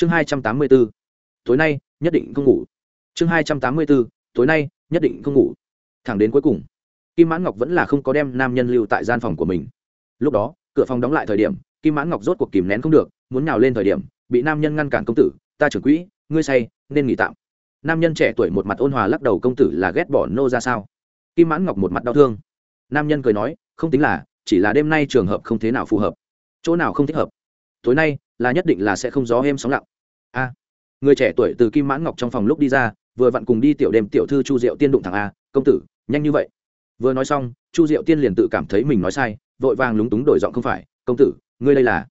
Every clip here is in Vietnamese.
chương hai trăm tám mươi bốn. Tối nay, nhất định không ngủ. Chương hai trăm tám mươi bốn, tối nay, nhất định không ngủ. Thẳng đến cuối cùng, kim mãn ngọc vẫn là không có đem nam nhân lưu tại gian phòng của mình. Lúc đó, cửa phòng đóng lại thời điểm, kim mãn ngọc rốt cuộc kìm nén không được, muốn nhào lên thời điểm, bị nam nhân ngăn cản công tử, ta trưởng quỹ, ngươi say, nên nghỉ tạm. Nam nhân trẻ tuổi một mặt ôn hòa lắc đầu, công tử là ghét bỏ nô ra sao? Kim mãn ngọc một mặt đau thương. Nam nhân cười nói, không tính là, chỉ là đêm nay trường hợp không thế nào phù hợp. Chỗ nào không thích hợp? Tối nay là nhất định là sẽ không gió êm sóng lặng. A, người trẻ tuổi từ kim mãn ngọc trong phòng lúc đi ra, vừa vặn cùng đi tiểu đêm tiểu thư chu diệu tiên đụng thẳng a, công tử, nhanh như vậy. Vừa nói xong, chu diệu tiên liền tự cảm thấy mình nói sai, vội vàng lúng túng đổi giọng không phải, công tử, ngươi đây là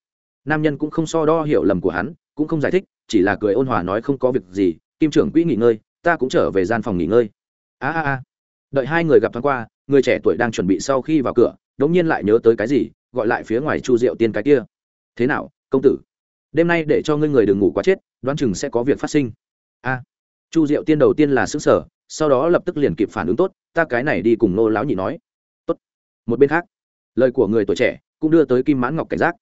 nam nhân cũng không so đo hiểu lầm của hắn, cũng không giải thích, chỉ là cười ôn hòa nói không có việc gì, kim trưởng quỹ nghỉ ngơi, ta cũng trở về gian phòng nghỉ ngơi. A a a. Đợi hai người gặp thoáng qua, người trẻ tuổi đang chuẩn bị sau khi vào cửa, đột nhiên lại nhớ tới cái gì, gọi lại phía ngoài chu diệu tiên cái kia. Thế nào, công tử? Đêm nay để cho ngươi người đừng ngủ quá chết, đoán chừng sẽ có việc phát sinh. A, chu diệu tiên đầu tiên là xứng sở sau đó lập tức liền kịp phản ứng tốt, ta cái này đi cùng nô lão nhị nói. Tốt. Một bên khác, lời của người tuổi trẻ cũng đưa tới kim mãn ngọc cảnh giác.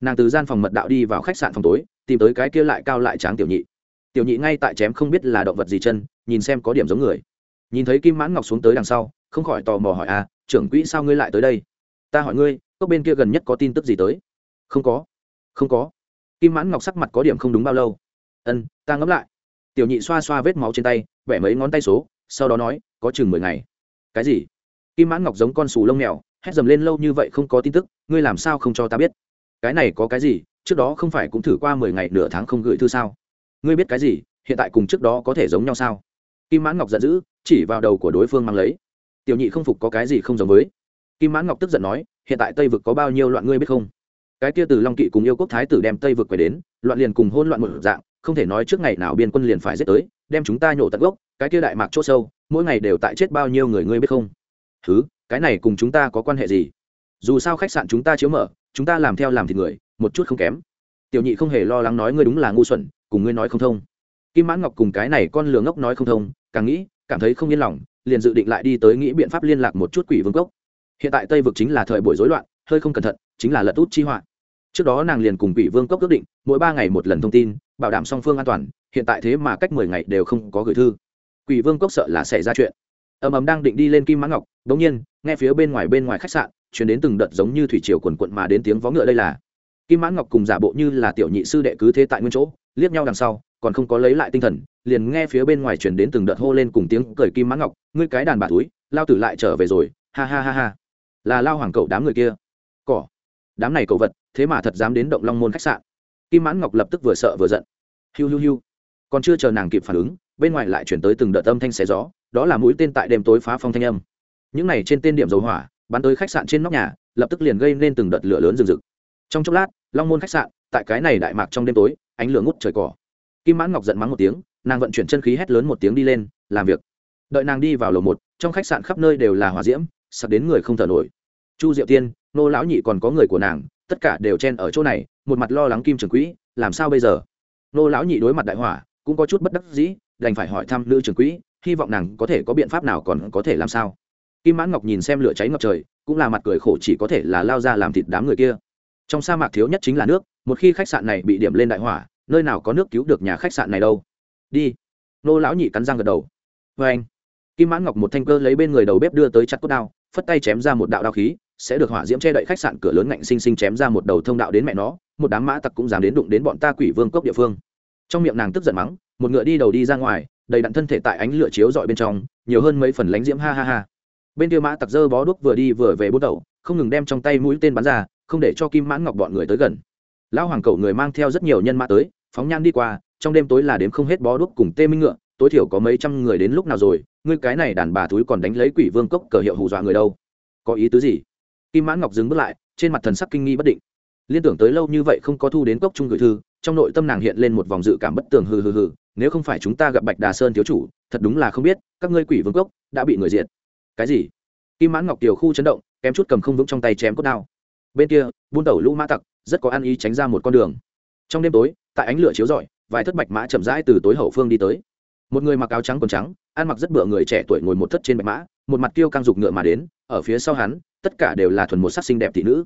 Nàng từ gian phòng mật đạo đi vào khách sạn phòng tối, tìm tới cái kia lại cao lại tráng tiểu nhị. Tiểu nhị ngay tại chém không biết là động vật gì chân, nhìn xem có điểm giống người. Nhìn thấy kim mãn ngọc xuống tới đằng sau, không khỏi tò mò hỏi a trưởng quỹ sao ngươi lại tới đây? Ta hỏi ngươi, cốc bên kia gần nhất có tin tức gì tới? Không có. Không có kim mãn ngọc sắc mặt có điểm không đúng bao lâu. Ân, ta ngẫm lại. Tiểu nhị xoa xoa vết máu trên tay, vẽ mấy ngón tay số, sau đó nói, có chừng mười ngày. Cái gì? Kim mãn ngọc giống con sù lông mèo, hét dầm lên lâu như vậy không có tin tức, ngươi làm sao không cho ta biết? Cái này có cái gì? Trước đó không phải cũng thử qua mười ngày nửa tháng không gửi thư sao? Ngươi biết cái gì? Hiện tại cùng trước đó có thể giống nhau sao? Kim mãn ngọc giận dữ, chỉ vào đầu của đối phương mang lấy. Tiểu nhị không phục có cái gì không giống với? Kim mãn ngọc tức giận nói, hiện tại tây vực có bao nhiêu loạn ngươi biết không? Cái kia từ long kỵ cùng yêu quốc thái tử đem tây vực quay đến, loạn liền cùng hôn loạn một dạng, không thể nói trước ngày nào biên quân liền phải giết tới, đem chúng ta nhổ tận gốc, cái kia đại mạc chỗ sâu, mỗi ngày đều tại chết bao nhiêu người ngươi biết không? Thứ cái này cùng chúng ta có quan hệ gì? Dù sao khách sạn chúng ta chiếu mở, chúng ta làm theo làm thịt người, một chút không kém. Tiểu nhị không hề lo lắng nói ngươi đúng là ngu xuẩn, cùng ngươi nói không thông. Kim mãn ngọc cùng cái này con lừa ngốc nói không thông, càng nghĩ, cảm thấy không yên lòng, liền dự định lại đi tới nghĩ biện pháp liên lạc một chút quỷ vương cốc hiện tại tây vực chính là thời buổi rối loạn, hơi không cẩn thận, chính là lật út chi họa trước đó nàng liền cùng quỷ vương cốc ước định, mỗi ba ngày một lần thông tin, bảo đảm song phương an toàn, hiện tại thế mà cách mười ngày đều không có gửi thư. Quỷ vương cốc sợ là xảy ra chuyện. Ầm ầm đang định đi lên kim mã ngọc đ ỗ n g nhiên, nghe phía bên ngoài bên ngoài khách sạn chuyển đến từng đợt giống như thủy triều quần quận mà đến tiếng vó ngựa đây là. Kim mã ngọc cùng giả bộ như là tiểu nhị sư đệ cứ thế tại nguyên chỗ, liếc nhau đằng sau, còn không có lấy lại tinh thần, liền nghe phía bên ngoài chuyển đến từng đợt hô lên cùng tiếng cười kim mã ngọc, ngươi cái đàn bà túi, lao tử lại trở về rồi, ha ha ha ha. Là lao hoàng cậu đám người kia. Cỏ, đám này cậu vật thế mà thật dám đến động long môn khách sạn. Kim mãn ngọc lập tức vừa sợ vừa giận. Hiu hiu hiu. Còn chưa chờ nàng kịp phản ứng, bên ngoài lại chuyển tới từng đợt âm thanh xé gió, đó là mũi tên tại đêm tối phá phong thanh âm. Những này trên tên điểm dầu hỏa, bắn tới khách sạn trên nóc nhà, lập tức liền gây nên từng đợt lửa lớn rừng rực. Trong chốc lát, long môn khách sạn, tại cái này đại mạc trong đêm tối, ánh lửa ngút trời cỏ. Kim mãn ngọc giận mắng một tiếng, nàng vận chuyển chân khí hét lớn một tiếng đi lên, làm việc. Đợi nàng đi vào lầu một, trong khách sạn khắp nơi đều là hỏa diễm, sặc đến người không thở nổi. Chu diệu tiên, nô lão nhị còn có người của nàng tất cả đều chen ở chỗ này, một mặt lo lắng kim trường quỹ, làm sao bây giờ? Nô lão nhị đối mặt đại hỏa cũng có chút bất đắc dĩ, đành phải hỏi thăm nữ trường quỹ, hy vọng nàng có thể có biện pháp nào còn có thể làm sao? Kim mãn ngọc nhìn xem lửa cháy ngập trời, cũng là mặt cười khổ chỉ có thể là lao ra làm thịt đám người kia. Trong sa mạc thiếu nhất chính là nước, một khi khách sạn này bị điểm lên đại hỏa nơi nào có nước cứu được nhà khách sạn này đâu. Đi. Nô lão nhị cắn răng gật đầu. Vê anh kim mãn ngọc một thanh cơ lấy bên người đầu bếp đưa tới chặt cốt đao, phất tay chém ra một đạo đao khí sẽ được hỏa diễm che đậy khách sạn cửa lớn ngạnh sinh sinh chém ra một đầu thông đạo đến mẹ nó, một đám mã tặc cũng dám đến đụng đến bọn ta quỷ vương cốc địa phương. Trong miệng nàng tức giận mắng, một ngựa đi đầu đi ra ngoài, đầy đặn thân thể tại ánh lửa chiếu dọi bên trong, nhiều hơn mấy phần lánh diễm, ha ha ha. Bên kia mã tặc dơ bó đuốc vừa đi vừa về bút đầu, không ngừng đem trong tay mũi tên bắn ra, không để cho kim mãn ngọc bọn người tới gần. Lão hoàng cậu người mang theo rất nhiều nhân mã tới, phóng nhan đi qua, trong đêm tối là đếm không hết bó đuốc cùng tê minh ngựa, tối thiểu có mấy trăm người đến lúc nào rồi, ngươi cái này đàn bà túi còn đánh lấy quỷ vương cốc cờ hiệu hù dọa người đâu? Có ý tứ gì? Kim mãn ngọc dừng bước lại, trên mặt thần sắc kinh nghi bất định. Liên tưởng tới lâu như vậy không có thu đến cốc trung gửi thư, trong nội tâm nàng hiện lên một vòng dự cảm bất tường hừ hừ hừ, nếu không phải chúng ta gặp bạch đà sơn thiếu chủ, thật đúng là không biết, các ngươi quỷ vương cốc đã bị người diệt. Cái gì? Kim mãn ngọc tiểu khu chấn động, kém chút cầm không vững trong tay chém cốt đao. Bên kia, buôn tẩu lũ mã tặc, rất có ăn ý tránh ra một con đường. Trong đêm tối, tại ánh lửa chiếu rọi, vài thất bạch mã chậm rãi từ tối hậu phương đi tới. Một người mặc áo trắng quần trắng, ăn mặc rất bựa người trẻ tuổi ngồi một thất trên bạch mã, một mặt tiêu căng dục ngựa mà đến, ở phía sau hắn tất cả đều là thuần một sắc xinh đẹp thị nữ.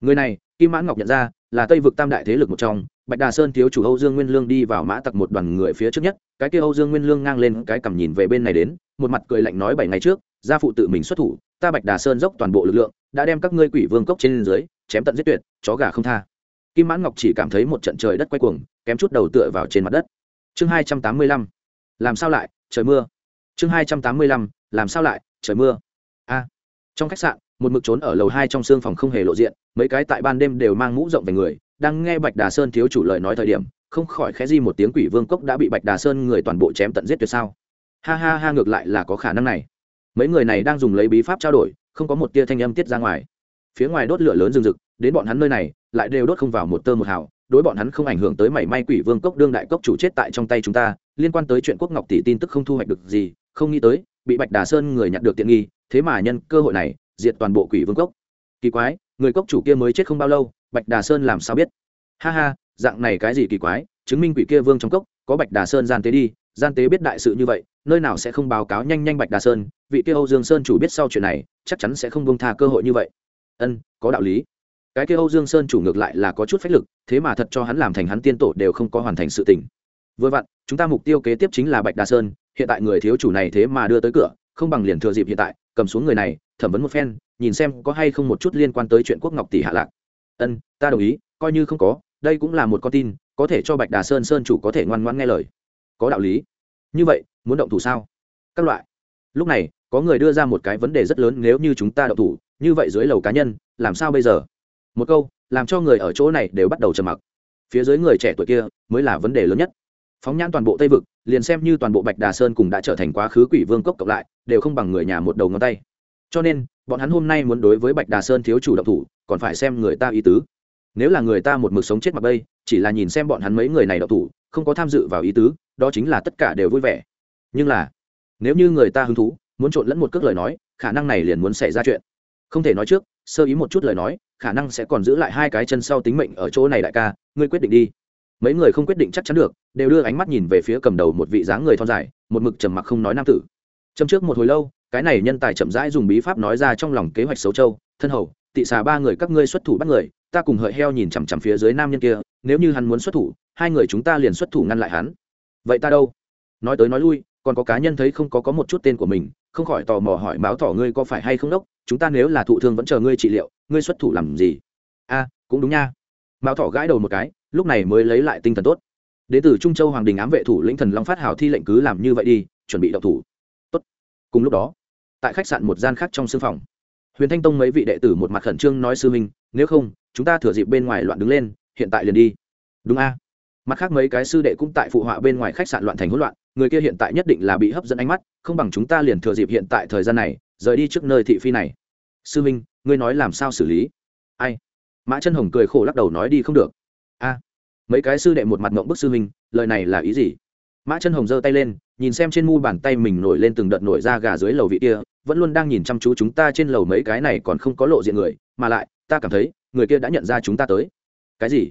Người này, kim mãn ngọc nhận ra, là tây vực tam đại thế lực một trong, bạch đà sơn thiếu chủ âu dương nguyên lương đi vào mã tặc một đoàn người phía trước nhất, cái kia âu dương nguyên lương ngang lên cái cằm nhìn về bên này đến, một mặt cười lạnh nói bảy ngày trước, gia phụ tự mình xuất thủ, ta bạch đà sơn dốc toàn bộ lực lượng, đã đem các ngươi quỷ vương cốc trên dưới, chém tận giết tuyệt, chó gà không tha. Kim mãn ngọc chỉ cảm thấy một trận trời đất quay cuồng, kém chút đầu tựa vào trên mặt đất. Chương hai trăm tám mươi lăm, làm sao lại, trời mưa. Chương hai trăm tám mươi lăm, làm sao lại, trời mưa. A. Trong khách sạn một mực trốn ở lầu hai trong xương phòng không hề lộ diện, mấy cái tại ban đêm đều mang mũ rộng về người, đang nghe bạch đà sơn thiếu chủ lời nói thời điểm, không khỏi khẽ di một tiếng quỷ vương cốc đã bị bạch đà sơn người toàn bộ chém tận giết tuyệt sao. Ha ha ha, ngược lại là có khả năng này. Mấy người này đang dùng lấy bí pháp trao đổi, không có một tia thanh âm tiết ra ngoài. Phía ngoài đốt lửa lớn rừng rực, đến bọn hắn nơi này, lại đều đốt không vào một tơ một hào, đối bọn hắn không ảnh hưởng tới mảy may quỷ vương cốc đương đại cốc chủ chết tại trong tay chúng ta, liên quan tới chuyện quốc ngọc tỷ tin tức không thu hoạch được gì, không nghĩ tới, bị bạch đà sơn người nhặt được tiện nghi, thế mà nhân cơ hội này diệt toàn bộ quỷ vương cốc. Kỳ quái, người cốc chủ kia mới chết không bao lâu, bạch đà sơn làm sao biết? Ha ha, dạng này cái gì kỳ quái, chứng minh quỷ kia vương trong cốc, có bạch đà sơn gian tế đi, gian tế biết đại sự như vậy, nơi nào sẽ không báo cáo nhanh nhanh bạch đà sơn, vị kia âu dương sơn chủ biết sau chuyện này, chắc chắn sẽ không bông tha cơ hội như vậy. Ân, có đạo lý. Cái kia âu dương sơn chủ ngược lại là có chút phách lực, thế mà thật cho hắn làm thành hắn tiên tổ đều không có hoàn thành sự tình. Vừa vặn, chúng ta mục tiêu kế tiếp chính là bạch đà sơn, hiện tại người thiếu chủ này thế mà đưa tới cửa, không bằng liền thừa dịp hiện tại cầm xuống người này, thẩm vấn một phen, nhìn xem có hay không một chút liên quan tới chuyện quốc ngọc tỷ hạ lạc. Ân, ta đồng ý, coi như không có, đây cũng là một con tin, có thể cho bạch đà sơn sơn chủ có thể ngoan ngoãn nghe lời. Có đạo lý. Như vậy, muốn động thủ sao? Các loại. Lúc này, có người đưa ra một cái vấn đề rất lớn, nếu như chúng ta động thủ, như vậy dưới lầu cá nhân, làm sao bây giờ? Một câu, làm cho người ở chỗ này đều bắt đầu trầm mặc. Phía dưới người trẻ tuổi kia mới là vấn đề lớn nhất. Phóng nhãn toàn bộ tây vực, liền xem như toàn bộ bạch đà sơn cùng đã trở thành quá khứ quỷ vương cốc cộng lại đều không bằng người nhà một đầu ngón tay. Cho nên, bọn hắn hôm nay muốn đối với bạch đà sơn thiếu chủ động thủ, còn phải xem người ta ý tứ. Nếu là người ta một mực sống chết mặc bây chỉ là nhìn xem bọn hắn mấy người này động thủ, không có tham dự vào ý tứ, đó chính là tất cả đều vui vẻ. Nhưng là, nếu như người ta hứng thú, muốn trộn lẫn một cước lời nói, khả năng này liền muốn xảy ra chuyện. Không thể nói trước, sơ ý một chút lời nói, khả năng sẽ còn giữ lại hai cái chân sau tính mệnh ở chỗ này đại ca, ngươi quyết định đi. Mấy người không quyết định chắc chắn được, đều đưa ánh mắt nhìn về phía cầm đầu một vị dáng người thon dài, một mực trầm mặc không nói nam tử châm trước một hồi lâu, cái này nhân tài chậm rãi dùng bí pháp nói ra trong lòng kế hoạch xấu châu, thân hầu, tị xà ba người các ngươi xuất thủ bắt người, ta cùng hợi heo nhìn chằm chằm phía dưới nam nhân kia, nếu như hắn muốn xuất thủ, hai người chúng ta liền xuất thủ ngăn lại hắn. Vậy ta đâu? Nói tới nói lui, còn có cá nhân thấy không có có một chút tên của mình, không khỏi tò mò hỏi báo thỏ ngươi có phải hay không đốc, chúng ta nếu là thụ thương vẫn chờ ngươi trị liệu, ngươi xuất thủ làm gì? A, cũng đúng nha. Mao thỏ gãi đầu một cái, lúc này mới lấy lại tinh thần tốt. Đến từ trung châu hoàng đình ám vệ thủ lĩnh thần long phát hào thi lệnh cứ làm như vậy đi, chuẩn bị đậu thủ cùng lúc đó, tại khách sạn một gian khác trong sư phòng, huyền thanh tông mấy vị đệ tử một mặt khẩn trương nói sư minh nếu không, chúng ta thừa dịp bên ngoài loạn đứng lên, hiện tại liền đi. Đúng a. Mặt khác mấy cái sư đệ cũng tại phụ họa bên ngoài khách sạn loạn thành hỗn loạn, người kia hiện tại nhất định là bị hấp dẫn ánh mắt, không bằng chúng ta liền thừa dịp hiện tại thời gian này, rời đi trước nơi thị phi này. Sư minh ngươi nói làm sao xử lý? Ai? Mã chân hồng cười khổ lắc đầu nói, đi không được. A. Mấy cái sư đệ một mặt ngộng bức sư minh lời này là ý gì? Mã chân hồng giơ tay lên nhìn xem trên mu bàn tay mình nổi lên từng đợt nổi ra gà dưới lầu vị kia, vẫn luôn đang nhìn chăm chú chúng ta trên lầu mấy cái này còn không có lộ diện người, mà lại, ta cảm thấy, người kia đã nhận ra chúng ta tới. Cái gì?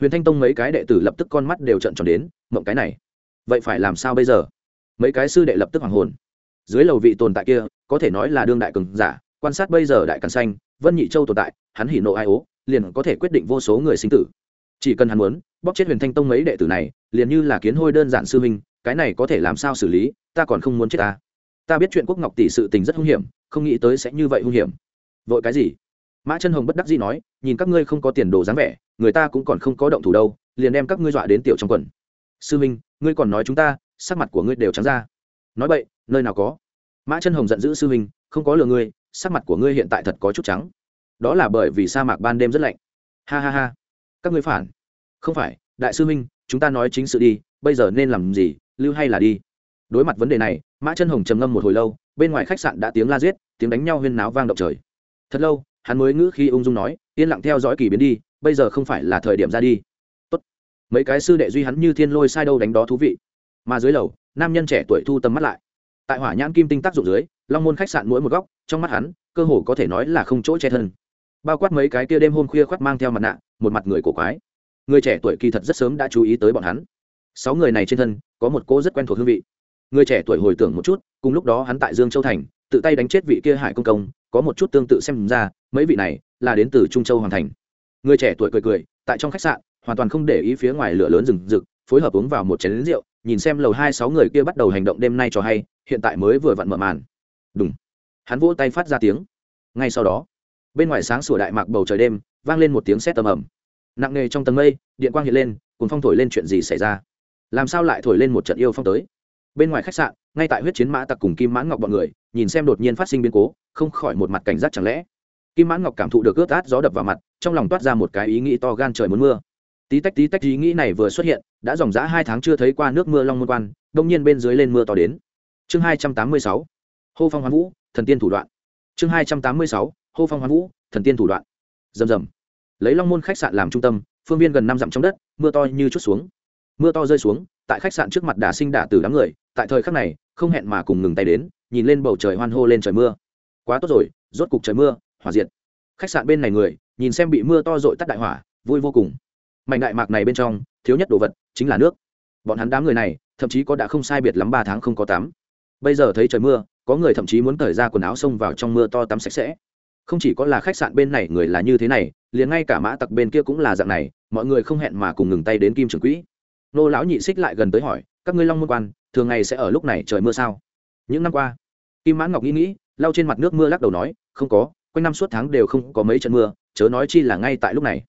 Huyền thanh tông mấy cái đệ tử lập tức con mắt đều trận tròn đến, mộng cái này. Vậy phải làm sao bây giờ? Mấy cái sư đệ lập tức hoàng hồn. Dưới lầu vị tồn tại kia, có thể nói là đương đại cường giả, quan sát bây giờ đại càn xanh, vân nhị châu tồn tại, hắn hỉ nộ ai ố, liền có thể quyết định vô số người sinh tử. Chỉ cần hắn muốn bóc chết huyền thanh tông mấy đệ tử này, liền như là kiến hôi đơn giản sư huynh cái này có thể làm sao xử lý, ta còn không muốn chết ta. Ta biết chuyện quốc ngọc tỷ sự tình rất hung hiểm, không nghĩ tới sẽ như vậy hung hiểm. Vội cái gì? Mã chân hồng bất đắc dĩ nói, nhìn các ngươi không có tiền đồ dáng vẻ, người ta cũng còn không có động thủ đâu, liền đem các ngươi dọa đến tiểu trong quần. Sư minh, ngươi còn nói chúng ta, sắc mặt của ngươi đều trắng ra. Nói vậy nơi nào có? Mã chân hồng giận dữ sư minh, không có lừa ngươi, sắc mặt của ngươi hiện tại thật có chút trắng. Đó là bởi vì sa mạc ban đêm rất lạnh. Ha ha ha. Các ngươi phản. Không phải, đại sư minh, chúng ta nói chính sự đi, bây giờ nên làm gì lưu hay là đi. Đối mặt vấn đề này, mã chân hồng trầm ngâm một hồi lâu, bên ngoài khách sạn đã tiếng la giết, tiếng đánh nhau huyên náo vang động trời. Thật lâu, hắn mới ngữ khi ung dung nói, yên lặng theo dõi kỳ biến đi, bây giờ không phải là thời điểm ra đi. Tốt. mấy cái sư đệ duy hắn như thiên lôi sai đâu đánh đó thú vị. Mà dưới lầu, nam nhân trẻ tuổi thu tầm mắt lại. Tại hỏa nhãn kim tinh tác dụng dưới, long môn khách sạn mỗi một góc, trong mắt hắn, cơ hồ có thể nói là không chỗ che thân. Bao quát mấy cái kia đêm hôm khuya khoác mang theo mặt nạ, một mặt người cổ quái. Người trẻ tuổi kỳ thật rất sớm đã chú ý tới bọn hắn sáu người này trên thân, có một cô rất quen thuộc hương vị. Người trẻ tuổi hồi tưởng một chút, cùng lúc đó hắn tại dương châu thành, tự tay đánh chết vị kia hải công công, có một chút tương tự xem ra, mấy vị này là đến từ trung châu hoàng thành. Người trẻ tuổi cười cười, tại trong khách sạn, hoàn toàn không để ý phía ngoài lửa lớn rừng rực, phối hợp uống vào một chén rượu, nhìn xem lầu hai sáu người kia bắt đầu hành động đêm nay cho hay, hiện tại mới vừa vặn mở màn. Đúng hắn vỗ tay phát ra tiếng. Ngay sau đó, bên ngoài sáng sủa đại mạc bầu trời đêm, vang lên một tiếng sét tầm ầm. Nặng nề trong tầng mây, điện quang hiện lên cùng phong thổi lên chuyện gì xảy ra? Làm sao lại thổi lên một trận yêu phong tới? Bên ngoài khách sạn, ngay tại huyết chiến mã tặc cùng kim mãn ngọc bọn người, nhìn xem đột nhiên phát sinh biến cố, không khỏi một mặt cảnh giác chẳng lẽ. Kim mãn ngọc cảm thụ được ướt át gió đập vào mặt, trong lòng toát ra một cái ý nghĩ to gan trời muốn mưa. Tí tách tí tách ý nghĩ này vừa xuất hiện, đã dòng dã hai tháng chưa thấy qua nước mưa long môn quan, đông nhiên bên dưới lên mưa to đến. Chương hai trăm tám mươi sáu, hô phong hoán vũ, thần tiên thủ đoạn. Chương hai trăm tám mươi sáu, hô phong hoán vũ, thần tiên thủ đoạn. Rầm rầm. Lấy long môn khách sạn làm trung tâm, phương viên gần năm dặm trong đất, mưa to như chút xuống mưa to rơi xuống, tại khách sạn trước mặt đà sinh đà từ đám người, tại thời khắc này, không hẹn mà cùng ngừng tay đến, nhìn lên bầu trời hoan hô lên trời mưa. Quá tốt rồi, rốt cục trời mưa hỏa diệt. Khách sạn bên này người, nhìn xem bị mưa to dội tắt đại hỏa, vui vô cùng. Mạnh đại mạc này bên trong, thiếu nhất đồ vật chính là nước. Bọn hắn đám người này, thậm chí có đã không sai biệt lắm ba tháng không có tắm. Bây giờ thấy trời mưa, có người thậm chí muốn cởi ra quần áo xông vào trong mưa to tắm sạch sẽ. Không chỉ có là khách sạn bên này người là như thế này, liền ngay cả mã tặc bên kia cũng là dạng này, mọi người không hẹn mà cùng ngừng tay đến kim trường quỹ nô lão nhị xích lại gần tới hỏi, các ngươi long môn quan, thường ngày sẽ ở lúc này trời mưa sao? Những năm qua, kim mãn ngọc nghĩ nghĩ, lau trên mặt nước mưa lắc đầu nói, không có, quanh năm suốt tháng đều không có mấy trận mưa, chớ nói chi là ngay tại lúc này.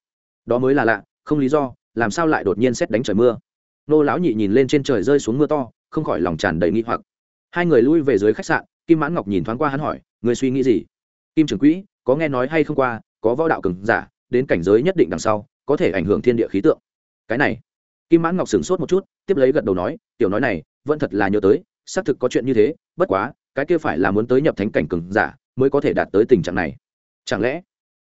Đó mới là lạ, không lý do, làm sao lại đột nhiên xét đánh trời mưa? Nô lão nhị nhìn lên trên trời rơi xuống mưa to, không khỏi lòng tràn đầy nghi hoặc. Hai người lui về dưới khách sạn, kim mãn ngọc nhìn thoáng qua hắn hỏi người suy nghĩ gì? Kim trưởng quỹ, có nghe nói hay không qua, có võ đạo cường giả, đến cảnh giới nhất định đằng sau, có thể ảnh hưởng thiên địa khí tượng. Cái này kim mãn ngọc sửng sốt một chút, tiếp lấy gật đầu nói, tiểu nói này, vẫn thật là nhớ tới, xác thực có chuyện như thế, bất quá, cái kia phải là muốn tới nhập thánh cảnh cường giả, mới có thể đạt tới tình trạng này. Chẳng lẽ,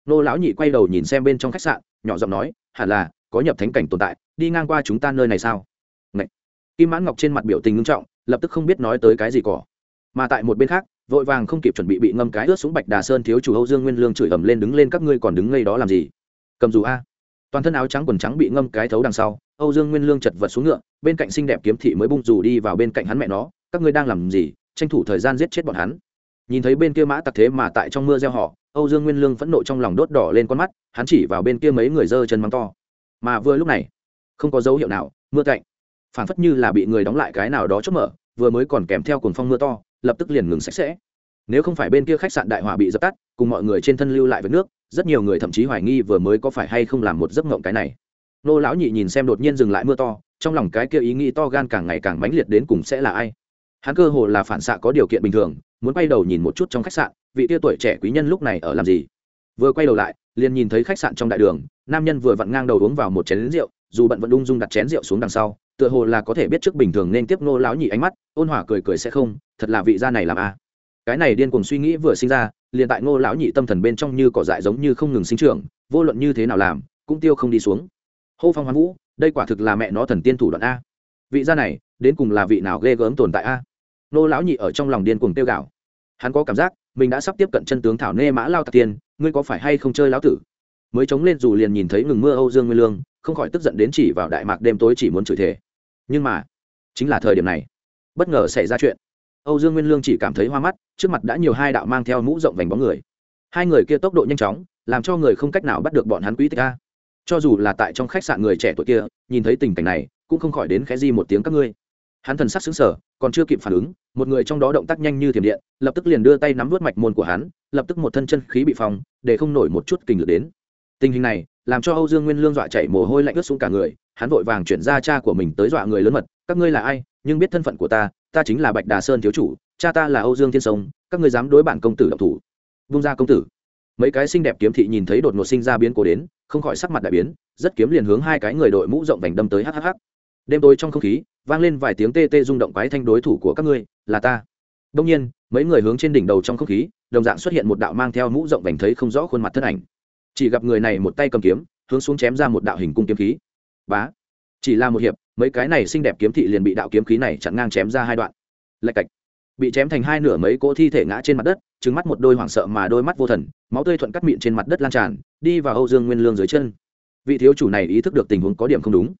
nô lão nhị quay đầu nhìn xem bên trong khách sạn, nhỏ giọng nói, hẳn là, có nhập thánh cảnh tồn tại, đi ngang qua chúng ta nơi này sao? Ngậy. kim mãn ngọc trên mặt biểu tình nghiêm trọng, lập tức không biết nói tới cái gì cỏ. Mà tại một bên khác, vội vàng không kịp chuẩn bị bị ngâm cái ướt xuống bạch đà sơn thiếu chủ âu dương nguyên lương chửi ầm lên đứng lên, các ngươi còn đứng ngây đó làm gì? Cầm dù a. Toàn thân áo trắng quần trắng bị ngâm cái thấu đằng sau âu dương nguyên lương chật vật xuống ngựa, bên cạnh xinh đẹp kiếm thị mới bung dù đi vào bên cạnh hắn mẹ nó, các ngươi đang làm gì, tranh thủ thời gian giết chết bọn hắn. Nhìn thấy bên kia mã tặc thế mà tại trong mưa gieo họ, âu dương nguyên lương phẫn nộ trong lòng đốt đỏ lên con mắt, hắn chỉ vào bên kia mấy người dơ chân mắng to. Mà vừa lúc này, không có dấu hiệu nào, mưa cạnh. Phản phất như là bị người đóng lại cái nào đó chớp mở, vừa mới còn kèm theo cồn phong mưa to, lập tức liền ngừng sạch sẽ. Nếu không phải bên kia khách sạn đại hỏa bị dập tắt, cùng mọi người trên thân lưu lại với nước, rất nhiều người thậm chí hoài nghi vừa mới có phải hay không làm một giấc mộng cái này nô lão nhị nhìn xem đột nhiên dừng lại mưa to, trong lòng cái kia ý nghĩ to gan càng ngày càng mãnh liệt đến cùng sẽ là ai? Hắn cơ hồ là phản xạ có điều kiện bình thường, muốn quay đầu nhìn một chút trong khách sạn, vị tia tuổi trẻ quý nhân lúc này ở làm gì? Vừa quay đầu lại, liền nhìn thấy khách sạn trong đại đường, nam nhân vừa vặn ngang đầu uống vào một chén rượu, dù bận vẫn ung dung đặt chén rượu xuống đằng sau, tựa hồ là có thể biết trước bình thường nên tiếp nô lão nhị ánh mắt, ôn hòa cười cười sẽ không, thật là vị gia này làm a. Cái này điên cuồng suy nghĩ vừa sinh ra, liền tại ngô lão nhị tâm thần bên trong như cỏ dại giống như không ngừng sinh trưởng, vô luận như thế nào làm, cũng tiêu không đi xuống hô phong hoán vũ, đây quả thực là mẹ nó thần tiên thủ đoạn a. Vị gia này, đến cùng là vị nào ghê gớm tồn tại a? Nô lão nhị ở trong lòng điên cuồng tiêu gạo hắn có cảm giác, mình đã sắp tiếp cận chân tướng thảo nê mã lao tạc tiên, ngươi có phải hay không chơi lão tử? Mới chống lên dù liền nhìn thấy ngừng mưa âu dương nguyên lương, không khỏi tức giận đến chỉ vào đại mạc đêm tối chỉ muốn chửi thề. Nhưng mà, chính là thời điểm này, bất ngờ xảy ra chuyện. Âu dương nguyên lương chỉ cảm thấy hoa mắt, trước mặt đã nhiều hai đạo mang theo mũ rộng vành bóng người. Hai người kia tốc độ nhanh chóng, làm cho người không cách nào bắt được bọn hắn quý tích a cho dù là tại trong khách sạn người trẻ tuổi kia, nhìn thấy tình cảnh này, cũng không khỏi đến khẽ di một tiếng các ngươi. Hắn thần sắc xứng sở còn chưa kịp phản ứng, một người trong đó động tác nhanh như thiểm điện, lập tức liền đưa tay nắm vớt mạch môn của hắn, lập tức một thân chân khí bị phòng để không nổi một chút kình lực đến. Tình hình này, làm cho âu dương nguyên lương dọa chạy mồ hôi lạnh ướt xuống cả người, hắn vội vàng chuyển ra cha của mình tới dọa người lớn mật, các ngươi là ai? Nhưng biết thân phận của ta ta chính là bạch đà sơn thiếu chủ, cha ta là âu dương thiên sông, các ngươi dám đối bản công tử độc thủ. Vung ra công tử. Mấy cái xinh đẹp kiếm thị nhìn thấy đột ngột sinh ra biến cố đến không khỏi sắc mặt đại biến, rất kiếm liền hướng hai cái người đội mũ rộng vành đâm tới hhh đêm tối trong không khí, vang lên vài tiếng tê tê rung động quái thanh đối thủ của các ngươi, là ta. Đông nhiên, mấy người hướng trên đỉnh đầu trong không khí, đồng dạng xuất hiện một đạo mang theo mũ rộng vành thấy không rõ khuôn mặt thân ảnh. Chỉ gặp người này một tay cầm kiếm, hướng xuống chém ra một đạo hình cung kiếm khí. Bá! Chỉ là một hiệp, mấy cái này xinh đẹp kiếm thị liền bị đạo kiếm khí này chặn ngang chém ra hai đoạn. Lạch cạch! Bị chém thành hai nửa mấy cỗ thi thể ngã trên mặt đất trứng mắt một đôi hoảng sợ mà đôi mắt vô thần, máu tươi thuận cắt miệng trên mặt đất lan tràn đi vào âu dương nguyên lương dưới chân. Vị thiếu chủ này ý thức được tình huống có điểm không đúng.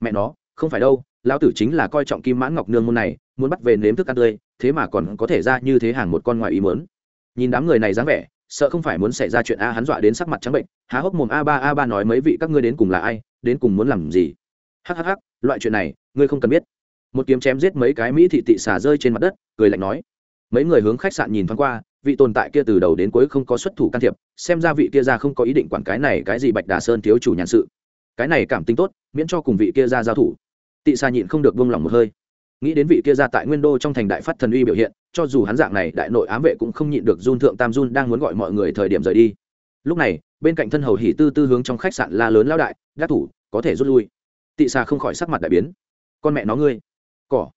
Mẹ nó, không phải đâu, lão tử chính là coi trọng kim mãn ngọc nương môn này, muốn bắt về nếm thức ăn tươi, thế mà còn có thể ra như thế hàng một con ngoài ý mớn nhìn đám người này dáng vẻ, sợ không phải muốn xảy ra chuyện a hắn dọa đến sắc mặt trắng bệnh, há hốc mồm a ba a ba nói mấy vị các ngươi đến cùng là ai, đến cùng muốn làm gì? Hhh loại chuyện này, ngươi không cần biết. Một kiếm chém giết mấy cái mỹ thị tị xả rơi trên mặt đất, cười lạnh nói mấy người hướng khách sạn nhìn thoáng qua, vị tồn tại kia từ đầu đến cuối không có xuất thủ can thiệp, xem ra vị kia ra không có ý định quản cái này cái gì bạch đà sơn thiếu chủ nhàn sự. Cái này cảm tính tốt, miễn cho cùng vị kia ra giao thủ. Tị xa nhịn không được vung lòng một hơi. Nghĩ đến vị kia ra tại nguyên đô trong thành đại phát thần uy biểu hiện, cho dù hắn dạng này, đại nội ám vệ cũng không nhịn được run thượng tam run đang muốn gọi mọi người thời điểm rời đi. Lúc này, bên cạnh thân hầu hỉ tư tư hướng trong khách sạn la lớn lao đại, đắc thủ, có thể rút lui. Tị xa không khỏi sắc mặt đại biến. Con mẹ nó ngươi, cỏ.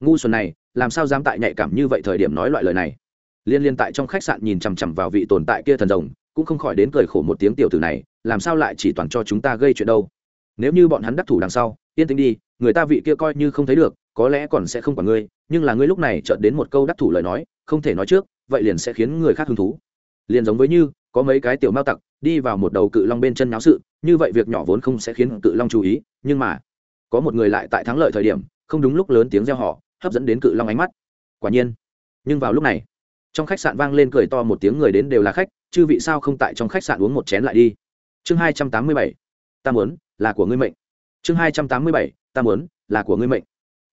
Ngu xuẩn này làm sao dám tại nhạy cảm như vậy thời điểm nói loại lời này? Liên liên tại trong khách sạn nhìn chằm chằm vào vị tồn tại kia thần rồng, cũng không khỏi đến cười khổ một tiếng tiểu tử này, làm sao lại chỉ toàn cho chúng ta gây chuyện đâu? Nếu như bọn hắn đắc thủ đằng sau, yên tĩnh đi, người ta vị kia coi như không thấy được, có lẽ còn sẽ không quản ngươi, nhưng là ngươi lúc này chợt đến một câu đắc thủ lời nói, không thể nói trước, vậy liền sẽ khiến người khác hứng thú. Liền giống với như, có mấy cái tiểu mao tặc, đi vào một đầu cự long bên chân náo sự, như vậy việc nhỏ vốn không sẽ khiến cự long chú ý, nhưng mà, có một người lại tại thắng lợi thời điểm, không đúng lúc lớn tiếng reo họ hấp dẫn đến cự long ánh mắt. Quả nhiên. Nhưng vào lúc này, trong khách sạn vang lên cười to một tiếng người đến đều là khách, chư vị sao không tại trong khách sạn uống một chén lại đi? Chương hai trăm tám mươi bảy, ta muốn là của ngươi mệnh. Chương hai trăm tám mươi bảy, ta muốn là của ngươi mệnh.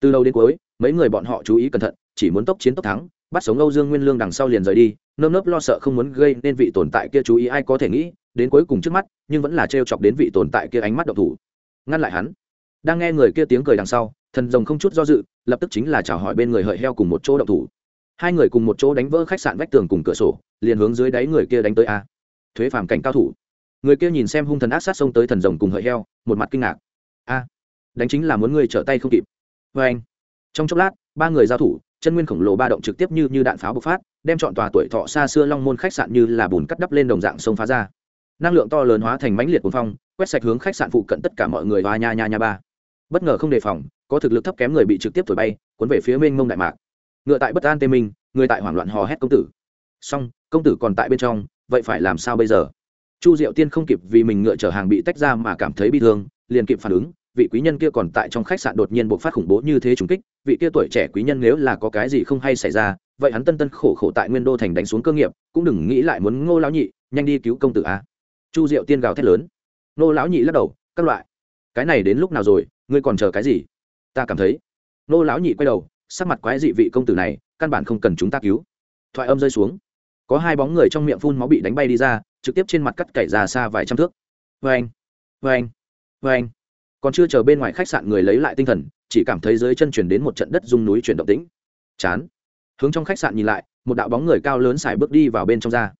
Từ đầu đến cuối, mấy người bọn họ chú ý cẩn thận, chỉ muốn tốc chiến tốc thắng, bắt sống âu dương nguyên lương đằng sau liền rời đi, nơm nớp lo sợ không muốn gây nên vị tồn tại kia chú ý ai có thể nghĩ, đến cuối cùng trước mắt, nhưng vẫn là t chọc đến vị tồn tại kia ánh mắt độc thủ. Ngăn lại hắn. Đang nghe người kia tiếng cười đằng sau thần rồng không chút do dự, lập tức chính là chào hỏi bên người hợi heo cùng một chỗ động thủ. Hai người cùng một chỗ đánh vỡ khách sạn vách tường cùng cửa sổ, liền hướng dưới đáy người kia đánh tới a. Thuế phàm cảnh cao thủ. Người kia nhìn xem hung thần ác sát xông tới thần rồng cùng hợi heo, một mặt kinh ngạc. A, đánh chính là muốn người trở tay không kịp. Vê anh, trong chốc lát, ba người giao thủ, chân nguyên khổng lồ ba động trực tiếp như như đạn pháo bộc phát, đem chọn tòa tuổi thọ xa xưa long môn khách sạn như là bùn cắt đắp lên đồng dạng sông phá ra. Năng lượng to lớn hóa thành mãnh liệt cuồng phong, quét sạch hướng khách sạn phụ cận tất cả mọi người và nha nha nha ba bất ngờ không đề phòng, có thực lực thấp kém người bị trực tiếp thổi bay, cuốn về phía mênh mông đại mạc. Ngựa tại bất an tê minh, người tại hoảng loạn hò hét công tử. Song công tử còn tại bên trong, vậy phải làm sao bây giờ? Chu diệu tiên không kịp vì mình ngựa chở hàng bị tách ra mà cảm thấy bị thương, liền kịp phản ứng, vị quý nhân kia còn tại trong khách sạn đột nhiên bộc phát khủng bố như thế trùng kích, vị kia tuổi trẻ quý nhân nếu là có cái gì không hay xảy ra, vậy hắn tân tân khổ khổ tại nguyên đô thành đánh xuống cơ nghiệp, cũng đừng nghĩ lại muốn ngô lão nhị, nhanh đi cứu công tử a. Chu diệu tiên gào thét lớn. Ngô lão nhị lắc đầu, các loại, cái này đến lúc nào rồi ngươi còn chờ cái gì? Ta cảm thấy. Nô lão nhị quay đầu, sắc mặt quái dị vị công tử này, căn bản không cần chúng ta cứu. Thoại âm rơi xuống. Có hai bóng người trong miệng phun máu bị đánh bay đi ra, trực tiếp trên mặt cắt cày ra xa vài trăm thước. Vê anh vê anh vê anh còn chưa chờ bên ngoài khách sạn người lấy lại tinh thần, chỉ cảm thấy dưới chân chuyển đến một trận đất rung núi chuyển động tĩnh. Chán. Hướng trong khách sạn nhìn lại, một đạo bóng người cao lớn xài bước đi vào bên trong ra.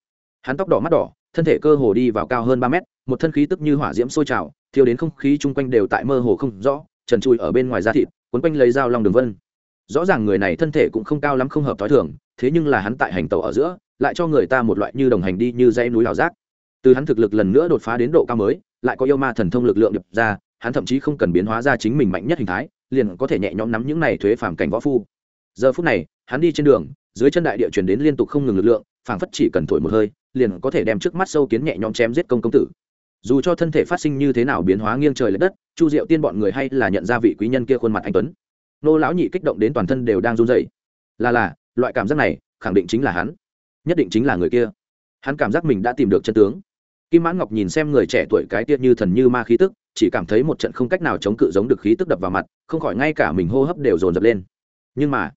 Hắn tóc đỏ mắt đỏ, thân thể cơ hồ đi vào cao hơn ba mét, một thân khí tức như hỏa diễm sôi trào thiếu đến không khí chung quanh đều tại mơ hồ không rõ, trần trụi ở bên ngoài da thịt quấn quanh lấy dao long đường vân. Rõ ràng người này thân thể cũng không cao lắm không hợp t h o i thường, thế nhưng là hắn tại hành tàu ở giữa, lại cho người ta một loại như đồng hành đi như dây núi lào rác từ hắn thực lực lần nữa đột phá đến độ cao mới, lại có yêu ma thần thông lực lượng nhập ra, hắn thậm chí không cần biến hóa ra chính mình mạnh nhất hình thái, liền có thể nhẹ nhõm nắm những này thuế phàm cảnh võ phu. Giờ phút này, hắn đi trên đường, dưới chân đại địa chuyển đến liên tục không ngừng lực lượng, phảng phất chỉ cần thổi một hơi, liền có thể đem trước mắt sâu kiến nhẹ nhõm chém giết công công tử dù cho thân thể phát sinh như thế nào biến hóa nghiêng trời l ệ đất, chu diệu tiên bọn người hay là nhận ra vị quý nhân kia khuôn mặt anh tuấn. Nô lão nhị kích động đến toàn thân đều đang run dậy là là, loại cảm giác này, khẳng định chính là hắn. Nhất định chính là người kia. Hắn cảm giác mình đã tìm được chân tướng. Kim mãn ngọc nhìn xem người trẻ tuổi cái tiết như thần như ma khí tức, chỉ cảm thấy một trận không cách nào chống cự giống được khí tức đập vào mặt, không khỏi ngay cả mình hô hấp đều dồn dập lên. Nhưng mà,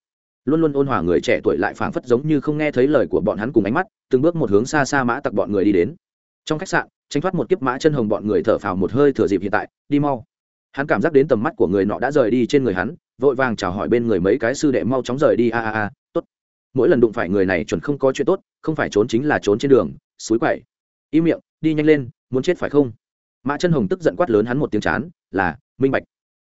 luôn luôn ôn hòa người trẻ tuổi lại phảng phất giống như không nghe thấy lời của bọn hắn cùng ánh mắt, từng bước một hướng xa xa mã tặc bọn người đi đến trong khách sạn, tránh thoát một kiếp mã chân hồng bọn người thở phào một hơi thừa dịp hiện tại, đi mau. Hắn cảm giác đến tầm mắt của người nọ đã rời đi trên người hắn, vội vàng chào hỏi bên người mấy cái sư đệ mau chóng rời đi, a a a, tốt. Mỗi lần đụng phải người này chuẩn không có chuyện tốt, không phải trốn chính là trốn trên đường, suối quậy. Im miệng, đi nhanh lên, muốn chết phải không? Mã chân hồng tức giận quát lớn hắn một tiếng chán, là, minh bạch.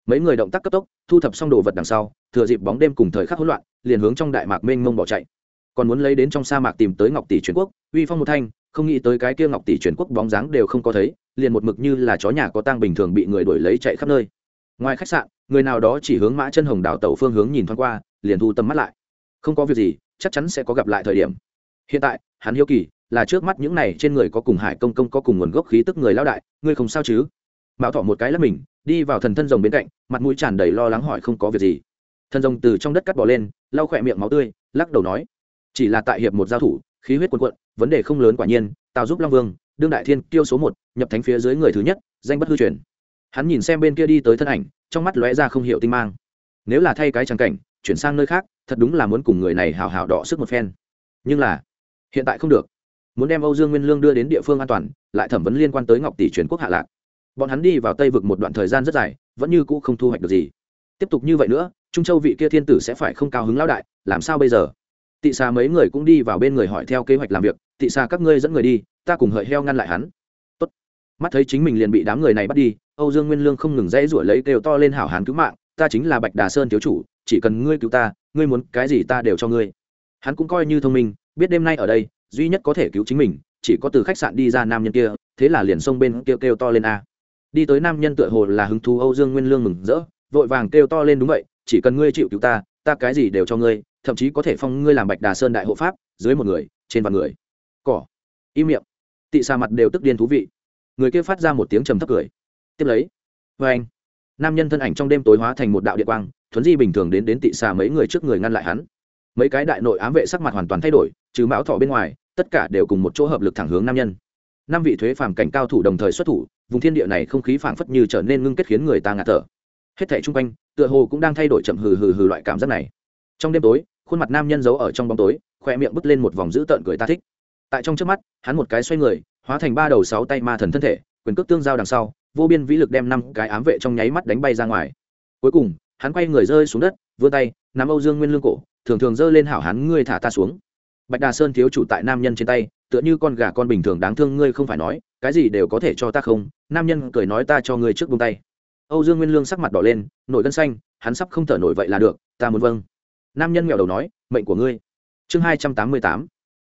Mấy người động tác cấp tốc, thu thập xong đồ vật đằng sau, thừa dịp bóng đêm cùng thời khắc hỗn loạn, liền hướng trong đại mạc mênh mông bỏ chạy. Còn muốn lấy đến trong sa mạc tìm tới ngọc tỷ truyền quốc, uy phong một thanh không nghĩ tới cái kia ngọc tỷ truyền quốc bóng dáng đều không có thấy, liền một mực như là chó nhà có tang bình thường bị người đuổi lấy chạy khắp nơi. Ngoài khách sạn, người nào đó chỉ hướng mã chân hồng đảo tàu phương hướng nhìn thoáng qua, liền thu tầm mắt lại. Không có việc gì, chắc chắn sẽ có gặp lại thời điểm. Hiện tại, hắn hiếu kỳ, là trước mắt những này trên người có cùng hải công công có cùng nguồn gốc khí tức người lao đại, ngươi không sao chứ? Mạo thọ một cái là mình, đi vào thần thân rồng bên cạnh, mặt mũi tràn đầy lo lắng hỏi không có việc gì. Thần rồng từ trong đất cắt bỏ lên, lau khỏe miệng máu tươi, lắc đầu nói, chỉ là tại hiệp một giao thủ khí huyết cuồn cuộn, vấn đề không lớn quả nhiên, tào giúp long vương, đương đại thiên kiêu số một, nhập thánh phía dưới người thứ nhất, danh bất hư truyền. Hắn nhìn xem bên kia đi tới thân ảnh, trong mắt lóe ra không hiểu tinh mang. Nếu là thay cái trang cảnh, chuyển sang nơi khác, thật đúng là muốn cùng người này hào hào đỏ sức một phen. Nhưng là, hiện tại không được. Muốn đem âu dương nguyên lương đưa đến địa phương an toàn, lại thẩm vấn liên quan tới ngọc tỷ truyền quốc hạ lạc. Bọn hắn đi vào tây vực một đoạn thời gian rất dài, vẫn như cũ không thu hoạch được gì. Tiếp tục như vậy nữa, trung châu vị kia thiên tử sẽ phải không cao hứng lão đại, làm sao bây giờ? Tị xà mấy người cũng đi vào bên người hỏi theo kế hoạch làm việc tị xà các ngươi dẫn người đi ta cùng hợi heo ngăn lại hắn. Tốt. mắt thấy chính mình liền bị đám người này bắt đi âu dương nguyên lương không ngừng dãy rủi lấy kêu to lên hảo hán cứu mạng ta chính là bạch đà sơn thiếu chủ chỉ cần ngươi cứu ta ngươi muốn cái gì ta đều cho ngươi. Hắn cũng coi như thông minh biết đêm nay ở đây duy nhất có thể cứu chính mình chỉ có từ khách sạn đi ra nam nhân kia thế là liền xông bên kia kêu, kêu to lên a. Đi tới nam nhân tựa hồ là hứng thú âu dương nguyên lương mừng rỡ vội vàng kêu to lên đúng vậy chỉ cần ngươi chịu cứu ta ta cái gì đều cho ngươi thậm chí có thể phong ngươi làm bạch đà sơn đại hộ pháp, dưới một người, trên vạn người. Cỏ. Im miệng. Tị xà mặt đều tức điên thú vị. Người kia phát ra một tiếng trầm thấp cười. Tiếp lấy. Vê anh. Nam nhân thân ảnh trong đêm tối hóa thành một đạo điện quang, thuấn di bình thường đến đến tị xà mấy người trước người ngăn lại hắn. Mấy cái đại nội ám vệ sắc mặt hoàn toàn thay đổi, trừ mão thọ bên ngoài, tất cả đều cùng một chỗ hợp lực thẳng hướng nam nhân. Năm vị thuế phàm cảnh cao thủ đồng thời xuất thủ, vùng thiên địa này không khí phảng phất như trở nên ngưng kết khiến người ta ngạt thở. Hết thảy chung quanh, tựa hồ cũng đang thay đổi chậm hừ hừ hừ loại cảm giác này. Trong đêm tối khuôn mặt nam nhân giấu ở trong bóng tối khoe miệng bứt lên một vòng dữ tợn cười ta thích. Tại trong trước mắt, hắn một cái xoay người, hóa thành ba đầu sáu tay ma thần thân thể, quyền cước tương giao đằng sau, vô biên vĩ lực đem năm cái ám vệ trong nháy mắt đánh bay ra ngoài. Cuối cùng, hắn quay người rơi xuống đất, vươn tay, nắm âu dương nguyên lương cổ, thường thường giơ lên hảo hắn ngươi thả ta xuống. Bạch đà sơn thiếu chủ tại nam nhân trên tay, tựa như con gà con bình thường đáng thương ngươi không phải nói, cái gì đều có thể cho ta không? Nam nhân cười nói ta cho ngươi trước buông tay. Âu dương nguyên lương sắc mặt đỏ lên, nổi gân xanh, hắn sắp không thở nổi vậy là được, ta muốn vâng nam nhân nghèo đầu nói, mệnh của ngươi. Chương hai trăm tám mươi tám.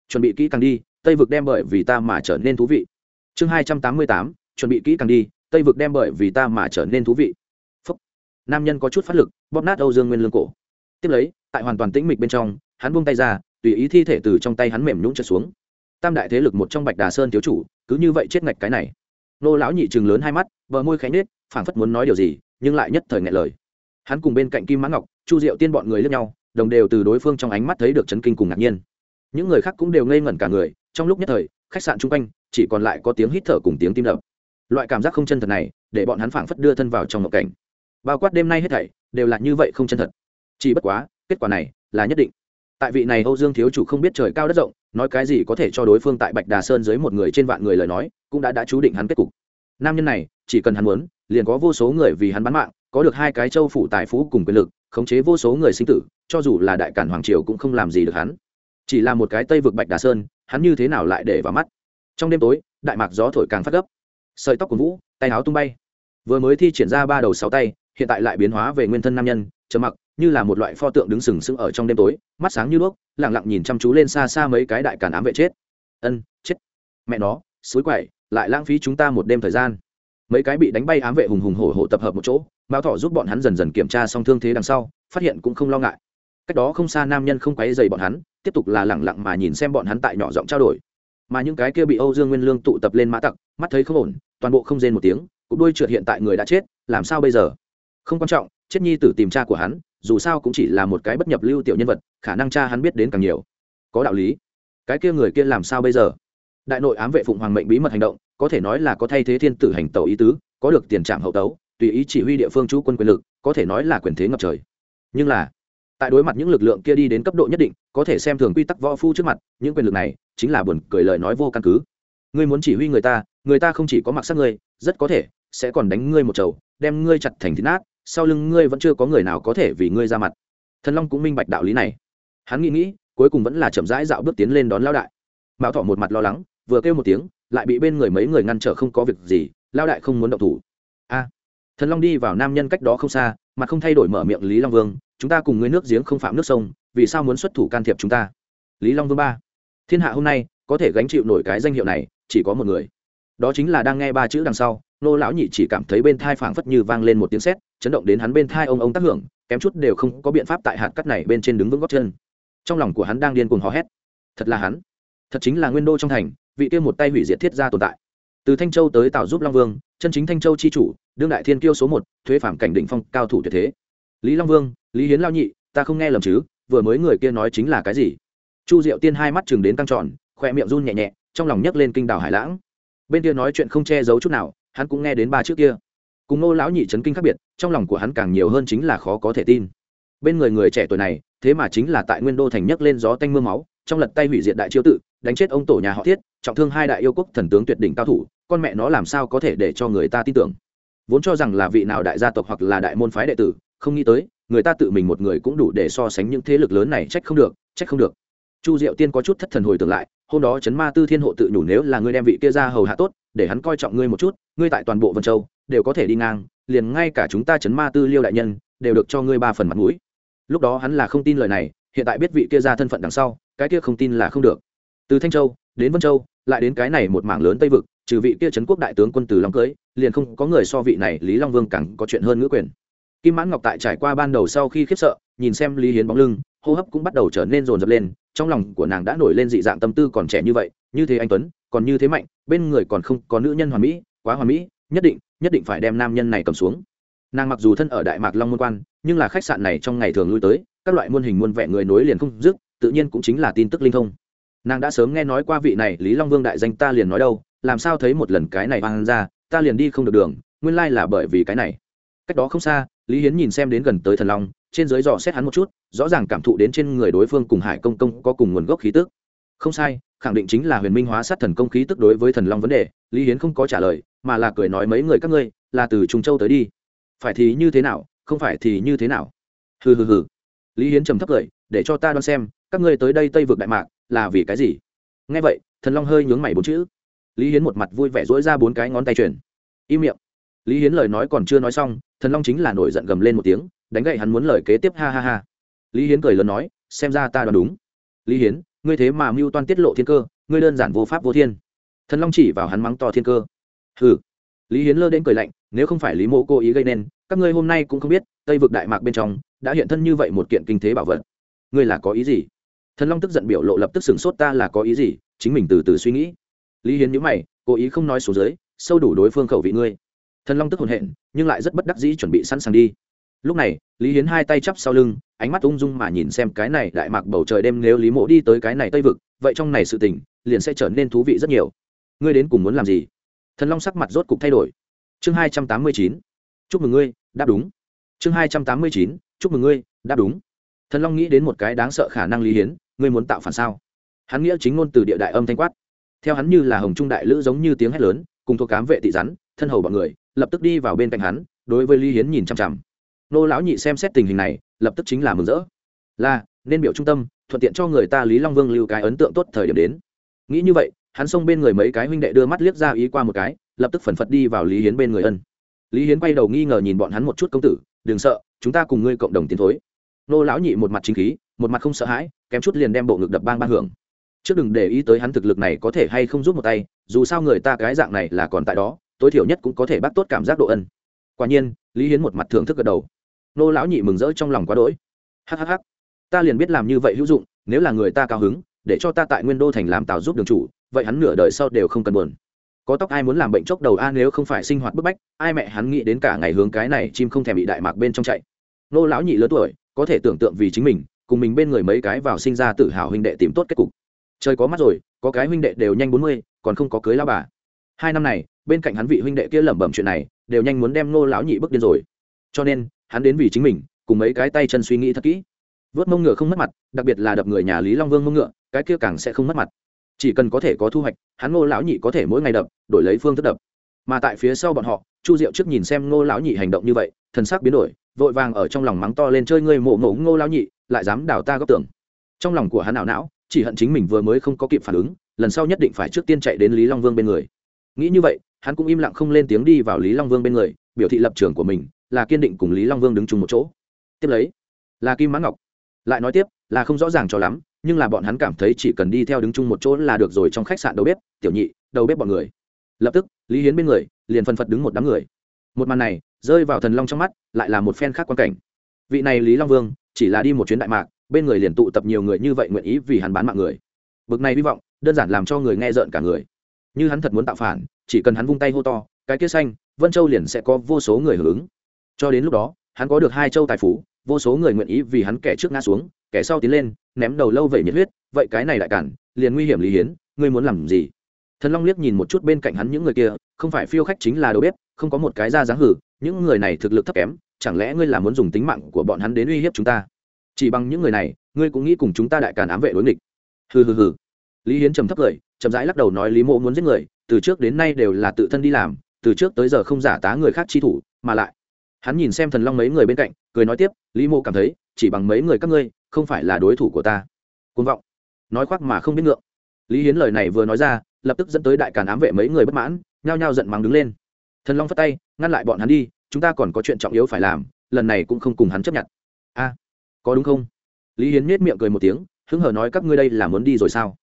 Chuẩn bị kỹ càng đi, tây vực đem bởi vì ta mà trở nên thú vị. Chương hai trăm tám mươi tám, chuẩn bị kỹ càng đi, tây vực đem bởi vì ta mà trở nên thú vị. Phúc. nam nhân có chút phát lực, bóp nát âu dương nguyên lương cổ. Tiếp lấy, tại hoàn toàn tĩnh mịch bên trong, hắn buông tay ra, tùy ý thi thể từ trong tay hắn mềm nhũng trượt xuống. Tam đại thế lực một trong bạch đà sơn thiếu chủ, cứ như vậy chết ngạch cái này. Nô lão nhị chừng lớn hai mắt, bờ môi khánh nết phảng phất muốn nói điều gì, nhưng lại nhất thời ngại lời. Hắn cùng bên cạnh kim mã ngọc, chu diệu tiên bọn người lướt nhau đồng đều từ đối phương trong ánh mắt thấy được chấn kinh cùng ngạc nhiên. Những người khác cũng đều ngây ngẩn cả người, trong lúc nhất thời, khách sạn chung quanh, chỉ còn lại có tiếng hít thở cùng tiếng tim đập. Loại cảm giác không chân thật này, để bọn hắn phảng phất đưa thân vào trong ngộ cảnh. Bao quát đêm nay hết thảy, đều là như vậy không chân thật. Chỉ bất quá, kết quả này là nhất định. Tại vị này âu dương thiếu chủ không biết trời cao đất rộng, nói cái gì có thể cho đối phương tại bạch đà sơn dưới một người trên vạn người lời nói, cũng đã đã chú định hắn kết cục. Nam nhân này, chỉ cần hắn muốn, liền có vô số người vì hắn bán mạng, có được hai cái châu phủ tài phú cùng quyền lực khống chế vô số người sinh tử, cho dù là đại cản hoàng triều cũng không làm gì được hắn. Chỉ là một cái tây vực bạch đà sơn, hắn như thế nào lại để vào mắt? Trong đêm tối, đại mạc gió thổi càng phát gấp. Sợi tóc của vũ, tay áo tung bay. Vừa mới thi triển ra ba đầu sáu tay, hiện tại lại biến hóa về nguyên thân nam nhân, trầm mặc, như là một loại pho tượng đứng sừng sững ở trong đêm tối, mắt sáng như đuốc lẳng lặng nhìn chăm chú lên xa xa mấy cái đại cản ám vệ chết. Ân, chết. Mẹ nó suối quậy, lại lãng phí chúng ta một đêm thời gian. Mấy cái bị đánh bay ám vệ hùng hùng hổ hổ tập hợp một chỗ mão thọ giúp bọn hắn dần dần kiểm tra xong thương thế đằng sau, phát hiện cũng không lo ngại. Cách đó không xa nam nhân không quấy dày bọn hắn, tiếp tục là lẳng lặng mà nhìn xem bọn hắn tại nhỏ giọng trao đổi. Mà những cái kia bị âu dương nguyên lương tụ tập lên mã tặc, mắt thấy không ổn, toàn bộ không rên một tiếng cũng đuôi trượt hiện tại người đã chết, làm sao bây giờ? Không quan trọng, chết nhi tử tìm cha của hắn, dù sao cũng chỉ là một cái bất nhập lưu tiểu nhân vật, khả năng cha hắn biết đến càng nhiều. Có đạo lý. Cái kia người kia làm sao bây giờ? Đại nội ám vệ phụng hoàng mệnh bí mật hành động, có thể nói là có thay thế thiên tử hành tẩu ý tứ, có được tiền trạm hậu tấu tùy ý chỉ huy địa phương chú quân quyền lực, có thể nói là quyền thế ngập trời. Nhưng là, tại đối mặt những lực lượng kia đi đến cấp độ nhất định, có thể xem thường quy tắc võ phu trước mặt, những quyền lực này chính là buồn cười lời nói vô căn cứ. Ngươi muốn chỉ huy người ta người ta không chỉ có mặc sắc ngươi, rất có thể sẽ còn đánh ngươi một chầu, đem ngươi chặt thành thịt nát, sau lưng ngươi vẫn chưa có người nào có thể vì ngươi ra mặt. Thần long cũng minh bạch đạo lý này. Hắn nghĩ nghĩ, cuối cùng vẫn là chậm rãi dạo bước tiến lên đón lao đại. Mạo thọ một mặt lo lắng, vừa kêu một tiếng, lại bị bên người mấy người ngăn trở không có việc gì lao đại không muốn động thủ. A thần long đi vào nam nhân cách đó không xa, mà không thay đổi mở miệng lý long vương, chúng ta cùng người nước giếng không phạm nước sông, vì sao muốn xuất thủ can thiệp chúng ta? Lý long vương ba. Thiên hạ hôm nay có thể gánh chịu nổi cái danh hiệu này, chỉ có một người. Đó chính là đang nghe ba chữ đằng sau, nô lão nhị chỉ cảm thấy bên thai phảng phất như vang lên một tiếng sét, chấn động đến hắn bên thai ông ông tác hưởng, kém chút đều không có biện pháp tại hạt cắt này bên trên đứng vững góc chân. Trong lòng của hắn đang điên cuồng hò hét. Thật là hắn. Thật chính là nguyên đô trong thành, vị kia một tay hủy diệt thiết gia tồn tại từ thanh châu tới tạo giúp long vương, chân chính thanh châu chi chủ, đương đại thiên kiêu số một, thuế phạm cảnh định phong, cao thủ tuyệt thế. Lý long vương, lý hiến lao nhị, ta không nghe lầm chứ, vừa mới người kia nói chính là cái gì? Chu diệu tiên hai mắt chừng đến căng tròn, khoe miệng run nhẹ nhẹ, trong lòng nhấc lên kinh đảo hải lãng. Bên kia nói chuyện không che giấu chút nào, hắn cũng nghe đến ba trước kia. Cùng nô lão nhị chấn kinh khác biệt, trong lòng của hắn càng nhiều hơn chính là khó có thể tin. Bên người người trẻ tuổi này, thế mà chính là tại nguyên đô thành nhấc lên gió tanh mưa máu trong lật tay hủy diệt đại chiêu tự, đánh chết ông tổ nhà họ thiết, trọng thương hai đại yêu quốc thần tướng tuyệt đỉnh cao thủ, con mẹ nó làm sao có thể để cho người ta tin tưởng? Vốn cho rằng là vị nào đại gia tộc hoặc là đại môn phái đệ tử, không nghĩ tới, người ta tự mình một người cũng đủ để so sánh những thế lực lớn này trách không được, trách không được. Chu diệu tiên có chút thất thần hồi tưởng lại, hôm đó chấn ma tư thiên hộ tự nhủ nếu là ngươi đem vị kia ra hầu hạ tốt, để hắn coi trọng ngươi một chút, ngươi tại toàn bộ vân châu, đều có thể đi ngang, liền ngay cả chúng ta chấn ma tư liêu đại nhân, đều được cho ngươi ba phần mặt mũi. Lúc đó hắn là không tin lời này, hiện tại biết vị kia ra thân phận đằng sau cái kia không tin là không được. Từ thanh châu đến vân châu, lại đến cái này một mảng lớn tây vực, trừ vị kia trấn quốc đại tướng quân từ long cưới, liền không có người so vị này lý long vương càng có chuyện hơn ngữ quyền. Kim mãn ngọc tại trải qua ban đầu sau khi khiếp sợ, nhìn xem lý hiến bóng lưng, hô hấp cũng bắt đầu trở nên rồn rập lên, trong lòng của nàng đã nổi lên dị dạng tâm tư còn trẻ như vậy, như thế anh tuấn, còn như thế mạnh, bên người còn không có nữ nhân hoàn mỹ, quá hoàn mỹ, nhất định nhất định phải đem nam nhân này cầm xuống. Nàng mặc dù thân ở đại mạc long môn quan, nhưng là khách sạn này trong ngày thường lui tới, các loại muôn hình muôn vẻ người nối liền không dứt tự nhiên cũng chính là tin tức linh thông. Nàng đã sớm nghe nói qua vị này lý long vương đại danh ta liền nói đâu, làm sao thấy một lần cái này hoang ra, ta liền đi không được đường, nguyên lai là bởi vì cái này. Cách đó không xa, lý hiến nhìn xem đến gần tới thần long, trên dưới dò xét hắn một chút, rõ ràng cảm thụ đến trên người đối phương cùng hải công công có cùng nguồn gốc khí tức. Không sai, khẳng định chính là huyền minh hóa sát thần công khí tức đối với thần long vấn đề, lý hiến không có trả lời, mà là cười nói mấy người các ngươi, là từ trung châu tới đi. Phải thì như thế nào, không phải thì như thế nào? Hừ hừ hừ. Lý hiến trầm thấp cười, để cho ta đoán xem các ngươi tới đây tây vực đại mạc, là vì cái gì? Nghe vậy, thần long hơi nhướng mày bốn chữ. Lý hiến một mặt vui vẻ dỗi ra bốn cái ngón tay truyền. Im miệng. Lý hiến lời nói còn chưa nói xong, thần long chính là nổi giận gầm lên một tiếng, đánh gậy hắn muốn lời kế tiếp, ha ha ha. Lý hiến cười lớn nói, xem ra ta đoán đúng. Lý hiến, ngươi thế mà mưu toan tiết lộ thiên cơ, ngươi đơn giản vô pháp vô thiên. Thần long chỉ vào hắn mắng to thiên cơ. Hừ. Lý hiến lơ đến cười lạnh, nếu không phải lý mô cố ý gây nên, các ngươi hôm nay cũng không biết, tây vực đại mạc bên trong, đã hiện thân như vậy một kiện kinh thế bảo vật. Ngươi là có ý gì? Thần long tức giận biểu lộ lập tức sửng sốt ta là có ý gì, chính mình từ từ suy nghĩ. Lý hiến nhữ mày, cố ý không nói số dưới, sâu đủ đối phương khẩu vị ngươi. Thần long tức hồn hện, nhưng lại rất bất đắc dĩ chuẩn bị sẵn sàng đi. Lúc này, lý hiến hai tay chắp sau lưng, ánh mắt ung dung mà nhìn xem cái này đại mạc bầu trời đêm nếu lý mộ đi tới cái này tây vực, vậy trong này sự tình, liền sẽ trở nên thú vị rất nhiều. Ngươi đến cùng muốn làm gì? Thần long sắc mặt rốt cục thay đổi. Chương hai trăm tám mươi chín, chúc mừng ngươi, đáp đúng. Chương hai trăm tám mươi chín, chúc mừng ngươi, đáp đúng. Thần long nghĩ đến một cái đáng sợ khả năng lý hiến ngươi muốn tạo phản sao? Hắn nghĩa chính ngôn từ địa đại âm thanh quát. Theo hắn như là hồng trung đại lữ giống như tiếng hét lớn, cùng thuộc cám vệ tị rắn, thân hầu bọn người, lập tức đi vào bên cạnh hắn, đối với lý hiến nhìn chằm chằm. Nô lão nhị xem xét tình hình này, lập tức chính là mừng rỡ. Là, nên biểu trung tâm, thuận tiện cho người ta lý long vương lưu cái ấn tượng tốt thời điểm đến. Nghĩ như vậy, hắn xông bên người mấy cái huynh đệ đưa mắt liếc ra ý qua một cái, lập tức phần phật đi vào lý hiến bên người ân. Lý hiến quay đầu nghi ngờ nhìn bọn hắn một chút công tử, đừng sợ, chúng ta cùng ngươi cộng đồng tiến thối. Nô lão nhị một mặt chính khí, một mặt không sợ hãi kém chút liền đem bộ ngực đập bang bang hưởng. Trước đừng để ý tới hắn thực lực này có thể hay không giúp một tay, dù sao người ta cái dạng này là còn tại đó, tối thiểu nhất cũng có thể bắt tốt cảm giác độ ân. Quả nhiên, lý hiến một mặt thưởng thức gật đầu. Nô lão nhị mừng rỡ trong lòng quá đỗi. Hhh ta liền biết làm như vậy hữu dụng, nếu là người ta cao hứng, để cho ta tại nguyên đô thành làm tào giúp đường chủ, vậy hắn nửa đời sau đều không cần buồn. Có tóc ai muốn làm bệnh chốc đầu a, nếu không phải sinh hoạt bức bách, ai mẹ hắn nghĩ đến cả ngày hướng cái này chim không thèm bị đại mạc bên trong chạy. Nô lão nhị lớn tuổi, có thể tưởng tượng vì chính mình cùng mình bên người mấy cái vào sinh ra tự hào huynh đệ tìm tốt kết cục. Trời có mắt rồi, có cái huynh đệ đều nhanh bốn mươi, còn không có cưới lao bà. Hai năm này, bên cạnh hắn vị huynh đệ kia lẩm bẩm chuyện này, đều nhanh muốn đem nô lão nhị bước điên rồi. Cho nên, hắn đến vì chính mình, cùng mấy cái tay chân suy nghĩ thật kỹ. Vớt mông ngựa không mất mặt, đặc biệt là đập người nhà lý long vương mông ngựa, cái kia càng sẽ không mất mặt. Chỉ cần có thể có thu hoạch, hắn ngô lão nhị có thể mỗi ngày đập, đổi lấy phương thức đập. Mà tại phía sau bọn họ, chu diệu trước nhìn xem ngô lão nhị hành động như vậy, thần sắc biến đổi, vội vàng ở trong lòng mắng to lên, chơi ngươi mộ ngỗng ngô lão nhị lại dám đào ta góc tưởng trong lòng của hắn ảo não, chỉ hận chính mình vừa mới không có kịp phản ứng, lần sau nhất định phải trước tiên chạy đến lý long vương bên người. Nghĩ như vậy, hắn cũng im lặng không lên tiếng đi vào lý long vương bên người, biểu thị lập trường của mình, là kiên định cùng lý long vương đứng chung một chỗ. Tiếp lấy, là kim mãn ngọc. Lại nói tiếp, là không rõ ràng cho lắm, nhưng là bọn hắn cảm thấy chỉ cần đi theo đứng chung một chỗ là được rồi trong khách sạn đầu bếp, tiểu nhị, đầu bếp bọn người. Lập tức, lý hiến bên người, liền phân phật đứng một đám người. Một màn này, rơi vào thần long trong mắt, lại là một phen khác quan cảnh. Vị này lý long vương chỉ là đi một chuyến đại mạc, bên người liền tụ tập nhiều người như vậy nguyện ý vì hắn bán mạng người. Bực này hy vọng, đơn giản làm cho người nghe rợn cả người. Như hắn thật muốn tạo phản, chỉ cần hắn vung tay hô to, cái kia xanh, vân châu liền sẽ có vô số người hưởng ứng. Cho đến lúc đó, hắn có được hai châu tài phú, vô số người nguyện ý vì hắn kẻ trước ngã xuống, kẻ sau tiến lên, ném đầu lâu về nhiệt huyết, vậy cái này lại cản, liền nguy hiểm lý hiến, ngươi muốn làm gì? Thần long liếc nhìn một chút bên cạnh hắn những người kia, không phải phiêu khách chính là đầu bếp, không có một cái ra dáng hử, những người này thực lực thấp kém chẳng lẽ ngươi là muốn dùng tính mạng của bọn hắn đến uy hiếp chúng ta? Chỉ bằng những người này, ngươi cũng nghĩ cùng chúng ta đại càn ám vệ đối nghịch. Hừ hừ hừ. Lý hiến trầm thấp cười, chậm rãi lắc đầu nói lý mộ muốn giết người, từ trước đến nay đều là tự thân đi làm, từ trước tới giờ không giả tá người khác chi thủ, mà lại, hắn nhìn xem thần long mấy người bên cạnh, cười nói tiếp, lý mộ cảm thấy, chỉ bằng mấy người các ngươi, không phải là đối thủ của ta. Côn vọng. Nói khoác mà không biết ngượng. Lý hiến lời này vừa nói ra, lập tức dẫn tới đại càn ám vệ mấy người bất mãn, nhao nhao giận mắng đứng lên. Thần long phất tay, ngăn lại bọn hắn đi chúng ta còn có chuyện trọng yếu phải làm, lần này cũng không cùng hắn chấp nhận. A, có đúng không? Lý hiến nhếch miệng cười một tiếng, hứng hờ nói các ngươi đây là muốn đi rồi sao?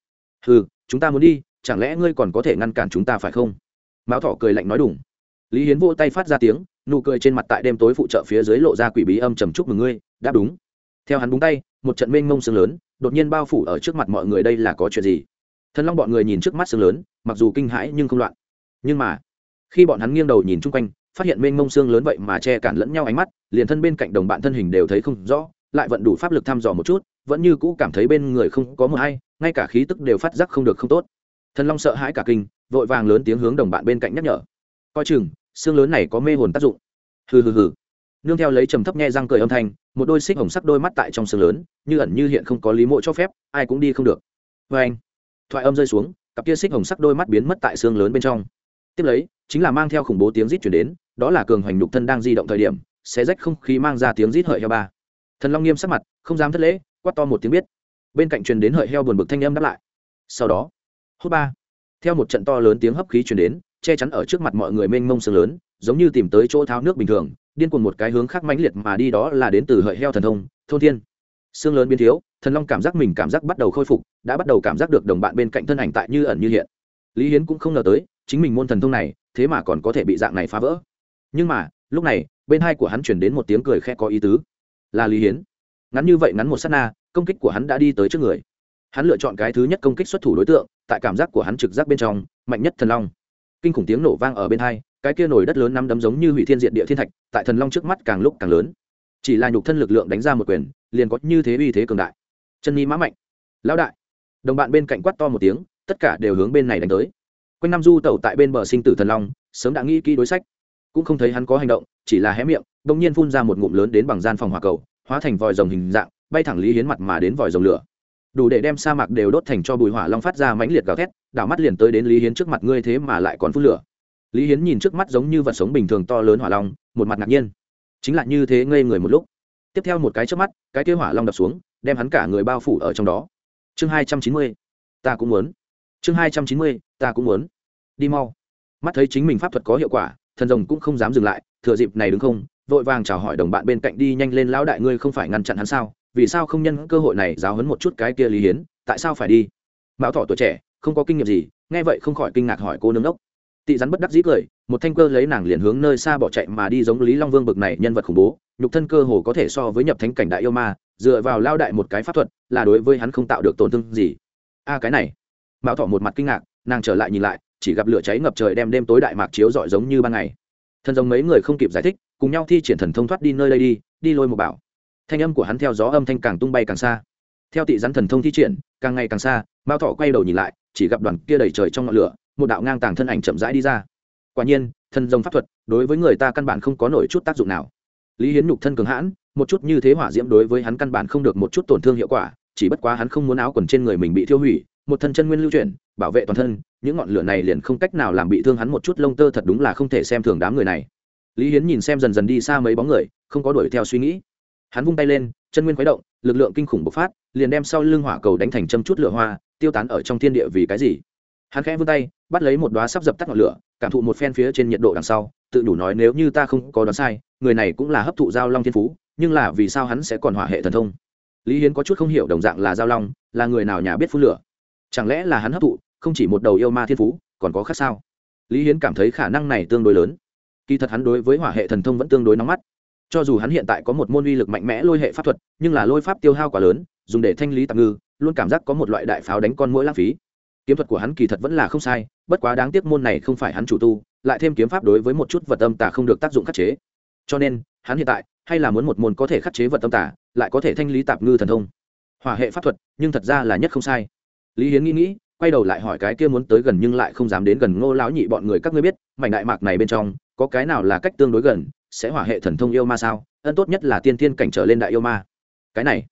Ừ chúng ta muốn đi, chẳng lẽ ngươi còn có thể ngăn cản chúng ta phải không? Mão thỏ cười lạnh nói đủng lý hiến vỗ tay phát ra tiếng, nụ cười trên mặt tại đêm tối phụ trợ phía dưới lộ ra quỷ bí âm trầm chúc mừng ngươi, đáp đúng. Theo hắn búng tay, một trận mênh mông sương lớn, đột nhiên bao phủ ở trước mặt mọi người đây là có chuyện gì? Thần long bọn người nhìn trước mắt sương lớn, mặc dù kinh hãi nhưng không loạn. Nhưng mà, khi bọn hắn nghiêng đầu nhìn chung quanh phát hiện mênh mông xương lớn vậy mà che cản lẫn nhau ánh mắt, liền thân bên cạnh đồng bạn thân hình đều thấy không rõ, lại vận đủ pháp lực thăm dò một chút, vẫn như cũ cảm thấy bên người không có mờ hay, ngay cả khí tức đều phát giác không được không tốt. Thần long sợ hãi cả kinh, vội vàng lớn tiếng hướng đồng bạn bên cạnh nhắc nhở. Coi chừng, xương lớn này có mê hồn tác dụng. Hừ hừ hừ. Nương theo lấy trầm thấp nghe răng cười âm thanh, một đôi xích hồng sắc đôi mắt tại trong xương lớn, như ẩn như hiện không có lý mộ cho phép, ai cũng đi không được. Vê anh, thoại âm rơi xuống, cặp kia xích hồng sắc đôi mắt biến mất tại xương lớn bên trong. Tiếp lấy, chính là mang theo khủng bố tiếng rít chuyển đến đó là cường hoành nhục thân đang di động thời điểm sẽ rách không khí mang ra tiếng rít hợi heo ba. Thần long nghiêm sắc mặt, không dám thất lễ, quát to một tiếng biết. Bên cạnh truyền đến hợi heo buồn bực thanh âm đáp lại. Sau đó hốt ba. Theo một trận to lớn tiếng hấp khí truyền đến, che chắn ở trước mặt mọi người mênh mông sương lớn, giống như tìm tới chỗ tháo nước bình thường, điên cuồng một cái hướng khác mãnh liệt mà đi đó là đến từ hợi heo thần thông, thôn thiên. Xương lớn biến thiếu, thần long cảm giác mình cảm giác bắt đầu khôi phục, đã bắt đầu cảm giác được đồng bạn bên cạnh thân ảnh tại như ẩn như hiện. Lý hiến cũng không ngờ tới, chính mình môn thần thông này, thế mà còn có thể bị dạng này phá vỡ nhưng mà, lúc này, bên hai của hắn chuyển đến một tiếng cười khẽ có ý tứ. Là lý hiến. Ngắn như vậy ngắn một s á t na, công kích của hắn đã đi tới trước người. Hắn lựa chọn cái thứ nhất công kích xuất thủ đối tượng, tại cảm giác của hắn trực giác bên trong, mạnh nhất thần long. Kinh khủng tiếng nổ vang ở bên hai, cái kia nổi đất lớn nắm đấm giống như hủy thiên diện địa thiên thạch, tại thần long trước mắt càng lúc càng lớn. Chỉ là nhục thân lực lượng đánh ra một quyền, liền có như thế uy thế cường đại. Chân nhi mã mạnh. Lão đại. Đồng bạn bên cạnh quát to một tiếng, tất cả đều hướng bên này đánh tới. Quanh năm du tẩu tại bên bờ sinh tử thần long, sớm đã nghĩ kỹ đối sách cũng không thấy hắn có hành động, chỉ là hé miệng đ ỗ n g nhiên phun ra một ngụm lớn đến bằng gian phòng hòa cầu, hóa thành vòi rồng hình dạng, bay thẳng lý hiến mặt mà đến vòi rồng lửa. Đủ để đem sa mạc đều đốt thành cho bùi hỏa long phát ra mãnh liệt gào thét, đảo mắt liền tới đến lý hiến trước mặt ngươi thế mà lại còn phun lửa. Lý hiến nhìn trước mắt giống như vật sống bình thường to lớn hỏa long, một mặt ngạc nhiên. Chính là như thế ngây người một lúc. Tiếp theo một cái trước mắt, cái kế hỏa long đập xuống, đem hắn cả người bao phủ ở trong đó. Chương hai trăm chín mươi, ta cũng muốn. Chương hai trăm chín mươi, ta cũng muốn. Đi mau. Mắt thấy chính mình pháp thuật có hiệu quả thần rồng cũng không dám dừng lại, thừa dịp này đứng không, vội vàng chào hỏi đồng bạn bên cạnh đi nhanh lên, lão đại ngươi không phải ngăn chặn hắn sao? Vì sao không nhân cơ hội này giáo hấn một chút cái kia lý hiến? Tại sao phải đi? Mão thọ tuổi trẻ, không có kinh nghiệm gì, nghe vậy không khỏi kinh ngạc hỏi cô nương ốc tị rắn bất đắc dĩ cười, một thanh cơ lấy nàng liền hướng nơi xa bỏ chạy mà đi giống lý long vương bực này nhân vật khủng bố, nhục thân cơ hồ có thể so với nhập thánh cảnh đại yêu ma, dựa vào lao đại một cái pháp thuật là đối với hắn không tạo được tổn thương gì. A, cái này. Mão thọ một mặt kinh ngạc, nàng trở lại nhìn lại chỉ gặp lửa cháy ngập trời đem đêm tối đại mạc chiếu rọi giống như ban ngày. Thần giống mấy người không kịp giải thích, cùng nhau thi triển thần thông thoát đi nơi đây đi đi lôi một bảo. Thanh âm của hắn theo gió âm thanh càng tung bay càng xa. Theo tị rắn thần thông thi triển, càng ngày càng xa, mao thọ quay đầu nhìn lại, chỉ gặp đoàn kia đầy trời trong ngọn lửa, một đạo ngang tàng thân ảnh chậm rãi đi ra. Quả nhiên, thần rồng pháp thuật, đối với người ta căn bản không có nổi chút tác dụng nào. Lý hiến nhục thân cường hãn, một chút như thế hỏa diễm đối với hắn căn bản không được một chút tổn thương hiệu quả, chỉ bất quá hắn không muốn áo quần trên người mình bị thiêu hủy, một thân chân nguyên lưu chuyển, bảo vệ toàn thân những ngọn lửa này liền không cách nào làm bị thương hắn một chút, lông tơ thật đúng là không thể xem thường đám người này. Lý hiến nhìn xem dần dần đi xa mấy bóng người, không có đuổi theo suy nghĩ. Hắn vung tay lên, chân nguyên khuấy động, lực lượng kinh khủng bộc phát, liền đem sau lưng hỏa cầu đánh thành châm chút lửa hoa, tiêu tán ở trong thiên địa vì cái gì? Hắn khẽ vươn tay, bắt lấy một đoá sắp dập tắt ngọn lửa, cảm thụ một phen phía trên nhiệt độ đằng sau, tự đủ nói nếu như ta không có đoán sai, người này cũng là hấp thụ giao long thiên phú, nhưng là vì sao hắn sẽ còn hỏa hệ thần thông? Lý hiến có chút không hiểu đồng dạng là giao long, là người nào nhà biết phun lửa? Chẳng lẽ là hắn hấp thụ không chỉ một đầu yêu ma thiên phú, còn có khác sao? Lý hiến cảm thấy khả năng này tương đối lớn. Kỳ thật hắn đối với hỏa hệ thần thông vẫn tương đối nóng mắt. Cho dù hắn hiện tại có một môn uy lực mạnh mẽ lôi hệ pháp thuật, nhưng là lôi pháp tiêu hao quá lớn, dùng để thanh lý tạm ngư, luôn cảm giác có một loại đại pháo đánh con mũi lãng phí. Kiếm thuật của hắn kỳ thật vẫn là không sai, bất quá đáng tiếc môn này không phải hắn chủ tu, lại thêm kiếm pháp đối với một chút vật âm tà không được tác dụng khắc chế. Cho nên, hắn hiện tại, hay là muốn một môn có thể khắc chế vật âm tà, lại có thể thanh lý tạp ngư thần thông. Hỏa hệ pháp thuật, nhưng thật ra là nhất không sai. Lý hiến nghĩ nghĩ quay đầu lại hỏi cái kia muốn tới gần nhưng lại không dám đến gần ngô lão nhị bọn người các ngươi biết, mảnh đại mạc này bên trong, có cái nào là cách tương đối gần, sẽ hỏa hệ thần thông yêu ma sao? Ân tốt nhất là tiên tiên cảnh trở lên đại yêu ma. Cái này,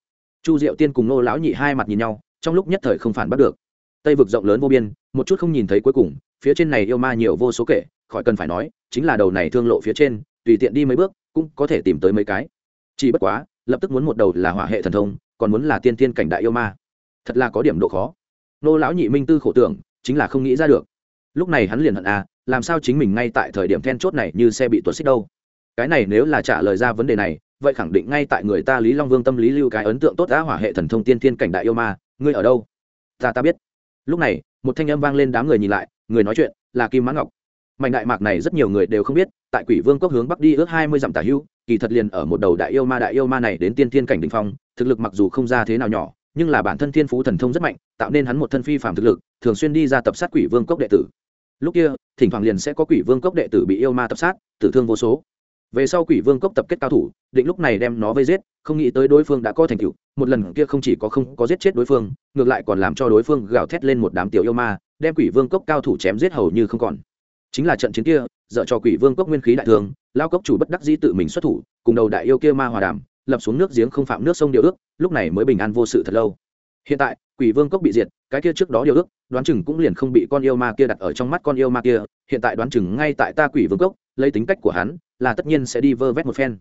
chu diệu tiên cùng ngô lão nhị hai mặt nhìn nhau, trong lúc nhất thời không phản bắt được. Tây vực rộng lớn vô biên, một chút không nhìn thấy cuối cùng, phía trên này yêu ma nhiều vô số kể, khỏi cần phải nói, chính là đầu này thương lộ phía trên, tùy tiện đi mấy bước, cũng có thể tìm tới mấy cái. Chỉ bất quá, lập tức muốn một đầu là hỏa hệ thần thông, còn muốn là tiên tiên cảnh đại yêu ma. Thật là có điểm độ khó nô lão nhị minh tư khổ tưởng, chính là không nghĩ ra được. Lúc này hắn liền hận à làm sao chính mình ngay tại thời điểm then chốt này như xe bị tuột xích đâu? Cái này nếu là trả lời ra vấn đề này, vậy khẳng định ngay tại người ta lý long vương tâm lý lưu cái ấn tượng tốt đã hỏa hệ thần thông tiên thiên cảnh đại yêu ma, ngươi ở đâu? Ta ta biết. Lúc này, một thanh âm vang lên đám người nhìn lại, người nói chuyện là kim mã ngọc. Mạnh đại mạc này rất nhiều người đều không biết, tại quỷ vương cốc hướng bắc đi ước hai mươi dặm tả hưu, kỳ thật liền ở một đầu đại yêu ma đại yêu ma này đến tiên thiên cảnh đình phong, thực lực mặc dù không ra thế nào nhỏ nhưng là bản thân thiên phú thần thông rất mạnh, tạo nên hắn một thân phi phạm thực lực, thường xuyên đi ra tập sát quỷ vương cốc đệ tử. Lúc kia, thỉnh thoảng liền sẽ có quỷ vương cốc đệ tử bị yêu ma tập sát, tử thương vô số. Về sau quỷ vương cốc tập kết cao thủ, định lúc này đem nó vây giết, không nghĩ tới đối phương đã có thành tựu, một lần kia không chỉ có không có giết chết đối phương, ngược lại còn làm cho đối phương gào thét lên một đám tiểu yêu ma, đem quỷ vương cốc cao thủ chém giết hầu như không còn. Chính là trận chiến kia, dợ cho quỷ vương cốc nguyên khí đại thường, lao cốc chủ bất đắc dĩ tự mình xuất thủ, cùng đầu đại yêu kia ma hòa đàm lập xuống nước giếng không phạm nước sông điều ước lúc này mới bình an vô sự thật lâu. Hiện tại quỷ vương cốc bị diệt cái kia trước đó điều ước đoán chừng cũng liền không bị con yêu ma kia đặt ở trong mắt con yêu ma kia hiện tại đoán chừng ngay tại ta quỷ vương cốc lấy tính cách của hắn là tất nhiên sẽ đi vơ vét một phen.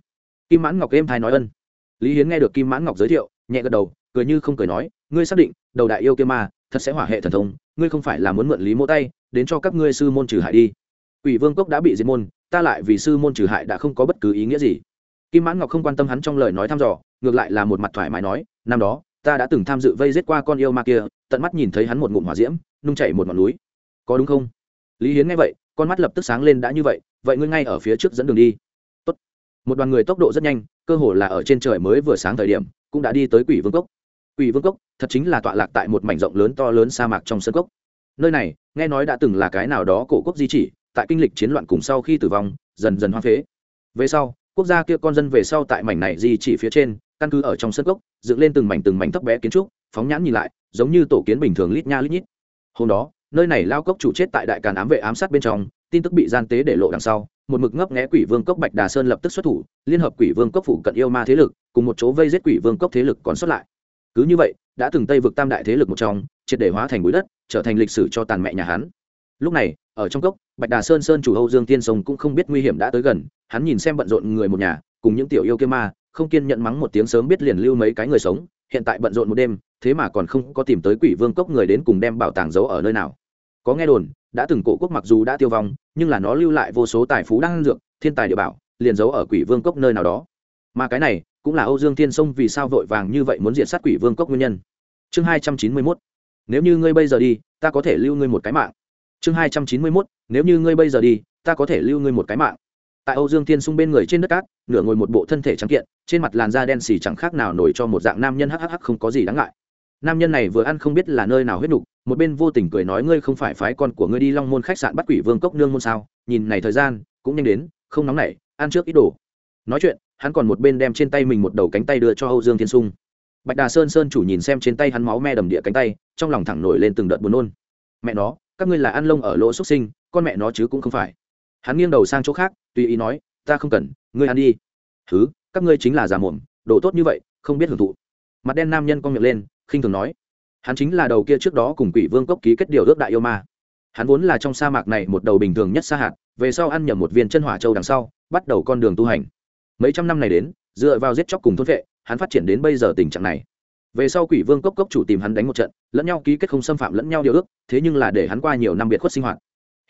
Kim mãn ngọc êm thai nói ân. Lý hiến nghe được kim mãn ngọc giới thiệu nhẹ gật đầu cười như không cười nói ngươi xác định đầu đại yêu kia ma thật sẽ hỏa hệ thần thông ngươi không phải là muốn mượn lý mô tay đến cho các ngươi sư môn trừ hại đi. Quỷ Vương cốc đã bị diệt môn, ta lại vì sư môn trừ hại đã không có bất cứ ý nghĩa gì. Kim Mãn Ngọc không quan tâm hắn trong lời nói thăm dò, ngược lại là một mặt thoải mái nói, năm đó, ta đã từng tham dự vây giết qua con yêu ma kia, tận mắt nhìn thấy hắn một ngụm hỏa diễm, nung chảy một ngọn núi. Có đúng không? Lý Hiến nghe vậy, con mắt lập tức sáng lên đã như vậy, vậy ngươi ngay ở phía trước dẫn đường đi. Tốt. Một đoàn người tốc độ rất nhanh, cơ hồ là ở trên trời mới vừa sáng thời điểm, cũng đã đi tới Quỷ Vương cốc. Quỷ Vương cốc, thật chính là tọa lạc tại một mảnh rộng lớn to lớn sa mạc trong sơn cốc. Nơi này, nghe nói đã từng là cái nào đó cổ quốc di chỉ, tại kinh lịch chiến loạn cùng sau khi tử vong dần dần hoang phế về sau quốc gia kia con dân về sau tại mảnh này di chỉ phía trên, căn cứ ở trong sân cốc, dựng lên từng mảnh từng mảnh thấp bé kiến trúc, phóng nhãn nhìn lại, giống như tổ kiến bình thường lít nha lít nhít. Hôm đó, nơi này lao cốc chủ chết tại đại càn ám vệ ám sát bên trong, tin tức bị gian tế để lộ đằng sau, một mực ngấp nghé quỷ vương cốc bạch đà sơn lập tức xuất thủ, liên hợp quỷ vương cốc phủ cận yêu ma thế lực, cùng một chỗ vây giết quỷ vương cốc thế lực còn xuất lại. Cứ như vậy, đã từng tây vực tam đại thế lực một trong, triệt để hóa thành bụi đất, trở thành lịch sử cho tàn mẹ nhà hắn lúc này, ở trong cốc, bạch đà sơn sơn chủ âu dương tiên sông cũng không biết nguy hiểm đã tới gần, hắn nhìn xem bận rộn người một nhà, cùng những tiểu yêu kia ma, không kiên nhận mắng một tiếng sớm biết liền lưu mấy cái người sống, hiện tại bận rộn một đêm, thế mà còn không có tìm tới quỷ vương cốc người đến cùng đem bảo tàng giấu ở nơi nào. Có nghe đồn, đã từng cổ quốc mặc dù đã tiêu vong, nhưng là nó lưu lại vô số tài phú đang dược, thiên tài địa bảo, liền giấu ở quỷ vương cốc nơi nào đó. Mà cái này, cũng là âu dương Thiên sông vì sao vội vàng như vậy muốn diện sát quỷ vương cốc nguyên nhân. Chương hai trăm chín mươi mốt. Nếu như ngươi bây giờ đi, ta có thể lưu ngươi một cái mạng chương hai trăm chín mươi mốt, nếu như ngươi bây giờ đi, ta có thể lưu ngươi một cái mạng. Tại âu dương thiên sung bên người trên đất cát, nửa ngồi một bộ thân thể trắng kiện, trên mặt làn da đen xì chẳng khác nào nổi cho một dạng nam nhân hhh không có gì đáng ngại. Nam nhân này vừa ăn không biết là nơi nào huyết nục một bên vô tình cười nói ngươi không phải phái con của ngươi đi long môn khách sạn bắt quỷ vương cốc nương môn sao, nhìn này thời gian, cũng nhanh đến, không nóng nảy, ăn trước ít đồ. Nói chuyện, hắn còn một bên đem trên tay mình một đầu cánh tay đưa cho âu dương thiên sung. Bạch đà sơn sơn chủ nhìn xem trên tay hắn máu me đầm địa cánh tay, trong lòng thẳng nổi lên từng đợt buồn nôn. Mẹ nó các ngươi là ăn lông ở lỗ xuất sinh, con mẹ nó chứ cũng không phải. Hắn nghiêng đầu sang chỗ khác, tùy ý nói, ta không cần, ngươi ăn đi. Thứ các ngươi chính là già mồm đồ tốt như vậy, không biết hưởng thụ. Mặt đen nam nhân con miệng lên, khinh thường nói, hắn chính là đầu kia trước đó cùng quỷ vương cốc ký kết điều ước đại yêu ma. Hắn vốn là trong sa mạc này một đầu bình thường nhất sa hạt, về sau ăn nhầm một viên chân hỏa châu đằng sau, bắt đầu con đường tu hành. Mấy trăm năm này đến, dựa vào giết chóc cùng thôn vệ, hắn phát triển đến bây giờ tình trạng này về sau quỷ vương cốc cốc chủ tìm hắn đánh một trận, lẫn nhau ký kết không xâm phạm lẫn nhau điều ước, thế nhưng là để hắn qua nhiều năm biệt khuất sinh hoạt.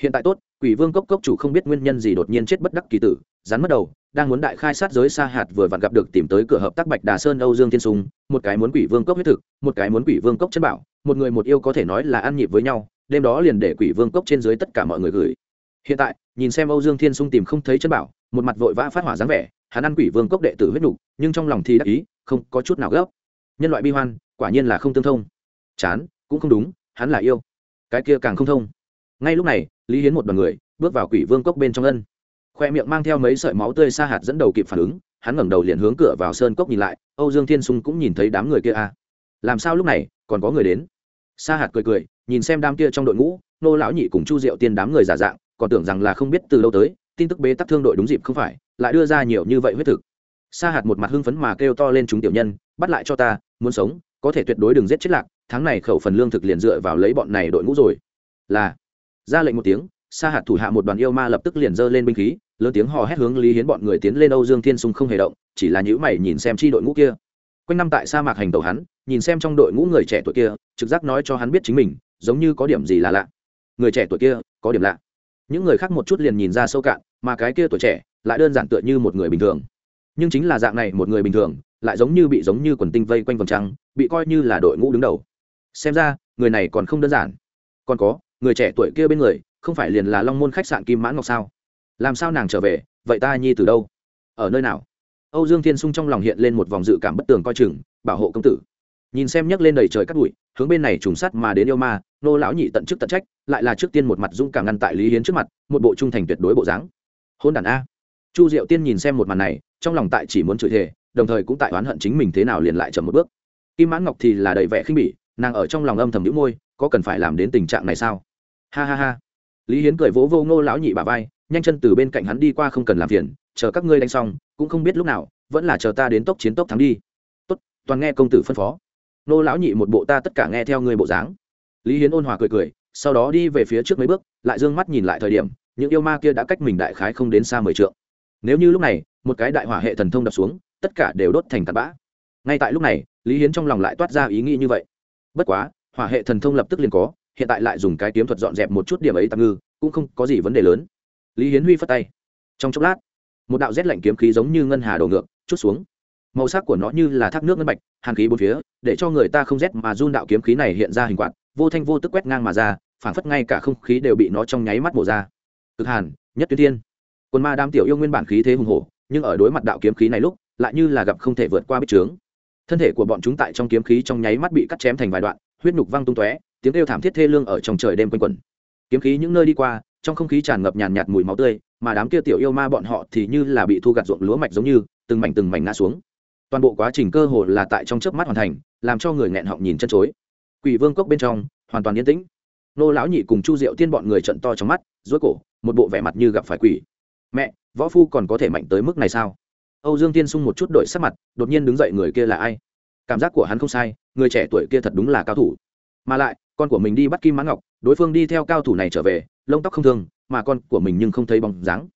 Hiện tại tốt, quỷ vương cốc cốc chủ không biết nguyên nhân gì đột nhiên chết bất đắc kỳ tử, rắn mất đầu, đang muốn đại khai sát giới xa hạt vừa vặn gặp được tìm tới cửa hợp tác bạch đà sơn âu dương thiên sùng một cái muốn quỷ vương cốc huyết thực, một cái muốn quỷ vương cốc chân bảo, một người một yêu có thể nói là ăn nhịp với nhau, đêm đó liền để quỷ vương cốc trên dưới tất cả mọi người gửi. Hiện tại, nhìn xem âu dương thiên sung tìm không thấy chân bảo, một mặt vội vã phát hỏa dáng vẻ, hắn ăn quỷ vương cốc đệ tử huyết nhục, nhưng trong lòng thì đắc ý, không có chút nào gấp nhân loại bi hoan, quả nhiên là không tương thông. Chán, cũng không đúng, hắn là yêu. Cái kia càng không thông. Ngay lúc này, lý hiến một đoàn người bước vào quỷ vương cốc bên trong ân. Khoe miệng mang theo mấy sợi máu tươi Sa hạt dẫn đầu kịp phản ứng, hắn ngẩng đầu liền hướng cửa vào sơn cốc nhìn lại, âu dương thiên sung cũng nhìn thấy đám người kia à. Làm sao lúc này, còn có người đến? Sa hạt cười cười, nhìn xem đám kia trong đội ngũ, nô lão nhị cùng chu diệu tiên đám người giả dạng, còn tưởng rằng là không biết từ đâu tới, tin tức bế tắc thương đội đúng dịp không phải, lại đưa ra nhiều như vậy huyết thực. Sa hạt một mặt hưng phấn mà kêu to lên chúng tiểu nhân, bắt lại cho ta muốn sống, có thể tuyệt đối đừng giết chết lạc, tháng này khẩu phần lương thực liền dựa vào lấy bọn này đội ngũ rồi. Là, ra lệnh một tiếng, sa hạt thủ hạ một đoàn yêu ma lập tức liền giơ lên binh khí, lớn tiếng hò hét hướng lý hiến bọn người tiến lên âu dương thiên sung không hề động, chỉ là nhữ mày nhìn xem chi đội ngũ kia. Quanh năm tại sa mạc hành tàu hắn, nhìn xem trong đội ngũ người trẻ tuổi kia, trực giác nói cho hắn biết chính mình, giống như có điểm gì là lạ. Người trẻ tuổi kia, có điểm lạ. Những người khác một chút liền nhìn ra sâu cạn, mà cái kia tuổi trẻ, lại đơn giản tựa như một người bình thường nhưng chính là dạng này một người bình thường, lại giống như bị giống như quần tinh vây quanh vòng trăng, bị coi như là đội ngũ đứng đầu. Xem ra, người này còn không đơn giản. Còn có, người trẻ tuổi kia bên người, không phải liền là long môn khách sạn kim mãn ngọc sao? Làm sao nàng trở về, vậy ta nhi từ đâu? Ở nơi nào? Âu dương thiên sung trong lòng hiện lên một vòng dự cảm bất tường coi chừng, bảo hộ công tử. Nhìn xem nhấc lên đầy trời cắt bụi, hướng bên này trùng sắt mà đến yêu ma, nô lão nhị tận chức tận trách, lại là trước tiên một mặt dũng cảm ngăn tại lý hiến trước mặt, một bộ trung thành tuyệt đối bộ dáng. Hôn đàn a chu diệu tiên nhìn xem một màn này, trong lòng tại chỉ muốn chửi thề, đồng thời cũng tại oán hận chính mình thế nào liền lại chậm một bước. Kim mãn ngọc thì là đầy vẻ khinh bỉ, nàng ở trong lòng âm thầm đĩu môi, có cần phải làm đến tình trạng này sao? Ha ha ha. Lý hiến cười vỗ vô ngô lão nhị bà vai, nhanh chân từ bên cạnh hắn đi qua không cần làm phiền, chờ các ngươi đánh xong, cũng không biết lúc nào, vẫn là chờ ta đến tốc chiến tốc thắng đi. Tốt, toàn nghe công tử phân phó. Nô lão nhị một bộ ta tất cả nghe theo ngươi bộ dáng. Lý hiến ôn hòa cười cười, sau đó đi về phía trước mấy bước, lại d ư ơ n g mắt nhìn lại thời điểm, những yêu ma kia đã cách mình đại khái không đến xa mười t nếu như lúc này, một cái đại hỏa hệ thần thông đập xuống, tất cả đều đốt thành tạt bã. Ngay tại lúc này, lý hiến trong lòng lại toát ra ý nghĩ như vậy. Bất quá, hỏa hệ thần thông lập tức liền có, hiện tại lại dùng cái kiếm thuật dọn dẹp một chút điểm ấy tạm ngư, cũng không có gì vấn đề lớn. Lý hiến huy phất tay. Trong chốc lát, một đạo rét lạnh kiếm khí giống như ngân hà đổ ngược, chút xuống. Màu sắc của nó như là thác nước ngân bạch, hàn khí bốn phía, để cho người ta không rét mà run đạo kiếm khí này hiện ra hình quạt, vô thanh vô tức quét ngang mà ra, phảng phất ngay cả không khí đều bị nó trong nháy mắt bổ ra. Cực hàn, nhất tuyến tiên quân ma đám tiểu yêu nguyên bản khí thế hùng hổ, nhưng ở đối mặt đạo kiếm khí này lúc, lại như là gặp không thể vượt qua bích trướng. Thân thể của bọn chúng tại trong kiếm khí trong nháy mắt bị cắt chém thành vài đoạn, huyết nhục văng tung tóe, tiếng kêu thảm thiết thê lương ở trong trời đêm quanh quẩn. Kiếm khí những nơi đi qua, trong không khí tràn ngập nhàn nhạt mùi máu tươi, mà đám kia tiểu yêu ma bọn họ thì như là bị thu gặt ruộng lúa mạch giống như, từng mảnh từng mảnh ngã xuống. Toàn bộ quá trình cơ hồ là tại trong chớp mắt hoàn thành, làm cho người nghẹn họng nhìn chân chối. Quỷ vương cốc bên trong, hoàn toàn yên tĩnh. Nô lão nhị cùng chu diệu tiên bọn người trận to trong mắt, rối cổ, một bộ vẻ mặt như gặp phải quỷ mẹ, võ phu còn có thể mạnh tới mức này sao? Âu dương tiên sung một chút đội sắc mặt, đột nhiên đứng dậy, người kia là ai? Cảm giác của hắn không sai, người trẻ tuổi kia thật đúng là cao thủ. Mà lại, con của mình đi bắt kim mãn ngọc, đối phương đi theo cao thủ này trở về, lông tóc không thương mà con của mình nhưng không thấy bóng dáng.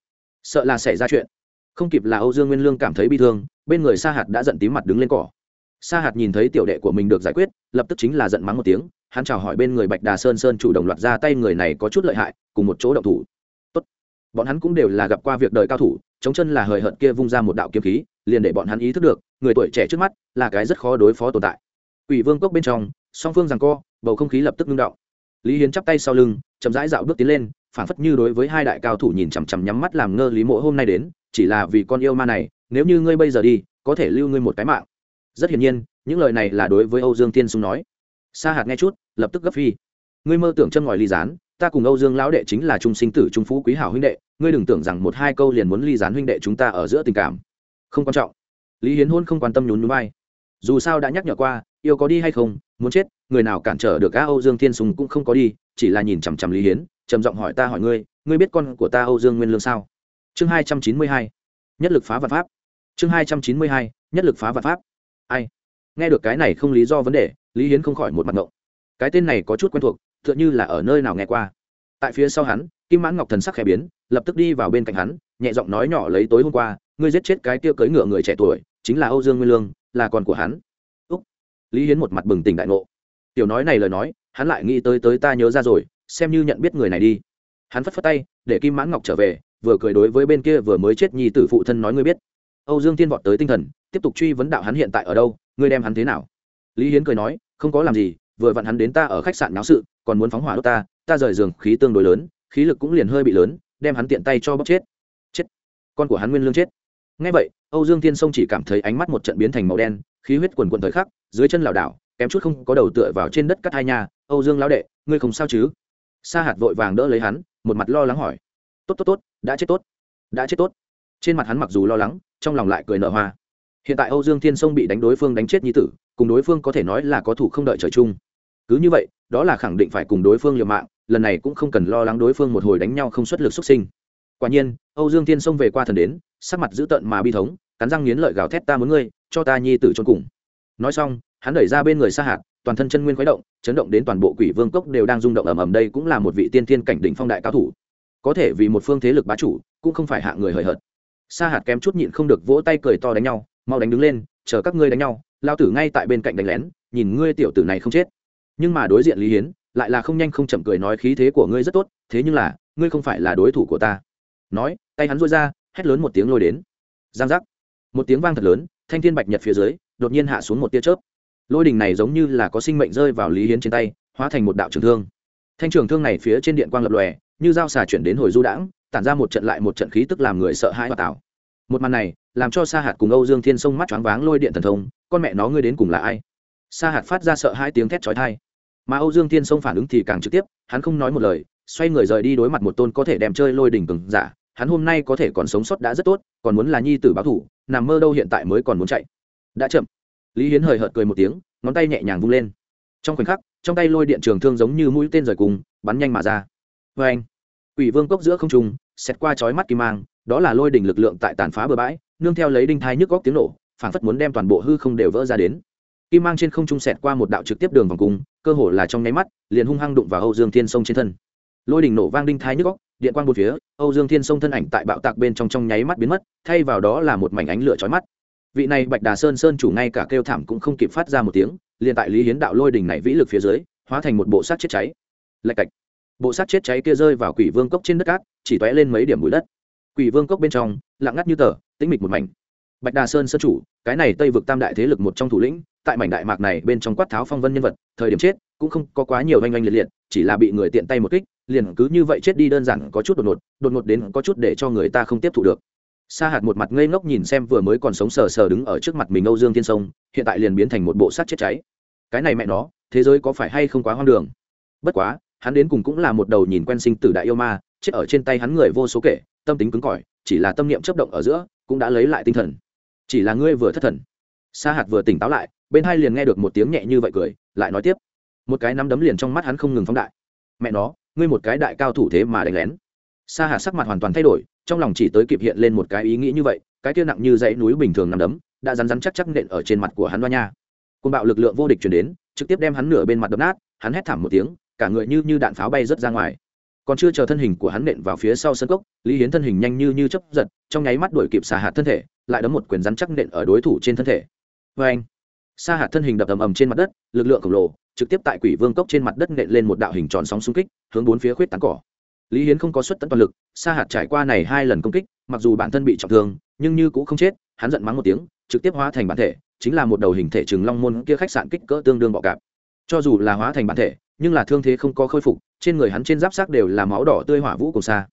Sợ là xảy ra chuyện. Không kịp là âu dương nguyên lương cảm thấy bi thương, bên người sa hạt đã giận tím mặt đứng lên cỏ. Sa hạt nhìn thấy tiểu đệ của mình được giải quyết, lập tức chính là giận mắng một tiếng, hắn chào hỏi bên người bạch đà sơn sơn chủ động loạt ra tay, người này có chút lợi hại, cùng một chỗ động thủ bọn hắn cũng đều là gặp qua việc đời cao thủ, chống chân là hời hợt kia vung ra một đạo kiếm khí, liền để bọn hắn ý thức được, người tuổi trẻ trước mắt là cái rất khó đối phó tồn tại. Ủy vương cốc bên trong, song phương rằng co, bầu không khí lập tức ngưng động. Lý hiến chắp tay sau lưng, chậm rãi dạo bước tiến lên, phản phất như đối với hai đại cao thủ nhìn chằm chằm nhắm mắt làm ngơ lý mộ hôm nay đến, chỉ là vì con yêu ma này, nếu như ngươi bây giờ đi, có thể lưu ngươi một cái mạng. Rất hiển nhiên, những lời này là đối với âu dương tiên sung nói. Sa hạt nghe chút, lập tức gấp phi. Ngươi mơ tưởng chân ngòi ly gián, ta cùng âu dương lão đệ chính là trung sinh tử trung phú quý hảo huynh đệ ngươi đừng tưởng rằng một hai câu liền muốn ly gián huynh đệ chúng ta ở giữa tình cảm. Không quan trọng. Lý hiến hôn không quan tâm nhún núi bay dù sao đã nhắc nhở qua, yêu có đi hay không, muốn chết, người nào cản trở được a âu dương thiên sùng cũng không có đi, chỉ là nhìn chằm chằm lý hiến, trầm giọng hỏi ta hỏi ngươi ngươi biết con của ta âu dương nguyên lương sao? Chương hai trăm chín mươi hai. Nhất lực phá vật pháp. Chương hai trăm chín mươi hai. Nhất lực phá vật pháp. Ai? Nghe được cái này không lý do vấn đề, lý hiến không khỏi một mặt ngộng. Cái tên này có chút quen thuộc t h ư ợ n h ư là ở nơi nào nghe qua tại phía sau hắn, kim mãn ngọc thần sắc khẽ biến, lập tức đi vào bên cạnh hắn, nhẹ giọng nói nhỏ lấy tối hôm qua, ngươi giết chết cái kia cưỡi ngựa người trẻ tuổi, chính là âu dương nguyên lương, là con của hắn. Úc. Lý hiến một mặt bừng tỉnh đại ngộ. Tiểu nói này lời nói, hắn lại nghĩ tới tới ta nhớ ra rồi, xem như nhận biết người này đi. Hắn phất phất tay, để kim mãn ngọc trở về, vừa cười đối với bên kia vừa mới chết nhi tử phụ thân nói ngươi biết. Âu dương tiên vọt tới tinh thần, tiếp tục truy vấn đạo hắn hiện tại ở đâu, ngươi đem hắn thế nào? Lý hiến cười nói, không có làm gì, vừa vặn hắn đến ta ở khách sạn náo sự, còn muốn phóng hỏa đốt ta ta rời giường khí tương đối lớn, khí lực cũng liền hơi bị lớn, đem hắn tiện tay cho bóc chết. Chết. Con của hắn nguyên lương chết. Ngay vậy, âu dương tiên sông chỉ cảm thấy ánh mắt một trận biến thành màu đen, khí huyết quần quần thời khắc, dưới chân lảo đảo, kém chút không có đầu tựa vào trên đất cắt hai nhà. Âu dương lão đệ, ngươi không sao chứ? Sa hạt vội vàng đỡ lấy hắn, một mặt lo lắng hỏi. Tốt tốt tốt, đã chết tốt. Đã chết tốt. Trên mặt hắn mặc dù lo lắng, trong lòng lại cười nở hoa. Hiện tại âu dương thiên sông bị đánh đối phương đánh chết như tử, cùng đối phương có thể nói là có thủ không đợi trời chung. Cứ như vậy, đó là khẳng định phải cùng đối phương liều mạng lần này cũng không cần lo lắng đối phương một hồi đánh nhau không xuất lực xuất sinh. Quả nhiên, âu dương thiên xông về qua thần đến, sắc mặt dữ tợn mà bi thống, cắn răng nghiến lợi gào thét ta muốn ngươi, cho ta nhi tử trốn cùng. Nói xong, hắn đẩy ra bên người xa hạt toàn thân chân nguyên khuấy động, chấn động đến toàn bộ quỷ vương cốc đều đang rung động ầm ầm đây cũng là một vị tiên thiên cảnh đỉnh phong đại cao thủ. Có thể vì một phương thế lực bá chủ, cũng không phải hạ người hời hợt. Sa hạt kém chút nhịn không được vỗ tay cười to đánh nhau, mau đánh đứng lên, chờ các ngươi đánh nhau, lao tử ngay tại bên cạnh đánh lén, nhìn ngươi tiểu tử này không chết. Nhưng mà đối diện lý hiến lại là không nhanh không chậm cười nói khí thế của ngươi rất tốt, thế nhưng là, ngươi không phải là đối thủ của ta. Nói, tay hắn rối ra, hét lớn một tiếng lôi đến. Giang giác. Một tiếng vang thật lớn, thanh thiên bạch nhật phía dưới, đột nhiên hạ xuống một tia chớp. Lôi đình này giống như là có sinh mệnh rơi vào lý hiến trên tay, hóa thành một đạo trường thương. Thanh trường thương này phía trên điện quang lập lòe, như dao xà chuyển đến hồi du đãng, tản ra một trận lại một trận khí tức làm người sợ hãi và tạo một màn này, làm cho sa hạt cùng âu dương thiên sông mắt choáng váng lôi điện thần thông, con mẹ nó ngươi đến cùng là ai? Sa hạt phát ra sợ hai tiếng thét chói tai mà âu dương thiên sông phản ứng thì càng trực tiếp, hắn không nói một lời, xoay người rời đi đối mặt một tôn có thể đem chơi lôi đỉnh cường giả, hắn hôm nay có thể còn sống sót đã rất tốt, còn muốn là nhi tử báo thủ, nằm mơ đâu hiện tại mới còn muốn chạy. Đã chậm. Lý hiến hời hợt cười một tiếng, ngón tay nhẹ nhàng vung lên. Trong khoảnh khắc, trong tay lôi điện trường thương giống như mũi tên rời cùng, bắn nhanh mà ra. Vê anh, quỷ vương cốc giữa không trung xét qua chói mắt kim mang, đó là lôi đỉnh lực lượng tại tàn phá bờ bãi, nương theo lấy đinh thai nhức góc tiếng nổ phản phất muốn đem toàn bộ hư không đều vỡ ra đến. Kim mang trên không trung xẹt qua một đạo trực tiếp đường vòng cung cơ hồ là trong nháy mắt, liền hung hăng đụng vào âu dương thiên sông trên thân. Lôi đỉnh nổ vang đinh thai nhức góc điện quang một phía, âu dương thiên sông thân ảnh tại bạo tạc bên trong trong nháy mắt biến mất, thay vào đó là một mảnh ánh lửa chói mắt. Vị này bạch đà sơn sơn chủ ngay cả kêu thảm cũng không kịp phát ra một tiếng, liền tại lý hiến đạo lôi đỉnh này vĩ lực phía dưới, hóa thành một bộ sát chết cháy. Lạch cạch. Bộ sát chết cháy kia rơi vào quỷ vương cốc trên đất cát, chỉ tóe lên mấy điểm bụi đất. Quỷ vương cốc bên trong, lặng ngắt như tờ, tĩnh mịch một mảnh. Bạch đà sơn sơn chủ cái này tây vực tam đại thế lực một trong thủ lĩnh, tại mảnh đại mạc này bên trong quát tháo phong vân nhân vật, thời điểm chết, cũng không có quá nhiều oanh oanh liệt liệt, chỉ là bị người tiện tay một kích, liền cứ như vậy chết đi đơn giản có chút đột ngột đột ngột đến có chút để cho người ta không tiếp thụ được. Sa hạt một mặt ngây ngốc nhìn xem vừa mới còn sống sờ sờ đứng ở trước mặt mình âu dương thiên sông, hiện tại liền biến thành một bộ sát chết cháy. Cái này mẹ nó, thế giới có phải hay không quá hoang đường? Bất quá, hắn đến cùng cũng là một đầu nhìn quen sinh tử đại yêu ma, chết ở trên tay hắn người vô số kể, tâm tính cứng cỏi, chỉ là tâm niệm chấp động ở giữa, cũng đã lấy lại tinh thần chỉ là ngươi vừa thất thần. Sa hạt vừa tỉnh táo lại, bên hai liền nghe được một tiếng nhẹ như vậy cười, lại nói tiếp. Một cái nắm đấm liền trong mắt hắn không ngừng phóng đại. Mẹ nó, ngươi một cái đại cao thủ thế mà đánh lén. Sa hạt sắc mặt hoàn toàn thay đổi, trong lòng chỉ tới kịp hiện lên một cái ý nghĩ như vậy, cái kia nặng như dãy núi bình thường nằm đấm, đã rắn rắn chắc chắc nện ở trên mặt của hắn loa nha. Côn bạo lực lượng vô địch chuyển đến, trực tiếp đem hắn nửa bên mặt đấm nát, hắn hét thảm một tiếng, cả người như như đạn pháo bay rớt ra ngoài còn chưa chờ thân hình của hắn nện vào phía sau sân cốc, lý hiến thân hình nhanh như như chấp giật, trong nháy mắt đuổi kịp xà hạt thân thể, lại đấm một quyền rắn chắc nện ở đối thủ trên thân thể. Vê anh sa hạt thân hình đập ầm ầm trên mặt đất, lực lượng khổng lồ, trực tiếp tại quỷ vương cốc trên mặt đất nện lên một đạo hình tròn sóng xung kích, hướng bốn phía khuyết tán cỏ. Lý hiến không có xuất tận toàn lực, sa hạt trải qua này hai lần công kích, mặc dù bản thân bị trọng thương, nhưng như cũng không chết, hắn giận mắng một tiếng, trực tiếp hóa thành bản thể, chính là một đầu hình thể trừng long môn kia khách sạn kích cỡ tương đương bọ cạp. Cho dù là hóa thành bản thể, nhưng là thương thế không có khôi phục trên người hắn trên giáp xác đều là máu đỏ tươi hỏa vũ cùng xa.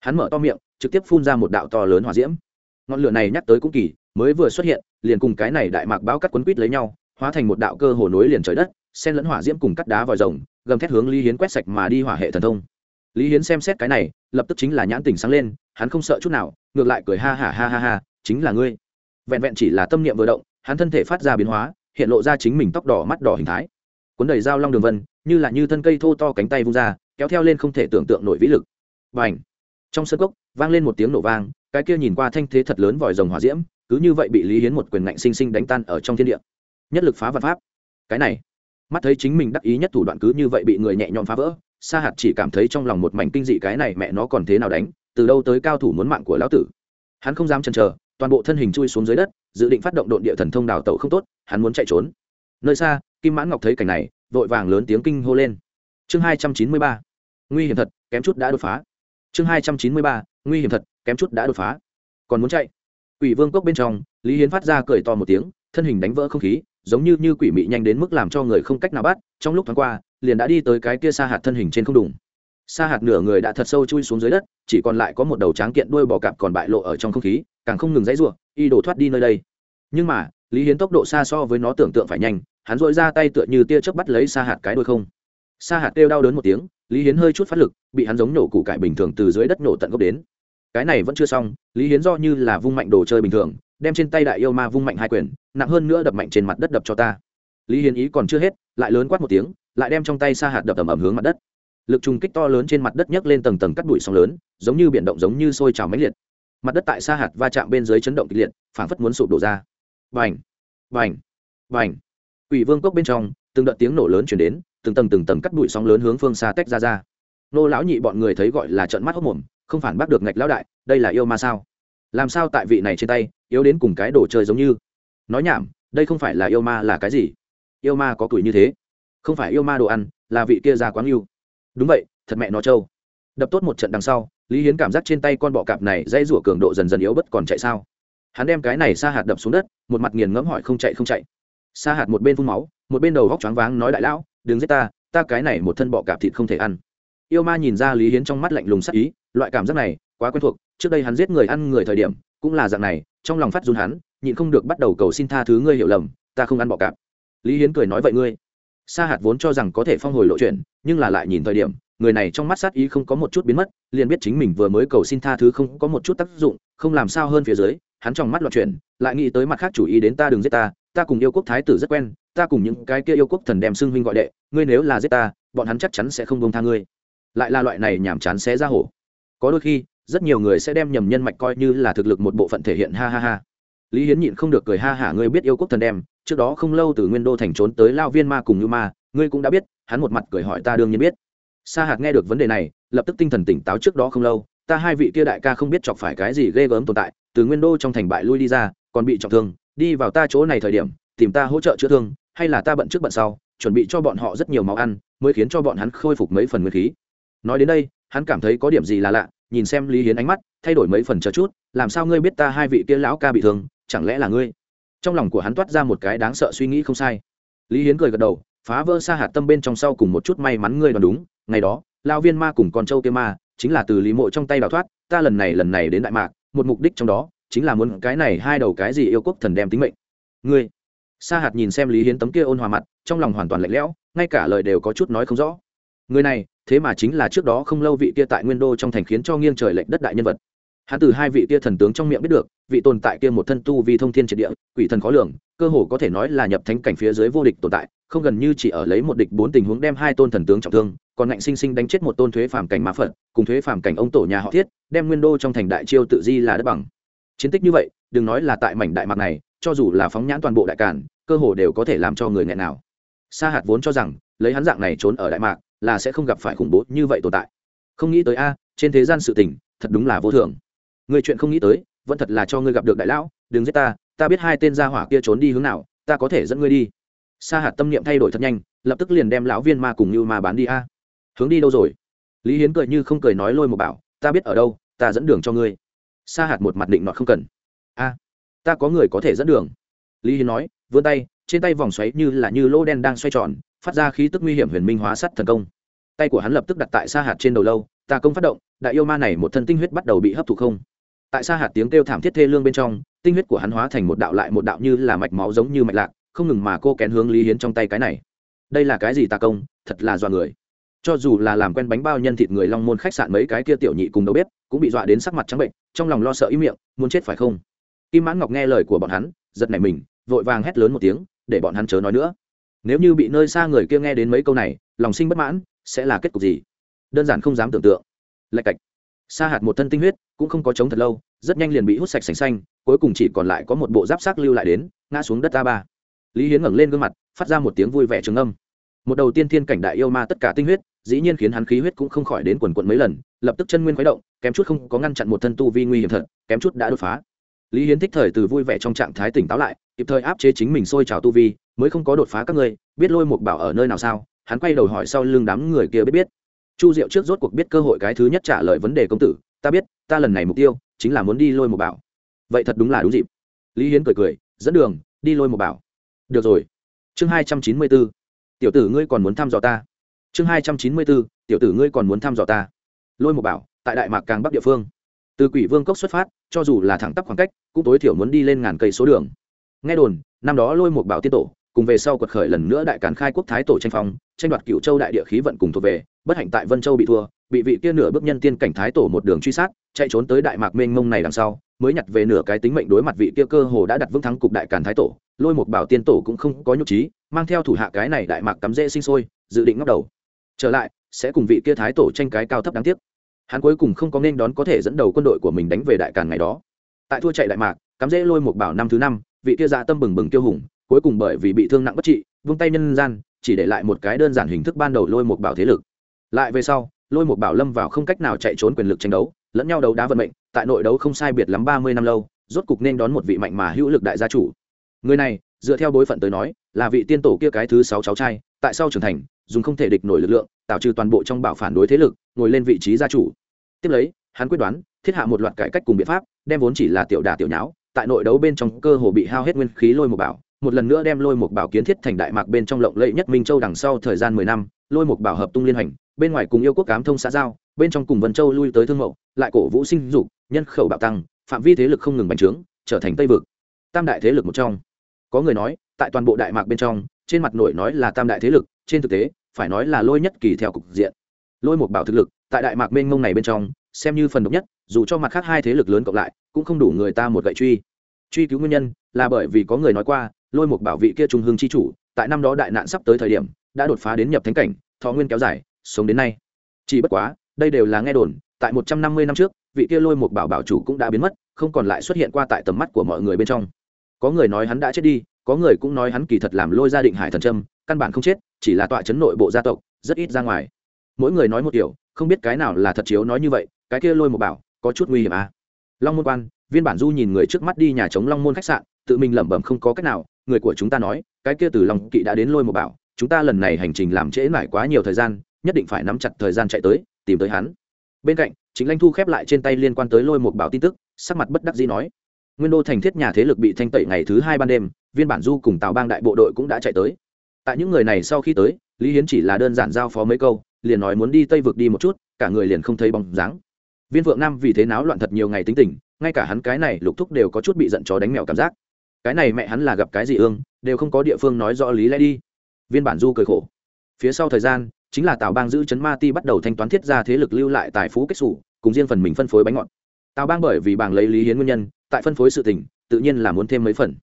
Hắn mở to miệng, trực tiếp phun ra một đạo to lớn hỏa diễm. Ngọn lửa này nhắc tới cũng kỳ, mới vừa xuất hiện, liền cùng cái này đại mạc báo cắt quấn quít lấy nhau, hóa thành một đạo cơ hồ nối liền trời đất, xen lẫn hỏa diễm cùng cắt đá vòi rồng, gầm thét hướng lý hiến quét sạch mà đi hỏa hệ thần thông. Lý hiến xem xét cái này, lập tức chính là nhãn tình sáng lên, hắn không sợ chút nào, ngược lại cười ha ha ha ha ha, chính là ngươi. Vẹn vẹn chỉ là tâm niệm vừa động, hắn thân thể phát ra biến hóa, hiện lộ ra chính mình tóc đỏ mắt đỏ hình thái. Cuốn đầy dao long đường vân như là như thân cây thô to cánh tay vung ra, kéo theo lên không thể tưởng tượng nổi vĩ lực. Và ảnh trong sân gốc vang lên một tiếng nổ vang, cái kia nhìn qua thanh thế thật lớn vòi rồng hỏa diễm, cứ như vậy bị lý hiến một quyền ngạnh sinh sinh đánh tan ở trong thiên địa. Nhất lực phá vật pháp. Cái này, mắt thấy chính mình đắc ý nhất thủ đoạn cứ như vậy bị người nhẹ nhõm phá vỡ, sa hạt chỉ cảm thấy trong lòng một mảnh kinh dị cái này mẹ nó còn thế nào đánh, từ đâu tới cao thủ muốn mạng của lão tử. Hắn không dám chần chờ, toàn bộ thân hình chui xuống dưới đất, dự định phát động độn địa thần thông đào tẩu không tốt, hắn muốn chạy trốn. Nơi xa, kim mãn ngọc thấy cảnh này vội vàng lớn tiếng kinh hô lên. Chương hai trăm chín mươi ba, nguy hiểm thật, kém chút đã đột phá. Chương hai trăm chín mươi ba, nguy hiểm thật, kém chút đã đột phá. Còn muốn chạy? Quỷ vương cốc bên trong, lý hiến phát ra cười to một tiếng, thân hình đánh vỡ không khí, giống như như quỷ mị nhanh đến mức làm cho người không cách nào bắt, trong lúc thoáng qua, liền đã đi tới cái kia sa hạt thân hình trên không đùng. Sa hạt nửa người đã thật sâu chui xuống dưới đất, chỉ còn lại có một đầu tráng kiện đuôi bò cạp còn bại lộ ở trong không khí, càng không ngừng dãy ruộng y đổ thoát đi nơi đây. Nhưng mà, lý hiến tốc độ xa so với nó tưởng tượng phải nhanh hắn dội ra tay tựa như tia chớp bắt lấy sa hạt cái đuôi không. Sa hạt kêu đau đớn một tiếng, lý hiến hơi chút phát lực, bị hắn giống nổ củ cải bình thường từ dưới đất nổ tận gốc đến. Cái này vẫn chưa xong, lý hiến do như là vung mạnh đồ chơi bình thường, đem trên tay đại yêu ma vung mạnh hai quyền, nặng hơn nữa đập mạnh trên mặt đất đập cho ta. Lý hiến ý còn chưa hết, lại lớn quát một tiếng, lại đem trong tay sa hạt đập ầm ầm hướng mặt đất. Lực trùng kích to lớn trên mặt đất nhấc lên tầng tầng cắt bụi sóng lớn, giống như biển động giống như sôi trào mãnh liệt. Mặt đất tại sa hạt va chạm bên dưới chấn động kịch liệt, phảng phất muốn sụp đổ ra. Vành vành vành quỷ vương cốc bên trong, từng đợt tiếng nổ lớn chuyển đến, từng tầng từng tầng cắt bụi sóng lớn hướng phương xa tách ra ra. Nô lão nhị bọn người thấy gọi là trận mắt hốc mồm, không phản bác được ngạch lão đại, đây là yêu ma sao? Làm sao tại vị này trên tay, yếu đến cùng cái đồ chơi giống như? Nói nhảm, đây không phải là yêu ma là cái gì? Yêu ma có tuổi như thế. Không phải yêu ma đồ ăn, là vị kia già quán yêu. Đúng vậy, thật mẹ nó trâu. Đập tốt một trận đằng sau, lý hiến cảm giác trên tay con bọ cạp này dây rủa cường độ dần dần yếu bất còn chạy sao? Hắn đem cái này xa hạt đập xuống đất, một mặt nghiền ngẫm hỏi không chạy không chạy sa hạt một bên phun máu, một bên đầu góc choáng váng nói đại lão, đừng giết ta ta cái này một thân bọ cạp thịt không thể ăn. Yêu ma nhìn ra lý hiến trong mắt lạnh lùng sắc ý, loại cảm giác này quá quen thuộc, trước đây hắn giết người ăn người thời điểm, cũng là dạng này, trong lòng phát run hắn, nhịn không được bắt đầu cầu xin tha thứ ngươi hiểu lầm, ta không ăn bọ cạp. Lý hiến cười nói, vậy ngươi? Sa hạt vốn cho rằng có thể phong hồi lộ chuyện, nhưng là lại nhìn thời điểm, người này trong mắt sát ý không có một chút biến mất, liền biết chính mình vừa mới cầu xin tha thứ không có một chút tác dụng, không làm sao hơn phía dưới, hắn trong mắt loạn chuyển, lại nghĩ tới mặt khác chủ ý đến ta đừng giết ta ta cùng yêu quốc thái tử rất quen, ta cùng những cái kia yêu quốc thần đem xưng huynh gọi đệ, ngươi nếu là giết ta, bọn hắn chắc chắn sẽ không bông tha ngươi. Lại là loại này nhảm chán xé ra hổ. Có đôi khi, rất nhiều người sẽ đem nhầm nhân mạch coi như là thực lực một bộ phận thể hiện, ha ha ha. Lý hiến nhịn không được cười, ha hả ngươi biết yêu quốc thần đem, trước đó không lâu từ nguyên đô thành trốn tới lao viên ma cùng như ma, ngươi cũng đã biết, hắn một mặt cười hỏi ta đương nhiên biết. Sa hạt nghe được vấn đề này, lập tức tinh thần tỉnh táo trước đó không lâu, ta hai vị kia đại ca không biết chọc phải cái gì ghê gớm tồn tại, từ nguyên đô trong thành bại lui đi ra, còn bị trọng thương đi vào ta chỗ này thời điểm, tìm ta hỗ trợ chữa thương, hay là ta bận trước bận sau, chuẩn bị cho bọn họ rất nhiều máu ăn, mới khiến cho bọn hắn khôi phục mấy phần nguyên khí. Nói đến đây, hắn cảm thấy có điểm gì là lạ, nhìn xem lý hiến ánh mắt, thay đổi mấy phần chờ chút, làm sao ngươi biết ta hai vị kia lão ca bị thương, chẳng lẽ là ngươi? Trong lòng của hắn toát ra một cái đáng sợ suy nghĩ không sai. Lý hiến cười gật đầu, phá vỡ xa hạt tâm bên trong sau cùng một chút may mắn ngươi đoán đúng, ngày đó lao viên ma cùng con trâu kia ma, chính là từ lý mộ trong tay đào thoát, ta lần này lần này đến đại mạc, một mục đích trong đó chính là muốn cái này hai đầu cái gì yêu quốc thần đem tính mệnh. Ngươi, sa hạt nhìn xem lý hiến tấm kia ôn hòa mặt, trong lòng hoàn toàn lạnh lẽo, ngay cả lời đều có chút nói không rõ. Người này, thế mà chính là trước đó không lâu vị kia tại nguyên đô trong thành khiến cho nghiêng trời lệnh đất đại nhân vật. Hắn từ hai vị kia thần tướng trong miệng biết được, vị tồn tại kia một thân tu vì thông thiên triệt địa, quỷ thần khó lường, cơ hồ có thể nói là nhập thánh cảnh phía dưới vô địch tồn tại, không gần như chỉ ở lấy một địch bốn tình huống đem hai tôn thần tướng trọng thương, còn ngạnh sinh sinh đánh chết một tôn thuế phàm cảnh mã phật, cùng thuế phàm cảnh ông tổ nhà họ thiết, đem nguyên đô trong thành đại chiêu tự di là đất bằng chiến tích như vậy, đừng nói là tại mảnh đại mạc này, cho dù là phóng nhãn toàn bộ đại cản cơ hồ đều có thể làm cho người nghẹn nào. Sa hạt vốn cho rằng, lấy hắn dạng này trốn ở đại mạc, là sẽ không gặp phải khủng bố như vậy tồn tại. Không nghĩ tới a, trên thế gian sự tình, thật đúng là vô thường. Người chuyện không nghĩ tới, vẫn thật là cho ngươi gặp được đại lão, đừng giết ta ta biết hai tên gia hỏa kia trốn đi hướng nào, ta có thể dẫn ngươi đi. Sa hạt tâm niệm thay đổi thật nhanh, lập tức liền đem lão viên ma cùng như ma bán đi a. Hướng đi đâu rồi? Lý hiến cười như không cười nói lôi một bảo, ta biết ở đâu, ta dẫn đường cho ngươi sa hạt một mặt định nọt không cần. A, ta có người có thể dẫn đường. Lý hiến nói, vươn tay, trên tay vòng xoáy như là như lỗ đen đang xoay tròn, phát ra khí tức nguy hiểm huyền minh hóa sắt thần công. Tay của hắn lập tức đặt tại sa hạt trên đầu lâu, ta công phát động, đại yêu ma này một thân tinh huyết bắt đầu bị hấp thụ không? Tại sa hạt tiếng kêu thảm thiết thê lương bên trong, tinh huyết của hắn hóa thành một đạo lại một đạo như là mạch máu giống như mạch lạc, không ngừng mà cô kén hướng lý hiến trong tay cái này. Đây là cái gì ta công? Thật là dọa người. Cho dù là làm quen bánh bao nhân thịt người long môn khách sạn mấy cái kia tiểu nhị cùng đầu bếp cũng bị dọa đến sắc mặt trắng bệnh, trong lòng lo sợ ý miệng, muốn chết phải không? Kim mãn ngọc nghe lời của bọn hắn, giật nảy mình, vội vàng hét lớn một tiếng, để bọn hắn chớ nói nữa. Nếu như bị nơi xa người kia nghe đến mấy câu này, lòng sinh bất mãn, sẽ là kết cục gì? Đơn giản không dám tưởng tượng. Lạch cạch. Sa hạt một thân tinh huyết, cũng không có chống thật lâu, rất nhanh liền bị hút sạch sành xanh, cuối cùng chỉ còn lại có một bộ giáp xác lưu lại đến, ngã xuống đất ta ba. Lý hiến ngẩng lên gương mặt, phát ra một tiếng vui vẻ trừng âm. Một đầu tiên thiên cảnh đại yêu ma tất cả tinh huyết dĩ nhiên khiến hắn khí huyết cũng không khỏi đến quần quận mấy lần, lập tức chân nguyên khuấy động, kém chút không có ngăn chặn một thân tu vi nguy hiểm thật, kém chút đã đột phá. Lý hiến thích thời từ vui vẻ trong trạng thái tỉnh táo lại, kịp thời áp chế chính mình sôi trào tu vi, mới không có đột phá các ngươi, biết lôi một bảo ở nơi nào sao? Hắn quay đầu hỏi sau lưng đám người kia biết biết. Chu diệu trước rốt cuộc biết cơ hội cái thứ nhất trả lời vấn đề công tử, ta biết, ta lần này mục tiêu chính là muốn đi lôi một bảo. Vậy thật đúng là đúng dịp. Lý hiến cười cười, dẫn đường, đi lôi một bảo. Được rồi. Chương hai trăm chín mươi bốn. Tiểu tử ngươi còn muốn thăm dò ta? Chương hai trăm chín mươi bốn, tiểu tử ngươi còn muốn thăm dò ta. Lôi một bảo, tại đại mạc càng bắc địa phương. Từ quỷ vương cốc xuất phát, cho dù là thẳng tắp khoảng cách, cũng tối thiểu muốn đi lên ngàn cây số đường. Nghe đồn, năm đó lôi một bảo tiên tổ, cùng về sau quật khởi lần nữa đại càn khai quốc thái tổ tranh phong, tranh đoạt cựu châu đại địa khí vận cùng thuộc về, bất hạnh tại vân châu bị thua, bị vị kia nửa bước nhân tiên cảnh thái tổ một đường truy sát, chạy trốn tới đại mạc mênh mông này đằng sau, mới nhặt về nửa cái tính mệnh đối mặt vị kia cơ hồ đã đặt vững thắng cục đại càn thái tổ. Lôi một bảo tiên tổ cũng không có nhục trí, mang theo thủ hạ cái này đại mạc cắm rễ sinh sôi, dự định ngóc đầu trở lại, sẽ cùng vị kia thái tổ tranh cái cao thấp đáng tiếc. Hắn cuối cùng không có nên đón có thể dẫn đầu quân đội của mình đánh về đại càn ngày đó. Tại thua chạy đại mạc, cắm dễ lôi một bảo năm thứ năm, vị kia dạ tâm bừng bừng tiêu hùng, cuối cùng bởi vì bị thương nặng bất trị, vung tay nhân gian, chỉ để lại một cái đơn giản hình thức ban đầu lôi một bảo thế lực. Lại về sau, lôi một bảo lâm vào không cách nào chạy trốn quyền lực tranh đấu, lẫn nhau đấu đá vận mệnh, tại nội đấu không sai biệt lắm ba mươi năm lâu, rốt cục nên đón một vị mạnh mà hữu lực đại gia chủ. Người này, dựa theo bối phận tới nói, là vị tiên tổ kia cái thứ sáu cháu trai, tại sao trưởng thành dùng không thể địch nổi lực lượng, tạo trừ toàn bộ trong bảo phản đối thế lực, ngồi lên vị trí gia chủ. Tiếp lấy, hắn quyết đoán, thiết hạ một loạt cải cách cùng biện pháp, đem vốn chỉ là tiểu đà tiểu nháo, tại nội đấu bên trong cơ hồ bị hao hết nguyên khí lôi một bảo, một lần nữa đem lôi một bảo kiến thiết thành đại mạc bên trong lộng lẫy nhất minh châu đằng sau thời gian mười năm, lôi một bảo hợp tung liên hành bên ngoài cùng yêu quốc cám thông xã giao, bên trong cùng vân châu lui tới thương mậu, lại cổ vũ sinh dục, nhân khẩu bạo tăng, phạm vi thế lực không ngừng bành trướng, trở thành tây vực. Tam đại thế lực một trong. Có người nói, tại toàn bộ đại mạc bên trong, trên mặt nổi nói là tam đại thế lực trên thực tế, phải nói là lôi nhất kỳ theo cục diện. Lôi một bảo thực lực, tại đại mạc mênh mông này bên trong, xem như phần độc nhất, dù cho mặt khác hai thế lực lớn cộng lại, cũng không đủ người ta một gậy truy. Truy cứu nguyên nhân, là bởi vì có người nói qua, lôi một bảo vị kia trung hương chi chủ, tại năm đó đại nạn sắp tới thời điểm, đã đột phá đến nhập thánh cảnh, thọ nguyên kéo dài, sống đến nay. Chỉ bất quá, đây đều là nghe đồn, tại một trăm năm mươi năm trước, vị kia lôi một bảo bảo chủ cũng đã biến mất, không còn lại xuất hiện qua tại tầm mắt của mọi người bên trong. Có người nói hắn đã chết đi, có người cũng nói hắn kỳ thật làm lôi gia định hải thần trâm căn bản không chết chỉ là tọa chấn nội bộ gia tộc, rất ít ra ngoài. Mỗi người nói một kiểu, không biết cái nào là thật chiếu nói như vậy, cái kia lôi một bảo, có chút nguy hiểm à. long môn quan, viên bản du nhìn người trước mắt đi nhà chống long môn khách sạn, tự mình lẩm bẩm không có cách nào, người của chúng ta nói, cái kia từ long kỵ đã đến lôi một bảo, chúng ta lần này hành trình làm trễ mãi quá nhiều thời gian, nhất định phải nắm chặt thời gian chạy tới, tìm tới hắn. Bên cạnh, chính lãnh thu khép lại trên tay liên quan tới lôi một bảo tin tức, sắc mặt bất đắc dĩ nói, nguyên đô thành thiết nhà thế lực bị thanh tẩy ngày thứ hai ban đêm, viên bản du cùng tào bang đại bộ đội cũng đã chạy tới tại những người này sau khi tới, lý hiến chỉ là đơn giản giao phó mấy câu, liền nói muốn đi tây vực đi một chút, cả người liền không thấy bóng dáng. Viên vượng nam vì thế náo loạn thật nhiều ngày tính tình, ngay cả hắn cái này lục thúc đều có chút bị giận chó đánh mèo cảm giác. Cái này mẹ hắn là gặp cái gì ương, đều không có địa phương nói rõ lý lẽ đi. Viên bản du cười khổ. Phía sau thời gian, chính là tào bang giữ chấn ma ti bắt đầu thanh toán thiết ra thế lực lưu lại tài phú kết xù, cùng riêng phần mình phân phối bánh ngọt. Tào bang bởi vì bảng lấy lý hiến nguyên nhân, tại phân phối sự tình, tự nhiên là muốn thêm mấy phần.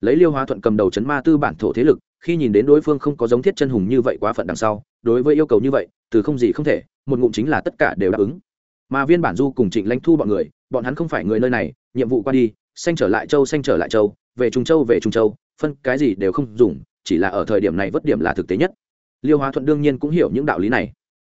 Lấy liêu hóa thuận cầm đầu chấn ma tư bản thổ thế lực khi nhìn đến đối phương không có giống thiết chân hùng như vậy quá phận đằng sau, đối với yêu cầu như vậy, từ không gì không thể, một ngụm chính là tất cả đều đáp ứng. Mà viên bản du cùng trịnh lãnh thu bọn người, bọn hắn không phải người nơi này, nhiệm vụ qua đi, xanh trở lại châu xanh trở lại châu, về trung châu về trung châu, phân cái gì đều không dùng, chỉ là ở thời điểm này vất điểm là thực tế nhất. Liêu hóa thuận đương nhiên cũng hiểu những đạo lý này.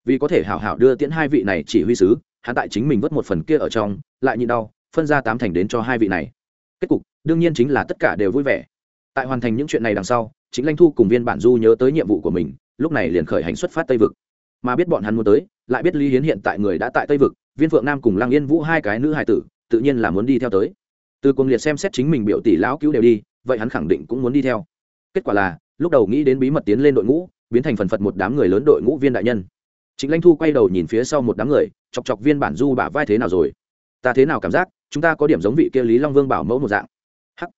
Vì có thể hảo hảo đưa tiễn hai vị này chỉ huy sứ, hắn tại chính mình vất một phần kia ở trong, lại nhịn đau, phân ra tám thành đến cho hai vị này. Kết cục, đương nhiên chính là tất cả đều vui vẻ. Tại hoàn thành những chuyện này đằng sau chính lãnh thu cùng viên bản du nhớ tới nhiệm vụ của mình, lúc này liền khởi hành xuất phát tây vực. Mà biết bọn hắn muốn tới, lại biết lý hiến hiện tại người đã tại tây vực, viên phượng nam cùng lăng yên vũ hai cái nữ hài tử, tự nhiên là muốn đi theo tới. Từ cuồng liệt xem xét chính mình biểu tỷ lão cứu đều đi, vậy hắn khẳng định cũng muốn đi theo. Kết quả là, lúc đầu nghĩ đến bí mật tiến lên đội ngũ, biến thành phần phật một đám người lớn đội ngũ viên đại nhân. Chính lãnh thu quay đầu nhìn phía sau một đám người, chọc chọc viên bản du bả vai thế nào rồi? Ta thế nào cảm giác, chúng ta có điểm giống vị kia lý long vương bảo mẫu một dạng. Hắc.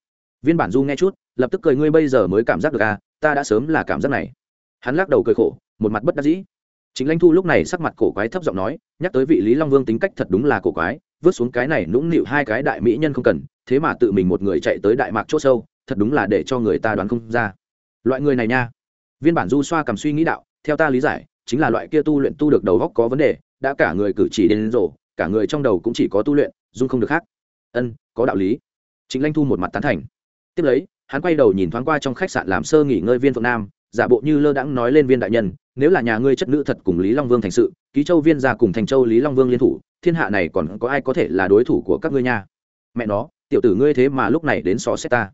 Viên bản du nghe chút lập tức cười, ngươi bây giờ mới cảm giác được à ta đã sớm là cảm giác này. Hắn lắc đầu cười khổ, một mặt bất đắc dĩ. Chính lãnh thu lúc này sắc mặt cổ quái thấp giọng nói, nhắc tới vị lý long vương tính cách thật đúng là cổ quái, vứt xuống cái này nũng nịu hai cái đại mỹ nhân không cần, thế mà tự mình một người chạy tới đại mạc c h ỗ sâu, thật đúng là để cho người ta đoán không ra. Loại người này nha. Viên bản du xoa cầm suy nghĩ đạo, theo ta lý giải, chính là loại kia tu luyện tu được đầu góc có vấn đề, đã cả người cử chỉ đến rổ cả người trong đầu cũng chỉ có tu luyện, dung không được khác. Ân, có đạo lý. Chính lãnh thu một mặt tán thành. Tiếp lấy hắn quay đầu nhìn thoáng qua trong khách sạn làm sơ nghỉ ngơi viên phượng nam, giả bộ như lơ đãng nói lên viên đại nhân, nếu là nhà ngươi chất nữ thật cùng lý long vương thành sự, ký châu viên ra cùng thành châu lý long vương liên thủ, thiên hạ này còn có ai có thể là đối thủ của các ngươi nha? Mẹ nó, tiểu tử ngươi thế mà lúc này đến xó xét ta.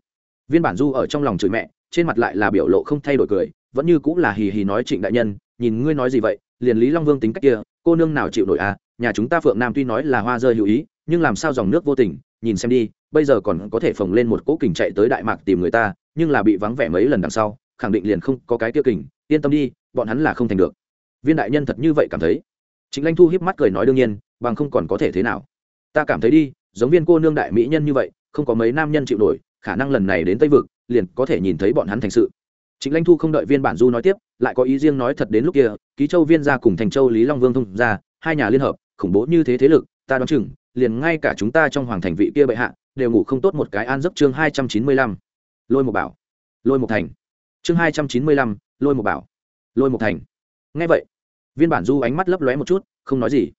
Viên bản du ở trong lòng chửi mẹ, trên mặt lại là biểu lộ không thay đổi cười, vẫn như cũng là hì hì nói trịnh đại nhân, nhìn ngươi nói gì vậy, liền lý long vương tính cách kia, cô nương nào chịu nổi à nhà chúng ta phượng nam tuy nói là hoa rơi hữu ý, nhưng làm sao dòng nước vô tình, nhìn xem đi bây giờ còn có thể phồng lên một cỗ kình chạy tới đại mạc tìm người ta, nhưng là bị vắng vẻ mấy lần đằng sau, khẳng định liền không có cái tiêu kình, yên tâm đi, bọn hắn là không thành được. Viên đại nhân thật như vậy cảm thấy. Chính lãnh thu hiếp mắt cười nói đương nhiên, bằng không còn có thể thế nào. Ta cảm thấy đi, giống viên cô nương đại mỹ nhân như vậy, không có mấy nam nhân chịu nổi, khả năng lần này đến tây vực, liền có thể nhìn thấy bọn hắn thành sự. Chính lãnh thu không đợi viên bản du nói tiếp, lại có ý riêng nói thật đến lúc kia, ký châu viên ra cùng thành châu lý long vương thông ra hai nhà liên hợp, khủng bố như thế thế lực, ta đoán chừng, liền ngay cả chúng ta trong hoàng thành vị kia bệ hạ đều ngủ không tốt một cái an giấc chương hai trăm chín mươi lăm. Lôi một bảo. Lôi một thành. Chương hai trăm chín mươi lăm, lôi một bảo. Lôi một thành. Ngay vậy, viên bản du ánh mắt lấp lóe một chút, không nói gì.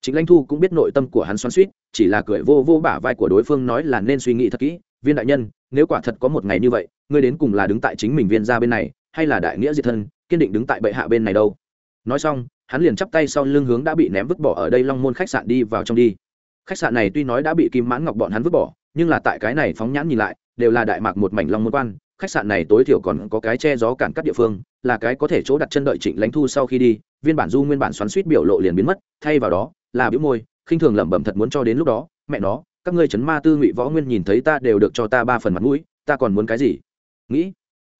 Chính lãnh thu cũng biết nội tâm của hắn xoắn suýt chỉ là cười vô vô bả vai của đối phương nói là nên suy nghĩ thật kỹ, viên đại nhân, nếu quả thật có một ngày như vậy, ngươi đến cùng là đứng tại chính mình viên ra bên này, hay là đại nghĩa diệt thân, kiên định đứng tại bệ hạ bên này đâu? Nói xong, hắn liền chắp tay sau lưng hướng đã bị ném vứt bỏ ở đây long môn khách sạn đi vào trong đi khách sạn này tuy nói đã bị kim mãn ngọc bọn hắn vứt bỏ, nhưng là tại cái này phóng nhãn nhìn lại, đều là đại mạc một mảnh long môn quan. Khách sạn này tối thiểu còn có cái che gió cản cắt địa phương, là cái có thể chỗ đặt chân đợi trịnh lãnh thu sau khi đi, viên bản du nguyên bản xoắn suýt biểu lộ liền biến mất, thay vào đó, là biểu môi, khinh thường lẩm bẩm thật muốn cho đến lúc đó, mẹ nó, các ngươi chấn ma tư ngụy võ nguyên nhìn thấy ta đều được cho ta ba phần mặt mũi, ta còn muốn cái gì? Nghĩ,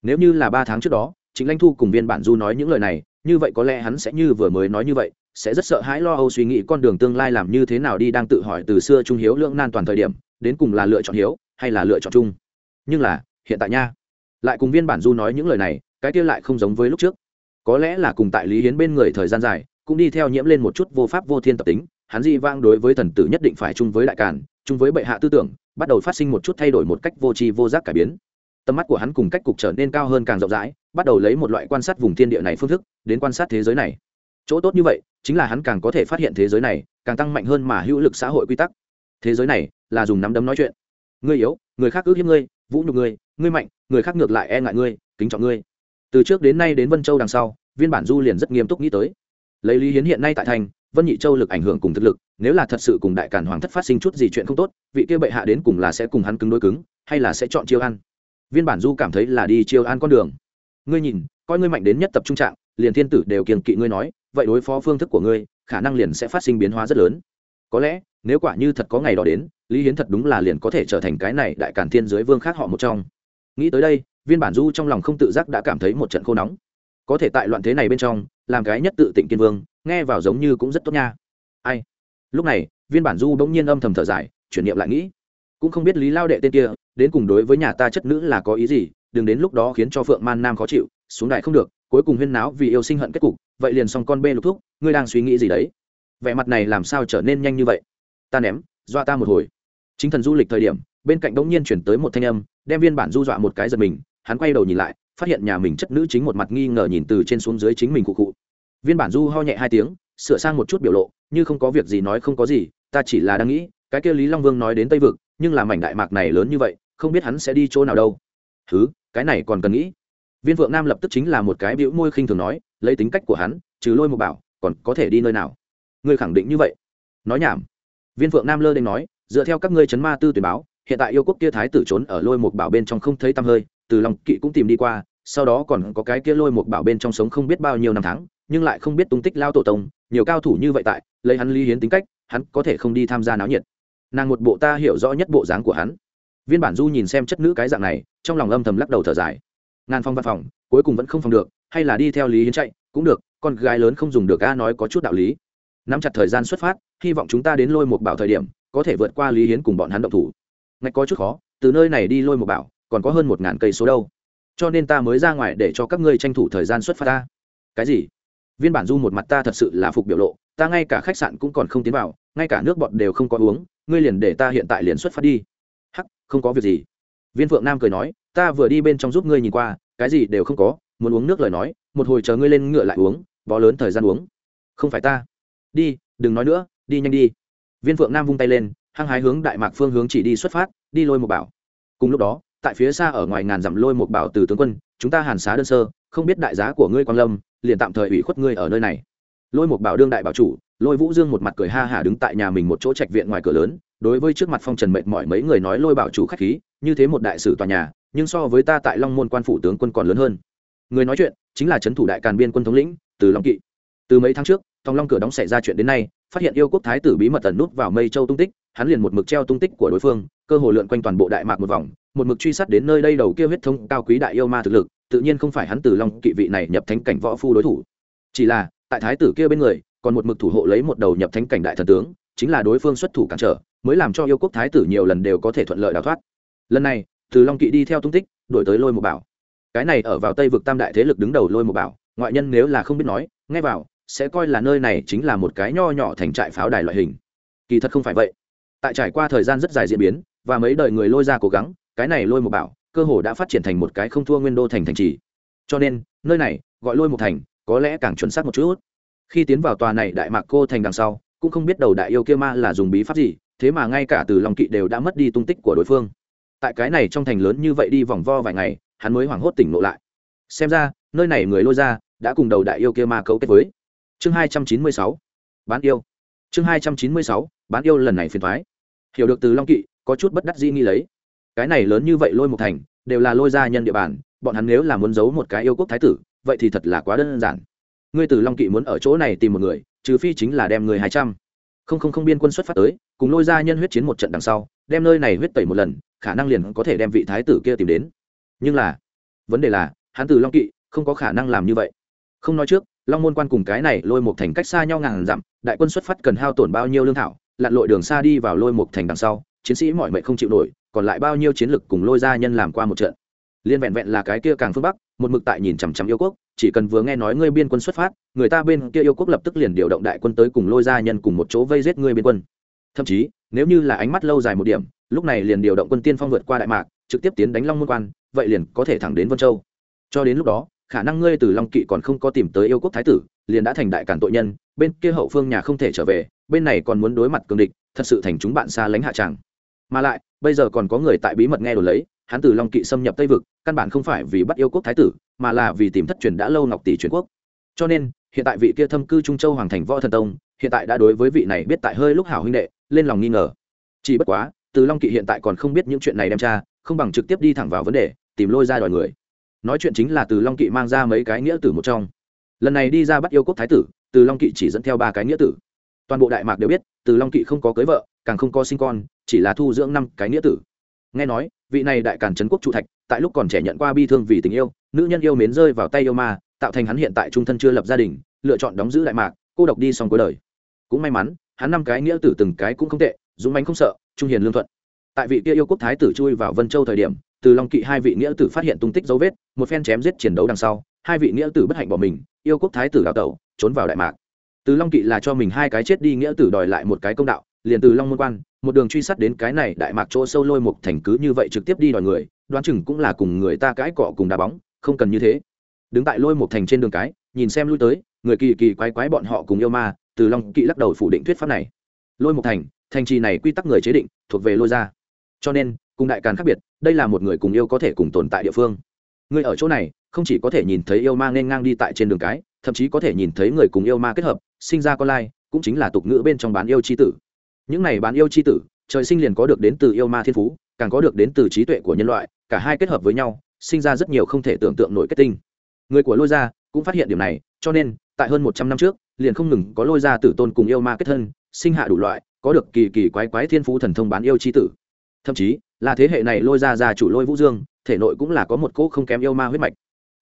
nếu như là ba tháng trước đó chính lãnh thu cùng viên bản du nói những lời này, như vậy có lẽ hắn sẽ như vừa mới nói như vậy sẽ rất sợ hãi lo âu suy nghĩ con đường tương lai làm như thế nào đi đang tự hỏi từ xưa trung hiếu lưỡng nan toàn thời điểm, đến cùng là lựa chọn hiếu hay là lựa chọn chung. Nhưng là, hiện tại nha. Lại cùng viên bản du nói những lời này, cái kia lại không giống với lúc trước. Có lẽ là cùng tại lý hiến bên người thời gian dài, cũng đi theo nhiễm lên một chút vô pháp vô thiên tập tính, hắn dị vang đối với thần tử nhất định phải chung với đại càn, chung với bệ hạ tư tưởng, bắt đầu phát sinh một chút thay đổi một cách vô tri vô giác cải biến. Tầm mắt của hắn cùng cách cục trở nên cao hơn càng rộng rãi, bắt đầu lấy một loại quan sát vùng thiên địa này phương thức, đến quan sát thế giới này chỗ tốt như vậy, chính là hắn càng có thể phát hiện thế giới này, càng tăng mạnh hơn mà hữu lực xã hội quy tắc. Thế giới này là dùng nắm đấm nói chuyện. Ngươi yếu, người khác ước hiếp ngươi, vũ nhục ngươi ngươi mạnh, người khác ngược lại e ngại ngươi, kính trọng ngươi. Từ trước đến nay đến vân châu đằng sau, viên bản du liền rất nghiêm túc nghĩ tới. Lấy lý hiến hiện nay tại thành, vân nhị châu lực ảnh hưởng cùng thực lực, nếu là thật sự cùng đại cản hoàng thất phát sinh chút gì chuyện không tốt, vị kia bệ hạ đến cùng là sẽ cùng hắn cứng đối cứng, hay là sẽ chọn chiêu ăn? Viên bản du cảm thấy là đi chiêu ăn con đường. Ngươi nhìn, coi ngươi mạnh đến nhất tập trung trạng liền thiên tử đều kiềng kỵ ngươi nói, vậy đối phó phương thức của ngươi, khả năng liền sẽ phát sinh biến hóa rất lớn. Có lẽ, nếu quả như thật có ngày đó đến, lý hiến thật đúng là liền có thể trở thành cái này đại cản thiên giới vương khác họ một trong. Nghĩ tới đây, viên bản du trong lòng không tự giác đã cảm thấy một trận khô nóng. Có thể tại loạn thế này bên trong, làm cái nhất tự tịnh kiên vương, nghe vào giống như cũng rất tốt nha. Ai? Lúc này, viên bản du bỗng nhiên âm thầm thở dài, chuyển niệm lại nghĩ. Cũng không biết lý lao đệ tên kia, đến cùng đối với nhà ta chất nữ là có ý gì, đừng đến lúc đó khiến cho phượng man nam khó chịu, xuống đại không được cuối cùng huyên náo vì yêu sinh hận kết cục, vậy liền xong con bê lục thúc, ngươi đang suy nghĩ gì đấy? Vẻ mặt này làm sao trở nên nhanh như vậy? Ta ném, dọa ta một hồi. Chính thần du lịch thời điểm, bên cạnh đống nhiên chuyển tới một thanh âm, đem viên bản du dọa một cái giật mình, hắn quay đầu nhìn lại, phát hiện nhà mình chất nữ chính một mặt nghi ngờ nhìn từ trên xuống dưới chính mình cụ cụ. Viên bản du ho nhẹ hai tiếng, sửa sang một chút biểu lộ, như không có việc gì nói không có gì, ta chỉ là đang nghĩ, cái kia lý long vương nói đến tây vực, nhưng là mảnh đại mạc này lớn như vậy, không biết hắn sẽ đi chỗ nào đâu. Thứ cái này còn cần nghĩ viên vượng nam lập tức chính là một cái bĩu môi khinh thường nói, lấy tính cách của hắn, trừ lôi một bảo, còn có thể đi nơi nào? Ngươi khẳng định như vậy. Nói nhảm. Viên vượng nam lơ đ nói, dựa theo các ngươi chấn ma tư tuyển báo, hiện tại yêu quốc kia thái tử trốn ở lôi một bảo bên trong không thấy tăm hơi, từ lòng kỵ cũng tìm đi qua, sau đó còn có cái kia lôi một bảo bên trong sống không biết bao nhiêu năm tháng, nhưng lại không biết tung tích lao tổ tông, nhiều cao thủ như vậy tại, lấy hắn ly hiến tính cách, hắn có thể không đi tham gia náo nhiệt. Nàng một bộ ta hiểu rõ nhất bộ dáng của hắn. Viên bản du nhìn xem chất nữ cái dạng này, trong lòng âm thầm lắc đầu thở dài ngàn phong văn phòng, cuối cùng vẫn không phòng được, hay là đi theo lý hiến chạy, cũng được, con gái lớn không dùng được a nói có chút đạo lý. Nắm chặt thời gian xuất phát, hy vọng chúng ta đến lôi một bảo thời điểm, có thể vượt qua lý hiến cùng bọn hắn động thủ. Ngạch có chút khó, từ nơi này đi lôi một bảo, còn có hơn một ngàn cây số đâu. Cho nên ta mới ra ngoài để cho các ngươi tranh thủ thời gian xuất phát ta. Cái gì? Viên bản du một mặt ta thật sự là phục biểu lộ, ta ngay cả khách sạn cũng còn không tiến vào, ngay cả nước bọt đều không có uống, ngươi liền để ta hiện tại liền xuất phát đi. Hắc, không có việc gì. Viên phượng nam cười nói, ta vừa đi bên trong giúp ngươi nhìn qua cái gì đều không có, muốn uống nước lời nói, một hồi chờ ngươi lên ngựa lại uống, bó lớn thời gian uống. Không phải ta. Đi, đừng nói nữa, đi nhanh đi. Viên phượng nam vung tay lên, hăng hái hướng đại mạc phương hướng chỉ đi xuất phát, đi lôi một bảo. Cùng lúc đó, tại phía xa ở ngoài ngàn dặm lôi một bảo từ tướng quân, chúng ta hàn xá đơn sơ, không biết đại giá của ngươi quang lâm, liền tạm thời ủy khuất ngươi ở nơi này. Lôi một bảo đương đại bảo chủ, lôi vũ dương một mặt cười ha hả đứng tại nhà mình một chỗ trạch viện ngoài cửa lớn, đối với trước mặt phong trần mệt mỏi mấy người nói lôi bảo chủ khách khí, như thế một đại sử tòa nhà nhưng so với ta tại long môn quan phủ tướng quân còn lớn hơn. Người nói chuyện chính là trấn thủ đại càn biên quân thống lĩnh, từ long kỵ. Từ mấy tháng trước, tòng long cửa đóng xảy ra chuyện đến nay, phát hiện yêu quốc thái tử bí mật tẩn nút vào mây châu tung tích, hắn liền một mực treo tung tích của đối phương, cơ hồ lượn quanh toàn bộ đại mạc một vòng, một mực truy sát đến nơi đây đầu kia huyết thông cao quý đại yêu ma thực lực, tự nhiên không phải hắn từ long kỵ vị này nhập thánh cảnh võ phu đối thủ. Chỉ là, tại thái tử kia bên người, còn một mực thủ hộ lấy một đầu nhập thánh cảnh đại thần tướng, chính là đối phương xuất thủ cản trở, mới làm cho yêu quốc thái tử nhiều lần đều có thể thuận lợi đào thoát. Lần này từ long kỵ đi theo tung tích đổi tới lôi một bảo. Cái này ở vào tây vực tam đại thế lực đứng đầu lôi một bảo, ngoại nhân nếu là không biết nói, nghe vào, sẽ coi là nơi này chính là một cái nho nhỏ thành trại pháo đài loại hình. Kỳ thật không phải vậy. Tại trải qua thời gian rất dài diễn biến, và mấy đời người lôi ra cố gắng, cái này lôi một bảo, cơ hồ đã phát triển thành một cái không thua nguyên đô thành thành trì. Cho nên, nơi này, gọi lôi một thành, có lẽ càng chuẩn xác một chút. Khi tiến vào tòa này đại mạc cô thành đằng sau, cũng không biết đầu đại yêu kia ma là dùng bí pháp gì, thế mà ngay cả từ long kỵ đều đã mất đi tung tích của đối phương tại cái này trong thành lớn như vậy đi vòng vo vài ngày, hắn mới hoảng hốt tỉnh ngộ lại. Xem ra, nơi này người lôi ra, đã cùng đầu đại yêu kia ma cấu kết với. Chương hai trăm chín mươi sáu, bán yêu. Chương hai trăm chín mươi sáu, bán yêu lần này phiền thoái. Hiểu được từ long kỵ, có chút bất đắc dĩ nghi lấy. Cái này lớn như vậy lôi một thành, đều là lôi ra nhân địa bàn, bọn hắn nếu là muốn giấu một cái yêu quốc thái tử, vậy thì thật là quá đơn giản. Ngươi từ long kỵ muốn ở chỗ này tìm một người, trừ phi chính là đem người hai trăm. Không không không biên quân xuất phát tới, cùng lôi ra nhân huyết chiến một trận đằng sau, đem nơi này huyết tẩy một lần khả năng liền có thể đem vị thái tử kia tìm đến. Nhưng là, vấn đề là, hắn từ long kỵ không có khả năng làm như vậy. Không nói trước, long môn quan cùng cái này lôi một thành cách xa nhau ngàn dặm, đại quân xuất phát cần hao tổn bao nhiêu lương thảo, lặn lội đường xa đi vào lôi một thành đằng sau, chiến sĩ mọi mệnh không chịu nổi, còn lại bao nhiêu chiến lực cùng lôi gia nhân làm qua một trận. Liên vẹn vẹn là cái kia càng phương bắc, một mực tại nhìn chằm chằm yêu quốc, chỉ cần vừa nghe nói ngươi biên quân xuất phát, người ta bên kia yêu quốc lập tức liền điều động đại quân tới cùng lôi gia nhân cùng một chỗ vây giết ngươi biên quân. Thậm chí nếu như là ánh mắt lâu dài một điểm, lúc này liền điều động quân tiên phong vượt qua đại mạc, trực tiếp tiến đánh long môn quan, vậy liền có thể thẳng đến vân châu. Cho đến lúc đó, khả năng ngươi từ long kỵ còn không có tìm tới yêu quốc thái tử, liền đã thành đại cản tội nhân, bên kia hậu phương nhà không thể trở về, bên này còn muốn đối mặt cường địch, thật sự thành chúng bạn xa lánh hạ tràng. Mà lại, bây giờ còn có người tại bí mật nghe đồn lấy, hắn từ long kỵ xâm nhập tây vực, căn bản không phải vì bắt yêu quốc thái tử, mà là vì tìm thất truyền đã lâu ngọc tỷ truyền quốc. Cho nên, hiện tại vị kia thâm cư trung châu hoàng thành võ thần tông, hiện tại đã đối với vị này biết tại hơi lúc hảo huynh đệ lên lòng nghi ngờ. Chỉ bất quá, từ long kỵ hiện tại còn không biết những chuyện này đem tra, không bằng trực tiếp đi thẳng vào vấn đề, tìm lôi ra đòi người. Nói chuyện chính là từ long kỵ mang ra mấy cái nghĩa tử một trong. Lần này đi ra bắt yêu quốc thái tử, từ long kỵ chỉ dẫn theo ba cái nghĩa tử. Toàn bộ đại mạc đều biết, từ long kỵ không có cưới vợ, càng không có sinh con, chỉ là thu dưỡng năm cái nghĩa tử. Nghe nói, vị này đại càn trấn quốc trụ thạch, tại lúc còn trẻ nhận qua bi thương vì tình yêu, nữ nhân yêu mến rơi vào tay yêu ma, tạo thành hắn hiện tại trung thân chưa lập gia đình, lựa chọn đóng giữ đại mạc, cô độc đi xong cuối đời. Cũng may mắn hắn năm cái nghĩa tử từng cái cũng không tệ, dũng mánh không sợ, trung hiền lương thuận. Tại vị kia yêu quốc thái tử chui vào vân châu thời điểm, từ long kỵ hai vị nghĩa tử phát hiện tung tích dấu vết, một phen chém giết chiến đấu đằng sau, hai vị nghĩa tử bất hạnh bỏ mình, yêu quốc thái tử đào tẩu, trốn vào đại mạc. Từ long kỵ là cho mình hai cái chết đi nghĩa tử đòi lại một cái công đạo, liền từ long môn quan, một đường truy sát đến cái này đại mạc chỗ sâu lôi một thành cứ như vậy trực tiếp đi đòi người, đoán chừng cũng là cùng người ta cãi cọ cùng đá bóng, không cần như thế. Đứng tại lôi một thành trên đường cái, nhìn xem lui tới, người kỳ kỳ quái quái bọn họ cùng yêu ma từ long kỵ lắc đầu phủ định thuyết pháp này lôi một thành thành trì này quy tắc người chế định thuộc về lôi ra cho nên cùng đại càn khác biệt đây là một người cùng yêu có thể cùng tồn tại địa phương người ở chỗ này không chỉ có thể nhìn thấy yêu ma nên ngang đi tại trên đường cái thậm chí có thể nhìn thấy người cùng yêu ma kết hợp sinh ra con lai cũng chính là tục ngữ bên trong bán yêu c h i tử những này bán yêu c h i tử trời sinh liền có được đến từ yêu ma thiên phú càng có được đến từ trí tuệ của nhân loại cả hai kết hợp với nhau sinh ra rất nhiều không thể tưởng tượng nổi kết tinh người của lôi gia cũng phát hiện điểm này cho nên tại hơn một trăm năm trước liền không ngừng có lôi ra tử tôn cùng yêu ma kết thân, sinh hạ đủ loại, có được kỳ kỳ quái quái thiên phú thần thông bán yêu c h i tử. Thậm chí, là thế hệ này lôi ra ra chủ lôi vũ dương, thể nội cũng là có một cỗ không kém yêu ma huyết mạch.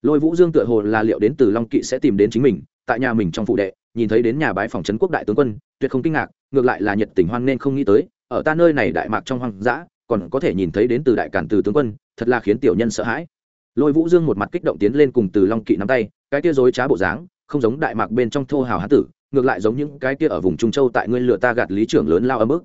Lôi vũ dương tựa hồ là liệu đến từ long kỵ sẽ tìm đến chính mình, tại nhà mình trong phụ đệ, nhìn thấy đến nhà bái phòng trấn quốc đại tướng quân, tuyệt không kinh ngạc, ngược lại là nhiệt tình hoan nên không nghĩ tới, ở ta nơi này đại mạc trong hoang dã, còn có thể nhìn thấy đến từ đại cản từ tướng quân, thật là khiến tiểu nhân sợ hãi. Lôi vũ dương một mặt kích động tiến lên cùng từ long kỵ nắm tay, cái kia dối trá bộ dáng không giống đại mạc bên trong thô hào hán tử, ngược lại giống những cái kia ở vùng trung châu tại ngươi lựa ta gạt lý trưởng lớn lao ấm ức.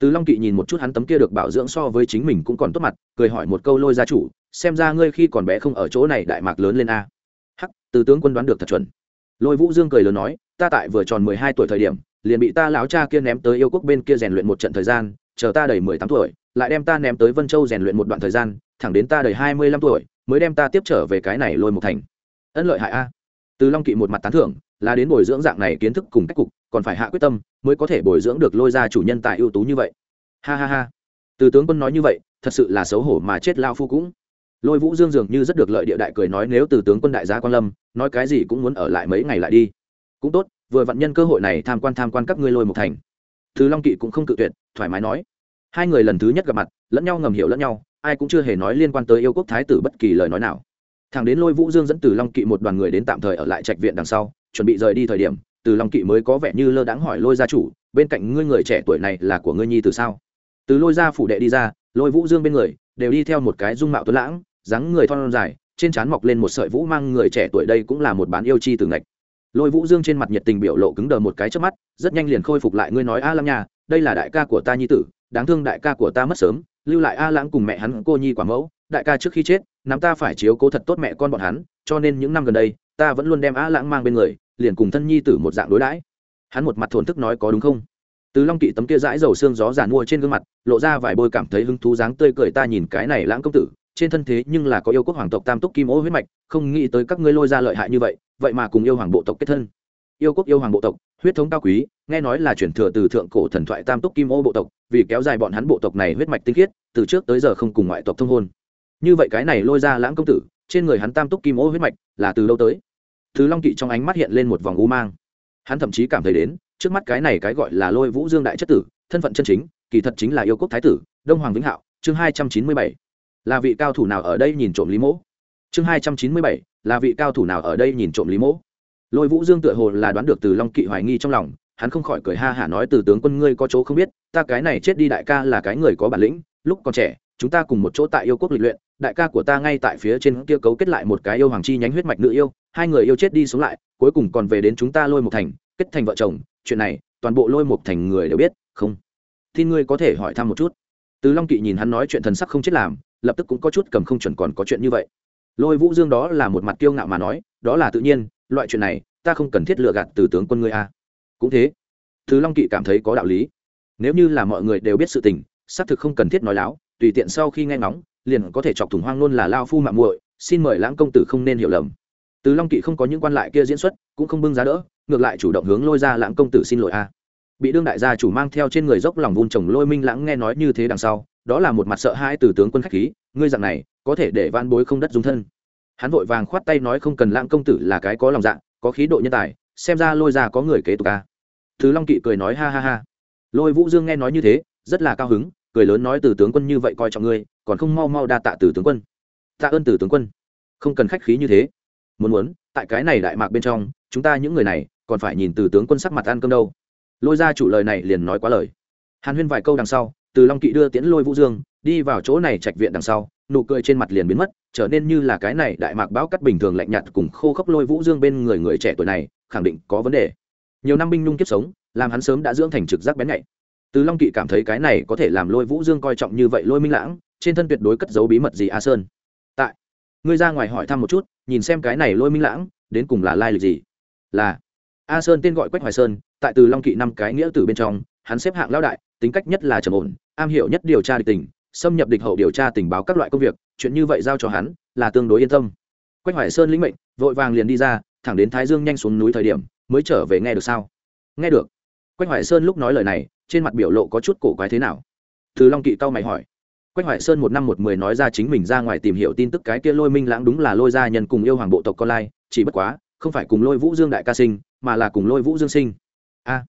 Từ long kỵ nhìn một chút hắn tấm kia được bảo dưỡng so với chính mình cũng còn tốt mặt, cười hỏi một câu lôi gia chủ, xem ra ngươi khi còn bé không ở chỗ này đại mạc lớn lên a. Hắc, từ tướng quân đoán được thật chuẩn. Lôi vũ dương cười lớn nói, ta tại vừa tròn mười hai tuổi thời điểm, liền bị ta lão cha kia ném tới yêu quốc bên kia rèn luyện một trận thời gian, chờ ta đầy mười tám tuổi, lại đem ta ném tới vân châu rèn luyện một đoạn thời gian, thẳng đến ta đầy hai mươi lăm tuổi, mới đem ta tiếp trở về cái này lôi một thành. Ân lợi hại a từ long kỵ một mặt tán thưởng, là đến bồi dưỡng dạng này kiến thức cùng cách cục, còn phải hạ quyết tâm mới có thể bồi dưỡng được lôi ra chủ nhân tài ưu tú như vậy. Ha ha ha. Từ tướng quân nói như vậy, thật sự là xấu hổ mà chết lao phu cũng. Lôi vũ dương dường như rất được lợi địa đại cười nói nếu từ tướng quân đại gia quan lâm, nói cái gì cũng muốn ở lại mấy ngày lại đi. Cũng tốt, vừa vặn nhân cơ hội này tham quan tham quan các ngươi lôi một thành. Thứ long kỵ cũng không cự tuyệt, thoải mái nói. Hai người lần thứ nhất gặp mặt, lẫn nhau ngầm hiểu lẫn nhau, ai cũng chưa hề nói liên quan tới yêu quốc thái tử bất kỳ lời nói nào thằng đến lôi vũ dương dẫn từ long kỵ một đoàn người đến tạm thời ở lại trạch viện đằng sau, chuẩn bị rời đi thời điểm, từ long kỵ mới có vẻ như lơ đãng hỏi lôi gia chủ, bên cạnh ngươi người trẻ tuổi này là của ngươi nhi từ sao? Từ lôi gia phủ đệ đi ra, lôi vũ dương bên người đều đi theo một cái dung mạo tuấn lãng, dáng người thon dài, trên trán mọc lên một sợi vũ mang người trẻ tuổi đây cũng là một bán yêu chi từ ngạch. Lôi vũ dương trên mặt nhiệt tình biểu lộ cứng đờ một cái trước mắt, rất nhanh liền khôi phục lại ngươi nói a lăng nhà đây là đại ca của ta nhi tử, đáng thương đại ca của ta mất sớm, lưu lại a lãng cùng mẹ hắn cô nhi quả mẫu, đại ca trước khi chết nắm ta phải chiếu cố thật tốt mẹ con bọn hắn, cho nên những năm gần đây, ta vẫn luôn đem á lãng mang bên người, liền cùng thân nhi tử một dạng đối đãi. Hắn một mặt thổn thức nói có đúng không? Từ long kỵ tấm kia dãi dầu xương gió giàn mua trên gương mặt, lộ ra vài bôi cảm thấy hứng thú dáng tươi cười ta nhìn cái này lãng công tử, trên thân thế nhưng là có yêu quốc hoàng tộc tam túc kim ô huyết mạch, không nghĩ tới các ngươi lôi ra lợi hại như vậy vậy mà cùng yêu hoàng bộ tộc kết thân. Yêu quốc yêu hoàng bộ tộc, huyết thống cao quý, nghe nói là chuyển thừa từ thượng cổ thần thoại tam túc kim ô bộ tộc, vì kéo dài bọn hắn bộ tộc này huyết mạch tinh khiết, từ trước tới giờ không cùng ngoại tộc thông hôn như vậy cái này lôi ra lãng công tử, trên người hắn tam túc kim ô huyết mạch là từ lâu tới? Thứ long kỵ trong ánh mắt hiện lên một vòng u mang. Hắn thậm chí cảm thấy đến, trước mắt cái này cái gọi là lôi vũ dương đại chất tử, thân phận chân chính, kỳ thật chính là yêu quốc thái tử, đông hoàng vĩnh hạo, chương hai trăm chín mươi bảy. Là vị cao thủ nào ở đây nhìn trộm lý mỗ? Chương hai trăm chín mươi bảy, là vị cao thủ nào ở đây nhìn trộm lý mỗ? Lôi vũ dương tựa hồ là đoán được từ long kỵ hoài nghi trong lòng, hắn không khỏi cười ha hả nói từ tướng quân ngươi có chỗ không biết, ta cái này chết đi đại ca là cái người có bản lĩnh, lúc còn trẻ, chúng ta cùng một chỗ tại yêu quốc lịch luyện đại ca của ta ngay tại phía trên kia cấu kết lại một cái yêu hoàng chi nhánh huyết mạch nữ yêu, hai người yêu chết đi sống lại, cuối cùng còn về đến chúng ta lôi một thành, kết thành vợ chồng, chuyện này, toàn bộ lôi một thành người đều biết, không? Tin ngươi có thể hỏi thăm một chút. Từ long kỵ nhìn hắn nói chuyện thần sắc không chết làm, lập tức cũng có chút cầm không chuẩn còn có chuyện như vậy. Lôi vũ dương đó là một mặt kiêu ngạo mà nói, đó là tự nhiên, loại chuyện này, ta không cần thiết lựa gạt từ tướng quân ngươi a. Cũng thế thứ long kỵ cảm thấy có đạo lý. Nếu như là mọi người đều biết sự tình, xác thực không cần thiết nói láo, tùy tiện sau khi nghe ngóng liền có thể chọc thủng hoang nôn là lao phu mạng muội, xin mời lãng công tử không nên hiểu lầm. Từ long kỵ không có những quan lại kia diễn xuất, cũng không bưng giá đỡ, ngược lại chủ động hướng lôi ra lãng công tử xin lỗi a. Bị đương đại gia chủ mang theo trên người dốc lòng vun chồng lôi minh lãng nghe nói như thế đằng sau, đó là một mặt sợ hãi từ tướng quân khách khí, ngươi dạng này, có thể để van bối không đất dung thân. Hắn vội vàng khoát tay nói không cần lãng công tử là cái có lòng dạ có khí độ nhân tài, xem ra lôi ra có người kế tục ca thứ long kỵ cười nói ha ha ha. Lôi vũ dương nghe nói như thế, rất là cao hứng cười lớn nói từ tướng quân như vậy coi trọng ngươi, còn không mau mau đa tạ từ tướng quân. Tạ ơn từ tướng quân. Không cần khách khí như thế. Muốn muốn, tại cái này đại mạc bên trong, chúng ta những người này, còn phải nhìn từ tướng quân sắc mặt ăn cơm đâu. Lôi ra chủ lời này liền nói quá lời. Hàn huyên vài câu đằng sau, từ long kỵ đưa tiễn lôi vũ dương, đi vào chỗ này trạch viện đằng sau, nụ cười trên mặt liền biến mất, trở nên như là cái này đại mạc báo cắt bình thường lạnh nhạt cùng khô khốc lôi vũ dương bên người người trẻ tuổi này, khẳng định có vấn đề. Nhiều năm binh nhung kiếp sống, làm hắn sớm đã dưỡng thành trực giác bén nhạy từ long kỵ cảm thấy cái này có thể làm lôi vũ dương coi trọng như vậy lôi minh lãng, trên thân tuyệt đối cất giấu bí mật gì a sơn. Tại, ngươi ra ngoài hỏi thăm một chút, nhìn xem cái này lôi minh lãng, đến cùng là lai lịch gì? Là, a sơn tên gọi quách hoài sơn, tại từ long kỵ năm cái nghĩa tử bên trong, hắn xếp hạng lão đại, tính cách nhất là trầm ổn, am hiểu nhất điều tra địch tình, xâm nhập địch hậu điều tra tình báo các loại công việc, chuyện như vậy giao cho hắn, là tương đối yên tâm. Quách hoài sơn lĩnh mệnh, vội vàng liền đi ra, thẳng đến thái dương nhanh xuống núi thời điểm, mới trở về nghe được sao? Nghe được. Quách hoài sơn lúc nói lời này trên mặt biểu lộ có chút cổ quái thế nào? Thứ long kỵ tao mày hỏi. Quách hoài sơn một năm một mười nói ra chính mình ra ngoài tìm hiểu tin tức cái kia lôi minh lãng đúng là lôi gia nhân cùng yêu hoàng bộ tộc con lai, chỉ bất quá, không phải cùng lôi vũ dương đại ca sinh, mà là cùng lôi vũ dương sinh. A.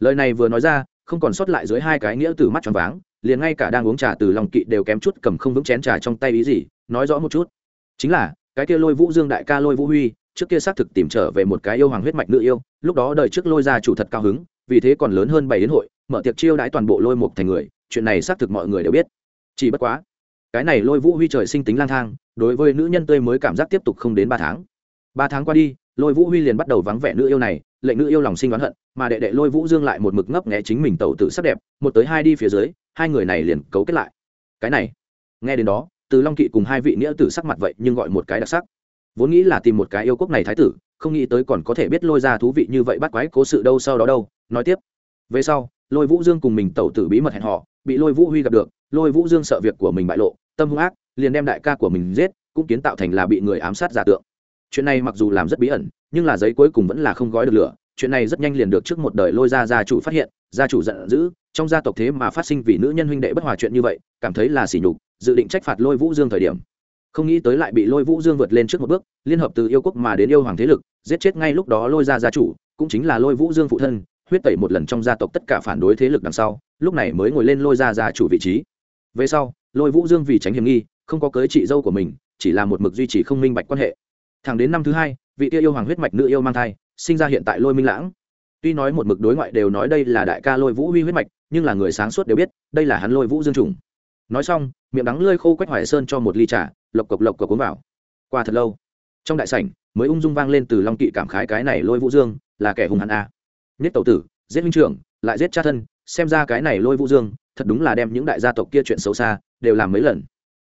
Lời này vừa nói ra, không còn sót lại dưới hai cái nghĩa từ mắt tròn váng, liền ngay cả đang uống trà từ lòng kỵ đều kém chút cầm không vững chén trà trong tay ý gì, nói rõ một chút. Chính là, cái kia lôi vũ dương đại ca lôi vũ huy, trước kia xác thực tìm trở về một cái yêu hoàng huyết mạch nữ yêu, lúc đó đời trước lôi ra chủ thật cao hứng, vì thế còn lớn hơn bảy đến hội mở tiệc chiêu đãi toàn bộ lôi một thành người, chuyện này xác thực mọi người đều biết. Chỉ bất quá, cái này lôi vũ huy trời sinh tính lang thang, đối với nữ nhân tươi mới cảm giác tiếp tục không đến ba tháng. Ba tháng qua đi, lôi vũ huy liền bắt đầu vắng vẻ nữ yêu này, lệnh nữ yêu lòng sinh đoán hận, mà đệ đệ lôi vũ dương lại một mực ngấp nghẽ chính mình tẩu tự sắc đẹp, một tới hai đi phía dưới, hai người này liền cấu kết lại. Cái này, nghe đến đó, từ long kỵ cùng hai vị nghĩa tử sắc mặt vậy nhưng gọi một cái đặc sắc. Vốn nghĩ là tìm một cái yêu quốc này thái tử, không nghĩ tới còn có thể biết lôi ra thú vị như vậy bắt quái cố sự đâu sau đó đâu. Nói tiếp, về sau lôi vũ dương cùng mình tẩu tử bí mật hẹn họ bị lôi vũ huy gặp được, lôi vũ dương sợ việc của mình bại lộ, tâm hung ác, liền đem đại ca của mình giết, cũng kiến tạo thành là bị người ám sát giả tượng. Chuyện này mặc dù làm rất bí ẩn, nhưng là giấy cuối cùng vẫn là không gói được lửa. Chuyện này rất nhanh liền được trước một đời lôi ra gia chủ phát hiện, gia chủ giận dữ, trong gia tộc thế mà phát sinh vì nữ nhân huynh đệ bất hòa chuyện như vậy, cảm thấy là sỉ nhục, dự định trách phạt lôi vũ dương thời điểm. Không nghĩ tới lại bị lôi vũ dương vượt lên trước một bước, liên hợp từ yêu quốc mà đến yêu hoàng thế lực, giết chết ngay lúc đó lôi ra gia chủ, cũng chính là lôi vũ dương phụ thân huyết tẩy một lần trong gia tộc tất cả phản đối thế lực đằng sau, lúc này mới ngồi lên lôi ra gia chủ vị trí. Về sau, lôi vũ dương vì tránh hiểm nghi, không có cưới chị dâu của mình, chỉ là một mực duy trì không minh bạch quan hệ. Thẳng đến năm thứ hai, vị tia yêu hoàng huyết mạch nữ yêu mang thai, sinh ra hiện tại lôi minh lãng. Tuy nói một mực đối ngoại đều nói đây là đại ca lôi vũ huy huyết mạch, nhưng là người sáng suốt đều biết, đây là hắn lôi vũ dương trùng nói xong, miệng đắng lơi khô quách hoài sơn cho một ly trà, lộc cộc lộc cộc cuốn vào. Qua thật lâu, trong đại sảnh mới ung dung vang lên từ long kỵ cảm khái cái này lôi vũ dương, là kẻ hùng hắn a. à nhất tẩu tử, giết huynh trưởng, lại giết cha thân, xem ra cái này lôi vũ dương, thật đúng là đem những đại gia tộc kia chuyện xấu xa, đều làm mấy lần.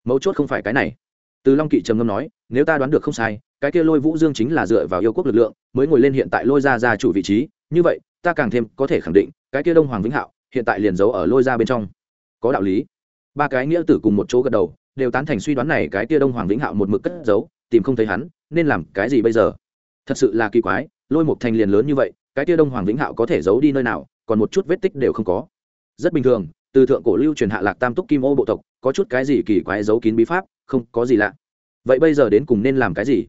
Mấu chốt không phải cái này. Từ long kỵ trầm ngâm nói, nếu ta đoán được không sai, cái kia lôi vũ dương chính là dựa vào yêu quốc lực lượng, mới ngồi lên hiện tại lôi ra ra chủ vị trí. Như vậy, ta càng thêm có thể khẳng định, cái kia đông hoàng vĩnh hạo, hiện tại liền giấu ở lôi ra bên trong. Có đạo lý. Ba cái nghĩa tử cùng một chỗ gật đầu, đều tán thành suy đoán này cái kia đông hoàng vĩnh hạo một mực cất giấu, tìm không thấy hắn, nên làm cái gì bây giờ? Thật sự là kỳ quái, lôi một thành liền lớn như vậy cái tia đông hoàng vĩnh hạo có thể giấu đi nơi nào, còn một chút vết tích đều không có. Rất bình thường, từ thượng cổ lưu truyền hạ lạc tam túc kim ô bộ tộc, có chút cái gì kỳ quái giấu kín bí pháp, không có gì lạ. Vậy bây giờ đến cùng nên làm cái gì?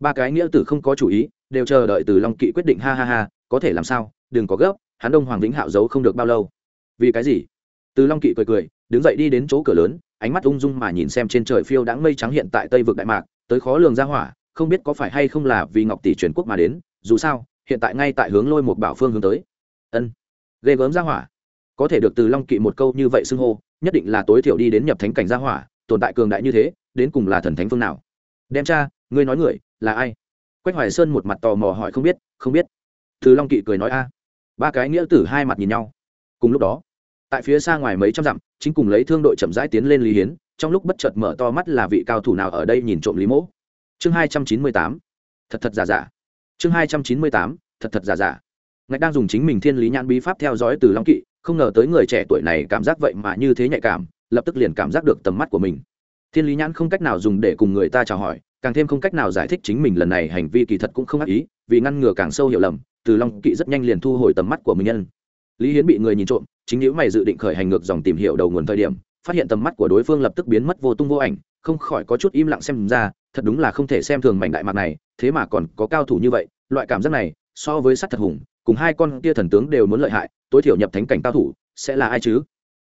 Ba cái nghĩa tử không có chủ ý, đều chờ đợi từ long kỵ quyết định ha ha ha, có thể làm sao? Đừng có gấp, hắn đông hoàng vĩnh hạo giấu không được bao lâu. Vì cái gì? Từ long kỵ cười cười, đứng dậy đi đến chỗ cửa lớn, ánh mắt ung dung mà nhìn xem trên trời phiêu đãng mây trắng hiện tại tây vực đại mạc, tới khó lường ra hỏa, không biết có phải hay không là vì ngọc tỷ truyền quốc mà đến, dù sao hiện tại ngay tại hướng lôi một bảo phương hướng tới. Ân, ghê gớm ra hỏa. Có thể được từ long kỵ một câu như vậy xưng hô, nhất định là tối thiểu đi đến nhập thánh cảnh gia hỏa, tồn tại cường đại như thế, đến cùng là thần thánh phương nào? Đem cha, ngươi nói người, là ai? Quách hoài sơn một mặt tò mò hỏi không biết không biết. Từ long kỵ cười nói, a. Ba cái nghĩa tử hai mặt nhìn nhau. Cùng lúc đó, tại phía xa ngoài mấy trăm dặm, chính cùng lấy thương đội chậm rãi tiến lên lý hiến, trong lúc bất chợt mở to mắt là vị cao thủ nào ở đây nhìn trộm lý mỗ. Chương hai trăm chín mươi tám. Thật thật giả giả chương hai trăm chín mươi tám, thật thật giả giả. Ngạch đang dùng chính mình thiên lý nhãn bí pháp theo dõi từ long kỵ, không ngờ tới người trẻ tuổi này cảm giác vậy mà như thế nhạy cảm, lập tức liền cảm giác được tầm mắt của mình. Thiên lý nhãn không cách nào dùng để cùng người ta chào hỏi, càng thêm không cách nào giải thích chính mình lần này hành vi kỳ thật cũng không ác ý, vì ngăn ngừa càng sâu hiểu lầm, từ long kỵ rất nhanh liền thu hồi tầm mắt của mình nhân. Lý hiến bị người nhìn trộm, chính nếu mày dự định khởi hành ngược dòng tìm hiểu đầu nguồn thời điểm phát hiện tầm mắt của đối phương lập tức biến mất vô tung vô ảnh, không khỏi có chút im lặng xem ra, thật đúng là không thể xem thường mảnh đại mạc này, thế mà còn có cao thủ như vậy, loại cảm giác này, so với sắt thật hùng, cùng hai con kia thần tướng đều muốn lợi hại, tối thiểu nhập thánh cảnh cao thủ, sẽ là ai chứ?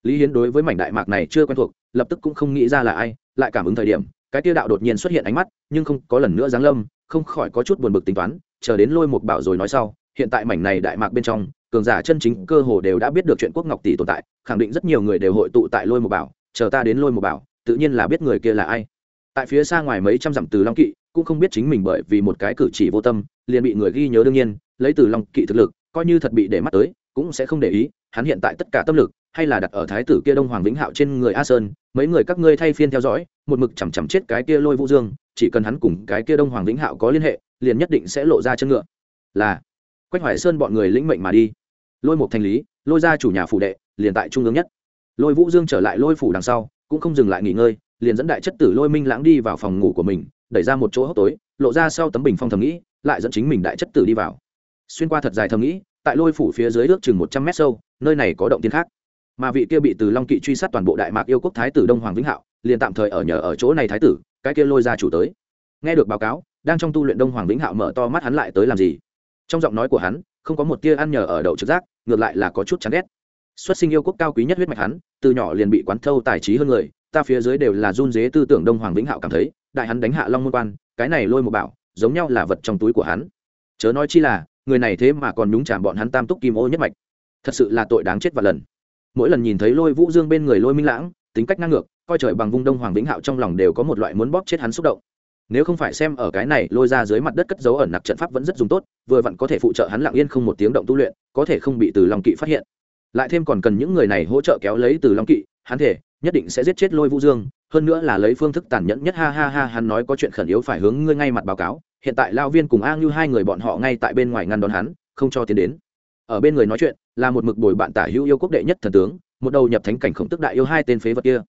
Lý hiến đối với mảnh đại mạc này chưa quen thuộc, lập tức cũng không nghĩ ra là ai, lại cảm ứng thời điểm, cái tia đạo đột nhiên xuất hiện ánh mắt, nhưng không có lần nữa giáng lâm, không khỏi có chút buồn bực tính toán, chờ đến lôi một bảo rồi nói sau, hiện tại mảnh này đại mạc bên trong cường giả chân chính cơ hồ đều đã biết được chuyện quốc ngọc tỷ tồn tại, khẳng định rất nhiều người đều hội tụ tại lôi một bảo, chờ ta đến lôi một bảo, tự nhiên là biết người kia là ai. Tại phía xa ngoài mấy trăm dặm từ long kỵ, cũng không biết chính mình bởi vì một cái cử chỉ vô tâm, liền bị người ghi nhớ đương nhiên, lấy từ long kỵ thực lực, coi như thật bị để mắt tới, cũng sẽ không để ý, hắn hiện tại tất cả tâm lực, hay là đặt ở thái tử kia đông hoàng vĩnh hạo trên người a sơn, mấy người các ngươi thay phiên theo dõi, một mực chằm chằm chết cái kia lôi vũ dương, chỉ cần hắn cùng cái kia đông hoàng vĩnh hạo có liên hệ, liền nhất định sẽ lộ ra chân ngựa. Là, quách hoài sơn bọn người lĩnh mệnh mà đi lôi một thành lý, lôi ra chủ nhà phủ đệ, liền tại trung ương nhất. Lôi vũ dương trở lại lôi phủ đằng sau, cũng không dừng lại nghỉ ngơi, liền dẫn đại chất tử lôi minh lãng đi vào phòng ngủ của mình, đẩy ra một chỗ hốc tối, lộ ra sau tấm bình phong thầm nghĩ, lại dẫn chính mình đại chất tử đi vào. Xuyên qua thật dài thầm nghĩ, tại lôi phủ phía dưới ước chừng một trăm mét sâu, nơi này có động tiên khác. Mà vị kia bị từ long kỵ truy sát toàn bộ đại mạc yêu quốc thái tử đông hoàng vĩnh hạo, liền tạm thời ở nhờ ở chỗ này thái tử, cái kia lôi ra chủ tới. Nghe được báo cáo, đang trong tu luyện đông hoàng vĩnh hạo mở to mắt hắn lại tới làm gì? Trong giọng nói của hắn không có một tia ăn nhờ ở đậu trực giác, ngược lại là có chút chán ghét. Xuất sinh yêu quốc cao quý nhất huyết mạch hắn, từ nhỏ liền bị quán thâu tài trí hơn người, ta phía dưới đều là run dế tư tưởng đông hoàng vĩnh hạo cảm thấy, đại hắn đánh hạ long môn quan, cái này lôi một bảo, giống nhau là vật trong túi của hắn. Chớ nói chi là, người này thế mà còn nhúng chàm bọn hắn tam túc kim ô nhất mạch. Thật sự là tội đáng chết và lần. Mỗi lần nhìn thấy lôi vũ dương bên người lôi minh lãng, tính cách ngang ngược, coi trời bằng vung đông hoàng vĩnh hạo trong lòng đều có một loại muốn bóp chết hắn xúc động nếu không phải xem ở cái này lôi ra dưới mặt đất cất dấu ẩn nặc trận pháp vẫn rất dùng tốt, vừa vặn có thể phụ trợ hắn lặng yên không một tiếng động tu luyện, có thể không bị từ long kỵ phát hiện. Lại thêm còn cần những người này hỗ trợ kéo lấy từ long kỵ, hắn thể nhất định sẽ giết chết lôi vũ dương, hơn nữa là lấy phương thức tàn nhẫn nhất. Ha ha ha, hắn nói có chuyện khẩn yếu phải hướng ngươi ngay mặt báo cáo. Hiện tại lao viên cùng a ngưu hai người bọn họ ngay tại bên ngoài ngăn đón hắn, không cho tiến đến. Ở bên người nói chuyện, là một mực bồi bạn tả hữu yêu quốc đệ nhất thần tướng, một đầu nhập thánh cảnh khổng tức đại yêu hai tên phế vật kia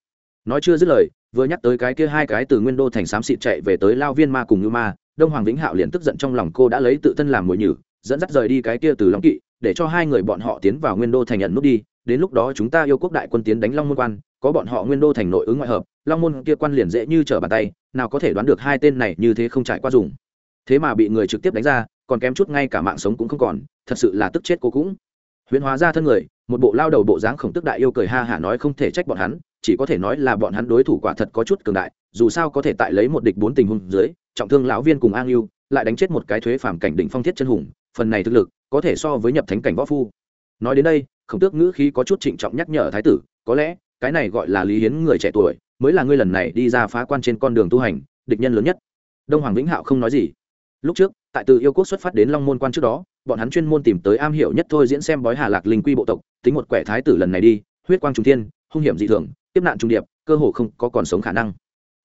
nói chưa dứt lời, vừa nhắc tới cái kia hai cái từ nguyên đô thành xám xịt chạy về tới lao viên ma cùng như ma, đông hoàng vĩnh hạo liền tức giận trong lòng cô đã lấy tự thân làm mồi nhử, dẫn dắt rời đi cái kia từ long kỵ, để cho hai người bọn họ tiến vào nguyên đô thành nhận nút đi, đến lúc đó chúng ta yêu quốc đại quân tiến đánh long môn quan, có bọn họ nguyên đô thành nội ứng ngoại hợp, long môn kia quan liền dễ như trở bàn tay, nào có thể đoán được hai tên này như thế không trải qua dùng. Thế mà bị người trực tiếp đánh ra, còn kém chút ngay cả mạng sống cũng không còn, thật sự là tức chết cô cũng huyễn hóa ra thân người, một bộ lao đầu bộ dáng khổng tức đại yêu cười ha hả nói không thể trách bọn hắn, chỉ có thể nói là bọn hắn đối thủ quả thật có chút cường đại, dù sao có thể tại lấy một địch bốn tình huống dưới, trọng thương lão viên cùng an yêu lại đánh chết một cái thuế phàm cảnh đỉnh phong thiết chân hùng, phần này thực lực, có thể so với nhập thánh cảnh võ phu. Nói đến đây, khổng tước ngữ khí có chút trịnh trọng nhắc nhở thái tử, có lẽ, cái này gọi là lý hiến người trẻ tuổi, mới là ngươi lần này đi ra phá quan trên con đường tu hành, địch nhân lớn nhất. Đông hoàng vĩnh hạo không nói gì. Lúc trước, tại từ yêu quốc xuất phát đến long môn quan trước đó bọn hắn chuyên môn tìm tới am hiểu nhất thôi diễn xem bói hà lạc linh quy bộ tộc, tính một quẻ thái tử lần này đi, huyết quang trung thiên, hung hiểm dị thường, tiếp nạn trung điệp, cơ hồ không có còn sống khả năng.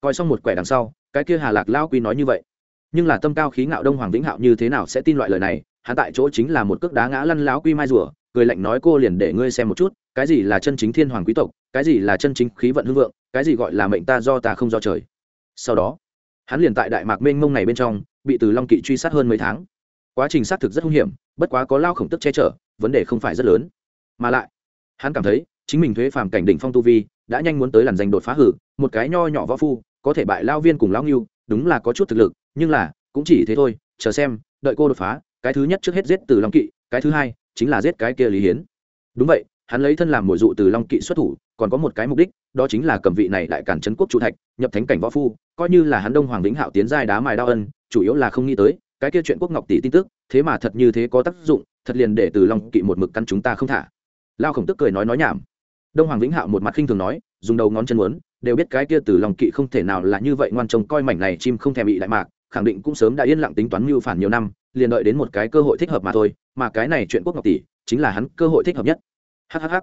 Coi xong một quẻ đằng sau, cái kia hà lạc lao quy nói như vậy. Nhưng là tâm cao khí ngạo đông hoàng vĩnh hạo như thế nào sẽ tin loại lời này, hắn tại chỗ chính là một cước đá ngã lăn láo quy mai rùa, cười lạnh nói cô liền để ngươi xem một chút, cái gì là chân chính thiên hoàng quý tộc, cái gì là chân chính khí vận hưng vượng, cái gì gọi là mệnh ta do ta không do trời. Sau đó, hắn liền tại đại mạc mênh mông này bên trong, bị từ long kỵ truy sát hơn mấy tháng quá trình xác thực rất hung hiểm, bất quá có lao khổng tức che chở, vấn đề không phải rất lớn. Mà lại, hắn cảm thấy, chính mình thuế phàm cảnh đỉnh phong tu vi, đã nhanh muốn tới làn danh đột phá hử, một cái nho nhỏ võ phu, có thể bại lao viên cùng lao nghiêu đúng là có chút thực lực, nhưng là, cũng chỉ thế thôi, chờ xem, đợi cô đột phá, cái thứ nhất trước hết giết từ long kỵ, cái thứ hai, chính là giết cái kia lý hiến. Đúng vậy, hắn lấy thân làm mồi dụ từ long kỵ xuất thủ, còn có một cái mục đích, đó chính là cầm vị này đại cản trấn quốc trụ thạch, nhập thánh cảnh võ phu, coi như là hắn đông hoàng vĩnh hạo tiến giai đá mài đao ân, chủ yếu là không nghĩ tới cái kia chuyện quốc ngọc tỷ tin tức, thế mà thật như thế có tác dụng, thật liền để từ long kỵ một mực căn chúng ta không thả. Lao khổng tức cười nói nói nhảm. Đông hoàng vĩnh hạo một mặt khinh thường nói, dùng đầu ngón chân muốn, đều biết cái kia từ long kỵ không thể nào là như vậy ngoan trông, coi mảnh này chim không thèm bị đại mạc, khẳng định cũng sớm đã yên lặng tính toán mưu phản nhiều năm, liền đợi đến một cái cơ hội thích hợp mà thôi, mà cái này chuyện quốc ngọc tỷ, chính là hắn cơ hội thích hợp nhất. Hhh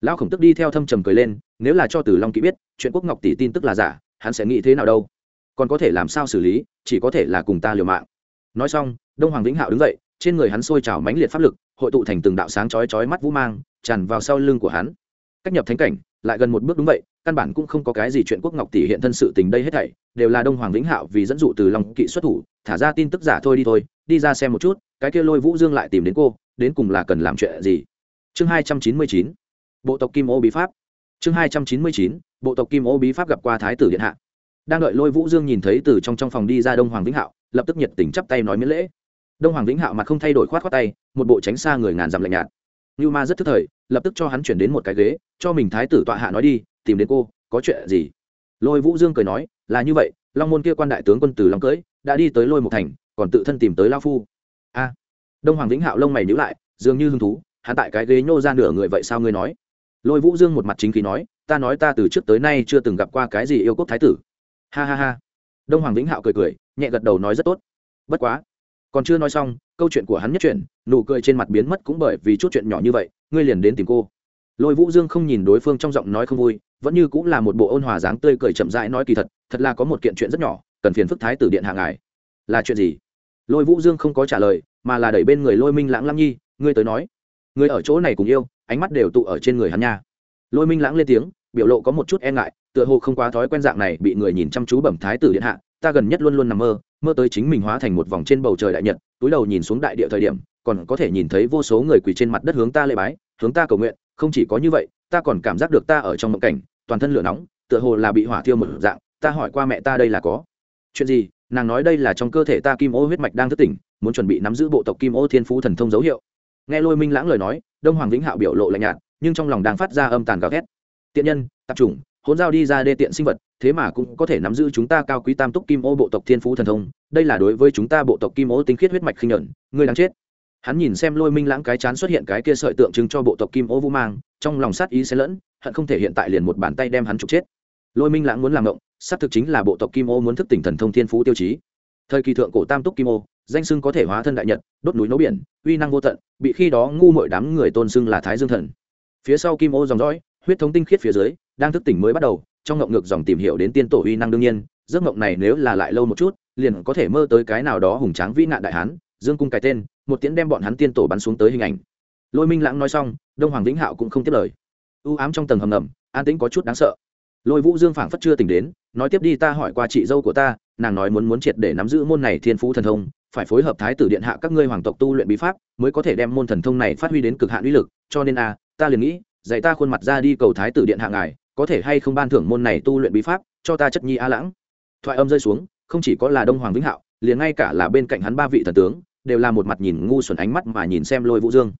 lão khổng tức đi theo thâm trầm cười lên, nếu là cho từ long kỵ biết, chuyện quốc ngọc tỷ tin tức là giả, hắn sẽ nghĩ thế nào đâu? Còn có thể làm sao xử lý, chỉ có thể là cùng ta liều mạng nói xong, đông hoàng vĩnh hạo đứng dậy, trên người hắn sôi trào mãnh liệt pháp lực, hội tụ thành từng đạo sáng chói chói mắt vũ mang, tràn vào sau lưng của hắn. Cách nhập thánh cảnh, lại gần một bước đúng vậy, căn bản cũng không có cái gì chuyện quốc ngọc tỷ hiện thân sự tình đây hết thảy, đều là đông hoàng vĩnh hạo vì dẫn dụ từ long kỵ xuất thủ, thả ra tin tức giả thôi đi thôi, đi ra xem một chút, cái kia lôi vũ dương lại tìm đến cô, đến cùng là cần làm chuyện gì? Chương hai trăm chín mươi chín, bộ tộc kim ô bí pháp. Chương hai trăm chín mươi chín, bộ tộc kim ô bí pháp gặp qua thái tử điện hạ đang đợi lôi vũ dương nhìn thấy từ trong trong phòng đi ra đông hoàng vĩnh hạo, lập tức nhiệt tình chắp tay nói miễn lễ. Đông hoàng vĩnh hạo mặt không thay đổi khoát khoát tay, một bộ tránh xa người ngàn dặm lạnh nhạt. Như ma rất thức thời, lập tức cho hắn chuyển đến một cái ghế, cho mình thái tử tọa hạ nói đi, tìm đến cô, có chuyện gì? Lôi vũ dương cười nói, là như vậy, long môn kia quan đại tướng quân từ long cưỡi đã đi tới lôi một thành, còn tự thân tìm tới lao phu. A. Đông hoàng vĩnh hạo lông mày nhữ lại, dường như hứng thú, hắn tại cái ghế nhô ra nửa người vậy sao ngươi nói? Lôi vũ dương một mặt chính khí nói, ta nói ta từ trước tới nay chưa từng gặp qua cái gì yêu quốc thái tử ha ha ha. Đông hoàng vĩnh hạo cười cười, nhẹ gật đầu nói rất tốt. Bất quá, còn chưa nói xong, câu chuyện của hắn nhất chuyện nụ cười trên mặt biến mất cũng bởi vì chút chuyện nhỏ như vậy, ngươi liền đến tìm cô. Lôi vũ dương không nhìn đối phương trong giọng nói không vui, vẫn như cũng là một bộ ôn hòa dáng tươi cười chậm rãi nói kỳ thật thật là có một kiện chuyện rất nhỏ, cần phiền phức thái tử điện hạ ngài. Là chuyện gì? Lôi vũ dương không có trả lời, mà là đẩy bên người lôi minh lãng lăng nhi, ngươi tới nói. Người ở chỗ này cùng yêu, ánh mắt đều tụ ở trên người hắn nha. Lôi minh lãng lên tiếng biểu lộ có một chút e ngại, tựa hồ không quá thói quen dạng này bị người nhìn chăm chú bẩm thái tử điện hạ, ta gần nhất luôn luôn nằm mơ mơ tới chính mình hóa thành một vòng trên bầu trời đại nhật, túi đầu nhìn xuống đại địa thời điểm, còn có thể nhìn thấy vô số người quỳ trên mặt đất hướng ta lễ bái, hướng ta cầu nguyện, không chỉ có như vậy, ta còn cảm giác được ta ở trong mộng cảnh, toàn thân lửa nóng, tựa hồ là bị hỏa thiêu một dạng, ta hỏi qua mẹ ta đây là có chuyện gì, nàng nói đây là trong cơ thể ta kim ô huyết mạch đang thức tỉnh, muốn chuẩn bị nắm giữ bộ tộc kim ô thiên phú thần thông dấu hiệu. Nghe lôi minh lãng lời nói, đông hoàng vĩnh hạo biểu lộ lạnh nhạt, nhưng trong lòng đang phát ra âm tàn gào ghét tiện nhân, tạp chủng, hỗn giao đi ra đê tiện sinh vật, thế mà cũng có thể nắm giữ chúng ta cao quý tam túc kim ô bộ tộc thiên phú thần thông, đây là đối với chúng ta bộ tộc kim ô tinh khiết huyết mạch khinh nhuận, ngươi đáng chết. Hắn nhìn xem lôi minh lãng cái chán xuất hiện cái kia sợi tượng trưng cho bộ tộc kim ô vũ mang, trong lòng sát ý xen lẫn, hận không thể hiện tại liền một bàn tay đem hắn trục chết. Lôi minh lãng muốn làm động sát thực chính là bộ tộc kim ô muốn thức tỉnh thần thông thiên phú tiêu chí. Thời kỳ thượng cổ tam túc kim ô, danh xưng có thể hóa thân đại nhật, đốt núi nấu biển, uy năng vô tận, bị khi đó ngu mọi đám người tôn xưng là thái dương thần. Phía sau kim ô dòng dõi huyết thống tinh khiết phía dưới, đang thức tỉnh mới bắt đầu, trong ngộng ngược dòng tìm hiểu đến tiên tổ uy năng đương nhiên, giấc ngộng này nếu là lại lâu một chút, liền có thể mơ tới cái nào đó hùng tráng vĩ nạn đại hán, dương cung cái tên, một tiễn đem bọn hắn tiên tổ bắn xuống tới hình ảnh. Lôi minh lãng nói xong, đông hoàng vĩnh hạo cũng không tiếp lời. U ám trong tầng hầm ngầm, an tĩnh có chút đáng sợ. Lôi vũ dương phảng phất chưa tỉnh đến, nói tiếp đi ta hỏi qua chị dâu của ta, nàng nói muốn muốn triệt để nắm giữ môn này thiên phú thần thông, phải phối hợp thái tử điện hạ các ngươi hoàng tộc tu luyện bí pháp, mới có thể đem môn thần thông này phát huy đến cực hạn uy lực, cho nên a ta liền nghĩ dạy ta khuôn mặt ra đi cầu thái tử điện hạ ngài, có thể hay không ban thưởng môn này tu luyện bí pháp, cho ta chất nhi a lãng. Thoại âm rơi xuống, không chỉ có là đông hoàng vĩnh hạo, liền ngay cả là bên cạnh hắn ba vị thần tướng, đều là một mặt nhìn ngu xuẩn ánh mắt mà nhìn xem lôi vũ dương.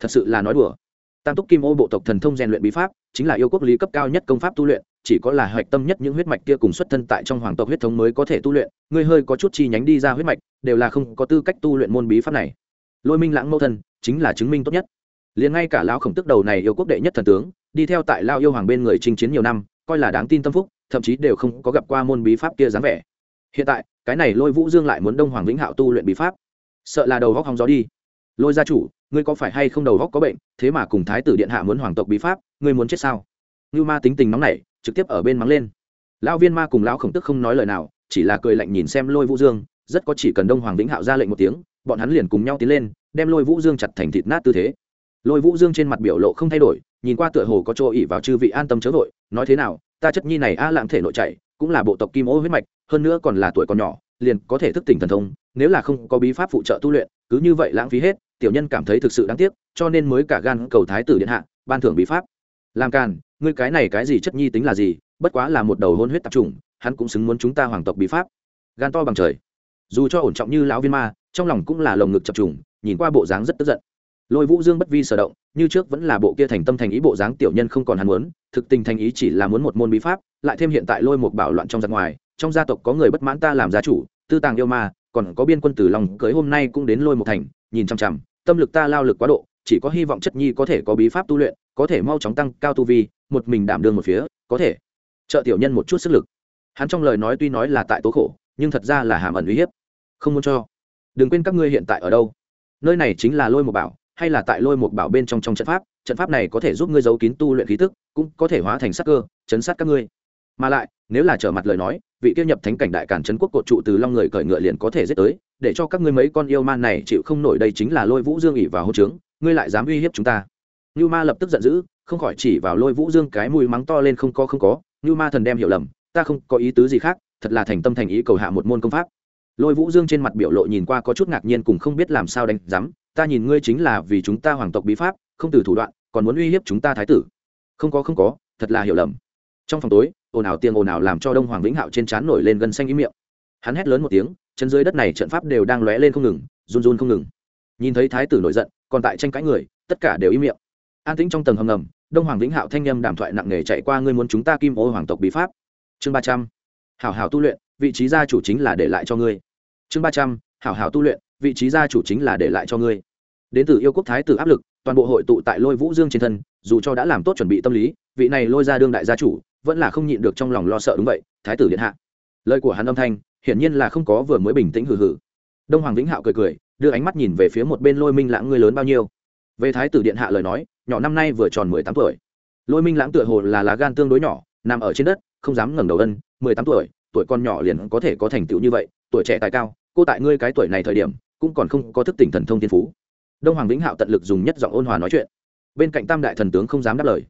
Thật sự là nói đùa. Tam túc kim ô bộ tộc thần thông rèn luyện bí pháp, chính là yêu quốc lý cấp cao nhất công pháp tu luyện, chỉ có là hoạch tâm nhất những huyết mạch kia cùng xuất thân tại trong hoàng tộc huyết thống mới có thể tu luyện, ngươi hơi có chút chi nhánh đi ra huyết mạch, đều là không có tư cách tu luyện môn bí pháp này. Lôi minh lãng mẫu thân, chính là chứng minh tốt nhất liền ngay cả lão khổng tức đầu này yêu quốc đệ nhất thần tướng, đi theo tại lao yêu hoàng bên người chinh chiến nhiều năm, coi là đáng tin tâm phúc, thậm chí đều không có gặp qua môn bí pháp kia dáng vẻ. Hiện tại, cái này lôi vũ dương lại muốn đông hoàng vĩnh hạo tu luyện bí pháp. Sợ là đầu góc hóng gió đi. Lôi gia chủ, ngươi có phải hay không đầu góc có bệnh, thế mà cùng thái tử điện hạ muốn hoàng tộc bí pháp, ngươi muốn chết sao? Như ma tính tình nóng nảy, trực tiếp ở bên mắng lên. Lão viên ma cùng lão khổng tức không nói lời nào, chỉ là cười lạnh nhìn xem lôi vũ dương, rất có chỉ cần đông hoàng vĩnh hạo ra lệnh một tiếng, bọn hắn liền cùng nhau tiến lên, đem lôi vũ dương chặt thành thịt nát tư thế lôi vũ dương trên mặt biểu lộ không thay đổi, nhìn qua tựa hồ có chỗ ỉ vào chư vị an tâm chớ vội, nói thế nào, ta chất nhi này a lãng thể nội chạy, cũng là bộ tộc kim ô huyết mạch, hơn nữa còn là tuổi còn nhỏ, liền có thể thức tỉnh thần thông, nếu là không có bí pháp phụ trợ tu luyện, cứ như vậy lãng phí hết, tiểu nhân cảm thấy thực sự đáng tiếc, cho nên mới cả gan cầu thái tử điện hạ, ban thưởng bí pháp. Làm càn, ngươi cái này cái gì chất nhi tính là gì, bất quá là một đầu hôn huyết tập trung hắn cũng xứng muốn chúng ta hoàng tộc bí pháp. Gan to bằng trời. Dù cho ổn trọng như lão viên ma, trong lòng cũng là lồng ngực chập trùng, nhìn qua bộ dáng rất tức giận lôi vũ dương bất vi sở động, như trước vẫn là bộ kia thành tâm thành ý bộ dáng tiểu nhân không còn hắn muốn, thực tình thành ý chỉ là muốn một môn bí pháp, lại thêm hiện tại lôi một bảo loạn trong giặc ngoài, trong gia tộc có người bất mãn ta làm gia chủ, tư tàng yêu ma, còn có biên quân tử lòng cưới hôm nay cũng đến lôi một thành, nhìn chằm chằm, tâm lực ta lao lực quá độ, chỉ có hy vọng chất nhi có thể có bí pháp tu luyện, có thể mau chóng tăng cao tu vi, một mình đảm đương một phía, có thể. Trợ tiểu nhân một chút sức lực. Hắn trong lời nói tuy nói là tại tố khổ, nhưng thật ra là hàm ẩn uy hiếp. Không muốn cho. Đừng quên các ngươi hiện tại ở đâu. Nơi này chính là lôi một bảo hay là tại lôi một bảo bên trong trong trận pháp trận pháp này có thể giúp ngươi giấu kín tu luyện khí tức, cũng có thể hóa thành sắc cơ, chấn sát các ngươi. Mà lại, nếu là trở mặt lời nói, vị kia nhập thánh cảnh đại cản trấn quốc cột trụ từ long người cởi ngựa liền có thể giết tới, để cho các ngươi mấy con yêu man này chịu không nổi đây chính là lôi vũ dương ỉ và hô trướng, ngươi lại dám uy hiếp chúng ta. Như ma lập tức giận dữ, không khỏi chỉ vào lôi vũ dương cái mùi mắng to lên không có không có như ma thần đem hiểu lầm, ta không có ý tứ gì khác, thật là thành tâm thành ý cầu hạ một môn công pháp. Lôi vũ dương trên mặt biểu lộ nhìn qua có chút ngạc nhiên cùng không biết làm sao đánh rắm ta nhìn ngươi chính là vì chúng ta hoàng tộc bí pháp, không từ thủ đoạn, còn muốn uy hiếp chúng ta thái tử. Không có không có, thật là hiểu lầm. Trong phòng tối, ồn ào tiếng ồn ào làm cho đông hoàng vĩnh hạo trên trán nổi lên gân xanh ý miệng. Hắn hét lớn một tiếng, chân dưới đất này trận pháp đều đang lóe lên không ngừng, run run không ngừng. Nhìn thấy thái tử nổi giận, còn tại tranh cãi người, tất cả đều ý miệng. An tĩnh trong tầng hầm ngầm, đông hoàng vĩnh hạo thanh â m đàm thoại nặng nề chạy qua, ngươi muốn chúng ta kim ô hoàng tộc bí pháp? Chương ba trăm. Hảo hảo tu luyện, vị trí gia chủ chính là để lại cho ngươi. Chương ba trăm. Hảo hảo tu luyện vị trí gia chủ chính là để lại cho ngươi. Đến từ yêu quốc thái tử áp lực, toàn bộ hội tụ tại lôi vũ dương trên thân, dù cho đã làm tốt chuẩn bị tâm lý, vị này lôi ra đương đại gia chủ, vẫn là không nhịn được trong lòng lo sợ đúng vậy, thái tử điện hạ. Lời của hắn âm thanh, hiển nhiên là không có vừa mới bình tĩnh hừ hừ. Đông hoàng vĩnh hạo cười cười, đưa ánh mắt nhìn về phía một bên lôi minh lãng ngươi lớn bao nhiêu. Về thái tử điện hạ lời nói, nhỏ năm nay vừa tròn mười tám tuổi. Lôi minh lãng tựa hồ là lá gan tương đối nhỏ, nằm ở trên đất, không dám ngẩng đầu ân, mười tám tuổi tuổi con nhỏ liền có thể có thành tựu như vậy, tuổi trẻ tài cao, cô tại ngươi cái tuổi này thời điểm cũng còn không có thức tỉnh thần thông thiên phú. Đông hoàng vĩnh hạo tận lực dùng nhất giọng ôn hòa nói chuyện. Bên cạnh tam đại thần tướng không dám đáp lời.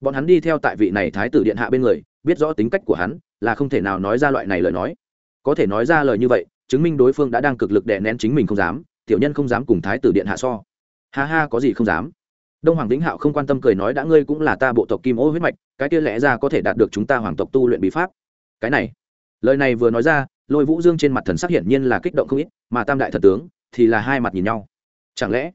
Bọn hắn đi theo tại vị này thái tử điện hạ bên người, biết rõ tính cách của hắn, là không thể nào nói ra loại này lời nói. Có thể nói ra lời như vậy, chứng minh đối phương đã đang cực lực đè nén chính mình không dám, tiểu nhân không dám cùng thái tử điện hạ so. Ha ha, có gì không dám? Đông hoàng vĩnh hạo không quan tâm cười nói, đã ngươi cũng là ta bộ tộc kim ô huyết mạch, cái kia lẽ ra có thể đạt được chúng ta hoàng tộc tu luyện bí pháp. Cái này, lời này vừa nói ra lôi vũ dương trên mặt thần sắc hiển nhiên là kích động không ít, mà tam đại thần tướng thì là hai mặt nhìn nhau. Chẳng lẽ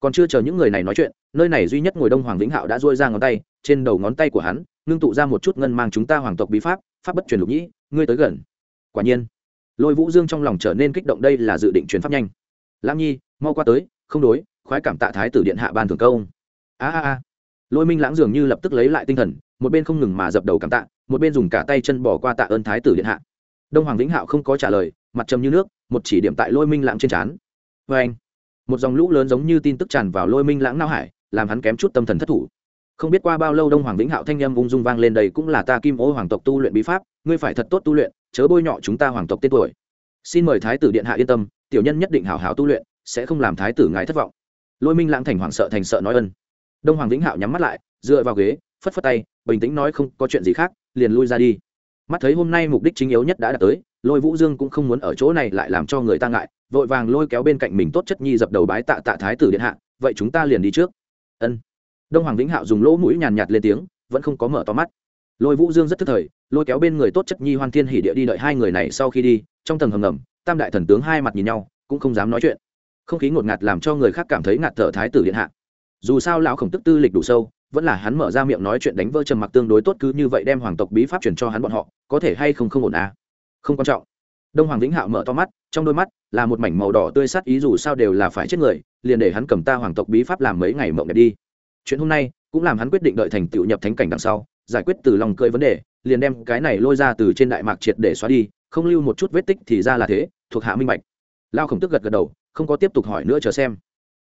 còn chưa chờ những người này nói chuyện, nơi này duy nhất ngồi đông hoàng vĩnh hạo đã dôi ra ngón tay, trên đầu ngón tay của hắn ngưng tụ ra một chút ngân mang chúng ta hoàng tộc bí pháp pháp bất truyền lục nhĩ, ngươi tới gần. Quả nhiên, lôi vũ dương trong lòng trở nên kích động đây là dự định truyền pháp nhanh. Lam nhi, mau qua tới, không đối, khoái cảm tạ thái tử điện hạ ban thường công. A a a. Lôi minh lãng dường như lập tức lấy lại tinh thần, một bên không ngừng mà dập đầu cảm tạ, một bên dùng cả tay chân bỏ qua tạ ơn thái tử điện hạ đông hoàng vĩnh hạo không có trả lời, mặt trầm như nước, một chỉ điểm tại lôi minh lãng trên trán. Vê anh, một dòng lũ lớn giống như tin tức tràn vào lôi minh lãng nao hải, làm hắn kém chút tâm thần thất thủ. Không biết qua bao lâu đông hoàng vĩnh hạo thanh â m ung dung vang lên đây cũng là ta kim ô hoàng tộc tu luyện bí pháp, ngươi phải thật tốt tu luyện, chớ bôi nhọ chúng ta hoàng tộc tên tuổi. Xin mời thái tử điện hạ yên tâm, tiểu nhân nhất định hảo hảo tu luyện, sẽ không làm thái tử ngài thất vọng. Lôi minh lãng thành hoảng sợ thành sợ nói ân. Đông hoàng vĩnh hạo nhắm mắt lại, dựa vào ghế, phất phất tay, bình tĩnh nói không có chuyện gì khác, liền lui ra đi mắt thấy hôm nay mục đích chính yếu nhất đã đạt tới, lôi vũ dương cũng không muốn ở chỗ này lại làm cho người ta ngại, vội vàng lôi kéo bên cạnh mình tốt chất nhi dập đầu bái tạ tạ thái tử điện hạ, vậy chúng ta liền đi trước. Ân. Đông hoàng vĩnh hạo dùng lỗ mũi nhàn nhạt lên tiếng, vẫn không có mở to mắt. Lôi vũ dương rất thức thời, lôi kéo bên người tốt chất nhi hoan thiên hỉ địa đi đợi hai người này sau khi đi, trong tầng hầm ngầm, tam đại thần tướng hai mặt nhìn nhau, cũng không dám nói chuyện. Không khí ngột ngạt làm cho người khác cảm thấy ngạt thở thái tử điện hạ. Dù sao lão khổng tức tư lịch đủ sâu vẫn là hắn mở ra miệng nói chuyện đánh vỡ trầm mặc tương đối tốt cứ như vậy đem hoàng tộc bí pháp truyền cho hắn bọn họ, có thể hay không không ổn à? Không quan trọng. Đông hoàng vĩnh hạo mở to mắt, trong đôi mắt là một mảnh màu đỏ tươi sắt ý dù sao đều là phải chết người, liền để hắn cầm ta hoàng tộc bí pháp làm mấy ngày mộng đẹp đi. Chuyện hôm nay cũng làm hắn quyết định đợi thành tựu nhập thánh cảnh đằng sau, giải quyết từ lòng cơi vấn đề, liền đem cái này lôi ra từ trên đại mạc triệt để xóa đi, không lưu một chút vết tích thì ra là thế, thuộc hạ minh bạch. Lao khổng tức gật gật đầu, không có tiếp tục hỏi nữa chờ xem.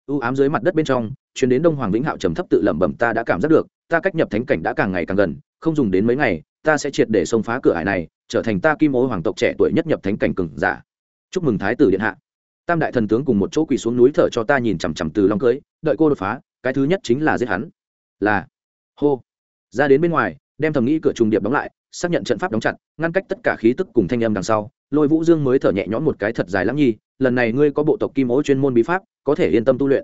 U ám dưới mặt đất bên trong chuyến đến đông hoàng vĩnh hạo trầm thấp tự lẩm bẩm ta đã cảm giác được, ta cách nhập thánh cảnh đã càng ngày càng gần, không dùng đến mấy ngày, ta sẽ triệt để xông phá cửa hải này, trở thành ta kim ô hoàng tộc trẻ tuổi nhất nhập thánh cảnh cừng giả. Chúc mừng thái tử điện hạ. Tam đại thần tướng cùng một chỗ quỳ xuống núi thở cho ta nhìn chằm chằm từ long cưới, đợi cô đột phá, cái thứ nhất chính là giết hắn. Là, hô. Ra đến bên ngoài, đem thầm nghĩ cửa trùng điệp đóng lại, xác nhận trận pháp đóng chặt, ngăn cách tất cả khí tức cùng thanh âm đằng sau, lôi vũ dương mới thở nhẹ nhõm một cái thật dài lắm nhi, lần này ngươi có bộ tộc kim ố chuyên môn bí pháp, có thể yên tâm tu luyện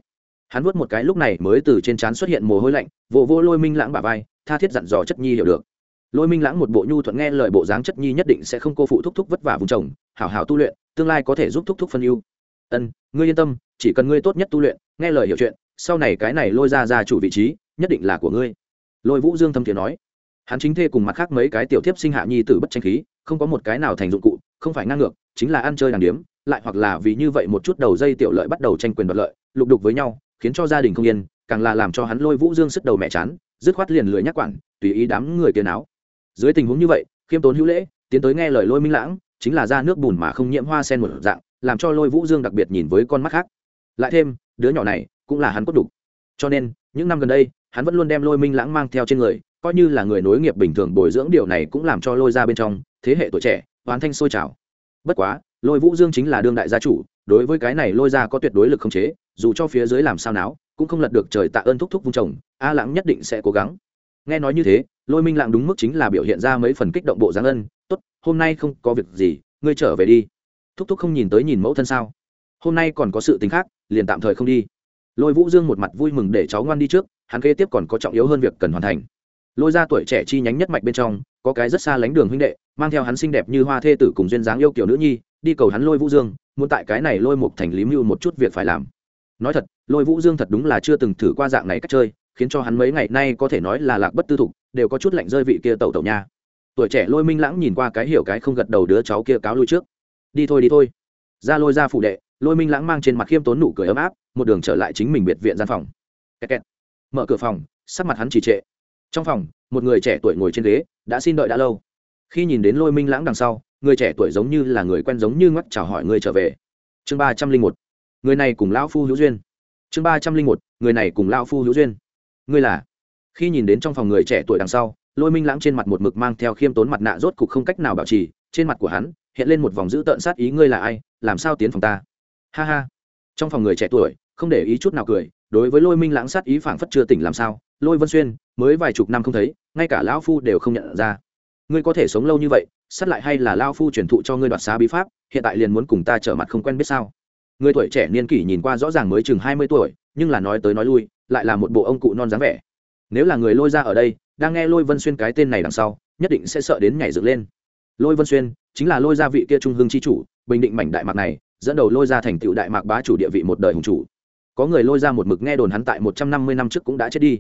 hắn vuốt một cái lúc này mới từ trên trán xuất hiện mồ hôi lạnh vụ vô, vô lôi minh lãng bà vai tha thiết dặn dò chất nhi hiểu được. Lôi minh lãng một bộ nhu thuận nghe lời bộ dáng chất nhi nhất định sẽ không cô phụ thúc thúc vất vả vùng chồng, hảo hảo tu luyện tương lai có thể giúp thúc thúc phân ưu. Ân ngươi yên tâm chỉ cần ngươi tốt nhất tu luyện nghe lời hiểu chuyện sau này cái này lôi ra ra chủ vị trí nhất định là của ngươi. Lôi vũ dương thâm thiền nói. Hắn chính thê cùng mặt khác mấy cái tiểu thiếp sinh hạ nhi tử bất tranh khí không có một cái nào thành dụng cụ không phải ngang ngược chính là ăn chơi đàng điếm lại hoặc là vì như vậy một chút đầu dây tiểu lợi bắt đầu tranh quyền đoạt lợi lục đục với nhau khiến cho gia đình không yên, càng là làm cho hắn lôi vũ dương sức đầu mẹ chán, dứt khoát liền lười nhắc quản, tùy ý đám người tiền áo dưới tình huống như vậy, khiêm tốn hữu lễ, tiến tới nghe lời lôi minh lãng, chính là ra nước bùn mà không nhiễm hoa sen một dạng, làm cho lôi vũ dương đặc biệt nhìn với con mắt khác. Lại thêm, đứa nhỏ này cũng là hắn cốt đục. Cho nên, những năm gần đây, hắn vẫn luôn đem lôi minh lãng mang theo trên người, coi như là người nối nghiệp bình thường bồi dưỡng điều này cũng làm cho lôi ra bên trong, thế hệ tuổi trẻ, oán thanh sôi trào. Bất quá, lôi vũ dương chính là đương đại gia chủ, đối với cái này lôi ra có tuyệt đối lực không chế dù cho phía dưới làm sao náo, cũng không lật được trời tạ ơn thúc thúc vung chồng, a lãng nhất định sẽ cố gắng. Nghe nói như thế, lôi minh lãng đúng mức chính là biểu hiện ra mấy phần kích động bộ giáng ân, tốt, hôm nay không có việc gì, ngươi trở về đi. Thúc thúc không nhìn tới nhìn mẫu thân sao? Hôm nay còn có sự tính khác, liền tạm thời không đi. Lôi vũ dương một mặt vui mừng để cháu ngoan đi trước, hắn kế tiếp còn có trọng yếu hơn việc cần hoàn thành. Lôi ra tuổi trẻ chi nhánh nhất mạch bên trong, có cái rất xa lánh đường huynh đệ, mang theo hắn xinh đẹp như hoa thê tử cùng duyên dáng yêu kiểu nữ nhi, đi cầu hắn lôi vũ dương, muốn tại cái này lôi mục thành lý mưu một chút việc phải làm nói thật, lôi vũ dương thật đúng là chưa từng thử qua dạng này cách chơi, khiến cho hắn mấy ngày nay có thể nói là lạc bất tư thục, đều có chút lạnh rơi vị kia tẩu tẩu nha. Tuổi trẻ lôi minh lãng nhìn qua cái hiểu cái không gật đầu đứa cháu kia cáo lui trước. Đi thôi đi thôi. Ra lôi ra phụ đệ, lôi minh lãng mang trên mặt khiêm tốn nụ cười ấm áp, một đường trở lại chính mình biệt viện gian phòng. Kẹt kẹt. mở cửa phòng, sắc mặt hắn chỉ trệ. Trong phòng, một người trẻ tuổi ngồi trên ghế, đã xin đợi đã lâu. Khi nhìn đến lôi minh lãng đằng sau, người trẻ tuổi giống như là người quen giống như ngoắc chào hỏi người trở về. Chương ba trăm linh một người này cùng lão phu hữu duyên. Chương ba trăm linh một, người này cùng lão phu hữu duyên. Ngươi là? Khi nhìn đến trong phòng người trẻ tuổi đằng sau, lôi minh lãng trên mặt một mực mang theo khiêm tốn mặt nạ rốt cục không cách nào bảo trì, trên mặt của hắn hiện lên một vòng dữ tợn sát ý, ngươi là ai? Làm sao tiến phòng ta? Ha ha. Trong phòng người trẻ tuổi, không để ý chút nào cười, đối với lôi minh lãng sát ý phảng phất chưa tỉnh làm sao, lôi vân xuyên, mới vài chục năm không thấy, ngay cả lão phu đều không nhận ra. Ngươi có thể sống lâu như vậy, sát lại hay là lao phu truyền thụ cho ngươi đoạt xá bí pháp, hiện tại liền muốn cùng ta trở mặt không quen biết sao? Người tuổi trẻ niên kỷ nhìn qua rõ ràng mới chừng hai mươi tuổi nhưng là nói tới nói lui lại là một bộ ông cụ non dáng vẻ. Nếu là người lôi ra ở đây đang nghe lôi vân xuyên cái tên này đằng sau nhất định sẽ sợ đến nhảy dựng lên. Lôi vân xuyên chính là lôi gia vị kia trung hương chi chủ bình định mảnh đại mạc này dẫn đầu lôi ra thành tựu đại mạc bá chủ địa vị một đời hùng chủ. Có người lôi ra một mực nghe đồn hắn tại một trăm năm mươi năm trước cũng đã chết đi.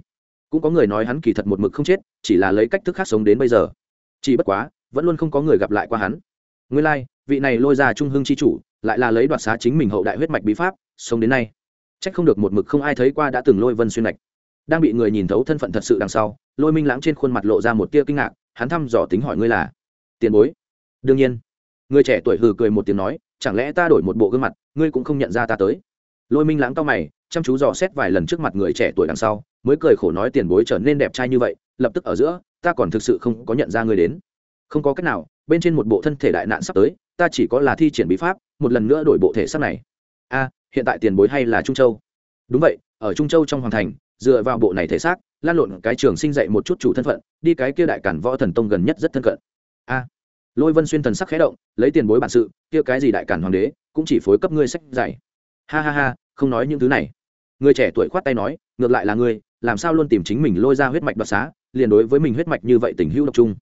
Cũng có người nói hắn kỳ thật một mực không chết chỉ là lấy cách thức khác sống đến bây giờ. Chỉ bất quá vẫn luôn không có người gặp lại qua hắn. Nguyên lai、like, vị này lôi ra trung hưng c h i chủ, lại là lấy đoạt xá chính mình hậu đại huyết mạch bí pháp, sống đến nay. C h ắ c không được một mực không ai thấy qua đã từng lôi vân xuyên mạch. Đang bị người nhìn thấu thân phận thật sự đằng sau, lôi minh lãng trên khuôn mặt lộ ra một tia kinh ngạc, hắn thăm dò tính hỏi ngươi là, tiền bối. Đương nhiên. Người trẻ tuổi hừ cười một tiếng nói, chẳng lẽ ta đổi một bộ gương mặt, ngươi cũng không nhận ra ta tới? Lôi minh lãng cao mày, chăm chú dò xét vài lần trước mặt người trẻ tuổi đằng sau, mới cười khổ nói, tiền bối trở nên đẹp trai như vậy, lập tức ở giữa, ta còn thực sự không có nhận ra ngươi đến. Không có cách nào bên trên một bộ thân thể đại nạn sắp tới, ta chỉ có là thi triển bí pháp, một lần nữa đổi bộ thể xác này. A, hiện tại tiền bối hay là trung châu? Đúng vậy, ở trung châu trong hoàng thành, dựa vào bộ này thể xác, lan lộn cái trường sinh dạy một chút chủ thân phận, đi cái kia đại cản võ thần tông gần nhất rất thân cận. A, lôi vân xuyên thần sắc khẽ động, lấy tiền bối bản sự, kia cái gì đại cản hoàng đế, cũng chỉ phối cấp ngươi sách dạy. Ha ha ha, không nói những thứ này. Người trẻ tuổi khoát tay nói, ngược lại là ngươi, làm sao luôn tìm chính mình lôi ra huyết mạch đoạt xá, liền đối với mình huyết mạch như vậy tình hữu độc trung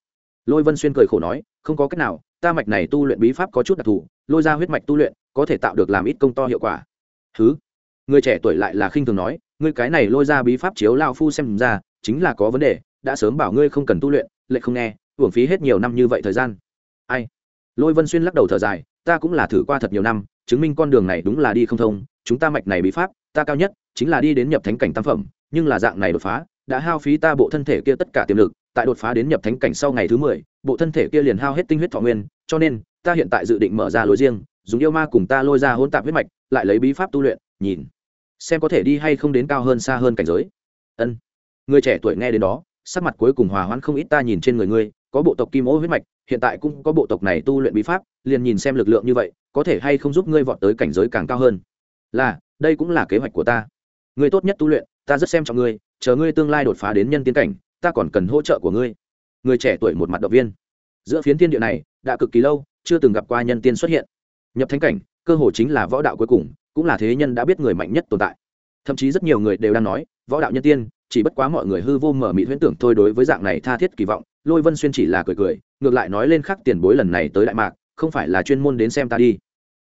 lôi vân xuyên cười khổ nói, không có cách nào, ta mạch này tu luyện bí pháp có chút đặc thù, lôi ra huyết mạch tu luyện, có thể tạo được làm ít công to hiệu quả. Thứ người trẻ tuổi lại là khinh thường nói, ngươi cái này lôi ra bí pháp chiếu lao phu xem ra, chính là có vấn đề, đã sớm bảo ngươi không cần tu luyện, lại không nghe hưởng phí hết nhiều năm như vậy thời gian. Ai? Lôi vân xuyên lắc đầu thở dài, ta cũng là thử qua thật nhiều năm, chứng minh con đường này đúng là đi không thông, chúng ta mạch này bí pháp, ta cao nhất, chính là đi đến nhập thánh cảnh tam phẩm, nhưng là dạng này đột phá, đã hao phí ta bộ thân thể kia tất cả tiềm lực tại đột phá đến nhập thánh cảnh sau ngày thứ mười, bộ thân thể kia liền hao hết tinh huyết thọ nguyên, cho nên, ta hiện tại dự định mở ra lối riêng, dùng yêu ma cùng ta lôi ra hôn tạp huyết mạch, lại lấy bí pháp tu luyện, nhìn, xem có thể đi hay không đến cao hơn xa hơn cảnh giới. Ân. Người trẻ tuổi nghe đến đó, sắc mặt cuối cùng hòa hoãn không ít ta nhìn trên người ngươi, có bộ tộc kim ô huyết mạch, hiện tại cũng có bộ tộc này tu luyện bí pháp, liền nhìn xem lực lượng như vậy, có thể hay không giúp ngươi vọt tới cảnh giới càng cao hơn. Là, đây cũng là kế hoạch của ta. Ngươi tốt nhất tu luyện, ta rất xem trọng ngươi, chờ ngươi tương lai đột phá đến nhân tiến cảnh ta còn cần hỗ trợ của ngươi. Người trẻ tuổi một mặt động viên. Giữa phiến thiên địa này, đã cực kỳ lâu, chưa từng gặp qua nhân tiên xuất hiện. Nhập thánh cảnh, cơ hội chính là võ đạo cuối cùng, cũng là thế nhân đã biết người mạnh nhất tồn tại. Thậm chí rất nhiều người đều đang nói, võ đạo nhân tiên, chỉ bất quá mọi người hư vô mở mị huyễn tưởng thôi đối với dạng này tha thiết kỳ vọng, lôi vân xuyên chỉ là cười cười, ngược lại nói lên khắc tiền bối lần này tới đại mạc, không phải là chuyên môn đến xem ta đi.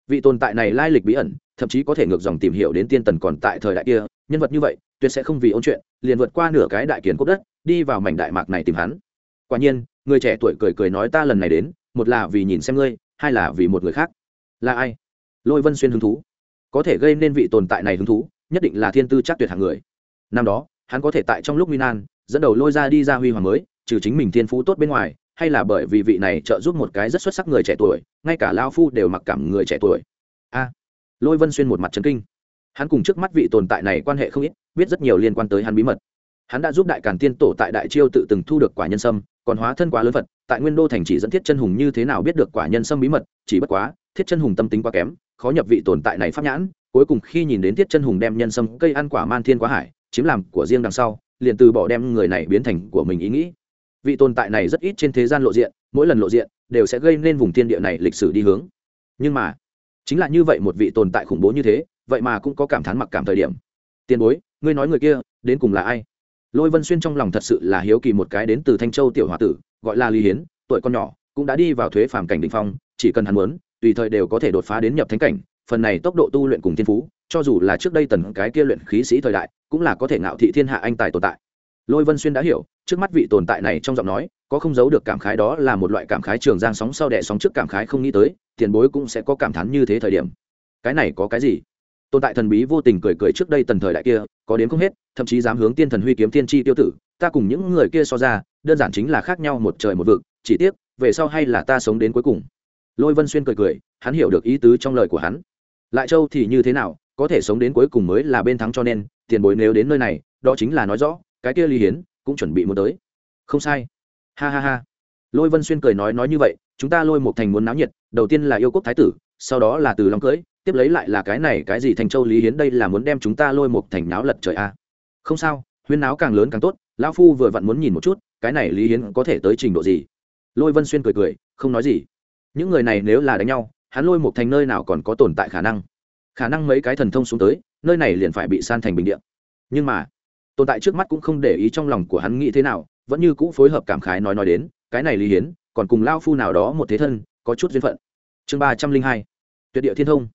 Vị tồn tại này lai lịch bí ẩn, thậm chí có thể ngược dòng tìm hiểu đến tiên tần còn tại thời đại kia nhân vật như vậy, tuyệt sẽ không vì ôn chuyện, liền vượt qua nửa cái đại kiến quốc đất, đi vào mảnh đại mạc này tìm hắn. Quả nhiên, người trẻ tuổi cười cười nói ta lần này đến, một là vì nhìn xem ngươi, hai là vì một người khác. Là ai? Lôi vân xuyên hứng thú. Có thể gây nên vị tồn tại này hứng thú, nhất định là thiên tư chắc tuyệt hạng người. Năm đó, hắn có thể tại trong lúc nguy nan, dẫn đầu lôi ra đi ra huy hoàng mới, trừ chính mình thiên phú tốt bên ngoài, hay là bởi vì vị này trợ giúp một cái rất xuất sắc người trẻ tuổi, ngay cả lao phu đều mặc cảm người trẻ tuổi. A. Lôi vân xuyên một mặt trấn kinh hắn cùng trước mắt vị tồn tại này quan hệ không ít, biết rất nhiều liên quan tới hắn bí mật. Hắn đã giúp đại càn tiên tổ tại đại chiêu tự từng thu được quả nhân sâm, còn hóa thân quá lớn vật tại nguyên đô thành chỉ dẫn thiết chân hùng như thế nào biết được quả nhân sâm bí mật, chỉ bất quá, thiết chân hùng tâm tính quá kém, khó nhập vị tồn tại này pháp nhãn, cuối cùng khi nhìn đến thiết chân hùng đem nhân sâm cây ăn quả man thiên quá hải, chiếm làm của riêng đằng sau, liền từ bỏ đem người này biến thành của mình ý nghĩ. Vị tồn tại này rất ít trên thế gian lộ diện, mỗi lần lộ diện, đều sẽ gây nên vùng thiên địa này lịch sử đi hướng. Nhưng mà, chính là như vậy một vị tồn tại khủng bố như thế vậy mà cũng có cảm thán mặc cảm thời điểm. Tiền bối, ngươi nói người kia, đến cùng là ai? Lôi vân xuyên trong lòng thật sự là hiếu kỳ một cái đến từ thanh châu tiểu h o a tử, gọi là lý hiến, tuổi con nhỏ, cũng đã đi vào thuế phàm cảnh đ ỉ n h phong, chỉ cần hắn muốn, tùy thời đều có thể đột phá đến nhập thánh cảnh, phần này tốc độ tu luyện cùng thiên phú, cho dù là trước đây tần cái kia luyện khí sĩ thời đại, cũng là có thể ngạo thị thiên hạ anh tài tồn tại. Lôi vân xuyên đã hiểu, trước mắt vị tồn tại này trong giọng nói, có không giấu được cảm khái đó là một loại cảm khái trường giang sóng sau đẻ sóng trước cảm khái không nghĩ tới, tiền bối cũng sẽ có cảm thán như thế thời điểm. Cái này có cái gì? Tồn tại thần bí vô tình cười cười trước đây tần thời đại kia, có đến không hết, thậm chí dám hướng tiên thần huy kiếm tiên tri tiêu tử, ta cùng những người kia so ra, đơn giản chính là khác nhau một trời một vực, chỉ tiếc, về sau hay là ta sống đến cuối cùng. Lôi vân xuyên cười cười, hắn hiểu được ý tứ trong lời của hắn. Lại châu thì như thế nào, có thể sống đến cuối cùng mới là bên thắng cho nên, tiền bối nếu đến nơi này, đó chính là nói rõ, cái kia ly hiến, cũng chuẩn bị muốn tới. Không sai. Ha ha ha. Lôi vân xuyên cười nói nói như vậy, chúng ta lôi một thành muốn náo nhiệt, đầu tiên là yêu quốc thái tử sau đó là từ long cưới, tiếp lấy lại là cái này, cái gì thành châu lý hiến đây là muốn đem chúng ta lôi một thành náo lật trời a à. không sao, huyên náo càng lớn càng tốt, lão phu vừa vặn muốn nhìn một chút, cái này lý hiến có thể tới trình độ gì? Lôi vân xuyên cười cười, không nói gì. Những người này nếu là đánh nhau, hắn lôi một thành nơi nào còn có tồn tại khả năng? Khả năng mấy cái thần thông xuống tới, nơi này liền phải bị san thành bình điện nhưng mà, tồn tại trước mắt cũng không để ý trong lòng của hắn nghĩ thế nào, vẫn như cũ phối hợp cảm khái nói nói đến, cái này lý hiến, còn cùng lao phu nào đó một thế thân, có chút duyên phận chương ba trăm linh hai, tuyệt địa thiên thông.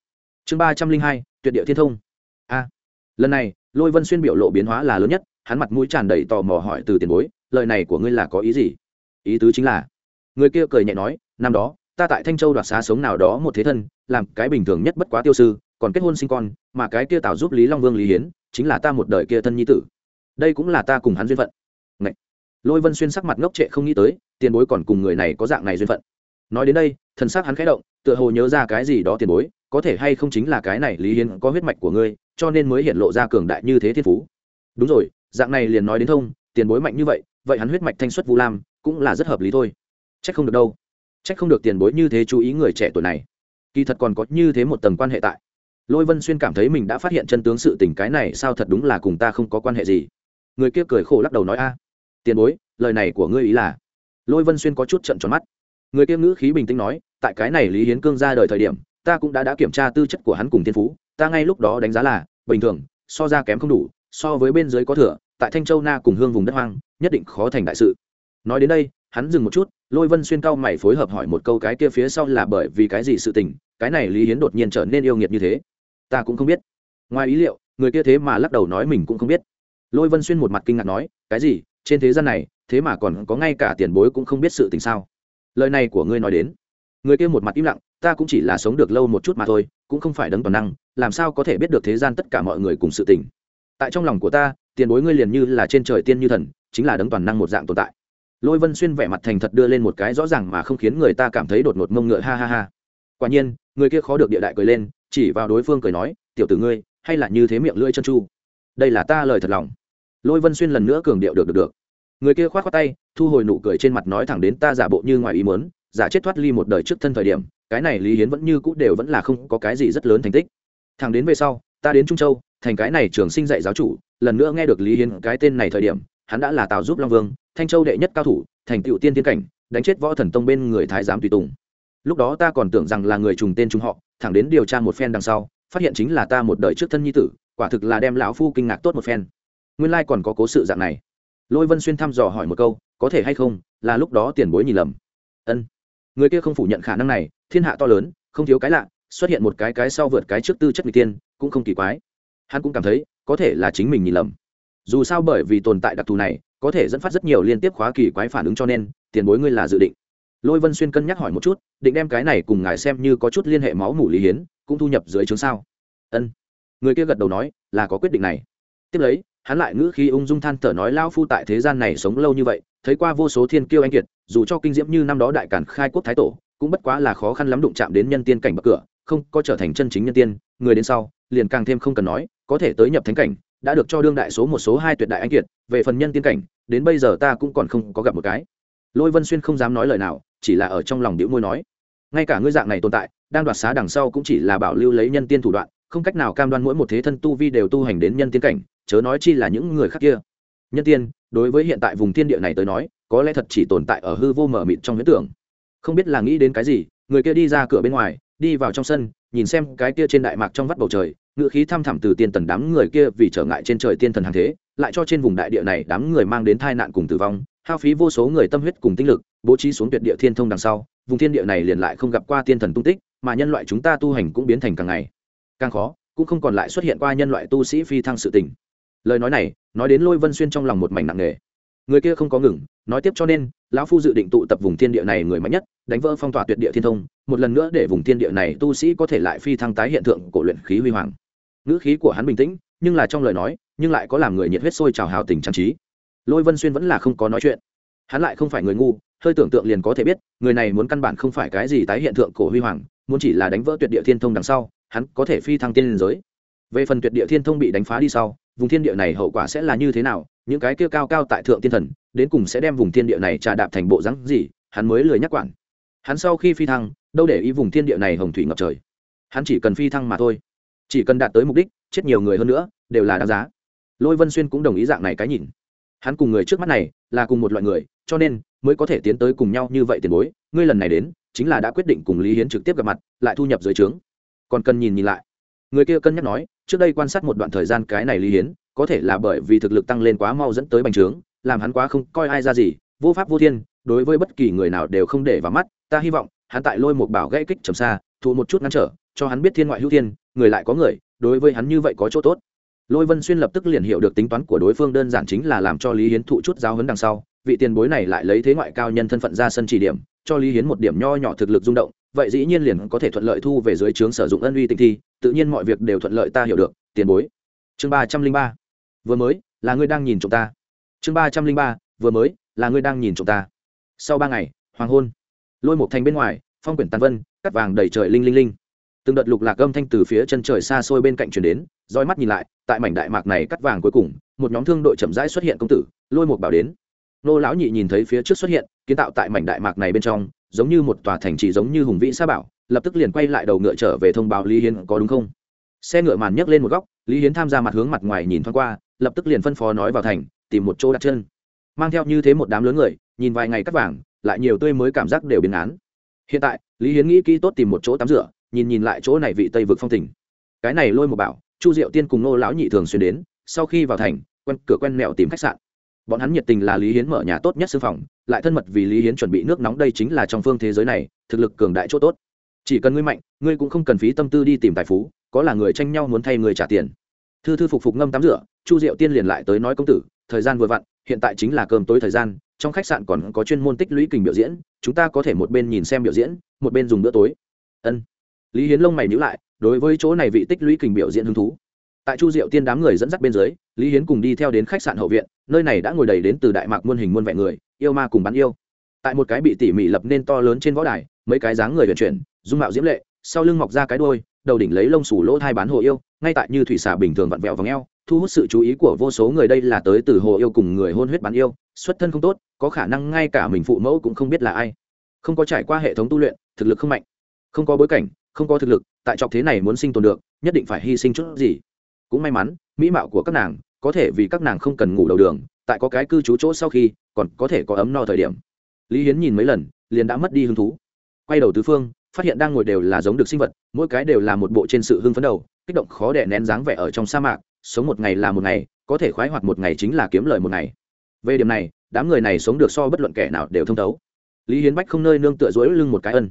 Chương ba trăm linh hai, tuyệt địa thiên thông. A, lần này, lôi vân xuyên biểu lộ biến hóa là lớn nhất, hắn mặt mũi tràn đầy tò mò hỏi từ tiền bối, lời này của ngươi là có ý gì? Ý tứ chính là, người kia cười nhẹ nói, năm đó, ta tại thanh châu đoạt xá sống nào đó một thế thân, làm cái bình thường nhất bất quá tiêu sư, còn kết hôn sinh con, mà cái kia tạo giúp lý long vương lý hiến, chính là ta một đời kia thân nhi tử. Đây cũng là ta cùng hắn duyên phận. Ngậy. lôi vân xuyên sắc mặt ngốc trệ không nghĩ tới, tiền bối còn cùng người này có dạng này duyên phận. Nói đến đây thần sắc hắn khẽ động, tựa hồ nhớ ra cái gì đó tiền bối, có thể hay không chính là cái này lý hiến có huyết mạch của ngươi, cho nên mới hiện lộ ra cường đại như thế thiên phú. Đúng rồi, dạng này liền nói đến thông, tiền bối mạnh như vậy vậy hắn huyết mạch thanh xuất vu lam, cũng là rất hợp lý thôi. Trách không được đâu. Trách không được tiền bối như thế chú ý người trẻ tuổi này. Kỳ thật còn có như thế một tầng quan hệ tại. Lôi vân xuyên cảm thấy mình đã phát hiện chân tướng sự tình cái này sao thật đúng là cùng ta không có quan hệ gì. Người kia cười khổ lắc đầu nói a. Tiền bối, lời này của ngươi ý là? Lôi vân xuyên có chút trận tròn mắt người kia ngữ khí bình tĩnh nói, tại cái này lý hiến cương ra đời thời điểm, ta cũng đã đã kiểm tra tư chất của hắn cùng thiên phú, ta ngay lúc đó đánh giá là, bình thường, so ra kém không đủ, so với bên dưới có thừa, tại thanh châu na cùng hương vùng đất hoang, nhất định khó thành đại sự. Nói đến đây, hắn dừng một chút, lôi vân xuyên cao mày phối hợp hỏi một câu cái kia phía sau là bởi vì cái gì sự tình, cái này lý hiến đột nhiên trở nên yêu nghiệt như thế? Ta cũng không biết. Ngoài ý liệu, người kia thế mà lắc đầu nói mình cũng không biết. Lôi vân xuyên một mặt kinh ngạc nói, cái gì? Trên thế gian này, thế mà còn có ngay cả tiền bối cũng không biết sự tình sao? Lời này của ngươi nói đến. Người kia một mặt im lặng, ta cũng chỉ là sống được lâu một chút mà thôi, cũng không phải đấng toàn năng, làm sao có thể biết được thế gian tất cả mọi người cùng sự tình. Tại trong lòng của ta, tiền bối ngươi liền như là trên trời tiên như thần, chính là đấng toàn năng một dạng tồn tại. Lôi vân xuyên vẻ mặt thành thật đưa lên một cái rõ ràng mà không khiến người ta cảm thấy đột ngột mông ngựa, ha ha ha. Quả nhiên, người kia khó được địa đại cười lên, chỉ vào đối phương cười nói, tiểu tử ngươi, hay là như thế miệng lưỡi chân chu? Đây là ta lời thật lòng. Lôi vân xuyên lần nữa cường điệu được được được người kia khoát khoát tay, thu hồi nụ cười trên mặt nói thẳng đến ta giả bộ như ngoài ý muốn, giả chết thoát ly một đời trước thân thời điểm, cái này lý hiến vẫn như cũ đều vẫn là không có cái gì rất lớn thành tích. Thẳng đến về sau, ta đến trung châu, thành cái này trường sinh dạy giáo chủ, lần nữa nghe được lý hiến cái tên này thời điểm, hắn đã là tào giúp long vương, thanh châu đệ nhất cao thủ, thành tựu tiên tiên cảnh, đánh chết võ thần tông bên người thái giám tùy tùng. Lúc đó ta còn tưởng rằng là người trùng tên trùng họ, thẳng đến điều tra một phen đằng sau, phát hiện chính là ta một đời trước thân nhi tử, quả thực là đem lão phu kinh ngạc tốt một phen. Nguyên lai còn có cố sự dạng này lôi vân xuyên thăm dò hỏi một câu, có thể hay không? Là lúc đó tiền bối nhìn lầm. Ân. Người kia không phủ nhận khả năng này, thiên hạ to lớn, không thiếu cái lạ, xuất hiện một cái cái sau vượt cái trước tư chất người tiên, cũng không kỳ quái. Hắn cũng cảm thấy, có thể là chính mình nhìn lầm. Dù sao bởi vì tồn tại đặc thù này, có thể dẫn phát rất nhiều liên tiếp khóa kỳ quái phản ứng cho nên, tiền bối ngươi là dự định. Lôi vân xuyên cân nhắc hỏi một chút, định đem cái này cùng ngài xem như có chút liên hệ máu mủ lý hiến, cũng thu nhập dưới chứng sao? Ân. Người kia gật đầu nói, là có quyết định này tiếp lấy, hắn lại ngữ khí ung dung than thở nói lao phu tại thế gian này sống lâu như vậy, thấy qua vô số thiên kiêu anh kiệt, dù cho kinh diễm như năm đó đại cản khai quốc thái tổ, cũng bất quá là khó khăn lắm đụng chạm đến nhân tiên cảnh bậc cửa, không có trở thành chân chính nhân tiên, người đến sau, liền càng thêm không cần nói, có thể tới nhập thánh cảnh, đã được cho đương đại số một số hai tuyệt đại anh kiệt, về phần nhân tiên cảnh, đến bây giờ ta cũng còn không có gặp một cái. Lôi vân xuyên không dám nói lời nào, chỉ là ở trong lòng đĩu môi nói, ngay cả ngươi dạng này tồn tại, đang đoạt xá đằng sau cũng chỉ là bảo lưu lấy nhân tiên thủ đoạn không cách nào cam đoan mỗi một thế thân tu vi đều tu hành đến nhân tiên cảnh, chớ nói chi là những người khác kia. Nhân tiên, đối với hiện tại vùng thiên địa này tới nói, có lẽ thật chỉ tồn tại ở hư vô mở mịt trong huyễn tưởng. Không biết là nghĩ đến cái gì, người kia đi ra cửa bên ngoài, đi vào trong sân, nhìn xem cái kia trên đại mạc trong vắt bầu trời ngự khí thăm thẳm từ tiên tần đám người kia vì trở ngại trên trời tiên thần hàng thế, lại cho trên vùng đại địa này đám người mang đến tai nạn cùng tử vong, hao phí vô số người tâm huyết cùng tinh lực, bố trí xuống tuyệt địa thiên thông đằng sau, vùng thiên địa này liền lại không gặp qua tiên thần tung tích, mà nhân loại chúng ta tu hành cũng biến thành càng ngày càng khó, cũng không còn lại xuất hiện qua nhân loại tu sĩ phi thăng sự tình. Lời nói này, nói đến lôi vân xuyên trong lòng một mảnh nặng nề. Người kia không có ngừng, nói tiếp cho nên, lão phu dự định tụ tập vùng thiên địa này người mạnh nhất, đánh vỡ phong tỏa tuyệt địa thiên thông, một lần nữa để vùng thiên địa này tu sĩ có thể lại phi thăng tái hiện tượng cổ luyện khí huy hoàng. Ngữ khí của hắn bình tĩnh, nhưng là trong lời nói, nhưng lại có làm người nhiệt huyết sôi trào hào tình trang trí lôi vân xuyên vẫn là không có nói chuyện. Hắn lại không phải người ngu, hơi tưởng tượng liền có thể biết, người này muốn căn bản không phải cái gì tái hiện tượng cổ huy hoàng, muốn chỉ là đánh vỡ tuyệt địa thiên thông đằng sau hắn có thể phi thăng tiên liên giới. Về phần tuyệt địa thiên thông bị đánh phá đi sau, vùng thiên địa này hậu quả sẽ là như thế nào, những cái kia cao cao tại thượng tiên thần, đến cùng sẽ đem vùng thiên địa này trà đạp thành bộ rắn gì, hắn mới lười nhắc quản. Hắn sau khi phi thăng, đâu để ý vùng thiên địa này hồng thủy ngập trời. Hắn chỉ cần phi thăng mà thôi. Chỉ cần đạt tới mục đích, chết nhiều người hơn nữa, đều là đáng giá. Lôi vân xuyên cũng đồng ý dạng này cái nhìn. Hắn cùng người trước mắt này, là cùng một loại người, cho nên mới có thể tiến tới cùng nhau như vậy tiền bối. Ngươi lần này đến, chính là đã quyết định cùng lý hiến trực tiếp gặp mặt, lại thu nhập dưới trướng còn cần nhìn nhìn lại. Người kia cân nhắc nói, trước đây quan sát một đoạn thời gian cái này lý hiến, có thể là bởi vì thực lực tăng lên quá mau dẫn tới bành trướng, làm hắn quá không coi ai ra gì, vô pháp vô thiên, đối với bất kỳ người nào đều không để vào mắt, ta hy vọng, hắn tại lôi một bảo gãy kích trầm xa, thụ một chút ngăn trở, cho hắn biết thiên ngoại hữu thiên, người lại có người, đối với hắn như vậy có chỗ tốt. Lôi vân xuyên lập tức liền hiểu được tính toán của đối phương đơn giản chính là làm cho lý hiến thụ chút giáo hấn đằng sau, vị tiền bối này lại lấy thế ngoại cao nhân thân phận ra sân chỉ điểm, cho lý hiến một điểm nho nhỏ thực lực rung động vậy dĩ nhiên liền có thể thuận lợi thu về dưới trướng sử dụng ân uy tình thi, tự nhiên mọi việc đều thuận lợi ta hiểu được, tiền bối. Chương ba trăm linh ba. Vừa mới, là ngươi đang nhìn chúng ta. Chương ba trăm linh ba, vừa mới, là ngươi đang nhìn chúng ta. Sau ba ngày, hoàng hôn. Lôi một thành bên ngoài, phong quyển tàn vân, cắt vàng đầy trời linh linh linh. Từng đợt lục lạc âm thanh từ phía chân trời xa xôi bên cạnh chuyển đến, roi mắt nhìn lại, tại mảnh đại mạc này cắt vàng cuối cùng, một nhóm thương đội chậm rãi xuất hiện công tử, lôi một bảo đến. Nô lão nhị nhìn thấy phía trước xuất hiện, kiến tạo tại mảnh đại mạc này bên trong giống như một tòa thành chỉ giống như hùng vĩ sa bảo, lập tức liền quay lại đầu ngựa trở về thông báo lý hiến có đúng không? Xe ngựa màn nhấc lên một góc, lý hiến tham gia mặt hướng mặt ngoài nhìn thoáng qua, lập tức liền phân phó nói vào thành, tìm một chỗ đặt chân. Mang theo như thế một đám lớn người, nhìn vài ngày cắt vàng, lại nhiều tươi mới cảm giác đều biến án. Hiện tại, lý hiến nghĩ kỹ tốt tìm một chỗ tắm rửa, nhìn nhìn lại chỗ này vị tây vực phong tình. Cái này lôi một bảo, chu diệu tiên cùng nô lão nhị thường xuyên đến, sau khi vào thành, quen, cửa quen mẹo tìm khách sạn bọn hắn nhiệt tình là lý hiến mở nhà tốt nhất sư phòng, lại thân mật vì lý hiến chuẩn bị nước nóng đây chính là trong phương thế giới này, thực lực cường đại chỗ tốt. Chỉ cần ngươi mạnh, ngươi cũng không cần phí tâm tư đi tìm tài phú, có là người tranh nhau muốn thay người trả tiền. Thư thư phục phục ngâm tắm rửa, chu diệu tiên liền lại tới nói công tử, thời gian vừa vặn, hiện tại chính là cơm tối thời gian, trong khách sạn còn có chuyên môn tích lũy kình biểu diễn, chúng ta có thể một bên nhìn xem biểu diễn, một bên dùng bữa tối. Ân. Lý hiến lông mày nhữ lại, đối với chỗ này vị tích lũy kình biểu diễn hứng thú. Tại chu diệu tiên đám người dẫn dắt bên dưới, lý hiến cùng đi theo đến khách sạn hậu viện nơi này đã ngồi đầy đến từ đại mạc muôn hình muôn vẹn người, yêu ma cùng bắn yêu. Tại một cái bị tỉ mỉ lập nên to lớn trên võ đài, mấy cái dáng người vận chuyển, dung mạo diễm lệ, sau lưng mọc ra cái đôi đầu đỉnh lấy lông sủ lỗ thai bán hồ yêu, ngay tại như thủy xà bình thường vặn vẹo vòng eo, thu hút sự chú ý của vô số người đây là tới từ hồ yêu cùng người hôn huyết bán yêu, xuất thân không tốt, có khả năng ngay cả mình phụ mẫu cũng không biết là ai. Không có trải qua hệ thống tu luyện, thực lực không mạnh. Không có bối cảnh, không có thực lực, tại trọc thế này muốn sinh tồn được, nhất định phải hy sinh chút gì. Cũng may mắn, mỹ mạo của các nàng có thể vì các nàng không cần ngủ đầu đường, tại có cái cư trú chỗ sau khi, còn có thể có ấm no thời điểm. Lý hiến nhìn mấy lần, liền đã mất đi hứng thú. Quay đầu tứ phương, phát hiện đang ngồi đều là giống được sinh vật, mỗi cái đều là một bộ trên sự hưng phấn đầu, kích động khó đẻ nén dáng vẻ ở trong sa mạc, sống một ngày là một ngày, có thể khoái hoạt một ngày chính là kiếm lời một ngày. Về điểm này, đám người này sống được so bất luận kẻ nào đều thông thấu. Lý hiến bách không nơi nương tựa dối lưng một cái ân.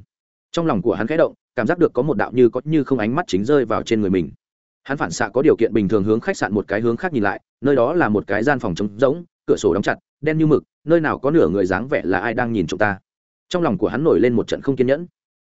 Trong lòng của hắn khẽ động, cảm giác được có một đạo như có như không ánh mắt chính rơi vào trên người mình hắn phản xạ có điều kiện bình thường hướng khách sạn một cái hướng khác nhìn lại, nơi đó là một cái gian phòng trống rỗng, cửa sổ đóng chặt, đen như mực, nơi nào có nửa người dáng vẻ là ai đang nhìn chúng ta. Trong lòng của hắn nổi lên một trận không kiên nhẫn.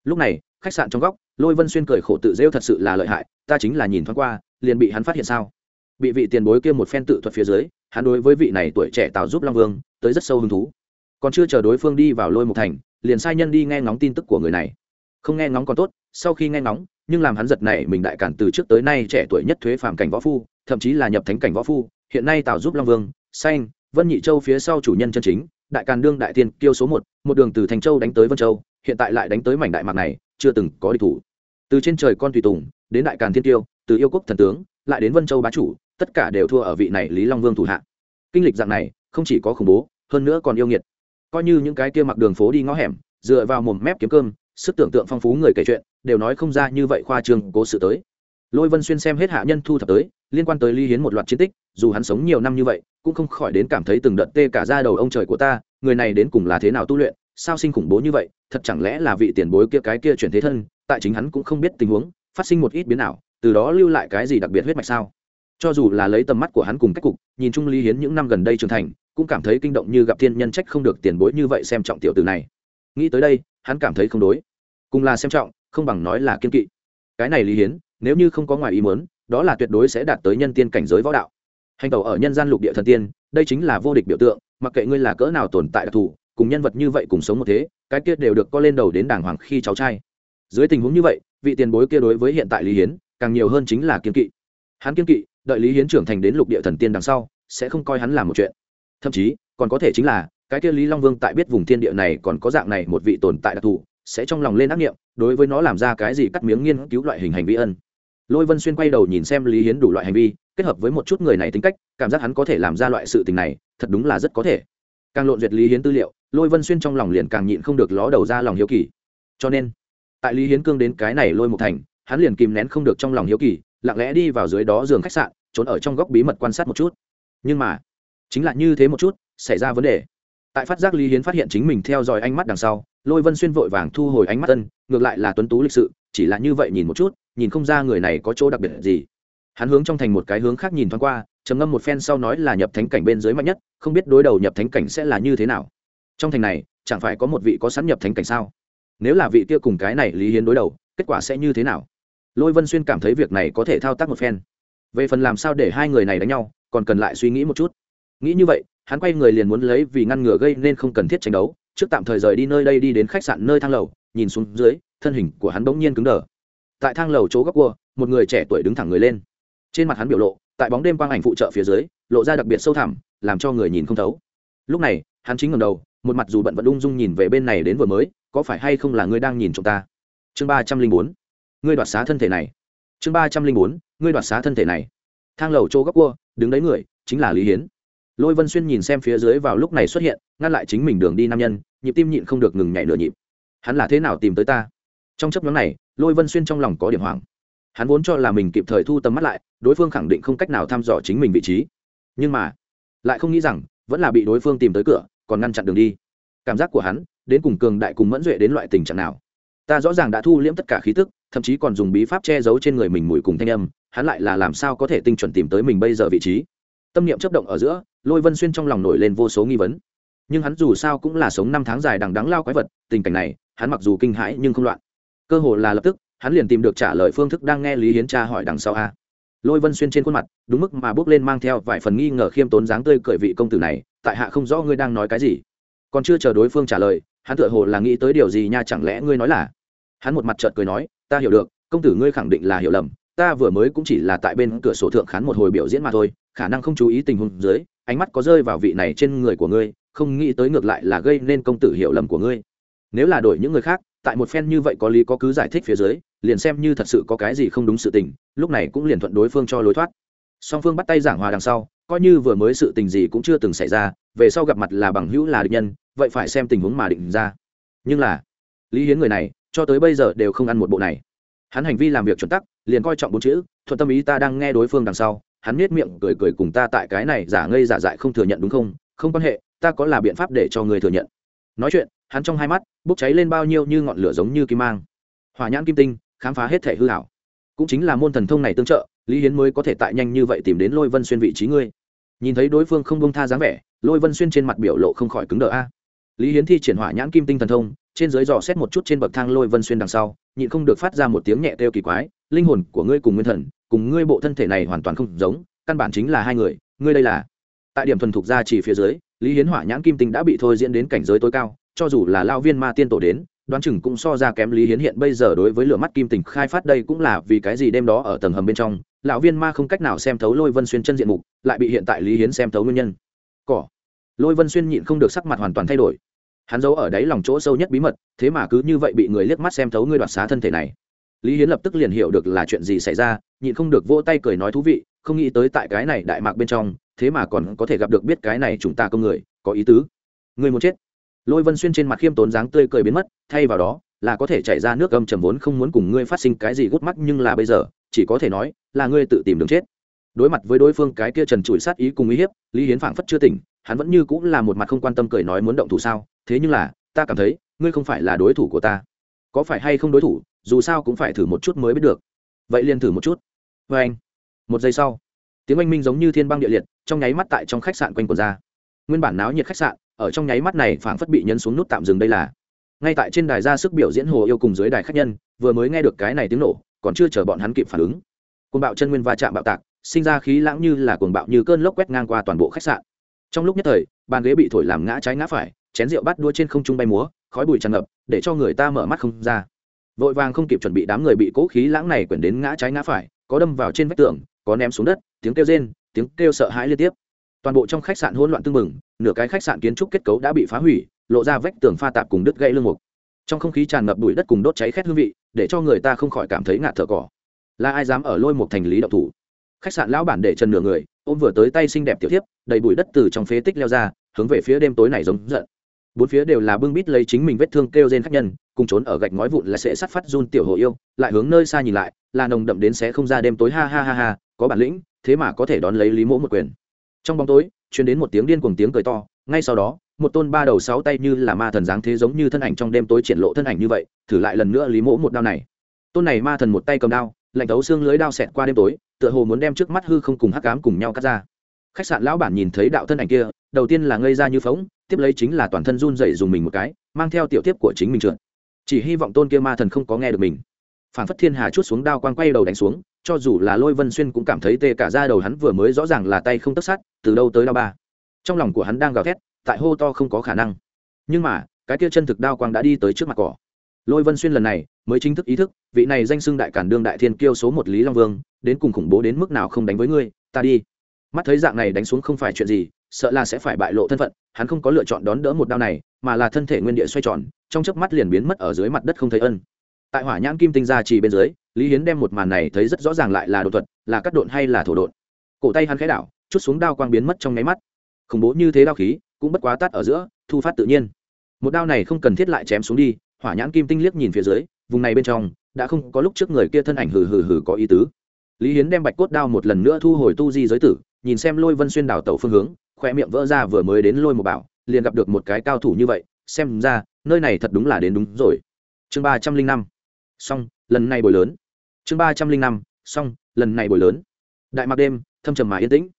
Lúc này, khách sạn trong góc, lôi vân xuyên cười khổ tự rêu thật sự là lợi hại, ta chính là nhìn thoáng qua, liền bị hắn phát hiện sao? Bị vị tiền bối kia một phen tự thuật phía dưới, hắn đối với vị này tuổi trẻ tào giúp long vương, tới rất sâu hứng thú. Còn chưa chờ đối phương đi vào lôi một thành, liền sai nhân đi nghe ngóng tin tức của người này. Không nghe ngóng còn tốt, sau khi nghe ngóng nhưng làm hắn giật này mình đại cản từ trước tới nay trẻ tuổi nhất thuế phạm cảnh võ phu, thậm chí là nhập thánh cảnh võ phu, hiện nay tào giúp long vương xanh vân nhị châu phía sau chủ nhân chân chính, đại càn đương đại tiên kiêu số một một đường từ thành châu đánh tới vân châu, hiện tại lại đánh tới mảnh đại mạc này, chưa từng có địch thủ. Từ trên trời con tùy tùng, đến đại càn thiên tiêu từ yêu quốc thần tướng, lại đến vân châu bá chủ, tất cả đều thua ở vị này lý long vương thủ hạ. Kinh lịch dạng này, không chỉ có khủng bố, hơn nữa còn yêu nghiệt. Coi như những cái kia mặc đường phố đi ngõ hẻm, dựa vào mồm mép kiếm cơm, sức tưởng tượng phong phú người kể chuyện đều nói không ra như vậy khoa trương cố sự tới. Lôi vân xuyên xem hết hạ nhân thu thập tới, liên quan tới ly hiến một loạt chiến tích, dù hắn sống nhiều năm như vậy, cũng không khỏi đến cảm thấy từng đợt tê cả ra đầu ông trời của ta, người này đến cùng là thế nào tu luyện, sao sinh khủng bố như vậy, thật chẳng lẽ là vị tiền bối kia cái kia chuyển thế thân, tại chính hắn cũng không biết tình huống, phát sinh một ít biến nào từ đó lưu lại cái gì đặc biệt huyết mạch sao? Cho dù là lấy tầm mắt của hắn cùng cách cục, nhìn chung lý hiến những năm gần đây trưởng thành, cũng cảm thấy kinh động như gặp thiên nhân trách không được tiền bối như vậy xem trọng tiểu từ này. Nghĩ tới đây, hắn cảm thấy không đối. Cùng là xem trọng không bằng nói là kiên kỵ. Cái này lý hiến, nếu như không có ngoài ý muốn, đó là tuyệt đối sẽ đạt tới nhân tiên cảnh giới võ đạo. Hành tẩu ở nhân gian lục địa thần tiên, đây chính là vô địch biểu tượng, mặc kệ ngươi là cỡ nào tồn tại đặc thù, cùng nhân vật như vậy cùng sống một thế, cái kia đều được co lên đầu đến đàng hoàng khi cháu trai. Dưới tình huống như vậy, vị tiền bối kia đối với hiện tại lý hiến, càng nhiều hơn chính là kiên kỵ. Hắn kiên kỵ, đợi lý hiến trưởng thành đến lục địa thần tiên đằng sau, sẽ không coi hắn là một chuyện. Thậm chí, còn có thể chính là, cái kia lý long vương tại biết vùng thiên địa này còn có dạng này một vị tồn tại đặc thù sẽ trong lòng lên ác nghiệm, đối với nó làm ra cái gì cắt miếng nghiên cứu loại hình hành vi ân. Lôi vân xuyên quay đầu nhìn xem lý hiến đủ loại hành vi, kết hợp với một chút người này tính cách, cảm giác hắn có thể làm ra loại sự tình này, thật đúng là rất có thể. Càng lộn duyệt lý hiến tư liệu, lôi vân xuyên trong lòng liền càng nhịn không được ló đầu ra lòng hiếu kỳ. Cho nên, tại lý hiến cương đến cái này lôi một thành, hắn liền kìm nén không được trong lòng hiếu kỳ, lặng lẽ đi vào dưới đó giường khách sạn, trốn ở trong góc bí mật quan sát một chút. Nhưng mà, chính là như thế một chút, xảy ra vấn đề. Tại phát giác lý hiến phát hiện chính mình theo dõi ánh mắt đằng sau lôi vân xuyên vội vàng thu hồi ánh mắt tân ngược lại là tuấn tú lịch sự, chỉ là như vậy nhìn một chút, nhìn không ra người này có chỗ đặc biệt gì. Hắn hướng trong thành một cái hướng khác nhìn thoáng qua, trầm ngâm một phen sau nói là nhập thánh cảnh bên dưới mạnh nhất, không biết đối đầu nhập thánh cảnh sẽ là như thế nào. Trong thành này, chẳng phải có một vị có sẵn nhập thánh cảnh sao? Nếu là vị kia cùng cái này lý hiến đối đầu, kết quả sẽ như thế nào? Lôi vân xuyên cảm thấy việc này có thể thao tác một phen. Về phần làm sao để hai người này đánh nhau, còn cần lại suy nghĩ một chút. Nghĩ như vậy, hắn quay người liền muốn lấy vì ngăn ngừa gây nên không cần thiết tranh đấu trước tạm thời rời đi nơi đây đi đến khách sạn nơi thang lầu, nhìn xuống dưới, thân hình của hắn bỗng nhiên cứng đờ. Tại thang lầu chỗ góc cua, một người trẻ tuổi đứng thẳng người lên. Trên mặt hắn biểu lộ, tại bóng đêm quang ảnh phụ trợ phía dưới, lộ ra đặc biệt sâu thẳm, làm cho người nhìn không thấu. Lúc này, hắn chính ngầm đầu, một mặt dù bận vẫn ung dung nhìn về bên này đến vừa mới, có phải hay không là ngươi đang nhìn chúng ta? Chương ba trăm linh bốn, ngươi đoạt xá thân thể này. Chương ba trăm linh bốn, ngươi đoạt xá thân thể này. Thang lầu chỗ góc cua, đứng đấy người, chính là lý hiến. Lôi vân xuyên nhìn xem phía dưới vào lúc này xuất hiện, ngăn lại chính mình đường đi nam nhân nhịp tim nhịn không được ngừng nhảy nửa nhịp. Hắn là thế nào tìm tới ta? Trong chấp nhóm này, lôi vân xuyên trong lòng có điểm hoảng. Hắn vốn cho là mình kịp thời thu tầm mắt lại, đối phương khẳng định không cách nào thăm dò chính mình vị trí. Nhưng mà, lại không nghĩ rằng, vẫn là bị đối phương tìm tới cửa, còn ngăn chặn đường đi. Cảm giác của hắn, đến cùng cường đại cùng mẫn duệ đến loại tình trạng nào? Ta rõ ràng đã thu liễm tất cả khí tức, thậm chí còn dùng bí pháp che giấu trên người mình mùi cùng thanh âm, hắn lại là làm sao có thể tinh chuẩn tìm tới mình bây giờ vị trí? Tâm niệm chấp động ở giữa, lôi vân xuyên trong lòng nổi lên vô số nghi vấn nhưng hắn dù sao cũng là sống năm tháng dài đằng đắng lao quái vật, tình cảnh này, hắn mặc dù kinh hãi nhưng không loạn. Cơ hồ là lập tức, hắn liền tìm được trả lời phương thức đang nghe lý hiến tra hỏi đằng sau a. Lôi vân xuyên trên khuôn mặt, đúng mức mà bước lên mang theo vài phần nghi ngờ khiêm tốn dáng tươi cởi vị công tử này, tại hạ không rõ ngươi đang nói cái gì. Còn chưa chờ đối phương trả lời, hắn tựa hồ là nghĩ tới điều gì nha chẳng lẽ ngươi nói là? Hắn một mặt trợt cười nói, ta hiểu được, công tử ngươi khẳng định là hiểu lầm, ta vừa mới cũng chỉ là tại bên cửa sổ thượng khán một hồi biểu diễn mà thôi, khả năng không chú ý tình huống dưới, ánh mắt có rơi vào vị này trên người của ngươi không nghĩ tới ngược lại là gây nên công tử hiểu lầm của ngươi. Nếu là đổi những người khác, tại một phen như vậy có lý có cứ giải thích phía dưới, liền xem như thật sự có cái gì không đúng sự tình, lúc này cũng liền thuận đối phương cho lối thoát. Song phương bắt tay giảng hòa đằng sau, coi như vừa mới sự tình gì cũng chưa từng xảy ra, về sau gặp mặt là bằng hữu là địch nhân, vậy phải xem tình huống mà định ra. Nhưng là, lý hiến người này, cho tới bây giờ đều không ăn một bộ này. Hắn hành vi làm việc chuẩn tắc, liền coi trọng bốn chữ, thuận tâm ý ta đang nghe đối phương đằng sau, hắn nết miệng cười cười cùng ta tại cái này giả ngây giả dại không thừa nhận đúng không? Không quan hệ ta có là biện pháp để cho người thừa nhận. Nói chuyện, hắn trong hai mắt, bốc cháy lên bao nhiêu như ngọn lửa giống như kim mang. Hỏa nhãn kim tinh, khám phá hết thể hư hảo cũng chính là môn thần thông này tương trợ, lý hiến mới có thể tại nhanh như vậy tìm đến lôi vân xuyên vị trí ngươi. Nhìn thấy đối phương không bông tha dáng vẻ, lôi vân xuyên trên mặt biểu lộ không khỏi cứng đờ a. Lý hiến thi triển hỏa nhãn kim tinh thần thông, trên dưới dò xét một chút trên bậc thang lôi vân xuyên đằng sau, nhịn không được phát ra một tiếng nhẹ kêu kỳ quái, linh hồn của ngươi cùng nguyên thần, cùng ngươi bộ thân thể này hoàn toàn không giống, căn bản chính là hai người, ngươi đây là? Tại điểm thuần thục ra chỉ phía dưới lý hiến hỏa nhãn kim tinh đã bị thôi diễn đến cảnh giới tối cao, cho dù là lao viên ma tiên tổ đến, đoán chừng cũng so ra kém lý hiến hiện bây giờ đối với lửa mắt kim tình khai phát đây cũng là vì cái gì đêm đó ở tầng hầm bên trong, lão viên ma không cách nào xem thấu lôi vân xuyên chân diện mục, lại bị hiện tại lý hiến xem thấu nguyên nhân. Cỏ. Lôi vân xuyên nhịn không được sắc mặt hoàn toàn thay đổi. Hắn giấu ở đáy lòng chỗ sâu nhất bí mật, thế mà cứ như vậy bị người liếc mắt xem thấu ngươi đoạt xá thân thể này. Lý hiến lập tức liền hiểu được là chuyện gì xảy ra, nhịn không được vỗ tay cười nói thú vị, không nghĩ tới tại cái này đại mạc bên trong thế mà còn có thể gặp được biết cái này chúng ta công người, có ý tứ. Người muốn chết. Lôi vân xuyên trên mặt khiêm tốn dáng tươi cười biến mất, thay vào đó, là có thể chạy ra nước âm trầm vốn không muốn cùng ngươi phát sinh cái gì gút mắt nhưng là bây giờ, chỉ có thể nói, là ngươi tự tìm đường chết. Đối mặt với đối phương cái kia trần trụi sát ý cùng uy hiếp, lý hiến phảng phất chưa tỉnh, hắn vẫn như cũng là một mặt không quan tâm cười nói muốn động thủ sao, thế nhưng là, ta cảm thấy, ngươi không phải là đối thủ của ta. Có phải hay không đối thủ, dù sao cũng phải thử một chút mới biết được. Vậy liền thử một chút. Vê anh. Một giây sau tiếng oanh minh giống như thiên băng địa liệt, trong nháy mắt tại trong khách sạn quanh quần ra. Nguyên bản náo nhiệt khách sạn, ở trong nháy mắt này phảng phất bị nhấn xuống nút tạm dừng đây là. Ngay tại trên đài ra sức biểu diễn hồ yêu cùng dưới đài khách nhân, vừa mới nghe được cái này tiếng nổ, còn chưa chờ bọn hắn kịp phản ứng. Côn bạo chân nguyên va chạm bạo tạc, sinh ra khí lãng như là cuồng bạo như cơn lốc quét ngang qua toàn bộ khách sạn. Trong lúc nhất thời, bàn ghế bị thổi làm ngã trái ngã phải, chén rượu bắt đua trên không trung bay múa, khói bụi tràn ngập, để cho người ta mở mắt không ra. Vội vàng không kịp chuẩn bị đám người bị cố khí lãng này quyển đến ngã trái ngã phải, có đâm vào trên vách tường có ném xuống đất, tiếng kêu rên, tiếng kêu sợ hãi liên tiếp. Toàn bộ trong khách sạn hỗn loạn tưng bừng, nửa cái khách sạn kiến trúc kết cấu đã bị phá hủy, lộ ra vách tường pha tạp cùng đứt gãy lương mục. Trong không khí tràn ngập bụi đất cùng đốt cháy khét hương vị, để cho người ta không khỏi cảm thấy ngạt thở cỏ. Là ai dám ở lôi một thành lý độc thủ? Khách sạn lão bản để chân nửa người, ôm vừa tới tay xinh đẹp tiểu thiếp đầy bụi đất từ trong phế tích leo ra, hướng về phía đêm tối này giống giận bốn phía đều là bưng bít lấy chính mình vết thương kêu trên khách nhân, cùng trốn ở gạch ngói vụn là sẽ sắt phát run tiểu hồ yêu, lại hướng nơi xa nhìn lại, là nồng đậm đến sẽ không ra đêm tối, ha ha ha ha, có bản lĩnh, thế mà có thể đón lấy lý mỗ một quyền. Trong bóng tối chuyển đến một tiếng điên cuồng tiếng cười to, ngay sau đó, một tôn ba đầu sáu tay như là ma thần dáng thế giống như thân ảnh trong đêm tối triển lộ thân ảnh như vậy, thử lại lần nữa lý mỗ một đao này. Tôn này ma thần một tay cầm đao, lạnh thấu xương lưới đao xẹt qua đêm tối, tựa hồ muốn đem trước mắt hư không cùng hắc cám cùng nhau cắt ra. Khách sạn lão bản nhìn thấy đạo thân ảnh kia, đầu tiên là ngây ra như phóng tiếp lấy chính là toàn thân run dậy dùng mình một cái, mang theo tiểu tiếp của chính mình trượt. Chỉ hy vọng tôn kia ma thần không có nghe được mình. Phản phất thiên hà chút xuống đao quang quay đầu đánh xuống, cho dù là lôi vân xuyên cũng cảm thấy tê cả ra đầu hắn vừa mới rõ ràng là tay không tất sát, từ đâu tới đao ba. Trong lòng của hắn đang gào thét, tại hô to không có khả năng. Nhưng mà, cái kia chân thực đao quang đã đi tới trước mặt cỏ. Lôi vân xuyên lần này mới chính thức ý thức, vị này danh xưng đại cản đương đại thiên kiêu số một lý long vương, đến cùng khủng bố đến mức nào không đánh với ngươi, ta đi. Mắt thấy dạng này đánh xuống không phải chuyện gì sợ là sẽ phải bại lộ thân phận, hắn không có lựa chọn đón đỡ một đao này, mà là thân thể nguyên địa xoay tròn, trong chớp mắt liền biến mất ở dưới mặt đất không thấy ân. Tại hỏa nhãn kim tinh ra chỉ bên dưới, lý hiến đem một màn này thấy rất rõ ràng lại là đột thuật, là cắt độn hay là thổ độn. Cổ tay hắn khẽ đảo, chút xuống đao quang biến mất trong nháy mắt. Khủng bố như thế đao khí, cũng bất quá tắt ở giữa, thu phát tự nhiên. Một đao này không cần thiết lại chém xuống đi, hỏa nhãn kim tinh liếc nhìn phía dưới, vùng này bên trong, đã không có lúc trước người kia thân ảnh hừ hừ hừ có ý tứ. Lý hiến đem bạch cốt đao một lần nữa thu hồi tu di giới tử, nhìn xem lôi vân xuyên đảo tàu phương hướng khoe miệng vỡ ra vừa mới đến lôi một bảo, liền gặp được một cái cao thủ như vậy, xem ra, nơi này thật đúng là đến đúng rồi. Chương ba trăm linh năm. Xong, lần này bồi lớn. Chương ba trăm linh năm. Xong, lần này bồi lớn. Đại mạc đêm, thâm trầm mà yên tĩnh.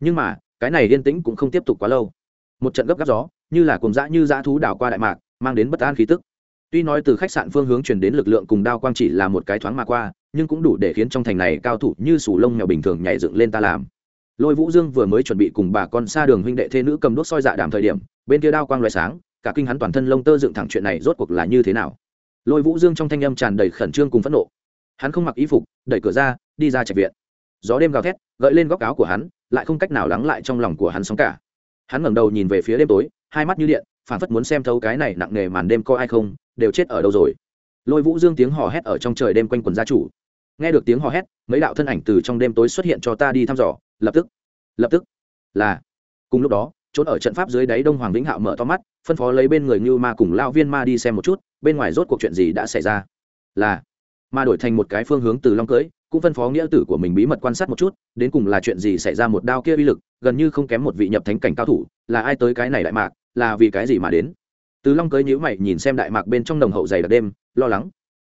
Nhưng mà, cái này yên tĩnh cũng không tiếp tục quá lâu. Một trận gấp gáp gió, như là cùng dã như dã thú đảo qua đại mạc, mang đến bất an khí tức. Tuy nói từ khách sạn phương hướng chuyển đến lực lượng cùng đao quang chỉ là một cái thoáng mà qua, nhưng cũng đủ để khiến trong thành này cao thủ như sủ lông mèo bình thường nhảy dựng lên ta làm lôi vũ dương vừa mới chuẩn bị cùng bà con xa đường huynh đệ thê nữ cầm đốt soi dạ đàm thời điểm, bên kia đao quang loại sáng, cả kinh hắn toàn thân lông tơ dựng thẳng chuyện này rốt cuộc là như thế nào. Lôi vũ dương trong thanh âm tràn đầy khẩn trương cùng phẫn nộ. Hắn không mặc y phục, đẩy cửa ra, đi ra trạch viện. Gió đêm gào thét, gợi lên góc áo của hắn, lại không cách nào lắng lại trong lòng của hắn sóng cả. Hắn ngẩng đầu nhìn về phía đêm tối, hai mắt như điện phản phất muốn xem thấu cái này nặng nề màn đêm có ai không, đều chết ở đâu rồi. Lôi vũ dương tiếng hò hét ở trong trời đêm quanh quần gia chủ. Nghe được tiếng hò hét, mấy đạo thân ảnh từ trong đêm tối xuất hiện cho ta đi thăm dò lập tức lập tức, là, cùng lúc đó, trốn ở trận pháp dưới đáy đông hoàng vĩnh hạo mở to mắt, phân phó lấy bên người như ma cùng lao viên ma đi xem một chút, bên ngoài rốt cuộc chuyện gì đã xảy ra. Là, ma đổi thành một cái phương hướng từ long cưới, cũng phân phó nghĩa tử của mình bí mật quan sát một chút, đến cùng là chuyện gì xảy ra một đao kia uy lực, gần như không kém một vị nhập thánh cảnh cao thủ, là ai tới cái này đại mạc, là vì cái gì mà đến. Từ long cưới nhữ mày nhìn xem đại mạc bên trong đồng hậu dày đặc đêm, lo lắng.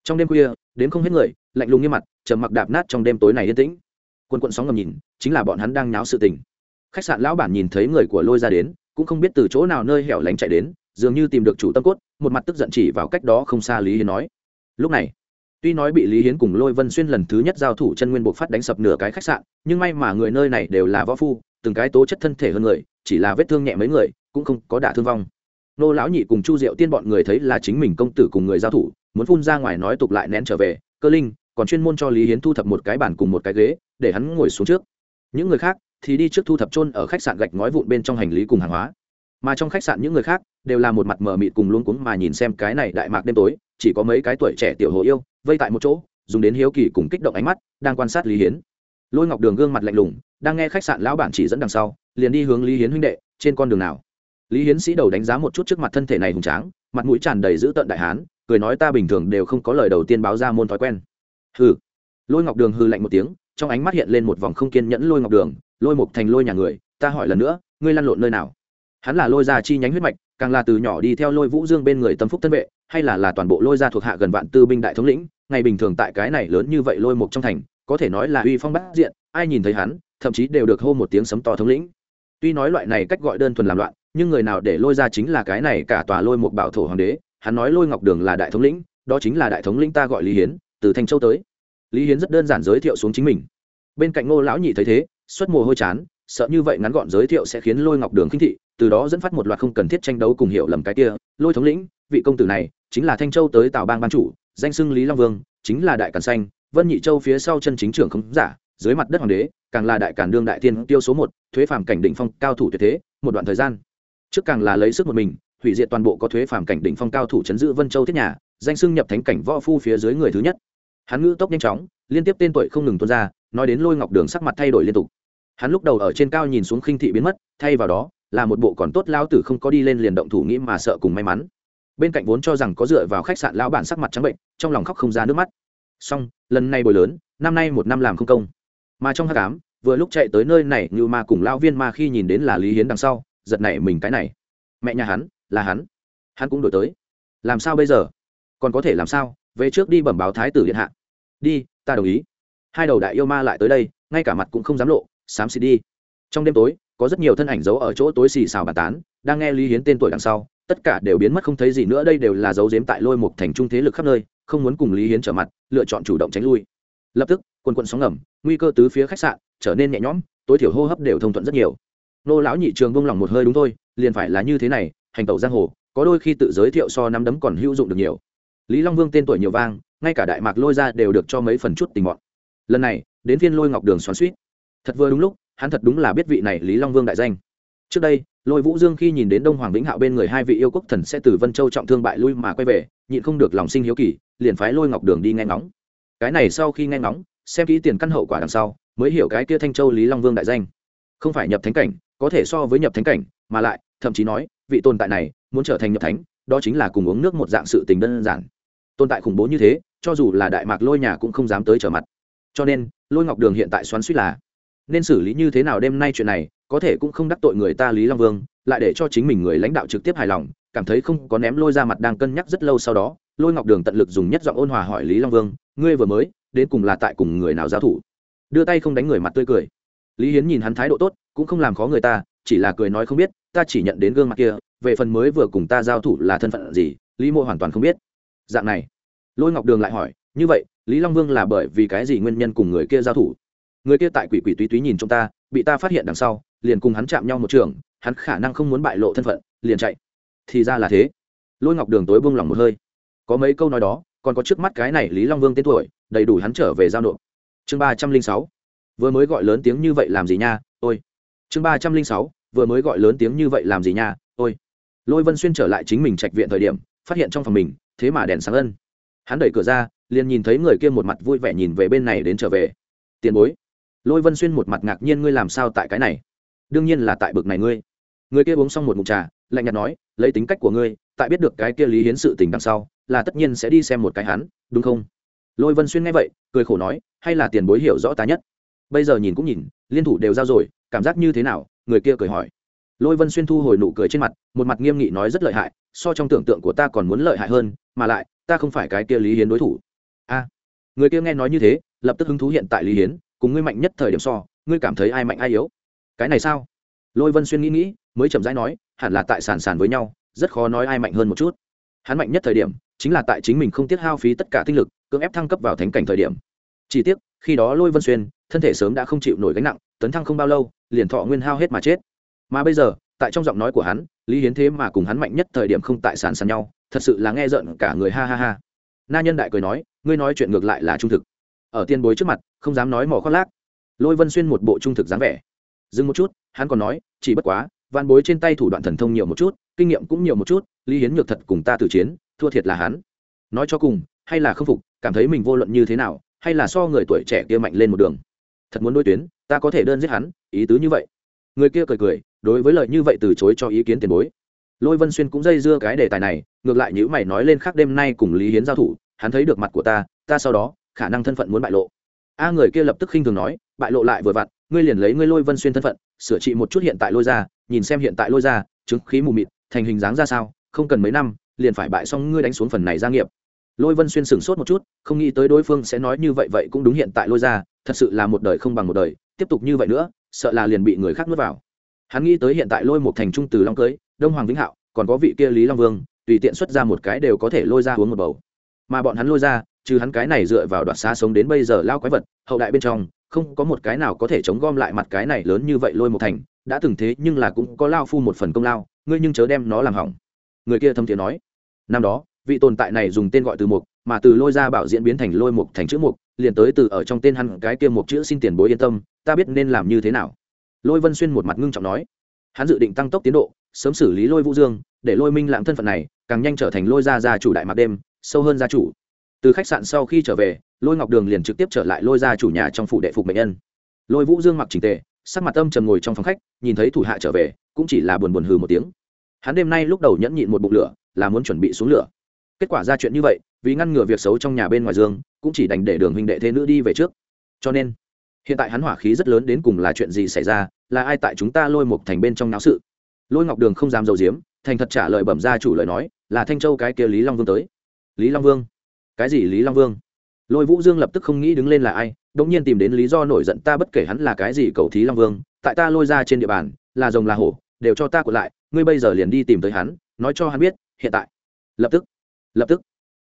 Trong đêm khuya, đến không hết người, lạnh lùng như mặt, trầm mặc đạp nát trong đêm tối này yên tĩnh quân quận sóng ngầm nhìn, chính là bọn hắn đang nháo sự tình. Khách sạn lão bản nhìn thấy người của lôi ra đến, cũng không biết từ chỗ nào nơi hẻo lánh chạy đến, dường như tìm được chủ tâm cốt, một mặt tức giận chỉ vào cách đó không xa lý hiến nói. Lúc này, tuy nói bị lý hiến cùng lôi vân xuyên lần thứ nhất giao thủ chân nguyên buộc phát đánh sập nửa cái khách sạn, nhưng may mà người nơi này đều là võ phu, từng cái tố chất thân thể hơn người, chỉ là vết thương nhẹ mấy người, cũng không có đả thương vong. Nô lão nhị cùng chu diệu tiên bọn người thấy là chính mình công tử cùng người giao thủ, muốn phun ra ngoài nói tục lại nén trở về, cơ linh, còn chuyên môn cho lý hiến thu thập một cái bàn cùng một cái ghế để hắn ngồi xuống trước. Những người khác thì đi trước thu thập trôn ở khách sạn gạch ngói vụn bên trong hành lý cùng hàng hóa. Mà trong khách sạn những người khác đều là một mặt mờ mịt cùng luống cuống mà nhìn xem cái này đại mạc đêm tối, chỉ có mấy cái tuổi trẻ tiểu hồ yêu vây tại một chỗ, dùng đến hiếu kỳ cùng kích động ánh mắt, đang quan sát lý hiến. Lôi ngọc đường gương mặt lạnh lùng, đang nghe khách sạn lão bản chỉ dẫn đằng sau, liền đi hướng lý hiến huynh đệ, trên con đường nào? Lý hiến sĩ đầu đánh giá một chút trước mặt thân thể này hùng tráng, mặt mũi tràn đầy dữ tợn đại hán, cười nói ta bình thường đều không có lời đầu tiên báo ra môn thói quen. Hừ. Lôi ngọc đường hư lạnh một tiếng trong ánh mắt hiện lên một vòng không kiên nhẫn lôi ngọc đường, lôi mục thành lôi nhà người, ta hỏi lần nữa, ngươi lăn lộn nơi nào? Hắn là lôi gia chi nhánh huyết mạch, càng là từ nhỏ đi theo lôi vũ dương bên người tâm phúc tân vệ, hay là là toàn bộ lôi gia thuộc hạ gần vạn tư binh đại thống lĩnh, ngày bình thường tại cái này lớn như vậy lôi mục trong thành, có thể nói là uy phong bát diện, ai nhìn thấy hắn, thậm chí đều được hô một tiếng sấm to thống lĩnh. Tuy nói loại này cách gọi đơn thuần làm loạn, nhưng người nào để lôi ra chính là cái này cả tòa lôi một bảo thổ hoàng đế, hắn nói lôi ngọc đường là đại thống lĩnh, đó chính là đại thống lĩnh ta gọi lý hiến, từ thanh châu tới lý hiến rất đơn giản giới thiệu xuống chính mình. Bên cạnh ngô lão nhị thấy thế, xuất mồ hôi chán, sợ như vậy ngắn gọn giới thiệu sẽ khiến lôi ngọc đường khinh thị, từ đó dẫn phát một loạt không cần thiết tranh đấu cùng hiểu lầm cái kia. Lôi thống lĩnh, vị công tử này chính là thanh châu tới tào bang ban chủ, danh xưng lý long vương, chính là đại càn xanh, vân nhị châu phía sau chân chính trưởng không giả, dưới mặt đất hoàng đế, càng là đại càn đương đại tiên tiêu số một, thuế phàm cảnh định phong cao thủ tuyệt thế, một đoạn thời gian. Trước càng là lấy sức một mình, hủy diệt toàn bộ có thuế phàm cảnh định phong cao thủ chấn giữ vân châu thiết nhà, danh xưng nhập thánh cảnh võ phu phía dưới người thứ nhất hắn ngữ tốc nhanh chóng, liên tiếp tên tuổi không ngừng tuôn ra, nói đến lôi ngọc đường sắc mặt thay đổi liên tục. Hắn lúc đầu ở trên cao nhìn xuống khinh thị biến mất, thay vào đó, là một bộ còn tốt lao tử không có đi lên liền động thủ nghĩ mà sợ cùng may mắn. Bên cạnh vốn cho rằng có dựa vào khách sạn lão bản sắc mặt trắng bệnh, trong lòng khóc không ra nước mắt. Song lần này bồi lớn, năm nay một năm làm không công. Mà trong hát cám vừa lúc chạy tới nơi này như ma cùng lao viên ma khi nhìn đến là lý hiến đằng sau, giật nảy mình cái này. Mẹ nhà hắn, là hắn. Hắn cũng đổi tới. Làm sao bây giờ? Còn có thể làm sao? Về trước đi bẩm báo thái tử điện hạ đi, ta đồng ý. Hai đầu đại yêu ma lại tới đây, ngay cả mặt cũng không dám lộ, xám xịt đi. Trong đêm tối, có rất nhiều thân ảnh giấu ở chỗ tối xì xào bàn tán, đang nghe lý hiến tên tuổi đằng sau, tất cả đều biến mất không thấy gì nữa, đây đều là dấu dếm tại lôi một thành trung thế lực khắp nơi, không muốn cùng lý hiến trở mặt, lựa chọn chủ động tránh lui. Lập tức, quần quận sóng ngầm, nguy cơ tứ phía khách sạn, trở nên nhẹ nhõm, tối thiểu hô hấp đều thông thuận rất nhiều. Nô lão nhị trường bông lòng một hơi đúng thôi, liền phải là như thế này, hành tẩu giang hồ, có đôi khi tự giới thiệu so nắm đấm còn hữu dụng được nhiều. Lý long vương tên tuổi nhiều vang ngay cả đại mạc lôi ra đều được cho mấy phần chút tình bọn. Lần này, đến phiên lôi ngọc đường xoắn suýt thật vừa đúng lúc, hắn thật đúng là biết vị này lý long vương đại danh. Trước đây, lôi vũ dương khi nhìn đến đông hoàng vĩnh hạo bên người hai vị yêu quốc thần sẽ từ vân châu trọng thương bại lui mà quay về, nhịn không được lòng sinh hiếu kỳ, liền phái lôi ngọc đường đi nghe ngóng. Cái này sau khi nghe ngóng, xem kỹ tiền căn hậu quả đằng sau, mới hiểu cái kia thanh châu lý long vương đại danh. Không phải nhập thánh cảnh, có thể so với nhập thánh cảnh, mà lại, thậm chí nói, vị tồn tại này, muốn trở thành nhập thánh, đó chính là cùng uống nước một dạng sự tình đơn giản. Tồn tại khủng bố như thế cho dù là đại mạc lôi nhà cũng không dám tới trở mặt. Cho nên, lôi ngọc đường hiện tại xoắn suýt là, nên xử lý như thế nào đêm nay chuyện này, có thể cũng không đắc tội người ta lý long vương, lại để cho chính mình người lãnh đạo trực tiếp hài lòng, cảm thấy không có ném lôi ra mặt đang cân nhắc rất lâu sau đó, lôi ngọc đường tận lực dùng nhất giọng ôn hòa hỏi lý long vương, ngươi vừa mới, đến cùng là tại cùng người nào giao thủ? Đưa tay không đánh người mặt tươi cười. Lý hiến nhìn hắn thái độ tốt, cũng không làm khó người ta, chỉ là cười nói không biết, ta chỉ nhận đến gương mặt kia, về phần mới vừa cùng ta giao thủ là thân phận gì, lý mộ hoàn toàn không biết. Dạng này lôi ngọc đường lại hỏi, như vậy, lý long vương là bởi vì cái gì nguyên nhân cùng người kia giao thủ? Người kia tại quỷ quỷ túy túy nhìn chúng ta, bị ta phát hiện đằng sau, liền cùng hắn chạm nhau một trường, hắn khả năng không muốn bại lộ thân phận, liền chạy. Thì ra là thế. Lôi ngọc đường tối buông lỏng một hơi. Có mấy câu nói đó, còn có trước mắt cái này lý long vương tên tuổi, đầy đủ hắn trở về giao nộp. Chương ba trăm linh sáu. Vừa mới gọi lớn tiếng như vậy làm gì nha, ôi. Chương ba trăm linh sáu, vừa mới gọi lớn tiếng như vậy làm gì nha, ôi. Lôi vân xuyên trở lại chính mình trạch viện thời điểm, phát hiện trong phòng mình, thế mà đèn sáng ân hắn đẩy cửa ra, liền nhìn thấy người kia một mặt vui vẻ nhìn về bên này đến trở về. Tiền bối. Lôi vân xuyên một mặt ngạc nhiên, ngươi làm sao tại cái này? Đương nhiên là tại bực này ngươi. Người kia uống xong một mụt trà, lạnh nhạt nói, lấy tính cách của ngươi, tại biết được cái kia lý hiến sự tình đằng sau, là tất nhiên sẽ đi xem một cái hắn, đúng không? Lôi vân xuyên nghe vậy, cười khổ nói, hay là tiền bối hiểu rõ ta nhất. Bây giờ nhìn cũng nhìn, liên thủ đều giao rồi, cảm giác như thế nào? Người kia cười hỏi. Lôi vân xuyên thu hồi nụ cười trên mặt, một mặt nghiêm nghị nói rất lợi hại, so trong tưởng tượng của ta còn muốn lợi hại hơn, mà lại ta không phải cái kia lý hiến đối thủ. A, người kia nghe nói như thế, lập tức hứng thú hiện tại lý hiến, cùng ngươi mạnh nhất thời điểm so, ngươi cảm thấy ai mạnh ai yếu? Cái này sao? Lôi vân xuyên nghĩ nghĩ, mới chậm rãi nói, hẳn là tại sàn sàn với nhau, rất khó nói ai mạnh hơn một chút. Hắn mạnh nhất thời điểm, chính là tại chính mình không tiết hao phí tất cả tinh lực, cưỡng ép thăng cấp vào thánh cảnh thời điểm. Chỉ tiếc, khi đó lôi vân xuyên, thân thể sớm đã không chịu nổi gánh nặng, tấn thăng không bao lâu, liền thọ nguyên hao hết mà chết. Mà bây giờ, tại trong giọng nói của hắn, lý hiến thế mà cùng hắn mạnh nhất thời điểm không tại sàn sàn nhau thật sự là nghe giận cả người, ha ha ha. Na nhân đại cười nói, ngươi nói chuyện ngược lại là trung thực. Ở tiên bối trước mặt, không dám nói mỏ khoác lác. Lôi vân xuyên một bộ trung thực dáng vẻ. Dừng một chút, hắn còn nói, chỉ bất quá van bối trên tay thủ đoạn thần thông nhiều một chút, kinh nghiệm cũng nhiều một chút, lý hiến nhược thật cùng ta tử chiến, thua thiệt là hắn. Nói cho cùng, hay là không phục, cảm thấy mình vô luận như thế nào, hay là so người tuổi trẻ kia mạnh lên một đường. Thật muốn đối tuyến, ta có thể đơn giết hắn, ý tứ như vậy. Người kia cười cười, đối với lời như vậy từ chối cho ý kiến tiền bối lôi vân xuyên cũng dây dưa cái đề tài này, ngược lại nhữ mày nói lên khác đêm nay cùng lý hiến giao thủ, hắn thấy được mặt của ta ta sau đó, khả năng thân phận muốn bại lộ. A người kia lập tức khinh thường nói, bại lộ lại vừa vặn, ngươi liền lấy ngươi lôi vân xuyên thân phận, sửa trị một chút hiện tại lôi ra, nhìn xem hiện tại lôi ra, chứng khí mù mịt, thành hình dáng ra sao, không cần mấy năm, liền phải bại xong ngươi đánh xuống phần này gia nghiệp. Lôi vân xuyên sửng sốt một chút, không nghĩ tới đối phương sẽ nói như vậy vậy cũng đúng hiện tại lôi ra, thật sự là một đời không bằng một đời, tiếp tục như vậy nữa, sợ là liền bị người khác nuốt vào. Hắn nghĩ tới hiện tại lôi một thành trung từ long cưới đông hoàng vĩnh hạo, còn có vị kia lý long vương, tùy tiện xuất ra một cái đều có thể lôi ra uống một bầu. Mà bọn hắn lôi ra, trừ hắn cái này dựa vào đoạt xa sống đến bây giờ lao quái vật, hậu đại bên trong, không có một cái nào có thể chống gom lại mặt cái này lớn như vậy lôi một thành, đã từng thế nhưng là cũng có lao phu một phần công lao, ngươi nhưng chớ đem nó làm hỏng. Người kia thâm thiện nói. Năm đó, vị tồn tại này dùng tên gọi từ mục, mà từ lôi ra bảo diễn biến thành lôi mục thành chữ mục, liền tới từ ở trong tên hắn cái kia mục chữ xin tiền bối yên tâm, ta biết nên làm như thế nào. Lôi vân xuyên một mặt ngưng trọng nói. Hắn dự định tăng tốc tiến độ sớm xử lý lôi vũ dương, để lôi minh lãng thân phận này càng nhanh trở thành lôi gia gia chủ đại mạc đêm, sâu hơn gia chủ. Từ khách sạn sau khi trở về, lôi ngọc đường liền trực tiếp trở lại lôi gia chủ nhà trong phủ đệ phục mệnh nhân. Lôi vũ dương mặc trình tề, sắc mặt âm trầm ngồi trong phòng khách, nhìn thấy thủ hạ trở về, cũng chỉ là buồn buồn hừ một tiếng. Hắn đêm nay lúc đầu nhẫn nhịn một bụng lửa, là muốn chuẩn bị xuống lửa. Kết quả ra chuyện như vậy, vì ngăn ngừa việc xấu trong nhà bên ngoài dương, cũng chỉ đành để đường huynh đệ thế nữ đi về trước. Cho nên, hiện tại hắn hỏa khí rất lớn đến cùng là chuyện gì xảy ra, là ai tại chúng ta lôi một thành bên trong náo sự? Lôi ngọc đường không dám dầu diếm, thành thật trả lời bẩm ra chủ lời nói, là thanh châu cái kia lý long vương tới. Lý long vương? Cái gì lý long vương? Lôi vũ dương lập tức không nghĩ đứng lên là ai đ ỗ n g nhiên tìm đến lý do nổi giận ta bất kể hắn là cái gì cầu thí long vương, tại ta lôi ra trên địa bàn, là rồng là hổ, đều cho ta của lại, ngươi bây giờ liền đi tìm tới hắn, nói cho hắn biết, hiện tại. Lập tức. Lập tức.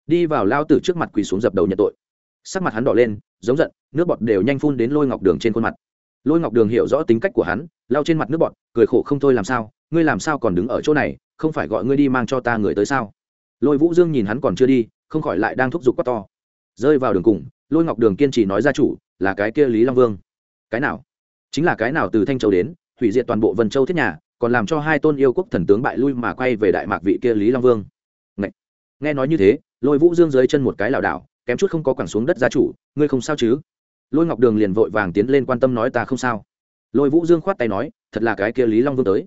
Đi vào lao tử trước mặt quỳ xuống dập đầu nhận tội. Sắc mặt hắn đỏ lên, giống giận, nước bọt đều nhanh phun đến lôi ngọc đường trên khuôn mặt. Lôi ngọc đường hiểu rõ tính cách của hắn lao trên mặt nước bọt, cười khổ không thôi làm sao ngươi làm sao còn đứng ở chỗ này, không phải gọi ngươi đi mang cho ta người tới sao? Lôi vũ dương nhìn hắn còn chưa đi, không khỏi lại đang thúc giục quát to. Rơi vào đường cùng, lôi ngọc đường kiên trì nói ra chủ, là cái kia lý long vương. Cái nào? Chính là cái nào từ thanh châu đến, hủy diệt toàn bộ vân châu thiết nhà, còn làm cho hai tôn yêu quốc thần tướng bại lui mà quay về đại mạc vị kia lý long vương. Ngậy! nghe nói như thế, lôi vũ dương dưới chân một cái lảo đảo, kém chút không có quẳng xuống đất gia chủ, ngươi không sao chứ? Lôi ngọc đường liền vội vàng tiến lên quan tâm nói ta không sao. Lôi vũ dương khoát tay nói, thật là cái kia lý long vương tới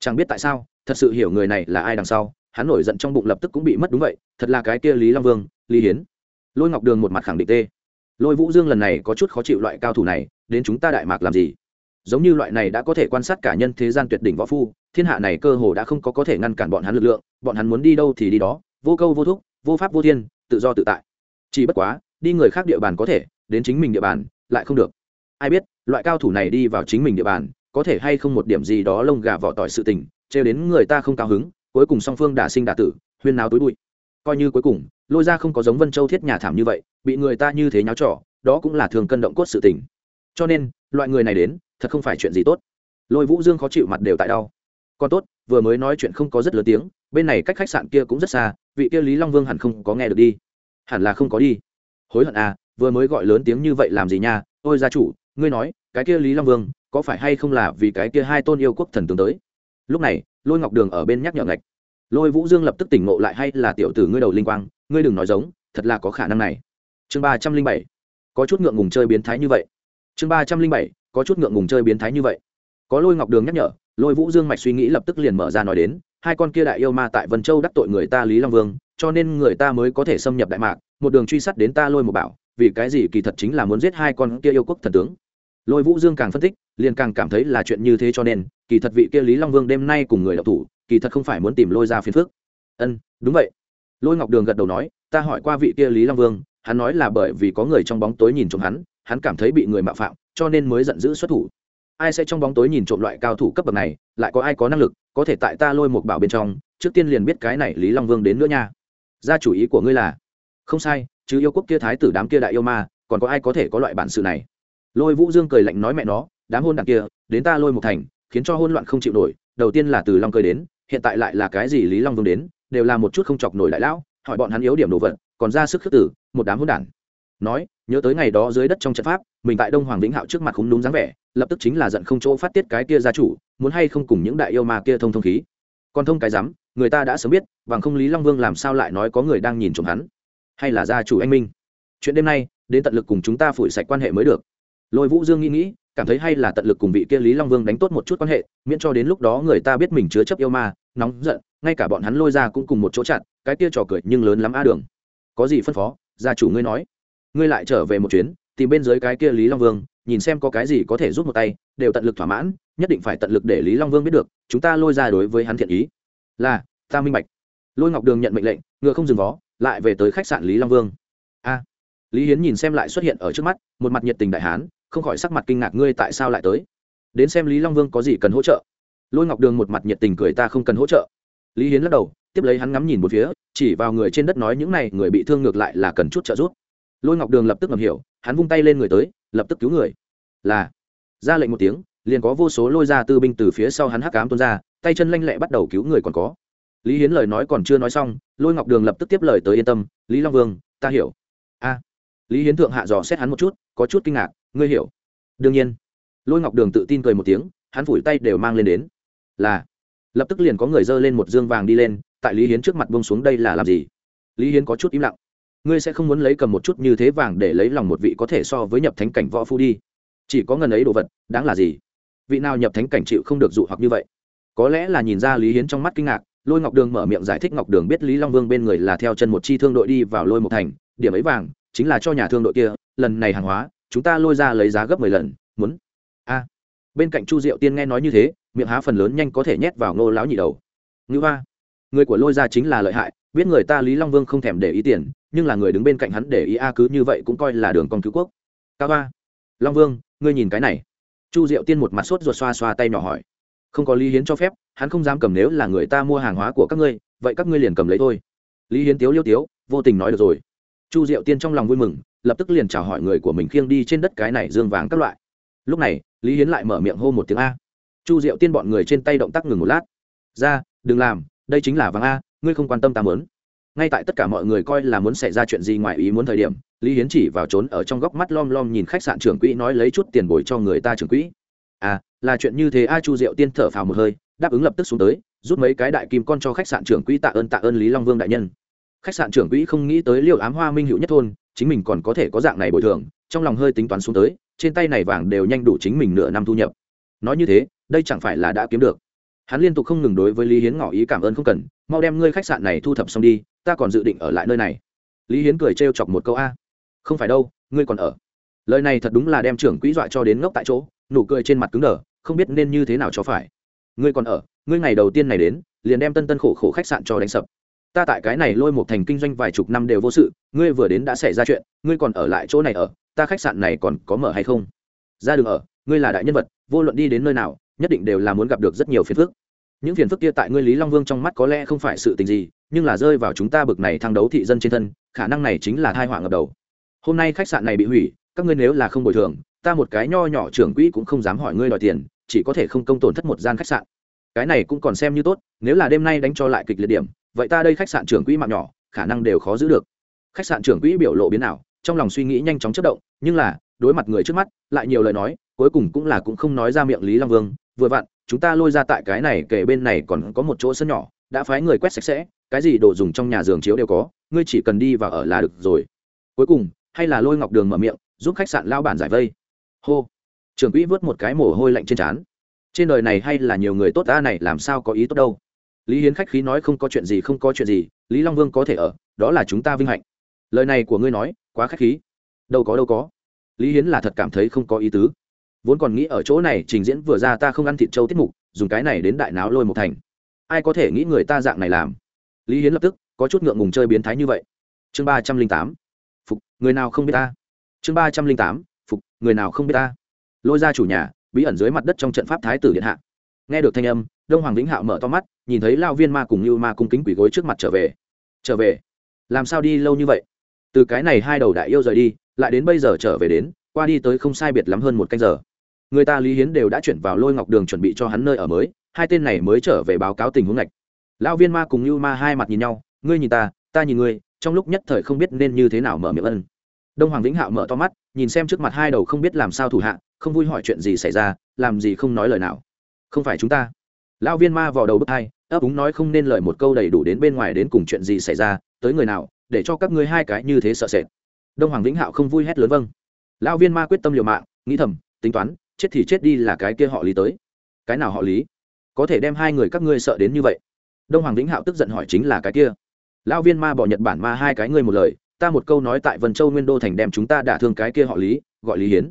chẳng biết tại sao, thật sự hiểu người này là ai đằng sau, hắn nổi giận trong bụng lập tức cũng bị mất đúng vậy, thật là cái kia lý long vương, lý hiến. Lôi ngọc đường một mặt khẳng định tê. Lôi vũ dương lần này có chút khó chịu loại cao thủ này, đến chúng ta đại mạc làm gì? Giống như loại này đã có thể quan sát cả nhân thế gian tuyệt đỉnh võ phu, thiên hạ này cơ hồ đã không có có thể ngăn cản bọn hắn lực lượng, bọn hắn muốn đi đâu thì đi đó, vô câu vô thúc, vô pháp vô thiên, tự do tự tại. Chỉ bất quá, đi người khác địa bàn có thể, đến chính mình địa bàn, lại không được. Ai biết, loại cao thủ này đi vào chính mình địa bàn có thể hay không một điểm gì đó lông gà vỏ tỏi sự tình, trêu đến người ta không cao hứng, cuối cùng song phương đả sinh đả tử, huyên náo tối bụi. Coi như cuối cùng, lôi ra không có giống vân châu thiết nhà thảm như vậy, bị người ta như thế nháo trỏ đó cũng là thường cân động cốt sự tình. Cho nên, loại người này đến, thật không phải chuyện gì tốt. Lôi vũ dương khó chịu mặt đều tại đau. Còn tốt, vừa mới nói chuyện không có rất lớn tiếng, bên này cách khách sạn kia cũng rất xa, vị kia lý long vương hẳn không có nghe được đi. Hẳn là không có đi. Hối hận à vừa mới gọi lớn tiếng như vậy làm gì nha? Ôi gia chủ, ngươi nói, cái kia lý long vương có phải hay không là vì cái kia hai tôn yêu quốc thần tướng tới? Lúc này, lôi ngọc đường ở bên nhắc nhở ngạch. Lôi vũ dương lập tức tỉnh ngộ lại hay là tiểu tử ngươi đầu linh quang, ngươi đừng nói giống, thật là có khả năng này. Chương ba trăm linh bảy. Có chút ngượng ngùng chơi biến thái như vậy. Chương ba trăm linh bảy. Có chút ngượng ngùng chơi biến thái như vậy. Có lôi ngọc đường nhắc nhở, lôi vũ dương mạch suy nghĩ lập tức liền mở ra nói đến, hai con kia đại yêu ma tại vân châu đắc tội người ta lý long vương, cho nên người ta mới có thể xâm nhập đại mạc, một đường truy sát đến ta lôi một bảo, vì cái gì kỳ thật chính là muốn giết hai con kia yêu quốc thần tướng? Lôi vũ dương càng phân tích, liền càng cảm thấy là chuyện như thế cho nên, kỳ thật vị kia lý long vương đêm nay cùng người đọc thủ, kỳ thật không phải muốn tìm lôi ra phiền phức. ân, đúng vậy. Lôi ngọc đường gật đầu nói, ta hỏi qua vị kia lý long vương, hắn nói là bởi vì có người trong bóng tối nhìn trộm hắn hắn cảm thấy bị người mạo phạm, cho nên mới giận dữ xuất thủ. Ai sẽ trong bóng tối nhìn trộm loại cao thủ cấp bậc này, lại có ai có năng lực, có thể tại ta lôi một bảo bên trong, trước tiên liền biết cái này lý long vương đến nữa nha. Ra chủ ý của ngươi là, không sai, chứ yêu quốc kia thái tử đám kia đại yêu ma, còn có ai có thể có loại bản sự này? Lôi vũ dương cười lạnh nói mẹ nó, đám hôn đằng kia, đến ta lôi một thành, khiến cho hôn loạn không chịu nổi, đầu tiên là từ long cười đến, hiện tại lại là cái gì lý long vương đến, đều là một chút không chọc nổi đại lão, hỏi bọn hắn yếu điểm đồ vật, còn ra sức khước tử, một đám hôn đản nói, nhớ tới ngày đó dưới đất trong trận pháp, mình tại đông hoàng vĩnh hạo trước mặt không đúng dáng vẻ, lập tức chính là giận không chỗ phát tiết cái kia gia chủ, muốn hay không cùng những đại yêu ma kia thông thông khí. Còn thông cái rắm, người ta đã sớm biết, bằng không lý long vương làm sao lại nói có người đang nhìn trộm hắn? Hay là gia chủ anh minh? Chuyện đêm nay, đến tận lực cùng chúng ta phủi sạch quan hệ mới được lôi vũ dương nghĩ nghĩ, cảm thấy hay là tận lực cùng vị kia lý long vương đánh tốt một chút quan hệ, miễn cho đến lúc đó người ta biết mình chứa chấp yêu ma, nóng giận, ngay cả bọn hắn lôi ra cũng cùng một chỗ chặn, cái kia trò cười nhưng lớn lắm a đường. Có gì phân phó? Gia chủ ngươi nói. Ngươi lại trở về một chuyến, tìm bên dưới cái kia lý long vương, nhìn xem có cái gì có thể giúp một tay, đều tận lực thỏa mãn, nhất định phải tận lực để lý long vương biết được, chúng ta lôi ra đối với hắn thiện ý. Là, ta minh bạch. Lôi ngọc đường nhận mệnh lệnh, ngựa không dừng vó, lại về tới khách sạn lý long vương. A. Lý hiến nhìn xem lại xuất hiện ở trước mắt, một mặt nhiệt tình đại hán không khỏi sắc mặt kinh ngạc ngươi tại sao lại tới? Đến xem lý long vương có gì cần hỗ trợ. Lôi ngọc đường một mặt nhiệt tình cười ta không cần hỗ trợ. Lý hiến lắc đầu, tiếp lấy hắn ngắm nhìn một phía, chỉ vào người trên đất nói những này, người bị thương ngược lại là cần chút trợ giúp. Lôi ngọc đường lập tức ngầm hiểu, hắn vung tay lên người tới, lập tức cứu người. Là, ra lệnh một tiếng, liền có vô số lôi ra tư binh từ phía sau hắn hắc cám tuôn ra, tay chân lanh lẹ bắt đầu cứu người còn có. Lý hiến lời nói còn chưa nói xong, lôi ngọc đường lập tức tiếp lời tới yên tâm, lý long vương, ta hiểu. A. Lý hiến thượng hạ dò xét hắn một chút, có chút kinh ngạc ngươi hiểu. Đương nhiên. Lôi ngọc đường tự tin cười một tiếng, hắn phủi tay đều mang lên đến. Là. Lập tức liền có người dơ lên một dương vàng đi lên, tại lý hiến trước mặt bông xuống đây là làm gì? Lý hiến có chút im lặng. Ngươi sẽ không muốn lấy cầm một chút như thế vàng để lấy lòng một vị có thể so với nhập thánh cảnh võ phu đi. Chỉ có ngần ấy đồ vật, đáng là gì? Vị nào nhập thánh cảnh chịu không được dụ hoặc như vậy? Có lẽ là nhìn ra lý hiến trong mắt kinh ngạc, lôi ngọc đường mở miệng giải thích ngọc đường biết lý long vương bên người là theo chân một chi thương đội đi vào lôi một thành, điểm ấy vàng, chính là cho nhà thương đội kia, lần này hàng hóa chúng ta lôi ra lấy giá gấp mười lần, muốn. A. Bên cạnh chu diệu tiên nghe nói như thế, miệng há phần lớn nhanh có thể nhét vào ngô lão nhị đầu. Ngữ hoa, người của lôi ra chính là lợi hại, biết người ta lý long vương không thèm để ý tiền, nhưng là người đứng bên cạnh hắn để ý a cứ như vậy cũng coi là đường con cứu quốc. Cao hoa, long vương, ngươi nhìn cái này. Chu diệu tiên một mặt sốt ruột xoa xoa tay nhỏ hỏi. Không có lý hiến cho phép, hắn không dám cầm nếu là người ta mua hàng hóa của các ngươi, vậy các ngươi liền cầm lấy thôi. Lý hiến tiếu liêu tiếu, vô tình nói được rồi. Chu diệu tiên trong lòng vui mừng lập tức liền chào hỏi người của mình khiêng đi trên đất cái này dương vàng các loại. Lúc này, lý hiến lại mở miệng hô một tiếng a. Chu diệu tiên bọn người trên tay động tác ngừng một lát. Ra, đừng làm, đây chính là vàng a, ngươi không quan tâm ta mớn ngay tại tất cả mọi người coi là muốn xảy ra chuyện gì ngoài ý muốn thời điểm, lý hiến chỉ vào trốn ở trong góc mắt lom lom nhìn khách sạn trưởng quỹ nói lấy chút tiền bồi cho người ta trưởng quỹ. À là chuyện như thế a. Chu diệu tiên thở phào một hơi, đáp ứng lập tức xuống tới, rút mấy cái đại kim con cho khách sạn trưởng quỹ tạ ơn tạ ơn lý long vương đại nhân. Khách sạn trưởng quỹ không nghĩ tới liệu ám hoa minh hữu nhất thôn chính mình còn có thể có dạng này bồi thường, trong lòng hơi tính toán xuống tới, trên tay này vàng đều nhanh đủ chính mình nửa năm thu nhập. Nói như thế, đây chẳng phải là đã kiếm được. Hắn liên tục không ngừng đối với lý hiến ngỏ ý cảm ơn không cần, mau đem ngươi khách sạn này thu thập xong đi, ta còn dự định ở lại nơi này. Lý hiến cười trêu chọc một câu a. Không phải đâu, ngươi còn ở. Lời này thật đúng là đem trưởng quỹ dọa cho đến ngốc tại chỗ, nụ cười trên mặt cứng đờ, không biết nên như thế nào cho phải. Ngươi còn ở, ngươi ngày đầu tiên này đến, liền đem tân tân khổ khổ khách sạn cho đánh sập ta tại cái này lôi một thành kinh doanh vài chục năm đều vô sự, ngươi vừa đến đã xảy ra chuyện, ngươi còn ở lại chỗ này ở, ta khách sạn này còn có mở hay không? Ra đường ở, ngươi là đại nhân vật, vô luận đi đến nơi nào, nhất định đều là muốn gặp được rất nhiều phiền phức. Những phiền phức kia tại ngươi lý long vương trong mắt có lẽ không phải sự tình gì, nhưng là rơi vào chúng ta bực này thăng đấu thị dân trên thân, khả năng này chính là thai họa ngập đầu. Hôm nay khách sạn này bị hủy, các ngươi nếu là không bồi thường, ta một cái nho nhỏ trưởng quỹ cũng không dám hỏi ngươi đòi tiền, chỉ có thể không công tổn thất một gian khách sạn. Cái này cũng còn xem như tốt, nếu là đêm nay đánh cho lại kịch liệt điểm vậy ta đây khách sạn trưởng quỹ mạng nhỏ, khả năng đều khó giữ được. Khách sạn trưởng quỹ biểu lộ biến nào trong lòng suy nghĩ nhanh chóng chất động, nhưng là, đối mặt người trước mắt, lại nhiều lời nói, cuối cùng cũng là cũng không nói ra miệng lý long vương, vừa vặn, chúng ta lôi ra tại cái này kể bên này còn có một chỗ sân nhỏ, đã phái người quét sạch sẽ, cái gì đồ dùng trong nhà giường chiếu đều có, ngươi chỉ cần đi vào ở là được rồi. Cuối cùng, hay là lôi ngọc đường mở miệng, giúp khách sạn lao bản giải vây. Hô. Trưởng quỹ vớt một cái mồ hôi lạnh trên trán. Trên đời này hay là nhiều người tốt, ta này làm sao có ý tốt đâu lý hiến khách khí nói không có chuyện gì, không có chuyện gì, lý long vương có thể ở, đó là chúng ta vinh hạnh. Lời này của ngươi nói, quá khách khí. Đâu có đâu có. Lý hiến là thật cảm thấy không có ý tứ. Vốn còn nghĩ ở chỗ này, trình diễn vừa ra ta không ăn thịt trâu tiết mục, dùng cái này đến đại náo lôi một thành. Ai có thể nghĩ người ta dạng này làm? Lý hiến lập tức, có chút ngượng ngùng chơi biến thái như vậy. Chương ba trăm linh tám. Phục, người nào không biết ta? Chương ba trăm linh tám. Phục, người nào không biết ta? Lôi ra chủ nhà, bí ẩn dưới mặt đất trong trận pháp thái tử điện hạ. Nghe được thanh âm đông hoàng vĩnh hạo mở to mắt, nhìn thấy lao viên ma cùng như ma cung kính quỷ gối trước mặt trở về. Trở về? Làm sao đi lâu như vậy? Từ cái này hai đầu đại yêu rời đi, lại đến bây giờ trở về đến, qua đi tới không sai biệt lắm hơn một canh giờ. Người ta lý hiến đều đã chuyển vào lôi ngọc đường chuẩn bị cho hắn nơi ở mới, hai tên này mới trở về báo cáo tình huống ngạch. Lão viên ma cùng như ma hai mặt nhìn nhau, ngươi nhìn ta ta nhìn ngươi, trong lúc nhất thời không biết nên như thế nào mở miệng ân. Đông hoàng vĩnh hạo mở to mắt, nhìn xem trước mặt hai đầu không biết làm sao thủ hạ, không vui hỏi chuyện gì xảy ra, làm gì không nói lời nào. Không phải chúng ta lão viên ma vào đầu bước hai ấp úng nói không nên lời một câu đầy đủ đến bên ngoài đến cùng chuyện gì xảy ra, tới người nào, để cho các ngươi hai cái như thế sợ sệt. Đông hoàng vĩnh hạo không vui hét lớn vâng. Lão viên ma quyết tâm liều mạng, nghĩ thầm, tính toán, chết thì chết đi là cái kia họ lý tới. Cái nào họ lý? Có thể đem hai người các ngươi sợ đến như vậy. Đông hoàng vĩnh hạo tức giận hỏi chính là cái kia. Lão viên ma bỏ nhật bản ma hai cái ngươi một lời, ta một câu nói tại vân châu nguyên đô thành đem chúng ta đả thương cái kia họ lý, gọi lý hiến.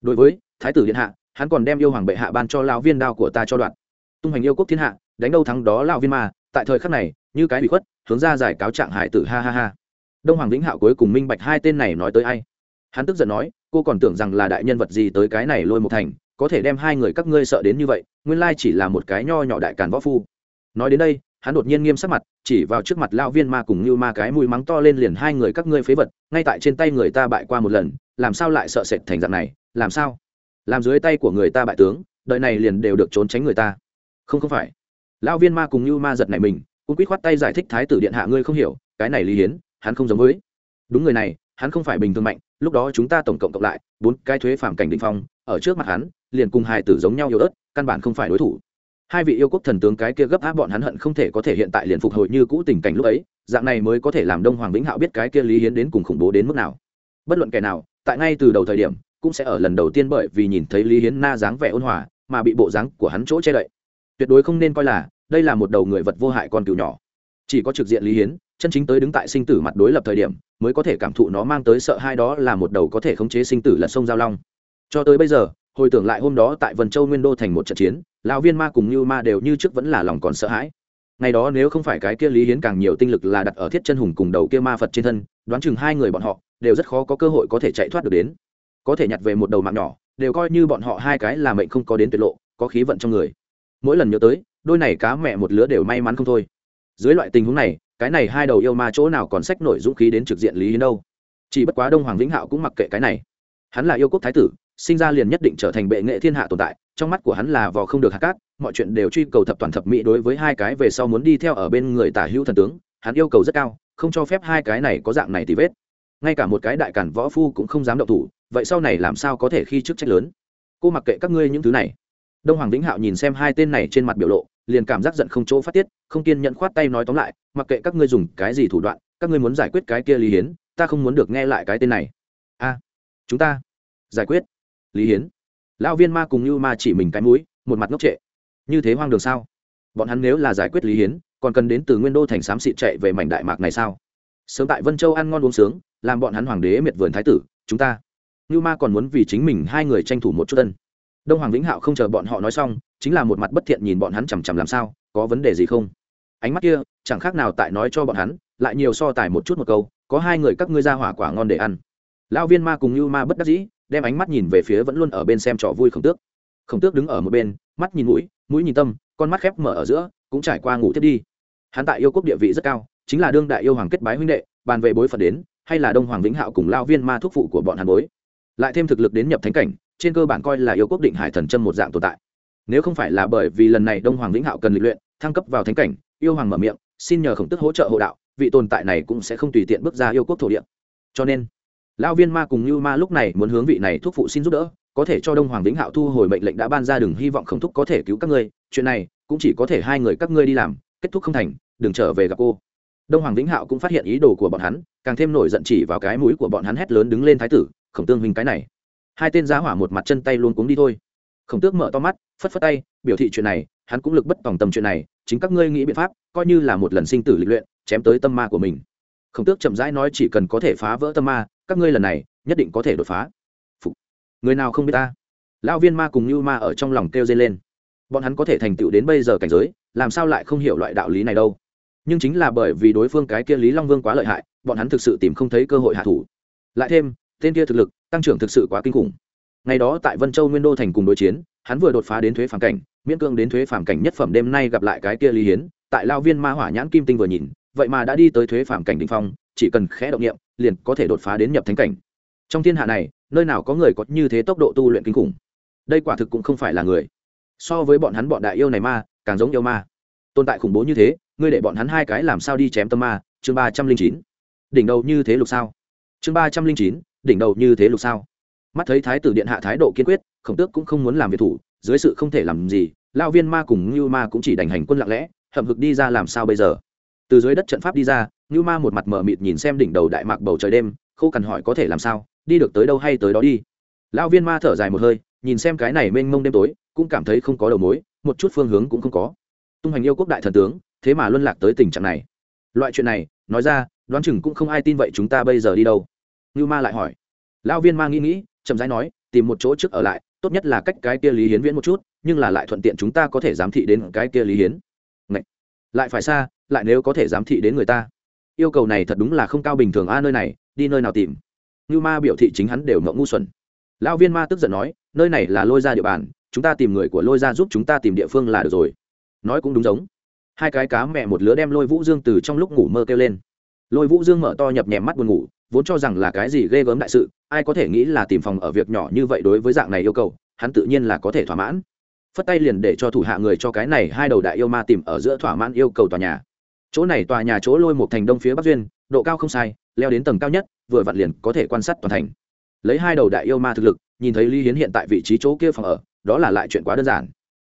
Đối với, thái tử điện hạ, hắn còn đem yêu hoàng bệ hạ ban cho lão viên đao của ta cho đoạn tung hành yêu quốc thiên hạ, đánh đâu thắng đó lão viên ma, tại thời khắc này, như cái bị khuất, hướng ra giải cáo trạng hải tử, ha ha ha. Đông hoàng vĩnh hạo cuối cùng minh bạch hai tên này nói tới ai. Hắn tức giận nói, cô còn tưởng rằng là đại nhân vật gì tới cái này lôi một thành, có thể đem hai người các ngươi sợ đến như vậy, nguyên lai chỉ là một cái nho nhỏ đại càn võ phu. Nói đến đây, hắn đột nhiên nghiêm sắc mặt, chỉ vào trước mặt lao viên ma cùng như ma cái mùi mắng to lên liền hai người các ngươi phế vật, ngay tại trên tay người ta bại qua một lần, làm sao lại sợ sệt thành dạng này, làm sao? Làm dưới tay của người ta bại tướng đợi này liền đều được trốn tránh người ta không không phải. Lão viên ma cùng như ma giật này mình, cũng quýt khoát tay giải thích thái tử điện hạ ngươi không hiểu, cái này lý hiến, hắn không giống với. Đúng người này, hắn không phải bình thường mạnh, lúc đó chúng ta tổng cộng cộng lại, bốn cái thuế phạm cảnh định phong, ở trước mặt hắn, liền cùng hai tử giống nhau yếu ớt, căn bản không phải đối thủ. Hai vị yêu quốc thần tướng cái kia gấp áp bọn hắn hận không thể có thể hiện tại liền phục hồi như cũ tình cảnh lúc ấy, dạng này mới có thể làm đông hoàng vĩnh hạo biết cái kia lý hiến đến cùng khủng bố đến mức nào. Bất luận kẻ nào, tại ngay từ đầu thời điểm, cũng sẽ ở lần đầu tiên bởi vì nhìn thấy lý hiến na dáng vẻ ôn hòa, mà bị bộ dáng của hắn chỗ che đậy tuyệt đối không nên coi là, đây là một đầu người vật vô hại con cừu nhỏ. Chỉ có trực diện lý hiến, chân chính tới đứng tại sinh tử mặt đối lập thời điểm, mới có thể cảm thụ nó mang tới sợ hai đó là một đầu có thể khống chế sinh tử là sông giao long. Cho tới bây giờ, hồi tưởng lại hôm đó tại vân châu nguyên đô thành một trận chiến, lão viên ma cùng như ma đều như trước vẫn là lòng còn sợ hãi. Ngày đó nếu không phải cái kia lý hiến càng nhiều tinh lực là đặt ở thiết chân hùng cùng đầu kia ma phật trên thân, đoán chừng hai người bọn họ đều rất khó có cơ hội có thể chạy thoát được đến. Có thể nhặt về một đầu mạng nhỏ, đều coi như bọn họ hai cái là mệnh không có đến tuyệt lộ, có khí vận trong người mỗi lần nhớ tới, đôi này cá mẹ một lứa đều may mắn không thôi. Dưới loại tình huống này, cái này hai đầu yêu ma chỗ nào còn sách nổi dũng khí đến trực diện lý hiến đâu. Chỉ bất quá đông hoàng vĩnh hạo cũng mặc kệ cái này. Hắn là yêu quốc thái tử, sinh ra liền nhất định trở thành bệ nghệ thiên hạ tồn tại, trong mắt của hắn là vò không được hạt cát, mọi chuyện đều truy cầu thập toàn thập mỹ đối với hai cái về sau muốn đi theo ở bên người tả hữu thần tướng, hắn yêu cầu rất cao, không cho phép hai cái này có dạng này thì vết. Ngay cả một cái đại cản võ phu cũng không dám động thủ, vậy sau này làm sao có thể khi chức trách lớn? Cô mặc kệ các ngươi những thứ này đông hoàng vĩnh hạo nhìn xem hai tên này trên mặt biểu lộ, liền cảm giác giận không chỗ phát tiết, không kiên nhận khoát tay nói tóm lại, mặc kệ các ngươi dùng cái gì thủ đoạn, các ngươi muốn giải quyết cái kia lý hiến, ta không muốn được nghe lại cái tên này. A, chúng ta giải quyết. Lý hiến? Lão viên ma cùng như ma chỉ mình cái mũi, một mặt ngốc trệ. Như thế hoang đường sao? Bọn hắn nếu là giải quyết lý hiến, còn cần đến từ nguyên đô thành xám xịt chạy về mảnh đại mạc này sao? Sớm tại vân châu ăn ngon uống sướng, làm bọn hắn hoàng đế miệt vườn thái tử, chúng ta. Như ma còn muốn vì chính mình hai người tranh thủ một chút tân đông hoàng vĩnh hạo không chờ bọn họ nói xong, chính là một mặt bất thiện nhìn bọn hắn chằm chằm làm sao, có vấn đề gì không? Ánh mắt kia, chẳng khác nào tại nói cho bọn hắn, lại nhiều so tài một chút một câu, có hai người các ngươi ra hỏa quả ngon để ăn. Lão viên ma cùng như ma bất đắc dĩ, đem ánh mắt nhìn về phía vẫn luôn ở bên xem trò vui khổng tước. Khổng tước đứng ở một bên, mắt nhìn mũi mũi nhìn tâm, con mắt khép mở ở giữa, cũng trải qua ngủ thiết đi. Hắn tại yêu quốc địa vị rất cao, chính là đương đại yêu hoàng kết bái huynh đệ, bàn về bối phận đến, hay là đông hoàng vĩnh hạo cùng lao viên ma thuốc phụ của bọn hàn bối. Lại thêm thực lực đến nhập thánh cảnh trên cơ bản coi là yêu quốc định hải thần châm một dạng tồn tại. Nếu không phải là bởi vì lần này đông hoàng vĩnh hạo cần lịch luyện, thăng cấp vào thánh cảnh, yêu hoàng mở miệng, xin nhờ khổng tức hỗ trợ hộ đạo, vị tồn tại này cũng sẽ không tùy tiện bước ra yêu quốc thổ địa. Cho nên, lão viên ma cùng như ma lúc này muốn hướng vị này thuốc phụ xin giúp đỡ, có thể cho đông hoàng vĩnh hạo thu hồi mệnh lệnh đã ban ra đừng hy vọng khổng thúc có thể cứu các ngươi, chuyện này cũng chỉ có thể hai người các ngươi đi làm, kết thúc không thành, đừng trở về gặp cô. Đông hoàng vĩnh hạo cũng phát hiện ý đồ của bọn hắn, càng thêm nổi giận chỉ vào cái mũi của bọn hắn hét lớn đứng lên thái tử, khổng tương huynh cái này hai tên giá hỏa một mặt chân tay luôn cuống đi thôi. Khổng tước mở to mắt, phất phất tay, biểu thị chuyện này, hắn cũng lực bất tòng tâm chuyện này, chính các ngươi nghĩ biện pháp, coi như là một lần sinh tử lịch luyện, chém tới tâm ma của mình. Khổng tước chậm rãi nói chỉ cần có thể phá vỡ tâm ma, các ngươi lần này nhất định có thể đột phá. Người nào không biết ta? Lão viên ma cùng như ma ở trong lòng kêu dây lên. Bọn hắn có thể thành tựu đến bây giờ cảnh giới, làm sao lại không hiểu loại đạo lý này đâu? Nhưng chính là bởi vì đối phương cái kia lý long vương quá lợi hại, bọn hắn thực sự tìm không thấy cơ hội hạ thủ. Lại thêm, tên kia thực lực tăng trưởng thực sự quá kinh khủng. Ngày đó tại vân châu nguyên đô thành cùng đối chiến, hắn vừa đột phá đến thuế phản cảnh, miễn cương đến thuế phản cảnh nhất phẩm đêm nay gặp lại cái kia lý hiến, tại lao viên ma hỏa nhãn kim tinh vừa nhìn, vậy mà đã đi tới thuế phản cảnh đ ỉ n h phong, chỉ cần khẽ động nghiệm liền có thể đột phá đến nhập thánh cảnh. Trong thiên hạ này, nơi nào có người có như thế tốc độ tu luyện kinh khủng? Đây quả thực cũng không phải là người. So với bọn hắn bọn đại yêu này ma, càng giống yêu ma. Tồn tại khủng bố như thế, ngươi để bọn hắn hai cái làm sao đi chém tâm ma? Chương ba trăm linh chín. Đỉnh đầu như thế lục sao? Chương ba trăm linh chín đỉnh đầu như thế lục sao? Mắt thấy thái tử điện hạ thái độ kiên quyết, khổng tước cũng không muốn làm việc thủ, dưới sự không thể làm gì lao viên ma cùng như ma cũng chỉ đành hành quân lặng lẽ, hậm hực đi ra làm sao bây giờ? Từ dưới đất trận pháp đi ra như ma một mặt mờ mịt nhìn xem đỉnh đầu đại mạc bầu trời đêm, khô cần hỏi có thể làm sao, đi được tới đâu hay tới đó đi. Lão viên ma thở dài một hơi, nhìn xem cái này mênh mông đêm tối, cũng cảm thấy không có đầu mối, một chút phương hướng cũng không có. Tung hành yêu quốc đại thần tướng, thế mà luân lạc tới tình trạng này. Loại chuyện này, nói ra, đoán chừng cũng không ai tin vậy chúng ta bây giờ đi đâu như ma lại hỏi. Lão viên ma nghĩ nghĩ, chậm rãi nói, tìm một chỗ trước ở lại, tốt nhất là cách cái kia lý hiến viễn một chút, nhưng là lại thuận tiện chúng ta có thể giám thị đến cái kia lý hiến. Ngậy! lại phải xa, lại nếu có thể giám thị đến người ta. Yêu cầu này thật đúng là không cao bình thường a, nơi này, đi nơi nào tìm? Như ma biểu thị chính hắn đều ngậm ngu xuẩn. Lão viên ma tức giận nói, nơi này là lôi ra địa bàn, chúng ta tìm người của lôi ra giúp chúng ta tìm địa phương là được rồi. Nói cũng đúng giống. Hai cái cá mẹ một lứa đem lôi vũ dương từ trong lúc ngủ mơ kêu lên. Lôi vũ dương mở to nhập nhèm mắt buồn ngủ vốn cho rằng là cái gì ghê gớm đại sự, ai có thể nghĩ là tìm phòng ở việc nhỏ như vậy đối với dạng này yêu cầu, hắn tự nhiên là có thể thỏa mãn. Phất tay liền để cho thủ hạ người cho cái này hai đầu đại yêu ma tìm ở giữa thỏa mãn yêu cầu tòa nhà. Chỗ này tòa nhà chỗ lôi một thành đông phía bắc duyên, độ cao không sai, leo đến tầng cao nhất, vừa vặn liền có thể quan sát toàn thành. Lấy hai đầu đại yêu ma thực lực, nhìn thấy lý hiến hiện tại vị trí chỗ kia phòng ở, đó là lại chuyện quá đơn giản.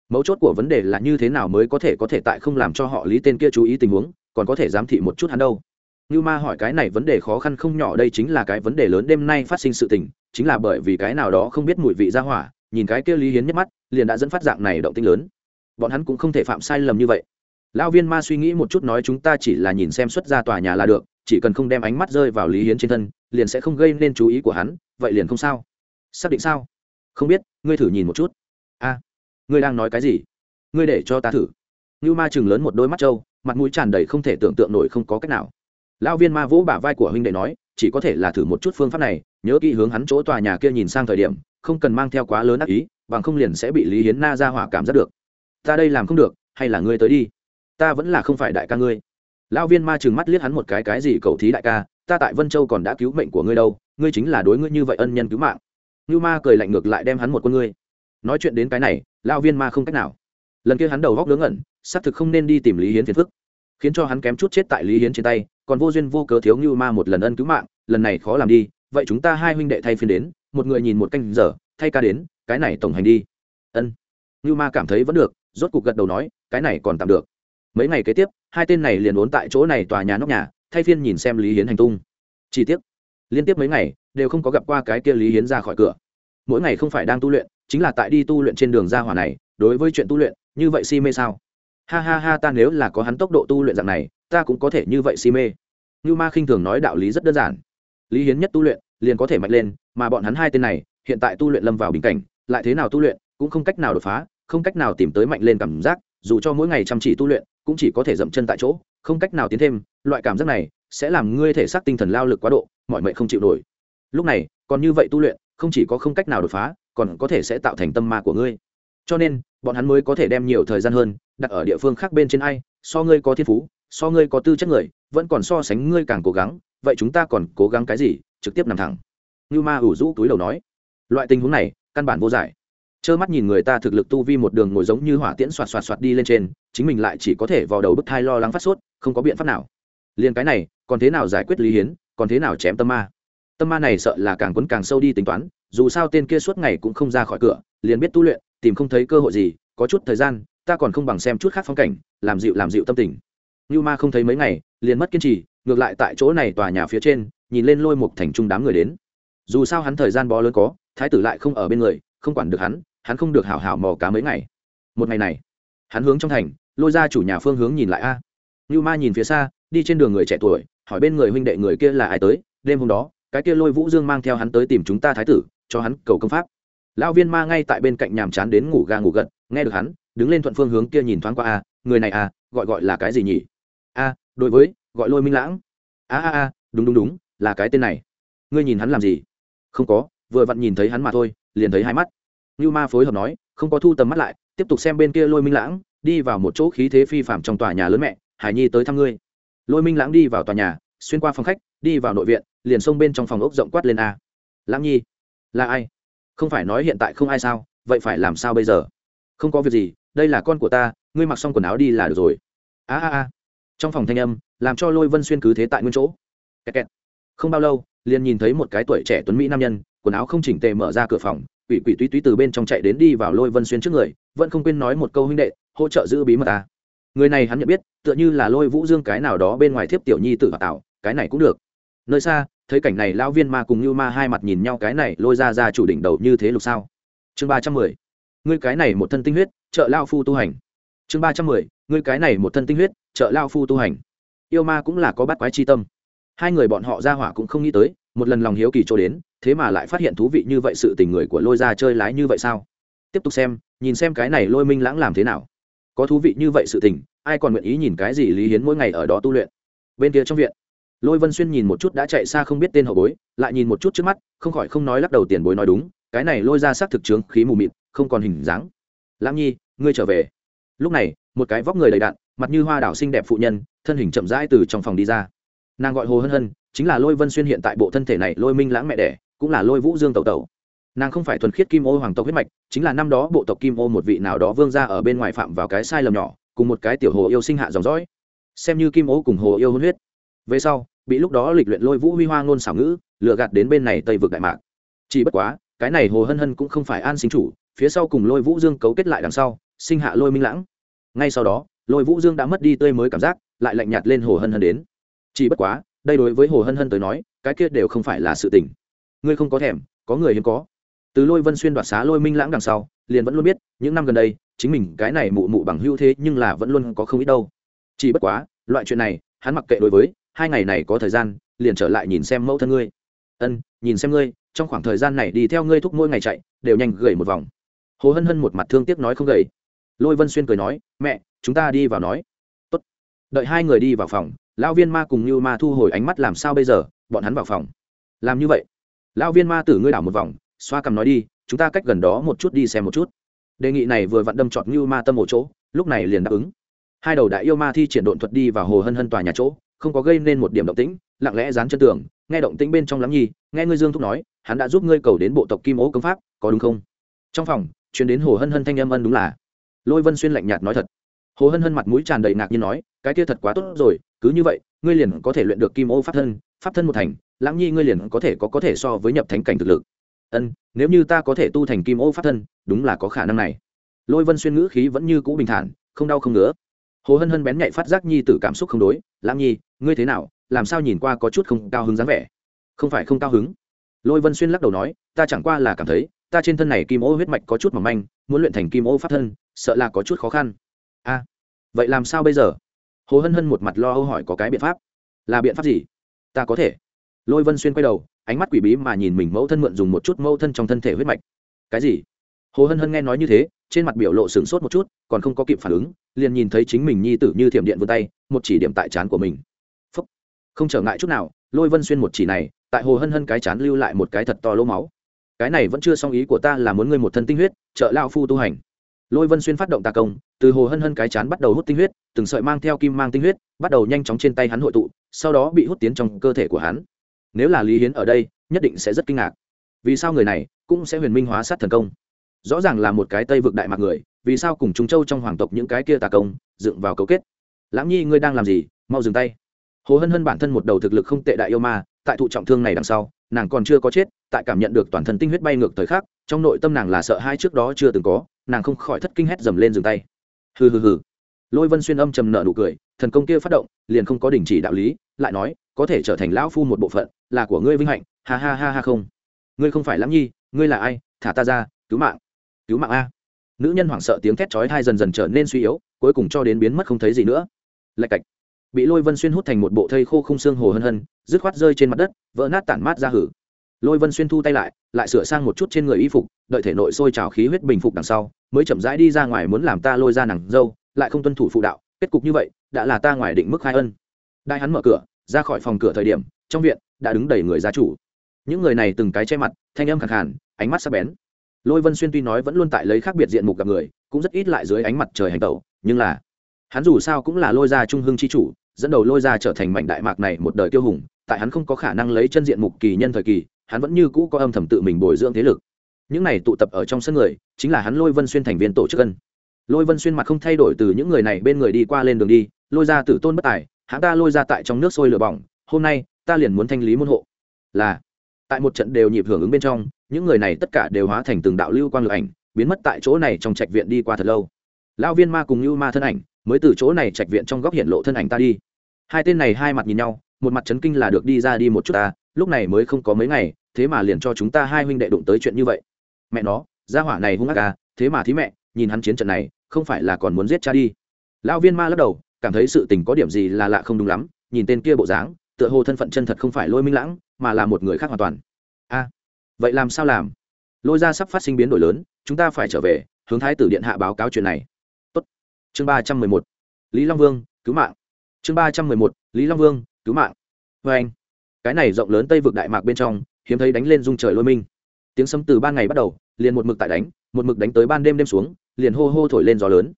Mấu chốt của vấn đề là như thế nào mới có thể có thể tại không làm cho họ lý tên kia chú ý tình huống, còn có thể giám thị một chút hắn đâu như ma hỏi cái này vấn đề khó khăn không nhỏ, đây chính là cái vấn đề lớn đêm nay phát sinh sự tình, chính là bởi vì cái nào đó không biết mùi vị ra hỏa, nhìn cái kia lý hiến nhất mắt, liền đã dẫn phát dạng này động tĩnh lớn. Bọn hắn cũng không thể phạm sai lầm như vậy. Lão viên ma suy nghĩ một chút nói chúng ta chỉ là nhìn xem xuất ra tòa nhà là được, chỉ cần không đem ánh mắt rơi vào lý hiến trên thân, liền sẽ không gây nên chú ý của hắn, vậy liền không sao. Xác định sao? Không biết, ngươi thử nhìn một chút. A, ngươi đang nói cái gì? Ngươi để cho ta thử. Như ma chừng lớn một đôi mắt trâu, mặt mũi tràn đầy không thể tưởng tượng nổi không có cách nào lão viên ma vỗ bả vai của huynh đệ nói, chỉ có thể là thử một chút phương pháp này, nhớ kỹ hướng hắn chỗ tòa nhà kia nhìn sang thời điểm, không cần mang theo quá lớn ác ý, bằng không liền sẽ bị lý hiến na ra hỏa cảm giác được. Ta đây làm không được, hay là ngươi tới đi? Ta vẫn là không phải đại ca ngươi. Lão viên ma chừng mắt liếc hắn một cái cái gì cầu thí đại ca, ta tại vân châu còn đã cứu mệnh của ngươi đâu, ngươi chính là đối ngươi như vậy ân nhân cứu mạng. Như ma cười lạnh ngược lại đem hắn một con ngươi. Nói chuyện đến cái này, lão viên ma không cách nào. Lần kia hắn đầu góc ngớ ngẩn, xác thực không nên đi tìm lý hiến phiền phức, khiến cho hắn kém chút chết tại lý hiến trên tay còn vô duyên vô cớ thiếu như ma một lần ân cứu mạng, lần này khó làm đi, vậy chúng ta hai huynh đệ thay phiên đến, một người nhìn một canh giờ, thay ca đến, cái này tổng hành đi. Ân. Như ma cảm thấy vẫn được, rốt cục gật đầu nói, cái này còn tạm được. Mấy ngày kế tiếp, hai tên này liền ốn tại chỗ này tòa nhà nóc nhà, thay phiên nhìn xem lý hiến hành tung. Chi tiết liên tiếp mấy ngày, đều không có gặp qua cái kia lý hiến ra khỏi cửa. Mỗi ngày không phải đang tu luyện, chính là tại đi tu luyện trên đường ra hỏa này, đối với chuyện tu luyện, như vậy si mê sao? Ha ha ha, ta nếu là có hắn tốc độ tu luyện dạng này ta cũng có thể như vậy si mê. Như ma khinh thường nói đạo lý rất đơn giản. Lý hiến nhất tu luyện, liền có thể mạnh lên, mà bọn hắn hai tên này, hiện tại tu luyện lâm vào bình cảnh, lại thế nào tu luyện, cũng không cách nào đột phá, không cách nào tìm tới mạnh lên cảm giác, dù cho mỗi ngày chăm chỉ tu luyện, cũng chỉ có thể dậm chân tại chỗ, không cách nào tiến thêm, loại cảm giác này sẽ làm ngươi thể xác tinh thần lao lực quá độ, mọi mệnh không chịu nổi. Lúc này, còn như vậy tu luyện, không chỉ có không cách nào đột phá, còn có thể sẽ tạo thành tâm ma của ngươi. Cho nên, bọn hắn mới có thể đem nhiều thời gian hơn, đặt ở địa phương khác bên trên ai, so ngươi có thiên phú so ngươi có tư chất người, vẫn còn so sánh ngươi càng cố gắng, vậy chúng ta còn cố gắng cái gì? Trực tiếp nằm thẳng. Như ma ủ rũ túi đầu nói. Loại tình huống này, căn bản vô giải. Trơ mắt nhìn người ta thực lực tu vi một đường ngồi giống như hỏa tiễn xoạt xoạt xoạt đi lên trên, chính mình lại chỉ có thể vào đầu bức thai lo lắng phát sốt, không có biện pháp nào. Liền cái này, còn thế nào giải quyết lý hiến, còn thế nào chém tâm ma? Tâm ma này sợ là càng quấn càng sâu đi tính toán, dù sao tên kia suốt ngày cũng không ra khỏi cửa, liền biết tu luyện, tìm không thấy cơ hội gì, có chút thời gian, ta còn không bằng xem chút khác phong cảnh, làm dịu làm dịu tâm tình. Nưu ma không thấy mấy ngày, liền mất kiên trì, ngược lại tại chỗ này tòa nhà phía trên, nhìn lên lôi một thành trung đám người đến. Dù sao hắn thời gian bó lớn có, thái tử lại không ở bên người, không quản được hắn hắn không được hảo hảo mò cá mấy ngày. Một ngày này, hắn hướng trong thành, lôi ra chủ nhà phương hướng nhìn lại a. Nưu ma nhìn phía xa, đi trên đường người trẻ tuổi, hỏi bên người huynh đệ người kia là ai tới, đêm hôm đó, cái kia lôi vũ dương mang theo hắn tới tìm chúng ta thái tử, cho hắn cầu công pháp. Lão viên ma ngay tại bên cạnh nhàm chán đến ngủ ga ngủ gật, nghe được hắn, đứng lên thuận phương hướng kia nhìn thoáng qua a, người này a, gọi gọi là cái gì nhỉ? A, đối với, gọi lôi minh lãng. A a a, đúng đúng đúng, là cái tên này. Ngươi nhìn hắn làm gì? Không có, vừa vặn nhìn thấy hắn mà thôi, liền thấy hai mắt. Như ma phối hợp nói, không có thu tầm mắt lại, tiếp tục xem bên kia lôi minh lãng, đi vào một chỗ khí thế phi phạm trong tòa nhà lớn mẹ, hải nhi tới thăm ngươi. Lôi minh lãng đi vào tòa nhà, xuyên qua phòng khách, đi vào nội viện, liền xông bên trong phòng ốc rộng quát lên a. Lãng nhi, là ai? Không phải nói hiện tại không ai sao, vậy phải làm sao bây giờ? Không có việc gì, đây là con của ta, ngươi mặc xong quần áo đi là được rồi. A a a trong phòng thanh âm, làm cho lôi vân xuyên cứ thế tại nguyên chỗ. Kẹt kẹt. không bao lâu, liền nhìn thấy một cái tuổi trẻ tuấn mỹ nam nhân, quần áo không chỉnh tề mở ra cửa phòng, quỷ quỷ túy túy từ bên trong chạy đến đi vào lôi vân xuyên trước người, vẫn không quên nói một câu huynh đệ, hỗ trợ giữ bí mật ta. Người này hắn nhận biết, tựa như là lôi vũ dương cái nào đó bên ngoài thiếp tiểu nhi tử và tạo, cái này cũng được. Nơi xa, thấy cảnh này lão viên ma cùng như ma hai mặt nhìn nhau cái này lôi ra ra chủ đỉnh đầu như thế lục sao. Chương ba trăm mười. Ngươi cái này một thân tinh huyết, trợ lao phu tu hành. Chương ba trăm mười. Ngươi cái này một thân tinh huyết trợ lao phu tu hành. Yêu ma cũng là có bắt quái chi tâm. Hai người bọn họ ra hỏa cũng không nghĩ tới, một lần lòng hiếu kỳ cho đến, thế mà lại phát hiện thú vị như vậy sự tình người của lôi ra chơi lái như vậy sao? Tiếp tục xem, nhìn xem cái này lôi minh lãng làm thế nào. Có thú vị như vậy sự tình, ai còn nguyện ý nhìn cái gì lý hiến mỗi ngày ở đó tu luyện? Bên kia trong viện, lôi vân xuyên nhìn một chút đã chạy xa không biết tên hậu bối, lại nhìn một chút trước mắt, không khỏi không nói lắc đầu tiền bối nói đúng, cái này lôi ra xác thực trướng khí mù mịt, không còn hình dáng. Lãng nhi, ngươi trở về. Lúc này, một cái vóc người đầy đạn mặt như hoa đảo xinh đẹp phụ nhân, thân hình chậm rãi từ trong phòng đi ra. Nàng gọi hồ hân hân, chính là lôi vân xuyên hiện tại bộ thân thể này lôi minh lãng mẹ đẻ, cũng là lôi vũ dương tẩu tẩu. Nàng không phải thuần khiết kim ô hoàng tộc huyết mạch, chính là năm đó bộ tộc kim ô một vị nào đó vương ra ở bên ngoài phạm vào cái sai lầm nhỏ, cùng một cái tiểu hồ yêu sinh hạ dòng dõi. Xem như kim ô cùng hồ yêu hôn huyết. Về sau, bị lúc đó lịch luyện lôi vũ huy hoa ngôn xảo ngữ lựa gạt đến bên này tây vực đại mạc. Chỉ bất quá, cái này hồ hân hân cũng không phải an sinh chủ, phía sau cùng lôi vũ dương cấu kết lại đằng sau, sinh hạ lôi minh lãng. Ngay sau đó lôi vũ dương đã mất đi tươi mới cảm giác, lại lạnh nhạt lên hồ hân hân đến. Chỉ bất quá, đây đối với hồ hân hân tới nói, cái kia đều không phải là sự tình. Ngươi không có thèm, có người hiếm có. Từ lôi vân xuyên đoạt xá lôi minh lãng đằng sau, liền vẫn luôn biết, những năm gần đây, chính mình cái này mụ mụ bằng hưu thế nhưng là vẫn luôn có không ít đâu. Chỉ bất quá, loại chuyện này, hắn mặc kệ đối với, hai ngày này có thời gian, liền trở lại nhìn xem mẫu thân ngươi. Ân, nhìn xem ngươi, trong khoảng thời gian này đi theo ngươi thúc mỗi ngày chạy, đều nhanh gầy một vòng. Hồ hân hân một mặt thương tiếc nói không gầy. Lôi vân xuyên cười nói, mẹ chúng ta đi vào nói. Tốt. đợi hai người đi vào phòng, lão viên ma cùng như ma thu hồi ánh mắt làm sao bây giờ, bọn hắn vào phòng. Làm như vậy. Lão viên ma tử ngươi đảo một vòng, xoa cằm nói đi, chúng ta cách gần đó một chút đi xem một chút. Đề nghị này vừa vặn đâm trọt như ma tâm một chỗ, lúc này liền đáp ứng. Hai đầu đại yêu ma thi triển độn thuật đi vào hồ hân hân tòa nhà chỗ, không có gây nên một điểm động tĩnh, lặng lẽ dán chân tường, nghe động tĩnh bên trong lắm nhi, nghe ngươi dương thúc nói, hắn đã giúp ngươi cầu đến bộ tộc kim ố công pháp, có đúng không? Trong phòng chuyến đến hồ hân hân thanh âm ân đúng là. Lôi vân xuyên lạnh nhạt nói thật hồ hân hân mặt mũi tràn đầy ngạc nhiên nói, cái kia thật quá tốt rồi, cứ như vậy, ngươi liền có thể luyện được kim ô pháp thân pháp thân một thành, lãng nhi ngươi liền có thể có có thể so với nhập thánh cảnh thực lực. Ân, nếu như ta có thể tu thành kim ô pháp thân, đúng là có khả năng này. Lôi vân xuyên ngữ khí vẫn như cũ bình thản, không đau không ngứa. Hồ hân hân bén nhạy phát giác nhi tử cảm xúc không đối, lãng nhi, ngươi thế nào? Làm sao nhìn qua có chút không cao hứng dáng vẻ? Không phải không cao hứng. Lôi vân xuyên lắc đầu nói, ta chẳng qua là cảm thấy, ta trên thân này kim ô huyết mạch có chút mỏng manh, muốn luyện thành kim ô pháp thân, sợ là có chút khó khăn a vậy làm sao bây giờ? Hồ hân hân một mặt lo âu hỏi có cái biện pháp. Là biện pháp gì? Ta có thể. Lôi vân xuyên quay đầu, ánh mắt quỷ bí mà nhìn mình mẫu thân mượn dùng một chút mẫu thân trong thân thể huyết mạch. Cái gì? Hồ hân hân nghe nói như thế, trên mặt biểu lộ sửng sốt một chút, còn không có kịp phản ứng, liền nhìn thấy chính mình nhi tử như thiểm điện vươn tay, một chỉ điểm tại trán của mình. Phúc. không trở ngại chút nào, lôi vân xuyên một chỉ này, tại hồ hân hân cái chán lưu lại một cái thật to lỗ máu. Cái này vẫn chưa xong ý của ta là muốn ngươi một thân tinh huyết, trợ lao phu tu hành lôi vân xuyên phát động tà công, từ hồ hân hân cái chán bắt đầu hút tinh huyết, từng sợi mang theo kim mang tinh huyết, bắt đầu nhanh chóng trên tay hắn hội tụ, sau đó bị hút tiến trong cơ thể của hắn. Nếu là lý hiến ở đây, nhất định sẽ rất kinh ngạc. Vì sao người này cũng sẽ huyền minh hóa sát thần công? Rõ ràng là một cái tây vực đại mạc người, vì sao cùng chúng châu trong hoàng tộc những cái kia tà công dựng vào cấu kết? Lãng nhi, ngươi đang làm gì? Mau dừng tay. Hồ hân hân bản thân một đầu thực lực không tệ đại yêu ma, tại thụ trọng thương này đằng sau, nàng còn chưa có chết, tại cảm nhận được toàn thân tinh huyết bay ngược thời khắc trong nội tâm nàng là sợ hai trước đó chưa từng có, nàng không khỏi thất kinh hét dầm lên dừng tay. Hừ hừ hừ. Lôi vân xuyên âm trầm nợ nụ cười, thần công kia phát động, liền không có đình chỉ đạo lý, lại nói, có thể trở thành lão phu một bộ phận, là của ngươi vinh hạnh, ha ha ha ha không. Ngươi không phải lãng nhi, ngươi là ai? Thả ta ra, cứu mạng. Cứu mạng a. Nữ nhân hoảng sợ tiếng thét chói hai dần dần trở nên suy yếu, cuối cùng cho đến biến mất không thấy gì nữa. Lạch cạch. Bị lôi vân xuyên hút thành một bộ thây khô không xương hồ hân hân, dứt khoát rơi trên mặt đất, vỡ nát tản mát ra hử lôi vân xuyên thu tay lại lại sửa sang một chút trên người y phục, đợi thể nội sôi trào khí huyết bình phục đằng sau, mới chậm rãi đi ra ngoài muốn làm ta lôi ra nàng dâu, lại không tuân thủ phụ đạo. Kết cục như vậy, đã là ta ngoài định mức khai ân. Đại hắn mở cửa, ra khỏi phòng cửa thời điểm, trong viện đã đứng đầy người gia chủ. Những người này từng cái che mặt, thanh âm khẳng hẳn ánh mắt sắc bén. Lôi vân xuyên tuy nói vẫn luôn tại lấy khác biệt diện mục gặp người, cũng rất ít lại dưới ánh mặt trời hành tẩu, nhưng là hắn dù sao cũng là lôi gia trung hưng chi chủ, dẫn đầu lôi gia trở thành mảnh đại mạc này một đời tiêu hùng, tại hắn không có khả năng lấy chân diện mục kỳ nhân thời kỳ hắn vẫn như cũ có âm thầm tự mình bồi dưỡng thế lực. Những này tụ tập ở trong sân người, chính là hắn lôi vân xuyên thành viên tổ chức ân. Lôi vân xuyên mặt không thay đổi từ những người này bên người đi qua lên đường đi, lôi ra tử tôn bất tài hãng ta lôi ra tại trong nước sôi lửa bỏng, hôm nay, ta liền muốn thanh lý môn hộ. Là, tại một trận đều nhịp hưởng ứng bên trong, những người này tất cả đều hóa thành từng đạo lưu quang lực ảnh, biến mất tại chỗ này trong trạch viện đi qua thật lâu. Lão viên ma cùng lưu ma thân ảnh, mới từ chỗ này trạch viện trong góc hiện lộ thân ảnh ta đi. Hai tên này hai mặt nhìn nhau, một mặt chấn kinh là được đi ra đi một chút ta lúc này mới không có mấy ngày, thế mà liền cho chúng ta hai huynh đệ đụng tới chuyện như vậy. Mẹ nó, gia hỏa này hung ác à thế mà thí mẹ, nhìn hắn chiến trận này, không phải là còn muốn giết cha đi. Lão viên ma lắc đầu, cảm thấy sự tình có điểm gì là lạ không đúng lắm, nhìn tên kia bộ dáng, tựa hồ thân phận chân thật không phải lôi minh lãng, mà là một người khác hoàn toàn. A, vậy làm sao làm? Lôi ra sắp phát sinh biến đổi lớn, chúng ta phải trở về, hướng thái tử điện hạ báo cáo chuyện này. Tốt. chương ba trăm mười một. Lý long vương, cứu mạng. Chương ba trăm mười một. Lý long vương, cứu mạng. Vê anh cái này rộng lớn tây vực đại mạc bên trong, hiếm thấy đánh lên dung trời lôi minh. Tiếng sấm từ ban ngày bắt đầu, liền một mực tại đánh, một mực đánh tới ban đêm đêm xuống, liền hô hô thổi lên gió lớn.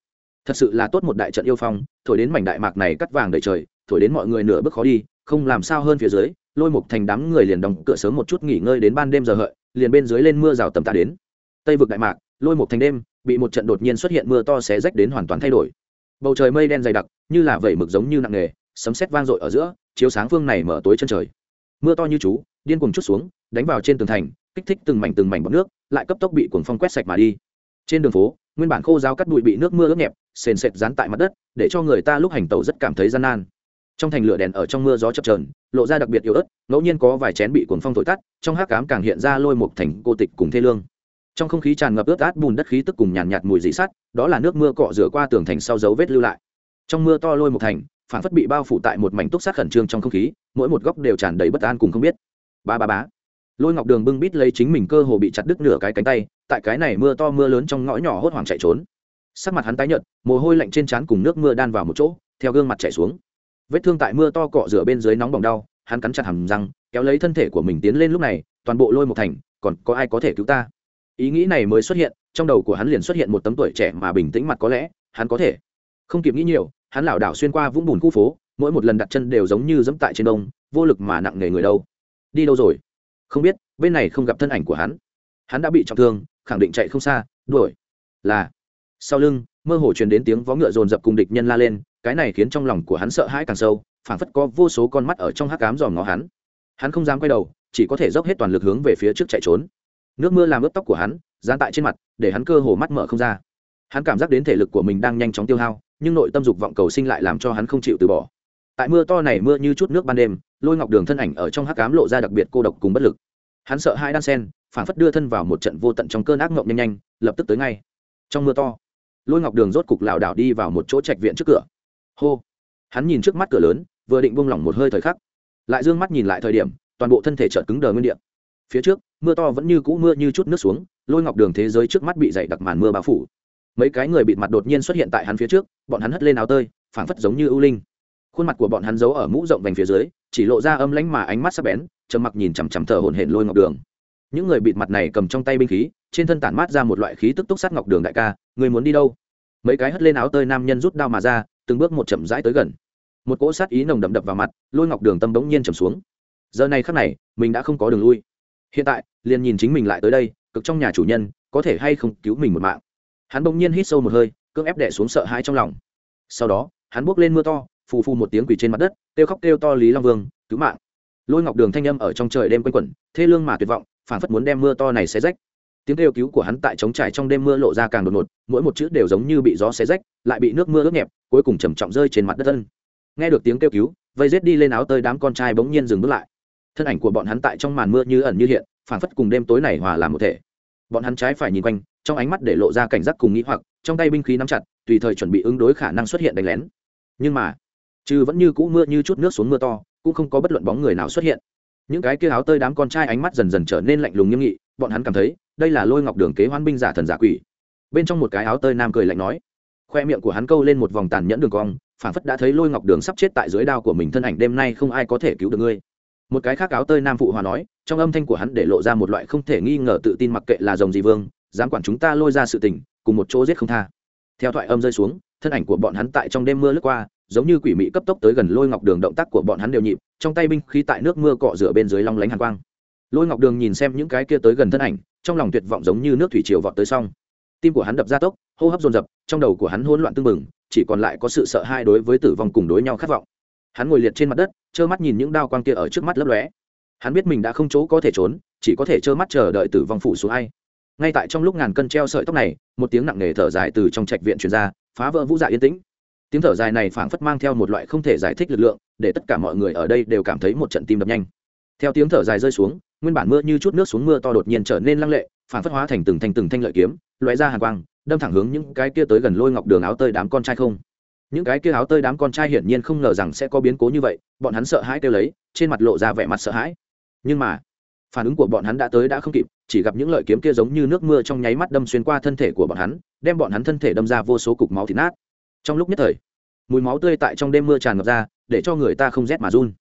Thật sự là tốt một đại trận yêu phong, thổi đến mảnh đại mạc này cắt vàng đầy trời, thổi đến mọi người nửa bước khó đi, không làm sao hơn phía dưới, lôi mục thành đám người liền đóng cửa sớm một chút nghỉ ngơi đến ban đêm giờ hợi, liền bên dưới lên mưa rào tầm tạ đến. Tây vực đại mạc, lôi mục thành đêm, bị một trận đột nhiên xuất hiện mưa to xé rách đến hoàn toàn thay đổi. Bầu trời mây đen dày đặc, như là vẩy mực giống như nặng nghề sấm sét vang dội ở giữa, chiếu sáng phương này mở tối chân trời mưa to như chú điên cuồng chút xuống đánh vào trên tường thành kích thích từng mảnh từng mảnh bọt nước lại cấp tốc bị cuồng phong quét sạch mà đi. Trên đường phố nguyên bản khô giáo cắt bụi bị nước mưa ướt nhẹp sền sệt dán tại mặt đất để cho người ta lúc hành tẩu rất cảm thấy gian nan. Trong thành lửa đèn ở trong mưa gió chập trờn lộ ra đặc biệt yếu ớt ngẫu nhiên có vài chén bị cuồng phong thổi tắt trong hát cám càng hiện ra lôi một thành cô tịch cùng thê lương. Trong không khí tràn ngập ướt át bùn đất khí tức cùng nhàn nhạt, nhạt mùi dị sắt đó là nước mưa cọ rửa qua tường thành sau dấu vết lưu lại. Trong mưa to lôi một thành phản phất bị bao phủ tại một mảnh túc sát khẩn trương trong không khí, mỗi một góc đều tràn đầy bất an cùng không biết. Ba ba bá lôi ngọc đường bưng bít lấy chính mình cơ hồ bị chặt đứt nửa cái cánh tay, tại cái này mưa to mưa lớn trong ngõ nhỏ hốt hoảng chạy trốn. Sắc mặt hắn tái nhợt, mồ hôi lạnh trên trán cùng nước mưa đan vào một chỗ, theo gương mặt chạy xuống. Vết thương tại mưa to cọ rửa bên dưới nóng bỏng đau, hắn cắn chặt hầm răng, kéo lấy thân thể của mình tiến lên lúc này, toàn bộ lôi một thành, còn có ai có thể cứu ta? Ý nghĩ này mới xuất hiện, trong đầu của hắn liền xuất hiện một tấm tuổi trẻ mà bình tĩnh mặt có lẽ, hắn có thể không kịp nghĩ nhiều, hắn lảo đảo xuyên qua vũng bùn khu phố, mỗi một lần đặt chân đều giống như dẫm tại trên đông, vô lực mà nặng nề người đâu. Đi đâu rồi? Không biết, bên này không gặp thân ảnh của hắn. Hắn đã bị trọng thương, khẳng định chạy không xa, đuổi. Là, sau lưng, mơ hồ truyền đến tiếng vó ngựa dồn dập cùng địch nhân la lên, cái này khiến trong lòng của hắn sợ hãi càng sâu, phảng phất có vô số con mắt ở trong hắc cám dòm ngó hắn. Hắn không dám quay đầu, chỉ có thể dốc hết toàn lực hướng về phía trước chạy trốn. Nước mưa làm ướt tóc của hắn, dán tại trên mặt, để hắn cơ hồ mắt mở không ra. Hắn cảm giác đến thể lực của mình đang nhanh chóng tiêu hao nhưng nội tâm dục vọng cầu sinh lại làm cho hắn không chịu từ bỏ. Tại mưa to này mưa như chút nước ban đêm, lôi ngọc đường thân ảnh ở trong hắc cám lộ ra đặc biệt cô độc cùng bất lực. Hắn sợ hai đan sen phản phất đưa thân vào một trận vô tận trong cơn ác mộng nhanh nhanh, lập tức tới ngay. Trong mưa to, lôi ngọc đường rốt cục lảo đảo đi vào một chỗ trạch viện trước cửa. Hô! Hắn nhìn trước mắt cửa lớn, vừa định buông lỏng một hơi thời khắc, lại d ư ơ n g mắt nhìn lại thời điểm, toàn bộ thân thể chợt cứng đờ nguyên đ ị a phía trước, mưa to vẫn như cũ mưa như chút nước xuống, lôi ngọc đường thế giới trước mắt bị dày đặc màn mưa bao phủ mấy cái người bịt mặt đột nhiên xuất hiện tại hắn phía trước, bọn hắn hất lên áo tơi, phảng phất giống như ưu linh. Khuôn mặt của bọn hắn giấu ở mũ rộng vành phía dưới, chỉ lộ ra âm lánh mà ánh mắt sắc bén, trầm mặc nhìn chằm chằm thở hổn hển lôi ngọc đường. Những người bịt mặt này cầm trong tay binh khí, trên thân tản mát ra một loại khí tức túc sát ngọc đường đại ca, người muốn đi đâu? Mấy cái hất lên áo tơi nam nhân rút đao mà ra, từng bước một chậm rãi tới gần. Một cỗ sát ý nồng đậm đập vào mặt, lôi ngọc đường tâm bỗng nhiên trầm xuống. Giờ này khắc này, mình đã không có đường lui. Hiện tại, liền nhìn chính mình lại tới đây, cực trong nhà chủ nhân, có thể hay không cứu mình một mạng hắn bỗng nhiên hít sâu một hơi, cưỡng ép đẻ xuống sợ hãi trong lòng. Sau đó, hắn buốc lên mưa to, phù phù một tiếng quỷ trên mặt đất, kêu khóc kêu to lý long vương, cứu mạng! Lôi ngọc đường thanh âm ở trong trời đêm quanh quẩn, thê lương mà tuyệt vọng phản phất muốn đem mưa to này xé rách. Tiếng kêu cứu của hắn tại trống trải trong đêm mưa lộ ra càng đột ngột, mỗi một chữ đều giống như bị gió xé rách, lại bị nước mưa ướt nhẹp, cuối cùng trầm trọng rơi trên mặt đất thân. Nghe được tiếng kêu cứu, vây rết đi lên áo tơi đám con trai bỗng nhiên dừng bước lại. Thân ảnh của bọn hắn tại trong màn mưa như ẩn như hiện, phảng phất cùng đêm tối này hòa làm một thể. Bọn hắn trái phải nhìn quanh trong ánh mắt để lộ ra cảnh giác cùng nghĩ hoặc, trong tay binh khí nắm chặt, tùy thời chuẩn bị ứng đối khả năng xuất hiện đánh lén. Nhưng mà, trừ vẫn như cũ mưa như chút nước xuống mưa to, cũng không có bất luận bóng người nào xuất hiện. Những cái kia áo tơi đám con trai ánh mắt dần dần trở nên lạnh lùng nghiêm nghị, bọn hắn cảm thấy, đây là lôi ngọc đường kế hoan binh giả thần giả quỷ. Bên trong một cái áo tơi nam cười lạnh nói, khoe miệng của hắn câu lên một vòng tàn nhẫn đường cong phản phất đã thấy lôi ngọc đường sắp chết tại dưới đao của mình thân ảnh, đêm nay không ai có thể cứu được ngươi. Một cái khác áo tơi nam phụ hòa nói, trong âm thanh của hắn để lộ ra một loại không thể nghi ngờ tự tin mặc kệ là dòng gì vương dám quản chúng ta lôi ra sự tình, cùng một chỗ giết không tha. Theo thoại âm rơi xuống, thân ảnh của bọn hắn tại trong đêm mưa lướt qua, giống như quỷ mị cấp tốc tới gần lôi ngọc đường động tác của bọn hắn đều nhịp, trong tay binh khí tại nước mưa cọ rửa bên dưới long lánh hàn quang. Lôi ngọc đường nhìn xem những cái kia tới gần thân ảnh, trong lòng tuyệt vọng giống như nước thủy triều vọt tới xong tim của hắn đập ra tốc, hô hấp dồn dập, trong đầu của hắn hỗn loạn tưng bừng, chỉ còn lại có sự sợ hãi đối với tử vong cùng đối nhau khát vọng. Hắn ngồi liệt trên mặt đất, trơ mắt nhìn những đao quang kia ở trước mắt lấp lóe. Hắn biết mình đã không chỗ có thể trốn, chỉ có thể trơ mắt chờ đợi tử vong phủ xuống ai ngay tại trong lúc ngàn cân treo sợi tóc này, một tiếng nặng nề thở dài từ trong trạch viện truyền ra, phá vỡ vũ dạ yên tĩnh. Tiếng thở dài này phảng phất mang theo một loại không thể giải thích lực lượng, để tất cả mọi người ở đây đều cảm thấy một trận tim đập nhanh. Theo tiếng thở dài rơi xuống, nguyên bản mưa như chút nước xuống mưa to đột nhiên trở nên lăng lệ, phảng phất hóa thành từng thanh từng thanh lợi kiếm loại ra hàng quang, đâm thẳng hướng những cái kia tới gần lôi ngọc đường áo tơi đám con trai không. Những cái kia áo tơi đám con trai hiển nhiên không ngờ rằng sẽ có biến cố như vậy, bọn hắn sợ hãi kêu lấy, trên mặt lộ ra vẻ mặt sợ hãi. Nhưng mà phản ứng của bọn hắn đã tới đã không kịp, chỉ gặp những lợi kiếm kia giống như nước mưa trong nháy mắt đâm xuyên qua thân thể của bọn hắn, đem bọn hắn thân thể đâm ra vô số cục máu thịt nát. Trong lúc nhất thời, mùi máu tươi tại trong đêm mưa tràn ngập ra, để cho người ta không rét mà run.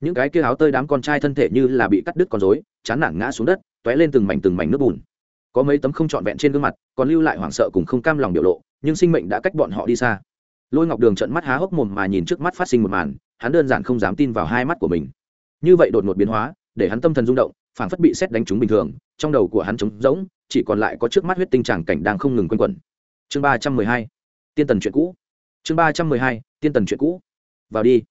Những cái kia áo tơi đám con trai thân thể như là bị cắt đứt con rối, chán nản ngã xuống đất t ó é lên từng mảnh từng mảnh nước bùn. Có mấy tấm không trọn vẹn trên gương mặt, còn lưu lại hoảng sợ cùng không cam lòng biểu lộ, nhưng sinh mệnh đã cách bọn họ đi xa. Lôi ngọc đường trận mắt há hốc mồm mà nhìn trước mắt phát sinh một màn, hắn đơn giản không dám tin vào hai mắt của mình. Như vậy đột ngột biến hóa, để hắn tâm thần rung động phảng phất bị xét đánh trúng bình thường, trong đầu của hắn trống rỗng, chỉ còn lại có trước mắt huyết tinh tràng cảnh đang không ngừng quanh quẩn. Chương ba trăm mười hai, tiên tần chuyện cũ. Chương ba trăm mười hai, tiên tần chuyện cũ. Vào đi.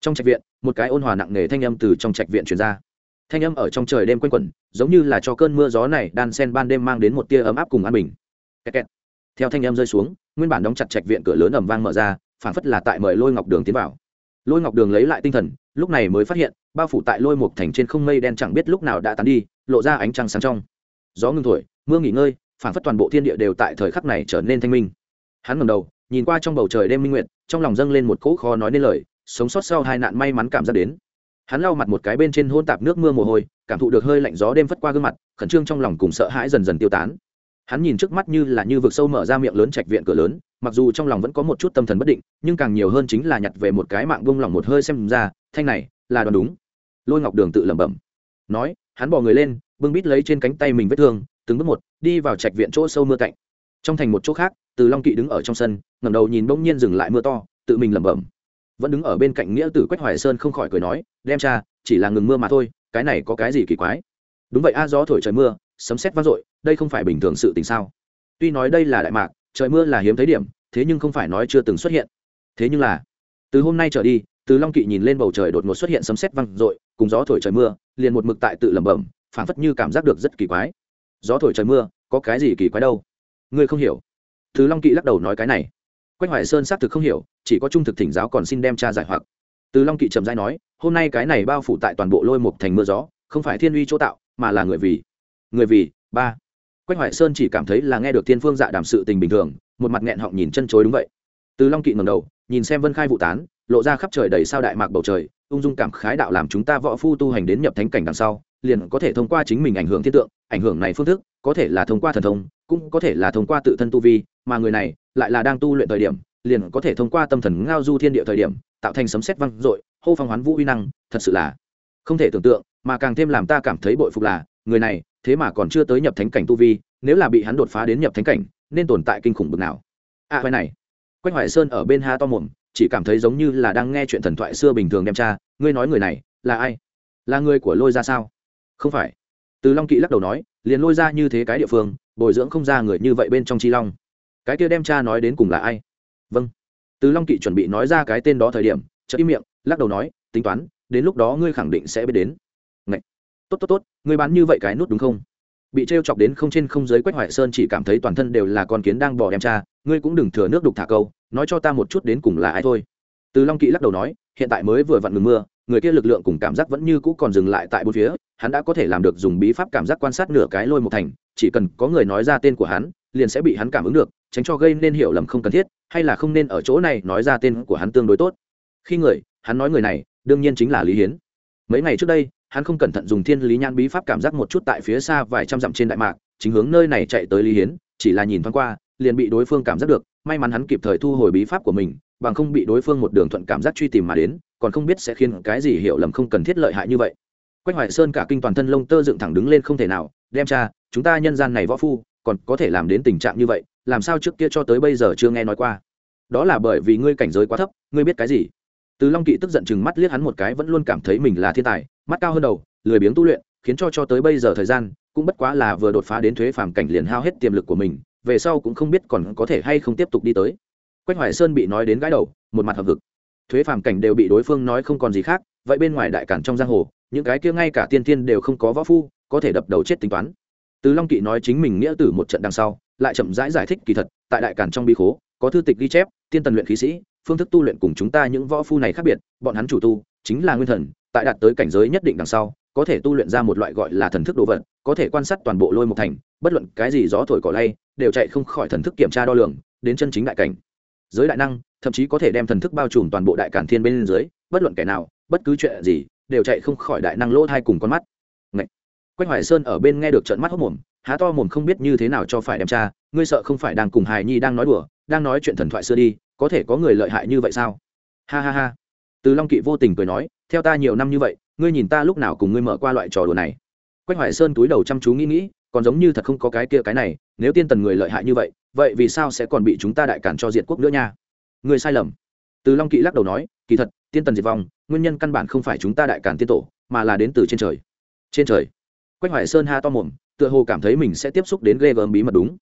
Trong trạch viện, một cái ôn hòa nặng nề thanh âm từ trong trạch viện truyền ra. Thanh âm ở trong trời đêm quanh quẩn, giống như là cho cơn mưa gió này đan sen ban đêm mang đến một tia ấm áp cùng an bình. Kẹt kẹt. theo thanh âm rơi xuống, nguyên bản đóng chặt trạch viện cửa lớn ầm vang mở ra, phảng phất là tại mời lôi ngọc đường tiến vào lôi ngọc đường lấy lại tinh thần, lúc này mới phát hiện, bao phủ tại lôi một thành trên không mây đen chẳng biết lúc nào đã tán đi, lộ ra ánh trăng sáng trong. Gió ngưng thổi, mưa nghỉ ngơi, phảng phất toàn bộ thiên địa đều tại thời khắc này trở nên thanh minh. Hắn ngầm đầu, nhìn qua trong bầu trời đêm minh nguyện trong lòng dâng lên một cỗ khó nói nên lời, sống sót sau hai nạn may mắn cảm giác đến. Hắn lau mặt một cái bên trên hôn tạp nước mưa mồ hôi, cảm thụ được hơi lạnh gió đêm phất qua gương mặt, khẩn trương trong lòng cùng sợ hãi dần dần tiêu tán. Hắn nhìn trước mắt như là như vực sâu mở ra miệng lớn trạch viện cửa lớn mặc dù trong lòng vẫn có một chút tâm thần bất định, nhưng càng nhiều hơn chính là nhặt về một cái mạng bông lòng một hơi xem ra, thanh này, là đoán đúng. Lôi ngọc đường tự lẩm bẩm. Nói, hắn bỏ người lên, bưng bít lấy trên cánh tay mình vết thương, từng bước một, đi vào trạch viện chỗ sâu mưa cạnh. Trong thành một chỗ khác, từ long kỵ đứng ở trong sân, ngẩng đầu nhìn bỗng nhiên dừng lại mưa to, tự mình lẩm bẩm. Vẫn đứng ở bên cạnh nghĩa tử quách hoài sơn không khỏi cười nói, đem cha, chỉ là ngừng mưa mà thôi, cái này có cái gì kỳ quái? Đúng vậy a, gió thổi trời mưa, sấm sét vang dội, đây không phải bình thường sự tình sao? Tuy nói đây là đại mạc trời mưa là hiếm thấy điểm, thế nhưng không phải nói chưa từng xuất hiện. Thế nhưng là, từ hôm nay trở đi, từ long kỵ nhìn lên bầu trời đột ngột xuất hiện sấm sét vang dội, cùng gió thổi trời mưa, liền một mực tại tự lẩm bẩm, phảng phất như cảm giác được rất kỳ quái. Gió thổi trời mưa, có cái gì kỳ quái đâu? Ngươi không hiểu. Từ long kỵ lắc đầu nói cái này. Quách hoài sơn xác thực không hiểu, chỉ có trung thực thỉnh giáo còn xin đem cha giải hoặc. Từ long kỵ trầm dai nói, hôm nay cái này bao phủ tại toàn bộ lôi mục thành mưa gió, không phải thiên uy chỗ tạo, mà là người vì. Người vì, ba quách hoài sơn chỉ cảm thấy là nghe được thiên phương dạ đàm sự tình bình thường, một mặt nghẹn họng nhìn chân chối đúng vậy. Từ long kỵ ngầm đầu, nhìn xem vân khai vụ tán, lộ ra khắp trời đầy sao đại mạc bầu trời, ung dung cảm khái đạo làm chúng ta võ phu tu hành đến nhập thánh cảnh đằng sau, liền có thể thông qua chính mình ảnh hưởng thiên tượng, ảnh hưởng này phương thức, có thể là thông qua thần thông, cũng có thể là thông qua tự thân tu vi, mà người này lại là đang tu luyện thời điểm, liền có thể thông qua tâm thần ngao du thiên địa thời điểm, tạo thành sấm sét vang dội, hô phong hoán vũ uy năng, thật sự là không thể tưởng tượng, mà càng thêm làm ta cảm thấy bội phục là, người này thế mà còn chưa tới nhập thánh cảnh tu vi nếu là bị hắn đột phá đến nhập thánh cảnh nên tồn tại kinh khủng bực nào. A à, này. Quách hoài sơn ở bên ha to mồm chỉ cảm thấy giống như là đang nghe chuyện thần thoại xưa bình thường đem cha ngươi nói người này là ai? Là người của lôi ra sao? Không phải. Từ long kỵ lắc đầu nói liền lôi ra như thế cái địa phương bồi dưỡng không ra người như vậy bên trong chi long. Cái kia đem cha nói đến cùng là ai? Vâng. Từ long kỵ chuẩn bị nói ra cái tên đó thời điểm chợ im miệng lắc đầu nói tính toán đến lúc đó ngươi khẳng định sẽ biết đến tốt tốt tốt người bán như vậy cái nút đúng không? Bị t chọc đến không trên không dưới quách hoại sơn chỉ cảm thấy toàn thân đều là con kiến đang bỏ đem cha, ngươi cũng đừng thừa nước đục thả câu, nói cho ta một chút đến cùng là ai thôi. Từ long kỵ lắc đầu nói, hiện tại mới vừa vặn ngừng mưa, người kia lực lượng cùng cảm giác vẫn như cũ còn dừng lại tại bốn phía, hắn đã có thể làm được dùng bí pháp cảm giác quan sát nửa cái lôi một thành, chỉ cần có người nói ra tên của hắn, liền sẽ bị hắn cảm ứng được, tránh cho gây nên hiểu lầm không cần thiết, hay là không nên ở chỗ này nói ra tên của hắn tương đối tốt. Khi người, hắn nói người này, đương nhiên chính là lý hiến. Mấy ngày trước đây hắn không cẩn thận dùng thiên lý nhãn bí pháp cảm giác một chút tại phía xa vài trăm dặm trên đại mạc, chính hướng nơi này chạy tới lý hiến, chỉ là nhìn thoáng qua, liền bị đối phương cảm giác được, may mắn hắn kịp thời thu hồi bí pháp của mình, bằng không bị đối phương một đường thuận cảm giác truy tìm mà đến, còn không biết sẽ khiến cái gì hiểu lầm không cần thiết lợi hại như vậy. Quách hoài sơn cả kinh toàn thân lông tơ dựng thẳng đứng lên không thể nào, đem cha, chúng ta nhân gian này võ phu, còn có thể làm đến tình trạng như vậy, làm sao trước kia cho tới bây giờ chưa nghe nói qua? Đó là bởi vì ngươi cảnh giới quá thấp, ngươi biết cái gì? Từ long kỵ tức giận chừng mắt liếc hắn một cái vẫn luôn cảm thấy mình là thiên tài mắt cao hơn đầu lười biếng tu luyện khiến cho cho tới bây giờ thời gian cũng bất quá là vừa đột phá đến thuế phàm cảnh liền hao hết tiềm lực của mình về sau cũng không biết còn có thể hay không tiếp tục đi tới. Quách hoài sơn bị nói đến gãi đầu một mặt hợp vực thuế phàm cảnh đều bị đối phương nói không còn gì khác vậy bên ngoài đại cản trong giang hồ những cái kia ngay cả tiên tiên đều không có võ phu có thể đập đầu chết tính toán. Từ long kỵ nói chính mình nghĩa tử một trận đằng sau lại chậm rãi giải, giải thích kỳ thật tại đại cản trong bi khố có thư tịch ghi chép tiên tần luyện khí sĩ phương thức tu luyện cùng chúng ta những võ phu này khác biệt, bọn hắn chủ tu chính là nguyên thần, tại đạt tới cảnh giới nhất định đằng sau, có thể tu luyện ra một loại gọi là thần thức đồ vật, có thể quan sát toàn bộ lôi một thành, bất luận cái gì gió thổi cỏ lay, đều chạy không khỏi thần thức kiểm tra đo lường, đến chân chính đại cảnh giới đại năng, thậm chí có thể đem thần thức bao trùm toàn bộ đại cản thiên bên dưới, bất luận kẻ nào, bất cứ chuyện gì, đều chạy không khỏi đại năng lỗ thai cùng con mắt Ngậy! quách hoài sơn ở bên nghe được trận mắt hốc mồm, há to mồm không biết như thế nào cho phải đem cha ngươi sợ không phải đang cùng hài nhi đang nói đùa, đang nói chuyện thần thoại xưa đi có thể có người lợi hại như vậy sao? Ha ha ha. Từ long kỵ vô tình cười nói, theo ta nhiều năm như vậy, ngươi nhìn ta lúc nào cùng ngươi mở qua loại trò đùa này. Quách hoài sơn túi đầu chăm chú nghĩ nghĩ, còn giống như thật không có cái kia cái này, nếu tiên tần người lợi hại như vậy vậy vì sao sẽ còn bị chúng ta đại cản cho diệt quốc nữa nha? Người sai lầm. Từ long kỵ lắc đầu nói, kỳ thật, tiên tần diệt vong, nguyên nhân căn bản không phải chúng ta đại cản tiên tổ, mà là đến từ trên trời. Trên trời. Quách hoài sơn ha to mồm, tựa hồ cảm thấy mình sẽ tiếp xúc đến ghê gớm bí mật đúng.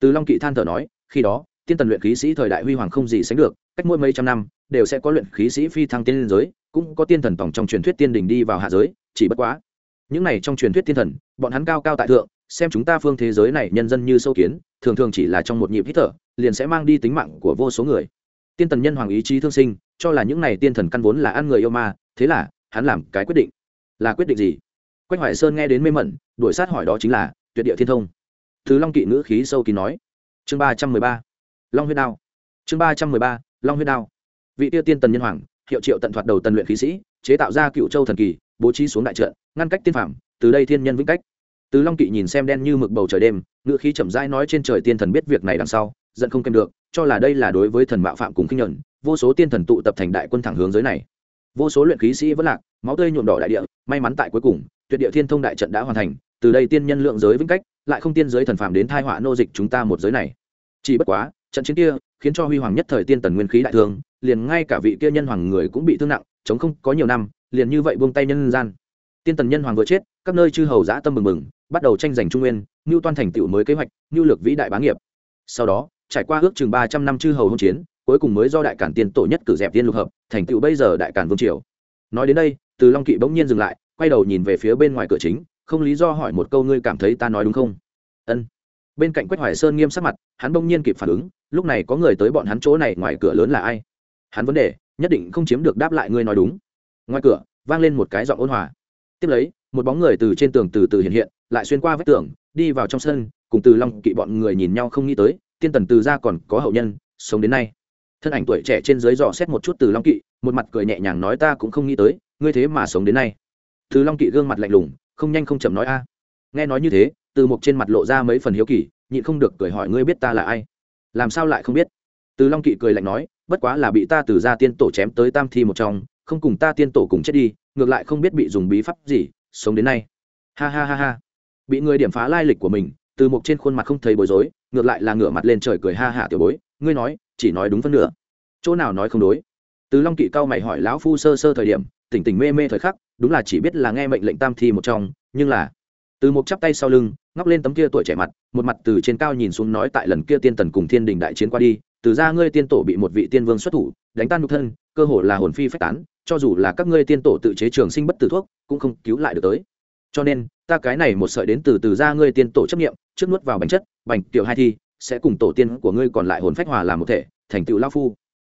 Từ long kỵ than thở nói, khi đó tiên tần luyện khí sĩ thời đại huy hoàng không gì sánh được, cách mỗi mấy trăm năm, đều sẽ có luyện khí sĩ phi thăng tiên giới, cũng có tiên thần tổng trong truyền thuyết tiên đình đi vào hạ giới, chỉ bất quá. Những này trong truyền thuyết tiên thần, bọn hắn cao cao tại thượng, xem chúng ta phương thế giới này nhân dân như sâu kiến, thường thường chỉ là trong một nhịp hít thở, liền sẽ mang đi tính mạng của vô số người. Tiên tần nhân hoàng ý chí thương sinh, cho là những này tiên thần căn vốn là ăn người yêu ma, thế là, hắn làm cái quyết định. Là quyết định gì? Quách hoài sơn nghe đến mê mẩn, đuổi sát hỏi đó chính là, tuyệt địa thiên thông. Thứ long kỵ ngữ khí sâu kín nói. Chương ba trăm mười ba long huyết đao. Chương ba trăm mười ba, long huyết đao. Vị tiêu tiên tần nhân hoàng, hiệu triệu tận thoạt đầu tần luyện khí sĩ, chế tạo ra cựu châu thần kỳ, bố trí xuống đại trận, ngăn cách tiên phạm từ đây thiên nhân vĩnh cách. Từ long kỵ nhìn xem đen như mực bầu trời đêm ngự khí chậm rãi nói trên trời tiên thần biết việc này đằng sau, giận không kèm được, cho là đây là đối với thần mạo phạm cùng kinh nhuận, vô số tiên thần tụ tập thành đại quân thẳng hướng giới này. Vô số luyện khí sĩ vẫn lạc, máu tươi nhuộm đỏ đại địa, may mắn tại cuối cùng, tuyệt địa thiên thông đại trận đã hoàn thành, từ đây tiên nhân lượng giới vĩnh cách, lại không tiên giới thần phàm đến thai họa nô dịch chúng ta một giới này. Chỉ bất quá trận chiến kia khiến cho huy hoàng nhất thời tiên tần nguyên khí đại thương, liền ngay cả vị kia nhân hoàng người cũng bị thương nặng, chống không có nhiều năm, liền như vậy buông tay nhân gian. Tiên tần nhân hoàng vừa chết, các nơi chư hầu giã tâm mừng mừng, bắt đầu tranh giành trung nguyên, ngưu toan thành tựu mới kế hoạch, ngưu lược vĩ đại bá nghiệp. Sau đó, trải qua ước chừng ba trăm năm chư hầu hôn chiến, cuối cùng mới do đại cản tiên tổ nhất cử dẹp tiên lục hợp, thành tựu bây giờ đại cản vương triều. Nói đến đây, từ long kỵ bỗng nhiên dừng lại, quay đầu nhìn về phía bên ngoài cửa chính, không lý do hỏi một câu ngươi cảm thấy ta nói đúng không? Ân. Bên cạnh quách hoài sơn nghiêm sắc mặt, hắn bỗng nhiên kịp phản ứng lúc này có người tới bọn hắn chỗ này, ngoài cửa lớn là ai? Hắn vấn đề, nhất định không chiếm được đáp lại ngươi nói đúng. Ngoài cửa, vang lên một cái giọng ôn hòa. Tiếp lấy, một bóng người từ trên tường từ từ hiện hiện, lại xuyên qua vách tường, đi vào trong sân, cùng từ long kỵ bọn người nhìn nhau không nghĩ tới, tiên tần từ ra còn có hậu nhân, sống đến nay. Thân ảnh tuổi trẻ trên dưới dò xét một chút từ long kỵ, một mặt cười nhẹ nhàng nói ta cũng không nghĩ tới, ngươi thế mà sống đến nay. Từ long kỵ gương mặt lạnh lùng, không nhanh không chậm nói a. Nghe nói như thế, từ một trên mặt lộ ra mấy phần hiếu kỳ, nhịn không được cười hỏi ngươi biết ta là ai? Làm sao lại không biết? Từ long kỵ cười lạnh nói, bất quá là bị ta từ ra tiên tổ chém tới tam thi một trong, không cùng ta tiên tổ cùng chết đi, ngược lại không biết bị dùng bí pháp gì, sống đến nay. Ha ha ha ha. Bị người điểm phá lai lịch của mình, từ một trên khuôn mặt không thấy bối rối, ngược lại là ngửa mặt lên trời cười ha hạ tiểu bối, ngươi nói, chỉ nói đúng phân nửa. Chỗ nào nói không đối? Từ long kỵ cao mày hỏi lão phu sơ sơ thời điểm, tỉnh tỉnh mê mê thời khắc, đúng là chỉ biết là nghe mệnh lệnh tam thi một trong, nhưng là từ một chắp tay sau lưng ngóc lên tấm kia tuổi trẻ mặt, một mặt từ trên cao nhìn xuống nói tại lần kia tiên tần cùng thiên đình đại chiến qua đi, từ ra ngươi tiên tổ bị một vị tiên vương xuất thủ, đánh tan nhục thân, cơ hồ là hồn phi phách tán, cho dù là các ngươi tiên tổ tự chế trường sinh bất tử thuốc, cũng không cứu lại được tới. Cho nên, ta cái này một sợi đến từ từ ra ngươi tiên tổ chấp nghiệm trước nuốt vào bánh chất, bành tiểu hai thi, sẽ cùng tổ tiên của ngươi còn lại hồn phách hòa làm một thể, thành tựu lao phu.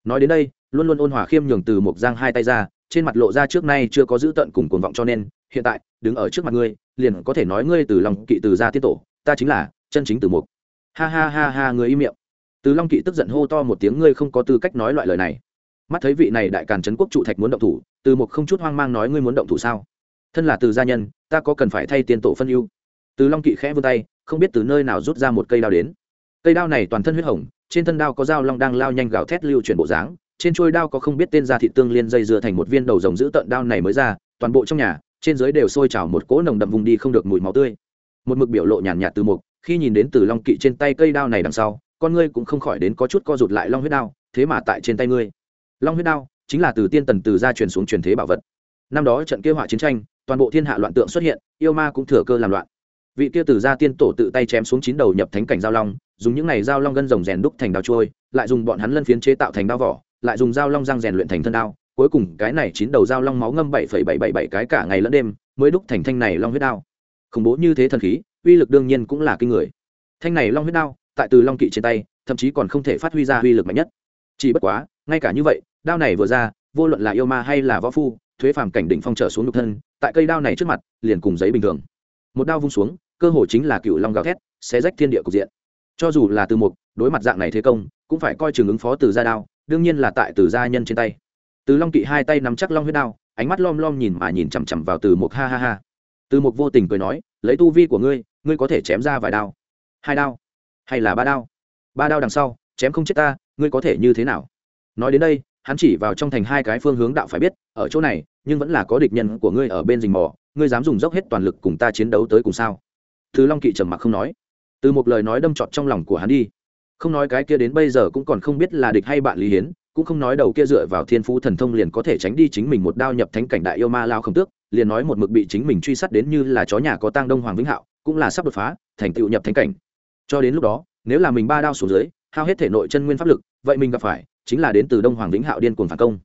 Nói đến đây, luôn luôn ôn hòa khiêm nhường từ một giang hai tay ra, trên mặt lộ ra trước nay chưa có giữ tận cùng cuồng vọng cho nên, hiện tại đứng ở trước mặt ngươi, liền có thể nói ngươi từ lòng kỵ từ gia tiên tổ, ta chính là chân chính từ mục. Ha ha ha ha, người im miệng. Từ long kỵ tức giận hô to một tiếng, ngươi không có tư cách nói loại lời này. Mắt thấy vị này đại càn trấn quốc trụ thạch muốn động thủ, từ mục không chút hoang mang nói ngươi muốn động thủ sao? Thân là từ gia nhân, ta có cần phải thay tiên tổ phân ưu? Từ long kỵ khẽ vươn tay, không biết từ nơi nào rút ra một cây đao đến. Cây đao này toàn thân huyết hồng, trên thân đao có dao long đang lao nhanh gào thét lưu chuyển bộ dáng, trên trôi đao có không biết tên da thị tương liên dây dưa thành một viên đầu rồng giữ tận đao này mới ra, toàn bộ trong nhà trên dưới đều sôi trào một cỗ nồng đậm vùng đi không được mùi máu tươi. Một mực biểu lộ nhàn nhạt từ mục, khi nhìn đến từ long kỵ trên tay cây đao này đằng sau, con ngươi cũng không khỏi đến có chút co rụt lại long huyết đao, thế mà tại trên tay ngươi. Long huyết đao chính là từ tiên tần từ gia truyền xuống truyền thế bảo vật. Năm đó trận kêu họa chiến tranh, toàn bộ thiên hạ loạn tượng xuất hiện, yêu ma cũng thừa cơ làm loạn. Vị kia từ gia tiên tổ tự tay chém xuống chín đầu nhập thánh cảnh giao long, dùng những này giao long gân rồng rèn đúc thành đao trôi, lại dùng bọn hắn lân phiến chế tạo thành đao vỏ, lại dùng dao long răng rèn luyện thành thân đao cuối cùng cái này chín đầu dao long máu ngâm bảy phẩy bảy bảy bảy cái cả ngày lẫn đêm mới đúc thành thanh này long huyết đao. Khủng bố như thế thần khí, uy lực đương nhiên cũng là kinh người. Thanh này long huyết đao, tại từ long kỵ trên tay, thậm chí còn không thể phát huy ra uy lực mạnh nhất. Chỉ bất quá, ngay cả như vậy, đao này vừa ra, vô luận là yêu ma hay là võ phu, thuế phàm cảnh đỉnh phong trở xuống nhục thân, tại cây đao này trước mặt, liền cùng giấy bình thường. Một đao vung xuống, cơ hồ chính là cựu long gào thét sẽ rách thiên địa cục diện. Cho dù là từ mục, đối mặt dạng này thế công, cũng phải coi chừng ứng phó từ gia đao, đương nhiên là tại từ gia nhân trên tay từ long kỵ hai tay nắm chắc long huyết đao, ánh mắt lom lom nhìn mà nhìn chằm chằm vào từ mục, ha ha ha. Từ mục vô tình cười nói, lấy tu vi của ngươi ngươi có thể chém ra vài đao. Hai đao? Hay là ba đao? Ba đao đằng sau, chém không chết ta, ngươi có thể như thế nào? Nói đến đây, hắn chỉ vào trong thành hai cái phương hướng đạo phải biết, ở chỗ này, nhưng vẫn là có địch nhân của ngươi ở bên rình mò, ngươi dám dùng dốc hết toàn lực cùng ta chiến đấu tới cùng sao? Thứ long kỵ trầm mặc không nói. Từ một lời nói đâm trọt trong lòng của hắn đi. Không nói cái kia đến bây giờ cũng còn không biết là địch hay bạn lý hiến cũng không nói đầu kia dựa vào thiên phú thần thông liền có thể tránh đi chính mình một đao nhập thánh cảnh đại yêu ma lao không tước, liền nói một mực bị chính mình truy sát đến như là chó nhà có tang đông hoàng vĩnh hạo, cũng là sắp đột phá, thành tựu nhập thánh cảnh. Cho đến lúc đó, nếu là mình ba đao xuống dưới, hao hết thể nội chân nguyên pháp lực, vậy mình gặp phải, chính là đến từ đông hoàng vĩnh hạo điên cuồng phản công.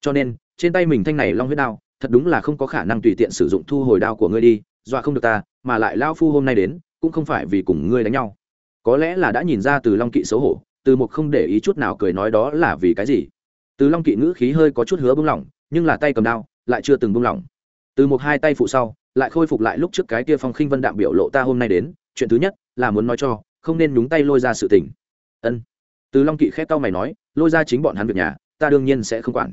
Cho nên, trên tay mình thanh này long huyết đao, thật đúng là không có khả năng tùy tiện sử dụng thu hồi đao của ngươi đi, dọa không được ta, mà lại lao phu hôm nay đến, cũng không phải vì cùng ngươi đánh nhau. Có lẽ là đã nhìn ra từ long kỵ xấu hổ từ một không để ý chút nào cười nói đó là vì cái gì? Từ long kỵ ngữ khí hơi có chút hứa bung lỏng, nhưng là tay cầm đao, lại chưa từng bung lỏng. Từ một hai tay phụ sau, lại khôi phục lại lúc trước cái kia phong khinh vân đạm biểu lộ ta hôm nay đến, chuyện thứ nhất là muốn nói cho, không nên nhúng tay lôi ra sự tình. Ân. Từ long kỵ khép tao mày nói, lôi ra chính bọn hắn việc nhà, ta đương nhiên sẽ không quản.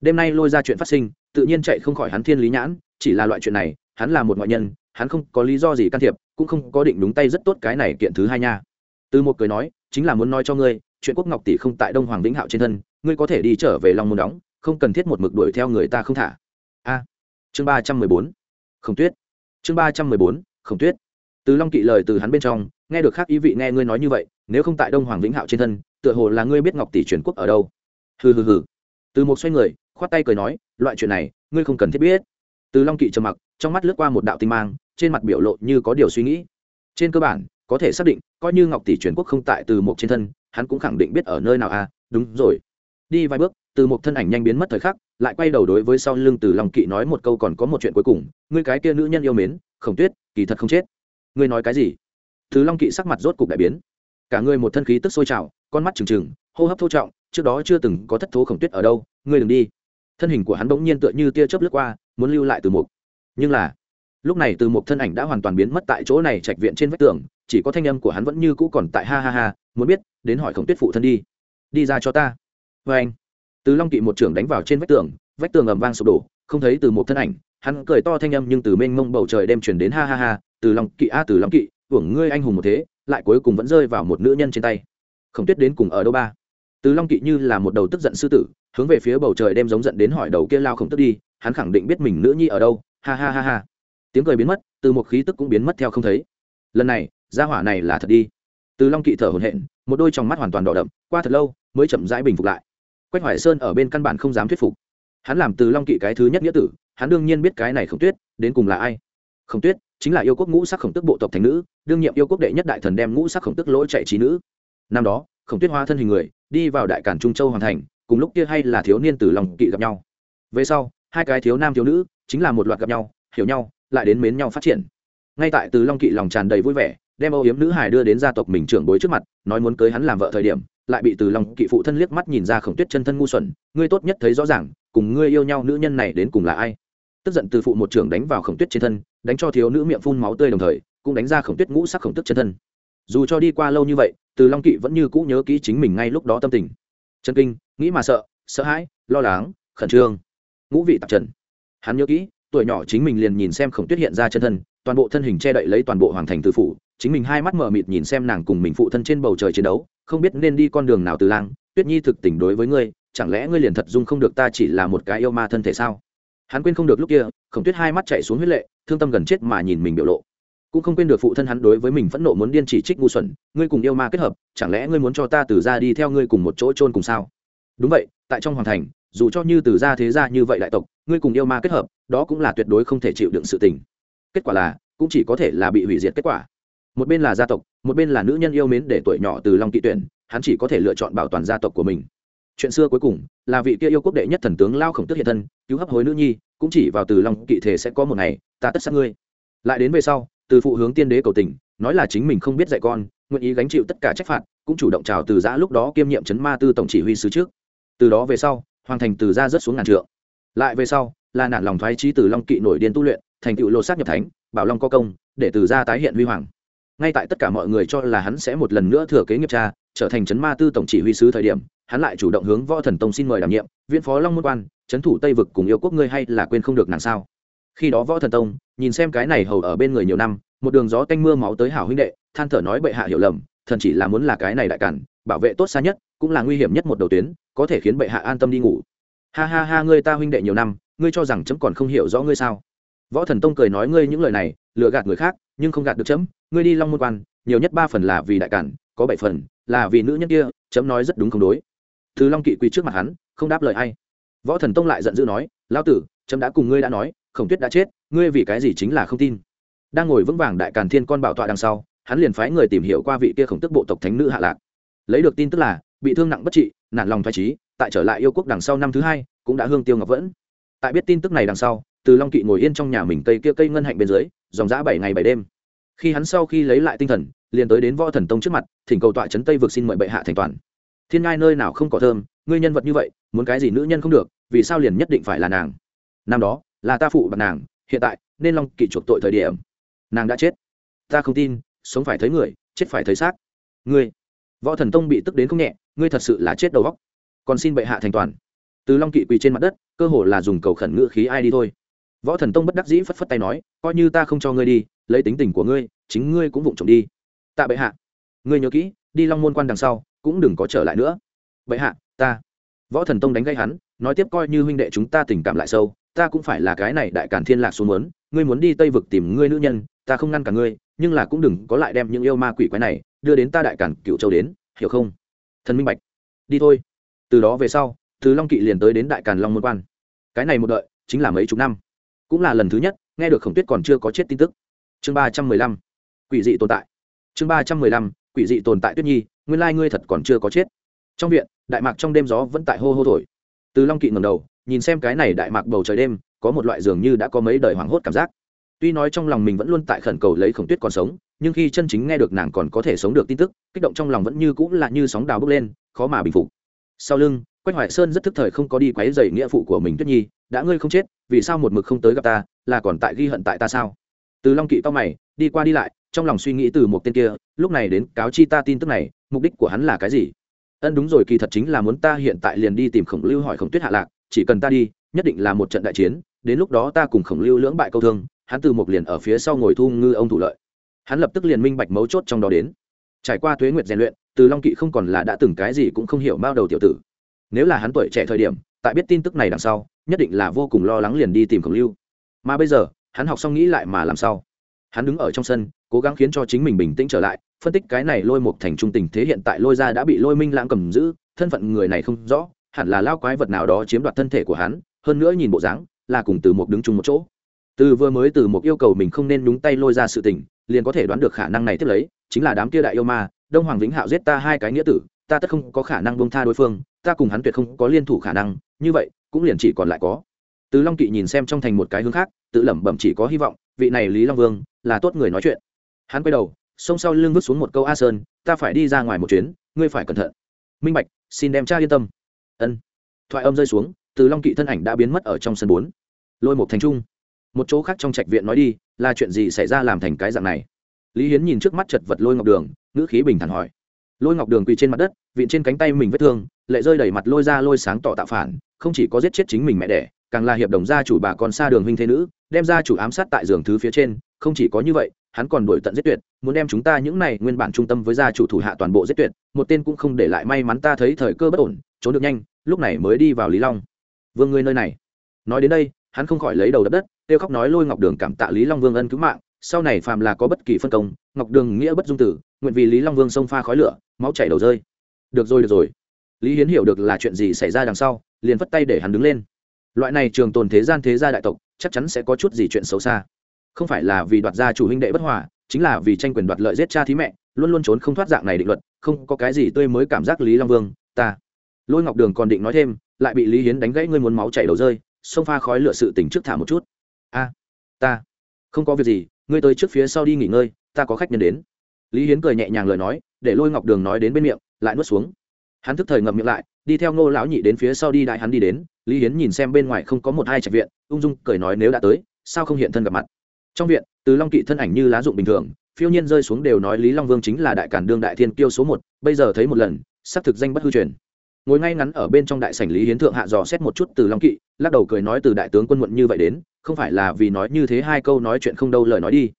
Đêm nay lôi ra chuyện phát sinh, tự nhiên chạy không khỏi hắn thiên lý nhãn, chỉ là loại chuyện này, hắn là một ngoại nhân, hắn không có lý do gì can thiệp, cũng không có định đúng tay rất tốt cái này kiện thứ hai nha. Từ một cười nói chính là muốn nói cho ngươi, chuyện quốc ngọc tỷ không tại đông hoàng vĩnh hạo trên thân, ngươi có thể đi trở về long môn đóng, không cần thiết một mực đuổi theo người ta không thả. A. Chương ba trăm mười bốn. Khổng tuyết. Chương ba trăm mười bốn, khổng tuyết. Từ long kỵ lời từ hắn bên trong, nghe được khác ý vị nghe ngươi nói như vậy, nếu không tại đông hoàng vĩnh hạo trên thân, tựa hồ là ngươi biết ngọc tỷ truyền quốc ở đâu. Hừ hừ hừ. Từ một xoay người, khoát tay cười nói, loại chuyện này, ngươi không cần thiết biết. Từ long kỵ trầm mặc, trong mắt lướt qua một đạo tinh mang, trên mặt biểu lộ như có điều suy nghĩ. Trên cơ bản có thể xác định, coi như ngọc tỷ truyền quốc không tại từ một trên thân, hắn cũng khẳng định biết ở nơi nào à đúng rồi. Đi vài bước, từ một thân ảnh nhanh biến mất thời khắc, lại quay đầu đối với sau lưng từ long kỵ nói một câu còn có một chuyện cuối cùng, ngươi cái kia nữ nhân yêu mến, khổng tuyết, kỳ thật không chết. Ngươi nói cái gì? Từ long kỵ sắc mặt rốt cục đại biến. Cả người một thân khí tức sôi trào, con mắt trừng trừng, hô hấp thô trọng, trước đó chưa từng có thất thố khổng tuyết ở đâu, ngươi đừng đi. Thân hình của hắn bỗng nhiên tựa như tia chớp lướt qua, muốn lưu lại từ mục. Nhưng là, lúc này từ một thân ảnh đã hoàn toàn biến mất tại chỗ này trạch viện trên vách tường chỉ có thanh âm của hắn vẫn như cũ còn tại ha ha ha, muốn biết, đến hỏi khổng tuyết phụ thân đi. Đi ra cho ta. Vê anh, từ long kỵ một trưởng đánh vào trên vách tường vách tường ầm vang sụp đổ, không thấy từ một thân ảnh, hắn cười to thanh âm nhưng từ mênh mông bầu trời đem chuyển đến ha ha ha, từ long kỵ, a, từ long kỵ, hưởng ngươi anh hùng một thế, lại cuối cùng vẫn rơi vào một nữ nhân trên tay. Khổng tuyết đến cùng ở đâu ba? Từ long kỵ như là một đầu tức giận sư tử, hướng về phía bầu trời đem giống giận đến hỏi đầu kia lao khổng tức đi, hắn khẳng định biết mình nữ nhi ở đâu, ha ha ha ha. Tiếng cười biến mất, từ một khí tức cũng biến mất theo không thấy. Lần này gia hỏa này là thật đi. Từ long kỵ thở hổn hển, một đôi trong mắt hoàn toàn đỏ đậm, qua thật lâu mới chậm rãi bình phục lại. Quách hoài sơn ở bên căn bản không dám thuyết phục. Hắn làm từ long kỵ cái thứ nhất nghĩa tử, hắn đương nhiên biết cái này khổng tuyết, đến cùng là ai. Khổng tuyết chính là yêu quốc ngũ sắc khổng tức bộ tộc thành nữ, đương nhiệm yêu quốc đệ nhất đại thần đem ngũ sắc khổng tức lỗi chạy trí nữ. Năm đó, khổng tuyết hoa thân hình người, đi vào đại cản trung châu hoàn thành, cùng lúc kia hay là thiếu niên từ lòng kỵ gặp nhau. Về sau, hai cái thiếu nam thiếu nữ chính là một loạt gặp nhau, hiểu nhau, lại đến mến nhau phát triển. Ngay tại từ long kỵ lòng tràn đầy vui vẻ đem âu yếm nữ hải đưa đến gia tộc mình trưởng bối trước mặt, nói muốn cưới hắn làm vợ thời điểm, lại bị từ long kỵ phụ thân liếc mắt nhìn ra khổng tuyết chân thân ngu xuẩn, ngươi tốt nhất thấy rõ ràng, cùng ngươi yêu nhau nữ nhân này đến cùng là ai. Tức giận từ phụ một trưởng đánh vào khổng tuyết trên thân, đánh cho thiếu nữ miệng phun máu tươi đồng thời, cũng đánh ra khổng tuyết ngũ sắc khổng tức chân thân. Dù cho đi qua lâu như vậy, từ long kỵ vẫn như cũ nhớ kỹ chính mình ngay lúc đó tâm tình. Chân kinh, nghĩ mà sợ sợ hãi, lo lắng, khẩn trương. Ngũ vị tạp trần. Hắn nhớ kỹ, tuổi nhỏ chính mình liền nhìn xem khổng tuyết hiện ra chân thân, toàn bộ thân hình che đậy lấy toàn bộ hoàng thành từ phủ chính mình hai mắt mở mịt nhìn xem nàng cùng mình phụ thân trên bầu trời chiến đấu, không biết nên đi con đường nào từ lang. Tuyết nhi thực tình đối với ngươi, chẳng lẽ ngươi liền thật dung không được ta chỉ là một cái yêu ma thân thể sao? Hắn quên không được lúc kia, khổng tuyết hai mắt chạy xuống huyết lệ, thương tâm gần chết mà nhìn mình biểu lộ. Cũng không quên được phụ thân hắn đối với mình phẫn nộ muốn điên chỉ trích ngu xuẩn, ngươi cùng yêu ma kết hợp, chẳng lẽ ngươi muốn cho ta từ ra đi theo ngươi cùng một chỗ trôn cùng sao? Đúng vậy, tại trong hoàng thành, dù cho như từ ra thế ra như vậy đại tộc, ngươi cùng yêu ma kết hợp, đó cũng là tuyệt đối không thể chịu đựng sự tình. Kết quả là, cũng chỉ có thể là bị hủy diệt kết quả một bên là gia tộc, một bên là nữ nhân yêu mến để tuổi nhỏ từ long kỵ tuyển, hắn chỉ có thể lựa chọn bảo toàn gia tộc của mình. Chuyện xưa cuối cùng, là vị kia yêu quốc đệ nhất thần tướng lao khổng tức hiện thân, cứu hấp hối nữ nhi, cũng chỉ vào từ long kỵ thể sẽ có một ngày, ta tất sát ngươi. Lại đến về sau, từ phụ hướng tiên đế cầu tình, nói là chính mình không biết dạy con, nguyện ý gánh chịu tất cả trách phạt, cũng chủ động chào từ giã lúc đó kiêm nhiệm chấn ma tư tổng chỉ huy sứ trước. Từ đó về sau, hoàng thành từ ra rất xuống ngàn trượng. Lại về sau, là nản lòng thoái trí từ long kỵ nổi điên tu luyện, thành tựu lô sát nhập thánh, bảo long có công, để từ ra tái hiện huy hoàng ngay tại tất cả mọi người cho là hắn sẽ một lần nữa thừa kế nghiệp cha, trở thành chấn ma tư tổng chỉ huy sứ thời điểm, hắn lại chủ động hướng võ thần tông xin mời đảm nhiệm viên phó long môn quan trấn thủ tây vực cùng yêu quốc ngươi hay là quên không được nàng sao? Khi đó võ thần tông, nhìn xem cái này hầu ở bên người nhiều năm, một đường gió canh mưa máu tới hảo huynh đệ, than thở nói bệ hạ hiểu lầm, thần chỉ là muốn là cái này đại cản, bảo vệ tốt xa nhất, cũng là nguy hiểm nhất một đầu tuyến, có thể khiến bệ hạ an tâm đi ngủ. Ha ha ha, ngươi ta huynh đệ nhiều năm, ngươi cho rằng chấm còn không hiểu rõ ngươi sao? Võ thần tông cười nói ngươi những lời này, lừa gạt người khác, nhưng không gạt được chấm. Ngươi đi long môn quan, nhiều nhất ba phần là vì đại cản, có bảy phần là vì nữ nhân kia, chấm nói rất đúng không đối. Thứ long kỵ quỳ trước mặt hắn, không đáp lời ai. Võ thần tông lại giận dữ nói, lão tử, chấm đã cùng ngươi đã nói, khổng tuyết đã chết, ngươi vì cái gì chính là không tin? Đang ngồi vững vàng đại càn thiên con bảo tọa đằng sau, hắn liền phái người tìm hiểu qua vị kia khổng tức bộ tộc thánh nữ hạ lạc. Lấy được tin tức là, bị thương nặng bất trị, nản lòng thoái trí tại trở lại yêu quốc đằng sau năm thứ hai, cũng đã hương tiêu ngọc vẫn. Tại biết tin tức này đằng sau từ long kỵ ngồi yên trong nhà mình cây kia cây ngân hạnh bên dưới, dòng dã bảy ngày bảy đêm. Khi hắn sau khi lấy lại tinh thần, liền tới đến võ thần tông trước mặt, thỉnh cầu tọa trấn tây vực xin mời bệ hạ thành toàn. Thiên ngai nơi nào không có thơm, ngươi nhân vật như vậy, muốn cái gì nữ nhân không được, vì sao liền nhất định phải là nàng? Năm đó, là ta phụ bạc nàng, hiện tại, nên long kỵ chuộc tội thời điểm. Nàng đã chết. Ta không tin, sống phải thấy người, chết phải thấy xác. Ngươi, võ thần tông bị tức đến không nhẹ, ngươi thật sự là chết đầu góc còn xin bệ hạ thành toàn. Từ long kỵ quỳ trên mặt đất, cơ hồ là dùng cầu khẩn ngữ khí ai đi thôi võ thần tông bất đắc dĩ phất phất tay nói, coi như ta không cho ngươi đi, lấy tính tình của ngươi, chính ngươi cũng vụng trộm đi. Tạ bệ hạ, ngươi nhớ kỹ, đi long môn quan đằng sau, cũng đừng có trở lại nữa. Bệ hạ, ta. Võ thần tông đánh gây hắn, nói tiếp coi như huynh đệ chúng ta tình cảm lại sâu, ta cũng phải là cái này đại cản thiên lạc xuống muốn, ngươi muốn đi tây vực tìm ngươi nữ nhân, ta không ngăn cả ngươi, nhưng là cũng đừng có lại đem những yêu ma quỷ quái này đưa đến ta đại cản cựu châu đến, hiểu không? Thần minh bạch, đi thôi. Từ đó về sau, từ long kỵ liền tới đến đại càn long môn quan. Cái này một đợi, chính là mấy chục năm cũng là lần thứ nhất, nghe được khổng tuyết còn chưa có chết tin tức. Chương ba trăm mười lăm, quỷ dị tồn tại. Chương ba trăm mười lăm, quỷ dị tồn tại tuyết nhi, nguyên lai ngươi thật còn chưa có chết. Trong viện, đại mạc trong đêm gió vẫn tại hô hô thổi. Từ long kỵ ngầm đầu, nhìn xem cái này đại mạc bầu trời đêm, có một loại dường như đã có mấy đời hoảng hốt cảm giác. Tuy nói trong lòng mình vẫn luôn tại khẩn cầu lấy khổng tuyết còn sống, nhưng khi chân chính nghe được nàng còn có thể sống được tin tức, kích động trong lòng vẫn như cũng là như sóng đào bốc lên, khó mà bình phục. Sau lưng, quách hoài sơn rất thức thời không có đi quấy dày nghĩa phụ của mình tuyết nhi đã ngươi không chết, vì sao một mực không tới gặp ta, là còn tại ghi hận tại ta sao? Từ long kỵ to mày, đi qua đi lại, trong lòng suy nghĩ từ một tên kia, lúc này đến cáo chi ta tin tức này, mục đích của hắn là cái gì? Ân đúng rồi, kỳ thật chính là muốn ta hiện tại liền đi tìm khổng lưu hỏi khổng tuyết hạ lạc, chỉ cần ta đi, nhất định là một trận đại chiến, đến lúc đó ta cùng khổng lưu lưỡng bại câu thương, hắn từ một liền ở phía sau ngồi thu ngư ông thủ lợi. Hắn lập tức liền minh bạch mấu chốt trong đó đến. Trải qua tuế nguyệt rèn luyện, từ long kỵ không còn là đã từng cái gì cũng không hiểu bao đầu tiểu tử. Nếu là hắn tuổi trẻ thời điểm, tại biết tin tức này đằng sau nhất định là vô cùng lo lắng liền đi tìm khổng lưu. Mà bây giờ, hắn học xong nghĩ lại mà làm sao? Hắn đứng ở trong sân, cố gắng khiến cho chính mình bình tĩnh trở lại, phân tích cái này lôi một thành trung tình thế hiện tại lôi ra đã bị lôi minh lãng cầm giữ, thân phận người này không rõ, hẳn là lao quái vật nào đó chiếm đoạt thân thể của hắn, hơn nữa nhìn bộ dáng là cùng từ một đứng chung một chỗ. Từ vừa mới từ một yêu cầu mình không nên nhúng tay lôi ra sự tình, liền có thể đoán được khả năng này tiếp lấy, chính là đám kia đại yêu ma, đông hoàng vĩnh hạo giết ta hai cái nghĩa tử, ta tất không có khả năng bông tha đối phương, ta cùng hắn tuyệt không có liên thủ khả năng, như vậy cũng liền chỉ còn lại có. Từ long kỵ nhìn xem trong thành một cái hướng khác, tự lẩm bẩm chỉ có hy vọng, vị này lý long vương, là tốt người nói chuyện. Hắn quay đầu, xông sau lưng vứt xuống một câu a sơn, ta phải đi ra ngoài một chuyến, ngươi phải cẩn thận. Minh bạch, xin đem cha yên tâm. Ân. Thoại âm rơi xuống, từ long kỵ thân ảnh đã biến mất ở trong sân bốn. Lôi một thành trung. Một chỗ khác trong trạch viện nói đi, là chuyện gì xảy ra làm thành cái dạng này? Lý hiến nhìn trước mắt chật vật lôi ngọc đường, ngữ khí bình thản hỏi. Lôi ngọc đường quỳ trên mặt đất viện trên cánh tay mình vết thương lệ rơi đầy mặt lôi ra lôi sáng tỏ tạo phản, không chỉ có giết chết chính mình mẹ đẻ, càng là hiệp đồng gia chủ bà con xa đường huynh thế nữ, đem ra chủ ám sát tại giường thứ phía trên, không chỉ có như vậy, hắn còn đuổi tận giết tuyệt, muốn đem chúng ta những này nguyên bản trung tâm với gia chủ thủ hạ toàn bộ giết tuyệt, một tên cũng không để lại may mắn ta thấy thời cơ bất ổn, trốn được nhanh, lúc này mới đi vào lý long. Vương ngươi nơi này. Nói đến đây, hắn không khỏi lấy đầu đập đất, kêu khóc nói lôi ngọc đường cảm tạ lý long vương ân cứu mạng, sau này phàm là có bất kỳ phân công, ngọc đường nghĩa bất dung tử, nguyện vì lý long vương xông pha khói lửa, máu chảy đầu rơi. Được rồi được rồi lý hiến hiểu được là chuyện gì xảy ra đằng sau, liền vất tay để hắn đứng lên. Loại này trường tồn thế gian thế gia đại tộc, chắc chắn sẽ có chút gì chuyện xấu xa. Không phải là vì đoạt gia chủ huynh đệ bất hòa, chính là vì tranh quyền đoạt lợi giết cha thí mẹ, luôn luôn trốn không thoát dạng này định luật, không có cái gì tươi mới cảm giác lý long vương, ta. Lôi ngọc đường còn định nói thêm, lại bị lý hiến đánh gãy ngươi muốn máu chảy đầu rơi, xông pha khói lửa sự tỉnh trước thả một chút. A, ta. Không có việc gì, ngươi tới trước phía sau đi nghỉ ngơi, ta có khách nhân đến. Lý hiến cười nhẹ nhàng lời nói, để lôi ngọc đường nói đến bên miệng, lại nuốt xuống hắn thức thời ngậm miệng lại, đi theo ngô lão nhị đến phía sau đi đại hắn đi đến, lý hiến nhìn xem bên ngoài không có một hai trạch viện, ung dung cười nói nếu đã tới, sao không hiện thân gặp mặt. Trong viện, từ long kỵ thân ảnh như lá dụng bình thường, phiêu nhiên rơi xuống đều nói lý long vương chính là đại cản đương đại thiên kiêu số một, bây giờ thấy một lần xác thực danh bất hư truyền. Ngồi ngay ngắn ở bên trong đại sảnh lý hiến thượng hạ dò xét một chút từ long kỵ, lắc đầu cười nói từ đại tướng quân muộn như vậy đến, không phải là vì nói như thế hai câu nói chuyện không đâu lời nói đi.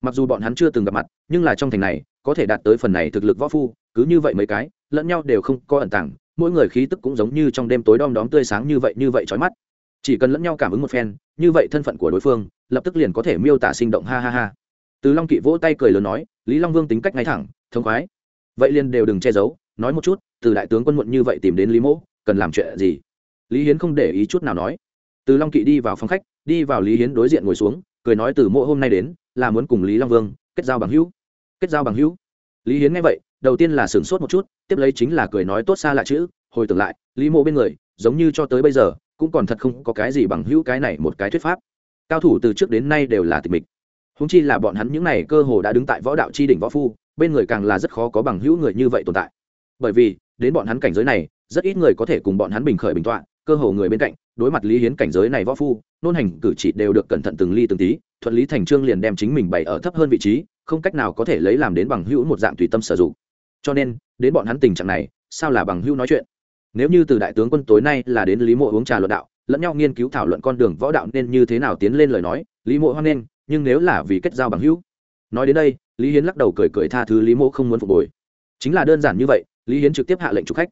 Mặc dù bọn hắn chưa từng gặp mặt, nhưng là trong thành này, có thể đạt tới phần này thực lực võ phu, cứ như vậy mấy cái lẫn nhau đều không có ẩn tàng, mỗi người khí tức cũng giống như trong đêm tối đom đóm tươi sáng như vậy như vậy trói mắt. Chỉ cần lẫn nhau cảm ứng một phen, như vậy thân phận của đối phương, lập tức liền có thể miêu tả sinh động, ha ha ha. Từ long kỵ vỗ tay cười lớn nói, lý long vương tính cách ngay thẳng, thông khoái. Vậy liền đều đừng che giấu, nói một chút, từ đại tướng quân muộn như vậy tìm đến lý mỗ, cần làm chuyện gì? Lý hiến không để ý chút nào nói. Từ long kỵ đi vào phòng khách, đi vào lý hiến đối diện ngồi xuống, cười nói, từ mộ hôm nay đến, là muốn cùng lý long vương kết giao bằng hữu. Kết giao bằng hữu? Lý hiến nghe vậy đầu tiên là sửng sốt một chút, tiếp lấy chính là cười nói tốt xa lạ chữ, hồi tưởng lại, lý mộ bên người, giống như cho tới bây giờ, cũng còn thật không có cái gì bằng hữu cái này một cái thuyết pháp. Cao thủ từ trước đến nay đều là tịch mịch. Húng chi là bọn hắn những này cơ hồ đã đứng tại võ đạo chi đỉnh võ phu, bên người càng là rất khó có bằng hữu người như vậy tồn tại. Bởi vì, đến bọn hắn cảnh giới này, rất ít người có thể cùng bọn hắn bình khởi bình tọa, cơ hồ người bên cạnh, đối mặt lý hiến cảnh giới này võ phu, nôn hành cử chỉ đều được cẩn thận từng ly từng tí, thuận lý thành trương liền đem chính mình bày ở thấp hơn vị trí, không cách nào có thể lấy làm đến bằng hữu một dạng tùy tâm sử dụng cho nên, đến bọn hắn tình trạng này, sao là bằng hữu nói chuyện? Nếu như từ đại tướng quân tối nay là đến lý mộ uống trà luận đạo, lẫn nhau nghiên cứu thảo luận con đường võ đạo nên như thế nào tiến lên lời nói, lý mộ hoan nghênh, nhưng nếu là vì kết giao bằng hữu, nói đến đây, lý hiến lắc đầu cười cười tha thứ lý mộ không muốn phục hồi. Chính là đơn giản như vậy, lý hiến trực tiếp hạ lệnh chủ khách.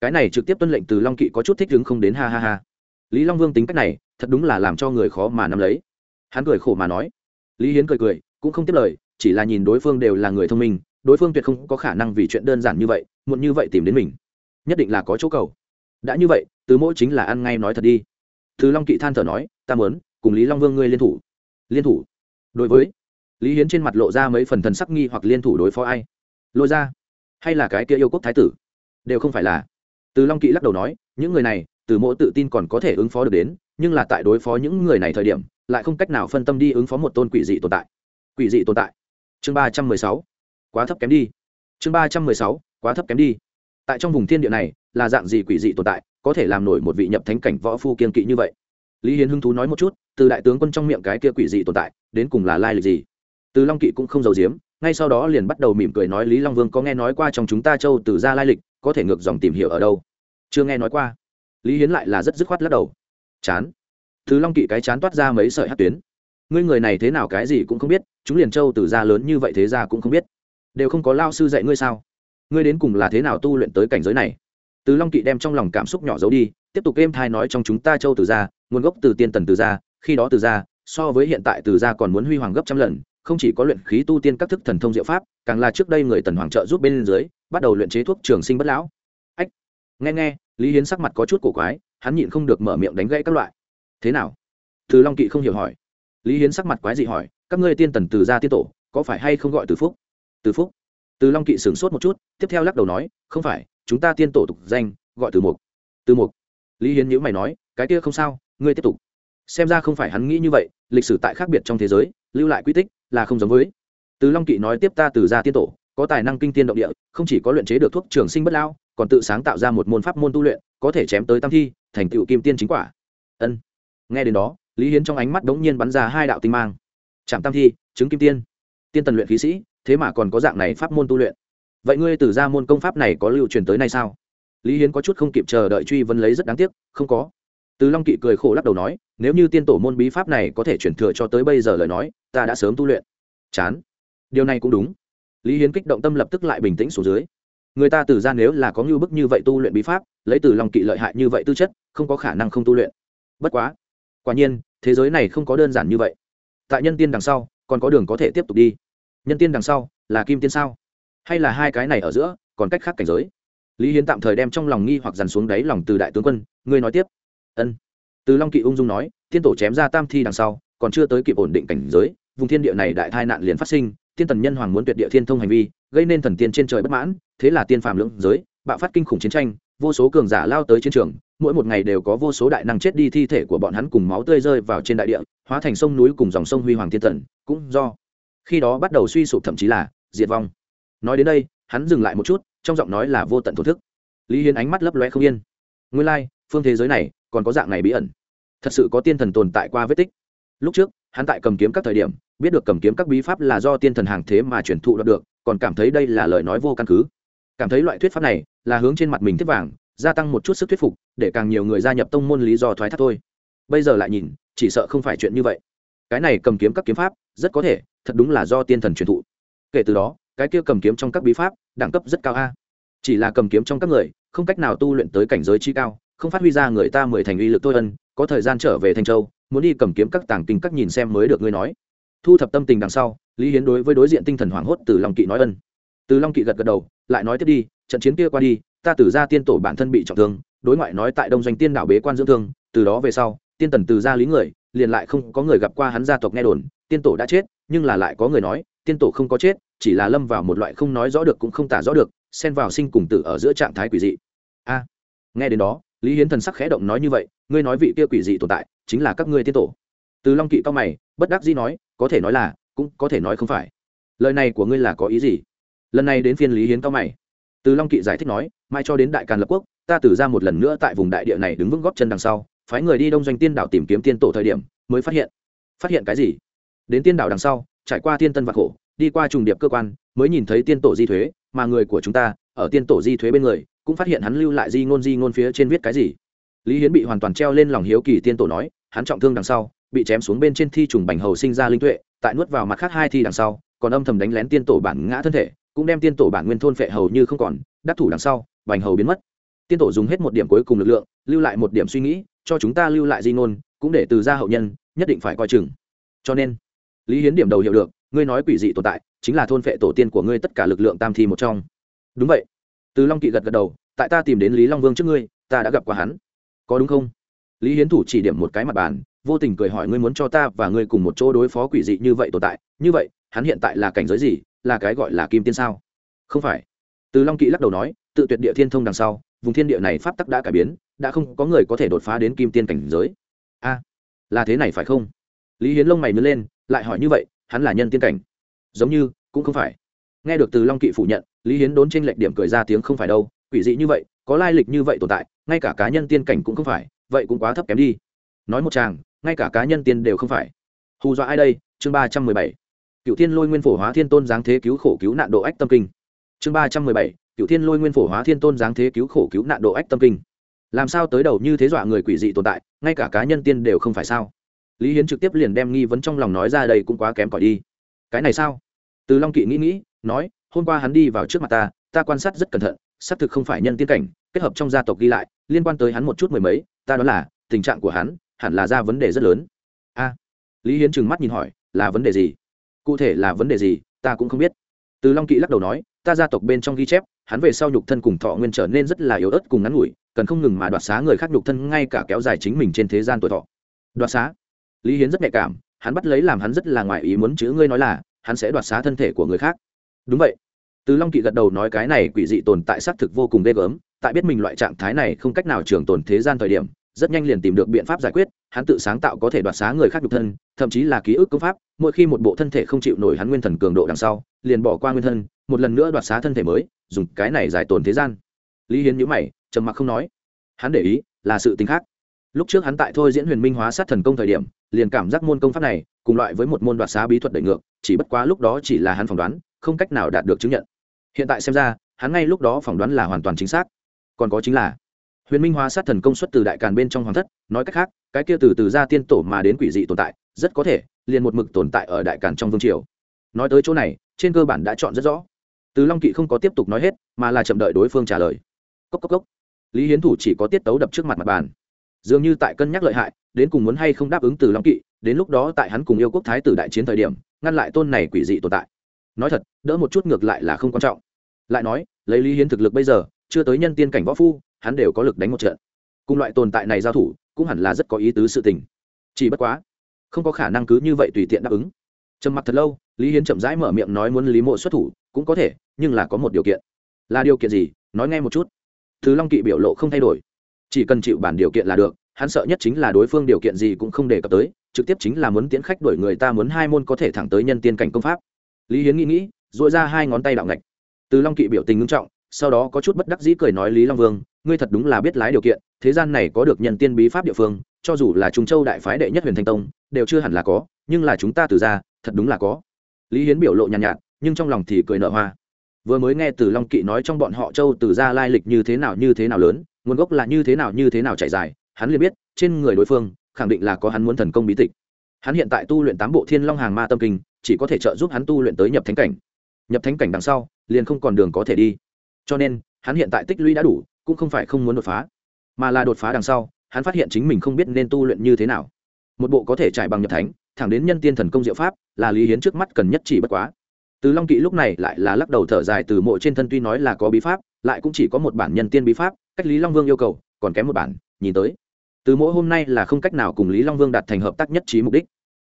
Cái này trực tiếp tuân lệnh từ long kỵ có chút thích đứng không đến ha ha ha. Lý long vương tính cách này, thật đúng là làm cho người khó mà nắm lấy. Hắn cười khổ mà nói. Lý hiến cười cười, cũng không tiếp lời, chỉ là nhìn đối phương đều là người thông minh đối phương tuyệt không có khả năng vì chuyện đơn giản như vậy, muộn như vậy tìm đến mình. Nhất định là có chỗ cầu. Đã như vậy, từ mỗi chính là ăn ngay nói thật đi. Từ long kỵ than thở nói, ta muốn cùng lý long vương ngươi liên thủ. Liên thủ? Đối với. Lý hiến trên mặt lộ ra mấy phần thần sắc nghi hoặc liên thủ đối phó ai. Lôi ra. Hay là cái kia yêu quốc thái tử? Đều không phải là. Từ long kỵ lắc đầu nói, những người này, từ mỗi tự tin còn có thể ứng phó được đến, nhưng là tại đối phó những người này thời điểm, lại không cách nào phân tâm đi ứng phó một tôn quỷ dị tồn tại. Quỷ dị tồn tại. Chương ba trăm mười sáu quá thấp kém đi. Chương ba trăm mười sáu, quá thấp kém đi. Tại trong vùng thiên địa này, là dạng gì quỷ dị tồn tại, có thể làm nổi một vị nhập thánh cảnh võ phu kiên kỵ như vậy? Lý hiến hứng thú nói một chút, từ đại tướng quân trong miệng cái kia quỷ dị tồn tại, đến cùng là lai lịch gì? Từ long kỵ cũng không giàu giếm, ngay sau đó liền bắt đầu mỉm cười nói lý long vương có nghe nói qua trong chúng ta châu từ ra lai lịch, có thể ngược dòng tìm hiểu ở đâu? Chưa nghe nói qua. Lý hiến lại là rất dứt khoát lắc đầu. Chán. Thứ long kỵ cái chán toát ra mấy sợi hát tuyến. Ngươi người này thế nào cái gì cũng không biết, chúng liền châu từ ra lớn như vậy thế ra cũng không biết đều không có lao sư dạy ngươi sao? Ngươi đến cùng là thế nào tu luyện tới cảnh giới này? Từ long kỵ đem trong lòng cảm xúc nhỏ giấu đi tiếp tục êm thai nói trong chúng ta châu từ gia, nguồn gốc từ tiên tần từ gia, khi đó từ gia so với hiện tại từ gia còn muốn huy hoàng gấp trăm lần không chỉ có luyện khí tu tiên các thức thần thông diệu pháp càng là trước đây người tần hoàng trợ giúp bên dưới bắt đầu luyện chế thuốc trường sinh bất lão. Ách nghe nghe lý hiến sắc mặt có chút cổ quái hắn nhịn không được mở miệng đánh gãy các loại. Thế nào? Từ long kỵ không hiểu hỏi. Lý hiến sắc mặt quái dị hỏi các ngươi tiên tần từ gia tiên tổ có phải hay không gọi từ phúc? Từ phúc. Từ long kỵ sửng sốt một chút, tiếp theo lắc đầu nói, không phải, chúng ta tiên tổ tục danh, gọi từ mục. Từ mục? Lý hiến nhữ mày nói, cái kia không sao, ngươi tiếp tục. Xem ra không phải hắn nghĩ như vậy, lịch sử tại khác biệt trong thế giới, lưu lại quy tích là không giống với. Từ long kỵ nói tiếp ta từ gia tiên tổ, có tài năng kinh tiên động địa, không chỉ có luyện chế được thuốc trường sinh bất lao, còn tự sáng tạo ra một môn pháp môn tu luyện, có thể chém tới tam thi, thành tựu kim tiên chính quả. Ân. Nghe đến đó, lý hiến trong ánh mắt đống nhiên bắn ra hai đạo tinh mang. Trạm tam thi, chứng kim tiên. Tiên tần luyện khí sĩ thế mà còn có dạng này pháp môn tu luyện. Vậy ngươi từ ra môn công pháp này có lưu truyền tới nay sao? Lý hiến có chút không kịp chờ đợi truy vấn lấy rất đáng tiếc, không có. Từ long kỵ cười khổ lắc đầu nói, nếu như tiên tổ môn bí pháp này có thể chuyển thừa cho tới bây giờ lời nói, ta đã sớm tu luyện. Chán. Điều này cũng đúng. Lý hiến kích động tâm lập tức lại bình tĩnh xuống dưới. Người ta từ ra nếu là có ngưu bức như vậy tu luyện bí pháp, lấy từ long kỵ lợi hại như vậy tư chất, không có khả năng không tu luyện. Bất quá. Quả nhiên, thế giới này không có đơn giản như vậy. Tại nhân tiên đằng sau, còn có đường có thể tiếp tục đi nhân tiên đằng sau là kim tiên sao? Hay là hai cái này ở giữa, còn cách khác cảnh giới? Lý hiến tạm thời đem trong lòng nghi hoặc dằn xuống đáy lòng từ đại tướng quân, ngươi nói tiếp. Ân. Từ long kỵ ung dung nói, tiên tổ chém ra tam thi đằng sau, còn chưa tới kịp ổn định cảnh giới, vùng thiên địa này đại tai nạn liền phát sinh, tiên tần nhân hoàng muốn tuyệt địa thiên thông hành vi, gây nên thần tiên trên trời bất mãn, thế là tiên phàm lưỡng giới, bạo phát kinh khủng chiến tranh, vô số cường giả lao tới chiến trường, mỗi một ngày đều có vô số đại năng chết đi, thi thể của bọn hắn cùng máu tươi rơi vào trên đại địa, hóa thành sông núi cùng dòng sông huy hoàng thiên tần, cũng do khi đó bắt đầu suy sụp thậm chí là diệt vong. Nói đến đây hắn dừng lại một chút trong giọng nói là vô tận thổ thức. Lý hiến ánh mắt lấp loe không yên. Nguyên lai、like, phương thế giới này còn có dạng này bí ẩn. Thật sự có tiên thần tồn tại qua vết tích. Lúc trước hắn tại cầm kiếm các thời điểm biết được cầm kiếm các bí pháp là do tiên thần hàng thế mà truyền thụ được còn cảm thấy đây là lời nói vô căn cứ. Cảm thấy loại thuyết pháp này là hướng trên mặt mình thiết vàng gia tăng một chút sức thuyết phục để càng nhiều người gia nhập tông môn lý do thoái thác thôi. Bây giờ lại nhìn chỉ sợ không phải chuyện như vậy cái này cầm kiếm các kiếm pháp, rất có thể, thật đúng là do tiên thần truyền thụ. Kể từ đó, cái kia cầm kiếm trong các bí pháp, đẳng cấp rất cao a. Chỉ là cầm kiếm trong các người, không cách nào tu luyện tới cảnh giới chi cao, không phát huy ra người ta mười thành uy lực tôi ân, có thời gian trở về thanh châu, muốn đi cầm kiếm các tàng kinh các nhìn xem mới được ngươi nói. Thu thập tâm tình đằng sau, lý hiến đối với đối diện tinh thần hoảng hốt từ long kỵ nói ân. Từ long kỵ gật gật đầu, lại nói tiếp đi, trận chiến kia qua đi, ta từ ra tiên tổ bản thân bị trọng thương, đối ngoại nói tại đông doanh tiên đảo bế quan dưỡng thương, từ đó về sau, tiên tần từ ra lý người liền lại không có người gặp qua hắn gia tộc nghe đồn, tiên tổ đã chết, nhưng là lại có người nói, tiên tổ không có chết, chỉ là lâm vào một loại không nói rõ được cũng không tả rõ được, xen vào sinh cùng tử ở giữa trạng thái quỷ dị. A, nghe đến đó, lý hiến thần sắc khẽ động nói như vậy, ngươi nói vị kia quỷ dị tồn tại, chính là các ngươi tiên tổ. Từ long kỵ cao mày, bất đắc dĩ nói, có thể nói là, cũng có thể nói không phải. Lời này của ngươi là có ý gì? Lần này đến phiên lý hiến cao mày. Từ long kỵ giải thích nói, mai cho đến đại càn lập quốc, ta từ ra một lần nữa tại vùng đại địa này đứng vững góp chân đằng sau phái người đi đông doanh tiên đảo tìm kiếm tiên tổ thời điểm mới phát hiện. Phát hiện cái gì? Đến tiên đảo đằng sau, trải qua tiên tân vạc khổ, đi qua trùng điệp cơ quan, mới nhìn thấy tiên tổ di thuế, mà người của chúng ta ở tiên tổ di thuế bên người cũng phát hiện hắn lưu lại di ngôn di ngôn phía trên viết cái gì. Lý hiến bị hoàn toàn treo lên lòng hiếu kỳ tiên tổ nói, hắn trọng thương đằng sau, bị chém xuống bên trên thi trùng bành hầu sinh ra linh tuệ, tại nuốt vào mặt khác hai thi đằng sau, còn âm thầm đánh lén tiên tổ bản ngã thân thể, cũng đem tiên tổ bản nguyên thôn phệ hầu như không còn, đắc thủ đằng sau, bành hầu biến mất. Tiên tổ dùng hết một điểm cuối cùng lực lượng, lưu lại một điểm suy nghĩ cho chúng ta lưu lại di ngôn, cũng để từ gia hậu nhân, nhất định phải coi chừng. Cho nên, lý hiến điểm đầu hiểu được, ngươi nói quỷ dị tồn tại, chính là thôn phệ tổ tiên của ngươi tất cả lực lượng tam thi một trong. Đúng vậy. Từ long kỵ gật gật đầu, tại ta tìm đến lý long vương trước ngươi, ta đã gặp qua hắn. Có đúng không? Lý hiến thủ chỉ điểm một cái mặt bàn, vô tình cười hỏi ngươi muốn cho ta và ngươi cùng một chỗ đối phó quỷ dị như vậy tồn tại. Như vậy, hắn hiện tại là cảnh giới gì? Là cái gọi là kim tiên sao? Không phải. Từ long kỵ lắc đầu nói, tự tuyệt địa thiên thông đằng sau vùng thiên địa này pháp tắc đã cải biến, đã không có người có thể đột phá đến kim tiên cảnh giới. A, là thế này phải không? Lý hiến lông mày nứt lên, lại hỏi như vậy, hắn là nhân tiên cảnh. Giống như, cũng không phải. Nghe được từ long kỵ phủ nhận, lý hiến đốn trên lệch điểm cười ra tiếng không phải đâu, quỷ dị như vậy, có lai lịch như vậy tồn tại, ngay cả cá nhân tiên cảnh cũng không phải, vậy cũng quá thấp kém đi. Nói một chàng, ngay cả cá nhân tiên đều không phải. Hù dọa ai đây? Chương ba trăm mười bảy. Cựu thiên lôi nguyên phổ hóa thiên tôn giáng thế cứu khổ cứu nạn độ ách tâm kinh. Chương ba trăm mười bảy cựu thiên lôi nguyên phổ hóa thiên tôn giáng thế cứu khổ cứu nạn độ ách tâm kinh. Làm sao tới đầu như thế dọa người quỷ dị tồn tại, ngay cả cá nhân tiên đều không phải sao? Lý hiến trực tiếp liền đem nghi vấn trong lòng nói ra đây cũng quá kém cỏi đi. Cái này sao? Từ long kỵ nghĩ nghĩ, nói, hôm qua hắn đi vào trước mặt ta ta quan sát rất cẩn thận, xác thực không phải nhân tiên cảnh, kết hợp trong gia tộc ghi lại, liên quan tới hắn một chút mười mấy, ta đoán là, tình trạng của hắn hẳn là ra vấn đề rất lớn. A? Lý hiến trừng mắt nhìn hỏi, là vấn đề gì? Cụ thể là vấn đề gì, ta cũng không biết. Từ long kỵ lắc đầu nói ta gia tộc bên trong ghi chép, hắn về sau nhục thân cùng thọ nguyên trở nên rất là yếu ớt cùng ngắn ngủi, cần không ngừng mà đoạt xá người khác nhục thân, ngay cả kéo dài chính mình trên thế gian tuổi thọ. Đoạt xá? Lý hiến rất nhạy cảm, hắn bắt lấy làm hắn rất là ngoài ý muốn chữ ngươi nói là, hắn sẽ đoạt xá thân thể của người khác. Đúng vậy. Từ long kỵ gật đầu nói cái này quỷ dị tồn tại xác thực vô cùng ghê gớm, tại biết mình loại trạng thái này không cách nào trường tồn thế gian thời điểm, rất nhanh liền tìm được biện pháp giải quyết, hắn tự sáng tạo có thể đoạt xá người khác nhục thân, thậm chí là ký ức công pháp, mỗi khi một bộ thân thể không chịu nổi hắn nguyên thần cường độ đằng sau, liền bỏ qua nguyên thân một lần nữa đoạt xá thân thể mới, dùng cái này giải tồn thế gian. Lý hiến nhữ mày, trầm mặc không nói. Hắn để ý, là sự tính khác. Lúc trước hắn tại thôi diễn huyền minh hóa sát thần công thời điểm, liền cảm giác môn công pháp này, cùng loại với một môn đoạt xá bí thuật đẩy ngược, chỉ bất quá lúc đó chỉ là hắn phỏng đoán, không cách nào đạt được chứng nhận. Hiện tại xem ra, hắn ngay lúc đó phỏng đoán là hoàn toàn chính xác. Còn có chính là, huyền minh hóa sát thần công xuất từ đại càn bên trong hoàng thất, nói cách khác, cái kia từ từ ra tiên tổ mà đến quỷ dị tồn tại, rất có thể, liền một mực tồn tại ở đại càn trong vương triều. Nói tới chỗ này, trên cơ bản đã chọn rất rõ từ long kỵ không có tiếp tục nói hết, mà là chậm đợi đối phương trả lời. Cốc cốc cốc. Lý hiến thủ chỉ có tiết tấu đập trước mặt mặt bàn. Dường như tại cân nhắc lợi hại, đến cùng muốn hay không đáp ứng từ long kỵ, đến lúc đó tại hắn cùng yêu quốc thái tử đại chiến thời điểm, ngăn lại tôn này quỷ dị tồn tại. Nói thật, đỡ một chút ngược lại là không quan trọng. Lại nói, lấy lý hiến thực lực bây giờ, chưa tới nhân tiên cảnh võ phu, hắn đều có lực đánh một trận. Cùng loại tồn tại này giao thủ, cũng hẳn là rất có ý tứ sự tình. Chỉ bất quá, không có khả năng cứ như vậy tùy tiện đáp ứng. Trầm mặt thật lâu, lý hiến chậm rãi mở miệng nói muốn lý mộ xuất thủ, cũng có thể nhưng là có một điều kiện. Là điều kiện gì? Nói nghe một chút. Thứ long kỵ biểu lộ không thay đổi. Chỉ cần chịu bản điều kiện là được hắn sợ nhất chính là đối phương điều kiện gì cũng không đề cập tới trực tiếp chính là muốn tiến khách đuổi người ta muốn hai môn có thể thẳng tới nhân tiên cảnh công pháp. Lý hiến nghĩ nghĩ dội ra hai ngón tay đạo ngạch. Từ long kỵ biểu tình ngưng trọng sau đó có chút bất đắc dĩ cười nói lý long vương ngươi thật đúng là biết lái điều kiện thế gian này có được nhân tiên bí pháp địa phương cho dù là trung châu đại phái đệ nhất huyền thanh tông đều chưa hẳn là có nhưng là chúng ta từ ra thật đúng là có. Lý hiến biểu lộ nhàn nhạt, nhạt nhưng trong lòng thì cười nở hoa vừa mới nghe từ long kỵ nói trong bọn họ châu từ ra lai lịch như thế nào, như thế nào lớn, nguồn gốc là như thế nào, như thế nào chạy dài, hắn liền biết, trên người đối phương, khẳng định là có hắn muốn thần công bí tịch. Hắn hiện tại tu luyện tám bộ thiên long hàng ma tâm kinh, chỉ có thể trợ giúp hắn tu luyện tới nhập thánh cảnh. Nhập thánh cảnh đằng sau, liền không còn đường có thể đi. Cho nên, hắn hiện tại tích lũy đã đủ, cũng không phải không muốn đột phá, mà là đột phá đằng sau, hắn phát hiện chính mình không biết nên tu luyện như thế nào. Một bộ có thể trải bằng nhập thánh, thẳng đến nhân tiên thần công diệu pháp, là lý hiến trước mắt cần nhất chỉ bất quá từ long kỵ lúc này lại là lắc đầu thở dài từ mộ trên thân tuy nói là có bí pháp, lại cũng chỉ có một bản nhân tiên bí pháp, cách lý long vương yêu cầu, còn kém một bản, nhìn tới. Từ mỗi hôm nay là không cách nào cùng lý long vương đạt thành hợp tác nhất trí mục đích.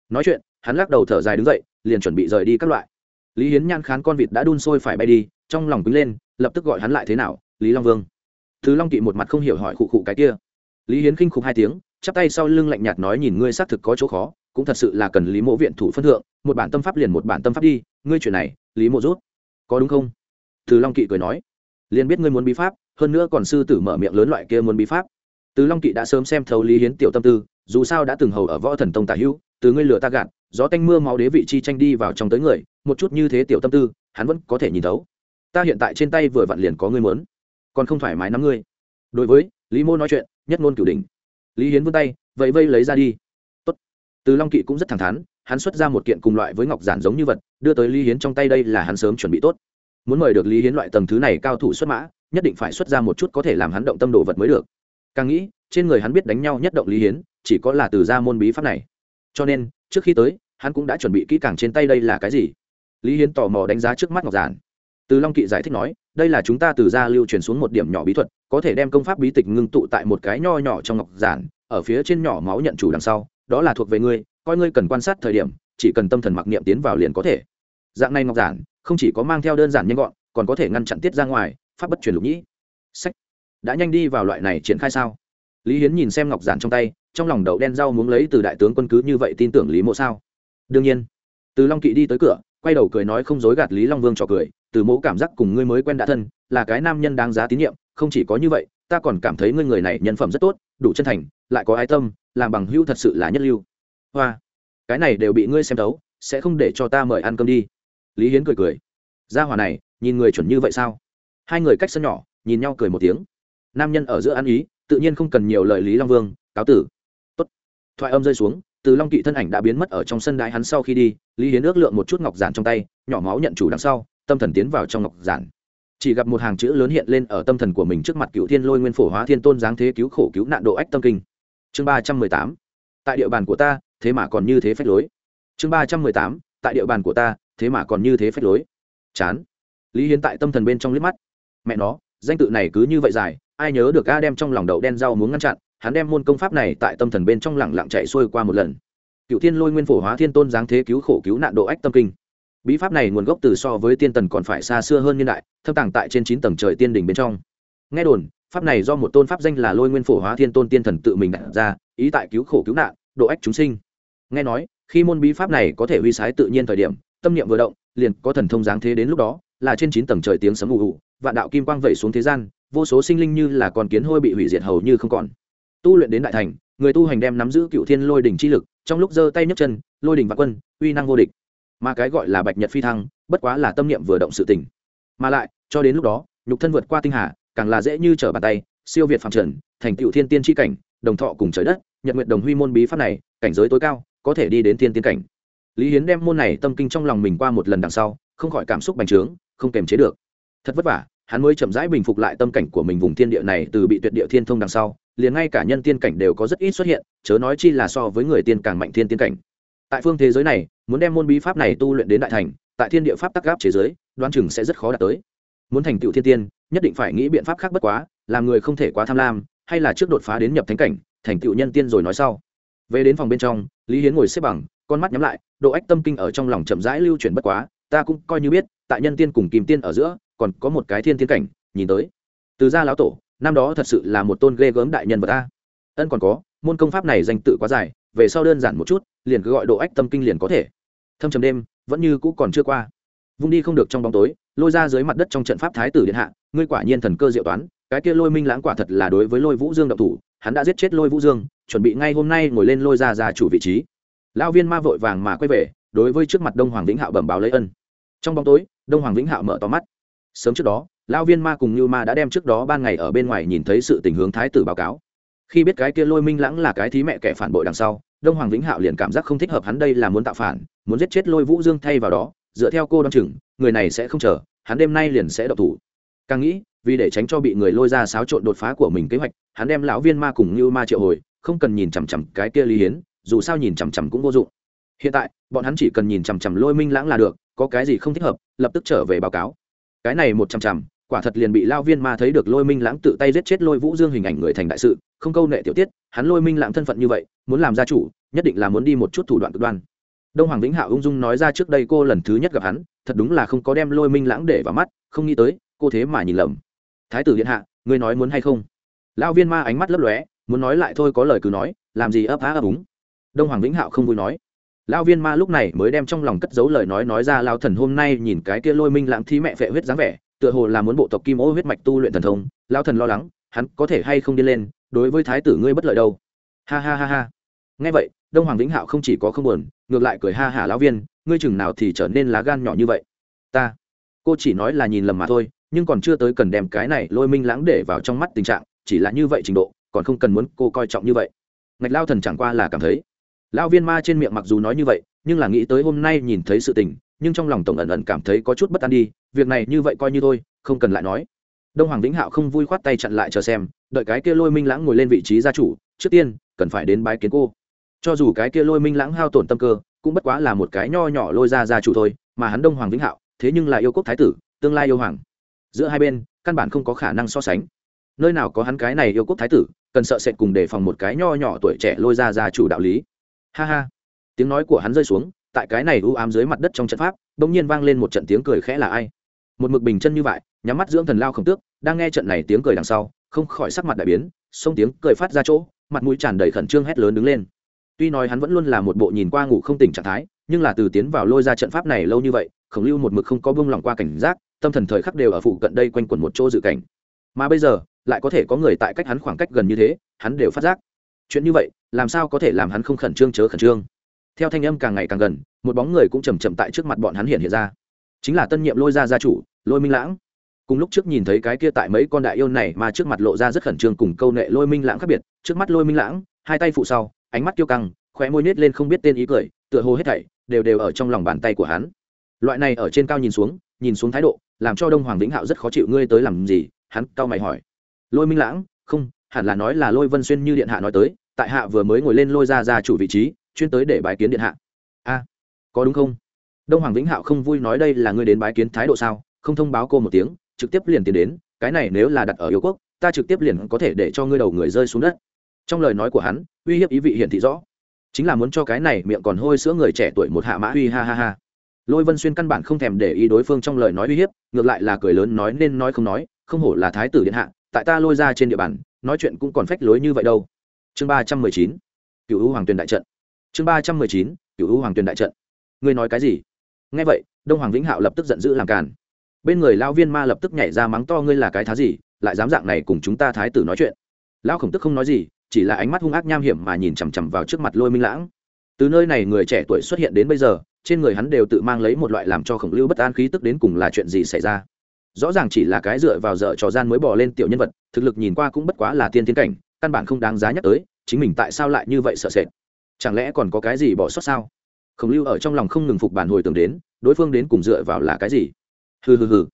Nói chuyện, hắn lắc đầu thở dài đứng dậy, liền chuẩn bị rời đi các loại. Lý hiến nhan khán con vịt đã đun sôi phải bay đi, trong lòng quýnh lên, lập tức gọi hắn lại thế nào, lý long vương. Thứ long kỵ một mặt không hiểu hỏi khụ khụ cái kia. Lý hiến khinh khục hai tiếng, chắp tay sau lưng lạnh nhạt nói nhìn ngươi xác thực có chỗ khó cũng thật sự là cần lý mộ viện thủ phân thượng, một bản tâm pháp liền một bản tâm pháp đi, ngươi chuyện này, lý mộ rút. Có đúng không? Từ long kỵ cười nói. Liền biết ngươi muốn bí pháp, hơn nữa còn sư tử mở miệng lớn loại kia muốn bí pháp. Từ long kỵ đã sớm xem thấu lý hiến tiểu tâm tư, dù sao đã từng hầu ở võ thần tông tả hữu, từ ngươi lửa ta gạt, gió tanh mưa máu đế vị chi tranh đi vào trong tới người, một chút như thế tiểu tâm tư, hắn vẫn có thể nhìn thấu. Ta hiện tại trên tay vừa vặn liền có ngươi muốn, còn không thoải mái nắm ngươi. Đối với lý mô nói chuyện, nhất ngôn cửu đình lý hiến vươn tay vậy vây lấy ra đi từ long kỵ cũng rất thẳng thắn, hắn xuất ra một kiện cùng loại với ngọc giản giống như vật, đưa tới lý hiến trong tay đây là hắn sớm chuẩn bị tốt. Muốn mời được lý hiến loại tầng thứ này cao thủ xuất mã, nhất định phải xuất ra một chút có thể làm hắn động tâm đồ vật mới được. Càng nghĩ, trên người hắn biết đánh nhau nhất động lý hiến, chỉ có là từ ra môn bí pháp này. Cho nên, trước khi tới, hắn cũng đã chuẩn bị kỹ càng trên tay đây là cái gì. Lý hiến tò mò đánh giá trước mắt ngọc giản. Từ long kỵ giải thích nói, đây là chúng ta từ ra lưu truyền xuống một điểm nhỏ bí thuật, có thể đem công pháp bí tịch ngưng tụ tại một cái nho nhỏ trong ngọc giản, ở phía trên nhỏ máu nhận chủ đằng sau đó là thuộc về ngươi, coi ngươi cần quan sát thời điểm, chỉ cần tâm thần mặc niệm tiến vào liền có thể. Dạng này ngọc giản, không chỉ có mang theo đơn giản nhanh gọn, còn có thể ngăn chặn tiết ra ngoài, pháp bất truyền lục nhĩ. Sách. Đã nhanh đi vào loại này triển khai sao? Lý hiến nhìn xem ngọc giản trong tay, trong lòng đậu đen rau muốn lấy từ đại tướng quân cứ như vậy tin tưởng lý mộ sao? Đương nhiên. Từ long kỵ đi tới cửa, quay đầu cười nói không dối gạt lý long vương cho cười, từ mẫu cảm giác cùng ngươi mới quen đã thân, là cái nam nhân đáng giá tín nhiệm, không chỉ có như vậy, ta còn cảm thấy ngươi người này nhân phẩm rất tốt, đủ chân thành lại có ái tâm, làm bằng hữu thật sự là nhất lưu. Hoa, cái này đều bị ngươi xem thấu, sẽ không để cho ta mời ăn cơm đi. Lý hiến cười cười. Ra hòa này, nhìn người chuẩn như vậy sao? Hai người cách sân nhỏ, nhìn nhau cười một tiếng. Nam nhân ở giữa ăn ý, tự nhiên không cần nhiều lời lý long vương, cáo tử. Tốt. thoại âm rơi xuống, từ long kỵ thân ảnh đã biến mất ở trong sân đái hắn sau khi đi, lý hiến ước lượng một chút ngọc giản trong tay, nhỏ máu nhận chủ đằng sau, tâm thần tiến vào trong ngọc giản. Chỉ gặp một hàng chữ lớn hiện lên ở tâm thần của mình trước mặt cựu thiên lôi nguyên phổ hóa thiên tôn giáng thế cứu khổ cứu nạn độ ách tâm kinh chương ba trăm mười tám. Tại địa bàn của ta, thế mà còn như thế phách lối. Chương ba trăm mười tám. Tại địa bàn của ta, thế mà còn như thế phách lối. Chán. Lý hiến tại tâm thần bên trong liếc mắt. Mẹ nó, danh tự này cứ như vậy dài, ai nhớ được a đem trong lòng đậu đen rau muốn ngăn chặn, hắn đem môn công pháp này tại tâm thần bên trong lẳng lặng chạy xuôi qua một lần. Cựu thiên lôi nguyên phổ hóa thiên tôn giáng thế cứu khổ cứu nạn độ ách tâm kinh. Bí pháp này nguồn gốc từ so với tiên tần còn phải xa xưa hơn niên đại, thâm tàng tại trên chín tầng trời tiên đình bên trong. Nghe đồn pháp này do một tôn pháp danh là lôi nguyên phổ hóa thiên tôn tiên thần tự mình đặt ra, ý tại cứu khổ cứu nạn, độ ách chúng sinh. Nghe nói, khi môn bí pháp này có thể huy sái tự nhiên thời điểm, tâm niệm vừa động, liền có thần thông giáng thế đến lúc đó, là trên chín tầng trời tiếng sấm ù ù, vạn đạo kim quang vẩy xuống thế gian, vô số sinh linh như là con kiến hôi bị hủy diệt hầu như không còn. Tu luyện đến đại thành, người tu hành đem nắm giữ cựu thiên lôi đỉnh chi lực, trong lúc giơ tay nhấc chân, lôi đỉnh và quân, uy năng vô địch. Mà cái gọi là bạch nhật phi thăng, bất quá là tâm niệm vừa động sự tỉnh mà lại, cho đến lúc đó, nhục thân vượt qua tinh hà càng là dễ như trở bàn tay, siêu việt phạm trần, thành tựu thiên tiên tri cảnh, đồng thọ cùng trời đất, nhật nguyện đồng huy môn bí pháp này, cảnh giới tối cao, có thể đi đến thiên tiên cảnh. Lý hiến đem môn này tâm kinh trong lòng mình qua một lần đằng sau, không khỏi cảm xúc bành trướng, không kềm chế được. Thật vất vả, hắn mới chậm rãi bình phục lại tâm cảnh của mình vùng thiên địa này từ bị tuyệt địa thiên thông đằng sau, liền ngay cả nhân tiên cảnh đều có rất ít xuất hiện, chớ nói chi là so với người tiên càng mạnh thiên tiên cảnh. Tại phương thế giới này, muốn đem môn bí pháp này tu luyện đến đại thành, tại thiên địa pháp tắc gáp chế giới, đoán chừng sẽ rất khó đạt tới. Muốn thành tựu thiên tiên nhất định phải nghĩ biện pháp khác bất quá, làm người không thể quá tham lam, hay là trước đột phá đến nhập thánh cảnh, thành tựu nhân tiên rồi nói sau. Về đến phòng bên trong, lý hiến ngồi xếp bằng, con mắt nhắm lại, độ ách tâm kinh ở trong lòng chậm rãi lưu chuyển bất quá, ta cũng coi như biết, tại nhân tiên cùng kìm tiên ở giữa, còn có một cái thiên tiên cảnh, nhìn tới. Từ gia lão tổ, năm đó thật sự là một tôn ghê gớm đại nhân vật ta. Ân còn có, môn công pháp này danh tự quá dài, về sau đơn giản một chút, liền cứ gọi độ ách tâm kinh liền có thể. Thâm trầm đêm, vẫn như cũ còn chưa qua vung đi không được trong bóng tối, lôi ra dưới mặt đất trong trận pháp thái tử điện hạ, ngươi quả nhiên thần cơ diệu toán, cái kia lôi minh lãng quả thật là đối với lôi vũ dương động thủ, hắn đã giết chết lôi vũ dương, chuẩn bị ngay hôm nay ngồi lên lôi ra ra chủ vị trí. Lão viên ma vội vàng mà quay về, đối với trước mặt đông hoàng vĩnh hạo bẩm báo lấy ân. Trong bóng tối, đông hoàng vĩnh hạo mở to mắt. Sớm trước đó, lão viên ma cùng như ma đã đem trước đó ban ngày ở bên ngoài nhìn thấy sự tình hướng thái tử báo cáo. Khi biết cái kia lôi minh lãng là cái thí mẹ kẻ phản bội đằng sau, đông hoàng vĩnh hạo liền cảm giác không thích hợp hắn đây là muốn tạo phản, muốn giết chết lôi vũ dương thay vào đó dựa theo cô đ o á n chừng, người này sẽ không chờ, hắn đêm nay liền sẽ độc thủ. Càng nghĩ, vì để tránh cho bị người lôi ra xáo trộn đột phá của mình kế hoạch, hắn đem lão viên ma cùng như ma triệu hồi, không cần nhìn chằm chằm cái kia lý hiến, dù sao nhìn chằm chằm cũng vô dụng. Hiện tại, bọn hắn chỉ cần nhìn chằm chằm lôi minh lãng là được, có cái gì không thích hợp, lập tức trở về báo cáo. Cái này một chằm chằm, quả thật liền bị lao viên ma thấy được lôi minh lãng tự tay giết chết lôi vũ dương hình ảnh người thành đại sự, không câu nệ tiểu tiết, hắn lôi minh lãng thân phận như vậy, muốn làm gia chủ, nhất định là muốn đi một chút thủ đoạn cực đoan đông hoàng vĩnh hạo ung dung nói ra trước đây cô lần thứ nhất gặp hắn, thật đúng là không có đem lôi minh lãng để vào mắt, không nghĩ tới, cô thế mà nhìn lầm. Thái tử điện hạ, ngươi nói muốn hay không? Lão viên ma ánh mắt lấp lóe, muốn nói lại thôi có lời cứ nói, làm gì ấp á ấp úng. Đông hoàng vĩnh hạo không vui nói. Lão viên ma lúc này mới đem trong lòng cất giấu lời nói nói ra lao thần hôm nay nhìn cái kia lôi minh lãng thi mẹ phệ huyết dáng vẻ, tựa hồ là muốn bộ tộc kim ô huyết mạch tu luyện thần thông lao thần lo lắng, hắn có thể hay không đi lên, đối với thái tử ngươi bất lợi đâu. Ha ha ha ha. Nghe vậy đông hoàng vĩnh hạo không chỉ có không buồn, ngược lại cười ha hả lão viên, ngươi chừng nào thì trở nên lá gan nhỏ như vậy? Ta, cô chỉ nói là nhìn lầm mà thôi, nhưng còn chưa tới cần đem cái này lôi minh lãng để vào trong mắt tình trạng, chỉ là như vậy trình độ, còn không cần muốn cô coi trọng như vậy. Ngạch lao thần chẳng qua là cảm thấy. Lão viên ma trên miệng mặc dù nói như vậy, nhưng là nghĩ tới hôm nay nhìn thấy sự tình, nhưng trong lòng tổng ẩn ẩn cảm thấy có chút bất an đi, việc này như vậy coi như thôi, không cần lại nói. Đông hoàng vĩnh hạo không vui khoát tay chặn lại chờ xem, đợi cái kia lôi minh lãng ngồi lên vị trí gia chủ, trước tiên, cần phải đến bái kiến cô cho dù cái kia lôi minh lãng hao tổn tâm cơ, cũng bất quá là một cái nho nhỏ lôi ra gia chủ thôi, mà hắn đông hoàng vĩnh hạo, thế nhưng là yêu quốc thái tử, tương lai yêu hoàng. Giữa hai bên, căn bản không có khả năng so sánh. Nơi nào có hắn cái này yêu quốc thái tử, cần sợ sệt cùng đề phòng một cái nho nhỏ tuổi trẻ lôi ra gia chủ đạo lý. Ha ha. Tiếng nói của hắn rơi xuống, tại cái này u ám dưới mặt đất trong trận pháp, bỗng nhiên vang lên một trận tiếng cười khẽ là ai? Một mực bình chân như vậy, nhắm mắt dưỡng thần lao khổng tước, đang nghe trận này tiếng cười đằng sau, không khỏi sắc mặt đại biến xông tiếng cười phát ra chỗ, mặt mũi tràn đầy khẩn trương hét lớn đứng lên tuy nói hắn vẫn luôn là một bộ nhìn qua ngủ không tỉnh trạng thái, nhưng là từ tiến vào lôi ra trận pháp này lâu như vậy, khổng lưu một mực không có buông lỏng qua cảnh giác, tâm thần thời khắc đều ở phụ cận đây quanh quẩn một chỗ dự cảnh. Mà bây giờ, lại có thể có người tại cách hắn khoảng cách gần như thế, hắn đều phát giác. Chuyện như vậy, làm sao có thể làm hắn không khẩn trương chớ khẩn trương? Theo thanh âm càng ngày càng gần, một bóng người cũng chầm chậm tại trước mặt bọn hắn hiện hiện ra. Chính là tân nhiệm lôi gia gia chủ, lôi minh lãng. Cùng lúc trước nhìn thấy cái kia tại mấy con đại yêu này mà trước mặt lộ ra rất khẩn trương cùng câu nệ lôi minh lãng khác biệt, trước mắt lôi minh lãng, hai tay phụ sau ánh mắt kiêu căng, khóe môi nết lên không biết tên ý cười, tựa hồ hết thảy đều đều ở trong lòng bàn tay của hắn. Loại này ở trên cao nhìn xuống nhìn xuống thái độ, làm cho đông hoàng vĩnh hạo rất khó chịu, ngươi tới làm gì? Hắn cao mày hỏi. Lôi minh lãng, không, hẳn là nói là lôi vân xuyên như điện hạ nói tới, tại hạ vừa mới ngồi lên lôi ra ra chủ vị trí, chuyên tới để bái kiến điện hạ. A, có đúng không? Đông hoàng vĩnh hạo không vui nói, đây là ngươi đến bái kiến thái độ sao? Không thông báo cô một tiếng, trực tiếp liền tiến đến, cái này nếu là đặt ở yêu quốc, ta trực tiếp liền có thể để cho ngươi đầu người rơi xuống đất trong lời nói của hắn, uy hiếp ý vị hiển thị rõ. Chính là muốn cho cái này miệng còn hôi sữa người trẻ tuổi một hạ mã uy ha ha ha. Lôi vân xuyên căn bản không thèm để ý đối phương trong lời nói uy hiếp, ngược lại là cười lớn nói nên nói không nói, không hổ là thái tử điện hạ, tại ta lôi ra trên địa bàn, nói chuyện cũng còn phách lối như vậy đâu. Chương ba trăm mười chín, cựu hữu hoàng tuyền đại trận. Chương ba trăm mười chín, cựu hữu hoàng tuyền đại trận. Ngươi nói cái gì? Nghe vậy, đông hoàng vĩnh hạo lập tức giận dữ làm càn. Bên người lao viên ma lập tức nhảy ra mắng to, ngươi là cái thá gì? Lại dám dạng này cùng chúng ta thái tử nói chuyện. Lao khổng tức không nói gì chỉ là ánh mắt hung ác nham hiểm mà nhìn chằm chằm vào trước mặt lôi minh lãng. Từ nơi này người trẻ tuổi xuất hiện đến bây giờ, trên người hắn đều tự mang lấy một loại làm cho khổng lưu bất an khí tức đến cùng là chuyện gì xảy ra. Rõ ràng chỉ là cái dựa vào dở trò gian mới bỏ lên tiểu nhân vật, thực lực nhìn qua cũng bất quá là tiên tiến cảnh, căn bản không đáng giá nhắc tới, chính mình tại sao lại như vậy sợ sệt? Chẳng lẽ còn có cái gì bỏ sót sao? Khổng lưu ở trong lòng không ngừng phục bản hồi tưởng đến, đối phương đến cùng dựa vào là cái gì? Hừ hừ hừ.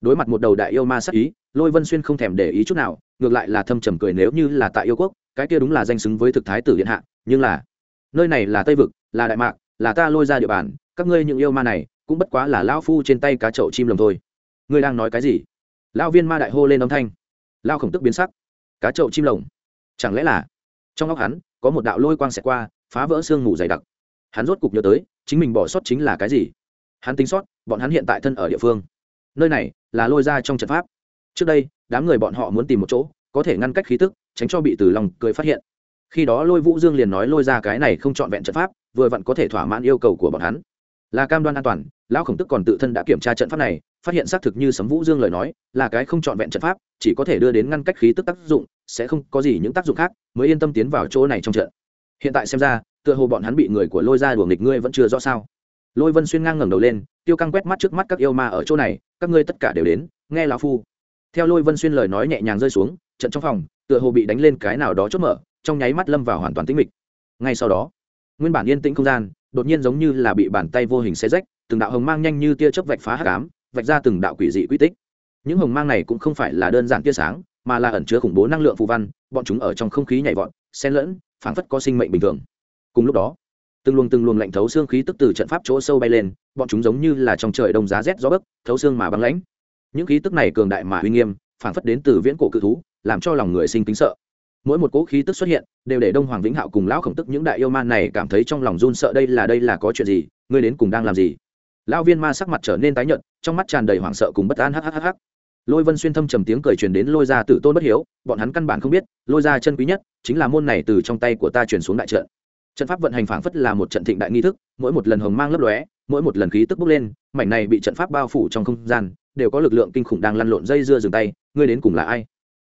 Đối mặt một đầu đại yêu ma sắc ý, lôi vân xuyên không thèm để ý chút nào, ngược lại là thâm trầm cười nếu như là tại yêu quốc cái kia đúng là danh xứng với thực thái tử điện hạ, nhưng là, nơi này là tây vực, là đại mạc, là ta lôi ra địa bàn, các ngươi những yêu ma này, cũng bất quá là lao phu trên tay cá chậu chim lồng thôi. Ngươi đang nói cái gì? Lao viên ma đại hô lên âm thanh. Lao khổng tức biến sắc. Cá chậu chim lồng? Chẳng lẽ là, trong óc hắn, có một đạo lôi quang xẹt qua, phá vỡ sương mù dày đặc. Hắn rốt cục nhớ tới, chính mình bỏ sót chính là cái gì? Hắn tính sót, bọn hắn hiện tại thân ở địa phương. Nơi này là lôi ra trong trận pháp. Trước đây, đám người bọn họ muốn tìm một chỗ, có thể ngăn cách khí tức tránh cho bị từ lòng cười phát hiện. Khi đó lôi vũ dương liền nói lôi ra cái này không trọn vẹn trận pháp, vừa vặn có thể thỏa mãn yêu cầu của bọn hắn. Là cam đoan an toàn, lão khổng tức còn tự thân đã kiểm tra trận pháp này, phát hiện xác thực như sấm vũ dương lời nói, là cái không trọn vẹn trận pháp, chỉ có thể đưa đến ngăn cách khí tức tác dụng, sẽ không có gì những tác dụng khác, mới yên tâm tiến vào chỗ này trong trận. Hiện tại xem ra, tựa hồ bọn hắn bị người của lôi ra đuổi nghịch ngươi vẫn chưa rõ sao? Lôi vân xuyên ngang ngẩng đầu lên, tiêu căng quét mắt trước mắt các yêu ma ở chỗ này, các ngươi tất cả đều đến, nghe lão phu. Theo lôi vân xuyên lời nói nhẹ nhàng rơi xuống trận trong phòng, tựa hồ bị đánh lên cái nào đó chốt mở, trong nháy mắt lâm vào hoàn toàn tĩnh mịch. Ngay sau đó, nguyên bản yên tĩnh không gian, đột nhiên giống như là bị bàn tay vô hình xé rách, từng đạo hồng mang nhanh như tia chớp vạch phá hắc ám, vạch ra từng đạo quỷ dị quy tích. Những hồng mang này cũng không phải là đơn giản tia sáng, mà là ẩn chứa khủng bố năng lượng phù văn, bọn chúng ở trong không khí nhảy vọt, xen lẫn, phảng phất có sinh mệnh bình thường. Cùng lúc đó, từng luồng từng luồng lạnh thấu xương khí tức từ trận pháp chỗ sâu bay lên, bọn chúng giống như là trong trời đông giá rét gió bấc, thấu xương mà băng lãnh. Những khí tức này cường đại mà uy nghiêm, phảng phất đến từ viễn cổ cự thú làm cho lòng người sinh kính sợ. Mỗi một cỗ khí tức xuất hiện, đều để đông hoàng vĩnh hạo cùng lão khổng tức những đại yêu man này cảm thấy trong lòng run sợ đây là đây là có chuyện gì, ngươi đến cùng đang làm gì? Lão viên ma sắc mặt trở nên tái nhợt, trong mắt tràn đầy hoảng sợ cùng bất an hhh lôi vân xuyên thâm trầm tiếng cười truyền đến lôi ra Tử tôn bất hiếu, bọn hắn căn bản không biết, lôi ra chân quý nhất, chính là môn này từ trong tay của ta truyền xuống đại trận. Trận pháp vận hành phảng phất là một trận thịnh đại nghi thức, mỗi một lần hồng mang lấp lóe, mỗi một lần khí tức bốc lên, mảnh này bị trận pháp bao phủ trong không gian, đều có lực lượng kinh khủng đang lăn lộn dây dưa dừng tay, ngươi đến cùng là ai?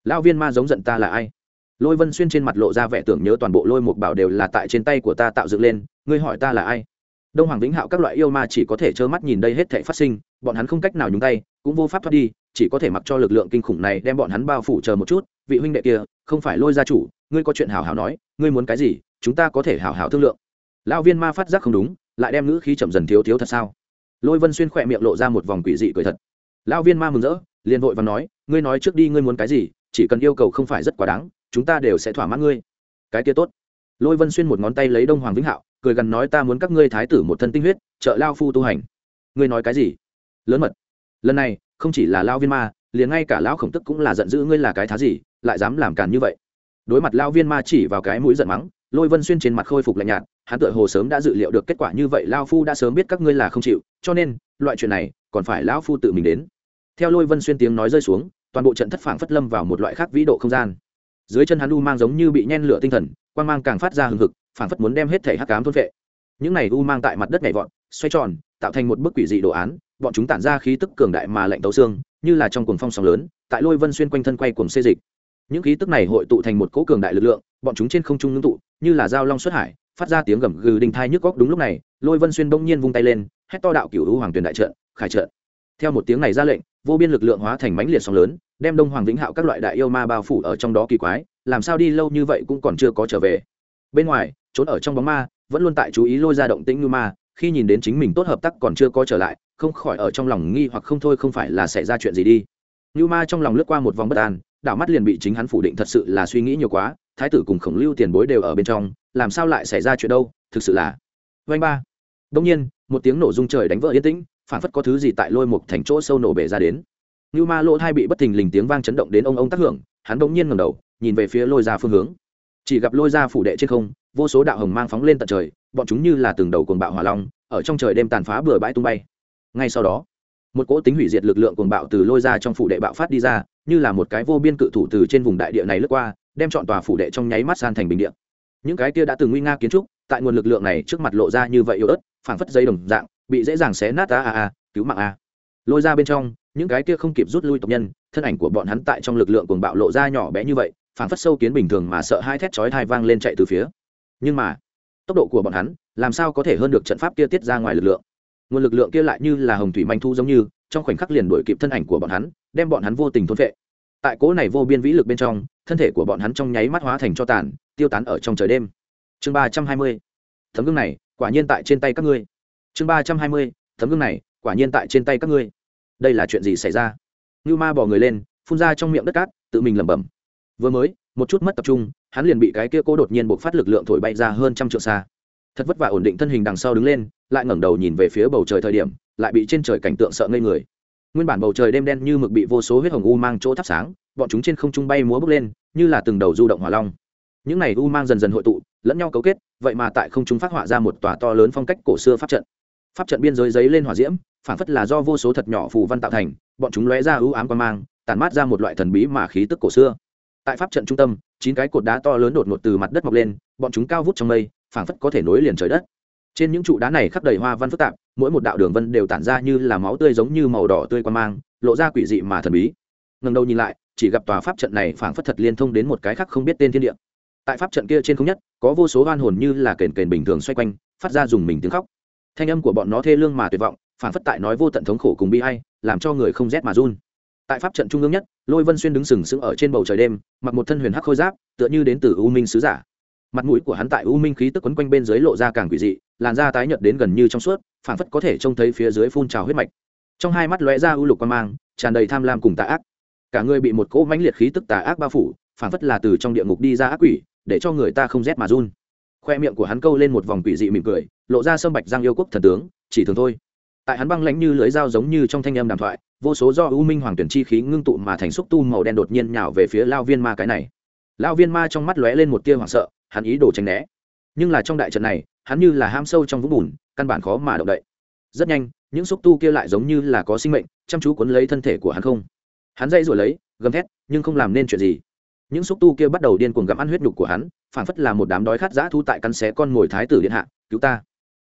Lão viên ma giống giận ta là ai? Lôi vân xuyên trên mặt lộ ra vẻ tưởng nhớ toàn bộ lôi một bảo đều là tại trên tay của ta tạo dựng lên, ngươi hỏi ta là ai? Đông hoàng vĩnh hạo các loại yêu ma chỉ có thể trơ mắt nhìn đây hết thể phát sinh, bọn hắn không cách nào nhúng tay, cũng vô pháp thoát đi, chỉ có thể mặc cho lực lượng kinh khủng này đem bọn hắn bao phủ chờ một chút. Vị huynh đệ kia, không phải lôi gia chủ, ngươi có chuyện hào hào nói, ngươi muốn cái gì, chúng ta có thể hào hào thương lượng. Lão viên ma phát giác không đúng, lại đem ngữ khí chậm dần thiếu thiếu thật sao? Lôi vân xuyên khỏe miệng lộ ra một vòng quỷ dị cười thật. Lão viên ma mừng rỡ, liền vội và nói, ngươi nói trước đi, ngươi muốn cái gì chỉ cần yêu cầu không phải rất quá đáng, chúng ta đều sẽ thỏa mãn ngươi. Cái kia tốt. Lôi vân xuyên một ngón tay lấy đông hoàng vĩnh hạo, cười gần nói ta muốn các ngươi thái tử một thân tinh huyết, trợ lao phu tu hành. Ngươi nói cái gì? Lớn mật. Lần này, không chỉ là lao viên ma, liền ngay cả lão khổng tức cũng là giận dữ ngươi là cái thá gì, lại dám làm càn như vậy. Đối mặt lao viên ma chỉ vào cái mũi giận mắng, lôi vân xuyên trên mặt khôi phục lạnh nhạt, hắn tựa hồ sớm đã dự liệu được kết quả như vậy, lao phu đã sớm biết các ngươi là không chịu, cho nên, loại chuyện này, còn phải lão phu tự mình đến. Theo lôi vân xuyên tiếng nói rơi xuống toàn bộ trận thất phảng phất lâm vào một loại khác vĩ độ không gian. Dưới chân hắn u mang giống như bị nhen lửa tinh thần quan mang càng phát ra hừng hực, phảng phất muốn đem hết thể hắc cám thôn vệ. Những này u mang tại mặt đất nhảy vọt, xoay tròn, tạo thành một bức quỷ dị đồ án, bọn chúng tản ra khí tức cường đại mà lạnh tấu xương, như là trong cuồng phong sóng lớn, tại lôi vân xuyên quanh thân quay cuồng xê dịch. Những khí tức này hội tụ thành một cỗ cường đại lực lượng, bọn chúng trên không trung ngưng tụ, như là dao long xuất hải, phát ra tiếng gầm gừ đình thai nhức góc đúng lúc này, lôi vân xuyên bỗng nhiên vung tay lên, hét to đạo cửu u hoàng tuyền đại trận, khải trận theo một tiếng này ra lệnh, vô biên lực lượng hóa thành mãnh liệt sóng lớn, đem đông hoàng vĩnh hạo các loại đại yêu ma bao phủ ở trong đó kỳ quái, làm sao đi lâu như vậy cũng còn chưa có trở về. Bên ngoài, trốn ở trong bóng ma, vẫn luôn tại chú ý lôi ra động tĩnh như ma, khi nhìn đến chính mình tốt hợp tác còn chưa có trở lại, không khỏi ở trong lòng nghi hoặc không thôi không phải là xảy ra chuyện gì đi. Như ma trong lòng lướt qua một vòng bất an, đảo mắt liền bị chính hắn phủ định thật sự là suy nghĩ nhiều quá, thái tử cùng khổng lưu tiền bối đều ở bên trong, làm sao lại xảy ra chuyện đâu, thực sự là. Vanh ba. Đông nhiên, một tiếng nổ rung trời đánh vỡ yên tĩnh phản phất có thứ gì tại lôi một thành chỗ sâu nổ bể ra đến. Như ma lỗ thai bị bất thình lình tiếng vang chấn động đến ông ông tác hưởng, hắn bỗng nhiên ngầm đầu, nhìn về phía lôi ra phương hướng. Chỉ gặp lôi ra phủ đệ trên không, vô số đạo hồng mang phóng lên tận trời, bọn chúng như là từng đầu cồn bạo hỏa long, ở trong trời đêm tàn phá bừa bãi tung bay. Ngay sau đó, một cỗ tính hủy diệt lực lượng cuồng bạo từ lôi ra trong phủ đệ bạo phát đi ra, như là một cái vô biên cự thủ từ trên vùng đại địa này lướt qua, đem chọn tòa phủ đệ trong nháy mắt san thành bình địa. Những cái kia đã từng nguy nga kiến trúc, tại nguồn lực lượng này trước mặt lộ ra như vậy yếu ớt, phảng phất dây đồng dạng bị dễ dàng xé nát a a a, cứu mạng a. Lôi ra bên trong, những cái kia không kịp rút lui tộc nhân, thân ảnh của bọn hắn tại trong lực lượng cuồng bạo lộ ra nhỏ bé như vậy, phảng phất sâu kiến bình thường mà sợ hai thét chói thai vang lên chạy từ phía. Nhưng mà, tốc độ của bọn hắn, làm sao có thể hơn được trận pháp kia tiết ra ngoài lực lượng? Nguồn lực lượng kia lại như là hồng thủy manh thu giống như, trong khoảnh khắc liền đuổi kịp thân ảnh của bọn hắn, đem bọn hắn vô tình thôn vệ tại cố này vô biên vĩ lực bên trong, thân thể của bọn hắn trong nháy mắt hóa thành cho tàn, tiêu tán ở trong trời đêm. Chương ba trăm hai mươi. Tấm gương này, quả nhiên tại trên tay các ngươi chương ba trăm hai mươi, tấm gương này, quả nhiên tại trên tay các ngươi. Đây là chuyện gì xảy ra? Ngưu ma bỏ người lên, phun ra trong miệng đất cát, tự mình lẩm bẩm. Vừa mới, một chút mất tập trung, hắn liền bị cái kia cố đột nhiên buộc phát lực lượng thổi bay ra hơn trăm triệu xa. Thật vất vả ổn định thân hình đằng sau đứng lên, lại ngẩng đầu nhìn về phía bầu trời thời điểm, lại bị trên trời cảnh tượng sợ ngây người. Nguyên bản bầu trời đêm đen như mực bị vô số huyết hồng u mang chỗ thắp sáng, bọn chúng trên không trung bay múa bước lên, như là từng đầu du động hỏa long. Những này u mang dần dần hội tụ, lẫn nhau cấu kết, vậy mà tại không trung phát họa ra một tòa to lớn phong cách cổ xưa pháp trận pháp trận biên giới giấy lên hỏa diễm phản phất là do vô số thật nhỏ phù văn tạo thành, bọn chúng lóe ra ưu ám quan mang tàn mát ra một loại thần bí mà khí tức cổ xưa. Tại pháp trận trung tâm, chín cái cột đá to lớn đột ngột từ mặt đất mọc lên, bọn chúng cao vút trong mây, phảng phất có thể nối liền trời đất. Trên những trụ đá này khắc đầy hoa văn phức tạp, mỗi một đạo đường vân đều tản ra như là máu tươi giống như màu đỏ tươi quan mang, lộ ra quỷ dị mà thần bí. Ngần đầu nhìn lại, chỉ gặp tòa pháp trận này phảng phất thật liên thông đến một cái khác không biết tên thiên địa. Tại pháp trận kia trên không nhất, có vô số oan hồn như là kền kền bình thường xoay quanh, phát ra dùng mình tiếng khóc thanh âm của bọn nó thê lương mà tuyệt vọng phảng phất tại nói vô tận thống khổ cùng bi hay làm cho người không rét mà run. Tại pháp trận trung ương nhất, lôi vân xuyên đứng sừng sững ở trên bầu trời đêm, mặc một thân huyền hắc khôi giáp, tựa như đến từ u minh sứ giả. Mặt mũi của hắn tại u minh khí tức quấn quanh bên dưới lộ ra càng quỷ dị, làn da tái nhợt đến gần như trong suốt phảng phất có thể trông thấy phía dưới phun trào huyết mạch. Trong hai mắt lóe ra u lục quan mang, tràn đầy tham lam cùng tà ác. Cả người bị một cỗ mãnh liệt khí tức tà ác bao phủ phảng phất là từ trong địa ngục đi ra ác quỷ, để cho người ta không rét mà run khoe miệng của hắn câu lên một vòng quỷ dị mỉm cười, lộ ra sâm bạch giang yêu quốc thần tướng, chỉ thường thôi. Tại hắn băng lãnh như lưới dao giống như trong thanh âm đàm thoại, vô số do u minh hoàng tuyển chi khí ngưng tụ mà thành xúc tu màu đen đột nhiên nhào về phía lao viên ma cái này. Lao viên ma trong mắt lóe lên một tia hoảng sợ, hắn ý đồ tránh né. Nhưng là trong đại trận này, hắn như là ham sâu trong vũng bùn, căn bản khó mà động đậy. Rất nhanh, những xúc tu kia lại giống như là có sinh mệnh, chăm chú cuốn lấy thân thể của hắn không. Hắn dây rồi lấy, gầm thét, nhưng không làm nên chuyện gì những xúc tu kia bắt đầu điên cuồng gặm ăn huyết nhục của hắn phản phất là một đám đói khát dã thu tại căn xé con mồi thái tử điện hạ, cứu ta.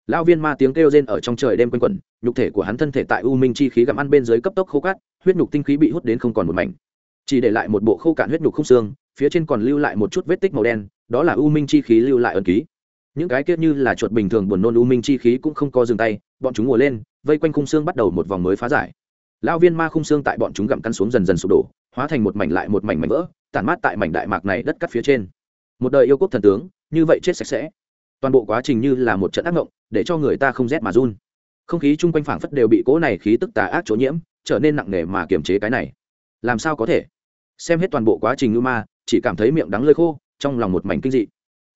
Lão viên ma tiếng kêu rên ở trong trời đêm quanh quẩn, nhục thể của hắn thân thể tại u minh chi khí gặm ăn bên dưới cấp tốc khô cát, huyết nhục tinh khí bị hút đến không còn một mảnh. Chỉ để lại một bộ khô cạn huyết nhục không xương, phía trên còn lưu lại một chút vết tích màu đen, đó là u minh chi khí lưu lại ẩn ký. Những cái kia như là chuột bình thường buồn nôn u minh chi khí cũng không có dừng tay, bọn chúng ngồi lên, vây quanh khung xương bắt đầu một vòng mới phá giải. Lão viên ma khung xương tại bọn chúng gặm căn xuống dần dần sụp đổ hóa thành một mảnh lại một mảnh mảnh vỡ, tản mát tại mảnh đại mạc này đất cắt phía trên. Một đời yêu quốc thần tướng, như vậy chết sạch sẽ. Toàn bộ quá trình như là một trận ác mộng, để cho người ta không rét mà run. Không khí chung quanh phảng phất đều bị cỗ này khí tức tà ác chỗ nhiễm, trở nên nặng nề mà kiềm chế cái này. Làm sao có thể? Xem hết toàn bộ quá trình ngưu ma, chỉ cảm thấy miệng đắng lơi khô, trong lòng một mảnh kinh dị.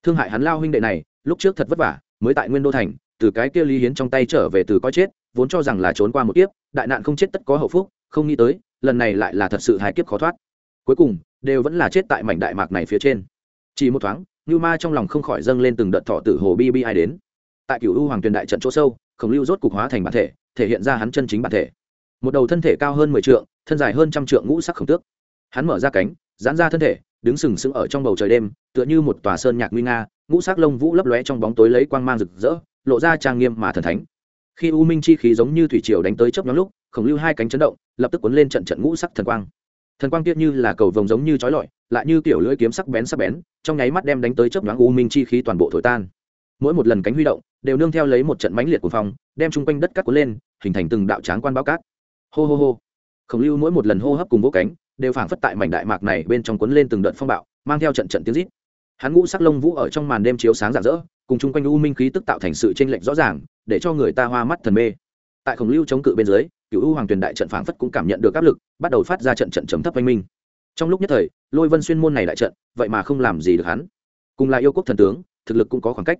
Thương hại hắn lao huynh đệ này, lúc trước thật vất vả, mới tại nguyên đô thành, từ cái kia lý hiến trong tay trở về từ coi chết, vốn cho rằng là trốn qua một kiếp, đại nạn không chết tất có hậu phúc không nghĩ tới, lần này lại là thật sự hài kiếp khó thoát. Cuối cùng, đều vẫn là chết tại mảnh đại mạc này phía trên. Chỉ một thoáng như ma trong lòng không khỏi dâng lên từng đợt thọ tử hồ bi bi ai đến. Tại cựu u hoàng tuyền đại trận chỗ sâu, khổng lưu rốt cục hóa thành bản thể thể hiện ra hắn chân chính bản thể. Một đầu thân thể cao hơn mười trượng, thân dài hơn trăm trượng ngũ sắc khổng tước. Hắn mở ra cánh, giãn ra thân thể, đứng sừng sững ở trong bầu trời đêm, tựa như một tòa sơn nhạc nguy nga, ngũ sắc lông vũ lấp lóe trong bóng tối lấy quang mang rực rỡ, lộ ra trang nghiêm mà thần thánh. Khi u minh chi khí giống như thủy triều đánh tới chớp nhóm lúc khổng lưu hai cánh chấn động, lập tức cuốn lên trận trận ngũ sắc thần quang. Thần quang tiết như là cầu vồng giống như chói lọi, lại như kiểu lưỡi kiếm sắc bén sắc bén, trong nháy mắt đem đánh tới chớp nhoáng u minh chi khí toàn bộ thổi tan. Mỗi một lần cánh huy động, đều nương theo lấy một trận mãnh liệt của phong, đem chung quanh đất cắt cuốn lên, hình thành từng đạo tráng quan bao cát. Hô hô hô. Khổng lưu mỗi một lần hô hấp cùng vỗ cánh, đều phảng phất tại mảnh đại mạc này bên trong cuốn lên từng đợt phong bạo, mang theo trận trận tiếng rít. Hắn ngũ sắc lông vũ ở trong màn đêm chiếu sáng rạng rỡ, cùng chung quanh u minh khí tức tạo thành sự chênh lệch rõ ràng, để cho người ta hoa mắt thần mê. Tại khổng lưu chống cự bên dưới cựu u hoàng tuyền đại trận phảng phất cũng cảm nhận được áp lực, bắt đầu phát ra trận trận chấm thấp oanh minh. Trong lúc nhất thời, lôi vân xuyên môn này đại trận, vậy mà không làm gì được hắn. Cùng là yêu quốc thần tướng, thực lực cũng có khoảng cách.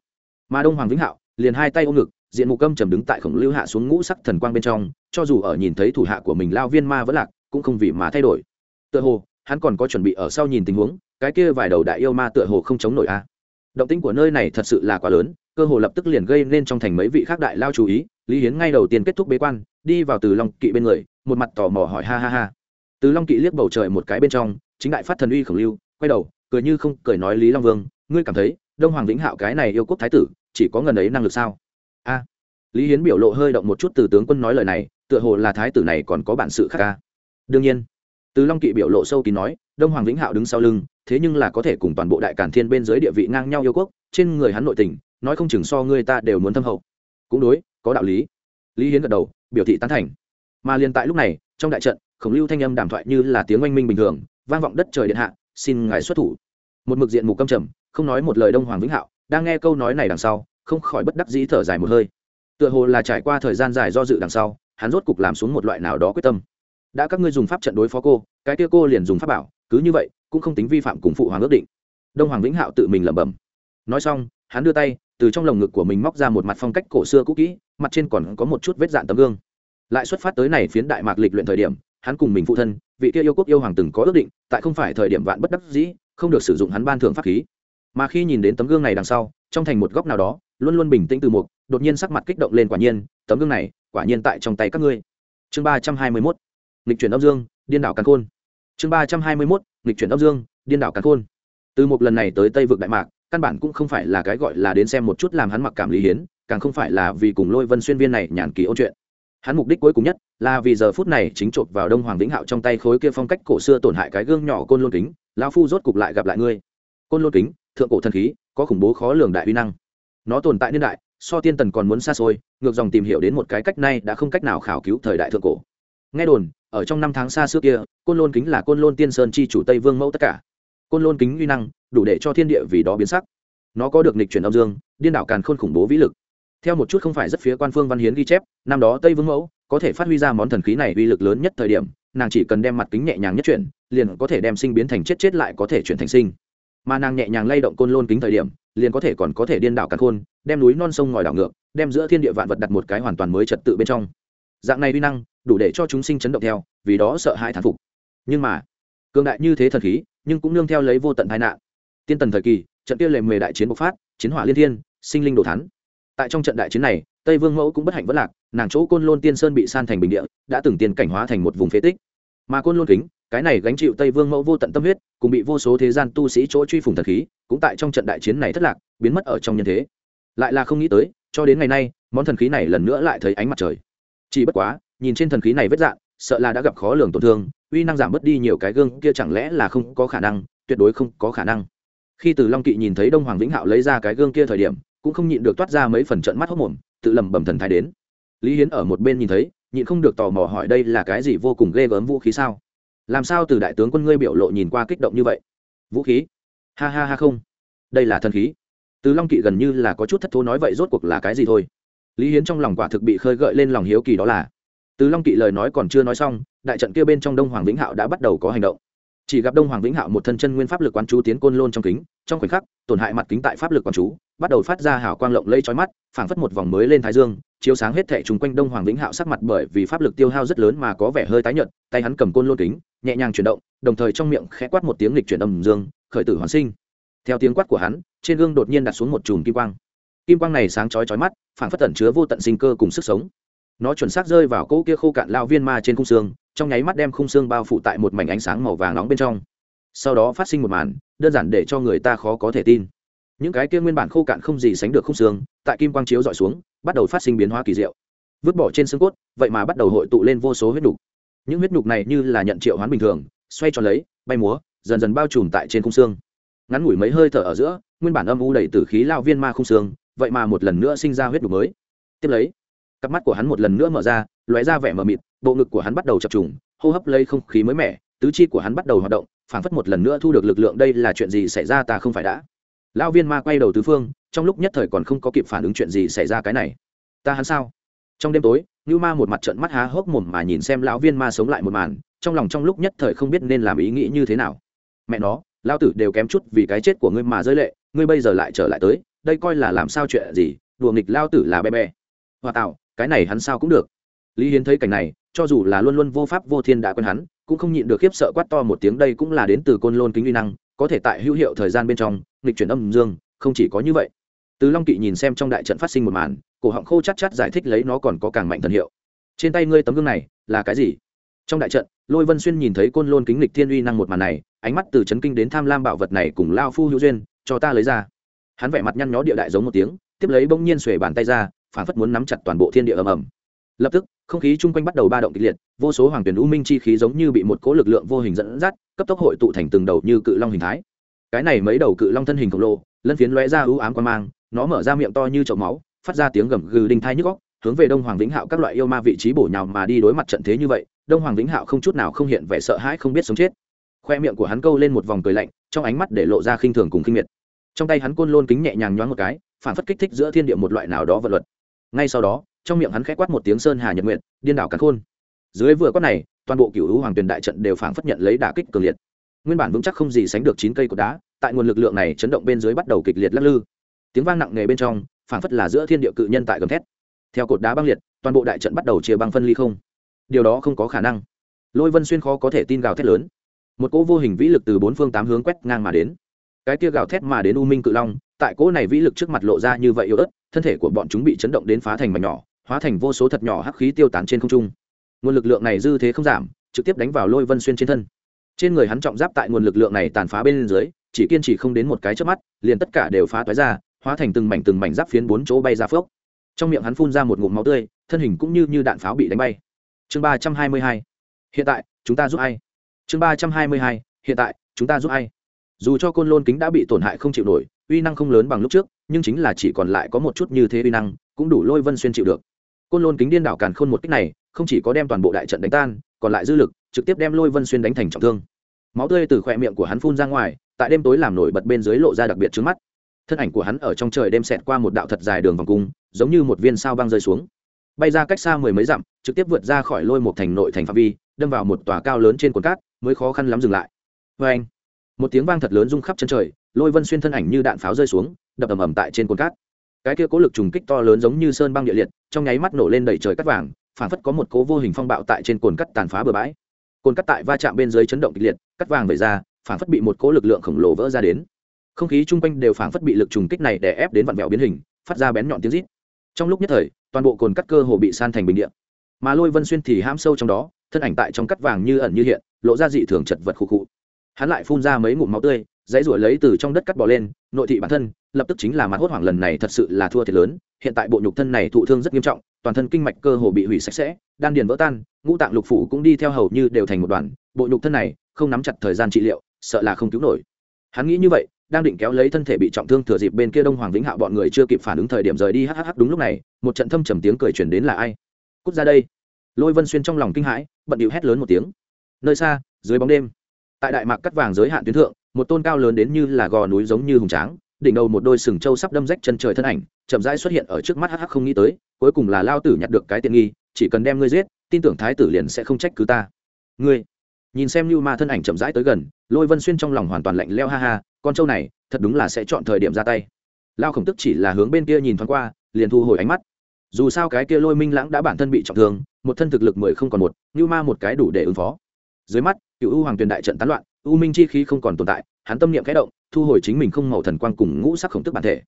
Mà đông hoàng vĩnh hạo, liền hai tay ôm ngực, diện mục câm trầm đứng tại khổng lưu hạ xuống ngũ sắc thần quang bên trong, cho dù ở nhìn thấy thủ hạ của mình lao viên ma vẫn lạc, cũng không vì mà thay đổi. Tựa hồ, hắn còn có chuẩn bị ở sau nhìn tình huống, cái kia vài đầu đại yêu ma tựa hồ không chống nổi a động tĩnh của nơi này thật sự là quá lớn, cơ hồ lập tức liền gây nên trong thành mấy vị khác đại lao chú ý, lý hiến ngay đầu tiên kết thúc bế quan, đi vào từ long kỵ bên người, một mặt tò mò hỏi ha ha ha. Từ long kỵ liếc bầu trời một cái bên trong, chính đại phát thần uy khổng lưu, quay đầu, cười như không cười nói lý long vương, ngươi cảm thấy, đông hoàng vĩnh hạo cái này yêu quốc thái tử, chỉ có ngần ấy năng lực sao? A. Lý hiến biểu lộ hơi động một chút, từ tướng quân nói lời này, tựa hồ là thái tử này còn có bản sự khác ca đương nhiên từ long kỵ biểu lộ sâu kín nói, đông hoàng vĩnh hạo đứng sau lưng, thế nhưng là có thể cùng toàn bộ đại cản thiên bên dưới địa vị ngang nhau yêu quốc, trên người hắn nội tình, nói không chừng so người ta đều muốn thâm hậu. Cũng đối, có đạo lý. Lý hiến gật đầu, biểu thị tán thành. Mà liền tại lúc này, trong đại trận, khổng lưu thanh âm đàm thoại như là tiếng oanh minh bình thường, vang vọng đất trời điện hạ, xin ngài xuất thủ. Một mực diện mục câm trầm, không nói một lời đông hoàng vĩnh hạo, đang nghe câu nói này đằng sau, không khỏi bất đắc dĩ thở dài một hơi. Tựa hồ là trải qua thời gian dài do dự đằng sau, hắn rốt cục làm xuống một loại nào đó quyết tâm đã các ngươi dùng pháp trận đối phó cô, cái kia cô liền dùng pháp bảo, cứ như vậy, cũng không tính vi phạm cùng phụ hoàng ước định. Đông hoàng vĩnh hạo tự mình lẩm bẩm. Nói xong, hắn đưa tay, từ trong lồng ngực của mình móc ra một mặt phong cách cổ xưa cũ kỹ, mặt trên còn có một chút vết dạn tấm gương. Lại xuất phát tới này phiến đại mạc lịch luyện thời điểm, hắn cùng mình phụ thân, vị kia yêu quốc yêu hoàng từng có ước định, tại không phải thời điểm vạn bất đắc dĩ, không được sử dụng hắn ban thưởng pháp khí. Mà khi nhìn đến tấm gương này đằng sau, trong thành một góc nào đó, luôn luôn bình tĩnh từ mục, đột nhiên sắc mặt kích động lên quả nhiên, tấm gương này quả nhiên tại trong tay các ngươi. Chương ba trăm hai mươi mốt nghịch chuyển âm dương, điên đảo càn khôn. Chương ba trăm hai mươi mốt, nghịch chuyển âm dương, điên đảo càn khôn. Từ một lần này tới tây vực đại mạc, căn bản cũng không phải là cái gọi là đến xem một chút làm hắn mặc cảm lý hiến, càng không phải là vì cùng lôi vân xuyên viên này nhàn kỳ ôn chuyện. Hắn mục đích cuối cùng nhất là vì giờ phút này chính chộp vào đông hoàng vĩnh hạo trong tay khối kia phong cách cổ xưa tổn hại cái gương nhỏ côn lôn kính, lão phu rốt cục lại gặp lại ngươi. Côn lôn kính, thượng cổ thần khí, có khủng bố khó lường đại uy năng. Nó tồn tại niên đại, so tiên tần còn muốn xa xôi, ngược dòng tìm hiểu đến một cái cách nay đã không cách nào khảo cứu thời đại thượng cổ nghe đồn, ở trong năm tháng xa xưa kia, côn lôn kính là côn lôn tiên sơn chi chủ tây vương mẫu tất cả. Côn lôn kính uy năng, đủ để cho thiên địa vì đó biến sắc. Nó có được nịch chuyển âm dương, điên đảo càn khôn khủng bố vĩ lực. Theo một chút không phải rất phía quan phương văn hiến ghi chép, năm đó tây vương mẫu có thể phát huy ra món thần khí này uy lực lớn nhất thời điểm, nàng chỉ cần đem mặt kính nhẹ nhàng nhất chuyển, liền có thể đem sinh biến thành chết chết lại có thể chuyển thành sinh. Mà nàng nhẹ nhàng lay động côn lôn kính thời điểm, liền có thể còn có thể điên đảo càn khôn, đem núi non sông ngòi đảo ngược, đem giữa thiên địa vạn vật đặt một cái hoàn toàn mới trật tự bên trong. Dạng này uy năng đủ để cho chúng sinh chấn động theo, vì đó sợ hãi thán phục. Nhưng mà, cường đại như thế thần khí, nhưng cũng nương theo lấy vô tận tai nạn. Tiên tần thời kỳ, trận kia lề mề đại chiến bộc phát, chiến hỏa liên thiên, sinh linh đồ thắn. Tại trong trận đại chiến này, tây vương mẫu cũng bất hạnh vất lạc, nàng chỗ côn lôn tiên sơn bị san thành bình địa, đã từng tiền cảnh hóa thành một vùng phế tích. Mà côn lôn kính, cái này gánh chịu tây vương mẫu vô tận tâm huyết, cùng bị vô số thế gian tu sĩ chỗ truy phùng thần khí, cũng tại trong trận đại chiến này thất lạc, biến mất ở trong nhân thế. Lại là không nghĩ tới, cho đến ngày nay, món thần khí này lần nữa lại thấy ánh mặt trời. Chỉ bất quá nhìn trên thần khí này vết dạng, sợ là đã gặp khó lường tổn thương, uy năng giảm bớt đi nhiều cái gương kia chẳng lẽ là không có khả năng, tuyệt đối không có khả năng. Khi từ long kỵ nhìn thấy đông hoàng vĩnh hạo lấy ra cái gương kia thời điểm, cũng không nhịn được toát ra mấy phần trận mắt hốc mồm, tự lầm bầm thần thái đến. Lý hiến ở một bên nhìn thấy, nhịn không được tò mò hỏi đây là cái gì vô cùng ghê gớm vũ khí sao? Làm sao từ đại tướng quân ngươi biểu lộ nhìn qua kích động như vậy? Vũ khí? Ha ha ha không. Đây là thần khí. Từ long kỵ gần như là có chút thất thố nói vậy rốt cuộc là cái gì thôi? Lý hiến trong lòng quả thực bị khơi gợi lên lòng hiếu kỳ đó là từ long kỵ lời nói còn chưa nói xong, đại trận kia bên trong đông hoàng vĩnh hạo đã bắt đầu có hành động. Chỉ gặp đông hoàng vĩnh hạo một thân chân nguyên pháp lực quán chú tiến côn lôn trong kính, trong khoảnh khắc, tổn hại mặt kính tại pháp lực quán chú, bắt đầu phát ra hào quang lộng lây trói mắt, phảng phất một vòng mới lên thái dương, chiếu sáng hết thẻ chung quanh đông hoàng vĩnh hạo sắc mặt bởi vì pháp lực tiêu hao rất lớn mà có vẻ hơi tái nhợt, tay hắn cầm côn lôn kính, nhẹ nhàng chuyển động, đồng thời trong miệng khẽ quát một tiếng lịch chuyển âm dương, khởi tử hoàn sinh. Theo tiếng quát của hắn, trên gương đột nhiên đặt xuống một chùm kim quang. Kim quang này sáng chói chói mắt, phảng phất tẩn chứa vô tận sinh cơ cùng sức sống nó chuẩn xác rơi vào cỗ kia khô cạn lao viên ma trên khung xương, trong nháy mắt đem khung xương bao phủ tại một mảnh ánh sáng màu vàng nóng bên trong. Sau đó phát sinh một màn, đơn giản để cho người ta khó có thể tin. Những cái kia nguyên bản khô cạn không gì sánh được khung xương, tại kim quang chiếu dọi xuống, bắt đầu phát sinh biến hóa kỳ diệu. Vứt bỏ trên xương cốt, vậy mà bắt đầu hội tụ lên vô số huyết nhục những huyết nhục này như là nhận triệu hoán bình thường, xoay tròn lấy, bay múa, dần dần bao trùm tại trên khung xương. Ngắn ngủi mấy hơi thở ở giữa, nguyên bản âm u đầy từ khí lao viên ma khung xương, vậy mà một lần nữa sinh ra huyết nhục mới. Tiếp lấy cặp mắt của hắn một lần nữa mở ra, lóe ra vẻ mờ mịt, bộ ngực của hắn bắt đầu chập trùng, hô hấp lấy không khí mới mẻ, tứ chi của hắn bắt đầu hoạt động, phảng phất một lần nữa thu được lực lượng đây là chuyện gì xảy ra ta không phải đã. Lão viên ma quay đầu tứ phương, trong lúc nhất thời còn không có kịp phản ứng chuyện gì xảy ra cái này. Ta hắn sao? Trong đêm tối như ma một mặt trận mắt há hốc mồm mà nhìn xem lão viên ma sống lại một màn, trong lòng trong lúc nhất thời không biết nên làm ý nghĩ như thế nào. Mẹ nó lao tử đều kém chút vì cái chết của ngươi mà rơi lệ, ngươi bây giờ lại trở lại tới, đây coi là làm sao chuyện gì, đùa nghịch lao tử là bé bé. Hòa tạo cái này hắn sao cũng được. Lý hiến thấy cảnh này, cho dù là luôn luôn vô pháp vô thiên đã quen hắn, cũng không nhịn được khiếp sợ quát to một tiếng đây cũng là đến từ côn lôn kính uy năng, có thể tại hữu hiệu thời gian bên trong, nghịch chuyển âm dương, không chỉ có như vậy. Từ long kỵ nhìn xem trong đại trận phát sinh một màn, cổ họng khô chắc chắc giải thích lấy nó còn có càng mạnh thần hiệu. Trên tay ngươi tấm gương này, là cái gì? Trong đại trận, lôi vân xuyên nhìn thấy côn lôn kính lịch thiên uy năng một màn này, ánh mắt từ chấn kinh đến tham lam bảo vật này cùng lao phu hữu duyên, cho ta lấy ra. Hắn vẻ mặt nhăn nhó địa đại giống một tiếng, tiếp lấy bỗng nhiên xuề bàn tay ra phản phất muốn nắm chặt toàn bộ thiên địa ầm ầm. Lập tức, không khí chung quanh bắt đầu ba động kịch liệt, vô số hoàng tuyển u minh chi khí giống như bị một cỗ lực lượng vô hình dẫn dắt, cấp tốc hội tụ thành từng đầu như cự long hình thái. Cái này mấy đầu cự long thân hình khổng lồ, lân phiến lóe ra ưu ám quan mang, nó mở ra miệng to như chậu máu, phát ra tiếng gầm gừ đinh thai nhức góc hướng về đông hoàng vĩnh hạo các loại yêu ma vị trí bổ nhào mà đi đối mặt trận thế như vậy, đông hoàng vĩnh hạo không chút nào không hiện vẻ sợ hãi không biết sống chết. Khoe miệng của hắn câu lên một vòng cười lạnh, trong ánh mắt để lộ ra khinh thường cùng khinh miệt. Trong tay hắn côn lôn kính nhẹ nhàng nhoáng một cái, phản phất kích thích giữa thiên địa một loại nào đó vật luật ngay sau đó, trong miệng hắn khẽ quát một tiếng sơn hà nhật nguyện điên đảo cắn khôn. Dưới vừa quát này, toàn bộ cựu hữu hoàng tuyền đại trận đều phảng phất nhận lấy đả kích cường liệt. Nguyên bản vững chắc không gì sánh được chín cây cột đá, tại nguồn lực lượng này chấn động bên dưới bắt đầu kịch liệt lắc lư. Tiếng vang nặng nề bên trong, phảng phất là giữa thiên địa cự nhân tại gầm thét. Theo cột đá băng liệt, toàn bộ đại trận bắt đầu chia băng phân ly không. Điều đó không có khả năng. Lôi vân xuyên khó có thể tin gào thét lớn. Một cỗ vô hình vĩ lực từ bốn phương tám hướng quét ngang mà đến. Cái kia gào thét mà đến u minh cự long, tại cỗ này vĩ lực trước mặt lộ ra như vậy yếu ớt thân thể của bọn chúng bị chấn động đến phá thành mảnh nhỏ, hóa thành vô số thật nhỏ hắc khí tiêu tán trên không trung. Nguồn lực lượng này dư thế không giảm, trực tiếp đánh vào lôi vân xuyên trên thân. Trên người hắn trọng giáp tại nguồn lực lượng này tàn phá bên dưới, chỉ kiên trì không đến một cái trước mắt, liền tất cả đều phá toái ra, hóa thành từng mảnh từng mảnh giáp phiến bốn chỗ bay ra phước trong miệng hắn phun ra một ngụm máu tươi, thân hình cũng như như đạn pháo bị đánh bay. Chương ba trăm hai mươi hai. Hiện tại, chúng ta giúp ai? Chương ba trăm hai mươi hai. Hiện tại, chúng ta giúp ai? Dù cho côn lôn kính đã bị tổn hại không chịu nổi uy năng không lớn bằng lúc trước, nhưng chính là chỉ còn lại có một chút như thế uy năng, cũng đủ lôi vân xuyên chịu được. Côn lôn kính điên đảo càn khôn một cách này, không chỉ có đem toàn bộ đại trận đánh tan, còn lại dư lực, trực tiếp đem lôi vân xuyên đánh thành trọng thương. Máu tươi từ khỏe miệng của hắn phun ra ngoài, tại đêm tối làm nổi bật bên dưới lộ ra đặc biệt trước mắt. Thân ảnh của hắn ở trong trời đêm xẹt qua một đạo thật dài đường vòng cung, giống như một viên sao băng rơi xuống. Bay ra cách xa mười mấy dặm, trực tiếp vượt ra khỏi lôi một thành nội thành phạm vi, đâm vào một tòa cao lớn trên cồn cát, mới khó khăn lắm dừng lại. Vê anh một tiếng vang thật lớn rung khắp chân trời lôi vân xuyên thân ảnh như đạn pháo rơi xuống, đập ầm ầm tại trên cồn cát. Cái kia cố lực trùng kích to lớn giống như sơn băng địa liệt, trong nháy mắt nổ lên đầy trời cắt vàng phản phất có một cố vô hình phong bạo tại trên cồn cắt tàn phá bừa bãi. Cồn cắt tại va chạm bên dưới chấn động kịch liệt cắt vàng vẩy ra phản phất bị một cố lực lượng khổng lồ vỡ ra đến. Không khí chung quanh đều phản phất bị lực trùng kích này đè ép đến vặn vẹo biến hình, phát ra bén nhọn tiếng rít. Trong lúc nhất thời, toàn bộ cồn cắt cơ hồ bị san thành bình điện mà lôi vân xuyên thì ham sâu trong đó, thân ảnh tại trong cắt vàng như ẩn như hiện, lộ ra dị thường chật vật khụ khụ. Hắn lại phun ra mấy ngụm máu tươi dãy ruổi lấy từ trong đất cắt bỏ lên, nội thị bản thân, lập tức chính là mặt hốt hoảng lần này thật sự là thua thiệt lớn, hiện tại bộ nhục thân này thụ thương rất nghiêm trọng, toàn thân kinh mạch cơ hồ bị hủy sạch sẽ, đan điền vỡ tan, ngũ tạng lục phủ cũng đi theo hầu như đều thành một đoàn, bộ nhục thân này không nắm chặt thời gian trị liệu, sợ là không cứu nổi. Hắn nghĩ như vậy, đang định kéo lấy thân thể bị trọng thương thừa dịp bên kia đông hoàng vĩnh hạo bọn người chưa kịp phản ứng thời điểm rời đi hhh đúng lúc này, một trận thâm trầm tiếng cười chuyển đến là ai? Cút ra đây. Lôi vân xuyên trong lòng kinh hãi, bận điệu hét lớn một tiếng. Nơi xa, dưới bóng đêm, tại đại mạc cắt vàng giới hạn tuyến thượng một tôn cao lớn đến như là gò núi giống như hùng tráng, đỉnh đầu một đôi sừng trâu sắp đâm rách chân trời thân ảnh, chậm rãi xuất hiện ở trước mắt hh không nghĩ tới, cuối cùng là lao tử nhặt được cái tiện nghi, chỉ cần đem ngươi giết, tin tưởng thái tử liền sẽ không trách cứ ta. Ngươi, nhìn xem như ma thân ảnh chậm rãi tới gần, lôi vân xuyên trong lòng hoàn toàn lạnh leo ha ha, con trâu này, thật đúng là sẽ chọn thời điểm ra tay. Lao khổng tức chỉ là hướng bên kia nhìn thoáng qua, liền thu hồi ánh mắt. Dù sao cái kia lôi minh lãng đã bản thân bị trọng thương, một thân thực lực mười không còn một như ma một cái đủ để ứng phó. Dưới mắt cựu u hoàng tuyền đại trận tán loạn u minh chi khí không còn tồn tại, hắn tâm niệm khẽ động, thu hồi chính mình không màu thần quang cùng ngũ sắc khổng tức bản thể.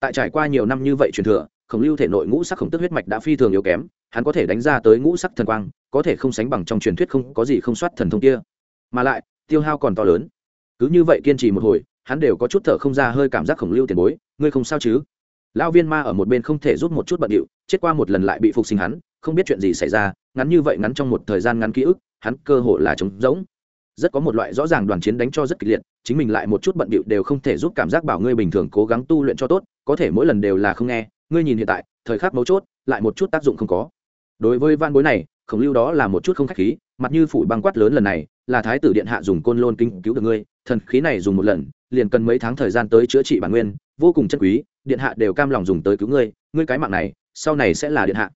Tại trải qua nhiều năm như vậy truyền thừa, khổng lưu thể nội ngũ sắc khổng tức huyết mạch đã phi thường yếu kém, hắn có thể đánh ra tới ngũ sắc thần quang, có thể không sánh bằng trong truyền thuyết không có gì không soát thần thông kia. Mà lại, tiêu hao còn to lớn. Cứ như vậy kiên trì một hồi, hắn đều có chút thở không ra hơi cảm giác khổng lưu tiền bối, ngươi không sao chứ? Lão viên ma ở một bên không thể rút một chút bận điệu, chết qua một lần lại bị phục sinh hắn, không biết chuyện gì xảy ra, ngắn như vậy ngắn trong một thời gian ngắn ký ức, hắn cơ hội là trống rỗng rất có một loại rõ ràng đoàn chiến đánh cho rất kịch liệt, chính mình lại một chút bận bịu đều không thể giúp cảm giác bảo ngươi bình thường cố gắng tu luyện cho tốt, có thể mỗi lần đều là không nghe, ngươi nhìn hiện tại, thời khắc mấu chốt, lại một chút tác dụng không có. Đối với van bối này, khổng lưu đó là một chút không khách khí, mặt như phủ băng quát lớn lần này, là thái tử điện hạ dùng côn lôn kinh cứu được ngươi, thần khí này dùng một lần, liền cần mấy tháng thời gian tới chữa trị bản nguyên, vô cùng chân quý, điện hạ đều cam lòng dùng tới cứu ngươi ngươi cái mạng này, sau này sẽ là điện hạ.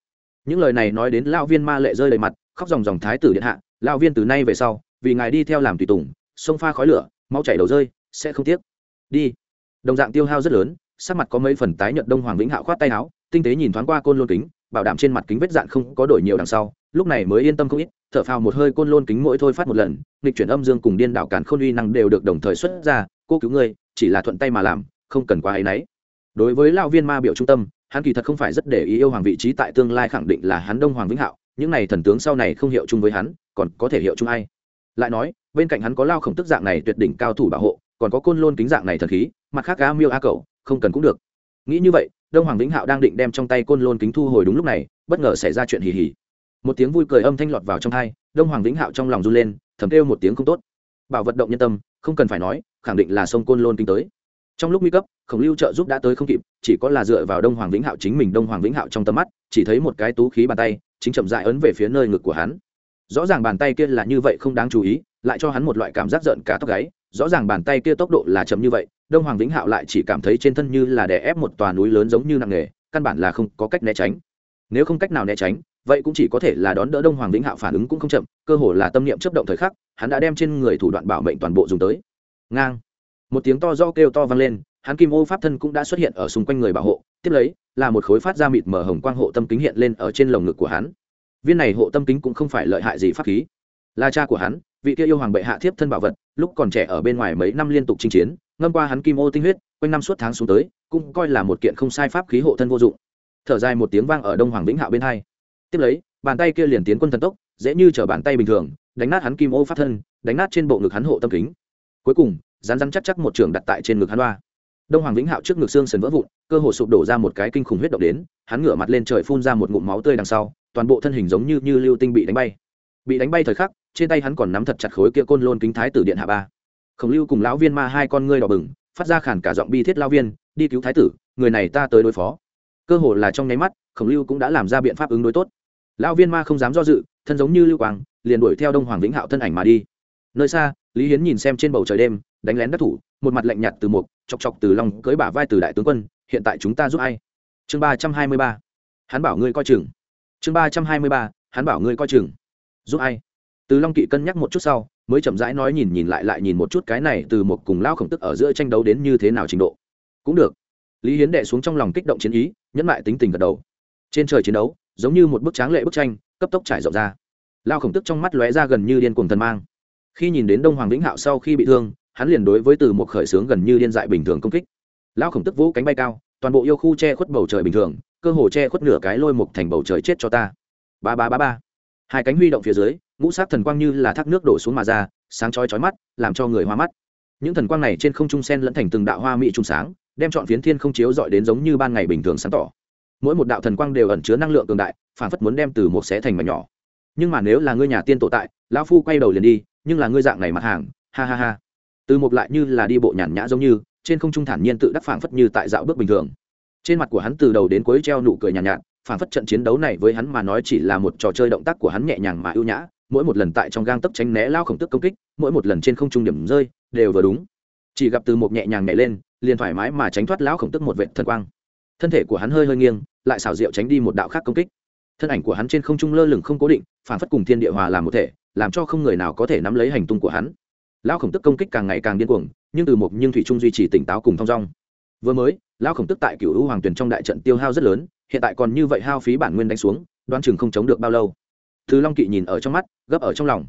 Những lời này nói đến lão viên ma lệ rơi đầy mặt, khóc dòng dòng thái tử điện hạ, lão viên từ nay về sau vì ngài đi theo làm tùy tùng, sông pha khói lửa, máu chảy đầu rơi, sẽ không tiếc. Đi. Đồng dạng tiêu hao rất lớn, sắc mặt có mấy phần tái nhợt đông hoàng vĩnh hạo khoát tay áo, tinh tế nhìn thoáng qua côn lôn kính, bảo đảm trên mặt kính vết dạn không có đổi nhiều đằng sau, lúc này mới yên tâm không ít, thở phào một hơi côn lôn kính mỗi thôi phát một lần, nghịch chuyển âm dương cùng điên đảo cản khôn uy năng đều được đồng thời xuất ra, cô cứu ngươi, chỉ là thuận tay mà làm, không cần quá áy náy. Đối với lao viên ma biểu trung tâm, hắn kỳ thật không phải rất để ý yêu hoàng vị trí tại tương lai khẳng định là hắn đông hoàng vĩnh hạo, những này thần tướng sau này không hiệu chung với hắn, còn có thể hiệu chung ai? Lại nói, bên cạnh hắn có lao khổng tức dạng này tuyệt đỉnh cao thủ bảo hộ, còn có côn lôn kính dạng này thần khí, mặt khác a miêu a cầu không cần cũng được. Nghĩ như vậy, đông hoàng vĩnh hạo đang định đem trong tay côn lôn kính thu hồi đúng lúc này, bất ngờ xảy ra chuyện hì hì. Một tiếng vui cười âm thanh lọt vào trong hai đông hoàng vĩnh hạo trong lòng run lên, thầm kêu một tiếng không tốt. Bảo vật động nhân tâm, không cần phải nói, khẳng định là sông côn lôn kính tới. Trong lúc nguy cấp, khổng lưu trợ giúp đã tới không kịp, chỉ có là dựa vào đông hoàng vĩnh hạo chính mình đông hoàng vĩnh hạo trong tầm mắt, chỉ thấy một cái tú khí bàn tay, chính chậm dại ấn về phía nơi ngực của hắn rõ ràng bàn tay kia là như vậy không đáng chú ý, lại cho hắn một loại cảm giác giận cả tóc gáy. Rõ ràng bàn tay kia tốc độ là chậm như vậy, đông hoàng vĩnh hạo lại chỉ cảm thấy trên thân như là đè ép một tòa núi lớn giống như nặng nghề căn bản là không có cách né tránh. Nếu không cách nào né tránh, vậy cũng chỉ có thể là đón đỡ đông hoàng vĩnh hạo phản ứng cũng không chậm, cơ hồ là tâm niệm chấp động thời khắc, hắn đã đem trên người thủ đoạn bảo mệnh toàn bộ dùng tới. Ngang. Một tiếng to do kêu to vang lên, hắn kim ô pháp thân cũng đã xuất hiện ở xung quanh người bảo hộ, tiếp lấy, là một khối phát ra mịt mở hồng quang hộ tâm kính hiện lên ở trên lồng ngực của hắn viên này hộ tâm kính cũng không phải lợi hại gì pháp khí. Là cha của hắn, vị kia yêu hoàng bệ hạ thiếp thân bảo vật, lúc còn trẻ ở bên ngoài mấy năm liên tục chinh chiến, ngâm qua hắn kim ô tinh huyết, quanh năm suốt tháng xuống tới, cũng coi là một kiện không sai pháp khí hộ thân vô dụng. Thở dài một tiếng vang ở đông hoàng vĩnh hạo bên hai. Tiếp lấy, bàn tay kia liền tiến quân thần tốc, dễ như chở bàn tay bình thường, đánh nát hắn kim ô pháp thân, đánh nát trên bộ ngực hắn hộ tâm kính. Cuối cùng rán rán chắc chắc một trường đặt tại trên ngực hắn loa đông hoàng vĩnh hạo trước ngực xương sần vỡ vụn, cơ hồ sụp đổ ra một cái kinh khủng huyết động đến, hắn ngửa mặt lên trời phun ra một ngụm máu tươi đằng sau toàn bộ thân hình giống như như lưu tinh bị đánh bay. Bị đánh bay thời khắc, trên tay hắn còn nắm thật chặt khối kia côn lôn kính thái tử điện hạ ba. Khổng lưu cùng lão viên ma hai con ngươi đỏ bừng, phát ra khản cả giọng bi thiết lao viên, đi cứu thái tử, người này ta tới đối phó. Cơ hồ là trong nháy mắt, khổng lưu cũng đã làm ra biện pháp ứng đối tốt. Lão viên ma không dám do dự, thân giống như lưu quang, liền đuổi theo đông hoàng vĩnh hạo thân ảnh mà đi. Nơi xa, lý hiến nhìn xem trên bầu trời đêm, đánh lén đắc thủ, một mặt lạnh nhạt từ mục, chọc chọc từ lòng cưới bả vai từ đại tướng quân, hiện tại chúng ta giúp ai? Chương ba trăm hai mươi ba. Hắn bảo ngươi coi chừng chương ba trăm hai mươi ba, hắn bảo ngươi coi chừng. Giúp ai? Từ long kỵ cân nhắc một chút sau, mới chậm rãi nói nhìn nhìn lại lại nhìn một chút cái này từ một cùng lao khổng tức ở giữa tranh đấu đến như thế nào trình độ. Cũng được. Lý hiến đệ xuống trong lòng kích động chiến ý, nhẫn lại tính tình gật đầu. Trên trời chiến đấu, giống như một bức tráng lệ bức tranh, cấp tốc trải rộng ra. Lao khổng tức trong mắt lóe ra gần như điên cuồng thần mang. Khi nhìn đến đông hoàng vĩnh hạo sau khi bị thương, hắn liền đối với từ một khởi xướng gần như điên dại bình thường công kích. Lao khổng tức vũ cánh bay cao toàn bộ yêu khu che khuất bầu trời bình thường, cơ hồ che khuất nửa cái lôi mục thành bầu trời chết cho ta. Ba ba ba ba. Hai cánh huy động phía dưới, ngũ sát thần quang như là thác nước đổ xuống mà ra, sáng chói chói mắt, làm cho người hoa mắt. Những thần quang này trên không trung sen lẫn thành từng đạo hoa mỹ trung sáng, đem chọn phiến thiên không chiếu dọi đến giống như ban ngày bình thường sáng tỏ. Mỗi một đạo thần quang đều ẩn chứa năng lượng cường đại phản phất muốn đem từ một xé thành mà nhỏ. Nhưng mà nếu là ngươi nhà tiên tổ tại, lão phu quay đầu liền đi, nhưng là ngươi dạng này mặt hàng, ha ha ha. Từ một lại như là đi bộ nhàn nhã giống như trên không trung thản nhiên tự đắc phảng phất như tại dạo bước bình thường. Trên mặt của hắn từ đầu đến cuối treo nụ cười nhàn nhạt, nhạt phảng phất trận chiến đấu này với hắn mà nói chỉ là một trò chơi động tác của hắn nhẹ nhàng mà ưu nhã mỗi một lần tại trong gang tấc tránh né lao khổng tức công kích mỗi một lần trên không trung điểm rơi đều vừa đúng. Chỉ gặp từ một nhẹ nhàng nhảy lên liền thoải mái mà tránh thoát lão khổng tức một vệ thần quang. Thân thể của hắn hơi hơi nghiêng lại xảo diệu tránh đi một đạo khác công kích. Thân ảnh của hắn trên không trung lơ lửng không cố định phản phất cùng thiên địa hòa làm một thể làm cho không người nào có thể nắm lấy hành tung của hắn. Lão khổng tức công kích càng ngày càng điên cuồng nhưng từ một nhưng thủy trung duy trì tỉnh táo cùng thong dong. Vừa mới, lão khổng tức tại cựu hữu hoàng tuyền trong đại trận tiêu hao rất lớn, hiện tại còn như vậy hao phí bản nguyên đánh xuống, đoán chừng không chống được bao lâu. Thứ long kỵ nhìn ở trong mắt, gấp ở trong lòng.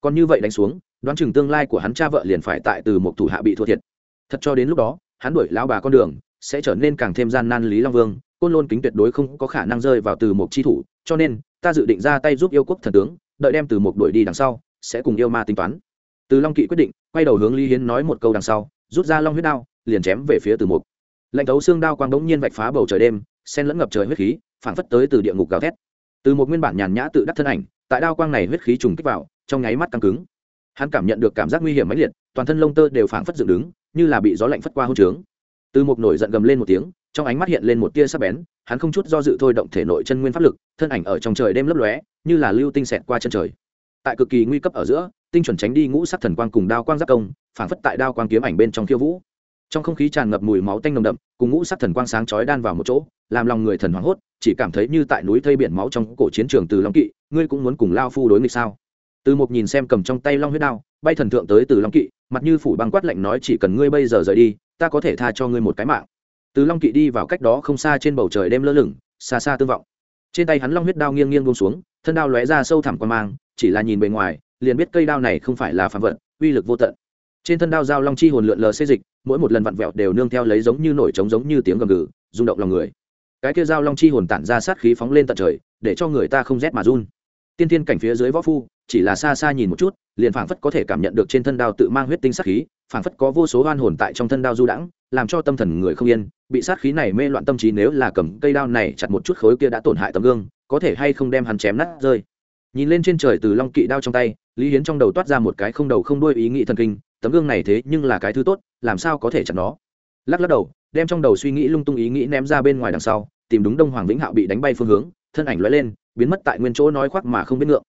Còn như vậy đánh xuống, đoán chừng tương lai của hắn cha vợ liền phải tại từ một thủ hạ bị thua thiệt. Thật cho đến lúc đó, hắn đuổi lão bà con đường, sẽ trở nên càng thêm gian nan lý long vương, côn lôn kính tuyệt đối không có khả năng rơi vào từ một chi thủ, cho nên, ta dự định ra tay giúp yêu quốc thần tướng, đợi đem từ một đuổi đi đằng sau, sẽ cùng yêu ma tính toán từ long kỵ quyết định, quay đầu hướng lý hiến nói một câu đằng sau, rút ra long huyết đao, liền chém về phía từ mục. Lệnh thấu xương đao quang đống nhiên vạch phá bầu trời đêm, sen lẫn ngập trời huyết khí, phảng phất tới từ địa ngục gào thét. Từ một nguyên bản nhàn nhã tự đắc thân ảnh, tại đao quang này huyết khí trùng kích vào, trong nháy mắt căng cứng. Hắn cảm nhận được cảm giác nguy hiểm mãnh liệt, toàn thân lông tơ đều phảng phất dựng đứng, như là bị gió lạnh phất qua hông trướng. Từ một nổi giận gầm lên một tiếng, trong ánh mắt hiện lên một tia sắc bén, hắn không chút do dự thôi động thể nội chân nguyên pháp lực, thân ảnh ở trong trời đêm lấp lóe, như là lưu tinh xẹt qua chân trời. Tại cực kỳ nguy cấp ở giữa tinh chuẩn tránh đi ngũ sắc thần quang cùng đao quang giáp công, phảng phất tại đao quang kiếm ảnh bên trong khiêu vũ. Trong không khí tràn ngập mùi máu tanh nồng đậm, cùng ngũ sắc thần quang sáng chói đan vào một chỗ, làm lòng người thần hoảng hốt, chỉ cảm thấy như tại núi thây biển máu trong cổ chiến trường từ long kỵ, ngươi cũng muốn cùng lao phu đối nghịch sao? Từ một nhìn xem cầm trong tay long huyết đao, bay thần thượng tới từ long kỵ, mặt như phủ băng quát lạnh nói chỉ cần ngươi bây giờ rời đi, ta có thể tha cho ngươi một cái mạng. Từ long kỵ đi vào cách đó không xa trên bầu trời đêm lơ lửng, xa xa tương vọng. Trên tay hắn long huyết đao nghiêng nghiêng buông xuống, thân đao lóe ra sâu thẳm quan mang, chỉ là nhìn bề ngoài liền biết cây đao này không phải là phàm vật, uy lực vô tận. Trên thân đao dao long chi hồn lượn lờ xê dịch, mỗi một lần vặn vẹo đều nương theo lấy giống như nổi trống giống như tiếng gầm gừ, rung động lòng người. Cái kia dao long chi hồn tản ra sát khí phóng lên tận trời, để cho người ta không rét mà run. Tiên tiên cảnh phía dưới võ phu, chỉ là xa xa nhìn một chút, liền phảng phất có thể cảm nhận được trên thân đao tự mang huyết tinh sát khí, phảng phất có vô số oan hồn tại trong thân đao du đãng, làm cho tâm thần người không yên. Bị sát khí này mê loạn tâm trí nếu là cầm cây đao này chặt một chút khối kia đã tổn hại tấm gương, có thể hay không đem hắn chém nát rơi nhìn lên trên trời từ long kỵ đao trong tay, lý hiến trong đầu toát ra một cái không đầu không đuôi ý nghĩ thần kinh, tấm gương này thế nhưng là cái thứ tốt, làm sao có thể chặn nó? Lắc lắc đầu, đem trong đầu suy nghĩ lung tung ý nghĩ ném ra bên ngoài đằng sau, tìm đúng đông hoàng vĩnh hạo bị đánh bay phương hướng, thân ảnh lóe lên, biến mất tại nguyên chỗ nói khoác mà không biết ngượng.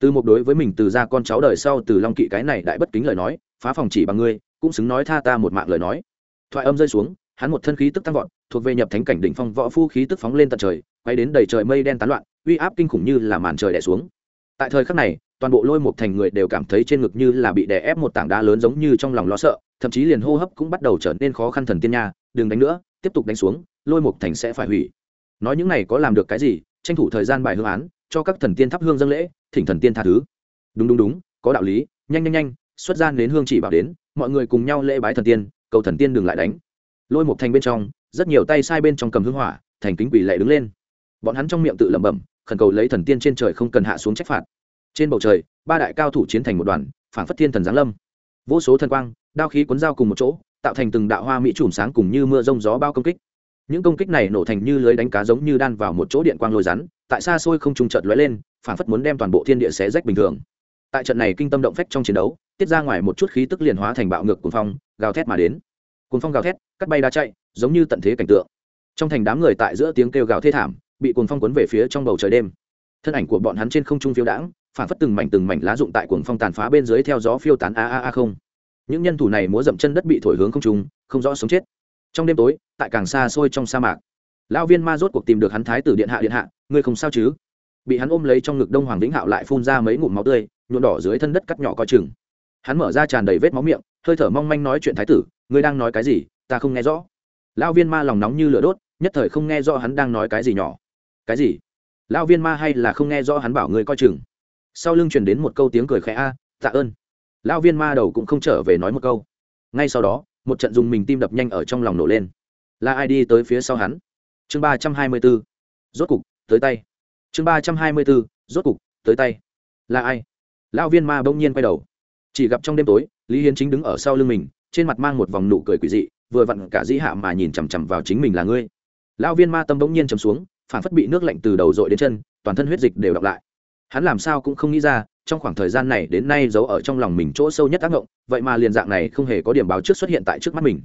Từ một đối với mình từ ra con cháu đời sau từ long kỵ cái này đại bất kính lời nói, phá phòng chỉ bằng ngươi, cũng xứng nói tha ta một mạng lời nói. Thoại âm rơi xuống, hắn một thân khí tức tăng vọt, thuộc về nhập thánh cảnh đỉnh phong võ phu khí tức phóng lên tận trời, quay đến đầy trời mây đen tán loạn, uy áp kinh khủng như là màn trời đè xuống tại thời khắc này, toàn bộ lôi một thành người đều cảm thấy trên ngực như là bị đè ép một tảng đá lớn giống như trong lòng lo sợ, thậm chí liền hô hấp cũng bắt đầu trở nên khó khăn thần tiên nha, đừng đánh nữa, tiếp tục đánh xuống, lôi một thành sẽ phải hủy. Nói những này có làm được cái gì? Tranh thủ thời gian bài hương án, cho các thần tiên thắp hương dâng lễ, thỉnh thần tiên tha thứ. Đúng đúng đúng, có đạo lý, nhanh nhanh nhanh, xuất gian đến hương chỉ bảo đến, mọi người cùng nhau lễ bái thần tiên, cầu thần tiên đừng lại đánh. Lôi một thành bên trong, rất nhiều tay sai bên trong cầm hương hỏa, thành kính quỷ lệ đứng lên. Bọn hắn trong miệng tự lẩm bẩm khẩn cầu lấy thần tiên trên trời không cần hạ xuống trách phạt. Trên bầu trời, ba đại cao thủ chiến thành một đoàn phản phất thiên thần giáng lâm. Vô số thần quang, đao khí cuốn dao cùng một chỗ, tạo thành từng đạo hoa mỹ chùm sáng cùng như mưa rông gió bao công kích. Những công kích này nổ thành như lưới đánh cá giống như đan vào một chỗ điện quang lôi rắn, tại xa xôi không trùng chợt lóe lên phản phất muốn đem toàn bộ thiên địa xé rách bình thường. Tại trận này kinh tâm động phách trong chiến đấu, tiết ra ngoài một chút khí tức liền hóa thành bạo ngược cuồng phong, gào thét mà đến. Cuồng phong gào thét, cắt bay đá chạy, giống như tận thế cảnh tượng. Trong thành đám người tại giữa tiếng kêu gào thê thảm bị cuồng phong cuốn về phía trong bầu trời đêm. Thân ảnh của bọn hắn trên không trung phiêu đãng phản phất từng mảnh từng mảnh lá rụng tại cuồng phong tàn phá bên dưới theo gió phiêu tán a a a không. Những nhân thủ này múa dậm chân đất bị thổi hướng không trung, không rõ sống chết. Trong đêm tối, tại càng xa xôi trong sa mạc, lão viên ma rốt cuộc tìm được hắn thái tử điện hạ điện hạ, ngươi không sao chứ? Bị hắn ôm lấy trong ngực đông hoàng vĩnh hạo lại phun ra mấy ngụm máu tươi, nhuộm đỏ dưới thân đất cắt nhỏ coi chừng. Hắn mở ra tràn đầy vết máu miệng, hơi thở mong manh nói chuyện thái tử, ngươi đang nói cái gì, ta không nghe rõ. Lão viên ma lòng nóng như lửa đốt, nhất thời không nghe rõ hắn đang nói cái gì nhỏ cái gì? Lão viên ma hay là không nghe rõ hắn bảo ngươi coi chừng? Sau lưng truyền đến một câu tiếng cười khẽ a, tạ ơn. Lão viên ma đầu cũng không trở về nói một câu. Ngay sau đó, một trận dùng mình tim đập nhanh ở trong lòng nổ lên. Là ai đi tới phía sau hắn? Chương ba trăm hai mươi b ố rốt cục, tới tay. Chương ba trăm hai mươi b ố rốt cục, tới tay. Là ai? Lão viên ma bỗng nhiên quay đầu. Chỉ gặp trong đêm tối, lý hiến chính đứng ở sau lưng mình, trên mặt mang một vòng nụ cười quỷ dị, vừa vặn cả dĩ hạ mà nhìn chằm chằm vào chính mình là ngươi. Lão viên ma tâm bỗng nhiên chầm xuống phản phất bị nước lạnh từ đầu dội đến chân, toàn thân huyết dịch đều đọc lại. Hắn làm sao cũng không nghĩ ra, trong khoảng thời gian này đến nay giấu ở trong lòng mình chỗ sâu nhất tác động vậy mà liền dạng này không hề có điểm báo trước xuất hiện tại trước mắt mình.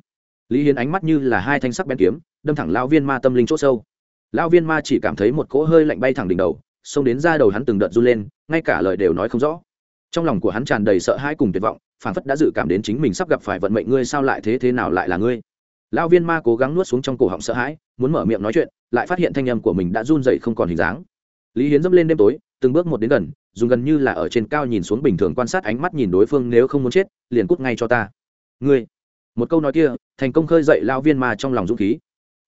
Lý hiến ánh mắt như là hai thanh sắc bén kiếm, đâm thẳng lao viên ma tâm linh chỗ sâu. Lao viên ma chỉ cảm thấy một cỗ hơi lạnh bay thẳng đỉnh đầu, xông đến ra đầu hắn từng đợt run lên, ngay cả lời đều nói không rõ. Trong lòng của hắn tràn đầy sợ hãi cùng tuyệt vọng phản phất đã dự cảm đến chính mình sắp gặp phải vận mệnh, ngươi sao lại thế thế nào lại là ngươi? Lão viên ma cố gắng nuốt xuống trong cổ họng sợ hãi, muốn mở miệng nói chuyện lại phát hiện thanh âm của mình đã run dậy không còn hình dáng. Lý hiến dẫm lên đêm tối, từng bước một đến gần, dùng gần như là ở trên cao nhìn xuống bình thường quan sát ánh mắt nhìn đối phương nếu không muốn chết, liền cút ngay cho ta. Ngươi, một câu nói kia, thành công khơi dậy lao viên ma trong lòng dũng khí.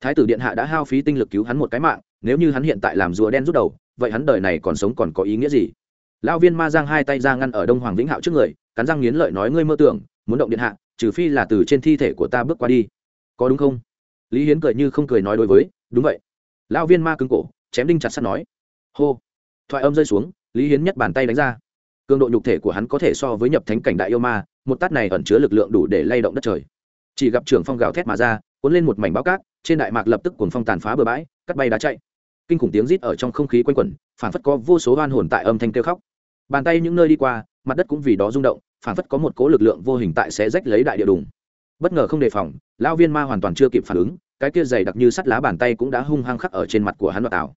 Thái tử điện hạ đã hao phí tinh lực cứu hắn một cái mạng, nếu như hắn hiện tại làm rùa đen rút đầu, vậy hắn đời này còn sống còn có ý nghĩa gì? Lao viên ma giang hai tay ra ngăn ở đông hoàng vĩnh hạo trước người, cắn răng nghiến lợi nói ngươi mơ tưởng, muốn động điện hạ, trừ phi là từ trên thi thể của ta bước qua đi. Có đúng không? Lý hiến cười như không cười nói đối với, đúng vậy lao viên ma cứng cổ, chém đinh chặt sắt nói. Hô. Thoại âm rơi xuống, lý hiến nhất bàn tay đánh ra. Cường độ nhục thể của hắn có thể so với nhập thánh cảnh đại yêu ma, một tát này ẩn chứa lực lượng đủ để lay động đất trời. Chỉ gặp trưởng phong gào thét mà ra, cuốn lên một mảnh bao cát, trên đại mạc lập tức cuồng phong tàn phá bừa bãi, cắt bay đá chạy. Kinh khủng tiếng rít ở trong không khí quanh quẩn phản phất có vô số hoan hồn tại âm thanh kêu khóc. Bàn tay những nơi đi qua, mặt đất cũng vì đó rung động phản phất có một cố lực lượng vô hình tại sẽ rách lấy đại địa đùng. Bất ngờ không đề phòng, lão viên ma hoàn toàn chưa kịp phản ứng cái kia dày đặc như sắt lá bàn tay cũng đã hung hăng khắc ở trên mặt của hắn và tảo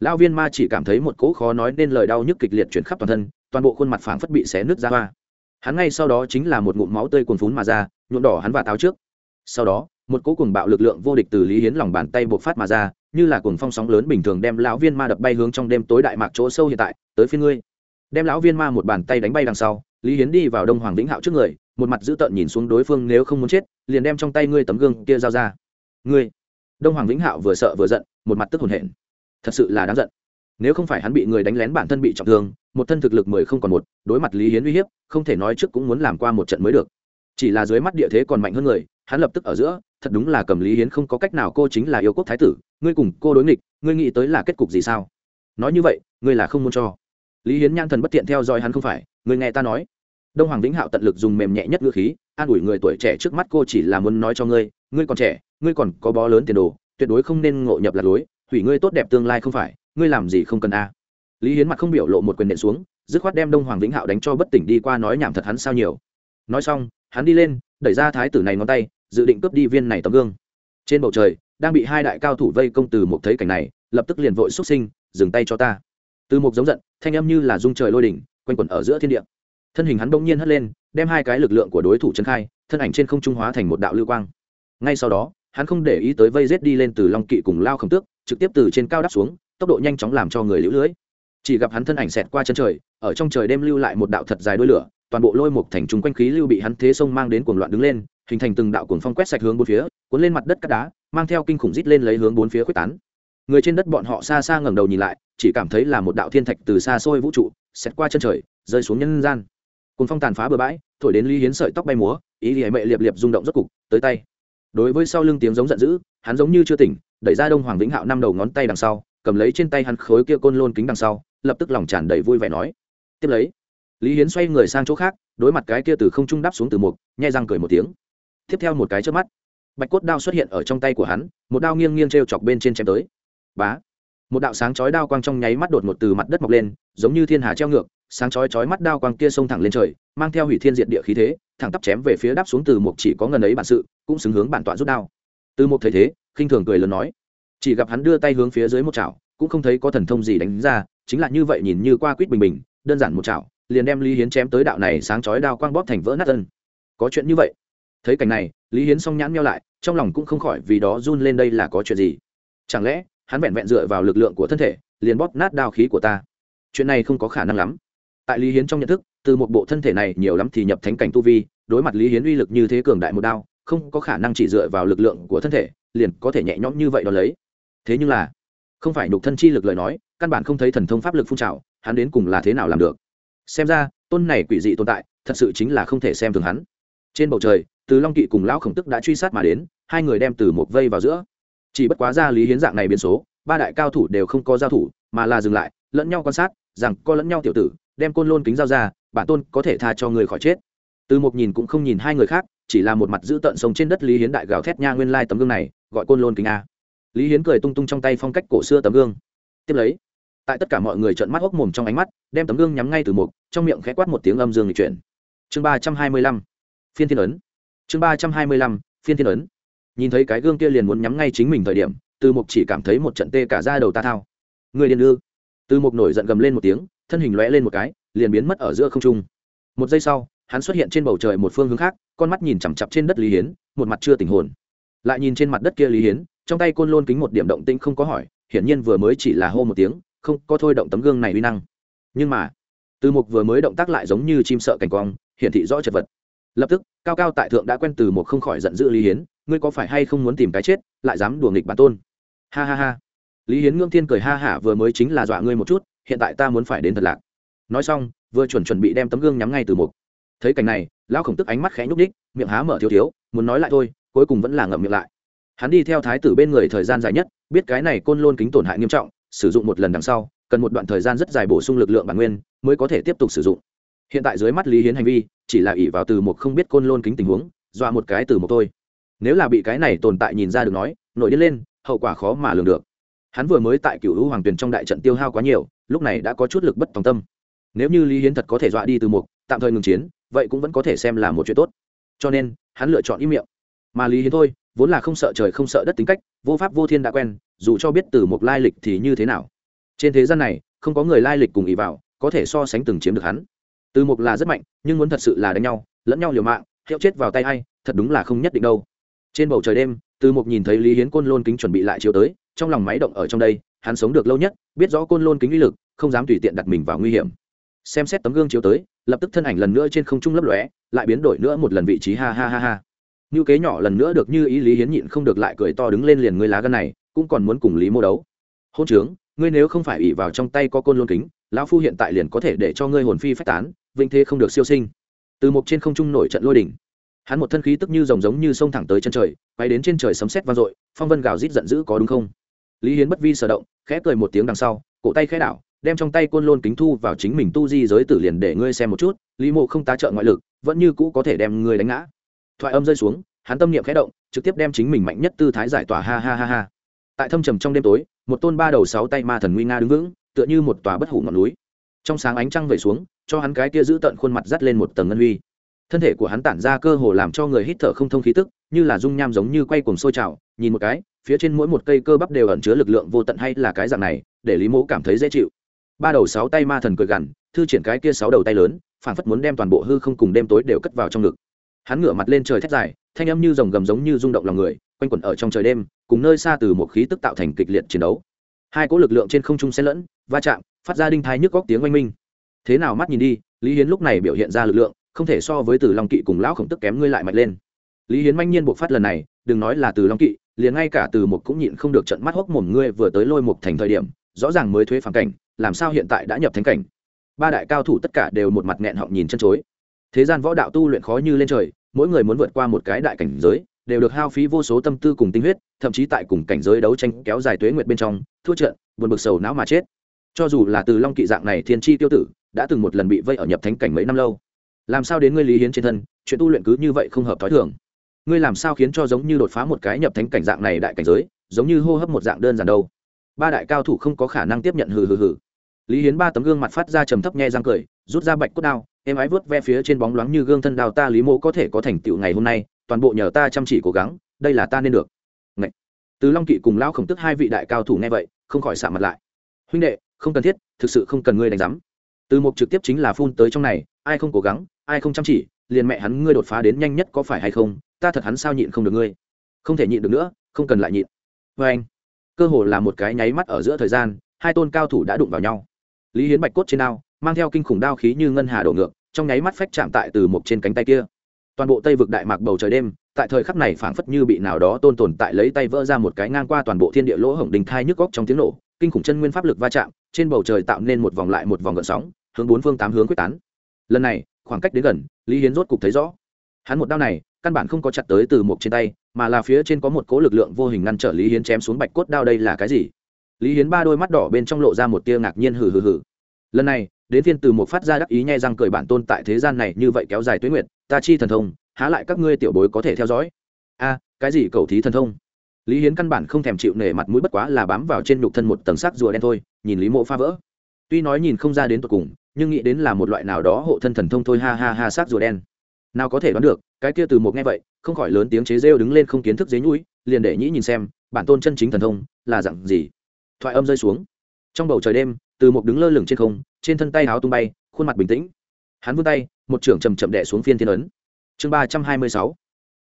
lão viên ma chỉ cảm thấy một cỗ khó nói nên lời đau nhức kịch liệt chuyển khắp toàn thân, toàn bộ khuôn mặt phảng phất bị xé nứt ra hoa. Hắn ngay sau đó chính là một ngụm máu tươi cuồn phún mà ra, nhuộm đỏ hắn và táo trước. Sau đó, một cỗ cuồng bạo lực lượng vô địch từ lý hiến lòng bàn tay buộc phát mà ra, như là cuồng phong sóng lớn bình thường đem lão viên ma đập bay hướng trong đêm tối đại mạc chỗ sâu hiện tại, tới phía ngươi. Đem lão viên ma một bàn tay đánh bay đằng sau, lý hiến đi vào đông hoàng vĩnh hạo trước người, một mặt dữ tợn nhìn xuống đối phương nếu không muốn chết, liền đem trong tay ngươi tấm gương kia giao ra ngươi. Đông hoàng vĩnh hạo vừa sợ vừa giận, một mặt tức hồn hển. Thật sự là đáng giận. Nếu không phải hắn bị người đánh lén bản thân bị trọng thương, một thân thực lực mười không còn một, đối mặt lý hiến uy hiếp, không thể nói trước cũng muốn làm qua một trận mới được. Chỉ là dưới mắt địa thế còn mạnh hơn người, hắn lập tức ở giữa, thật đúng là cầm lý hiến không có cách nào, cô chính là yêu quốc thái tử, ngươi cùng cô đối nghịch, ngươi nghĩ tới là kết cục gì sao? Nói như vậy, ngươi là không muốn cho. Lý hiến nhan thần bất tiện theo dõi hắn không phải, ngươi nghe ta nói đông hoàng vĩnh hạo tận lực dùng mềm nhẹ nhất ngữ khí, an ủi người tuổi trẻ trước mắt cô chỉ là muốn nói cho ngươi ngươi còn trẻ, ngươi còn có bó lớn tiền đồ, tuyệt đối không nên ngộ nhập lạc lối, hủy ngươi tốt đẹp tương lai không phải, ngươi làm gì không cần a. Lý hiến mặt không biểu lộ một quyền nện xuống, dứt khoát đem đông hoàng vĩnh hạo đánh cho bất tỉnh đi qua nói nhảm thật hắn sao nhiều. Nói xong, hắn đi lên, đẩy ra thái tử này ngón tay, dự định cướp đi viên này tấm gương. Trên bầu trời, đang bị hai đại cao thủ vây công từ một thấy cảnh này, lập tức liền vội xuất sinh, dừng tay cho ta. Từ một giống giận, thanh âm như là dung trời lôi đỉnh, quanh quẩn ở giữa thiên địa thân hình hắn bỗng nhiên hất lên, đem hai cái lực lượng của đối thủ chân khai, thân ảnh trên không trung hóa thành một đạo lưu quang. Ngay sau đó, hắn không để ý tới vây rết đi lên từ long kỵ cùng lao khổng tước, trực tiếp từ trên cao đắp xuống, tốc độ nhanh chóng làm cho người lũ lưới. Chỉ gặp hắn thân ảnh xẹt qua chân trời, ở trong trời đêm lưu lại một đạo thật dài đôi lửa, toàn bộ lôi một thành trùng quanh khí lưu bị hắn thế sông mang đến cuồng loạn đứng lên, hình thành từng đạo cuồng phong quét sạch hướng bốn phía, cuốn lên mặt đất cát đá, mang theo kinh khủng rít lên lấy hướng bốn phía quyết tán. Người trên đất bọn họ xa xa ngẩng đầu nhìn lại, chỉ cảm thấy là một đạo thiên thạch từ xa xôi vũ trụ, xẹt qua chân trời, rơi xuống nhân gian cùng phong tàn phá bừa bãi, thổi đến lý hiến sợi tóc bay múa, ý hệ mẹ liệp liệp rung động rốt cục, tới tay. Đối với sau lưng tiếng giống giận dữ, hắn giống như chưa tỉnh, đẩy ra đông hoàng vĩnh hạo năm đầu ngón tay đằng sau, cầm lấy trên tay hắn khối kia côn lôn kính đằng sau, lập tức lòng tràn đầy vui vẻ nói. Tiếp lấy, lý hiến xoay người sang chỗ khác, đối mặt cái kia từ không trung đáp xuống từ mục, nhai răng cười một tiếng. Tiếp theo một cái trước mắt, bạch cốt đao xuất hiện ở trong tay của hắn, một đao nghiêng nghiêng t r e o chọc bên trên chém tới. Bá! Một đạo sáng chói đao quang trong nháy mắt đột ngột từ mặt đất mọc lên, giống như thiên hà treo ngược, sáng chói chói mắt đao quang kia xông thẳng lên trời, mang theo hủy thiên diệt địa khí thế, thẳng tắp chém về phía đáp xuống từ mục chỉ có ngần ấy bản sự, cũng xứng hướng bản tọa rút đao. Từ mục thấy thế, khinh thường cười lớn nói, chỉ gặp hắn đưa tay hướng phía dưới một chảo, cũng không thấy có thần thông gì đánh ra, chính là như vậy nhìn như qua quýt bình bình, đơn giản một chảo, liền đem lý hiến chém tới đạo này sáng chói đao quang bóp thành vỡ nát thân có chuyện như vậy? Thấy cảnh này, lý hiến song nhãn meo lại, trong lòng cũng không khỏi vì đó run lên đây là có chuyện gì? Chẳng lẽ hắn vẹn vẹn dựa vào lực lượng của thân thể, liền bóp nát đao khí của ta. Chuyện này không có khả năng lắm. Tại lý hiến trong nhận thức, từ một bộ thân thể này nhiều lắm thì nhập thánh cảnh tu vi, đối mặt lý hiến uy lực như thế cường đại một đao, không có khả năng chỉ dựa vào lực lượng của thân thể, liền có thể nhẹ nhõm như vậy đ ó lấy. Thế nhưng là, không phải nhục thân chi lực lời nói, căn bản không thấy thần thông pháp lực phun trào, hắn đến cùng là thế nào làm được? Xem ra, tôn này quỷ dị tồn tại, thật sự chính là không thể xem thường hắn. Trên bầu trời, từ long kỵ cùng lão khổng tức đã truy sát mà đến, hai người đem từ một vây vào giữa chỉ bất quá ra lý hiến dạng này biến số, ba đại cao thủ đều không có giao thủ, mà là dừng lại, lẫn nhau quan sát, rằng có lẫn nhau tiểu tử, đem côn lôn kính giao ra, bản tôn có thể tha cho người khỏi chết. Từ một nhìn cũng không nhìn hai người khác, chỉ là một mặt giữ tận sống trên đất lý hiến đại gào thét nha nguyên lai tấm gương này, gọi côn lôn kính a. Lý hiến cười tung tung trong tay phong cách cổ xưa tấm gương. Tiếp lấy, tại tất cả mọi người trợn mắt hốc mồm trong ánh mắt, đem tấm gương nhắm ngay từ một trong miệng khẽ quát một tiếng âm dương lịch chuyển. Chương ba trăm hai mươi lăm, phiên thiên ấn. Chương ba trăm hai mươi lăm, phiên thiên ấn nhìn thấy cái gương kia liền muốn nhắm ngay chính mình thời điểm, từ mục chỉ cảm thấy một trận tê cả ra đầu ta thao. Người điên ư? Từ mục nổi giận gầm lên một tiếng, thân hình lóe lên một cái, liền biến mất ở giữa không trung. Một giây sau, hắn xuất hiện trên bầu trời một phương hướng khác, con mắt nhìn chằm chặp trên đất lý hiến, một mặt chưa tình hồn. Lại nhìn trên mặt đất kia lý hiến, trong tay côn lôn kính một điểm động tinh không có hỏi, hiển nhiên vừa mới chỉ là hô một tiếng, không có thôi động tấm gương này uy năng. Nhưng mà, từ mục vừa mới động tác lại giống như chim sợ cảnh quang, hiển thị rõ chật vật lập tức, cao cao tại thượng đã quen từ một không khỏi giận dữ lý hiến, ngươi có phải hay không muốn tìm cái chết, lại dám đùa nghịch bản tôn? Ha ha ha. Lý hiến ngưỡng thiên cười ha hả, vừa mới chính là dọa ngươi một chút, hiện tại ta muốn phải đến thật lạc. Nói xong, vừa chuẩn chuẩn bị đem tấm gương nhắm ngay từ một thấy cảnh này, lão khổng tức ánh mắt khẽ nhúc ních miệng há mở thiếu thiếu, muốn nói lại thôi, cuối cùng vẫn là ngậm miệng lại. Hắn đi theo thái tử bên người thời gian dài nhất, biết cái này côn lôn kính tổn hại nghiêm trọng, sử dụng một lần đằng sau, cần một đoạn thời gian rất dài bổ sung lực lượng bản nguyên, mới có thể tiếp tục sử dụng hiện tại dưới mắt lý hiến hành vi, chỉ là ỷ vào từ một không biết côn lôn kính tình huống, dọa một cái từ một thôi. Nếu là bị cái này tồn tại nhìn ra được nói, nổi điên lên, hậu quả khó mà lường được. Hắn vừa mới tại cựu hữu hoàng tuyền trong đại trận tiêu hao quá nhiều, lúc này đã có chút lực bất tòng tâm. Nếu như lý hiến thật có thể dọa đi từ mục tạm thời ngừng chiến, vậy cũng vẫn có thể xem là một chuyện tốt. Cho nên, hắn lựa chọn im miệng. Mà lý hiến thôi, vốn là không sợ trời không sợ đất tính cách, vô pháp vô thiên đã quen, dù cho biết từ một lai lịch thì như thế nào. Trên thế gian này, không có người lai lịch cùng ý vào, có thể so sánh từng chiếm được hắn từ mục là rất mạnh, nhưng muốn thật sự là đánh nhau, lẫn nhau liều mạng, hiệu chết vào tay a i thật đúng là không nhất định đâu. Trên bầu trời đêm, từ mục nhìn thấy lý hiến côn lôn kính chuẩn bị lại chiếu tới, trong lòng máy động ở trong đây, hắn sống được lâu nhất, biết rõ côn lôn kính uy lực, không dám tùy tiện đặt mình vào nguy hiểm. Xem xét tấm gương chiếu tới, lập tức thân ảnh lần nữa trên không trung lấp lóe, lại biến đổi nữa một lần vị trí, ha ha ha ha. Như kế nhỏ lần nữa được như ý lý hiến nhịn không được lại cười to đứng lên liền ngươi lá gân này, cũng còn muốn cùng lý mô đấu. Hôn trướng, ngươi nếu không phải ỉ vào trong tay có côn lôn kính lão phu hiện tại liền có thể để cho ngươi hồn phi phách tán vinh thế không được siêu sinh. Từ một trên không trung nổi trận lôi đỉnh. Hắn một thân khí tức như rồng giống như sông thẳng tới chân trời, bay đến trên trời sấm sét vang dội, phong vân gào rít giận dữ có đúng không? Lý hiến bất vi sở động, khẽ cười một tiếng đằng sau, cổ tay khẽ đảo, đem trong tay côn lôn kính thu vào chính mình tu di giới tử liền để ngươi xem một chút, lý mộ không tá trợ ngoại lực, vẫn như cũ có thể đem ngươi đánh ngã. Thoại âm rơi xuống, hắn tâm niệm khẽ động, trực tiếp đem chính mình mạnh nhất tư thái giải tỏa, ha ha ha ha. Tại thâm trầm trong đêm tối, một tôn ba đầu sáu tay ma thần nguy nga đứng vững tựa như một tòa bất hủ ngọn núi. Trong sáng ánh trăng vẩy xuống, cho hắn cái kia giữ tận khuôn mặt dắt lên một tầng ngân huy. Thân thể của hắn tản ra cơ hồ làm cho người hít thở không thông khí tức, như là dung nham giống như quay cuồng sôi trào, nhìn một cái, phía trên mỗi một cây cơ bắp đều ẩn chứa lực lượng vô tận hay là cái dạng này, để lý mẫu cảm thấy dễ chịu. Ba đầu sáu tay ma thần cười gằn, thư triển cái kia sáu đầu tay lớn phản phất muốn đem toàn bộ hư không cùng đêm tối đều cất vào trong ngực. Hắn ngửa mặt lên trời thét dài, thanh âm như rồng gầm giống như rung động lòng người, quanh quẩn ở trong trời đêm, cùng nơi xa từ một khí tức tạo thành kịch liệt chiến đấu. Hai cỗ lực lượng trên không trung xen lẫn va chạm, phát ra đinh thai nhức góc tiếng oanh minh. Thế nào mắt nhìn đi, lý hiến lúc này biểu hiện ra lực lượng, không thể so với từ long kỵ cùng lão khổng tức kém ngươi lại mạnh lên. Lý hiến manh nhiên buộc phát lần này, đừng nói là từ long kỵ, liền ngay cả từ một cũng nhịn không được trận mắt hốc mồm ngươi vừa tới lôi một thành thời điểm, rõ ràng mới thuế phản cảnh, làm sao hiện tại đã nhập thánh cảnh? Ba đại cao thủ tất cả đều một mặt nghẹn họng nhìn chân chối. Thế gian võ đạo tu luyện khó như lên trời, mỗi người muốn vượt qua một cái đại cảnh giới, đều được hao phí vô số tâm tư cùng tinh huyết, thậm chí tại cùng cảnh giới đấu tranh kéo dài tuế nguyệt bên trong, thua trận, buồn bực sầu não mà chết cho dù là từ long kỵ dạng này thiên tri tiêu tử, đã từng một lần bị vây ở nhập thánh cảnh mấy năm lâu. Làm sao đến ngươi lý hiến trên thân, chuyện tu luyện cứ như vậy không hợp thói thường. Ngươi làm sao khiến cho giống như đột phá một cái nhập thánh cảnh dạng này đại cảnh giới, giống như hô hấp một dạng đơn giản đâu? Ba đại cao thủ không có khả năng tiếp nhận hừ hừ hừ. Lý hiến ba tấm gương mặt phát ra trầm thấp nhẹ răng cười, rút ra bạch cốt đao em ái vớt ve phía trên bóng loáng như gương thân đào ta lý mô có thể có thành tựu ngày hôm nay, toàn bộ nhờ ta chăm chỉ cố gắng, đây là ta nên được. Ngậy. từ long kỵ cùng lão khổng tức hai vị đại cao thủ nghe vậy, không khỏi xả mặt lại. Huynh đệ không cần thiết, thực sự không cần ngươi đánh giám. Từ mục trực tiếp chính là phun tới trong này, ai không cố gắng, ai không chăm chỉ, liền mẹ hắn ngươi đột phá đến nhanh nhất có phải hay không, ta thật hắn sao nhịn không được ngươi. Không thể nhịn được nữa, không cần lại nhịn. Vê anh, cơ hồ là một cái nháy mắt ở giữa thời gian, hai tôn cao thủ đã đụng vào nhau. Lý hiến bạch cốt trên đao, mang theo kinh khủng đao khí như ngân hà đổ ngược, trong nháy mắt phách chạm tại từ một trên cánh tay kia. Toàn bộ tây vực đại mạc bầu trời đêm, tại thời khắc này phảng phất như bị nào đó tôn tồn tại lấy tay vỡ ra một cái ngang qua toàn bộ thiên địa lỗ hổng đình thai nhức góc trong tiếng nổ kinh khủng chân nguyên pháp lực va chạm, trên bầu trời tạo nên một vòng lại một vòng gợn sóng, hướng bốn phương tám hướng quyết tán. Lần này, khoảng cách đến gần, lý hiến rốt cục thấy rõ. Hắn một đao này, căn bản không có chặt tới từ một trên tay, mà là phía trên có một cố lực lượng vô hình ngăn trở lý hiến chém xuống bạch cốt đao đây là cái gì? Lý hiến ba đôi mắt đỏ bên trong lộ ra một tia ngạc nhiên hừ hừ hừ. Lần này, đến thiên từ một phát ra đắc ý nhai răng cười bản tôn tại thế gian này như vậy kéo dài tuyến nguyệt, ta chi thần thông, há lại các ngươi tiểu bối có thể theo dõi? A, cái gì cầu thí thần thông? Lý hiến căn bản không thèm chịu nể mặt mũi bất quá là bám vào trên nhục thân một tầng sắc rùa đen thôi, nhìn lý mộ phá vỡ. Tuy nói nhìn không ra đến tột cùng, nhưng nghĩ đến là một loại nào đó hộ thân thần thông thôi, ha ha ha sắc rùa đen. Nào có thể đoán được, cái kia từ một nghe vậy, không khỏi lớn tiếng chế rêu đứng lên không kiến thức dế nhũi, liền để nhĩ nhìn xem, bản tôn chân chính thần thông là dặn gì. Thoại âm rơi xuống. Trong bầu trời đêm, từ một đứng lơ lửng trên không, trên thân tay áo tung bay, khuôn mặt bình tĩnh. Hắn vươn tay, một trưởng chầm chậm đẻ xuống phiên thiên ấn. Chương ba trăm hai mươi sáu.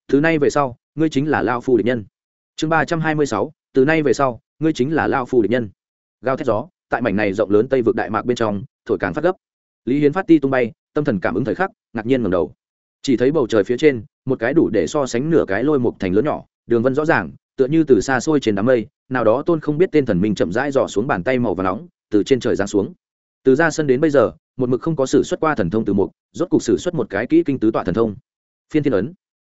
Thứ nay về sau, ngươi chính là lao phu địch nhân chương ba trăm hai mươi sáu, từ nay về sau, ngươi chính là lao phu địch nhân. Gao thét gió, tại mảnh này rộng lớn tây vực đại mạc bên trong, thổi càng phát gấp. Lý hiến phát ti tung bay, tâm thần cảm ứng thời khắc, ngạc nhiên ngầm đầu. Chỉ thấy bầu trời phía trên, một cái đủ để so sánh nửa cái lôi một thành lớn nhỏ, đường vân rõ ràng, tựa như từ xa xôi trên đám mây, nào đó tôn không biết tên thần mình chậm rãi dò xuống bàn tay màu và nóng, từ trên trời giáng xuống. Từ ra sân đến bây giờ, một mực không có sử xuất qua thần thông từ mục, rốt cục sử xuất một cái kỹ kinh tứ tọa thần thông. Phiên thiên ấn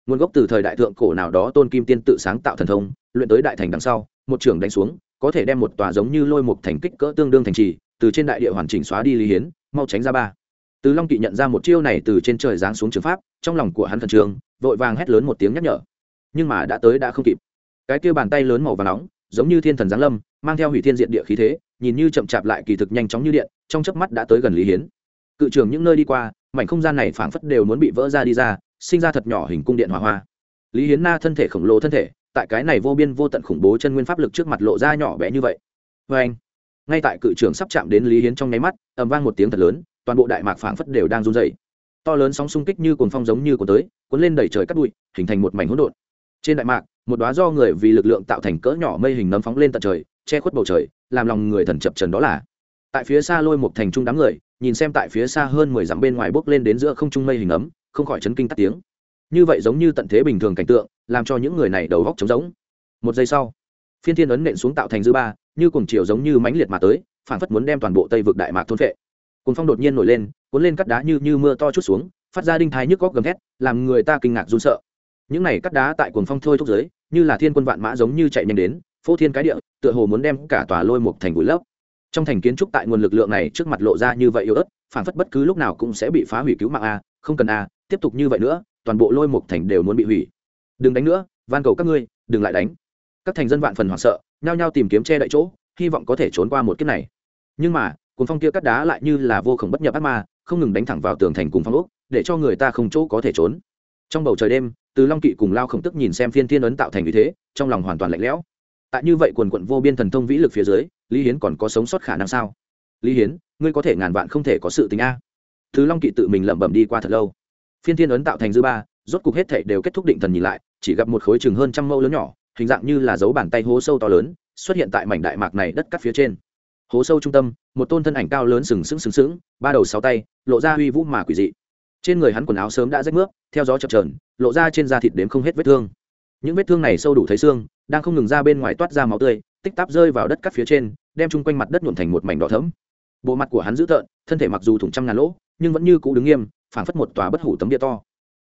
nguồn gốc từ thời đại thượng cổ nào đó tôn kim tiên tự sáng tạo thần thông, luyện tới đại thành đằng sau, một trưởng đánh xuống, có thể đem một tòa giống như lôi một thành kích cỡ tương đương thành trì, từ trên đại địa hoàn chỉnh xóa đi lý hiến, mau tránh ra ba. Từ long kỵ nhận ra một chiêu này từ trên trời giáng xuống trường pháp, trong lòng của hắn thần trường vội vàng hét lớn một tiếng nhắc nhở. Nhưng mà đã tới đã không kịp. Cái kia bàn tay lớn màu và nóng, giống như thiên thần giáng lâm, mang theo hủy thiên diện địa khí thế, nhìn như chậm chạp lại kỳ thực nhanh chóng như điện, trong chớp mắt đã tới gần lý hiến. Cự trường những nơi đi qua, mảnh không gian này phảng phất đều muốn bị vỡ ra đi ra sinh ra thật nhỏ hình cung điện hỏa hoa. Lý hiến na thân thể khổng lồ thân thể, tại cái này vô biên vô tận khủng bố chân nguyên pháp lực trước mặt lộ ra nhỏ bé như vậy. Vê anh, ngay tại cự trường sắp chạm đến lý hiến trong nháy mắt, ầm vang một tiếng thật lớn, toàn bộ đại mạc phảng phất đều đang run dày to lớn sóng xung kích như cồn phong giống như cuốn tới, cuốn lên đẩy trời cắt bụi, hình thành một mảnh hỗn độn. Trên đại mạc, một đóa do người vì lực lượng tạo thành cỡ nhỏ mây hình nấm phóng lên tận trời, che khuất bầu trời, làm lòng người thần chập trần đó là. Tại phía xa lôi một thành trung đám người, nhìn xem tại phía xa hơn mười dặm bên ngoài bốc lên đến giữa không trung mây hình ấm không khỏi chấn kinh tắt tiếng. Như vậy giống như tận thế bình thường cảnh tượng, làm cho những người này đầu góc trống rỗng. Một giây sau, phiên thiên ấn nện xuống tạo thành dư ba, như cùng chiều giống như mãnh liệt mà tới, phản phất muốn đem toàn bộ tây vực đại mạc thôn vệ cồn phong đột nhiên nổi lên, cuốn lên cắt đá như như mưa to chút xuống, phát ra đinh thái nhức góc gầm thét, làm người ta kinh ngạc run sợ. Những này cắt đá tại cồn phong thôi thúc giới như là thiên quân vạn mã giống như chạy nhanh đến, phô thiên cái địa, tựa hồ muốn đem cả tòa lôi một thành bụi lấp. Trong thành kiến trúc tại nguồn lực lượng này trước mặt lộ ra như vậy yếu ớt, phản phất bất cứ lúc nào cũng sẽ bị phá hủy cứu mạng a, không cần a tiếp tục như vậy nữa, toàn bộ lôi mục thành đều muốn bị hủy. Đừng đánh nữa, van cầu các ngươi, đừng lại đánh. Các thành dân vạn phần hoảng sợ, nhao nhao tìm kiếm che đậy chỗ, hy vọng có thể trốn qua một kiếp này. Nhưng mà cuốn phong kia cắt đá lại như là vô khổng bất nhập ác ma, không ngừng đánh thẳng vào tường thành cùng phong ốc, để cho người ta không chỗ có thể trốn. Trong bầu trời đêm, từ long kỵ cùng lao khổng tức nhìn xem phiên thiên ấn tạo thành như thế, trong lòng hoàn toàn lạnh lẽo. Tại như vậy quần quận vô biên thần thông vĩ lực phía dưới, lý hiến còn có sống sót khả năng sao? Lý hiến, ngươi có thể ngàn vạn không thể có sự tính a. Thứ long kỵ tự mình lẩm bẩm đi qua thật lâu phiên thiên ấn tạo thành dư ba, rốt cục hết thảy đều kết thúc định thần nhìn lại, chỉ gặp một khối chừng hơn trăm mẫu lớn nhỏ, hình dạng như là dấu bàn tay hố sâu to lớn, xuất hiện tại mảnh đại mạc này đất cắt phía trên. Hố sâu trung tâm, một tôn thân ảnh cao lớn sừng sững sừng sững, ba đầu sáu tay, lộ ra uy vũ mà quỷ dị. Trên người hắn quần áo sớm đã rách nước, theo gió chập trờn lộ ra trên da thịt đếm không hết vết thương. Những vết thương này sâu đủ thấy xương, đang không ngừng ra bên ngoài toát ra máu tươi, tích tắp rơi vào đất cắt phía trên, đem chung quanh mặt đất nhuộn thành một mảnh đỏ thẫm bộ mặt của hắn dữ tợn, thân thể mặc dù thủng trăm ngàn lỗ, nhưng vẫn như cũ đứng nghiêm, phảng phất một tòa bất hủ tấm địa to.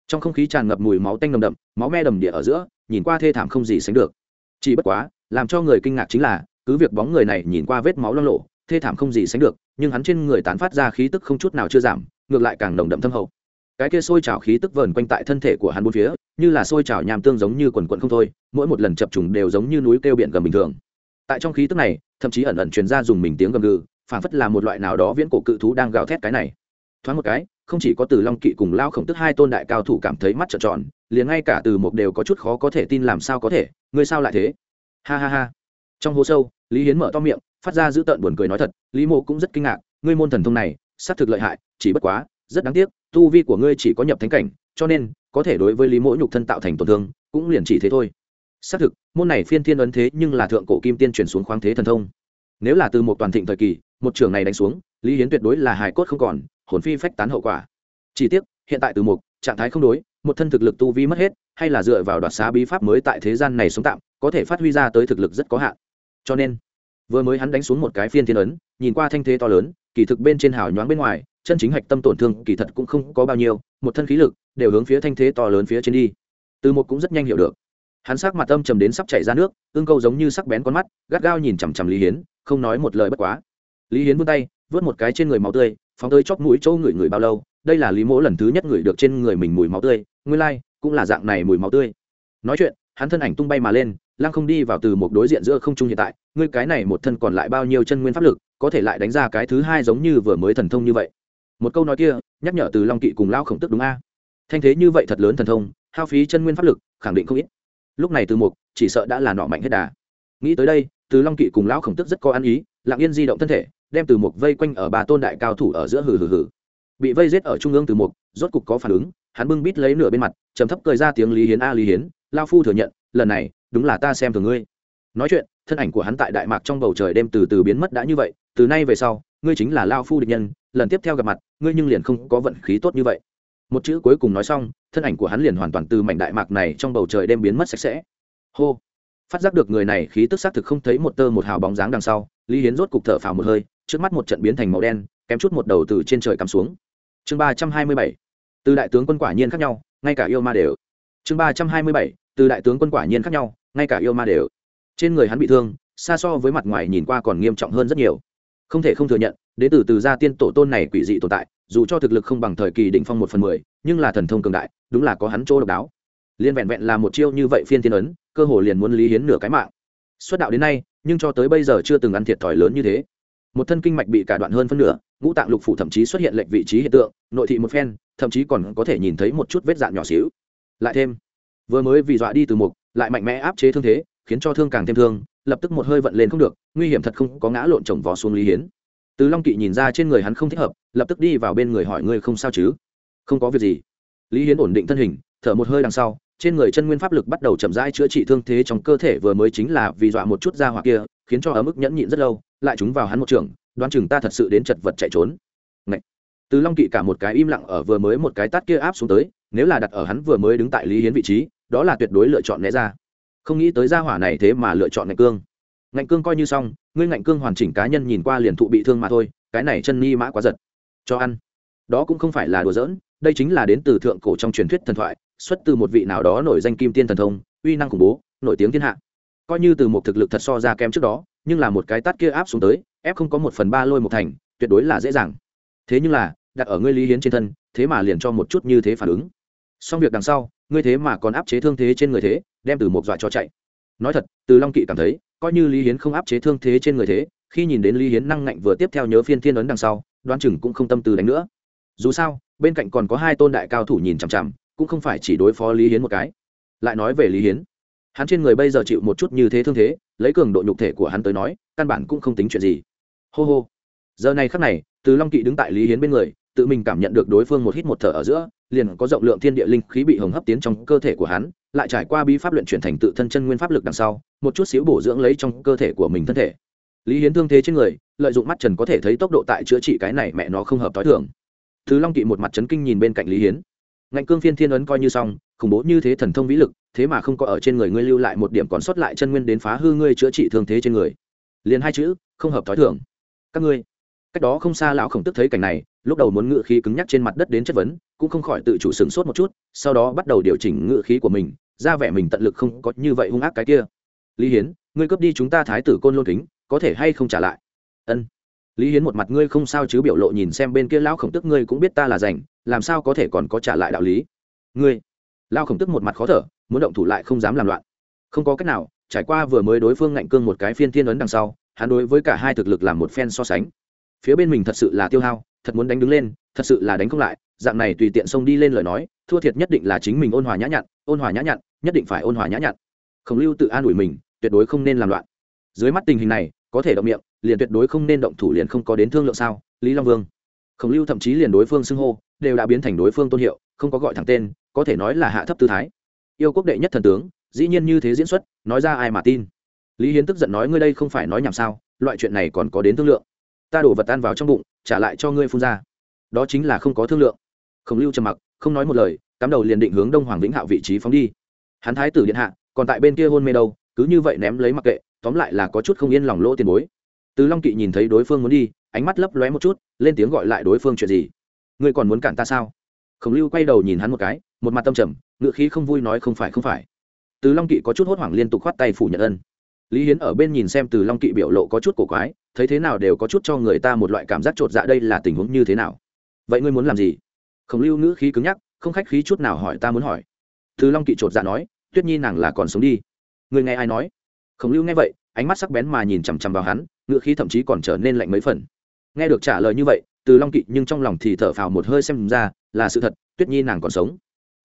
Trong không khí tràn ngập mùi máu tanh nồng đậm, máu me đầm địa ở giữa, nhìn qua thê thảm không gì sánh được. Chỉ bất quá, làm cho người kinh ngạc chính là, cứ việc bóng người này nhìn qua vết máu lo lộ thê thảm không gì sánh được, nhưng hắn trên người tán phát ra khí tức không chút nào chưa giảm, ngược lại càng nồng đậm thâm hậu. Cái kia sôi trào khí tức vờn quanh tại thân thể của hắn bốn phía, như là sôi trào nhàm tương giống như quần quận không thôi, mỗi một lần chập trùng đều giống như núi kêu biển gầm bình thường. Tại trong khí tức này, thậm chí ẩn ẩn truyền ra dùng mình tiếng gầm gừ phảng phất là một loại nào đó viễn cổ cự thú đang gào thét cái này. Thoáng một cái, không chỉ có từ long kỵ cùng lao khổng tức hai tôn đại cao thủ cảm thấy mắt trợn tròn, liền ngay cả từ một đều có chút khó có thể tin làm sao có thể, ngươi sao lại thế? Ha ha ha. Trong hố sâu, lý hiến mở to miệng, phát ra giữ tợn buồn cười nói thật, lý mộ cũng rất kinh ngạc, ngươi môn thần thông này, xác thực lợi hại, chỉ bất quá, rất đáng tiếc, tu vi của ngươi chỉ có nhập thánh cảnh, cho nên, có thể đối với lý mỗ nhục thân tạo thành tổn thương, cũng liền chỉ thế thôi. Xác thực, môn này phiên thiên ấn thế nhưng là thượng cổ kim tiên truyền xuống khoáng thế thần thông. Nếu là từ một toàn thịnh thời kỳ một trường này đánh xuống, lý hiến tuyệt đối là hài cốt không còn, hồn phi phách tán hậu quả. Chỉ tiếc, hiện tại từ một trạng thái không đối, một thân thực lực tu vi mất hết, hay là dựa vào đoạt xá bí pháp mới tại thế gian này sống tạm, có thể phát huy ra tới thực lực rất có hạn. Cho nên, vừa mới hắn đánh xuống một cái phiên thiên ấn, nhìn qua thanh thế to lớn, kỳ thực bên trên hào nhoáng bên ngoài, chân chính hạch tâm tổn thương kỳ thật cũng không có bao nhiêu, một thân khí lực đều hướng phía thanh thế to lớn phía trên đi. Từ một cũng rất nhanh hiểu được. Hắn sắc mặt âm trầm đến sắp chảy ra nước, ương câu giống như sắc bén con mắt, gắt gao nhìn chằm chằm lý hiến, không nói một lời bất quá lý hiến vươn tay vớt một cái trên người máu tươi phóng tới chóp mũi chỗ ngửi người bao lâu đây là lý mỗ lần thứ nhất ngửi được trên người mình mùi máu tươi nguyên lai、like, cũng là dạng này mùi máu tươi. Nói chuyện hắn thân ảnh tung bay mà lên lăng không đi vào từ một đối diện giữa không trung hiện tại ngươi cái này một thân còn lại bao nhiêu chân nguyên pháp lực có thể lại đánh ra cái thứ hai giống như vừa mới thần thông như vậy. Một câu nói kia nhắc nhở từ long kỵ cùng lao khổng tức đúng a? Thanh thế như vậy thật lớn thần thông hao phí chân nguyên pháp lực khẳng định không ít. Lúc này từ mục chỉ sợ đã là nọ mạnh hết đà. Nghĩ tới đây từ long kỵ cùng lão khổng tức rất có ăn ý lặng yên di động thân thể, đem từ mục vây quanh ở bà tôn đại cao thủ ở giữa hừ hừ hừ. Bị vây giết ở trung ương từ mục, rốt cục có phản ứng, hắn bưng bít lấy nửa bên mặt, trầm thấp cười ra tiếng lý hiến, a lý hiến, lao phu thừa nhận, lần này, đúng là ta xem thường ngươi. Nói chuyện, thân ảnh của hắn tại đại mạc trong bầu trời đêm từ từ biến mất đã như vậy, từ nay về sau, ngươi chính là lao phu địch nhân, lần tiếp theo gặp mặt, ngươi nhưng liền không có vận khí tốt như vậy. Một chữ cuối cùng nói xong, thân ảnh của hắn liền hoàn toàn từ mảnh đại mạc này trong bầu trời đêm biến mất sạch sẽ. Hô phát giác được người này khí tức xác thực không thấy một tơ một hào bóng dáng đằng sau, lý hiến rốt cục thở phào một hơi, trước mắt một trận biến thành màu đen, kém chút một đầu từ trên trời cắm xuống. Chương ba trăm hai mươi bảy, từ đại tướng quân quả nhiên khác nhau, ngay cả yêu ma đều. Chương ba trăm hai mươi bảy, từ đại tướng quân quả nhiên khác nhau, ngay cả yêu ma đều. Trên người hắn bị thương, xa so với mặt ngoài nhìn qua còn nghiêm trọng hơn rất nhiều. Không thể không thừa nhận, đến từ từ gia tiên tổ tôn này quỷ dị tồn tại, dù cho thực lực không bằng thời kỳ đỉnh phong một phần mười, nhưng là thần thông cường đại, đúng là có hắn chỗ độc đáo liên vẹn vẹn là một chiêu như vậy phiên thiên ấn, cơ hồ liền muốn lý hiến nửa cái mạng. Xuất đạo đến nay, nhưng cho tới bây giờ chưa từng ăn thiệt thòi lớn như thế. Một thân kinh mạch bị cả đoạn hơn phân nửa, ngũ tạng lục phủ thậm chí xuất hiện lệnh vị trí hiện tượng, nội thị một phen, thậm chí còn có thể nhìn thấy một chút vết dạn nhỏ xíu. Lại thêm, vừa mới vì dọa đi từ mục, lại mạnh mẽ áp chế thương thế, khiến cho thương càng thêm thương, lập tức một hơi vận lên không được, nguy hiểm thật không có ngã lộn chồng vó xuống lý hiến. Từ long kỵ nhìn ra trên người hắn không thích hợp, lập tức đi vào bên người hỏi ngươi không sao chứ? Không có việc gì. Lý hiến ổn định thân hình, thở một hơi đằng sau trên người chân nguyên pháp lực bắt đầu chậm rãi chữa trị thương thế trong cơ thể vừa mới chính là vì dọa một chút ra hoặc kia, khiến cho ở mức nhẫn nhịn rất lâu, lại chúng vào hắn một trường, đoán chừng ta thật sự đến chật vật chạy trốn. Ngậy. từ long kỵ cả một cái im lặng ở vừa mới một cái tát kia áp xuống tới, nếu là đặt ở hắn vừa mới đứng tại lý hiến vị trí, đó là tuyệt đối lựa chọn né ra. Không nghĩ tới gia hỏa này thế mà lựa chọn ngạnh cương. Ngạnh cương coi như xong, ngươi ngạnh cương hoàn chỉnh cá nhân nhìn qua liền thụ bị thương mà thôi, cái này chân ni mã quá giật. Cho ăn. Đó cũng không phải là đùa giỡn, đây chính là đến từ thượng cổ trong truyền thuyết thần thoại xuất từ một vị nào đó nổi danh kim tiên thần thông, uy năng khủng bố, nổi tiếng thiên hạ. Coi như từ một thực lực thật so ra kém trước đó, nhưng là một cái tát kia áp xuống tới, ép không có một phần ba lôi một thành, tuyệt đối là dễ dàng. Thế nhưng là, đặt ở ngươi lý hiến trên thân, thế mà liền cho một chút như thế phản ứng. Xong việc đằng sau, ngươi thế mà còn áp chế thương thế trên người thế, đem từ một dọa cho chạy. Nói thật, từ long kỵ cảm thấy, coi như lý hiến không áp chế thương thế trên người thế, khi nhìn đến lý hiến năng ngạnh vừa tiếp theo nhớ phiên thiên ấn đằng sau, đoán chừng cũng không tâm từ đánh nữa. Dù sao, bên cạnh còn có hai tôn đại cao thủ nhìn chằm chằm cũng không phải chỉ đối phó lý hiến một cái. Lại nói về lý hiến, hắn trên người bây giờ chịu một chút như thế thương thế, lấy cường độ nhục thể của hắn tới nói, căn bản cũng không tính chuyện gì. Hô hô. Giờ này khắc này, từ long kỵ đứng tại lý hiến bên người, tự mình cảm nhận được đối phương một hít một thở ở giữa, liền có rộng lượng thiên địa linh khí bị hồng hấp tiến trong cơ thể của hắn, lại trải qua bí pháp luyện chuyển thành tự thân chân nguyên pháp lực đằng sau, một chút xíu bổ dưỡng lấy trong cơ thể của mình thân thể. Lý hiến thương thế trên người, lợi dụng mắt trần có thể thấy tốc độ tại chữa trị cái này mẹ nó không hợp t h i thường. Thứ long kỵ một mặt trấn kinh nhìn bên cạnh lý hiến ngạnh cương phiên thiên ấn coi như xong, khủng bố như thế thần thông vĩ lực, thế mà không có ở trên người ngươi lưu lại một điểm còn sót lại chân nguyên đến phá hư ngươi chữa trị thương thế trên người. Liền hai chữ, không hợp thói thường. Các ngươi, cách đó không xa lão khổng tức thấy cảnh này, lúc đầu muốn ngự khí cứng nhắc trên mặt đất đến chất vấn, cũng không khỏi tự chủ sửng sốt một chút, sau đó bắt đầu điều chỉnh ngự khí của mình, ra vẻ mình tận lực không có như vậy hung ác cái kia. Lý hiến, ngươi cướp đi chúng ta thái tử côn lôn kính, có thể hay không trả lại? Ân lý hiến một mặt ngươi không sao chứ biểu lộ nhìn xem bên kia lao khổng tức ngươi cũng biết ta là rảnh, làm sao có thể còn có trả lại đạo lý? Ngươi lao khổng tức một mặt khó thở, muốn động thủ lại không dám làm loạn. Không có cách nào, trải qua vừa mới đối phương ngạnh cương một cái phiên thiên ấn đằng sau, hắn đối với cả hai thực lực làm một phen so sánh. Phía bên mình thật sự là tiêu hao, thật muốn đánh đứng lên, thật sự là đánh không lại, dạng này tùy tiện xông đi lên lời nói, thua thiệt nhất định là chính mình ôn hòa nhã nhặn, ôn hòa nhã nhặn, nhất định phải ôn hòa nhã nhặn. Khổng lưu tự an ủi mình, tuyệt đối không nên làm loạn. Dưới mắt tình hình này có thể động miệng, liền tuyệt đối không nên động thủ liền không có đến thương lượng sao? Lý long vương. Khổng lưu thậm chí liền đối phương xưng hô, đều đã biến thành đối phương tôn hiệu, không có gọi thẳng tên, có thể nói là hạ thấp tư thái. Yêu quốc đệ nhất thần tướng, dĩ nhiên như thế diễn xuất, nói ra ai mà tin? Lý hiến tức giận nói ngươi đây không phải nói nhảm sao, loại chuyện này còn có đến thương lượng. Ta đổ vật tan vào trong bụng, trả lại cho ngươi phun ra. Đó chính là không có thương lượng. Khổng lưu trầm mặc, không nói một lời, cắm đầu liền định hướng đông hoàng vĩnh hạo vị trí phóng đi. Hắn thái tử điện hạ, còn tại bên kia hôn mê đâu, cứ như vậy ném lấy mặc kệ tóm lại là có chút không yên lòng lỗ tiền bối. Từ long kỵ nhìn thấy đối phương muốn đi, ánh mắt lấp lóe một chút, lên tiếng gọi lại đối phương chuyện gì. Ngươi còn muốn cản ta sao? Khổng lưu quay đầu nhìn hắn một cái, một mặt tâm trầm, ngựa khí không vui nói không phải không phải. Từ long kỵ có chút hốt hoảng liên tục khoát tay phủ nhận ân. Lý hiến ở bên nhìn xem từ long kỵ biểu lộ có chút cổ quái, thấy thế nào đều có chút cho người ta một loại cảm giác t r ộ t dạ đây là tình huống như thế nào. Vậy ngươi muốn làm gì? Khổng lưu ngữ khí cứng nhắc, không khách khí chút nào hỏi ta muốn hỏi. Từ long kỵ t r ộ t dạ nói, tuyết nhi nàng là còn sống đi. Người nghe ai nói? Khổng lưu nghe vậy, ánh mắt sắc bén mà nhìn chằm chằm vào hắn, ngựa khí thậm chí còn trở nên lạnh mấy phần. Nghe được trả lời như vậy, từ long kỵ nhưng trong lòng thì thở phào một hơi xem ra là sự thật, tuyết nhi nàng còn sống.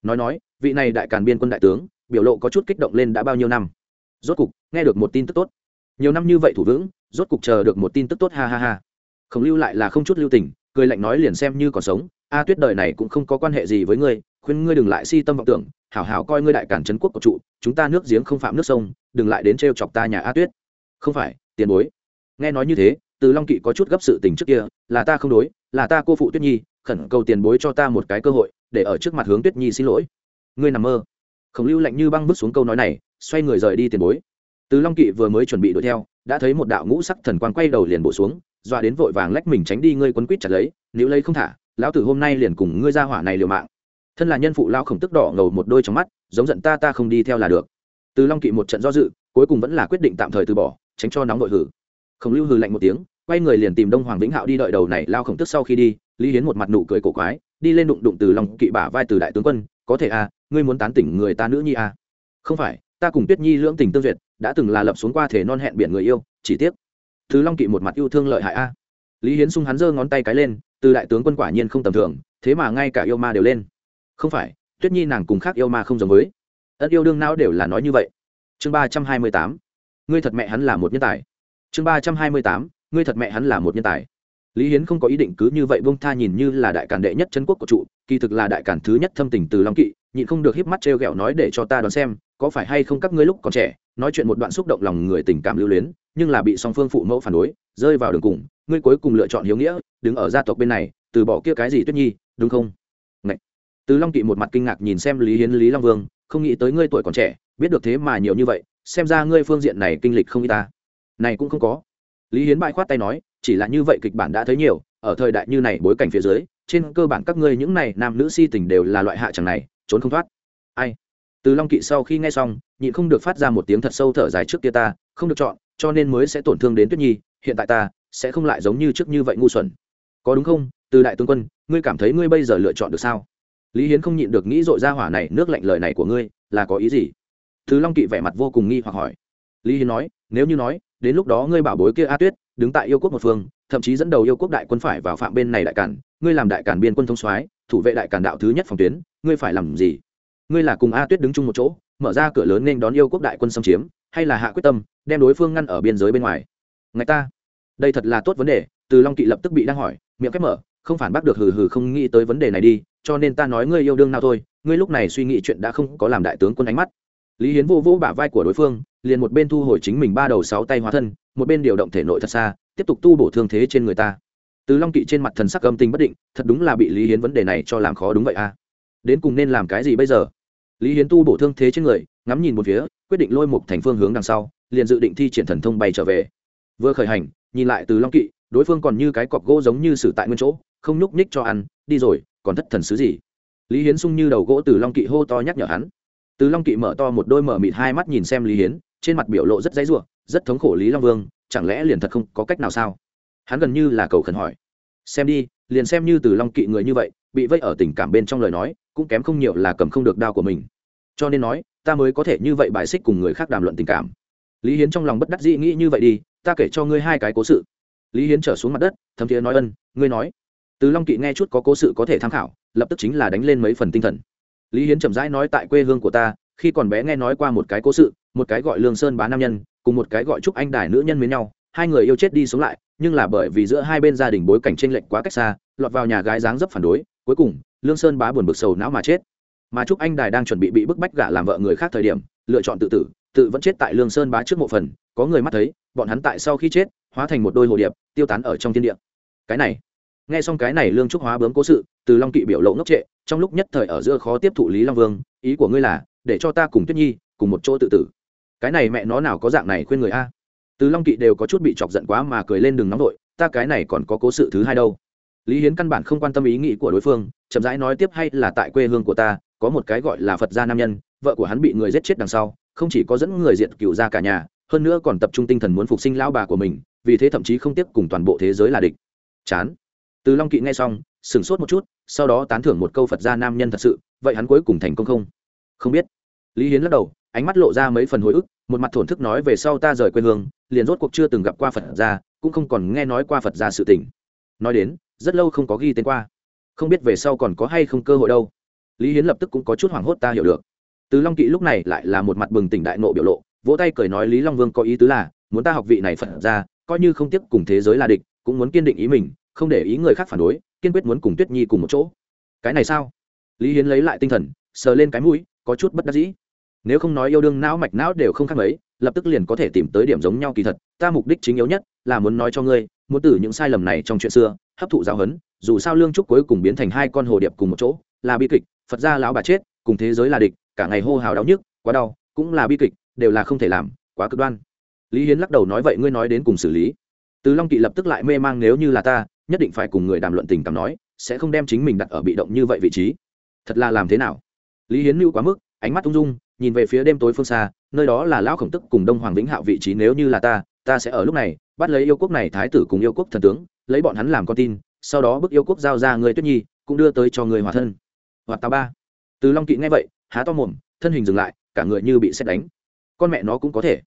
Nói nói, vị này đại càn biên quân đại tướng, biểu lộ có chút kích động lên đã bao nhiêu năm. Rốt cục, nghe được một tin tức tốt. Nhiều năm như vậy thủ vững, rốt cục chờ được một tin tức tốt, ha ha ha. Khổng lưu lại là không chút lưu tình, cười lạnh nói liền xem như còn sống, a tuyết đời này cũng không có quan hệ gì với ngươi, khuyên ngươi đừng lại si tâm vọng tưởng hảo hảo coi ngươi đại cản trấn quốc của trụ, chúng ta nước giếng không phạm nước sông, đừng lại đến trêu chọc ta nhà a tuyết. Không phải, tiền bối. Nghe nói như thế, từ long kỵ có chút gấp sự tình trước kia, là ta không đối, là ta cô phụ tuyết nhi, khẩn cầu tiền bối cho ta một cái cơ hội, để ở trước mặt hướng tuyết nhi xin lỗi. Ngươi nằm mơ. Khổng lưu lạnh như băng bước xuống câu nói này, xoay người rời đi tiền bối. Từ long kỵ vừa mới chuẩn bị đuổi theo, đã thấy một đạo ngũ sắc thần quang quay đầu liền bổ xuống, dọa đến vội vàng lách mình tránh đi ngươi quấn quýt chặt lấy, nếu lấy không thả, lão tử hôm nay liền cùng ngươi ra hỏa này liều mạng thân là nhân phụ lao khổng tức đỏ ngầu một đôi trong mắt, giống giận ta ta không đi theo là được. Từ long kỵ một trận do dự, cuối cùng vẫn là quyết định tạm thời từ bỏ, tránh cho nóng nội hử. Khổng lưu hừ lạnh một tiếng, quay người liền tìm đông hoàng vĩnh hạo đi đợi đầu này lao khổng tức sau khi đi, lý hiến một mặt nụ cười cổ quái, đi lên đụng đụng từ lòng kỵ bả vai từ đại tướng quân, có thể à ngươi muốn tán tỉnh người ta nữ nhi à? Không phải, ta cùng tuyết nhi lưỡng tình tương duyệt, đã từng là lập xuống qua thể non hẹn biển người yêu, chỉ tiếc. Thứ long kỵ một mặt yêu thương lợi hại a. Lý hiến sung hắn giơ ngón tay cái lên, từ đại tướng quân quả nhiên không tầm thường, thế mà ngay cả yêu ma đều lên không phải, tuyết nhi nàng cùng khác yêu ma không giống với. Ân yêu đương não đều là nói như vậy. Chương ba trăm hai mươi tám. Ngươi thật mẹ hắn là một nhân tài. Chương ba trăm hai mươi tám. Ngươi thật mẹ hắn là một nhân tài. Lý hiến không có ý định cứ như vậy bông tha nhìn như là đại càn đệ nhất chân quốc của trụ, kỳ thực là đại càn thứ nhất thâm tình từ long kỵ, nhịn không được híp mắt t r e o g ẹ o nói để cho ta đoán xem, có phải hay không các ngươi lúc còn trẻ, nói chuyện một đoạn xúc động lòng người tình cảm lưu luyến, nhưng là bị song phương phụ mẫu phản đối, rơi vào đường cùng, ngươi cuối cùng lựa chọn hiếu nghĩa, đứng ở gia tộc bên này, từ bỏ kia cái gì tuyết nhi, đúng không? Từ long kỵ một mặt kinh ngạc nhìn xem lý hiến, lý long vương, không nghĩ tới ngươi tuổi còn trẻ, biết được thế mà nhiều như vậy, xem ra ngươi phương diện này kinh lịch không ít ta. Này cũng không có. Lý hiến bại khoát tay nói, chỉ là như vậy kịch bản đã thấy nhiều, ở thời đại như này bối cảnh phía dưới, trên cơ bản các ngươi những này nam nữ si tình đều là loại hạ chẳng này, trốn không thoát. Ai? Từ long kỵ sau khi nghe xong, nhịn không được phát ra một tiếng thật sâu thở dài trước kia ta, không được chọn, cho nên mới sẽ tổn thương đến tuyết nhi, hiện tại ta sẽ không lại giống như trước như vậy ngu xuẩn. Có đúng không, từ đại tướng quân, ngươi cảm thấy ngươi bây giờ lựa chọn được sao? Lý hiến không nhịn được nghĩ dội ra hỏa này, nước lạnh lời này của ngươi, là có ý gì? Thứ long kỵ vẻ mặt vô cùng nghi hoặc hỏi. Lý hiến nói, nếu như nói, đến lúc đó ngươi bảo bối kia a tuyết, đứng tại yêu quốc một phương, thậm chí dẫn đầu yêu quốc đại quân phải vào phạm bên này đại cản, ngươi làm đại cản biên quân thông soái, thủ vệ đại cản đạo thứ nhất phòng tuyến, ngươi phải làm gì? Ngươi là cùng a tuyết đứng chung một chỗ, mở ra cửa lớn nên đón yêu quốc đại quân xâm chiếm, hay là hạ quyết tâm, đem đối phương ngăn ở biên giới bên ngoài? Ngài ta, đây thật là tốt vấn đề, từ long kỵ lập tức bị đang hỏi, miệng khép mở không phản bác được hừ hừ không nghĩ tới vấn đề này đi, cho nên ta nói ngươi yêu đương nào thôi, ngươi lúc này suy nghĩ chuyện đã không có làm đại tướng quân ánh mắt. Lý hiến vô vỗ bả vai của đối phương, liền một bên thu hồi chính mình ba đầu sáu tay hóa thân, một bên điều động thể nội thật xa, tiếp tục tu bổ thương thế trên người ta. Từ long kỵ trên mặt thần sắc âm tình bất định, thật đúng là bị lý hiến vấn đề này cho làm khó đúng vậy à đến cùng nên làm cái gì bây giờ? Lý hiến tu bổ thương thế trên người, ngắm nhìn một phía, quyết định lôi mục thành phương hướng đằng sau, liền dự định thi triển thần thông bay trở về. Vừa khởi hành, nhìn lại từ long kỵ đối phương còn như cái cọc gỗ giống như sử tại nguyên chỗ, không nhúc nhích cho ăn, đi rồi, còn thất thần sứ gì? Lý hiến sung như đầu gỗ từ long kỵ hô to nhắc nhở hắn. Từ long kỵ mở to một đôi mở mịt hai mắt nhìn xem lý hiến, trên mặt biểu lộ rất dãy ruộng rất thống khổ lý long vương, chẳng lẽ liền thật không có cách nào sao? Hắn gần như là cầu khẩn hỏi. Xem đi, liền xem như từ long kỵ người như vậy, bị vây ở tình cảm bên trong lời nói, cũng kém không nhiều là cầm không được đao của mình. Cho nên nói, ta mới có thể như vậy bài xích cùng người khác đàm luận tình cảm. Lý hiến trong lòng bất đắc dĩ nghĩ như vậy đi, ta kể cho ngươi hai cái cố sự lý hiến trở xuống mặt đất, thấm thiế nói ân, ngươi nói. Từ long kỵ nghe chút có cố sự có thể tham khảo, lập tức chính là đánh lên mấy phần tinh thần. Lý hiến chậm rãi nói tại quê hương của ta, khi còn bé nghe nói qua một cái cố sự, một cái gọi lương sơn bá nam nhân, cùng một cái gọi trúc anh đài nữ nhân với nhau, hai người yêu chết đi sống lại, nhưng là bởi vì giữa hai bên gia đình bối cảnh tranh lệch quá cách xa, lọt vào nhà gái dáng dấp phản đối, cuối cùng, lương sơn bá buồn bực sầu não mà chết. Mà trúc anh đài đang chuẩn bị bị bức bách gả làm vợ người khác thời điểm, lựa chọn tự tử, tự vẫn chết tại lương sơn bá trước mộ phần có người mắt thấy, bọn hắn tại sau khi chết, hóa thành một đôi hồ điệp, tiêu tán ở trong thiên địa. Cái này, nghe xong cái này lương trúc hóa bướm cố sự, từ long kỵ biểu lộ ngốc trệ, trong lúc nhất thời ở giữa khó tiếp thụ lý long vương, ý của ngươi là, để cho ta cùng tuyết nhi, cùng một chỗ tự tử. Cái này mẹ nó nào có dạng này khuyên người a? Từ long kỵ đều có chút bị chọc giận quá mà cười lên đừng nóng đội ta cái này còn có cố sự thứ hai đâu. Lý hiến căn bản không quan tâm ý nghĩ của đối phương, chậm rãi nói tiếp hay là tại quê hương của ta, có một cái gọi là phật gia nam nhân, vợ của hắn bị người giết chết đằng sau, không chỉ có dẫn người diệt cựu ra cả nhà hơn nữa còn tập trung tinh thần muốn phục sinh lão bà của mình, vì thế thậm chí không tiếp cùng toàn bộ thế giới là địch. Chán. Từ long kỵ nghe xong, sửng sốt một chút, sau đó tán thưởng một câu phật gia nam nhân thật sự, vậy hắn cuối cùng thành công không? Không biết. Lý hiến lắc đầu, ánh mắt lộ ra mấy phần hồi ức, một mặt thổn thức nói về sau ta rời quê hương, liền rốt cuộc chưa từng gặp qua phật gia, cũng không còn nghe nói qua phật gia sự tình. Nói đến, rất lâu không có ghi tên qua. Không biết về sau còn có hay không cơ hội đâu. Lý hiến lập tức cũng có chút hoảng hốt ta hiểu được. Từ long kỵ lúc này lại là một mặt bừng tỉnh đại nộ biểu lộ vỗ tay cười nói, lý long vương có ý tứ là, muốn ta học vị này phật ra, coi như không tiếp cùng thế giới là địch, cũng muốn kiên định ý mình, không để ý người khác phản đối, kiên quyết muốn cùng tuyết nhi cùng một chỗ. Cái này sao? Lý hiến lấy lại tinh thần, sờ lên cái mũi, có chút bất đắc dĩ. Nếu không nói yêu đương não mạch não đều không khác mấy, lập tức liền có thể tìm tới điểm giống nhau kỳ thật, ta mục đích chính yếu nhất là muốn nói cho ngươi, muốn từ những sai lầm này trong chuyện xưa, hấp thụ giáo huấn, dù sao lương trúc cuối cùng biến thành hai con hồ điệp cùng một chỗ, là bi kịch, phật gia lão bà chết, cùng thế giới là địch, cả ngày hô hào đau nhức, quá đau, cũng là bi kịch đều là không thể làm, quá cực đoan. Lý hiến lắc đầu nói vậy ngươi nói đến cùng xử lý. Từ long kỵ lập tức lại mê mang nếu như là ta, nhất định phải cùng người đàm luận tình cảm nói, sẽ không đem chính mình đặt ở bị động như vậy vị trí. Thật là làm thế nào? Lý hiến lưu quá mức, ánh mắt ung dung, nhìn về phía đêm tối phương xa, nơi đó là lão khổng tức cùng đông hoàng vĩnh hạo vị trí nếu như là ta ta sẽ ở lúc này, bắt lấy yêu quốc này thái tử cùng yêu quốc thần tướng, lấy bọn hắn làm con tin, sau đó bức yêu quốc giao ra người tuyết nhi, cũng đưa tới cho người hòa thân. Hoặc tào ba. Từ long kỵ nghe vậy, há to mồm, thân hình dừng lại, cả người như bị xét đánh con mẹ nó cũng có thể.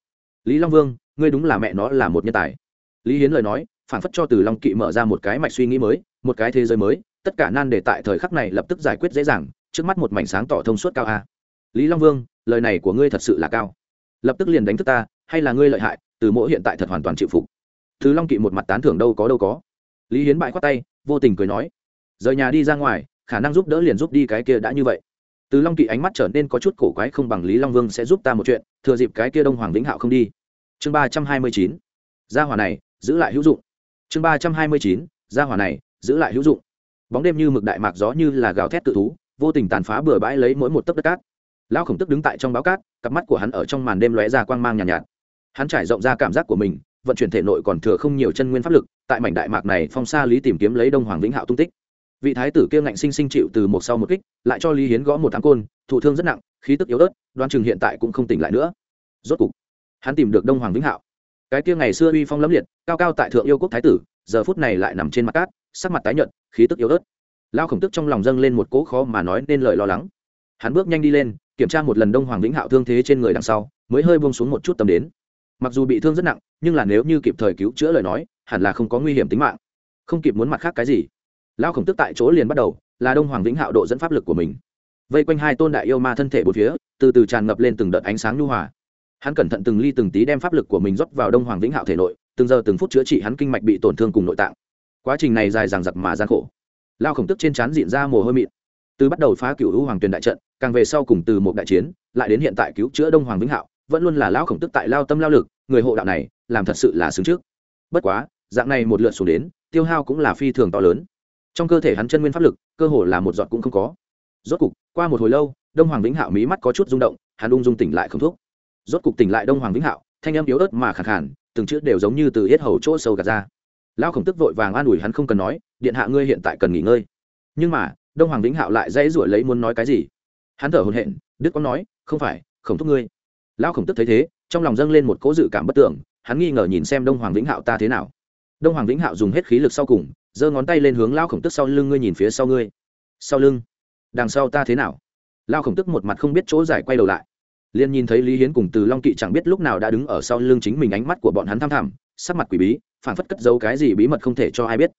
Lý long vương, ngươi đúng là mẹ nó là một nhân tài. Lý hiến lời nói, phản phất cho từ long kỵ mở ra một cái mạch suy nghĩ mới, một cái thế giới mới, tất cả nan đề tại thời khắc này lập tức giải quyết dễ dàng, trước mắt một mảnh sáng tỏ thông suốt cao a. Lý long vương, lời này của ngươi thật sự là cao. Lập tức liền đánh thức ta, hay là ngươi lợi hại, từ mỗi hiện tại thật hoàn toàn chịu phục. Thứ long kỵ một mặt tán thưởng đâu có đâu có. Lý hiến bại khoát tay, vô tình cười nói, rời nhà đi ra ngoài, khả năng giúp đỡ liền giúp đi cái kia đã như vậy từ long kỵ ánh mắt trở nên có chút cổ quái không bằng lý long vương sẽ giúp ta một chuyện thừa dịp cái kia đông hoàng vĩnh hạo không đi. Chương ba trăm hai mươi chín gia hỏa này giữ lại hữu dụng. Chương ba trăm hai mươi chín gia hỏa này giữ lại hữu dụng. Bóng đêm như mực đại mạc gió như là gào thét tự thú vô tình tàn phá bừa bãi lấy mỗi một tấc đất cát. Lao khổng tức đứng tại trong báo cát cặp mắt của hắn ở trong màn đêm lóe ra quang mang nhàn nhạt, nhạt. Hắn trải rộng ra cảm giác của mình vận chuyển thể nội còn thừa không nhiều chân nguyên pháp lực tại mảnh đại mạc này phong xa lý tìm kiếm lấy đông hoàng vĩnh hạo tung tích vị thái tử kia ngạnh sinh sinh chịu từ một sau một kích, lại cho lý hiến gõ một tháng côn, thụ thương rất nặng, khí tức yếu ớt đoan chừng hiện tại cũng không tỉnh lại nữa. Rốt cục, hắn tìm được đông hoàng vĩnh hạo. Cái kia ngày xưa uy phong lẫm liệt, cao cao tại thượng yêu quốc thái tử, giờ phút này lại nằm trên mặt cát, sắc mặt tái nhợt, khí tức yếu ớt. Lao khổng tức trong lòng dâng lên một cỗ khó mà nói nên lời lo lắng. Hắn bước nhanh đi lên, kiểm tra một lần đông hoàng vĩnh hạo thương thế trên người đằng sau, mới hơi buông xuống một chút tầm đến. Mặc dù bị thương rất nặng, nhưng là nếu như kịp thời cứu chữa lời nói, hẳn là không có nguy hiểm tính mạng. Không kịp muốn mặt khác cái gì lão khổng tức tại chỗ liền bắt đầu, là đông hoàng vĩnh hạo độ dẫn pháp lực của mình. Vây quanh hai tôn đại yêu ma thân thể bốn phía, từ từ tràn ngập lên từng đợt ánh sáng nhu hòa. Hắn cẩn thận từng ly từng tí đem pháp lực của mình rót vào đông hoàng vĩnh hạo thể nội, từng giờ từng phút chữa trị hắn kinh mạch bị tổn thương cùng nội tạng. Quá trình này dài dằng dặc mà gian khổ. Lao khổng tức trên trán diện ra mồ hôi mịn. Từ bắt đầu phá cựu hữu hoàng tuyền đại trận, càng về sau cùng từ một đại chiến, lại đến hiện tại cứu chữa đông hoàng vĩnh hạo, vẫn luôn là lao khổng tức tại lao tâm lao lực, người hộ đạo này, làm thật sự là xứng trước. Bất quá, dạng này một lượt xuống đến, tiêu hao cũng là phi thường to lớn trong cơ thể hắn chân nguyên pháp lực, cơ hồ là một giọt cũng không có. Rốt cục, qua một hồi lâu, đông hoàng vĩnh hạo mí mắt có chút rung động, hắn ung dung tỉnh lại không thuốc. Rốt cục tỉnh lại đông hoàng vĩnh hạo, thanh âm yếu ớt mà khẳng khản từng chữ đều giống như từ hết hầu chỗ sâu gạt ra. Lão khổng tức vội vàng an ủi hắn không cần nói, điện hạ ngươi hiện tại cần nghỉ ngơi. Nhưng mà, đông hoàng vĩnh hạo lại dãy ruổi lấy muốn nói cái gì. Hắn thở hồn hện đức có nói, không phải, khổng thúc ngươi. Lão khổng tức thấy thế, trong lòng dâng lên một cố dự cảm bất tưởng, hắn nghi ngờ nhìn xem đông hoàng vĩnh hạo ta thế nào. Đông hoàng vĩnh hạo dùng hết khí lực sau cùng giơ ngón tay lên hướng lao khổng tức sau lưng, ngươi nhìn phía sau ngươi. Sau lưng? Đằng sau ta thế nào? Lao khổng tức một mặt không biết chỗ giải quay đầu lại. Liền nhìn thấy lý hiến cùng từ long kỵ chẳng biết lúc nào đã đứng ở sau lưng chính mình, ánh mắt của bọn hắn tham thẳm, sắc mặt quỷ bí phản phất cất giấu cái gì bí mật không thể cho ai biết.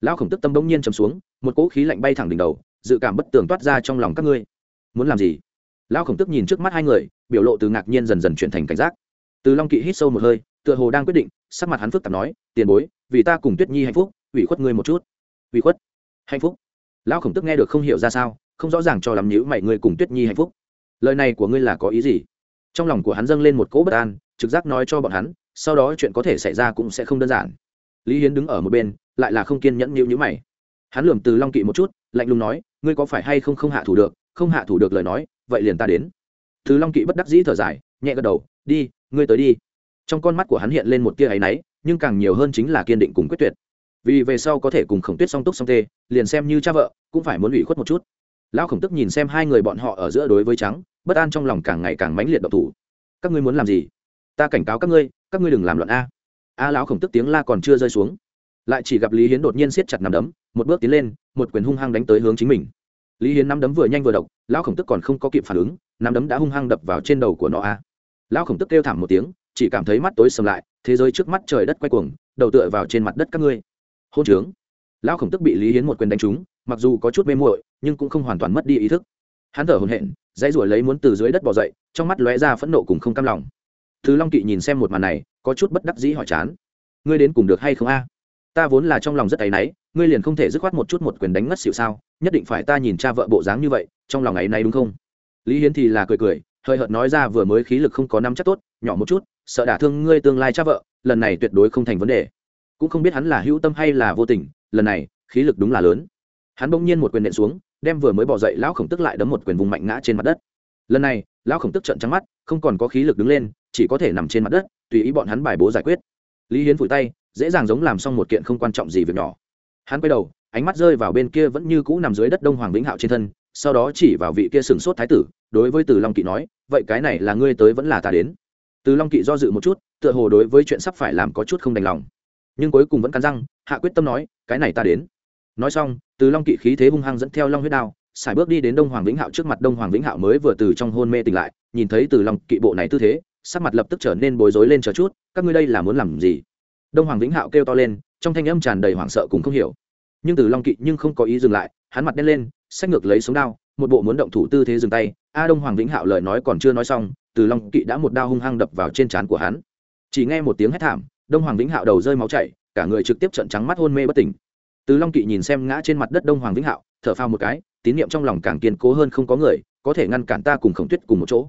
Lao khổng tức tâm bỗng nhiên chầm xuống, một cỗ khí lạnh bay thẳng đỉnh đầu, dự cảm bất tường toát ra trong lòng các ngươi. Muốn làm gì? Lao khổng tức nhìn trước mắt hai người, biểu lộ từ ngạc nhiên dần dần chuyển thành cảnh giác. Từ long kỵ hít sâu một hơi, tựa hồ đang quyết định, sắc mặt hắn phức tạp nói, tiền bối, vì ta cùng tuyết nhi hạnh phúc ủy khuất ngươi một chút. Ủy khuất? Hạnh phúc. Lão khổng tức nghe được không hiểu ra sao, không rõ ràng cho lắm nhữ mày ngươi cùng tuyết nhi hạnh phúc. Lời này của ngươi là có ý gì? Trong lòng của hắn dâng lên một cỗ bất an, trực giác nói cho bọn hắn, sau đó chuyện có thể xảy ra cũng sẽ không đơn giản. Lý hiến đứng ở một bên, lại là không kiên nhẫn nhữ nhữ mày. Hắn lườm từ long kỵ một chút, lạnh lùng nói, ngươi có phải hay không không hạ thủ được, không hạ thủ được lời nói, vậy liền ta đến. Từ long kỵ bất đắc dĩ thở dài, nhẹ gật đầu, đi, ngươi tới đi. Trong con mắt của hắn hiện lên một tia áy náy, nhưng càng nhiều hơn chính là kiên định cùng quyết tuyệt vì về sau có thể cùng khổng tuyết song túc song tê, liền xem như cha vợ, cũng phải muốn ủy khuất một chút. Lão khổng tức nhìn xem hai người bọn họ ở giữa đối với trắng, bất an trong lòng càng ngày càng mãnh liệt độc thủ. Các ngươi muốn làm gì? Ta cảnh cáo các ngươi các ngươi đừng làm loạn a. A lão khổng tức tiếng la còn chưa rơi xuống. Lại chỉ gặp lý hiến đột nhiên siết chặt nằm đấm, một bước tiến lên, một quyền hung hăng đánh tới hướng chính mình. Lý hiến nắm đấm vừa nhanh vừa độc, lão khổng tức còn không có kịp phản ứng, nắm đấm đã hung hăng đập vào trên đầu của nó a. Lão khổng tức kêu thảm một tiếng, chỉ cảm thấy mắt tối sầm lại, thế giới trước mắt trời đất quay cuồng, đầu tựa vào trên mặt đất các ngươi hôn trướng. Lão khổng tức bị lý hiến một quyền đánh trúng, mặc dù có chút mê muội, nhưng cũng không hoàn toàn mất đi ý thức. Hắn thở hồn hện dãy ruổi lấy muốn từ dưới đất bỏ dậy, trong mắt lóe ra phẫn nộ cùng không cam lòng. Thứ long kỵ nhìn xem một màn này, có chút bất đắc dĩ hỏi chán. Ngươi đến cùng được hay không a? Ta vốn là trong lòng rất áy náy, ngươi liền không thể dứt khoát một chút một quyền đánh ngất xịu sao? Nhất định phải ta nhìn cha vợ bộ dáng như vậy, trong lòng áy náy đúng không? Lý hiến thì là cười cười, hơi hợt nói ra vừa mới khí lực không có năm chắc tốt, nhỏ một chút, sợ đả thương ngươi tương lai cha vợ, lần này tuyệt đối không thành vấn đề cũng không biết hắn là hữu tâm hay là vô tình, lần này, khí lực đúng là lớn. Hắn bỗng nhiên một quyền nện xuống, đem vừa mới bỏ dậy lão khổng tức lại đấm một quyền vùng mạnh ngã trên mặt đất. Lần này, lão khổng tức trận trắng mắt, không còn có khí lực đứng lên, chỉ có thể nằm trên mặt đất, tùy ý bọn hắn bài bố giải quyết. Lý hiến vùi tay, dễ dàng giống làm xong một kiện không quan trọng gì việc nhỏ. Hắn quay đầu, ánh mắt rơi vào bên kia vẫn như cũ nằm dưới đất đông hoàng vĩnh hạo trên thân, sau đó chỉ vào vị kia sừng sốt thái tử, đối với từ long kỵ nói, vậy cái này là ngươi tới vẫn là ta đến. Từ long kỵ do dự một chút, tựa hồ đối với chuyện sắp phải làm có chút không đành lòng nhưng cuối cùng vẫn cắn răng, hạ quyết tâm nói, cái này ta đến. Nói xong, từ long kỵ khí thế hung hăng dẫn theo long huyết đao, xài bước đi đến đông hoàng vĩnh hạo trước mặt. Đông hoàng vĩnh hạo mới vừa từ trong hôn mê tỉnh lại, nhìn thấy từ long kỵ bộ này tư thế, sắc mặt lập tức trở nên bối rối lên chờ chút, các ngươi đây là muốn làm gì? Đông hoàng vĩnh hạo kêu to lên, trong thanh âm tràn đầy hoảng sợ cùng không hiểu. Nhưng từ long kỵ nhưng không có ý dừng lại, hắn mặt đen lên, xách ngược lấy sống đao, một bộ muốn động thủ tư thế dừng tay. A đông hoàng vĩnh hạo lời nói còn chưa nói xong, từ long kỵ đã một đao hung hăng đập vào trên trán của hắn. Chỉ nghe một tiếng hét thảm đông hoàng vĩnh hạo đầu rơi máu chảy, cả người trực tiếp trận trắng mắt hôn mê bất tỉnh. Từ long kỵ nhìn xem ngã trên mặt đất đông hoàng vĩnh hạo, thở phao một cái, tín niệm trong lòng càng kiên cố hơn không có người, có thể ngăn cản ta cùng khổng tuyết cùng một chỗ.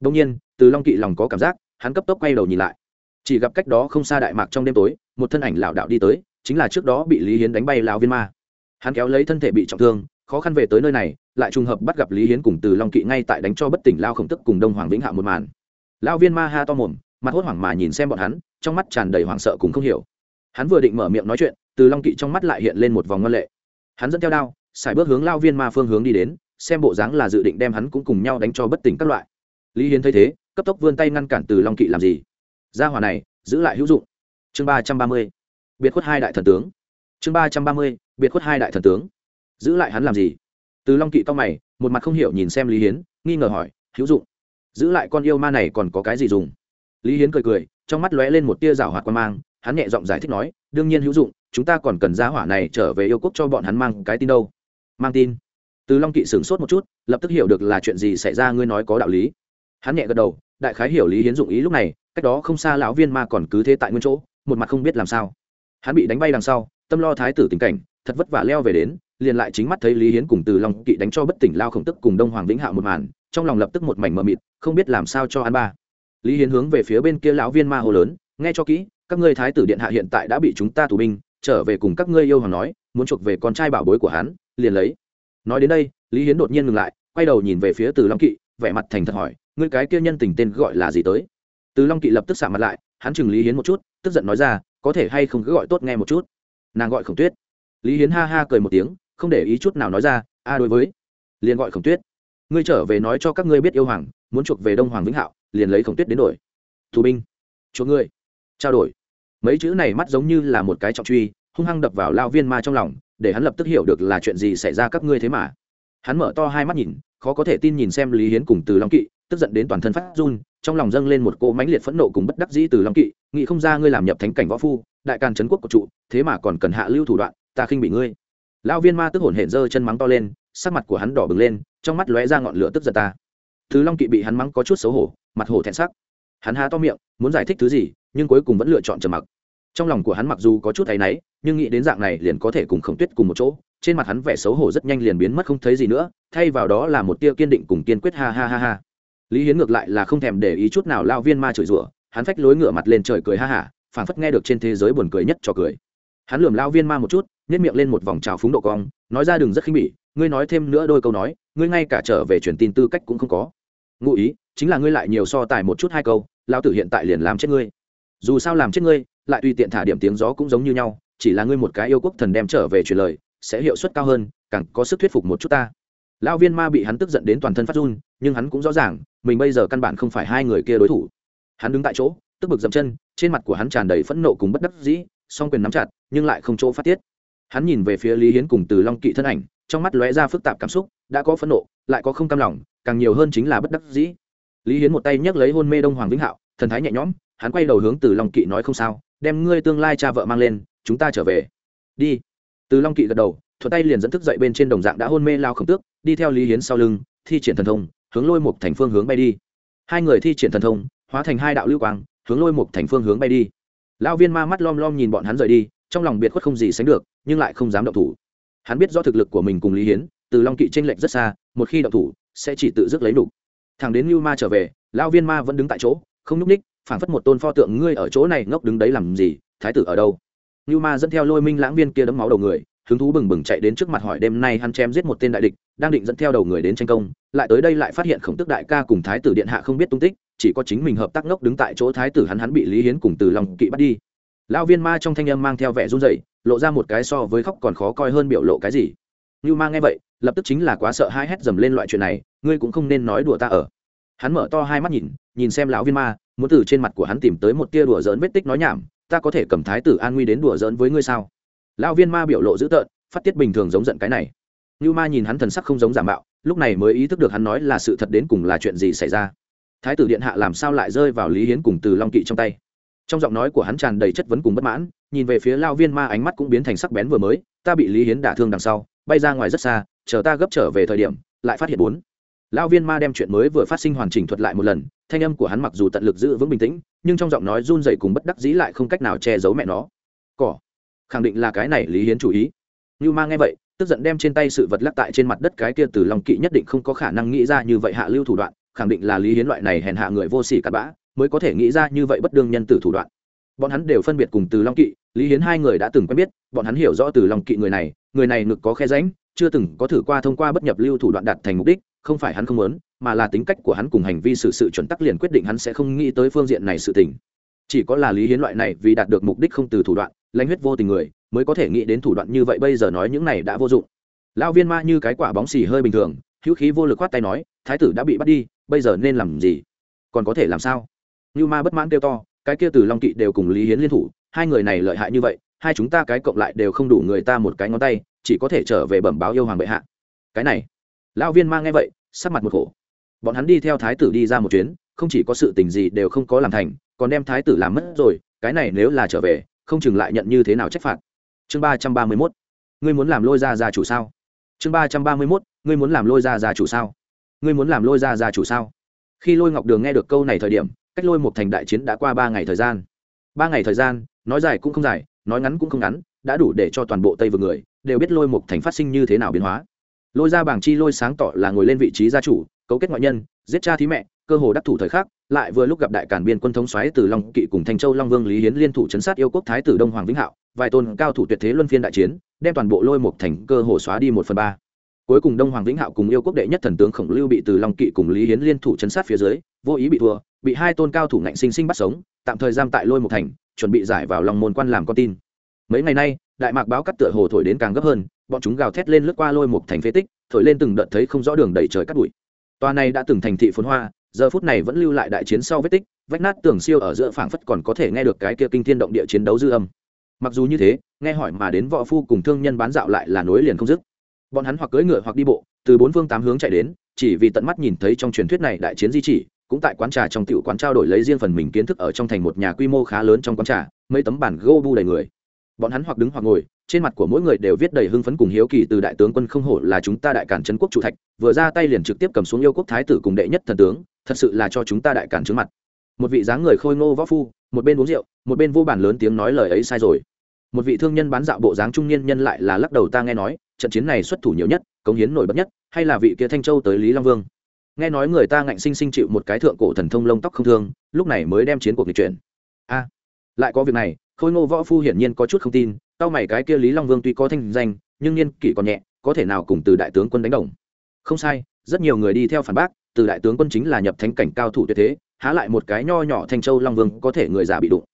Đông nhiên, từ long kỵ lòng có cảm giác, hắn cấp tốc quay đầu nhìn lại. Chỉ gặp cách đó không xa đại mạc trong đêm tối, một thân ảnh lảo đạo đi tới, chính là trước đó bị lý hiến đánh bay lao viên ma. Hắn kéo lấy thân thể bị trọng thương, khó khăn về tới nơi này, lại trùng hợp bắt gặp lý hiến cùng từ long kỵ ngay tại đánh cho bất tỉnh lao khổng tức cùng đông hoàng vĩnh hạo một màn. Lao viên ma ha to mồm, mặt hốt hoảng mà nhìn xem bọn hắn trong mắt tràn đầy hoảng sợ cùng không hiểu. Hắn vừa định mở miệng nói chuyện, từ long kỵ trong mắt lại hiện lên một vòng ngân lệ. Hắn dẫn theo đao, xài bước hướng lao viên ma phương hướng đi đến, xem bộ dáng là dự định đem hắn cũng cùng nhau đánh cho bất tỉnh các loại. Lý hiến thấy thế, cấp tốc vươn tay ngăn cản từ long kỵ làm gì? Gia hỏa này, giữ lại hữu dụng. Chương ba trăm ba mươi, biệt khuất hai đại thần tướng. Chương ba trăm ba mươi, biệt khuất hai đại thần tướng. Giữ lại hắn làm gì? Từ long kỵ to mày, một mặt không hiểu nhìn xem lý hiến, nghi ngờ hỏi, hữu dụng. Giữ lại con yêu ma này còn có cái gì dùng? Lý hiến cười cười trong mắt lóe lên một tia rào hoạt quan mang, hắn nhẹ giọng giải thích nói, đương nhiên hữu dụng, chúng ta còn cần giá hỏa này trở về yêu quốc cho bọn hắn mang cái tin đâu. Mang tin? Từ long kỵ sửng sốt một chút, lập tức hiểu được là chuyện gì xảy ra, ngươi nói có đạo lý. Hắn nhẹ gật đầu, đại khái hiểu lý hiến dụng ý lúc này, cách đó không xa lão viên ma còn cứ thế tại nguyên chỗ, một mặt không biết làm sao. Hắn bị đánh bay đằng sau, tâm lo thái tử tình cảnh, thật vất vả leo về đến, liền lại chính mắt thấy lý hiến cùng từ long kỵ đánh cho bất tỉnh lao khổng tức cùng đông hoàng vĩnh hạo một màn, trong lòng lập tức một mảnh mờ mịt, không biết làm sao cho hắn ba lý hiến hướng về phía bên kia lão viên ma hồ lớn, nghe cho kỹ, các ngươi thái tử điện hạ hiện tại đã bị chúng ta tù binh, trở về cùng các ngươi yêu hoàng nói, muốn chuộc về con trai bảo bối của hắn, liền lấy. Nói đến đây, lý hiến đột nhiên ngừng lại, quay đầu nhìn về phía từ long kỵ, vẻ mặt thành thật hỏi, ngươi cái kia nhân tình tên gọi là gì tới? Từ long kỵ lập tức xạ mặt lại, hắn chừng lý hiến một chút, tức giận nói ra, có thể hay không cứ gọi tốt nghe một chút? Nàng gọi khổng tuyết. Lý hiến ha ha cười một tiếng, không để ý chút nào nói ra, a, đối với. Liền gọi khổng tuyết. Ngươi trở về nói cho các ngươi biết yêu hoàng muốn chuộc về đông hoàng vĩnh hạo, liền lấy khổng tuyết đến đổi. Tù binh, chuộc ngươi trao đổi. Mấy chữ này mắt giống như là một cái trọng truy, hung hăng đập vào lao viên ma trong lòng, để hắn lập tức hiểu được là chuyện gì xảy ra các ngươi thế mà. Hắn mở to hai mắt nhìn, khó có thể tin nhìn xem lý hiến cùng từ long kỵ, tức giận đến toàn thân phát run, trong lòng dâng lên một cỗ mãnh liệt phẫn nộ cùng bất đắc dĩ từ long kỵ, nghĩ không ra ngươi làm nhập thánh cảnh võ phu, đại càn trấn quốc của trụ, thế mà còn cần hạ lưu thủ đoạn, ta khinh bị ngươi. Lão viên ma tức hổn hển giơ chân mắng to lên, sắc mặt của hắn đỏ bừng lên, trong mắt lóe ra ngọn lửa tức giận ta thứ long kỵ bị hắn mắng có chút xấu hổ, mặt hổ thẹn sắc. Hắn há to miệng, muốn giải thích thứ gì, nhưng cuối cùng vẫn lựa chọn trầm mặc. Trong lòng của hắn mặc dù có chút thấy náy, nhưng nghĩ đến dạng này liền có thể cùng khổng tuyết cùng một chỗ, trên mặt hắn vẻ xấu hổ rất nhanh liền biến mất không thấy gì nữa, thay vào đó là một tia kiên định cùng kiên quyết ha ha ha ha. Lý hiến ngược lại là không thèm để ý chút nào lao viên ma chửi rủa, hắn phách lối ngửa mặt lên trời cười ha hả phảng phất nghe được trên thế giới buồn cười nhất cho cười. Hắn lườm lao viên ma một chút nhét miệng lên một vòng trào phúng độ cong, nói ra đừng rất khinh bỉ, ngươi nói thêm nữa đôi câu nói, ngươi ngay cả trở về truyền tin tư cách cũng không có ngụ ý, chính là ngươi lại nhiều so tài một chút hai câu lao tử hiện tại liền làm chết ngươi. Dù sao làm chết ngươi, lại tùy tiện thả điểm tiếng gió cũng giống như nhau, chỉ là ngươi một cái yêu quốc thần đem trở về truyền lời, sẽ hiệu suất cao hơn, càng có sức thuyết phục một chút ta. Lão viên ma bị hắn tức giận đến toàn thân phát run, nhưng hắn cũng rõ ràng, mình bây giờ căn bản không phải hai người kia đối thủ. Hắn đứng tại chỗ, tức bực dậm chân, trên mặt của hắn tràn đầy phẫn nộ cùng bất đắc dĩ, song quyền nắm chặt, nhưng lại không chỗ phát tiết. Hắn nhìn về phía lý hiến cùng từ long kỵ thân ảnh, trong mắt lóe ra phức tạp cảm xúc, đã có phẫn nộ lại có không cam lòng, càng nhiều hơn chính là bất đắc dĩ. Lý hiến một tay nhấc lấy hôn mê đông hoàng vĩnh hạo, thần thái nhẹ nhõm, hắn quay đầu hướng từ long kỵ nói không sao, đem ngươi tương lai cha vợ mang lên, chúng ta trở về. Đi. Từ long kỵ gật đầu thuật tay liền dẫn thức dậy bên trên đồng dạng đã hôn mê lao khổng tước, đi theo lý hiến sau lưng, thi triển thần thông, hướng lôi một thành phương hướng bay đi. Hai người thi triển thần thông, hóa thành hai đạo lưu quang, hướng lôi một thành phương hướng bay đi. Lão viên ma mắt lom lom nhìn bọn hắn rời đi, trong lòng biệt khuất không gì sánh được, nhưng lại không dám động thủ. Hắn biết do thực lực của mình cùng lý hiến từ long kỵ tranh lệch rất xa, một khi động thủ, sẽ chỉ tự dứt lấy đủ. thằng đến lưu ma trở về, lão viên ma vẫn đứng tại chỗ, không nhúc ních phảng phất một tôn pho tượng ngươi ở chỗ này ngốc đứng đấy làm gì, thái tử ở đâu? Lưu ma dẫn theo lôi minh lãng viên kia đấm máu đầu người, hứng thú bừng bừng chạy đến trước mặt hỏi đêm nay hắn chém giết một tên đại địch, đang định dẫn theo đầu người đến tranh công, lại tới đây lại phát hiện khổng tức đại ca cùng thái tử điện hạ không biết tung tích, chỉ có chính mình hợp tác ngốc đứng tại chỗ thái tử hắn hắn bị lý hiến cùng từ lòng kỵ bắt đi. Lão viên ma trong thanh âm mang theo vẻ run rẩy, lộ ra một cái so với khóc còn khó coi hơn biểu lộ cái gì. Như ma nghe vậy lập tức chính là quá sợ hai hét dầm lên loại chuyện này, ngươi cũng không nên nói đùa ta ở. Hắn mở to hai mắt nhìn nhìn xem lão viên ma, muốn từ trên mặt của hắn tìm tới một tia đùa giỡn vết tích nói nhảm, ta có thể cầm thái tử an nguy đến đùa giỡn với ngươi sao? Lão viên ma biểu lộ dữ tợn, phát tiết bình thường giống giận cái này. Như ma nhìn hắn thần sắc không giống giả mạo, lúc này mới ý thức được hắn nói là sự thật đến cùng là chuyện gì xảy ra. Thái tử điện hạ làm sao lại rơi vào lý hiến cùng từ long kỵ trong tay? Trong giọng nói của hắn tràn đầy chất vấn cùng bất mãn, nhìn về phía lao viên ma ánh mắt cũng biến thành sắc bén vừa mới, ta bị lý hiến đả thương đằng sau, bay ra ngoài rất xa chờ ta gấp trở về thời điểm, lại phát hiện bốn. Lao viên ma đem chuyện mới vừa phát sinh hoàn chỉnh thuật lại một lần, thanh âm của hắn mặc dù tận lực giữ vững bình tĩnh, nhưng trong giọng nói run dậy cùng bất đắc dĩ lại không cách nào che giấu mẹ nó. Cỏ. Khẳng định là cái này lý hiến chủ ý. Như ma nghe vậy, tức giận đem trên tay sự vật lắc tại trên mặt đất cái kia từ lòng kỵ nhất định không có khả năng nghĩ ra như vậy hạ lưu thủ đoạn, khẳng định là lý hiến loại này hèn hạ người vô sỉ cặn bã, mới có thể nghĩ ra như vậy bất đương nhân tử thủ đoạn. Bọn hắn đều phân biệt cùng từ long kỵ, lý hiến hai người đã từng quen biết, bọn hắn hiểu rõ từ long kỵ người này người này ngực có khe ránh chưa từng có thử qua thông qua bất nhập lưu thủ đoạn đạt thành mục đích, không phải hắn không muốn, mà là tính cách của hắn cùng hành vi sự sự chuẩn tắc liền quyết định hắn sẽ không nghĩ tới phương diện này sự tình. Chỉ có là lý hiến loại này vì đạt được mục đích không từ thủ đoạn, lãnh huyết vô tình người, mới có thể nghĩ đến thủ đoạn như vậy bây giờ nói những này đã vô dụng. Lão viên ma như cái quả bóng xì hơi bình thường, hữu khí vô lực khoát tay nói, thái tử đã bị bắt đi, bây giờ nên làm gì? Còn có thể làm sao? Như ma bất mãn kêu to, cái kia từ long kỵ đều cùng lý hiến liên thủ, hai người này lợi hại như vậy, hai chúng ta cái cộng lại đều không đủ người ta một cái ngón tay chỉ có thể trở về bẩm báo yêu hoàng bệ hạ. Cái này, lão viên mang nghe vậy, sắc mặt một khổ. Bọn hắn đi theo thái tử đi ra một chuyến, không chỉ có sự tình gì đều không có làm thành, còn đem thái tử làm mất rồi, cái này nếu là trở về, không chừng lại nhận như thế nào trách phạt. Chương ba trăm ba mươi mốt, ngươi muốn làm lôi ra ra chủ sao? Chương ba trăm ba mươi mốt, ngươi muốn làm lôi ra ra chủ sao? Ngươi muốn làm lôi ra ra chủ sao? Khi lôi ngọc đường nghe được câu này thời điểm, cách lôi một thành đại chiến đã qua ba ngày thời gian. Ba ngày thời gian, nói dài cũng không dài, nói ngắn cũng không ngắn, đã đủ để cho toàn bộ tây vừa người đều biết lôi mục thành phát sinh như thế nào biến hóa. Lôi ra bảng chi lôi sáng tỏ là ngồi lên vị trí gia chủ, cấu kết ngoại nhân, giết cha thí mẹ, cơ hồ đắc thủ thời khắc, lại vừa lúc gặp đại cản biên quân thống xoáy từ long kỵ cùng thanh châu long vương lý hiến liên thủ chấn sát yêu quốc thái tử đông hoàng vĩnh hạo, vài tôn cao thủ tuyệt thế luân phiên đại chiến, đem toàn bộ lôi một thành cơ hồ xóa đi một phần ba. Cuối cùng đông hoàng vĩnh hạo cùng yêu quốc đệ nhất thần tướng khổng lưu bị từ long kỵ cùng lý hiến liên thủ chấn sát phía dưới, vô ý bị thua, bị hai tôn cao thủ ngạnh sinh sinh bắt sống, tạm thời giam tại lôi một thành, chuẩn bị giải vào lòng môn quan làm con tin. Mấy ngày nay đại mạc báo cắt tựa hồ thổi đến càng gấp hơn, bọn chúng gào thét lên lướt qua lôi một thành phế tích, thổi lên từng đợt thấy không rõ đường đẩy trời cắt bụi. Tòa này đã từng thành thị phồn hoa, giờ phút này vẫn lưu lại đại chiến sau vết tích, vách nát tường siêu ở giữa phảng phất còn có thể nghe được cái kia kinh thiên động địa chiến đấu dư âm. Mặc dù như thế, nghe hỏi mà đến võ phu cùng thương nhân bán dạo lại là nối liền không dứt. Bọn hắn hoặc cưỡi ngựa hoặc đi bộ, từ bốn phương tám hướng chạy đến, chỉ vì tận mắt nhìn thấy trong truyền thuyết này đại chiến di chỉ, cũng tại quán trà trong tiểu quán trao đổi lấy riêng phần mình kiến thức ở trong thành một nhà quy mô khá lớn trong quán trà, mấy tấm bản gô bu đầy người bọn hắn hoặc đứng hoặc ngồi, trên mặt của mỗi người đều viết đầy hưng phấn cùng hiếu kỳ từ đại tướng quân không hổ là chúng ta đại cản trấn quốc chủ thạch, vừa ra tay liền trực tiếp cầm xuống yêu quốc thái tử cùng đệ nhất thần tướng, thật sự là cho chúng ta đại cản trướng mặt. Một vị dáng người khôi ngô võ phu, một bên uống rượu, một bên vô bản lớn tiếng nói lời ấy sai rồi. Một vị thương nhân bán dạo bộ dáng trung niên nhân lại là lắc đầu ta nghe nói, trận chiến này xuất thủ nhiều nhất, cống hiến nổi bật nhất, hay là vị kia thanh châu tới lý long vương. Nghe nói người ta ngạnh sinh sinh chịu một cái thượng cổ thần thông lông tóc không thương, lúc này mới đem chiến cuộc nghịch chuyển. A, lại có việc này khôi ngô võ phu hiển nhiên có chút không tin tao mày cái kia lý long vương tuy có thanh danh, nhưng niên kỷ còn nhẹ, có thể nào cùng từ đại tướng quân đánh đồng? Không sai, rất nhiều người đi theo phản bác, từ đại tướng quân chính là nhập thánh cảnh cao thủ tuyệt thế, há lại một cái nho nhỏ thanh châu long vương có thể người già bị đụng.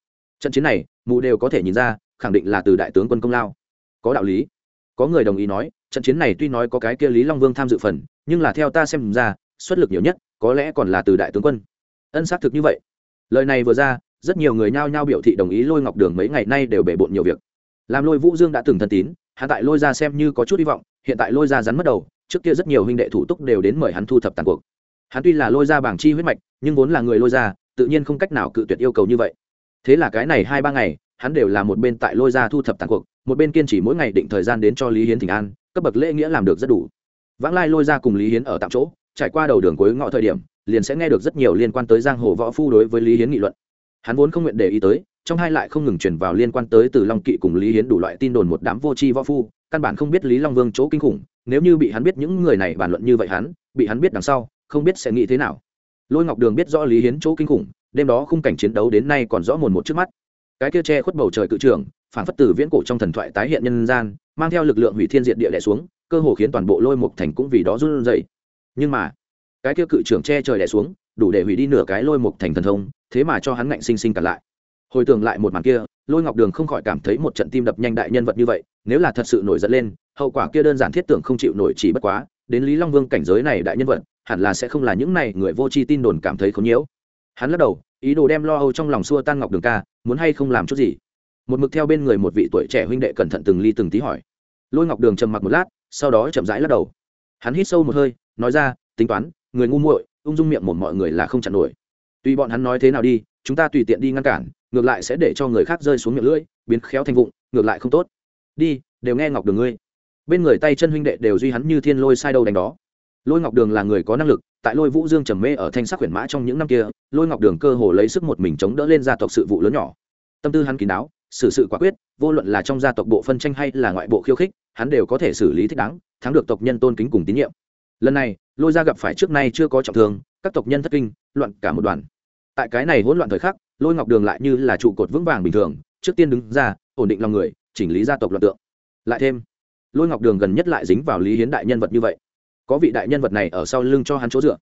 Trận chiến này mụ đều có thể nhìn ra, khẳng định là từ đại tướng quân công lao. Có đạo lý. Có người đồng ý nói, trận chiến này tuy nói có cái kia lý long vương tham dự phần, nhưng là theo ta xem ra, xuất lực nhiều nhất, có lẽ còn là từ đại tướng quân. Ân xác thực như vậy. Lời này vừa ra rất nhiều người nhao nhao biểu thị đồng ý lôi ngọc đường mấy ngày nay đều bể bộn nhiều việc. Làm lôi vũ dương đã từng thân tín hắn tại lôi ra xem như có chút hy vọng, hiện tại lôi ra rắn mất đầu, trước kia rất nhiều huynh đệ thủ túc đều đến mời hắn thu thập tàn cuộc. Hắn tuy là lôi ra bảng chi huyết mạch, nhưng vốn là người lôi ra, tự nhiên không cách nào cự tuyệt yêu cầu như vậy. Thế là cái này hai ba ngày, hắn đều là một bên tại lôi ra thu thập tàn cuộc, một bên kiên trì mỗi ngày định thời gian đến cho lý hiến thỉnh an, cấp bậc lễ nghĩa làm được rất đủ. Vãng lai lôi ra cùng lý hiến ở tạm chỗ, trải qua đầu đường cuối ngõ thời điểm, liền sẽ nghe được rất nhiều liên quan tới giang hồ võ phu đối với lý hiến nghị luận hắn vốn không nguyện để ý tới, trong hai lại không ngừng chuyển vào liên quan tới từ long kỵ cùng lý hiến đủ loại tin đồn một đám vô tri võ phu, căn bản không biết lý long vương chỗ kinh khủng, nếu như bị hắn biết những người này bàn luận như vậy hắn, bị hắn biết đằng sau, không biết sẽ nghĩ thế nào. Lôi ngọc đường biết rõ lý hiến chỗ kinh khủng, đêm đó khung cảnh chiến đấu đến nay còn rõ mồn một trước mắt. Cái kia che khuất bầu trời cự trưởng, phản phất từ viễn cổ trong thần thoại tái hiện nhân gian, mang theo lực lượng hủy thiên diệt địa đẻ xuống, cơ hồ khiến toàn bộ lôi mục thành cũng vì đó run dậy nhưng mà, cái kia cự trưởng che trời đẻ xuống, đủ để hủy đi nửa cái lôi mục thành thần thông thế mà cho hắn ngạnh sinh sinh cả lại. Hồi tưởng lại một màn kia, lôi ngọc đường không khỏi cảm thấy một trận tim đập nhanh đại nhân vật như vậy, nếu là thật sự nổi giận lên, hậu quả kia đơn giản thiết tưởng không chịu nổi chỉ bất quá, đến lý long vương cảnh giới này đại nhân vật, hẳn là sẽ không là những này người vô tri tin đồn cảm thấy không nhiễu. Hắn lắc đầu, ý đồ đem lo âu trong lòng xua tan ngọc đường ca, muốn hay không làm chút gì? Một mực theo bên người một vị tuổi trẻ huynh đệ cẩn thận từng ly từng tí hỏi. Lôi ngọc đường trầm mặc một lát, sau đó chậm rãi lắc đầu. Hắn hít sâu một hơi, nói ra, tính toán, người ngu muội, ung dung miệng một mọi người là không chặn nổi tùy bọn hắn nói thế nào đi, chúng ta tùy tiện đi ngăn cản, ngược lại sẽ để cho người khác rơi xuống miệng lưỡi, biến khéo thành vụng, ngược lại không tốt. Đi, đều nghe ngọc đường ngươi. Bên người tay chân huynh đệ đều duy hắn như thiên lôi sai đâu đánh đó. Lôi ngọc đường là người có năng lực, tại lôi vũ dương trầm mê ở thanh sắc huyền mã trong những năm kia, lôi ngọc đường cơ hồ lấy sức một mình chống đỡ lên gia tộc sự vụ lớn nhỏ. Tâm tư hắn kín đáo, xử sự quả quyết, vô luận là trong gia tộc bộ phân tranh hay là ngoại bộ khiêu khích, hắn đều có thể xử lý thích đáng, thắng được tộc nhân tôn kính cùng tín nhiệm. Lần này, lôi ra gặp phải trước nay chưa có trọng thương các tộc nhân thất kinh, loạn cả một đoàn. Tại cái này hỗn loạn thời khắc, lôi ngọc đường lại như là trụ cột vững vàng bình thường, trước tiên đứng ra, ổn định lòng người, chỉnh lý gia tộc loạn tượng. Lại thêm, lôi ngọc đường gần nhất lại dính vào lý hiến đại nhân vật như vậy. Có vị đại nhân vật này ở sau lưng cho hắn chỗ dựa.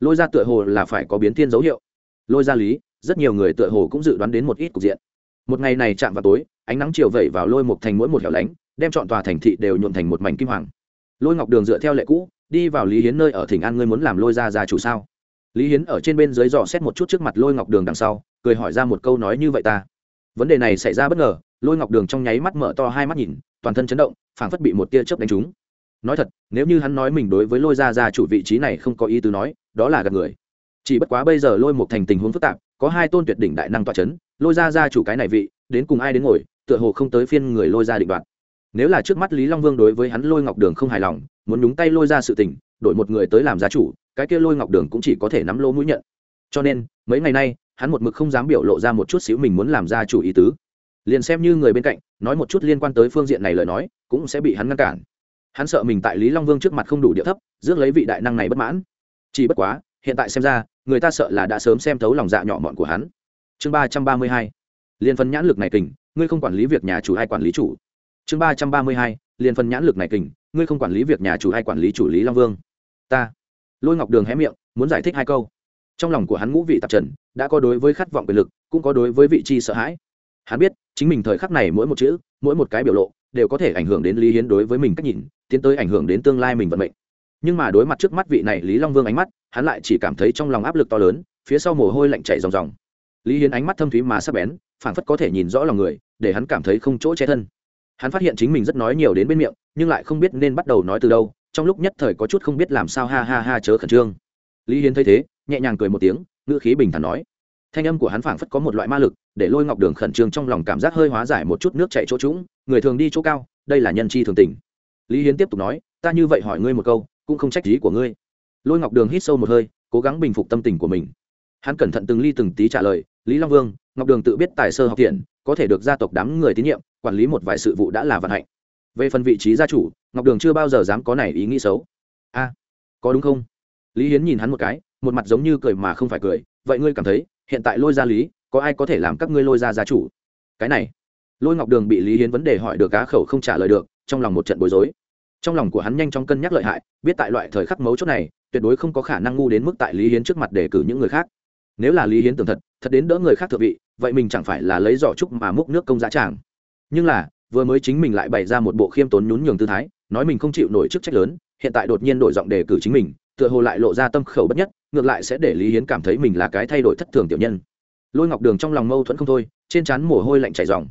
Lôi ra tựa hồ là phải có biến thiên dấu hiệu. Lôi ra lý, rất nhiều người tựa hồ cũng dự đoán đến một ít cục diện. Một ngày này chạm vào tối, ánh nắng chiều vẩy vào lôi một thành mỗi một hẻo lánh, đem chọn tòa thành thị đều nhuộn thành một mảnh kim hoàng. Lôi ngọc đường dựa theo lệ cũ, đi vào lý hiến nơi ở thỉnh an ngươi muốn làm lôi ra gia chủ sao? Lý hiến ở trên bên dưới dò xét một chút trước mặt lôi ngọc đường đằng sau, cười hỏi ra một câu nói như vậy ta. Vấn đề này xảy ra bất ngờ, lôi ngọc đường trong nháy mắt mở to hai mắt nhìn, toàn thân chấn động, phảng phất bị một tia chớp đánh trúng. Nói thật, nếu như hắn nói mình đối với lôi gia gia chủ vị trí này không có ý tứ nói, đó là gạt người. Chỉ bất quá bây giờ lôi một thành tình huống phức tạp, có hai tôn tuyệt đỉnh đại năng tọa c h ấ n lôi gia gia chủ cái này vị, đến cùng ai đến ngồi, tựa hồ không tới phiên người lôi ra định đoạt. Nếu là trước mắt lý long vương đối với hắn lôi ngọc đường không hài lòng, muốn nhúng tay lôi ra sự tình, đổi một người tới làm gia chủ cái kia lôi ngọc đường cũng chỉ có thể nắm lô mũi nhận. Cho nên, mấy ngày nay, hắn một mực không dám biểu lộ ra một chút xíu mình muốn làm gia chủ ý tứ. Liền xem như người bên cạnh, nói một chút liên quan tới phương diện này lời nói, cũng sẽ bị hắn ngăn cản. Hắn sợ mình tại lý long vương trước mặt không đủ địa thấp, rước lấy vị đại năng này bất mãn. Chỉ bất quá, hiện tại xem ra, người ta sợ là đã sớm xem thấu lòng dạ nhỏ mọn của hắn. Chương ba trăm ba mươi hai, liền phần nhãn lực này kình, ngươi không quản lý việc nhà chủ hay quản lý chủ. Chương ba trăm ba mươi hai, liền phần nhãn lực này kình, ngươi không quản lý việc nhà chủ hay quản lý chủ lý long vương. Ta lôi ngọc đường hé miệng, muốn giải thích hai câu. Trong lòng của hắn ngũ vị tạp trần, đã có đối với khát vọng quyền lực, cũng có đối với vị chi sợ hãi. Hắn biết, chính mình thời khắc này mỗi một chữ, mỗi một cái biểu lộ, đều có thể ảnh hưởng đến lý hiến đối với mình cách nhìn, tiến tới ảnh hưởng đến tương lai mình vận mệnh. Nhưng mà đối mặt trước mắt vị này lý long vương ánh mắt, hắn lại chỉ cảm thấy trong lòng áp lực to lớn, phía sau mồ hôi lạnh chảy ròng ròng. Lý hiến ánh mắt thâm thúy mà sắp bén, phảng phất có thể nhìn rõ lòng người, để hắn cảm thấy không chỗ che thân. Hắn phát hiện chính mình rất nói nhiều đến bên miệng, nhưng lại không biết nên bắt đầu nói từ đâu trong lúc nhất thời có chút không biết làm sao ha ha ha chớ khẩn trương. Lý hiến thấy thế, nhẹ nhàng cười một tiếng, ngữ khí bình thản nói. Thanh âm của hắn phảng phất có một loại ma lực, để lôi ngọc đường khẩn trương trong lòng cảm giác hơi hóa giải một chút nước chạy chỗ trũng, người thường đi chỗ cao, đây là nhân chi thường tình. Lý hiến tiếp tục nói, ta như vậy hỏi ngươi một câu, cũng không trách ý của ngươi. Lôi ngọc đường hít sâu một hơi, cố gắng bình phục tâm tình của mình. Hắn cẩn thận từng ly từng tí trả lời, lý long vương, ngọc đường tự biết tài sơ học thiện có thể được gia tộc đám người tín nhiệm, quản lý một vài sự vụ đã là vận hạnh về phần vị trí gia chủ, ngọc đường chưa bao giờ dám có này ý nghĩ xấu. A, có đúng không? Lý hiến nhìn hắn một cái, một mặt giống như cười mà không phải cười. Vậy ngươi cảm thấy, hiện tại lôi gia lý, có ai có thể làm các ngươi lôi ra gia chủ? Cái này, lôi ngọc đường bị lý hiến vấn đề hỏi được cá khẩu không trả lời được, trong lòng một trận bối rối. Trong lòng của hắn nhanh chóng cân nhắc lợi hại, biết tại loại thời khắc mấu chốt này, tuyệt đối không có khả năng ngu đến mức tại lý hiến trước mặt để cử những người khác. Nếu là lý hiến tưởng thật thật đến đỡ người khác thượng vị, vậy mình chẳng phải là lấy giỏ trúc mà múc nước công giá tràng. Nhưng là vừa mới chính mình lại bày ra một bộ khiêm tốn nhún nhường tư thái, nói mình không chịu nổi chức trách lớn, hiện tại đột nhiên đổi giọng đề cử chính mình, tựa hồ lại lộ ra tâm khẩu bất nhất, ngược lại sẽ để lý hiến cảm thấy mình là cái thay đổi thất thường tiểu nhân. Lôi ngọc đường trong lòng mâu thuẫn không thôi, trên trán mồ hôi lạnh chảy dòng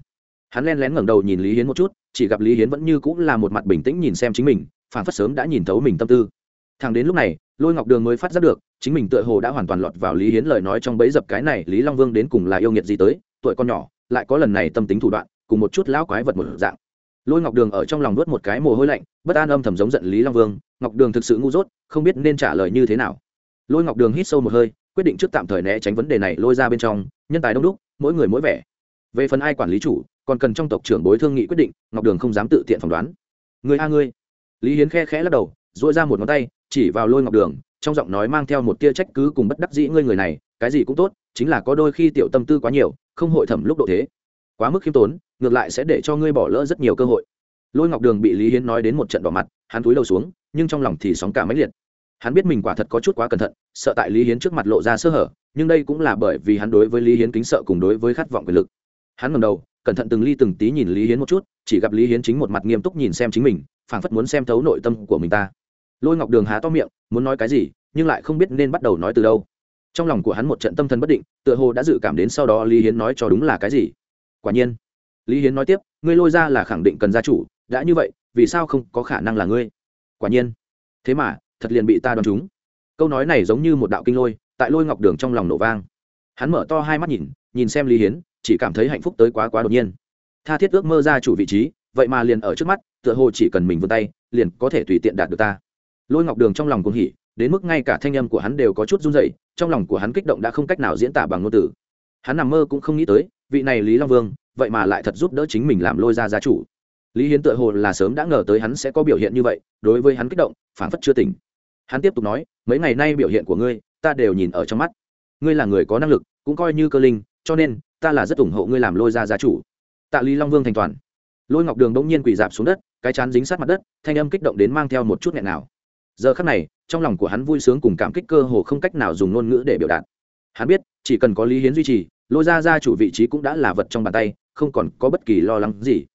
hắn len lén ngẩng đầu nhìn lý hiến một chút, chỉ gặp lý hiến vẫn như cũng là một mặt bình tĩnh nhìn xem chính mình phản phất sớm đã nhìn thấu mình tâm tư. Thằng đến lúc này, lôi ngọc đường mới phát giác được, chính mình tựa hồ đã hoàn toàn lọt vào lý hiến lời nói trong bấy dập cái này lý long vương đến cùng là yêu nghiệt gì tới, tuổi con nhỏ, lại có lần này tâm tính thủ đoạn cùng một chút lão quái vật một dạng. Lôi ngọc đường ở trong lòng nuốt một cái mồ hôi lạnh, bất an âm thầm giống giận lý long vương, ngọc đường thực sự ngu dốt, không biết nên trả lời như thế nào. Lôi ngọc đường hít sâu một hơi, quyết định trước tạm thời né tránh vấn đề này lôi ra bên trong, nhân tài đông đúc, mỗi người mỗi vẻ. Về phần ai quản lý chủ, còn cần trong tộc trưởng bối thương nghị quyết định, ngọc đường không dám tự tiện phỏng đoán. Người a ngươi. Lý hiến khe khẽ lắc đầu dội ra một ngón tay, chỉ vào lôi ngọc đường, trong giọng nói mang theo một tia trách cứ cùng bất đắc dĩ ngươi người này, cái gì cũng tốt, chính là có đôi khi tiểu tâm tư quá nhiều, không hội thẩm lúc độ thế quá mức khiêm tốn, ngược lại sẽ để cho ngươi bỏ lỡ rất nhiều cơ hội. Lôi ngọc đường bị lý hiến nói đến một trận đỏ mặt, hắn túi đầu xuống, nhưng trong lòng thì sóng cả máy liệt. Hắn biết mình quả thật có chút quá cẩn thận, sợ tại lý hiến trước mặt lộ ra sơ hở, nhưng đây cũng là bởi vì hắn đối với lý hiến kính sợ cùng đối với khát vọng quyền lực. Hắn ngầm đầu, cẩn thận từng ly từng tí nhìn lý hiến một chút, chỉ gặp lý hiến chính một mặt nghiêm túc nhìn xem chính mình, phảng phất muốn xem thấu nội tâm của mình ta. Lôi ngọc đường há to miệng, muốn nói cái gì, nhưng lại không biết nên bắt đầu nói từ đâu. Trong lòng của hắn một trận tâm thần bất định, tựa hồ đã dự cảm đến sau đó lý hiến nói cho đúng là cái gì quả nhiên. Lý hiến nói tiếp, ngươi lôi ra là khẳng định cần gia chủ, đã như vậy, vì sao không có khả năng là ngươi? Quả nhiên. Thế mà, thật liền bị ta đoán trúng. Câu nói này giống như một đạo kinh lôi, tại lôi ngọc đường trong lòng nổ vang. Hắn mở to hai mắt nhìn nhìn xem lý hiến, chỉ cảm thấy hạnh phúc tới quá quá đột nhiên. Tha thiết ước mơ ra chủ vị trí, vậy mà liền ở trước mắt, tựa hồ chỉ cần mình vươn tay, liền có thể tùy tiện đạt được ta. Lôi ngọc đường trong lòng cuồng hỉ, đến mức ngay cả thanh âm của hắn đều có chút run dậy trong lòng của hắn kích động đã không cách nào diễn tả bằng ngôn từ. Hắn nằm mơ cũng không nghĩ tới vị này lý long vương, vậy mà lại thật giúp đỡ chính mình làm lôi ra gia chủ. Lý hiến tự hồ là sớm đã ngờ tới hắn sẽ có biểu hiện như vậy, đối với hắn kích động phản phất chưa tỉnh. Hắn tiếp tục nói, mấy ngày nay biểu hiện của ngươi, ta đều nhìn ở trong mắt. Ngươi là người có năng lực, cũng coi như cơ linh, cho nên, ta là rất ủng hộ ngươi làm lôi ra gia chủ. Tạ lý long vương thành toàn. Lôi ngọc đường đ nhiên quỳ dạp xuống đất, cái chán dính sát mặt đất, thanh âm kích động đến mang theo một chút nghẹn nào. Giờ khắc này, trong lòng của hắn vui sướng cùng cảm kích cơ hồ không cách nào dùng ngôn ngữ để biểu đạt. Hắn biết, chỉ cần có lý hiến duy trì lôi ra gia chủ vị trí cũng đã là vật trong bàn tay, không còn có bất kỳ lo lắng gì.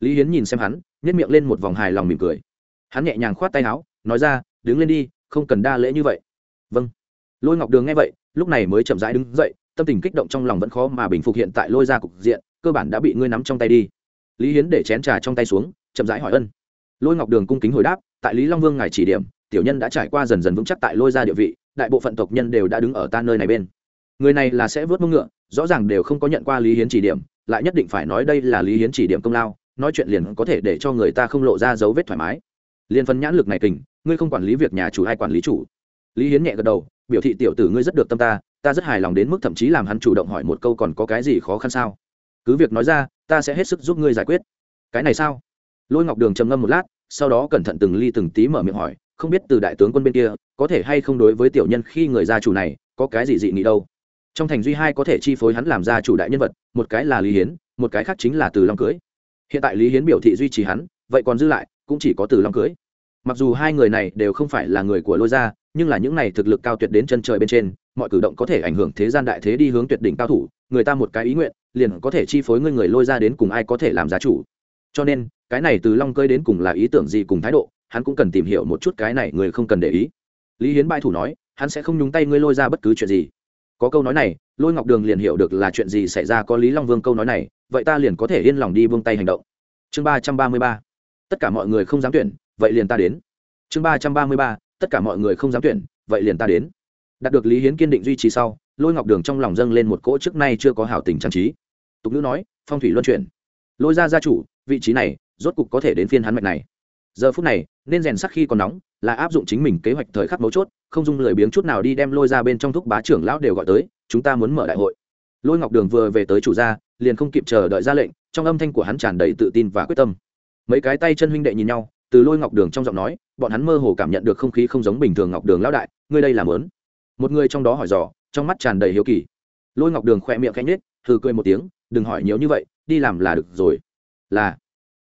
Lý hiến nhìn xem hắn nhét miệng lên một vòng hài lòng mỉm cười. Hắn nhẹ nhàng khoát tay áo, nói ra, đứng lên đi, không cần đa lễ như vậy. Vâng. Lôi ngọc đường nghe vậy, lúc này mới chậm rãi đứng dậy, tâm tình kích động trong lòng vẫn khó mà bình phục hiện tại lôi ra cục diện, cơ bản đã bị ngươi nắm trong tay đi. Lý hiến để chén trà trong tay xuống, chậm rãi hỏi ân. Lôi ngọc đường cung kính hồi đáp, tại lý long vương ngài chỉ điểm, tiểu nhân đã trải qua dần dần vững chắc tại lôi ra địa vị, đại bộ phận tộc nhân đều đã đứng ở ta nơi này bên. Người này là sẽ vớt mông ngựa rõ ràng đều không có nhận qua lý hiến chỉ điểm, lại nhất định phải nói đây là lý hiến chỉ điểm công lao, nói chuyện liền có thể để cho người ta không lộ ra dấu vết thoải mái. Liền phần nhãn lực này kình, ngươi không quản lý việc nhà chủ hay quản lý chủ. Lý hiến nhẹ gật đầu, biểu thị tiểu tử ngươi rất được tâm ta ta rất hài lòng đến mức thậm chí làm hắn chủ động hỏi một câu còn có cái gì khó khăn sao. Cứ việc nói ra, ta sẽ hết sức giúp ngươi giải quyết. Cái này sao? Lôi ngọc đường trầm ngâm một lát, sau đó cẩn thận từng ly từng tí mở miệng hỏi, không biết từ đại tướng quân bên kia, có thể hay không đối với tiểu nhân khi người gia chủ này, có cái gì dị nghị đâu? Trong thành duy hai có thể chi phối hắn làm gia chủ đại nhân vật, một cái là lý hiến, một cái khác chính là từ long cưới. Hiện tại lý hiến biểu thị duy trì hắn, vậy còn dư lại, cũng chỉ có từ long cưới. Mặc dù hai người này đều không phải là người của lôi gia, nhưng là những này thực lực cao tuyệt đến chân trời bên trên, mọi cử động có thể ảnh hưởng thế gian đại thế đi hướng tuyệt đỉnh cao thủ, người ta một cái ý nguyện, liền có thể chi phối ngươi người lôi ra đến cùng ai có thể làm giá chủ. Cho nên, cái này từ long cơi đến cùng là ý tưởng gì cùng thái độ, hắn cũng cần tìm hiểu một chút cái này, người không cần để ý. Lý hiến bãi thủ nói, hắn sẽ không nhúng tay ngươi lôi ra bất cứ chuyện gì có câu nói này, lôi ngọc đường liền hiểu được là chuyện gì xảy ra có lý long vương câu nói này, vậy ta liền có thể yên lòng đi buông tay hành động. Chương ba trăm ba mươi ba. Tất cả mọi người không dám tuyển, vậy liền ta đến. Chương ba trăm ba mươi ba. Tất cả mọi người không dám tuyển, vậy liền ta đến. Đạt được lý hiến kiên định duy trì sau, lôi ngọc đường trong lòng dâng lên một cỗ trước nay chưa có hảo tình trang trí. Tục ngữ nói, phong thủy luân chuyển. Lôi ra gia chủ, vị trí này, rốt cục có thể đến phiên hắn mạch này giờ phút này, nên rèn sắc khi còn nóng, là áp dụng chính mình kế hoạch thời khắc mấu chốt, không dung lười biếng chút nào đi đem lôi ra bên trong thúc bá trưởng lão đều gọi tới, chúng ta muốn mở đại hội. Lôi ngọc đường vừa về tới chủ gia, liền không kịp chờ đợi ra lệnh, trong âm thanh của hắn tràn đầy tự tin và quyết tâm. Mấy cái tay chân huynh đệ nhìn nhau, từ lôi ngọc đường trong giọng nói, bọn hắn mơ hồ cảm nhận được không khí không giống bình thường ngọc đường lão đại, ngươi đây làm lớn. Một người trong đó hỏi dò, trong mắt tràn đầy hiếu kỳ. Lôi ngọc đường khỏe miệng khanh nết thử cười một tiếng, đừng hỏi nhiều như vậy, đi làm là được rồi. Là,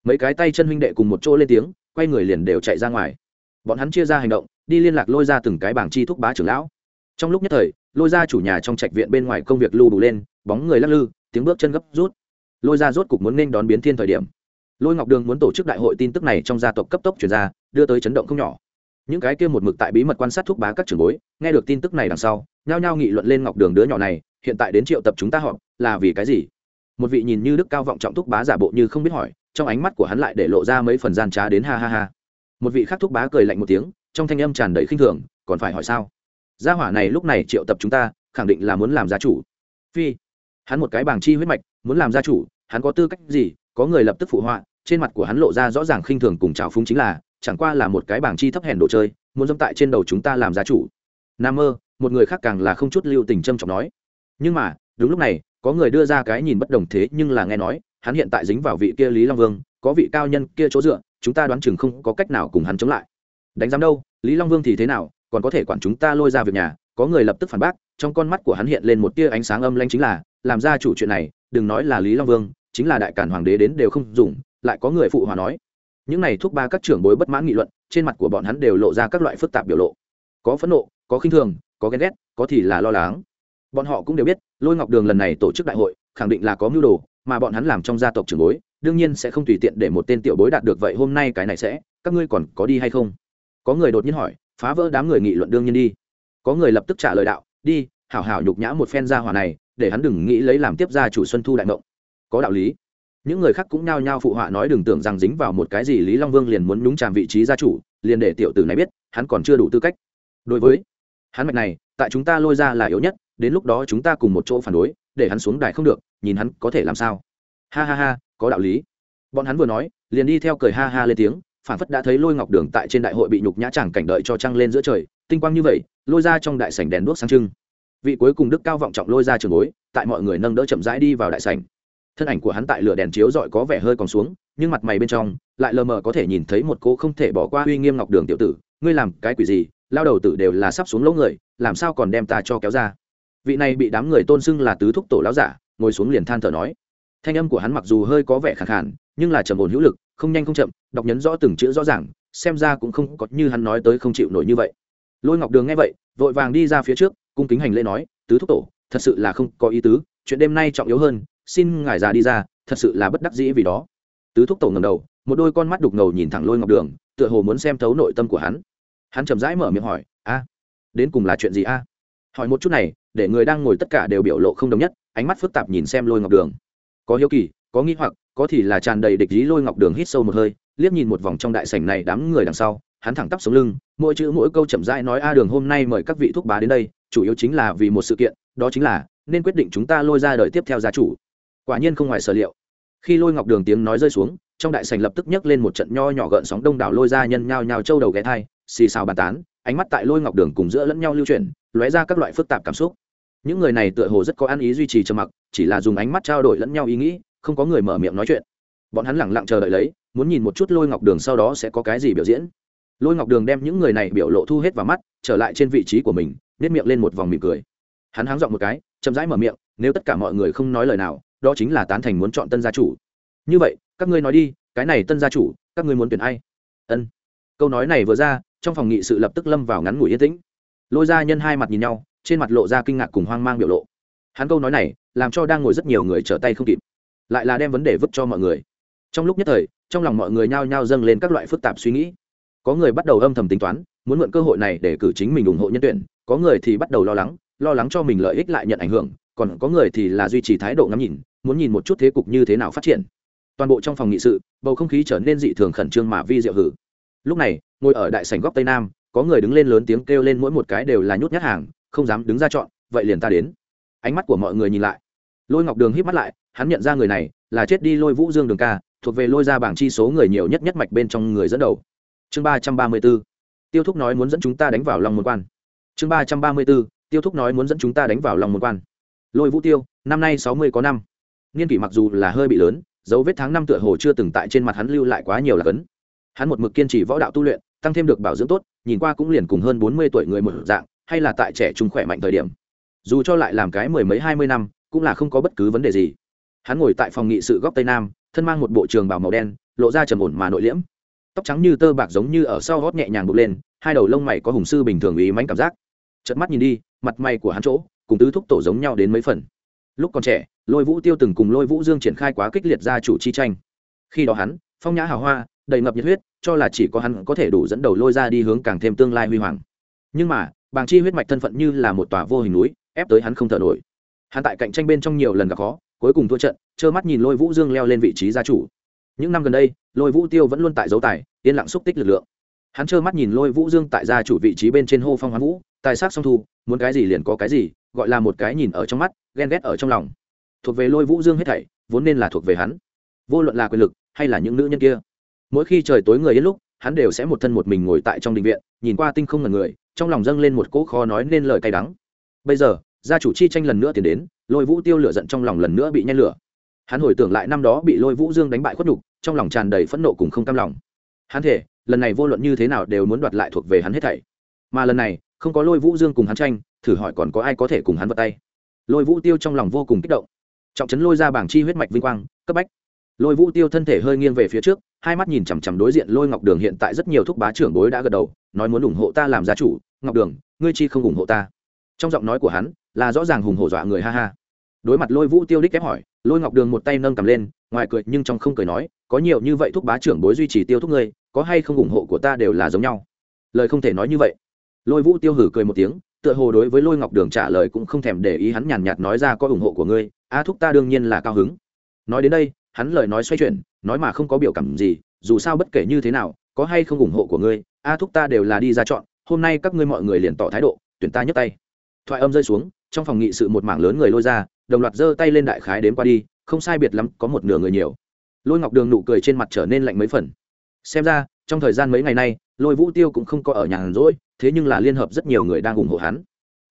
mấy cái tay chân huynh đệ cùng một chỗ lên tiếng quay người liền đều chạy ra ngoài. Bọn hắn chia ra hành động, đi liên lạc lôi ra từng cái bảng chi thúc bá trưởng lão. Trong lúc nhất thời, lôi ra chủ nhà trong trạch viện bên ngoài công việc lưu đủ lên, bóng người lắc lư, tiếng bước chân gấp rút. Lôi ra rốt cục muốn nên đón biến thiên thời điểm. Lôi ngọc đường muốn tổ chức đại hội tin tức này trong gia tộc cấp tốc chuyển ra, đưa tới chấn động không nhỏ. Những cái kia một mực tại bí mật quan sát thúc bá các trưởng bối, nghe được tin tức này đằng sau, nhao nhao nghị luận lên ngọc đường đứa nhỏ này, hiện tại đến triệu tập chúng ta họp, là vì cái gì? Một vị nhìn như đức cao vọng trọng thúc bá giả bộ như không biết hỏi trong ánh mắt của hắn lại để lộ ra mấy phần gian trá đến ha ha ha. Một vị khác thúc bá cười lạnh một tiếng, trong thanh âm tràn đầy khinh thường, còn phải hỏi sao? Gia hỏa này lúc này triệu tập chúng ta, khẳng định là muốn làm gia chủ. Phi, hắn một cái bảng chi huyết mạch, muốn làm gia chủ, hắn có tư cách gì? Có người lập tức phụ họa, trên mặt của hắn lộ ra rõ ràng khinh thường cùng trào phúng chính là, chẳng qua là một cái bảng chi thấp hèn đồ chơi, muốn dâm tại trên đầu chúng ta làm gia chủ. Nam mơ, một người khác càng là không chút lưu tình trâm trọng nói. Nhưng mà, đúng lúc này có người đưa ra cái nhìn bất đồng thế nhưng là nghe nói, hắn hiện tại dính vào vị kia lý long vương, có vị cao nhân kia chỗ dựa, chúng ta đoán chừng không có cách nào cùng hắn chống lại. Đánh giám đâu, lý long vương thì thế nào, còn có thể quản chúng ta lôi ra việc nhà, có người lập tức phản bác, trong con mắt của hắn hiện lên một tia ánh sáng âm lanh chính là, làm ra chủ chuyện này, đừng nói là lý long vương, chính là đại cản hoàng đế đến đều không dùng, lại có người phụ hòa nói. Những này thúc ba các trưởng bối bất mãn nghị luận, trên mặt của bọn hắn đều lộ ra các loại phức tạp biểu lộ. Có phẫn nộ, có khinh thường, có ghen ghét, có thì là lo lắng bọn họ cũng đều biết, lôi ngọc đường lần này tổ chức đại hội, khẳng định là có mưu đồ, mà bọn hắn làm trong gia tộc trưởng bối, đương nhiên sẽ không tùy tiện để một tên tiểu bối đạt được vậy hôm nay cái này sẽ, các ngươi còn có đi hay không? Có người đột nhiên hỏi, phá vỡ đám người nghị luận đương nhiên đi. Có người lập tức trả lời đạo, đi, hảo hảo nhục nhã một phen gia hỏa này, để hắn đừng nghĩ lấy làm tiếp gia chủ xuân thu đại mộng có đạo lý. Những người khác cũng nhao nhao phụ họa nói đừng tưởng rằng dính vào một cái gì lý long vương liền muốn nhúng tràm vị trí gia chủ, liền để tiểu tử này biết, hắn còn chưa đủ tư cách. Đối với hắn mạch này, tại chúng ta lôi ra là yếu nhất đến lúc đó chúng ta cùng một chỗ phản đối, để hắn xuống đài không được, nhìn hắn có thể làm sao. Ha ha ha, có đạo lý. Bọn hắn vừa nói, liền đi theo cười ha ha lên tiếng, phản phất đã thấy lôi ngọc đường tại trên đại hội bị nhục nhã chẳng cảnh đợi cho trăng lên giữa trời, tinh quang như vậy, lôi ra trong đại sảnh đèn đuốc sáng trưng. Vị cuối cùng đức cao vọng trọng lôi ra trường bối, tại mọi người nâng đỡ chậm rãi đi vào đại sảnh. Thân ảnh của hắn tại lửa đèn chiếu rọi có vẻ hơi còn xuống, nhưng mặt mày bên trong lại lờ mờ có thể nhìn thấy một cô không thể bỏ qua uy nghiêm ngọc đường tiểu tử, ngươi làm cái quỷ gì? Lao đầu tử đều là sắp xuống lỗ người, làm sao còn đem ta cho kéo ra? Vị này bị đám người tôn xưng là tứ thúc tổ lão giả, ngồi xuống liền than thở nói. Thanh âm của hắn mặc dù hơi có vẻ khẳng khản nhưng là trầm ổn hữu lực, không nhanh không chậm, đọc nhấn rõ từng chữ rõ ràng, xem ra cũng không có như hắn nói tới không chịu nổi như vậy. Lôi ngọc đường nghe vậy, vội vàng đi ra phía trước, cung kính hành lễ nói, tứ thúc tổ, thật sự là không có ý tứ, chuyện đêm nay trọng yếu hơn, xin ngài già đi ra, thật sự là bất đắc dĩ vì đó. Tứ thúc tổ ngầm đầu, một đôi con mắt đục ngầu nhìn thẳng lôi ngọc đường tựa tựa hồ muốn xem thấu nội tâm của hắn. Hắn chậm rãi mở miệng hỏi, a, đến cùng là chuyện gì a? Hỏi một chút này để người đang ngồi tất cả đều biểu lộ không đồng nhất, ánh mắt phức tạp nhìn xem lôi ngọc đường. Có hiếu kỳ, có nghi hoặc, có thì là tràn đầy địch ý lôi ngọc đường hít sâu một hơi, liếc nhìn một vòng trong đại sảnh này đám người đằng sau, hắn thẳng tắp xuống lưng, mỗi chữ mỗi câu chậm rãi nói, a đường, hôm nay mời các vị thúc bá đến đây, chủ yếu chính là vì một sự kiện, đó chính là, nên quyết định chúng ta lôi ra đời tiếp theo gia chủ. Quả nhiên không ngoài sở liệu. Khi lôi ngọc đường tiếng nói rơi xuống, trong đại sảnh lập tức nhấc lên một trận nho nhỏ gợn sóng đông đảo lôi ra nhân nhao nhao châu đầu ghé thai xì xào bàn tán, ánh mắt tại lôi ngọc đường cùng giữa lẫn nhau lưu chuyển, lóe ra các loại phức tạp cảm xúc những người này tựa hồ rất có ăn ý duy trì trầm mặc, chỉ là dùng ánh mắt trao đổi lẫn nhau ý nghĩ, không có người mở miệng nói chuyện. Bọn hắn lẳng lặng chờ đợi lấy, muốn nhìn một chút lôi ngọc đường sau đó sẽ có cái gì biểu diễn. Lôi ngọc đường đem những người này biểu lộ thu hết vào mắt, trở lại trên vị trí của mình nếp miệng lên một vòng mỉm cười. Hắn háng dọn một cái, chậm rãi mở miệng, nếu tất cả mọi người không nói lời nào, đó chính là tán thành muốn chọn tân gia chủ. Như vậy, các ngươi nói đi, cái này tân gia chủ, các ngươi muốn tuyển ai? Ân. Câu nói này vừa ra, trong phòng nghị sự lập tức lâm vào ngắn ngủi yên tĩnh. Lôi ra nhân hai mặt nhìn nhau trên mặt lộ ra kinh ngạc cùng hoang mang biểu lộ. Hắn câu nói này làm cho đang ngồi rất nhiều người trở tay không kịp, lại là đem vấn đề vứt cho mọi người. Trong lúc nhất thời, trong lòng mọi người nhao nhao dâng lên các loại phức tạp suy nghĩ. Có người bắt đầu âm thầm tính toán, muốn mượn cơ hội này để cử chính mình ủng hộ nhân tuyển, có người thì bắt đầu lo lắng lo lắng cho mình lợi ích lại nhận ảnh hưởng, còn có người thì là duy trì thái độ ngắm nhìn, muốn nhìn một chút thế cục như thế nào phát triển. Toàn bộ trong phòng nghị sự, bầu không khí trở nên dị thường khẩn trương mà vi diệu hử. Lúc này, ngồi ở đại sảnh góc tây nam, có người đứng lên lớn tiếng kêu lên mỗi một cái đều là nhút nhát hàng không dám đứng ra chọn, vậy liền ta đến. Ánh mắt của mọi người nhìn lại. Lôi ngọc đường hít mắt lại, hắn nhận ra người này là chết đi lôi vũ dương đường ca, thuộc về lôi ra bảng chi số người nhiều nhất nhất mạch bên trong người dẫn đầu. Chương ba trăm ba mươi b ố tiêu thúc nói muốn dẫn chúng ta đánh vào lòng môn quan. Chương ba trăm ba mươi b ố tiêu thúc nói muốn dẫn chúng ta đánh vào lòng môn quan. Lôi vũ tiêu, năm nay sáu mươi có năm. Niên kỷ mặc dù là hơi bị lớn, dấu vết tháng năm tựa hồ chưa từng tại trên mặt hắn lưu lại quá nhiều là cấn. Hắn một mực kiên trì võ đạo tu luyện, tăng thêm được bảo dưỡng tốt, nhìn qua cũng liền cùng hơn bốn mươi tuổi người một dạng hay là tại trẻ trung khỏe mạnh thời điểm. Dù cho lại làm cái mười mấy, hai mươi năm, cũng là không có bất cứ vấn đề gì. Hắn ngồi tại phòng nghị sự góc tây nam, thân mang một bộ trường bào màu đen, lộ ra trầm ổn mà nội liễm. Tóc trắng như tơ bạc giống như ở sau gót nhẹ nhàng bục lên, hai đầu lông mày có hùng sư bình thường ý mánh cảm giác. Chật mắt nhìn đi, mặt mày của hắn chỗ, cùng tứ thúc tổ giống nhau đến mấy phần. Lúc còn trẻ, lôi vũ tiêu từng cùng lôi vũ dương triển khai quá kích liệt ra chủ chi tranh. Khi đó hắn, phong nhã hào hoa, đầy ngập nhiệt huyết, cho là chỉ có hắn có thể đủ dẫn đầu lôi ra đi hướng càng thêm tương lai huy hoàng. Nhưng mà bàng chi huyết mạch thân phận như là một tòa vô hình núi, ép tới hắn không thở nổi. Hắn tại cạnh tranh bên trong nhiều lần gặp khó, cuối cùng thua trận, trơ mắt nhìn lôi vũ dương leo lên vị trí gia chủ. Những năm gần đây, lôi vũ tiêu vẫn luôn tại dấu tài, yên lặng xúc tích lực lượng. Hắn trơ mắt nhìn lôi vũ dương tại gia chủ vị trí bên trên hô phong hoán vũ, tài sát song thu, muốn cái gì liền có cái gì, gọi là một cái nhìn ở trong mắt, ghen ghét ở trong lòng. Thuộc về lôi vũ dương hết thảy, vốn nên là thuộc về hắn. Vô luận là quyền lực, hay là những nữ nhân kia. Mỗi khi trời tối người yên lúc hắn đều sẽ một thân một mình ngồi tại trong đình viện, nhìn qua tinh không ngần người, trong lòng dâng lên một cỗ khó nói nên lời cay đắng. Bây giờ, gia chủ chi tranh lần nữa tiến đến, lôi vũ tiêu lửa giận trong lòng lần nữa bị nhen lửa. Hắn hồi tưởng lại năm đó bị lôi vũ dương đánh bại khuất nhục, trong lòng tràn đầy phẫn nộ cùng không cam lòng. Hắn thể lần này vô luận như thế nào đều muốn đoạt lại thuộc về hắn hết thảy. Mà lần này, không có lôi vũ dương cùng hắn tranh, thử hỏi còn có ai có thể cùng hắn vật tay. Lôi vũ tiêu trong lòng vô cùng kích động. Trọng trấn lôi ra bảng chi huyết mạch vinh quang, cấp bách. Lôi vũ tiêu thân thể hơi nghiêng về phía trước hai mắt nhìn chằm chằm đối diện lôi ngọc đường hiện tại rất nhiều thúc bá trưởng bối đã gật đầu, nói muốn ủng hộ ta làm gia chủ, ngọc đường, ngươi chi không ủng hộ ta. Trong giọng nói của hắn là rõ ràng hùng hổ dọa người ha ha. Đối mặt lôi vũ tiêu đích ép hỏi, lôi ngọc đường một tay nâng cầm lên, ngoài cười nhưng trong không cười nói, có nhiều như vậy thúc bá trưởng bối duy trì tiêu thúc ngươi, có hay không ủng hộ của ta đều là giống nhau. Lời không thể nói như vậy. Lôi vũ tiêu hử cười một tiếng, tựa hồ đối với lôi ngọc đường trả lời cũng không thèm để ý hắn nhàn nhạt nói ra có ủng hộ của ngươi a thúc ta đương nhiên là cao hứng. Nói đến đây, hắn lời nói xoay chuyển nói mà không có biểu cảm gì, dù sao bất kể như thế nào, có hay không ủng hộ của ngươi, a thúc ta đều là đi ra chọn, hôm nay các ngươi mọi người liền tỏ thái độ, tuyển ta nhấc tay. Thoại âm rơi xuống, trong phòng nghị sự một mảng lớn người lôi ra, đồng loạt giơ tay lên đại khái đến qua đi, không sai biệt lắm có một nửa người nhiều. Lôi ngọc đường nụ cười trên mặt trở nên lạnh mấy phần. Xem ra, trong thời gian mấy ngày nay, lôi vũ tiêu cũng không có ở nhà hàn rỗi, thế nhưng là liên hợp rất nhiều người đang ủng hộ hắn.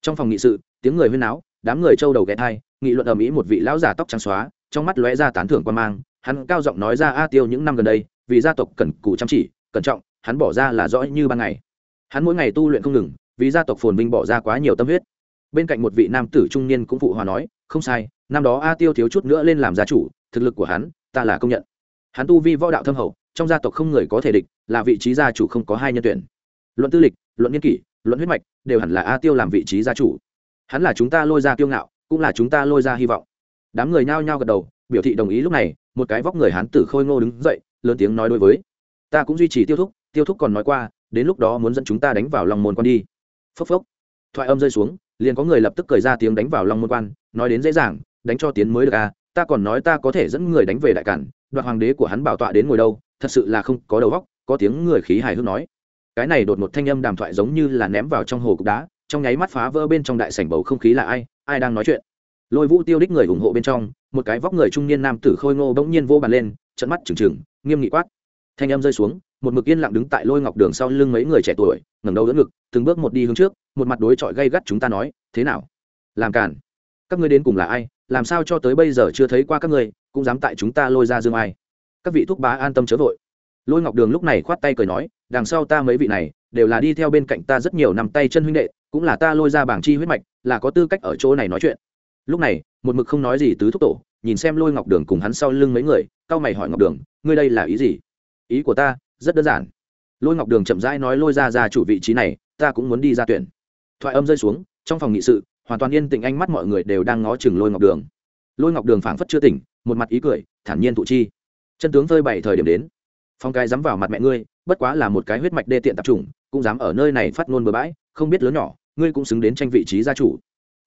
Trong phòng nghị sự, tiếng người huyên náo, đám người trâu đầu ghé thai nghị luận ở mỹ một vị lão già tóc trắng xóa, trong mắt lóe ra tán thưởng quan mang hắn cao giọng nói ra, a tiêu, những năm gần đây, vì gia tộc cần cù chăm chỉ, cẩn trọng, hắn bỏ ra là rõ như ban ngày. Hắn mỗi ngày tu luyện không ngừng, vì gia tộc phồn vinh bỏ ra quá nhiều tâm huyết. Bên cạnh một vị nam tử trung niên cũng phụ hòa nói, không sai, năm đó a tiêu thiếu chút nữa lên làm gia chủ, thực lực của hắn, ta là công nhận. Hắn tu vi võ đạo thâm hậu, trong gia tộc không người có thể địch, là vị trí gia chủ không có hai nhân tuyển. Luận tư lịch, luận nghiên kỷ, luận huyết mạch, đều hẳn là a tiêu làm vị trí gia chủ. Hắn là chúng ta lôi ra kiêu ngạo, cũng là chúng ta lôi ra hy vọng. Đám người nhao nhao gật đầu biểu thị đồng ý lúc này, một cái vóc người hán tử khôi ngô đứng dậy, lớn tiếng nói đối với. Ta cũng duy trì tiêu thúc tiêu thúc còn nói qua, đến lúc đó muốn dẫn chúng ta đánh vào lòng môn quan đi. Phốc phốc. Thoại âm rơi xuống, liền có người lập tức cười ra tiếng đánh vào long môn quan, nói đến dễ dàng, đánh cho tiến mới được à ta còn nói ta có thể dẫn người đánh về đại cản, đoạt hoàng đế của hắn bảo tọa đến ngồi đâu, thật sự là không có đầu óc, có tiếng người khí hài hước nói. Cái này đột một thanh âm đàm thoại giống như là ném vào trong hồ cục đá, trong nháy mắt phá vỡ bên trong đại sảnh bầu không khí là ai ai đang nói chuyện. Lôi vũ tiêu đích người ủng hộ bên trong một cái vóc người trung niên nam tử khôi ngô bỗng nhiên vô bàn lên trận mắt trừng trừng, nghiêm nghị quát. Thanh âm rơi xuống, một mực yên lặng đứng tại lôi ngọc đường sau lưng mấy người trẻ tuổi, ngẩng đầu đỡ ngực, từng bước một đi hướng trước, một mặt đối chọi gây gắt chúng ta nói, thế nào? Làm cản các ngươi đến cùng là ai? Làm sao cho tới bây giờ chưa thấy qua các ngươi, cũng dám tại chúng ta lôi ra dương ai? Các vị thúc bá an tâm chớ vội. Lôi ngọc đường lúc này khoát tay cười nói, đằng sau ta mấy vị này, đều là đi theo bên cạnh ta rất nhiều năm tay chân huynh đệ, cũng là ta lôi ra bảng chi huyết mạch, là có tư cách ở chỗ này nói chuyện. Lúc này một mực không nói gì tứ thúc tổ, nhìn xem lôi ngọc đường cùng hắn sau lưng mấy người, cao mày hỏi ngọc đường, ngươi đây là ý gì? Ý của ta, rất đơn giản. Lôi ngọc đường chậm rãi nói lôi ra ra chủ vị trí này, ta cũng muốn đi ra tuyển. Thoại âm rơi xuống, trong phòng nghị sự, hoàn toàn yên tĩnh ánh mắt mọi người đều đang ngó chừng lôi ngọc đường. Lôi ngọc đường phảng phất chưa tỉnh, một mặt ý cười, thản nhiên thụ chi. Chân tướng phơi bày thời điểm đến. Phong cái dám vào mặt mẹ ngươi, bất quá là một cái huyết mạch đê tiện tập trung, cũng dám ở nơi này phát ngôn bừa bãi, không biết lớn nhỏ, ngươi cũng xứng đến tranh vị trí gia chủ.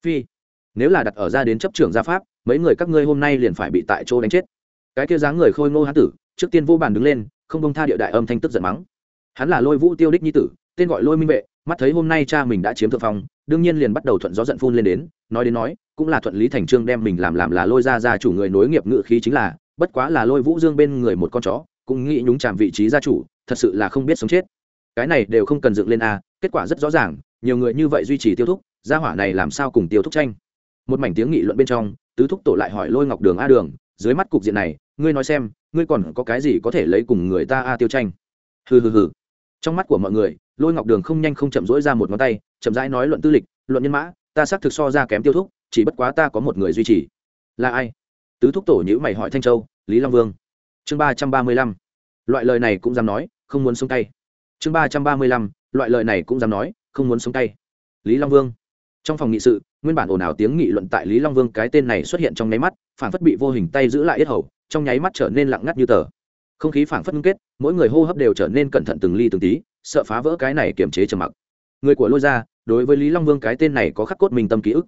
Phi nếu là đặt ở ra đến chấp trưởng gia pháp, mấy người các ngươi hôm nay liền phải bị tại chỗ đánh chết. Cái kia dáng người khôi ngô hán tử, trước tiên vô bàn đứng lên, không bông tha địa đại âm thanh tức giận mắng. Hắn là lôi vũ tiêu đích nhi tử, tên gọi lôi minh vệ, mắt thấy hôm nay cha mình đã chiếm thượng phong, đương nhiên liền bắt đầu thuận gió giận phun lên đến, nói đến nói, cũng là thuận lý thành trương đem mình làm làm là lôi ra ra chủ người nối nghiệp ngự khí chính là, bất quá là lôi vũ dương bên người một con chó, cũng nghĩ nhúng chạm vị trí gia chủ, thật sự là không biết sống chết. Cái này đều không cần dựng lên a, kết quả rất rõ ràng, nhiều người như vậy duy trì tiêu thúc, gia hỏa này làm sao cùng tiêu thúc tranh? Một mảnh tiếng nghị luận bên trong, tứ thúc tổ lại hỏi lôi ngọc đường a đường, dưới mắt cục diện này, ngươi nói xem, ngươi còn có cái gì có thể lấy cùng người ta a tiêu tranh? Hừ hừ hừ. Trong mắt của mọi người, lôi ngọc đường không nhanh không chậm rỗi ra một ngón tay, chậm rãi nói luận tư lịch, luận nhân mã, ta xác thực so ra kém tiêu thúc, chỉ bất quá ta có một người duy trì. Là ai? Tứ thúc tổ nhữ mày hỏi thanh châu, lý long vương. Chương ba trăm ba mươi lăm. Loại lời này cũng dám nói, không muốn sống tay. Chương ba trăm ba mươi lăm, loại lời này cũng dám nói, không muốn sống tay. Lý long vương. Trong phòng nghị sự nguyên bản ồn ào tiếng nghị luận tại lý long vương cái tên này xuất hiện trong nháy mắt phản phất bị vô hình tay giữ lại yết hầu, trong nháy mắt trở nên lặng ngắt như tờ. Không khí phản phất ngưng kết, mỗi người hô hấp đều trở nên cẩn thận từng ly từng tí, sợ phá vỡ cái này kiềm chế trầm mặc. Người của lôi ra đối với lý long vương cái tên này có khắc cốt mình tâm ký ức.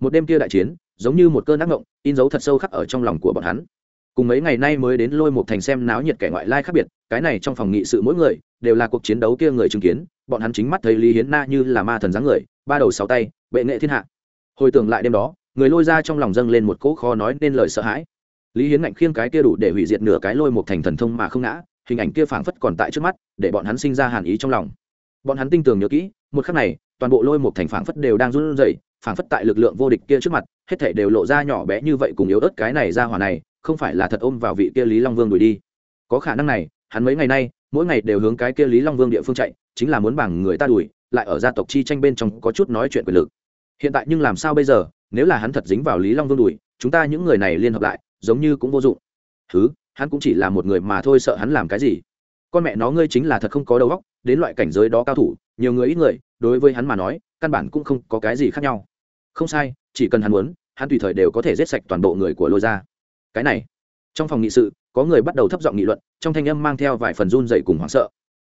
Một đêm kia đại chiến, giống như một cơn ác ngộng in dấu thật sâu khắc ở trong lòng của bọn hắn. Cùng mấy ngày nay mới đến lôi một thành xem náo nhiệt kẻ ngoại lai khác biệt, cái này trong phòng nghị sự mỗi người, đều là cuộc chiến đấu kia người chứng kiến, bọn hắn chính mắt thấy lý hiến na như là ma thần dáng người, ba đầu sáu tay, bệ nghệ thiên hạ hồi tưởng lại đêm đó, người lôi ra trong lòng dâng lên một cỗ kho nói nên lời sợ hãi. Lý hiến ngạnh khiêng cái kia đủ để hủy diệt nửa cái lôi một thành thần thông mà không ngã, hình ảnh kia phảng phất còn tại trước mắt, để bọn hắn sinh ra hàn ý trong lòng. Bọn hắn tinh tường nhớ kỹ, một khắc này, toàn bộ lôi một thành phảng phất đều đang run rẩy, phảng phất tại lực lượng vô địch kia trước mặt, hết thể đều lộ ra nhỏ bé như vậy cùng yếu ớt cái này ra hỏa này, không phải là thật ôm vào vị kia lý long vương đuổi đi. Có khả năng này, hắn mấy ngày nay, mỗi ngày đều hướng cái kia lý long vương địa phương chạy, chính là muốn bằng người ta đuổi, lại ở gia tộc chi tranh bên trong có chút nói chuyện quyền lực hiện tại nhưng làm sao bây giờ? Nếu là hắn thật dính vào lý long vương đùi, chúng ta những người này liên hợp lại, giống như cũng vô dụng. Thứ hắn cũng chỉ là một người mà thôi sợ hắn làm cái gì? Con mẹ nó ngươi chính là thật không có đầu óc, đến loại cảnh giới đó cao thủ, nhiều người ít người, đối với hắn mà nói, căn bản cũng không có cái gì khác nhau. Không sai, chỉ cần hắn muốn, hắn tùy thời đều có thể giết sạch toàn bộ người của lôi ra cái này, trong phòng nghị sự, có người bắt đầu thấp giọng nghị luận, trong thanh âm mang theo vài phần run dậy cùng hoảng sợ.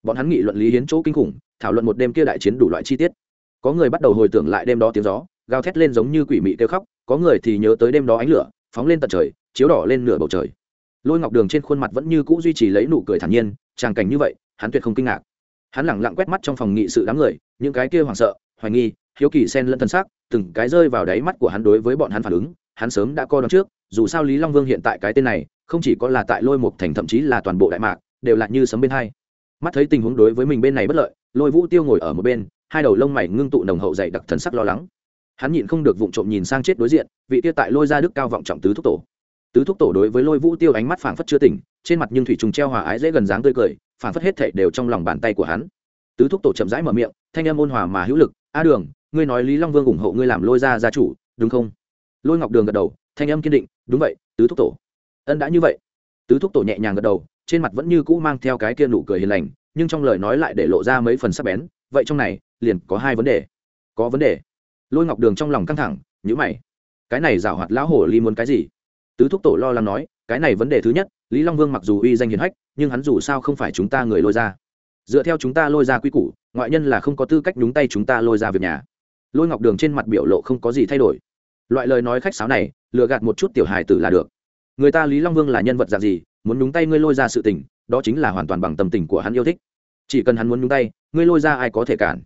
Bọn hắn nghị luận lý hiến chỗ kinh khủng, thảo luận một đêm kia đại chiến đủ loại chi tiết có người bắt đầu hồi tưởng lại đêm đó tiếng gió, gào thét lên giống như quỷ mị kêu khóc, có người thì nhớ tới đêm đó ánh lửa, phóng lên tận trời, chiếu đỏ lên nửa bầu trời. Lôi ngọc đường trên khuôn mặt vẫn như cũ duy trì lấy nụ cười thản nhiên, tràng cảnh như vậy, hắn tuyệt không kinh ngạc. Hắn lẳng lặng quét mắt trong phòng nghị sự đám người, những cái kia hoảng sợ, hoài nghi, hiếu kỳ sen lẫn thân xác, từng cái rơi vào đáy mắt của hắn đối với bọn hắn phản ứng, hắn sớm đã coi đón trước, dù sao lý long vương hiện tại cái tên này, không chỉ có là tại lôi một thành thậm chí là toàn bộ đại mạc, đều là như sấm bên hai. Mắt thấy tình huống đối với mình bên này bất lợi, lôi vũ tiêu ngồi ở một bên hai đầu lông mày ngưng tụ nồng hậu dày đặc thần sắc lo lắng. Hắn nhịn không được vụng trộm nhìn sang chết đối diện, vị tiêu tại lôi ra đức cao vọng trọng tứ thúc tổ. Tứ thúc tổ đối với lôi vũ tiêu ánh mắt phảng phất chưa tỉnh, trên mặt nhưng thủy trùng treo hòa ái dễ gần dáng tươi cười, phảng phất hết thảy đều trong lòng bàn tay của hắn. Tứ thúc tổ chậm rãi mở miệng, thanh âm ôn hòa mà hữu lực, a đường, ngươi nói lý long vương ủng hộ ngươi làm lôi ra gia chủ, đúng không? Lôi ngọc đường gật đầu, thanh âm kiên định, đúng vậy, tứ thúc tổ. Ân đã như vậy. Tứ thúc tổ nhẹ nhàng gật đầu, trên mặt vẫn như cũ mang theo cái kia nụ cười hiền lành, nhưng trong lời nói lại để lộ ra mấy phần sắc bén, vậy trong này liền có hai vấn đề. Có vấn đề. Lôi ngọc đường trong lòng căng thẳng nhữ mày. Cái này giảo hoạt lão hổ ly muốn cái gì? Tứ thúc tổ lo lắng nói, cái này vấn đề thứ nhất, lý long vương mặc dù uy danh hiền hách, nhưng hắn dù sao không phải chúng ta người lôi ra. Dựa theo chúng ta lôi ra quy củ, ngoại nhân là không có tư cách nhúng tay chúng ta lôi ra việc nhà. Lôi ngọc đường trên mặt biểu lộ không có gì thay đổi. Loại lời nói khách sáo này, lừa gạt một chút tiểu hài tử là được. Người ta lý long vương là nhân vật dạng gì, muốn nhúng tay ngươi lôi ra sự tình, đó chính là hoàn toàn bằng tâm tình của hắn yêu thích. Chỉ cần hắn muốn nhúng tay, ngươi lôi ra ai có thể cản?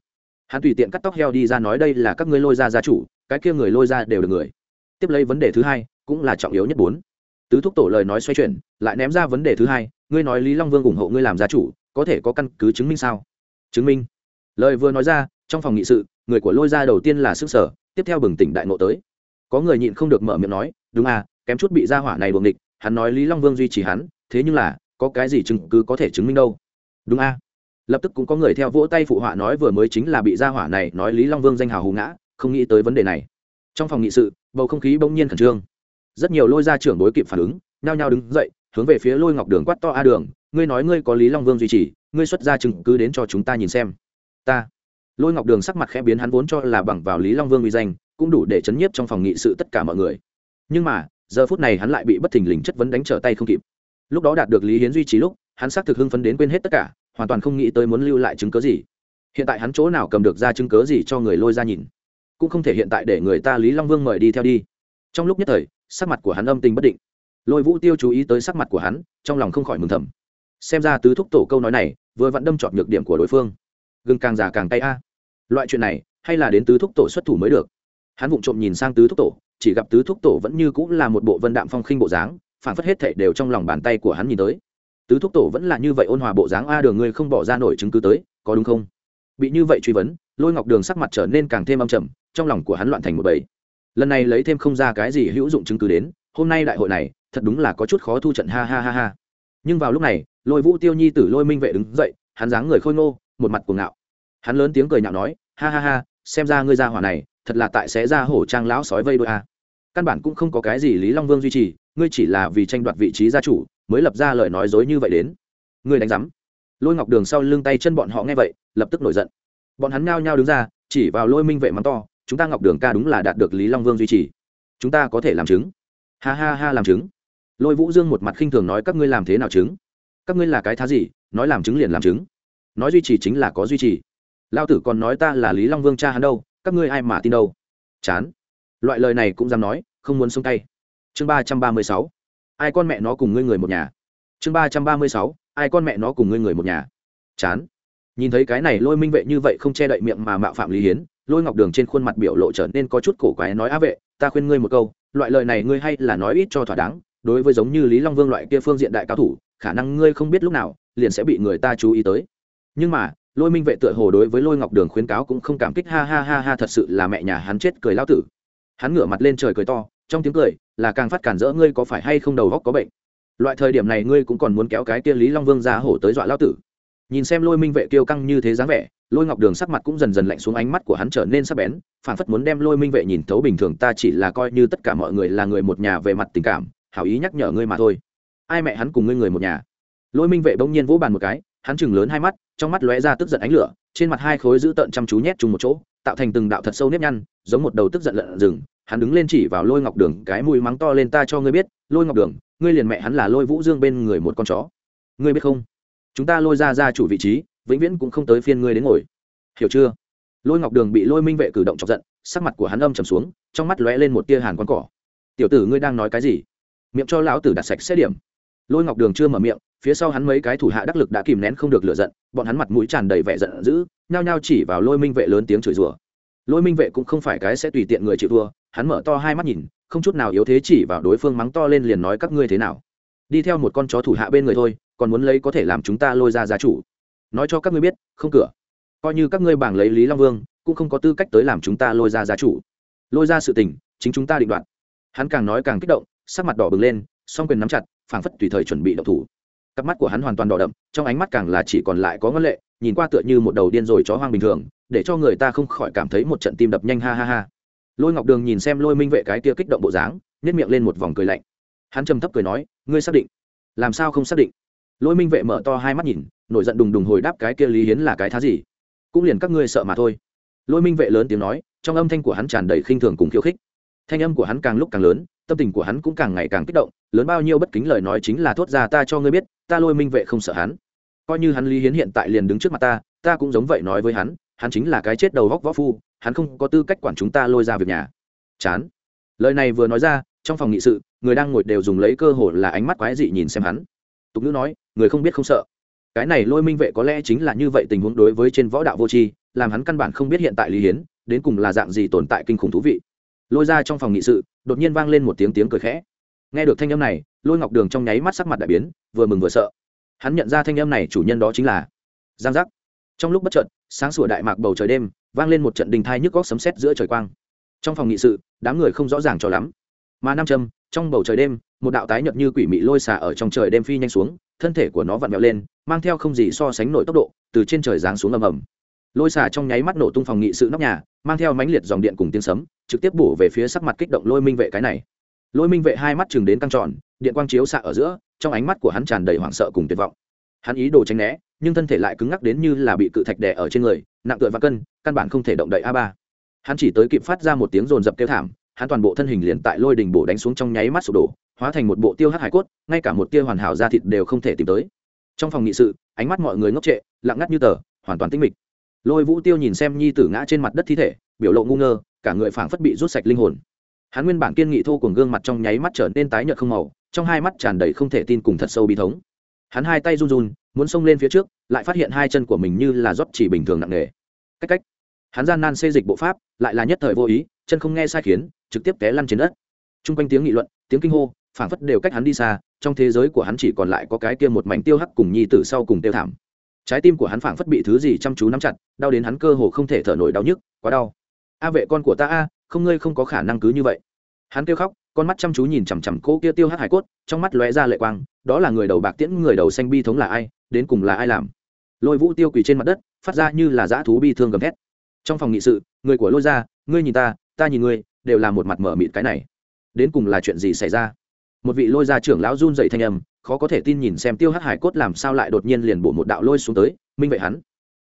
Hắn tùy tiện cắt tóc heo đi ra nói đây là các ngươi lôi ra gia chủ, cái kia người lôi ra đều được người. Tiếp lấy vấn đề thứ hai, cũng là trọng yếu nhất bốn. Tứ thúc tổ lời nói xoay chuyển, lại ném ra vấn đề thứ hai, ngươi nói lý long vương ủng hộ ngươi làm gia chủ, có thể có căn cứ chứng minh sao? Chứng minh. Lời vừa nói ra, trong phòng nghị sự, người của lôi ra đầu tiên là sức sở, tiếp theo bừng tỉnh đại ngộ tới. Có người nhịn không được mở miệng nói, đúng à kém chút bị gia hỏa này buồng địch hắn nói lý long vương duy trì hắn, thế nhưng là, có cái gì chứng cứ có thể chứng minh đâu? Đúng à lập tức cũng có người theo vỗ tay phụ họa nói vừa mới chính là bị gia hỏa này nói lý long vương danh hào hù ngã, không nghĩ tới vấn đề này. Trong phòng nghị sự, bầu không khí bỗng nhiên khẩn trương. Rất nhiều lôi gia trưởng đối kịp phản ứng, nhao nhao đứng dậy, hướng về phía lôi ngọc đường quát to a đường, ngươi nói ngươi có lý long vương duy trì, ngươi xuất ra chứng cứ đến cho chúng ta nhìn xem. Ta. Lôi ngọc đường sắc mặt khẽ biến hắn vốn cho là bằng vào lý long vương uy danh, cũng đủ để chấn nhiếp trong phòng nghị sự tất cả mọi người. Nhưng mà, giờ phút này hắn lại bị bất thình lình chất vấn đánh trở tay không kịp. Lúc đó đạt được lý hiến duy trì lúc, hắn xác thực hưng phấn đến quên hết tất cả hoàn toàn không nghĩ tới muốn lưu lại chứng cớ gì. Hiện tại hắn chỗ nào cầm được ra chứng cớ gì cho người lôi ra nhìn? Cũng không thể hiện tại để người ta lý long vương mời đi theo đi. Trong lúc nhất thời, sắc mặt của hắn âm tình bất định. Lôi vũ tiêu chú ý tới sắc mặt của hắn, trong lòng không khỏi mừng thầm. Xem ra tứ thúc tổ câu nói này vừa vặn đâm trọt nhược điểm của đối phương. Gừng càng già càng tay a. Loại chuyện này, hay là đến tứ thúc tổ xuất thủ mới được. Hắn vụng trộm nhìn sang tứ thúc tổ, chỉ gặp tứ thúc tổ vẫn như cũng là một bộ vân đạm phong khinh bộ dáng phản phất hết thảy đều trong lòng bàn tay của hắn nhìn tới tứ thúc tổ vẫn là như vậy ôn hòa bộ dáng a đường ngươi không bỏ ra nổi chứng cứ tới, có đúng không? Bị như vậy truy vấn, lôi ngọc đường sắc mặt trở nên càng thêm âm trầm, trong lòng của hắn loạn thành một bầy. Lần này lấy thêm không ra cái gì hữu dụng chứng cứ đến, hôm nay đại hội này, thật đúng là có chút khó thu trận, ha ha ha ha. Nhưng vào lúc này, lôi vũ tiêu nhi tử lôi minh vệ đứng dậy, hắn dáng người khôi ngô, một mặt cuồng ngạo. Hắn lớn tiếng cười nhạo nói, ha ha ha, xem ra ngươi ra hỏa này, thật là tại sẽ ra hổ trang lão sói vây đôi a. Căn bản cũng không có cái gì lý long vương duy trì, ngươi chỉ là vì tranh đoạt vị trí gia chủ mới lập ra lời nói dối như vậy đến. Người đánh giám. Lôi ngọc đường sau lưng tay chân bọn họ nghe vậy, lập tức nổi giận. Bọn hắn nhao nhao đứng ra, chỉ vào lôi minh vệ mắng to, chúng ta ngọc đường ca đúng là đạt được lý long vương duy trì. Chúng ta có thể làm chứng. Ha ha ha, làm chứng. Lôi vũ dương một mặt khinh thường nói, các ngươi làm thế nào chứng? Các ngươi là cái thá gì, nói làm chứng liền làm chứng. Nói duy trì chính là có duy trì. Lao tử còn nói ta là lý long vương cha hắn đâu, các ngươi ai mà tin đâu? Chán. Loại lời này cũng dám nói, không muốn xung tay. Chương ba trăm ba mươi sáu ai con mẹ nó cùng ngươi người một nhà? Chương ba trăm ba mươi sáu, ai con mẹ nó cùng ngươi người một nhà? Chán. Nhìn thấy cái này lôi minh vệ như vậy không che đậy miệng mà mạo phạm lý hiến, lôi ngọc đường trên khuôn mặt biểu lộ trở nên có chút cổ quái nói á vệ, ta khuyên ngươi một câu, loại lời này ngươi hay là nói ít cho thỏa đáng, đối với giống như lý long vương loại kia phương diện đại cao thủ, khả năng ngươi không biết lúc nào, liền sẽ bị người ta chú ý tới. Nhưng mà, lôi minh vệ tựa hồ đối với lôi ngọc đường khuyến cáo cũng không cảm kích, ha ha ha ha, thật sự là mẹ nhà hắn chết cười lao tử. Hắn ngửa mặt lên trời cười to trong tiếng cười là càng phát cản rỡ ngươi có phải hay không đầu góc có bệnh. Loại thời điểm này ngươi cũng còn muốn kéo cái kia lý long vương ra hổ tới dọa lao tử. Nhìn xem lôi minh vệ kiêu căng như thế dáng vẻ, lôi ngọc đường sắc mặt cũng dần dần lạnh xuống ánh mắt của hắn trở nên sắc bén, phản phất muốn đem lôi minh vệ nhìn thấu bình thường, ta chỉ là coi như tất cả mọi người là người một nhà về mặt tình cảm, hảo ý nhắc nhở ngươi mà thôi. Ai mẹ hắn cùng ngươi người một nhà? Lôi minh vệ bỗng nhiên vỗ bàn một cái, hắn chừng lớn hai mắt, trong mắt lóe ra tức giận ánh lửa, trên mặt hai khối giữ tợn chăm chú nhét chung một chỗ, tạo thành từng đạo thật sâu nếp nhăn, giống một đầu tức giận lợn rừng hắn đứng lên chỉ vào lôi ngọc đường, cái mùi mắng to lên, ta cho ngươi biết, lôi ngọc đường, ngươi liền mẹ hắn là lôi vũ dương bên người một con chó. Ngươi biết không? Chúng ta lôi ra ra chủ vị trí, vĩnh viễn cũng không tới phiên ngươi đến ngồi. Hiểu chưa? Lôi ngọc đường bị lôi minh vệ cử động chọc giận, sắc mặt của hắn âm trầm xuống, trong mắt lóe lên một tia hàn con cỏ. Tiểu tử ngươi đang nói cái gì? Miệng cho lão tử đặt sạch xét điểm. Lôi ngọc đường chưa mở miệng, phía sau hắn mấy cái thủ hạ đắc lực đã kìm nén không được lựa giận, bọn hắn mặt mũi tràn đầy vẻ giận dữ, nhao nhao chỉ vào lôi minh vệ lớn tiếng chửi rủa. Lôi minh vệ cũng không phải cái sẽ tùy tiện người chịu thua hắn mở to hai mắt nhìn, không chút nào yếu thế chỉ vào đối phương mắng to lên liền nói các ngươi thế nào. Đi theo một con chó thủ hạ bên người thôi, còn muốn lấy có thể làm chúng ta lôi ra giá chủ. Nói cho các ngươi biết, không cửa. Coi như các ngươi bảng lấy lý long vương, cũng không có tư cách tới làm chúng ta lôi ra giá chủ. Lôi ra sự tình, chính chúng ta định đoạt. Hắn càng nói càng kích động, sắc mặt đỏ bừng lên, song quyền nắm chặt, phảng phất tùy thời chuẩn bị động thủ. Cặp mắt của hắn hoàn toàn đỏ đậm, trong ánh mắt càng là chỉ còn lại có ngân lệ, nhìn qua tựa như một đầu điên rồi chó hoang bình thường, để cho người ta không khỏi cảm thấy một trận tim đập nhanh ha ha ha lôi ngọc đường nhìn xem lôi minh vệ cái kia kích động bộ dáng nhét miệng lên một vòng cười lạnh. Hắn trầm thấp cười nói, ngươi xác định? Làm sao không xác định? Lôi minh vệ mở to hai mắt nhìn, nổi giận đùng đùng hồi đáp cái kia lý hiến là cái thá gì? Cũng liền các ngươi sợ mà thôi. Lôi minh vệ lớn tiếng nói, trong âm thanh của hắn tràn đầy khinh thường cùng khiêu khích. Thanh âm của hắn càng lúc càng lớn, tâm tình của hắn cũng càng ngày càng kích động, lớn bao nhiêu bất kính lời nói chính là thốt ra ta cho ngươi biết, ta lôi minh vệ không sợ hắn. Coi như hắn lý hiến hiện tại liền đứng trước mặt ta ta cũng giống vậy nói với hắn hắn chính là cái chết đầu góc võ phu, hắn không có tư cách quản chúng ta lôi ra việc nhà. Chán. Lời này vừa nói ra, trong phòng nghị sự, người đang ngồi đều dùng lấy cơ hội là ánh mắt quái dị nhìn xem hắn. Tục ngữ nói, người không biết không sợ. Cái này lôi minh vệ có lẽ chính là như vậy tình huống đối với trên võ đạo vô tri, làm hắn căn bản không biết hiện tại lý hiến, đến cùng là dạng gì tồn tại kinh khủng thú vị. Lôi ra trong phòng nghị sự, đột nhiên vang lên một tiếng tiếng cười khẽ. Nghe được thanh âm này, lôi ngọc đường trong nháy mắt sắc mặt đại biến, vừa mừng vừa sợ. Hắn nhận ra thanh âm này chủ nhân đó chính là giang giác trong lúc bất chợt, sáng sủa đại mạc bầu trời đêm, vang lên một trận đình thai nhức góc sấm sét giữa trời quang. Trong phòng nghị sự, đám người không rõ ràng cho lắm. Mà nam châm trong bầu trời đêm, một đạo tái nhợt như quỷ mị lôi xà ở trong trời đêm phi nhanh xuống, thân thể của nó vặn vẹo lên, mang theo không gì so sánh nổi tốc độ, từ trên trời giáng xuống ầm ầm. Lôi xà trong nháy mắt nổ tung phòng nghị sự nóc nhà, mang theo mãnh liệt dòng điện cùng tiếng sấm, trực tiếp bổ về phía sắc mặt kích động lôi minh vệ cái này. Lôi minh vệ hai mắt chừng đến căng tròn, điện quang chiếu xạ ở giữa, trong ánh mắt của hắn tràn đầy hoảng sợ cùng tuyệt vọng hắn ý đồ tránh né, nhưng thân thể lại cứng ngắc đến như là bị cự thạch đè ở trên người, nặng tựa và cân, căn bản không thể động đậy a ba. Hắn chỉ tới kịp phát ra một tiếng rồn rập kêu thảm, hắn toàn bộ thân hình liền tại lôi đình bổ đánh xuống trong nháy mắt sụp đổ, hóa thành một bộ tiêu hát hải cốt, ngay cả một tia hoàn hảo da thịt đều không thể tìm tới. Trong phòng nghị sự, ánh mắt mọi người ngốc trệ, lặng ngắt như tờ, hoàn toàn tinh mịch. Lôi vũ tiêu nhìn xem nhi tử ngã trên mặt đất thi thể, biểu lộ ngu ngơ, cả người phảng phất bị rút sạch linh hồn. Hắn nguyên bản kiên nghị thô cùng gương mặt trong nháy mắt trở nên tái nhợt không màu, trong hai mắt tràn đầy không thể tin cùng thật sâu bi thống hắn hai tay run run, muốn xông lên phía trước, lại phát hiện hai chân của mình như là rót chỉ bình thường nặng nề. Cách cách. Hắn gian nan xê dịch bộ pháp, lại là nhất thời vô ý, chân không nghe sai khiến, trực tiếp té lăn trên đất. T r u n g quanh tiếng nghị luận, tiếng kinh hô, phảng phất đều cách hắn đi xa, trong thế giới của hắn chỉ còn lại có cái kia một mảnh tiêu hắc cùng nhi tử sau cùng tiêu thảm. Trái tim của hắn phảng phất bị thứ gì chăm chú nắm chặt, đau đến hắn cơ hồ không thể thở nổi đau nhức, quá đau. A vệ con của ta a, không, ngươi không có khả năng cứ như vậy. Hắn kêu khóc con mắt chăm chú nhìn chằm chằm cô kia tiêu hắc hải cốt, trong mắt lóe ra lệ quang, đó là người đầu bạc tiễn, người đầu xanh bi thống là ai, đến cùng là ai làm? Lôi vũ tiêu quỳ trên mặt đất, phát ra như là dã thú bi thương gầm thét. Trong phòng nghị sự, người của lôi ra ngươi nhìn ta ta nhìn ngươi, đều là một mặt mở mịt cái này. Đến cùng là chuyện gì xảy ra? Một vị lôi gia trưởng lão run dậy thanh âm, khó có thể tin nhìn xem tiêu hắc hải cốt làm sao lại đột nhiên liền bổ một đạo lôi xuống tới, minh vậy hắn.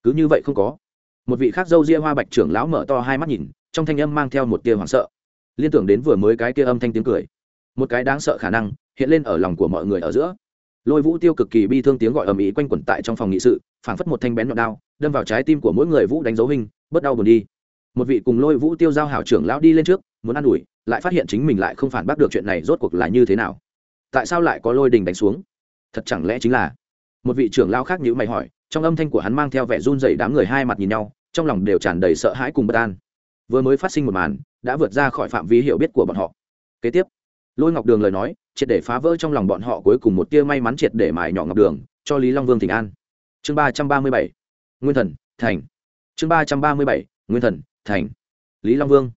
Cứ như vậy không có. Một vị khác dâu ria hoa bạch trưởng lão mở to hai mắt nhìn, trong thanh âm mang theo một tia hoảng sợ liên tưởng đến vừa mới cái kia âm thanh tiếng cười. Một cái đáng sợ khả năng hiện lên ở lòng của mọi người ở giữa. Lôi vũ tiêu cực kỳ bi thương tiếng gọi ầm ĩ quanh quẩn tại trong phòng nghị sự, phảng phất một thanh bén nhọn đao, đâm vào trái tim của mỗi người vũ đánh dấu hình, bớt đau buồn đi. Một vị cùng lôi vũ tiêu giao hảo trưởng lão đi lên trước, muốn ă n ủi, lại phát hiện chính mình lại không phản bác được chuyện này rốt cuộc là như thế nào. Tại sao lại có lôi đình đánh xuống? Thật chẳng lẽ chính là? Một vị trưởng lão khác nhữ mày hỏi, trong âm thanh của hắn mang theo vẻ run dày đám người hai mặt nhìn nhau, trong lòng đều tràn đầy sợ hãi cùng bất an. Vừa mới phát sinh một màn đã vượt ra khỏi phạm vi hiểu biết của bọn họ. Kế tiếp, lôi ngọc đường lời nói, triệt để phá vỡ trong lòng bọn họ cuối cùng một tia may mắn triệt để mài nhỏ ngọc đường, cho lý long vương thịnh an. Chương ba trăm ba mươi bảy, nguyên thần, thành. Chương ba trăm ba mươi bảy, nguyên thần, thành. Lý long vương.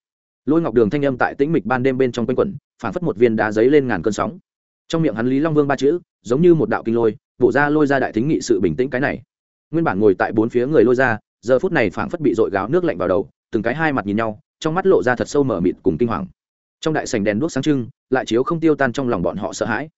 Lôi ngọc đường thanh âm tại tĩnh mịch ban đêm bên trong quanh quẩn phản phất một viên đá giấy lên ngàn cơn sóng. Trong miệng hắn lý long vương ba chữ, giống như một đạo kinh lôi, bổ ra lôi ra đại thính nghị sự bình tĩnh cái này. Nguyên bản ngồi tại bốn phía người lôi ra, giờ phút này phảng phất bị dội gáo nước lạnh vào đầu, từng cái hai mặt nhìn nhau trong mắt lộ ra thật sâu mở mịt cùng kinh hoàng. Trong đại sành đèn đuốc sáng trưng, lại chiếu không tiêu tan trong lòng bọn họ sợ hãi.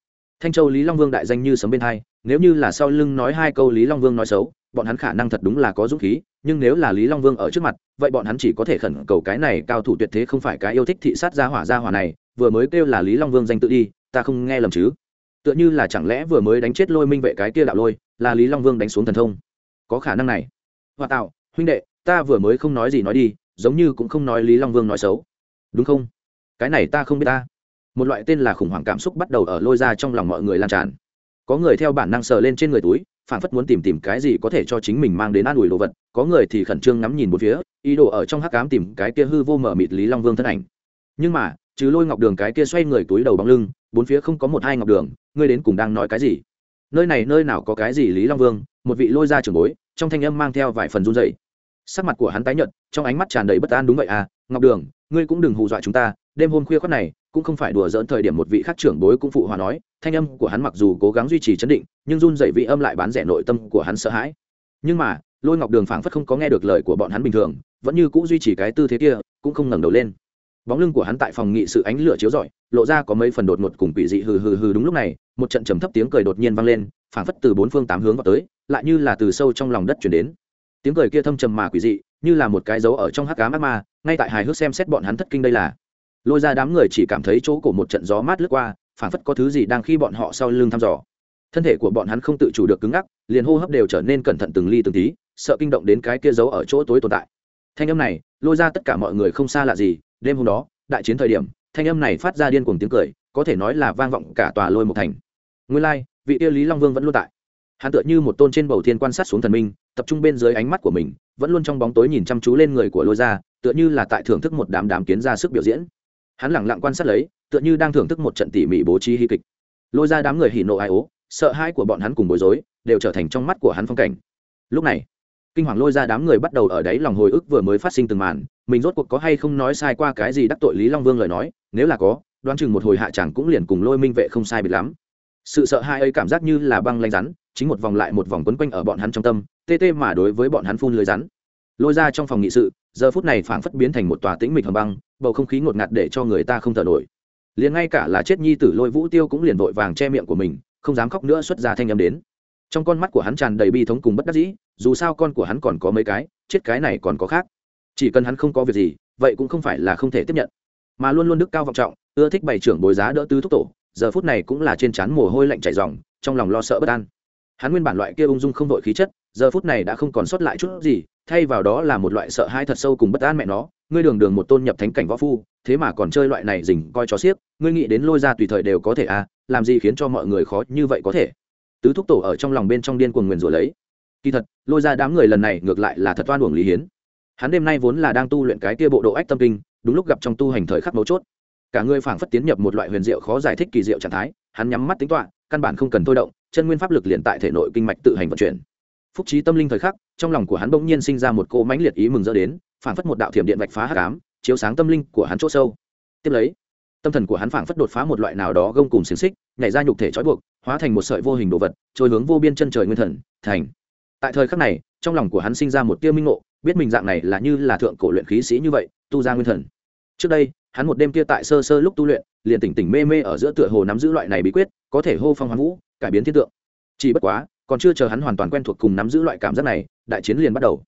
Thanh châu lý long vương đại danh như sấm bên hai, nếu như là sau lưng nói hai câu lý long vương nói xấu, bọn hắn khả năng thật đúng là có dũng khí, nhưng nếu là lý long vương ở trước mặt, vậy bọn hắn chỉ có thể khẩn cầu cái này cao thủ tuyệt thế không phải cái yêu thích thị sát gia hỏa gia hỏa này, vừa mới kêu là lý long vương danh tự đi, ta không nghe lầm chứ? Tựa như là chẳng lẽ vừa mới đánh chết lôi minh vệ cái kia đạo lôi, là lý long vương đánh xuống thần thông? Có khả năng này. Hòa tạo huynh đệ, ta vừa mới không nói gì nói đi giống như cũng không nói lý long vương nói xấu. Đúng không? Cái này ta không biết ta. Một loại tên là khủng hoảng cảm xúc bắt đầu ở lôi ra trong lòng mọi người lan tràn. Có người theo bản năng sờ lên trên người túi phản phất muốn tìm tìm cái gì có thể cho chính mình mang đến an ủi đồ vật, có người thì khẩn trương ngắm nhìn một phía, ý đồ ở trong hắc cám tìm cái kia hư vô mở mịt lý long vương thân ảnh. Nhưng mà chứ lôi ngọc đường cái kia xoay người túi đầu bóng lưng, bốn phía không có một hai ngọc đường, ngươi đến cùng đang nói cái gì? Nơi này nơi nào có cái gì lý long vương? Một vị lôi ra trường bối, trong thanh âm mang theo vài phần run dày sắc mặt của hắn tái nhợt, trong ánh mắt tràn đầy bất an đúng vậy à ngọc đường, ngươi cũng đừng hù dọa chúng ta, đêm hôm khuya khoắt này, cũng không phải đùa dỡn thời điểm một vị khác trưởng bối cũng phụ hòa nói, thanh âm của hắn mặc dù cố gắng duy trì chấn định, nhưng run dậy vị âm lại bán rẻ nội tâm của hắn sợ hãi. Nhưng mà, lôi ngọc đường phảng phất không có nghe được lời của bọn hắn bình thường, vẫn như cũng duy trì cái tư thế kia, cũng không ngẩng đầu lên. Bóng lưng của hắn tại phòng nghị sự ánh lửa chiếu rọi, lộ ra có mấy phần đột ngột cùng quỷ dị hừ hừ hừ đúng lúc này, một trận trầm thấp tiếng cười đột nhiên vang lên, phảng phất từ bốn phương tám hướng vào tới, lại như là từ sâu trong lòng đất chuyển đến tiếng cười kia thâm trầm mà quỷ dị như là một cái dấu ở trong hắc cá ác ma ngay tại hài hước xem xét bọn hắn thất kinh đây là. Lôi ra đám người chỉ cảm thấy chỗ cổ một trận gió mát lướt qua phảng phất có thứ gì đang khi bọn họ sau lưng thăm dò. Thân thể của bọn hắn không tự chủ được cứng ngắc liền hô hấp đều trở nên cẩn thận từng ly từng tí sợ kinh động đến cái kia giấu ở chỗ tối tồn tại. Thanh âm này lôi ra tất cả mọi người không xa lạ gì đêm hôm đó đại chiến thời điểm thanh âm này phát ra điên cuồng tiếng cười có thể nói là vang vọng cả tòa lôi một thành. Nguyên lai、like, vị tiêu lý long vương vẫn luôn tại hắn tựa như một tôn trên bầu thiên quan sát xuống thần minh, tập trung bên dưới ánh mắt của mình, vẫn luôn trong bóng tối nhìn chăm chú lên người của lôi ra tựa như là tại thưởng thức một đám đám kiến ra sức biểu diễn. Hắn lẳng lặng quan sát lấy, tựa như đang thưởng thức một trận tỉ mỉ bố trí hy kịch. Lôi ra đám người hỉ nộ ai ố, sợ hãi của bọn hắn cùng bối rối, đều trở thành trong mắt của hắn phong cảnh. Lúc này, kinh hoàng lôi ra đám người bắt đầu ở đấy lòng hồi ức vừa mới phát sinh từng màn, mình rốt cuộc có hay không nói sai qua cái gì đắc tội lý long vương lời nói, nếu là có, đoán chừng một hồi hạ chẳng cũng liền cùng lôi minh vệ không sai biệt lắm. Sự sợ hãi ấy cảm giác như là băng lanh rắn chính một vòng lại một vòng quấn quanh ở bọn hắn trong tâm, tê tê mà đối với bọn hắn phun lưới rắn. Lôi ra trong phòng nghị sự, giờ phút này phảng phất biến thành một tòa tĩnh mịch hầm băng, bầu không khí ngột ngạt để cho người ta không thở nổi. Liền ngay cả là chết nhi tử lôi vũ tiêu cũng liền vội vàng che miệng của mình, không dám khóc nữa xuất ra thanh âm đến. Trong con mắt của hắn tràn đầy bi thống cùng bất đắc dĩ, dù sao con của hắn còn có mấy cái, chết cái này còn có khác. Chỉ cần hắn không có việc gì, vậy cũng không phải là không thể tiếp nhận. Mà luôn luôn đức cao vọng trọng, ưa thích bày trưởng bồi giá đỡ tứ thúc tổ, giờ phút này cũng là trên trán mồ hôi lạnh chảy ròng, trong lòng lo sợ bất an hắn nguyên bản loại kia ung dung không đội khí chất, giờ phút này đã không còn sót lại chút gì, thay vào đó là một loại sợ hãi thật sâu cùng bất an mẹ nó, ngươi đường đường một tôn nhập thánh cảnh võ phu, thế mà còn chơi loại này dình coi cho xiếc, ngươi nghĩ đến lôi ra tùy thời đều có thể à làm gì khiến cho mọi người khó như vậy có thể? Tứ thúc tổ ở trong lòng bên trong điên cuồng nguyền rủa lấy. Kỳ thật, lôi ra đám người lần này ngược lại là thật oan uổng lý hiến. Hắn đêm nay vốn là đang tu luyện cái kia bộ độ ách tâm kinh, đúng lúc gặp trong tu hành thời khắc mấu chốt. Cả người phảng phất tiến nhập một loại huyền diệu khó giải thích kỳ diệu trạng thái, hắn nhắm mắt tính toạ căn bản không cần thôi động chân nguyên pháp lực liền tại thể nội kinh mạch tự hành vận chuyển. Phúc trí tâm linh thời khắc, trong lòng của hắn bỗng nhiên sinh ra một cỗ mãnh liệt ý mừng rỡ đến, phảng phất một đạo thiểm điện vạch phá hắc ám, chiếu sáng tâm linh của hắn chỗ sâu. Tiếp lấy, tâm thần của hắn phảng phất đột phá một loại nào đó gông cùng xiềng xích, nhảy ra nhục thể trói buộc, hóa thành một sợi vô hình đồ vật, trôi hướng vô biên chân trời nguyên thần, thành. Tại thời khắc này, trong lòng của hắn sinh ra một tia minh ngộ, biết mình dạng này là như là thượng cổ luyện khí sĩ như vậy, tu ra nguyên thần. Trước đây, hắn một đêm kia tại sơ sơ lúc tu luyện, liền tỉnh tỉnh mê mê ở giữa tựa hồ nắm giữ loại này bí quyết, có thể hô phong hoán vũ cải biến thiên tượng. Chỉ bất quá, còn chưa chờ hắn hoàn toàn quen thuộc cùng nắm giữ loại cảm giác này, đại chiến liền bắt đầu.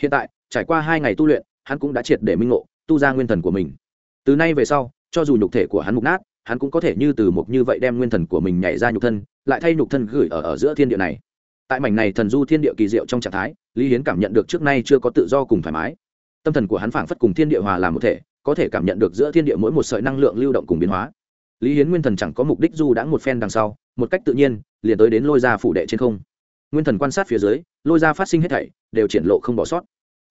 Hiện tại, trải qua hai ngày tu luyện, hắn cũng đã triệt để minh ngộ, tu ra nguyên thần của mình. Từ nay về sau, cho dù nhục thể của hắn mục nát, hắn cũng có thể như từ một như vậy đem nguyên thần của mình nhảy ra nhục thân, lại thay nhục thân gửi ở ở giữa thiên địa này. Tại mảnh này thần du thiên địa kỳ diệu trong trạng thái, lý hiến cảm nhận được trước nay chưa có tự do cùng thoải mái. Tâm thần của hắn phảng phất cùng thiên địa hòa làm một thể, có thể cảm nhận được giữa thiên địa mỗi một sợi năng lượng lưu động cùng biến hóa lý hiến nguyên thần chẳng có mục đích du đã một phen đằng sau, một cách tự nhiên, liền tới đến lôi ra phủ đệ trên không. Nguyên thần quan sát phía dưới, lôi ra phát sinh hết thảy, đều triển lộ không bỏ sót.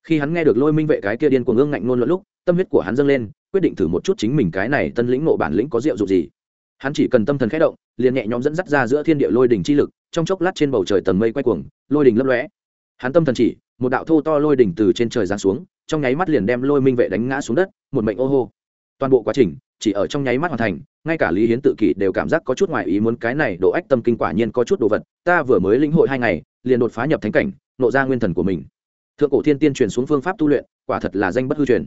Khi hắn nghe được lôi minh vệ cái kia điên của ngưng ngạnh ngôn luận lúc, tâm huyết của hắn dâng lên, quyết định thử một chút chính mình cái này tân lĩnh nộ bản lĩnh có diệu dụng gì. Hắn chỉ cần tâm thần khẽ động, liền nhẹ nhõm dẫn dắt ra giữa thiên địa lôi đỉnh chi lực, trong chốc lát trên bầu trời tầng mây quay cuồng, lôi đỉnh lấp lóe. Hắn tâm thần chỉ, một đạo thô to lôi đỉnh từ trên trời giáng xuống, trong nháy mắt liền đem lôi minh vệ đánh ngã xuống đất, một mệnh ô hô. Toàn bộ quá trình chỉ ở trong nháy mắt hoàn thành, ngay cả lý hiến tự kỷ đều cảm giác có chút ngoài ý muốn cái này độ ách tâm kinh quả nhiên có chút đồ vật, ta vừa mới lĩnh hội hai ngày, liền đột phá nhập thánh cảnh, nộ ra nguyên thần của mình. Thượng cổ thiên tiên truyền xuống phương pháp tu luyện, quả thật là danh bất hư truyền.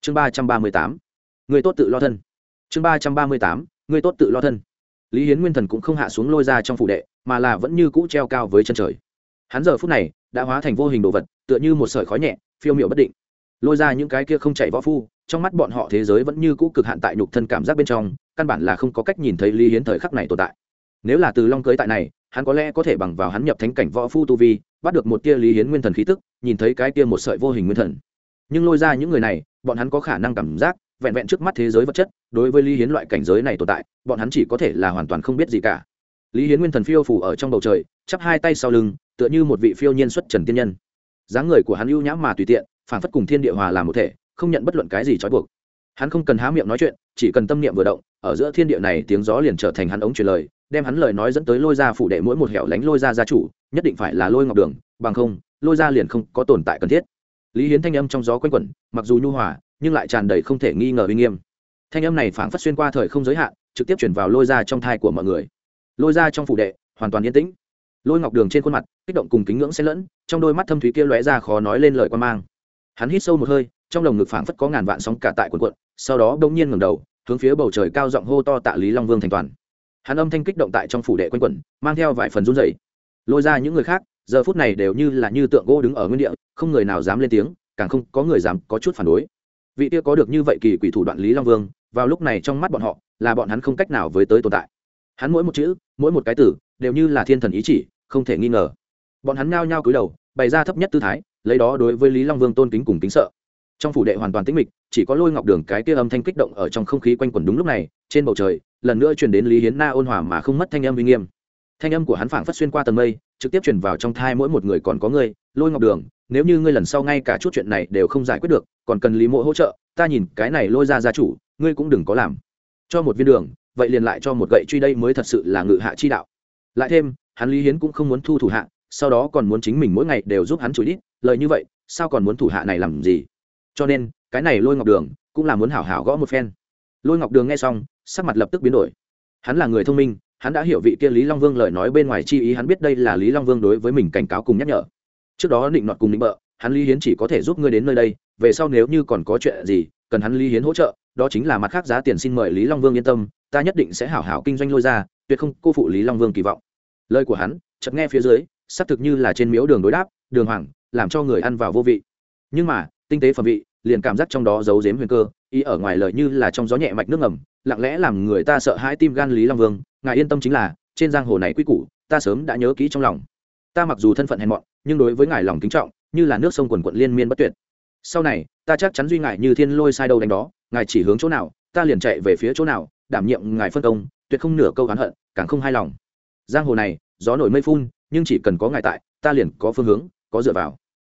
Chương ba trăm ba mươi tám, người tốt tự lo thân. Chương ba trăm ba mươi tám, người tốt tự lo thân. Lý hiến nguyên thần cũng không hạ xuống lôi ra trong phủ đệ, mà là vẫn như cũ treo cao với chân trời. Hắn giờ phút này, đã hóa thành vô hình đồ vật, tựa như một sợi khói nhẹ, phiêu m i ệ u bất định. Lôi ra những cái kia không chạy võ phu trong mắt bọn họ thế giới vẫn như cũ cực hạn tại nhục thân cảm giác bên trong, căn bản là không có cách nhìn thấy lý hiến thời khắc này tồn tại. Nếu là từ long cưới tại này, hắn có lẽ có thể bằng vào hắn nhập thánh cảnh võ phu tu vi, bắt được một tia lý hiến nguyên thần khí tức, nhìn thấy cái tia một sợi vô hình nguyên thần. Nhưng lôi ra những người này, bọn hắn có khả năng cảm giác, vẹn vẹn trước mắt thế giới vật chất, đối với lý hiến loại cảnh giới này tồn tại, bọn hắn chỉ có thể là hoàn toàn không biết gì cả. Lý hiến nguyên thần phiêu phủ ở trong bầu trời, chắp hai tay sau lưng, tựa như một vị phiêu nhiên xuất trần tiên nhân. Dáng người của hắn ưu nhãm mà tùy tiện phản phất cùng thiên địa hòa làm một thể không nhận bất luận cái gì trói buộc. Hắn không cần há miệng nói chuyện, chỉ cần tâm niệm vừa động, ở giữa thiên địa này tiếng gió liền trở thành hắn ống truyền lời, đem hắn lời nói dẫn tới lôi ra phủ đệ mỗi một hẻo lánh lôi ra gia chủ, nhất định phải là lôi ngọc đường, bằng không, lôi ra liền không có tồn tại cần thiết. Lý hiến thanh âm trong gió quanh quẩn, mặc dù nhu hòa, nhưng lại tràn đầy không thể nghi ngờ uy nghiêm. Thanh âm này phảng phất xuyên qua thời không giới hạn, trực tiếp chuyển vào lôi ra trong thai của mọi người. Lôi ra trong phủ đệ, hoàn toàn yên tĩnh. Lôi ngọc đường trên khuôn mặt, kích động cùng kính ngưỡng xen lẫn, trong đôi mắt thâm thúy kia lóe ra khó nói lên lời quan mang. Hắn hít sâu một hơi trong lồng ngực phảng phất có ngàn vạn sóng cả tại quần quận, sau đó đông nhiên ngẩng đầu, hướng phía bầu trời cao giọng hô to tạ lý long vương thành toàn. Hắn âm thanh kích động tại trong phủ đệ quanh quẩn, mang theo vài phần run dày lôi ra những người khác, giờ phút này đều như là như tượng gỗ đứng ở nguyên địa, không người nào dám lên tiếng, càng không có người dám có chút phản đối. Vị kia có được như vậy kỳ quỷ thủ đoạn lý long vương, vào lúc này trong mắt bọn họ, là bọn hắn không cách nào với tới tồn tại. Hắn mỗi một chữ, mỗi một cái từ, đều như là thiên thần ý chỉ, không thể nghi ngờ. Bọn hắn ngao nhao cúi đầu, bày ra thấp nhất tư thái, lấy đó đối với lý long vương tôn kính cùng kính sợ trong phủ đệ hoàn toàn tĩnh mịch, chỉ có lôi ngọc đường cái kia âm thanh kích động ở trong không khí quanh quẩn đúng lúc này, trên bầu trời, lần nữa truyền đến lý hiến na ôn hòa mà không mất thanh âm uy nghiêm. Thanh âm của hắn phảng phất xuyên qua tầng mây, trực tiếp truyền vào trong thai mỗi một người còn có ngươi, lôi ngọc đường, nếu như ngươi lần sau ngay cả chút chuyện này đều không giải quyết được, còn cần lý mộ hỗ trợ, ta nhìn cái này lôi ra gia chủ, ngươi cũng đừng có làm. Cho một viên đường, vậy liền lại cho một gậy truy đây mới thật sự là ngự hạ chi đạo. Lại thêm, hắn lý hiến cũng không muốn thu thủ hạ, sau đó còn muốn chính mình mỗi ngày đều giúp hắn chửi đít, lời như vậy, sao còn muốn thủ hạ này làm gì? Cho nên cái này lôi ngọc đường cũng là muốn hảo hảo gõ một phen. Lôi ngọc đường nghe xong, sắc mặt lập tức biến đổi. Hắn là người thông minh, hắn đã hiểu vị kia lý long vương lời nói bên ngoài chi ý, hắn biết đây là lý long vương đối với mình cảnh cáo cùng nhắc nhở. Trước đó định nọt cùng định bợ, hắn lý hiến chỉ có thể giúp ngươi đến nơi đây, về sau nếu như còn có chuyện gì, cần hắn lý hiến hỗ trợ, đó chính là mặt khác giá tiền xin mời lý long vương yên tâm, ta nhất định sẽ hảo hảo kinh doanh lôi ra, tuyệt không cô phụ lý long vương kỳ vọng. Lời của hắn, chợt nghe phía dưới, xác thực như là trên miếu đường đối đáp, đường hoàng, làm cho người ăn vào vô vị. Nhưng mà, tinh tế phẩm vị liền cảm giác trong đó giấu giếm huyền cơ, ý ở ngoài lời như là trong gió nhẹ mạch nước ngầm, lặng lẽ làm người ta sợ hãi tim gan lý long vương, ngài yên tâm chính là, trên giang hồ này quy củ, ta sớm đã nhớ kỹ trong lòng. Ta mặc dù thân phận hèn mọn, nhưng đối với ngài lòng kính trọng, như là nước sông quần quận liên miên bất tuyệt. Sau này, ta chắc chắn duy ngại như thiên lôi sai đâu đánh đó, ngài chỉ hướng chỗ nào, ta liền chạy về phía chỗ nào, đảm nhiệm ngài phân công, tuyệt không nửa câu oán hận, càng không hài lòng. Giang hồ này, gió nổi mây phun, nhưng chỉ cần có ngài tại, ta liền có phương hướng, có dựa vào.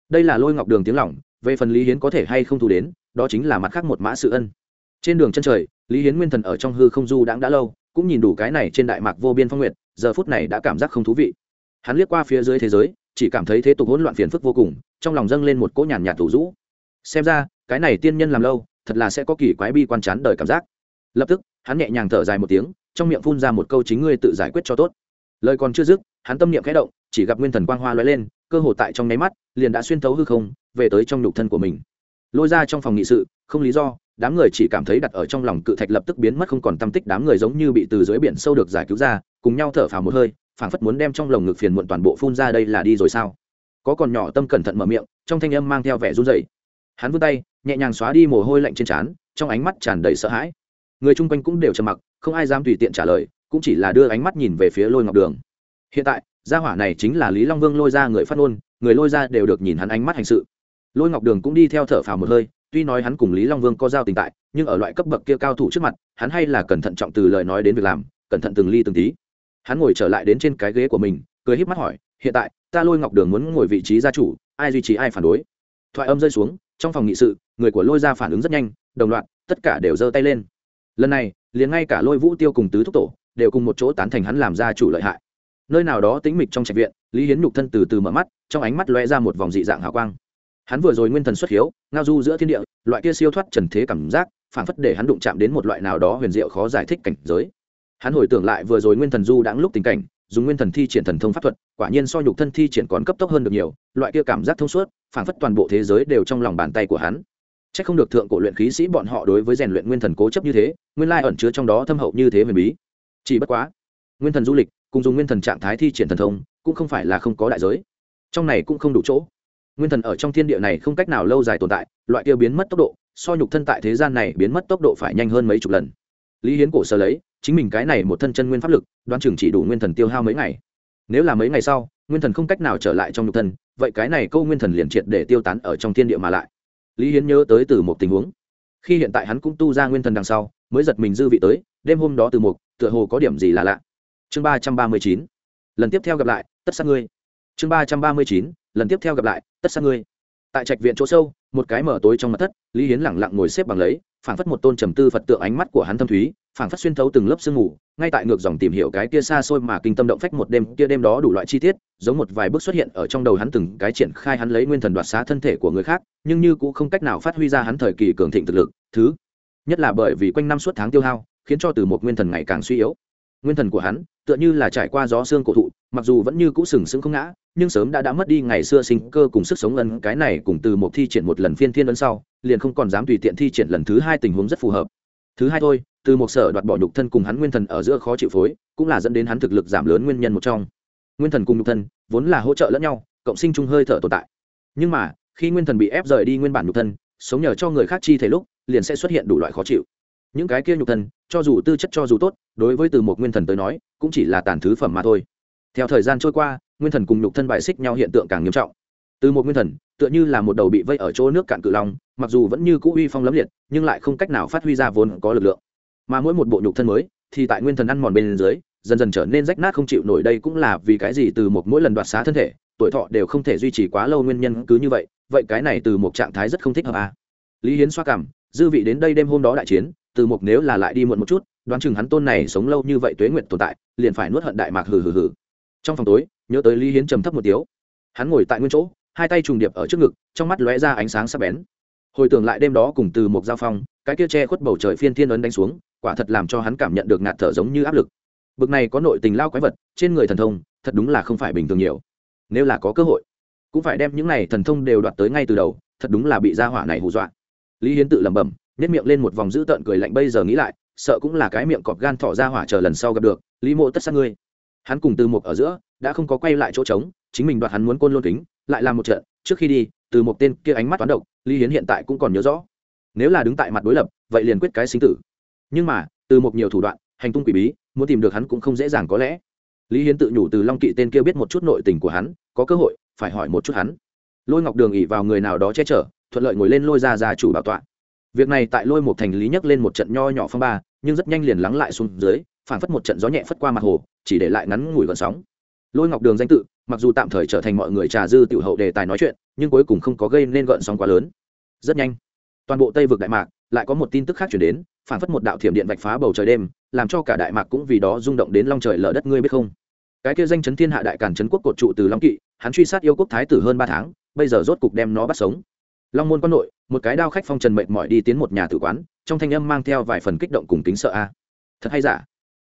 Đây là lôi ngọc đường tiếng lỏng về phần lý hiến có thể hay không thu đến, đó chính là mặt khác một mã sự ân. Trên đường chân trời, lý hiến nguyên thần ở trong hư không du đãng đã lâu, cũng nhìn đủ cái này trên đại mạc vô biên phong nguyệt, giờ phút này đã cảm giác không thú vị. Hắn liếc qua phía dưới thế giới, chỉ cảm thấy thế tục hỗn loạn phiền phức vô cùng, trong lòng dâng lên một cỗ nhàn nhạt thủ rũ. Xem ra, cái này tiên nhân làm lâu, thật là sẽ có kỳ quái bi quan chán đời cảm giác. Lập tức, hắn nhẹ nhàng thở dài một tiếng, trong miệng phun ra một câu chính ngươi tự giải quyết cho tốt. Lời còn chưa dứt, hắn tâm niệm khẽ động chỉ gặp nguyên thần quang hoa lóe lên, cơ hồ tại trong nháy mắt, liền đã xuyên thấu hư không, về tới trong nhục thân của mình. Lôi ra trong phòng nghị sự, không lý do, đám người chỉ cảm thấy đặt ở trong lòng cự thạch lập tức biến mất không còn tâm tích, đám người giống như bị từ dưới biển sâu được giải cứu ra, cùng nhau thở phào một hơi, phảng phất muốn đem trong lồng ngực phiền muộn toàn bộ phun ra đây là đi rồi sao? Có còn nhỏ tâm cẩn thận mở miệng, trong thanh âm mang theo vẻ run rẩy. Hắn vươn tay, nhẹ nhàng xóa đi mồ hôi lạnh trên trán, trong ánh mắt tràn đầy sợ hãi. Người chung quanh cũng đều trầm mặc, không ai dám tùy tiện trả lời, cũng chỉ là đưa ánh mắt nhìn về phía lôi ngọc đường. Hiện tại gia hỏa này chính là lý long vương lôi ra người phát ngôn, người lôi ra đều được nhìn hắn ánh mắt hành sự. Lôi ngọc đường cũng đi theo thở phào một hơi, tuy nói hắn cùng lý long vương có giao tình tại, nhưng ở loại cấp bậc kia cao thủ trước mặt, hắn hay là cẩn thận trọng từ lời nói đến việc làm, cẩn thận từng ly từng tí. Hắn ngồi trở lại đến trên cái ghế của mình, cười híp mắt hỏi, hiện tại, ta lôi ngọc đường muốn ngồi vị trí gia chủ, ai duy trì ai phản đối? Thoại âm rơi xuống, trong phòng nghị sự, người của lôi ra phản ứng rất nhanh, đồng loạt, tất cả đều giơ tay lên. Lần này, liền ngay cả lôi vũ tiêu cùng tứ thúc tổ, đều cùng một chỗ tán thành hắn làm gia chủ lợi hại nơi nào đó tĩnh mịch trong trạch viện, lý hiến nhục thân từ từ mở mắt, trong ánh mắt loe ra một vòng dị dạng hào quang. Hắn vừa rồi nguyên thần xuất hiếu, ngao du giữa thiên địa, loại kia siêu thoát trần thế cảm giác, phảng phất để hắn đụng chạm đến một loại nào đó huyền diệu khó giải thích cảnh giới. Hắn hồi tưởng lại vừa rồi nguyên thần du đãng lúc tình cảnh, dùng nguyên thần thi triển thần thông pháp thuật, quả nhiên so nhục thân thi triển còn cấp tốc hơn được nhiều, loại kia cảm giác thông suốt, phảng phất toàn bộ thế giới đều trong lòng bàn tay của hắn. C h ắ c không được thượng cổ luyện khí sĩ bọn họ đối với rèn luyện nguyên thần cố chấp như thế, nguyên lai ẩn chứa trong đó thâm hậu như thế huyền bí. Chỉ bất quá, nguyên thần du lịch cùng dùng nguyên thần trạng thái thi triển thần thông, cũng không phải là không có đại giới. Trong này cũng không đủ chỗ. Nguyên thần ở trong thiên địa này không cách nào lâu dài tồn tại, loại kia biến mất tốc độ, so nhục thân tại thế gian này biến mất tốc độ phải nhanh hơn mấy chục lần. Lý hiến cổ sơ lấy, chính mình cái này một thân chân nguyên pháp lực, đoán chừng chỉ đủ nguyên thần tiêu hao mấy ngày. Nếu là mấy ngày sau, nguyên thần không cách nào trở lại trong nhục thân, vậy cái này câu nguyên thần liền triệt để tiêu tán ở trong thiên địa mà lại. Lý hiến nhớ tới từ một tình huống. Khi hiện tại hắn cũng tu ra nguyên thần đằng sau, mới giật mình dư vị tới, đêm hôm đó từ một tựa hồ có điểm gì là lạ chương ba trăm ba mươi chín, lần tiếp theo gặp lại, tất sát ngươi. Chương ba trăm ba mươi chín, lần tiếp theo gặp lại, tất sát ngươi. Tại trạch viện chỗ sâu, một cái mở tối trong mặt thất, lý hiến lẳng lặng ngồi xếp bằng lấy, phảng phất một tôn trầm tư phật tượng ánh mắt của hắn thâm thúy, phảng phất xuyên thấu từng lớp sương mù, ngay tại ngược dòng tìm hiểu cái kia xa xôi mà kinh tâm động phách một đêm, kia đêm đó đủ loại chi tiết, giống một vài bước xuất hiện ở trong đầu hắn từng cái triển khai hắn lấy nguyên thần đoạt xá thân thể của người khác, nhưng như cũng không cách nào phát huy ra hắn thời kỳ cường thịnh thực lực, thứ. Nhất là bởi vì quanh năm suốt tháng tiêu hao, khiến cho từ một nguyên thần ngày càng suy yếu nguyên thần của hắn, tựa như là trải qua gió xương cổ thụ, mặc dù vẫn như cũ sừng sững không ngã, nhưng sớm đã đã mất đi ngày xưa sinh cơ cùng sức sống ân, cái này cùng từ một thi triển một lần phiên thiên ấn sau, liền không còn dám tùy tiện thi triển lần thứ hai tình huống rất phù hợp. Thứ hai thôi, từ một sở đoạt bỏ nhục thân cùng hắn nguyên thần ở giữa khó chịu phối, cũng là dẫn đến hắn thực lực giảm lớn nguyên nhân một trong. Nguyên thần cùng nhục thân vốn là hỗ trợ lẫn nhau, cộng sinh chung hơi thở tồn tại. Nhưng mà, khi nguyên thần bị ép rời đi nguyên bản nhục thân, sống nhờ cho người khác chi thể lúc, liền sẽ xuất hiện đủ loại khó chịu những cái kia nhục thân, cho dù tư chất cho dù tốt, đối với từ một nguyên thần tới nói, cũng chỉ là tàn thứ phẩm mà thôi. Theo thời gian trôi qua, nguyên thần cùng nhục thân bài xích nhau hiện tượng càng nghiêm trọng. Từ một nguyên thần, tựa như là một đầu bị vây ở chỗ nước cạn cự long, mặc dù vẫn như cũ uy phong lấm liệt, nhưng lại không cách nào phát huy ra vốn có lực lượng. Mà mỗi một bộ nhục thân mới, thì tại nguyên thần ăn mòn bên dưới, dần dần trở nên rách nát không chịu nổi đây cũng là vì cái gì từ một mỗi lần đoạt xá thân thể, tuổi thọ đều không thể duy trì quá lâu nguyên nhân cứ như vậy vậy cái này từ một trạng thái rất không thích hợp à. lý hiến xoa cảm, dư vị đến đây đêm hôm đó đại chiến từ Mục nếu là lại đi muộn một chút, đoán chừng hắn tôn này sống lâu như vậy tuế nguyện tồn tại, liền phải nuốt hận đại mạc hừ hừ hừ. Trong phòng tối, nhớ tới lý hiến trầm thấp một tiếu. Hắn ngồi tại nguyên chỗ, hai tay trùng điệp ở trước ngực, trong mắt lóe ra ánh sáng sắc bén. Hồi tưởng lại đêm đó cùng từ một giao phong, cái kia che khuất bầu trời phiên thiên ấn đánh xuống, quả thật làm cho hắn cảm nhận được ngạt thở giống như áp lực. Bực này có nội tình lao quái vật, trên người thần thông, thật đúng là không phải bình thường nhiều. Nếu là có cơ hội, cũng phải đem những này thần thông đều đoạt tới ngay từ đầu, thật đúng là bị gia hỏa này hù dọa. Lý hiến tự lẩm bẩm nhất miệng lên một vòng dữ tợn cười lạnh bây giờ nghĩ lại, sợ cũng là cái miệng cọp gan thỏ ra hỏa chờ lần sau gặp được, lý mộ tất sát ngươi. Hắn cùng từ Mục ở giữa, đã không có quay lại chỗ trống, chính mình đoạt hắn muốn côn lôn kính, lại làm một trận, trước khi đi, từ một tên kia ánh mắt toán độc, lý hiến hiện tại cũng còn nhớ rõ. Nếu là đứng tại mặt đối lập, vậy liền quyết cái sinh tử. Nhưng mà, từ một nhiều thủ đoạn, hành tung quỷ bí, muốn tìm được hắn cũng không dễ dàng có lẽ. Lý hiến tự nhủ từ long kỵ tên kia biết một chút nội tình của hắn, có cơ hội, phải hỏi một chút hắn. Lôi ngọc đường ỉ vào người nào đó che chở, thuận lợi ngồi lên lôi ra ra chủ bảo tọa việc này tại lôi một thành lý nhấc lên một trận nho nhỏ phong ba, nhưng rất nhanh liền lắng lại xuống dưới phản phất một trận gió nhẹ phất qua mặt hồ, chỉ để lại ngắn ngủi gọn sóng. Lôi ngọc đường danh tự, mặc dù tạm thời trở thành mọi người trà dư tiểu hậu đề tài nói chuyện, nhưng cuối cùng không có gây nên gợn sóng quá lớn. Rất nhanh, toàn bộ tây vực đại mạc, lại có một tin tức khác chuyển đến phản phất một đạo thiểm điện vạch phá bầu trời đêm, làm cho cả đại mạc cũng vì đó rung động đến long trời lở đất, ngươi biết không? Cái kia danh chấn thiên hạ đại càn chấn quốc cột trụ từ long kỵ, hắn truy sát yêu quốc thái tử hơn ba tháng, bây giờ rốt cục đem nó bắt sống long môn quan nội, một cái đao khách phong trần mệt mỏi đi tiến một nhà tử quán, trong thanh âm mang theo vài phần kích động cùng kính sợ a. À. Thật hay giả?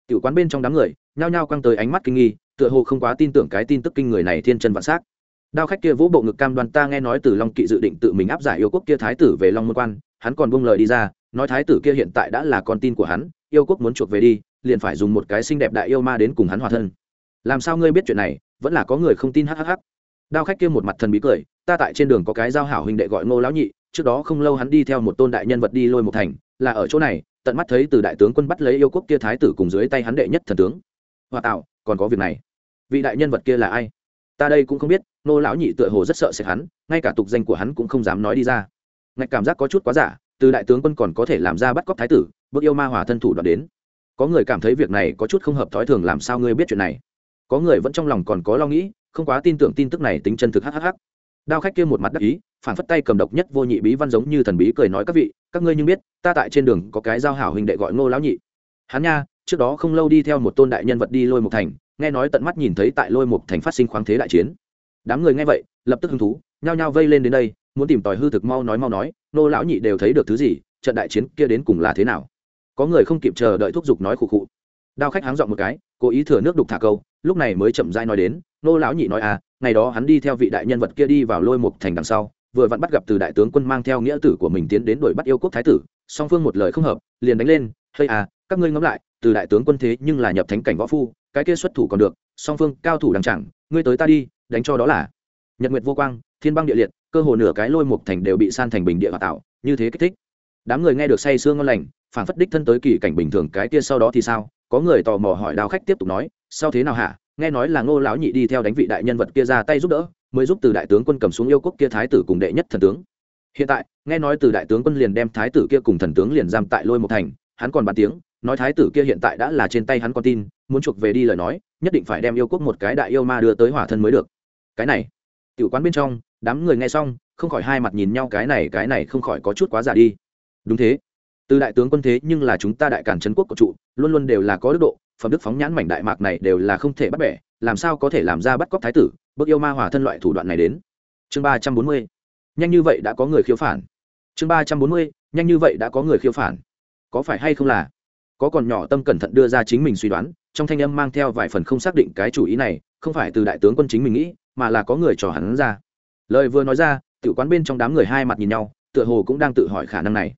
Tử quán bên trong đám người, nhao nhao căng tới ánh mắt kinh nghi, tựa hồ không quá tin tưởng cái tin tức kinh người này thiên chân vạn s á c đao khách kia vỗ bộ ngực cam đoàn ta nghe nói từ long kỵ dự định tự mình áp giải yêu quốc kia thái tử về long môn quan, hắn còn buông lời đi ra, nói thái tử kia hiện tại đã là con tin của hắn, yêu quốc muốn chuộc về đi, liền phải dùng một cái xinh đẹp đại yêu ma đến cùng hắn hòa thân. Làm sao ngươi biết chuyện này, vẫn là có người không tin hhh đao khách kia một mặt thần bí cười, ta tại trên đường có cái giao hảo huynh đệ gọi ngô lão nhị, trước đó không lâu hắn đi theo một tôn đại nhân vật đi lôi một thành, là ở chỗ này, tận mắt thấy từ đại tướng quân bắt lấy yêu quốc kia thái tử cùng dưới tay hắn đệ nhất thần tướng. Hòa tạo, còn có việc này. Vị đại nhân vật kia là ai? Ta đây cũng không biết nô lão nhị tựa hồ rất sợ sệt hắn, ngay cả tục danh của hắn cũng không dám nói đi ra. Ngạch cảm giác có chút quá giả, từ đại tướng quân còn có thể làm ra bắt cóc thái tử, bước yêu ma hòa thân thủ đoạn đến. Có người cảm thấy việc này có chút không hợp thói thường, làm sao ngươi biết chuyện này? Có người vẫn trong lòng còn có lo nghĩ không quá tin tưởng tin tức này tính chân thực hhh đao khách kia một mặt đắc ý, phản phất tay cầm độc nhất vô nhị bí văn giống như thần bí cười nói, các vị, các ngươi nhưng biết, ta tại trên đường có cái giao hảo huynh đệ gọi ngô lão nhị. Hắn nha, trước đó không lâu đi theo một tôn đại nhân vật đi lôi một thành, nghe nói tận mắt nhìn thấy tại lôi một thành phát sinh khoáng thế đại chiến. Đám người nghe vậy, lập tức hứng thú, nhao nhao vây lên đến đây, muốn tìm tòi hư thực mau nói mau nói nô lão nhị đều thấy được thứ gì, trận đại chiến kia đến cùng là thế nào? Có người không kịp chờ đợi thúc giục nói khụ khụ. Đao khách háng dọn một cái, cố ý thừa nước đục thả câu, lúc này mới chậm rãi nói đến nô lão nhị nói à ngày đó hắn đi theo vị đại nhân vật kia đi vào lôi mục thành đằng sau, vừa vặn bắt gặp từ đại tướng quân mang theo nghĩa tử của mình tiến đến đuổi bắt yêu quốc thái tử, song phương một lời không hợp, liền đánh lên hay à các ngươi ngẫm lại, từ đại tướng quân thế nhưng là nhập thánh cảnh võ phu, cái kia xuất thủ còn được, song phương cao thủ đằng chẳng, ngươi tới ta đi, đánh cho đó là. Nhật nguyệt vô quang, thiên băng địa liệt, cơ hồ nửa cái lôi mục thành đều bị san thành bình địa và tạo, như thế kích thích. Đám người nghe được say sương ngon lành phản phất đích thân tới kỳ cảnh bình thường, cái kia sau đó thì sao? Có người tò mò hỏi đào khách tiếp tục nói sao thế nào hả? Nghe nói là ngô lão nhị đi theo đánh vị đại nhân vật kia ra tay giúp đỡ, mới giúp từ đại tướng quân cầm xuống yêu quốc kia thái tử cùng đệ nhất thần tướng. Hiện tại, nghe nói từ đại tướng quân liền đem thái tử kia cùng thần tướng liền giam tại lôi một thành, hắn còn bàn tiếng, nói thái tử kia hiện tại đã là trên tay hắn con tin, muốn chuộc về đi lời nói, nhất định phải đem yêu quốc một cái đại yêu ma đưa tới hỏa thân mới được. Cái này, tiểu quán bên trong, đám người nghe xong, không khỏi hai mặt nhìn nhau, cái này cái này không khỏi có chút quá giả đi. Đúng thế. Từ đại tướng quân thế nhưng là chúng ta đại cản trấn quốc của trụ, luôn luôn đều là có đức độ phẩm đức phóng nhãn mảnh đại mạc này đều là không thể bắt bẻ, làm sao có thể làm ra bắt cóc thái tử, bước yêu ma hỏa thân loại thủ đoạn này đến? Chương ba trăm bốn mươi, nhanh như vậy đã có người khiếu phản. Chương ba trăm bốn mươi, nhanh như vậy đã có người khiếu phản. Có phải hay không là? Có còn nhỏ tâm cẩn thận đưa ra chính mình suy đoán, trong thanh âm mang theo vài phần không xác định cái chủ ý này, không phải từ đại tướng quân chính mình nghĩ, mà là có người trò hắn ra. Lời vừa nói ra tự quán bên trong đám người hai mặt nhìn nhau, tựa hồ cũng đang tự hỏi khả năng này.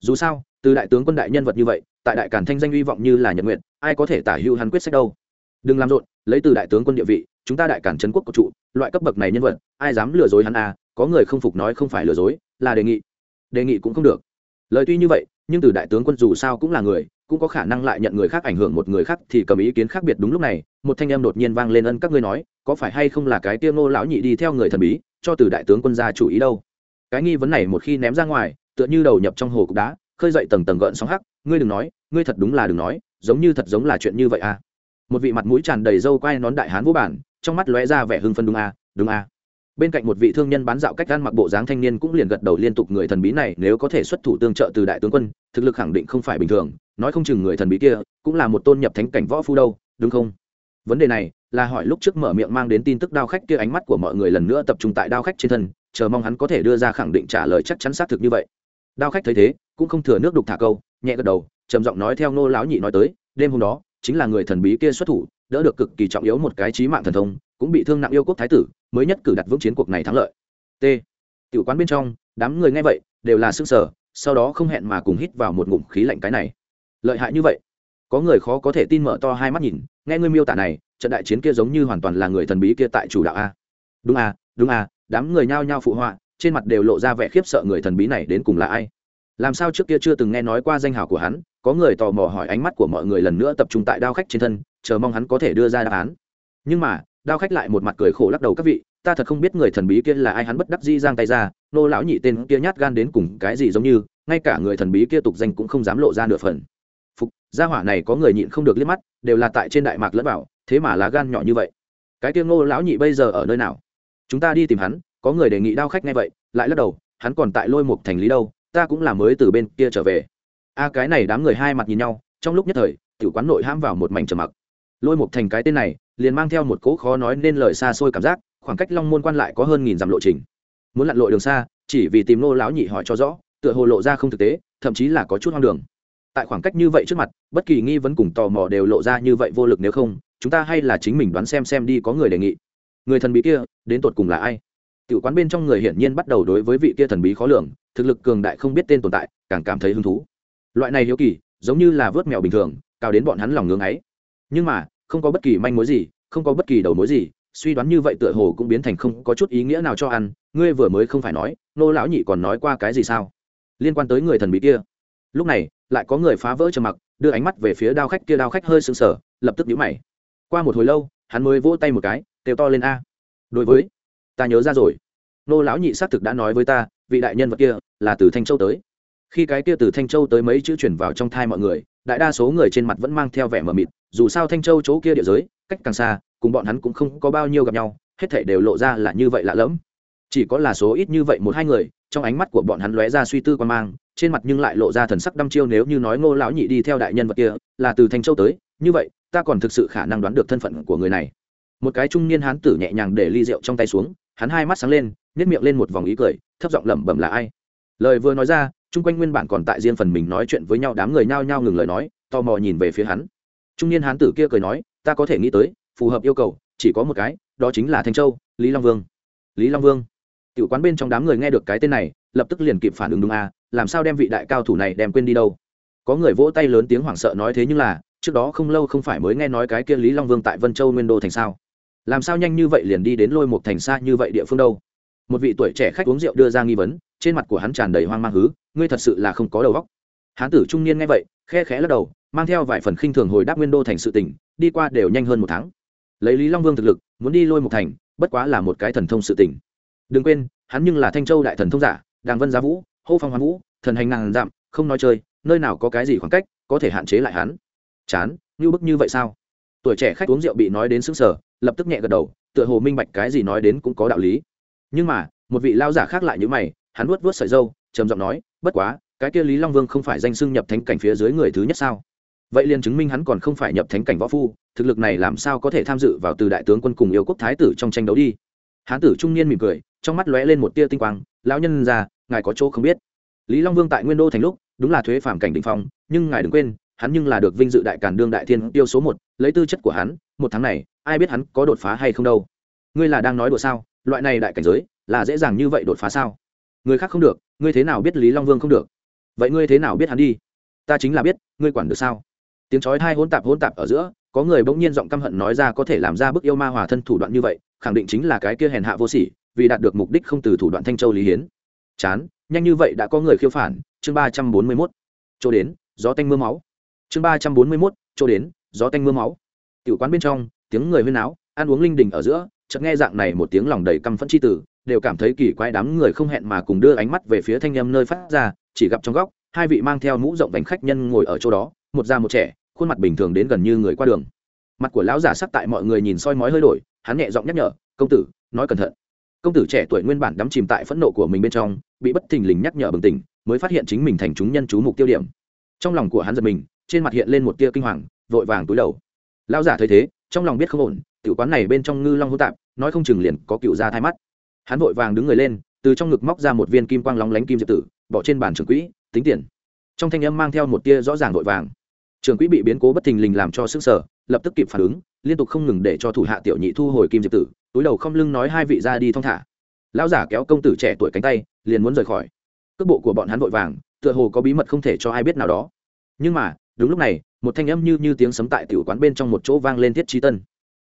Dù sao, từ đại tướng quân đại nhân vật như vậy tại đại cản thanh danh hy vọng như là nhật nguyện, ai có thể tả hưu hắn quyết sách đâu. Đừng làm rộn, lấy từ đại tướng quân địa vị, chúng ta đại cản trấn quốc của trụ, loại cấp bậc này nhân vật, ai dám lừa dối hắn à có người không phục nói không phải lừa dối, là đề nghị. Đề nghị cũng không được. Lời tuy như vậy, nhưng từ đại tướng quân dù sao cũng là người, cũng có khả năng lại nhận người khác ảnh hưởng một người khác thì cầm ý kiến khác biệt đúng lúc này, một thanh em đột nhiên vang lên ân các ngươi nói, có phải hay không là cái tiêu ngô lão nhị đi theo người thần bí, cho từ đại tướng quân ra chủ ý đâu. Cái nghi vấn này một khi ném ra ngoài, tựa như đầu nhập trong hồ cục đá khơi dậy tầng tầng gợn sóng hắc, ngươi đừng nói, ngươi thật đúng là đừng nói, giống như thật giống là chuyện như vậy à. Một vị mặt mũi tràn đầy râu quai nón đại hán vô bản, trong mắt lóe ra vẻ hưng phân đúng à đúng à. Bên cạnh một vị thương nhân bán dạo cách gan mặc bộ dáng thanh niên cũng liền gật đầu liên tục người thần bí này, nếu có thể xuất thủ tương trợ từ đại tướng quân, thực lực khẳng định không phải bình thường, nói không chừng người thần bí kia cũng là một tôn nhập thánh cảnh võ phu đâu, đúng không? Vấn đề này là hỏi lúc trước mở miệng mang đến tin tức đao khách kia ánh mắt của mọi người lần nữa tập trung tại đao khách trên thân, chờ mong hắn có thể đưa ra khẳng định trả lời chắc chắn xác thực như vậy. Đao khách thấy thế cũng không thừa nước đục thả câu, nhẹ gật đầu, trầm giọng nói theo nô lão nhị nói tới, đêm hôm đó, chính là người thần bí kia xuất thủ, đỡ được cực kỳ trọng yếu một cái trí mạng thần thông, cũng bị thương nặng yêu quốc thái tử, mới nhất cử đặt vững chiến cuộc này thắng lợi. T. Tiểu quán bên trong, đám người nghe vậy, đều là sững sờ, sau đó không hẹn mà cùng hít vào một ngụm khí lạnh cái này. Lợi hại như vậy? Có người khó có thể tin mở to hai mắt nhìn, nghe ngươi miêu tả này, trận đại chiến kia giống như hoàn toàn là người thần bí kia tại chủ đạo a. Đúng a đúng a đám người nhao nhao phụ họa, trên mặt đều lộ ra vẻ khiếp sợ người thần bí này đến cùng là ai làm sao trước kia chưa từng nghe nói qua danh hào của hắn, có người tò mò hỏi ánh mắt của mọi người lần nữa tập trung tại đao khách trên thân, chờ mong hắn có thể đưa ra đáp án. Nhưng mà, đao khách lại một mặt cười khổ lắc đầu, các vị, ta thật không biết người thần bí kia là ai. Hắn bất đắc di giang tay ra, nô lão nhị tên kia nhát gan đến cùng cái gì giống như, ngay cả người thần bí kia tục danh cũng không dám lộ ra nửa phần. Phục, gia hỏa này có người nhịn không được liếc mắt, đều là tại trên đại mạc lẫn bảo thế mà lá gan nhỏ như vậy. Cái kia ngô lão nhị bây giờ ở nơi nào? Chúng ta đi tìm hắn, có người đề nghị đao khách ngay vậy, lại lắc đầu, hắn còn tại lôi một thành lý đâu ta cũng là mới từ bên kia trở về. A, cái này đám người hai mặt nhìn nhau, trong lúc nhất thời, tiểu quán nội ham vào một mảnh trầm mặc. Lôi một thành cái tên này, liền mang theo một cỗ khó nói nên lời xa xôi cảm giác, khoảng cách long môn quan lại có hơn nghìn dặm lộ trình. Muốn lặn lội đường xa, chỉ vì tìm nô lão nhị hỏi cho rõ, tựa hồ lộ ra không thực tế, thậm chí là có chút hoang đường. Tại khoảng cách như vậy trước mặt, bất kỳ nghi vấn cùng tò mò đều lộ ra như vậy vô lực nếu không, chúng ta hay là chính mình đoán xem xem đi có người đề nghị. Người thần bí kia, đến tột cùng là ai? Tiểu quán bên trong người hiển nhiên bắt đầu đối với vị kia thần bí khó lường, thực lực cường đại không biết tên tồn tại, càng cảm thấy hứng thú. Loại này hiếu kỳ, giống như là vớt mèo bình thường, cao đến bọn hắn lòng ngưng ấy. Nhưng mà, không có bất kỳ manh mối gì, không có bất kỳ đầu mối gì, suy đoán như vậy tựa hồ cũng biến thành không có chút ý nghĩa nào cho ăn, ngươi vừa mới không phải nói, nô lão nhị còn nói qua cái gì sao? Liên quan tới người thần bí kia. Lúc này, lại có người phá vỡ trầm mặc, đưa ánh mắt về phía đao khách kia, đao khách hơi sưng sờ, lập tức nhíu mày. Qua một hồi lâu, hắn mới vỗ tay một cái, kêu to lên a. Đối với, ta nhớ ra rồi nô lão nhị xác thực đã nói với ta, vị đại nhân vật kia là từ thanh châu tới. Khi cái kia từ thanh châu tới mấy chữ chuyển vào trong thai mọi người, đại đa số người trên mặt vẫn mang theo vẻ mờ mịt, dù sao thanh châu chỗ kia địa giới, cách càng xa, cùng bọn hắn cũng không có bao nhiêu gặp nhau, hết thể đều lộ ra là như vậy lạ lẫm. Chỉ có là số ít như vậy một hai người, trong ánh mắt của bọn hắn lóe ra suy tư quan mang, trên mặt nhưng lại lộ ra thần sắc đăm chiêu nếu như nói ngô lão nhị đi theo đại nhân vật kia là từ thanh châu tới, như vậy, ta còn thực sự khả năng đoán được thân phận của người này. Một cái trung niên hán tử nhẹ nhàng để ly rượu trong tay xuống, hắn hai mắt sáng lên nhét miệng lên một vòng ý cười thấp giọng lẩm bẩm là ai? Lời vừa nói ra chung quanh nguyên bản còn tại riêng phần mình nói chuyện với nhau đám người nhao nhao ngừng lời nói tò mò nhìn về phía hắn. Trung niên hán tử kia cười nói ta có thể nghĩ tới phù hợp yêu cầu chỉ có một cái đó chính là thanh châu lý long vương. Lý long vương. Tiểu quán bên trong đám người nghe được cái tên này lập tức liền kịp phản ứng đúng a à, làm sao đem vị đại cao thủ này đem quên đi đâu? Có người vỗ tay lớn tiếng hoảng sợ nói thế nhưng là trước đó không lâu không phải mới nghe nói cái kia lý long vương tại vân châu nguyên đô thành sao? Làm sao nhanh như vậy liền đi đến lôi một thành xa như vậy địa phương đâu? Một vị tuổi trẻ khách uống rượu đưa ra nghi vấn, trên mặt của hắn tràn đầy hoang mang hứ, ngươi thật sự là không có đầu óc. Hán tử trung niên nghe vậy, khe khẽ lắc đầu, mang theo vài phần khinh thường hồi đáp nguyên đô thành sự tỉnh đi qua đều nhanh hơn một tháng. Lấy lý long vương thực lực, muốn đi lôi một thành, bất quá là một cái thần thông sự tỉnh đừng quên, hắn nhưng là thanh châu đại thần thông giả, đàng vân gia vũ, hô phong hoa vũ, thần hành ngàn dặm, không nói chơi, nơi nào có cái gì khoảng cách, có thể hạn chế lại hắn. Chán, như bức như vậy sao? Tuổi trẻ khách uống rượu bị nói đến sững sờ, lập tức nhẹ gật đầu, tựa hồ minh bạch cái gì nói đến cũng có đạo lý nhưng mà một vị lao giả khác lại như mày hắn vuốt vuốt sợi dâu trầm giọng nói bất quá cái kia lý long vương không phải danh xưng nhập thánh cảnh phía dưới người thứ nhất sao? Vậy liền chứng minh hắn còn không phải nhập thánh cảnh võ phu thực lực này làm sao có thể tham dự vào từ đại tướng quân cùng yêu quốc thái tử trong tranh đấu đi? Hán tử trung niên mỉm cười trong mắt lóe lên một tia tinh quang lão nhân già, ngài có chỗ không biết. Lý long vương tại nguyên đô thành lúc đúng là thuế phạm cảnh định phong nhưng ngài đừng quên hắn nhưng là được vinh dự đại cản đương đại thiên tiêu số một lấy tư chất của hắn một tháng này ai biết hắn có đột phá hay không đâu. Ngươi là đang nói đùa sao? Loại này đại cảnh giới, là dễ dàng như vậy đột phá sao? Người khác không được, ngươi thế nào biết lý long vương không được? Vậy ngươi thế nào biết hắn đi? Ta chính là biết, ngươi quản được sao? Tiếng chói hai hỗn tạp hỗn tạp ở giữa, có người bỗng nhiên giọng căm hận nói ra có thể làm ra bức yêu ma hòa thân thủ đoạn như vậy, khẳng định chính là cái kia hèn hạ vô sỉ, vì đạt được mục đích không từ thủ đoạn thanh châu lý hiến. Chán, nhanh như vậy đã có người khiêu phản, chương ba trăm bốn mươi mốt. Chỗ đến, gió tanh mưa máu. Chương ba trăm bốn mươi mốt, chỗ đến, gió tanh mưa máu. Tiểu quán bên trong, tiếng người huyên náo, ăn uống linh đình ở giữa chợt nghe dạng này một tiếng lòng đầy căm phẫn chi tử đều cảm thấy kỳ quái đám người không hẹn mà cùng đưa ánh mắt về phía thanh âm nơi phát ra, chỉ gặp trong góc, hai vị mang theo mũ rộng vành khách nhân ngồi ở chỗ đó, một già một trẻ, khuôn mặt bình thường đến gần như người qua đường. Mặt của lão giả sắc tại mọi người nhìn soi mói hơi đổi, hắn nhẹ giọng nhắc nhở, công tử, nói cẩn thận. Công tử trẻ tuổi nguyên bản đắm chìm tại phẫn nộ của mình bên trong, bị bất thình lình nhắc nhở bừng tỉnh, mới phát hiện chính mình thành chúng nhân chú mục tiêu điểm. Trong lòng của hắn giật mình, trên mặt hiện lên một tia kinh hoàng, vội vàng túi đầu. Lão giả thấy thế, trong lòng biết không ổn, tiểu quán này bên trong ngư long hỗn tạp nói không chừng liền có cựu ra thai mắt. Hắn vội vàng đứng người lên, từ trong ngực móc ra một viên kim quang lóng lánh kim diệp tử, bỏ trên bàn trường quỹ, tính tiền. Trong thanh âm mang theo một tia rõ ràng vội vàng. Trường quỹ bị biến cố bất thình lình làm cho sức sở lập tức kịp phản ứng, liên tục không ngừng để cho thủ hạ tiểu nhị thu hồi kim diệp tử, túi đầu không lưng nói hai vị ra đi thong thả. Lão giả kéo công tử trẻ tuổi cánh tay, liền muốn rời khỏi. Cước bộ của bọn hắn vội vàng, tựa hồ có bí mật không thể cho ai biết nào đó. Nhưng mà, đúng lúc này, một thanh âm như như tiếng sấm tại tiểu quán bên trong một chỗ vang lên thiết trí tân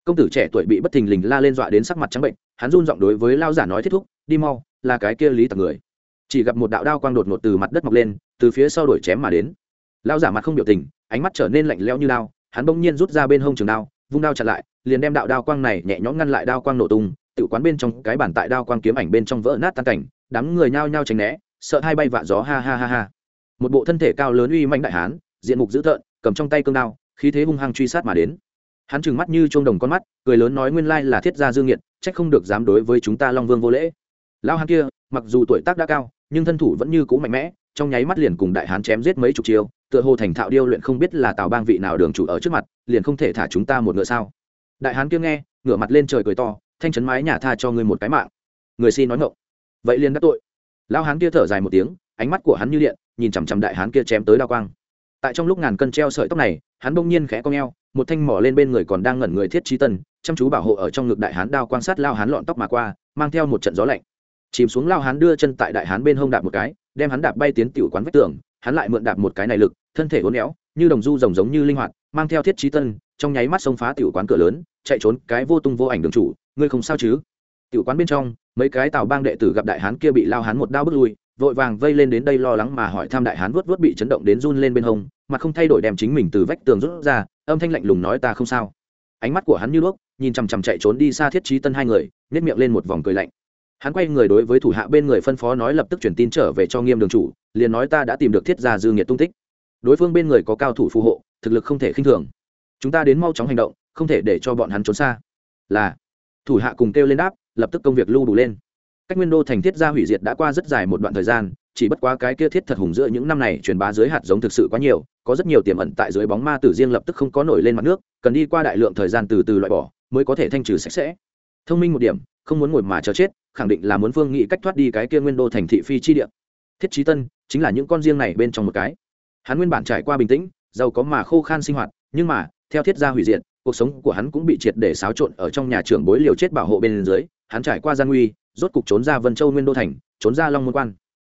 công tử trẻ tuổi bị bất thình lình la lên dọa đến sắc mặt trắng bệnh, hắn run giọng đối với lao giả nói, thiết thúc, đi mau, là cái kia lý tặc người. Chỉ gặp một đạo đao quang đột ngột từ mặt đất mọc lên, từ phía sau đổi chém mà đến. Lao giả mặt không biểu tình, ánh mắt trở nên lạnh lẽo như đao hắn bỗng nhiên rút ra bên hông trường đao, vung đao chặn lại, liền đem đạo đao quang này nhẹ nhõm ngăn lại đao quang nổ tung, tự quán bên trong cái bản tại đao quang kiếm ảnh bên trong vỡ nát tan cảnh, đám người nhao nhao tránh né, sợ hai bay vạ gió, ha ha ha ha. Một bộ thân thể cao lớn uy mạnh đại hán, diện mục dữ tợn, cầm trong tay cương đao, khí thế hung hăng truy sát mà đến hắn trừng mắt như chuông đồng con mắt, cười lớn nói nguyên lai là thiết gia dương nghiệt trách không được dám đối với chúng ta long vương vô lễ. Lao hắn kia, mặc dù tuổi tác đã cao, nhưng thân thủ vẫn như cũ mạnh mẽ, trong nháy mắt liền cùng đại hán chém giết mấy chục chiêu, tựa hồ thành thạo điêu luyện không biết là tào bang vị nào đường chủ ở trước mặt, liền không thể thả chúng ta một ngựa sao. Đại hán kia nghe, ngửa mặt lên trời cười to, thanh chấn mái nhà tha cho ngươi một cái mạng. Người xin nói ngộng vậy liền đắc tội. Lao hán kia thở dài một tiếng, ánh mắt của hắn như điện, nhìn chằm chằm đại hán kia chém tới đao quang. Tại trong lúc ngàn cân treo sợi tóc này, hắn bỗng nhiên khẽ cong eo một thanh mỏ lên bên người còn đang ngẩn người thiết trí tân, chăm chú bảo hộ ở trong ngực đại hán đao quan sát lao hán lọn tóc mà qua, mang theo một trận gió lạnh. Chìm xuống lao hán đưa chân tại đại hán bên hông đạp một cái, đem hắn đạp bay tiến tiểu quán vách tường, hắn lại mượn đạp một cái này lực, thân thể uốn éo, như đồng du rồng giống như linh hoạt, mang theo thiết trí tân, trong nháy mắt xông phá tiểu quán cửa lớn, chạy trốn cái vô tung vô ảnh đường chủ, ngươi không sao chứ? Tiểu quán bên trong, mấy cái tàu bang đệ tử gặp đại hán kia bị lao hán một đao bước lui, vội vàng vây lên đến đây lo lắng mà hỏi thăm đại hán vuốt vuốt bị chấn động đến run lên bên hông, mà không thay đổi đem chính mình từ vách tường rút ra âm thanh lạnh lùng nói ta không sao. Ánh mắt của hắn như đuốc, nhìn chằm chằm chạy trốn đi xa thiết trí tân hai người nhét miệng lên một vòng cười lạnh. Hắn quay người đối với thủ hạ bên người phân phó nói lập tức chuyển tin trở về cho nghiêm đường chủ, liền nói ta đã tìm được thiết gia dư nghiệt tung tích. Đối phương bên người có cao thủ phù hộ, thực lực không thể khinh thường. Chúng ta đến mau chóng hành động, không thể để cho bọn hắn trốn xa. Là. Thủ hạ cùng kêu lên đáp, lập tức công việc lưu đủ lên. Cách nguyên đô thành thiết gia hủy diệt đã qua rất dài một đoạn thời gian chỉ bất quá cái kia thiết thật hùng giữa những năm này truyền bá dưới hạt giống thực sự quá nhiều, có rất nhiều tiềm ẩn tại dưới bóng ma tử riêng lập tức không có nổi lên mặt nước, cần đi qua đại lượng thời gian từ từ loại bỏ, mới có thể thanh trừ sạch sẽ. Thông minh một điểm, không muốn ngồi mà chờ chết, khẳng định là muốn phương nghị cách thoát đi cái kia nguyên đô thành thị phi chi địa. Thiết trí tân, chính là những con riêng này bên trong một cái. Hắn nguyên bản trải qua bình tĩnh, giàu có mà khô khan sinh hoạt, nhưng mà, theo thiết gia hủy diệt, cuộc sống của hắn cũng bị triệt để xáo trộn ở trong nhà trưởng bối liều chết bảo hộ bên dưới, hắn trải qua gian nguy, rốt cục trốn ra vân châu nguyên đô thành, trốn ra long môn quan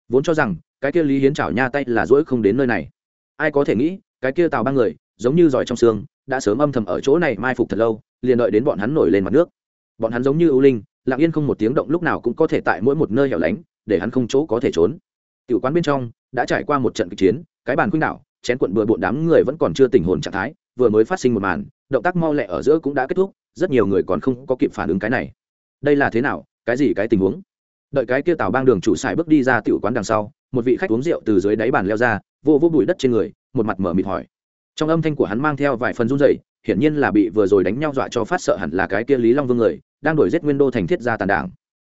vốn cho rằng cái kia lý hiến chảo nha tay là dỗi không đến nơi này. Ai có thể nghĩ, cái kia tào ba người, giống như giỏi trong xương, đã sớm âm thầm ở chỗ này mai phục thật lâu, liền đợi đến bọn hắn nổi lên mặt nước. Bọn hắn giống như ưu linh, lặng yên không một tiếng động lúc nào cũng có thể tại mỗi một nơi hẻo lánh, để hắn không chỗ có thể trốn. Tiểu quán bên trong, đã trải qua một trận kịch chiến, cái bàn khuynh đảo, chén cuộn bừa bộn đám người vẫn còn chưa tình hồn trạng thái, vừa mới phát sinh một màn, động tác mau lẹ ở giữa cũng đã kết thúc, rất nhiều người còn không có kịp phản ứng cái này. Đây là thế nào, cái gì cái tình huống? Đợi cái kia tào bang đường chủ xài bước đi ra tiểu quán đằng sau, một vị khách uống rượu từ dưới đáy bàn leo ra, vô vô bụi đất trên người, một mặt mở mịt hỏi. Trong âm thanh của hắn mang theo vài phần run rẩy, hiển nhiên là bị vừa rồi đánh nhau dọa cho phát sợ hẳn là cái kia lý long vương người, đang đổi giết nguyên đô thành thiết gia tàn đảng.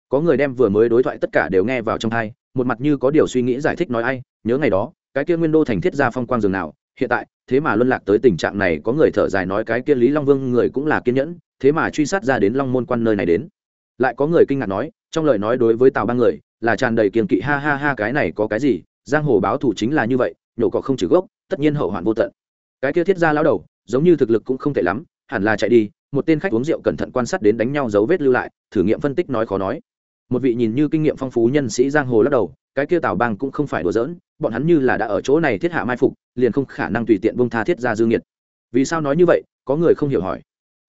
Có người đem vừa mới đối thoại tất cả đều nghe vào trong thai một mặt như có điều suy nghĩ giải thích nói ai, nhớ ngày đó, cái kia nguyên đô thành thiết gia phong quang dường nào, hiện tại, thế mà luân lạc tới tình trạng này, có người thở dài nói cái kia lý long vương người cũng là kiên nhẫn, thế mà truy sát ra đến long môn quan nơi này đến. Lại có người kinh ngạc nói trong lời nói đối với tào ba người là tràn đầy kiềm kỵ, ha ha ha, cái này có cái gì? Giang hồ báo thủ chính là như vậy, nhổ cỏ không trừ gốc, tất nhiên hậu hoạn vô tận. Cái kia thiết ra lao đầu, giống như thực lực cũng không tệ lắm, hẳn là chạy đi, một tên khách uống rượu cẩn thận quan sát đến đánh nhau dấu vết lưu lại, thử nghiệm phân tích nói khó nói. Một vị nhìn như kinh nghiệm phong phú nhân sĩ giang hồ lắc đầu, cái kia tào bang cũng không phải đùa giỡn, bọn hắn như là đã ở chỗ này thiết hạ mai phục, liền không khả năng tùy tiện bông tha thiết ra dương nhiệt vì sao nói như vậy? Có người không hiểu hỏi.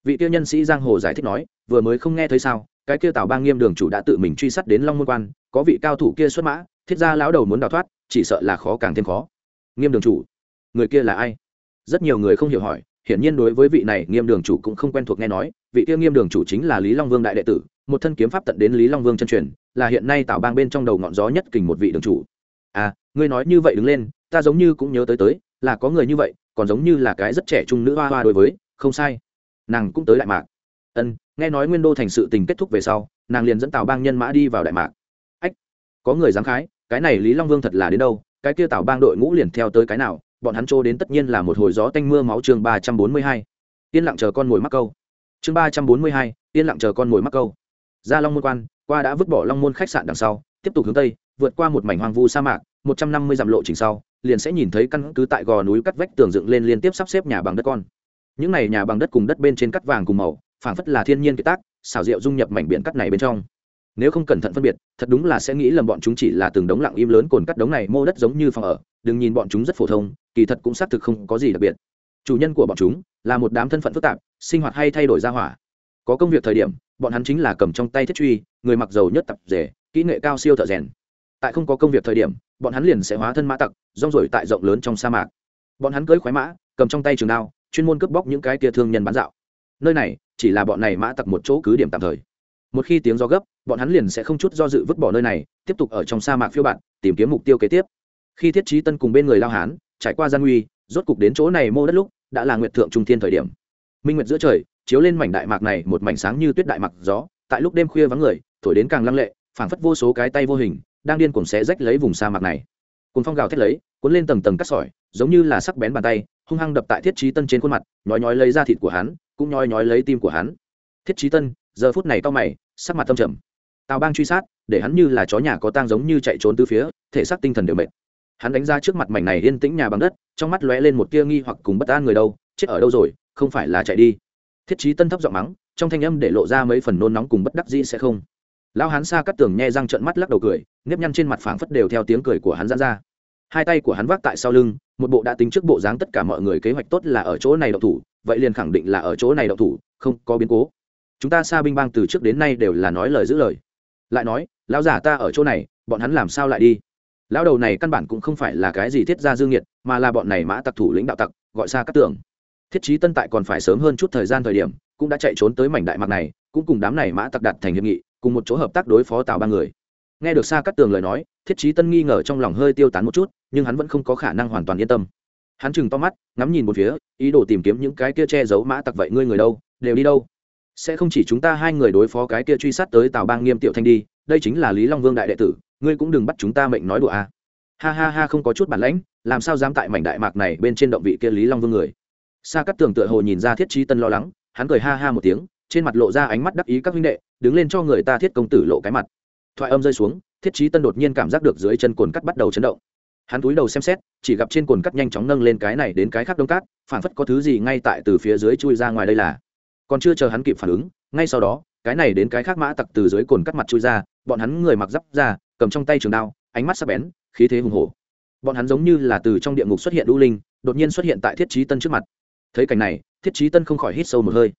Vị kia nhân sĩ giang hồ giải thích nói, vừa mới không nghe thấy sao cái kia tào bang nghiêm đường chủ đã tự mình truy sát đến long môn quan, có vị cao thủ kia xuất mã, thiết ra lão đầu muốn đào thoát, chỉ sợ là khó càng thêm khó. Nghiêm đường chủ, người kia là ai? Rất nhiều người không hiểu hỏi, hiển nhiên đối với vị này nghiêm đường chủ cũng không quen thuộc nghe nói, vị kia nghiêm đường chủ chính là lý long vương đại đệ tử, một thân kiếm pháp tận đến lý long vương chân truyền, là hiện nay tạo bang bên trong đầu ngọn gió nhất kình một vị đường chủ. À ngươi nói như vậy đứng lên, ta giống như cũng nhớ tới tới, là có người như vậy, còn giống như là cái rất trẻ trung nữ hoa hoa đối với, không sai. Nàng cũng tới đại mạc. Ân nghe nói nguyên đô thành sự tình kết thúc về sau, nàng liền dẫn tào bang nhân mã đi vào đại mạc. Ách, có người dám khái, cái này lý long vương thật là đến đâu, cái kia tào bang đội ngũ liền theo tới cái nào, bọn hắn trô đến tất nhiên là một hồi gió tanh mưa máu chương ba trăm bốn mươi hai. Yên lặng chờ con mồi mắc câu. Chương ba trăm bốn mươi hai, yên lặng chờ con mồi mắc câu. Ra long môn quan, qua đã vứt bỏ long môn khách sạn đằng sau, tiếp tục hướng tây, vượt qua một mảnh hoang vu sa mạc, một trăm năm mươi dặm lộ trình sau, liền sẽ nhìn thấy căn cứ tại gò núi cắt vách tường dựng lên liên tiếp sắp xếp nhà bằng đất con. Những này nhà bằng đất cùng đất bên trên cắt vàng cùng màu phảng phất là thiên nhiên kiệt tác, xảo diệu dung nhập mảnh biển cắt này bên trong. Nếu không cẩn thận phân biệt, thật đúng là sẽ nghĩ lầm bọn chúng chỉ là từng đống lặng im lớn cồn cắt đống này mô đất giống như phòng ở, đừng nhìn bọn chúng rất phổ thông, kỳ thật cũng xác thực không có gì đặc biệt. Chủ nhân của bọn chúng là một đám thân phận phức tạp, sinh hoạt hay thay đổi ra hỏa. Có công việc thời điểm, bọn hắn chính là cầm trong tay thiết truy, người mặc dầu nhất tập rể, kỹ nghệ cao siêu thợ rèn. Tại không có công việc thời điểm, bọn hắn liền sẽ hóa thân mã tặc, rong rổi tại rộng lớn trong sa mạc. Bọn hắn cưỡi khoái mã, cầm trong tay trường đao, chuyên môn cướp bóc những cái tia thương nhân bán dạo. Nơi này chỉ là bọn này mã tặc một chỗ cứ điểm tạm thời. Một khi tiếng gió gấp, bọn hắn liền sẽ không chút do dự vứt bỏ nơi này, tiếp tục ở trong sa mạc phiêu bạn tìm kiếm mục tiêu kế tiếp. Khi thiết trí tân cùng bên người lao hán, trải qua gian nguy, rốt cục đến chỗ này mô đất lúc, đã là nguyện thượng trung thiên thời điểm. Minh nguyệt giữa trời, chiếu lên mảnh đại mạc này, một mảnh sáng như tuyết đại mạc gió, tại lúc đêm khuya vắng người, thổi đến càng lăng lệ, phảng phất vô số cái tay vô hình, đang điên cuồng xé rách lấy vùng sa mạc này. Cuốn phong gào thét lấy, cuốn lên tầng tầng cắt sỏi, giống như là sắc bén bàn tay hung hăng đập tại thiết trí tân trên khuôn mặt, nhói nhói lấy da thịt của hắn, cũng nhói nhói lấy tim của hắn. Thiết trí tân, giờ phút này to mày, sắc mặt tâm trầm. Tào bang truy sát, để hắn như là chó nhà có tang giống như chạy trốn từ phía, thể xác tinh thần đều mệt. Hắn đánh ra trước mặt mảnh này yên tĩnh nhà bằng đất, trong mắt lóe lên một tia nghi hoặc cùng bất an người đâu, chết ở đâu rồi, không phải là chạy đi. Thiết trí tân thấp giọng mắng, trong thanh âm để lộ ra mấy phần nôn nóng cùng bất đắc dĩ sẽ không. Lão hắn xa cắt tường nhe răng trợn mắt lắc đầu cười, nếp nhăn trên mặt phảng phất đều theo tiếng cười của hắn ra ra hai tay của hắn vác tại sau lưng, một bộ đã tính trước bộ dáng tất cả mọi người kế hoạch tốt là ở chỗ này đậu thủ, vậy liền khẳng định là ở chỗ này đậu thủ, không có biến cố. Chúng ta xa binh bang từ trước đến nay đều là nói lời giữ lời. Lại nói, lão giả ta ở chỗ này, bọn hắn làm sao lại đi? Lão đầu này căn bản cũng không phải là cái gì thiết gia dương nhiệt, mà là bọn này mã tặc thủ lĩnh đạo tặc, gọi xa các tường. Thiết trí tân tại còn phải sớm hơn chút thời gian thời điểm, cũng đã chạy trốn tới mảnh đại mạc này, cũng cùng đám này mã tặc đặt thành hiệp nghị, cùng một chỗ hợp tác đối phó tào ba người nghe được xa cắt tường lời nói, thiết trí tân nghi ngờ trong lòng hơi tiêu tán một chút, nhưng hắn vẫn không có khả năng hoàn toàn yên tâm. Hắn chừng to mắt, ngắm nhìn một phía, ý đồ tìm kiếm những cái kia che giấu mã tặc vậy ngươi người đâu, đều đi đâu. Sẽ không chỉ chúng ta hai người đối phó cái kia truy sát tới tào bang nghiêm tiểu thanh đi, đây chính là lý long vương đại đệ tử, ngươi cũng đừng bắt chúng ta mệnh nói đùa a à. ha ha ha, không có chút bản lãnh, làm sao dám tại mảnh đại mạc này bên trên động vị kia lý long vương người. Xa cắt tường tựa hồ nhìn ra thiết trí tân lo lắng, hắn cười ha ha một tiếng, trên mặt lộ ra ánh mắt đắc ý các huynh đệ, đứng lên cho người ta thiết công tử lộ cái mặt thoại âm rơi xuống, thiết trí tân đột nhiên cảm giác được dưới chân cồn cắt bắt đầu chấn động. Hắn túi đầu xem xét, chỉ gặp trên cồn cắt nhanh chóng nâng lên cái này đến cái khác đông cát phản phất có thứ gì ngay tại từ phía dưới chui ra ngoài đây là. Còn chưa chờ hắn kịp phản ứng, ngay sau đó, cái này đến cái khác mã tặc từ dưới cồn cắt mặt chui ra, bọn hắn người mặc giáp ra, cầm trong tay trường đao, ánh mắt sắc bén, khí thế hùng hổ. Bọn hắn giống như là từ trong địa ngục xuất hiện đu linh, đột nhiên xuất hiện tại thiết trí tân trước mặt. Thấy cảnh này, thiết trí tân không khỏi hít sâu một hơi.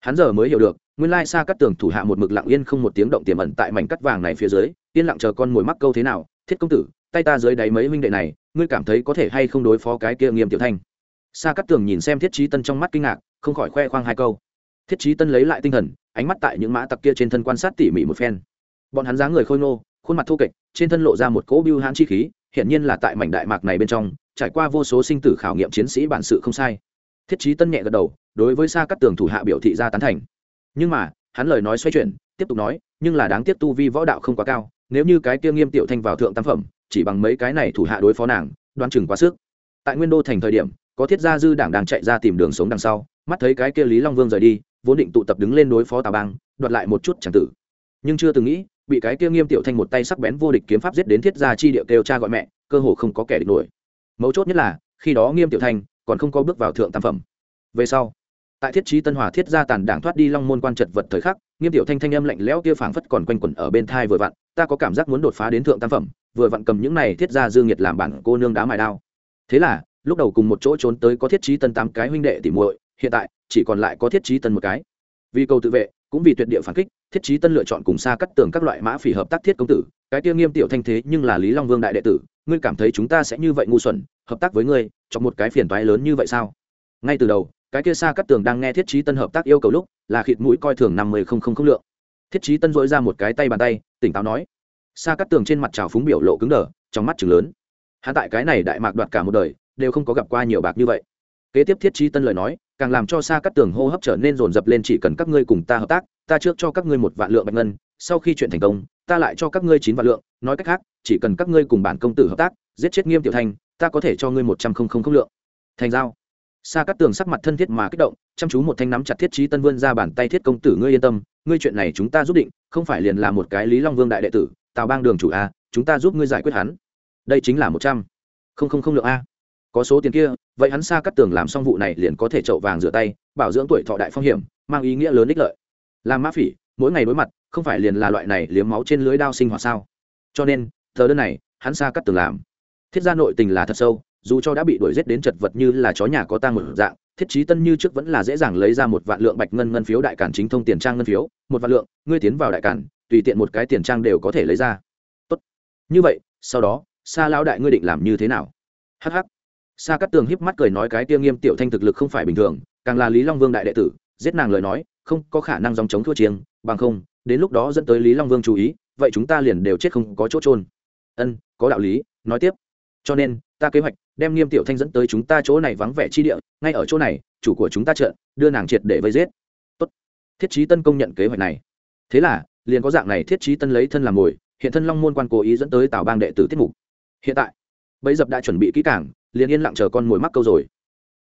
Hắn giờ mới hiểu được nguyên lai xa cắt tường thủ hạ một mực lặng yên không một tiếng động tiềm ẩn tại mảnh cắt vàng này phía dưới, yên lặng chờ con mồi mắc câu thế nào, thiết công tử, tay ta dưới đáy mấy huynh đệ này, ngươi cảm thấy có thể hay không đối phó cái kia nghiêm tiểu thanh? Xa cắt tường nhìn xem thiết trí tân trong mắt kinh ngạc, không khỏi khoe khoang hai câu. Thiết trí tân lấy lại tinh thần, ánh mắt tại những mã tặc kia trên thân quan sát tỉ mỉ một phen. Bọn hắn dáng người khôi ngô, khuôn mặt thô kệch, trên thân lộ ra một cỗ biêu hãn chi khí, hiển nhiên là tại mảnh đại mạc này bên trong, trải qua vô số sinh tử khảo nghiệm chiến sĩ bản sự không sai. Thiết trí tân nhẹ gật đầu, đối với xa cắt tường thủ hạ biểu thị ra tán thành nhưng mà, hắn lời nói xoay chuyển, tiếp tục nói, nhưng là đáng tiếc tu vi võ đạo không quá cao, nếu như cái kia nghiêm tiểu thanh vào thượng tam phẩm, chỉ bằng mấy cái này thủ hạ đối phó nàng đoan chừng quá sức. Tại nguyên đô thành thời điểm, có thiết gia dư đảng đang chạy ra tìm đường sống đằng sau, mắt thấy cái kia lý long vương rời đi, vốn định tụ tập đứng lên đối phó tà bang, đoạt lại một chút chẳng tử. Nhưng chưa từng nghĩ, bị cái kia nghiêm tiểu thanh một tay sắc bén vô địch kiếm pháp giết đến thiết gia chi địa kêu cha gọi mẹ, cơ hồ không có kẻ địch nổi. Mấu chốt nhất là, khi đó nghiêm tiểu thanh còn không có bước vào thượng tam phẩm. Về sau tại thiết trí tân hòa thiết gia tàn đảng thoát đi long môn quan trật vật thời khắc, nghiêm tiểu thanh thanh âm lạnh lẽo kia phảng phất còn quanh quẩn ở bên thai vừa vặn, ta có cảm giác muốn đột phá đến thượng tam phẩm, vừa vặn cầm những này thiết gia dương nhiệt làm bản cô nương đá mài đao. Thế là, lúc đầu cùng một chỗ trốn tới có thiết trí tân tám cái huynh đệ tỉ muội, hiện tại, chỉ còn lại có thiết trí tân một cái. Vì cầu tự vệ, cũng vì tuyệt địa phản kích, thiết trí tân lựa chọn cùng xa cắt tường các loại mã phỉ hợp tác thiết công tử, cái kia nghiêm tiểu thanh thế nhưng là lý long vương đại đệ tử, ngươi cảm thấy chúng ta sẽ như vậy ngu xuẩn, hợp tác với ngươi trong một cái phiền toái lớn như vậy sao? Ngay từ đầu cái kia xa cắt tường đang nghe thiết trí tân hợp tác yêu cầu lúc, là khịt mũi coi thường năm mươi không không không lượng. Thiết trí tân dội ra một cái tay bàn tay, tỉnh táo nói xa cắt tường trên mặt trào phúng biểu lộ cứng đờ, trong mắt chừng lớn. Hạ tại cái này đại mạc đoạt cả một đời, đều không có gặp qua nhiều bạc như vậy. Kế tiếp thiết trí tân lời nói, càng làm cho xa cắt tường hô hấp trở nên rồn rập lên chỉ cần các ngươi cùng ta hợp tác, ta trước cho các ngươi một vạn lượng bạch ngân, sau khi chuyện thành công, ta lại cho các ngươi chín vạn lượng, nói cách khác, chỉ cần các ngươi cùng bản công tử hợp tác, giết chết nghiêm tiểu thành, ta có thể cho ngươi một trăm không không không lượng. Thành giao xa Cát tường sắc mặt thân thiết mà kích động, chăm chú một thanh nắm chặt thiết trí tân vươn ra bàn tay thiết công tử ngươi yên tâm, ngươi chuyện này chúng ta giúp định, không phải liền là một cái lý long vương đại đệ tử, tào bang đường chủ a, chúng ta giúp ngươi giải quyết hắn. Đây chính là một trăm. Không không không lượng a. Có số tiền kia, vậy hắn xa cắt tường làm xong vụ này liền có thể trậu vàng rửa tay, bảo dưỡng tuổi thọ đại phong hiểm, mang ý nghĩa lớn ích lợi. Làm mã phỉ, mỗi ngày đối mặt, không phải liền là loại này liếm máu trên lưới đao sinh hoạt sao? Cho nên tờ đơn này, hắn xa cắt tường làm. Thiết gia nội tình là thật sâu dù cho đã bị đuổi giết đến chật vật như là chó nhà có tang một dạng, thiết trí tân như trước vẫn là dễ dàng lấy ra một vạn lượng bạch ngân ngân phiếu đại cản chính thông tiền trang ngân phiếu, một vạn lượng, ngươi tiến vào đại cản, tùy tiện một cái tiền trang đều có thể lấy ra. Tốt. Như vậy, sau đó xa lão đại ngươi định làm như thế nào? Hh xa cắt tường híp mắt cười nói cái tiêu nghiêm tiểu thanh thực lực không phải bình thường, càng là lý long vương đại đệ tử, giết nàng lời nói, không có khả năng dòng chống thua chiêng, bằng không, đến lúc đó dẫn tới lý long vương chú ý, vậy chúng ta liền đều chết không có chỗ trôn ân, có đạo lý, nói tiếp. Cho nên, ta kế hoạch đem nghiêm tiểu thanh dẫn tới chúng ta chỗ này vắng vẻ chi địa, ngay ở chỗ này, chủ của chúng ta trợn, đưa nàng triệt để vây giết. Tốt. Thiết trí tân công nhận kế hoạch này. Thế là, liền có dạng này thiết trí tân lấy thân làm mồi, hiện thân long môn quan cố ý dẫn tới tào bang đệ tử tiết mục. Hiện tại, bấy dập đã chuẩn bị kỹ cảng liền yên lặng chờ con mồi mắc câu rồi.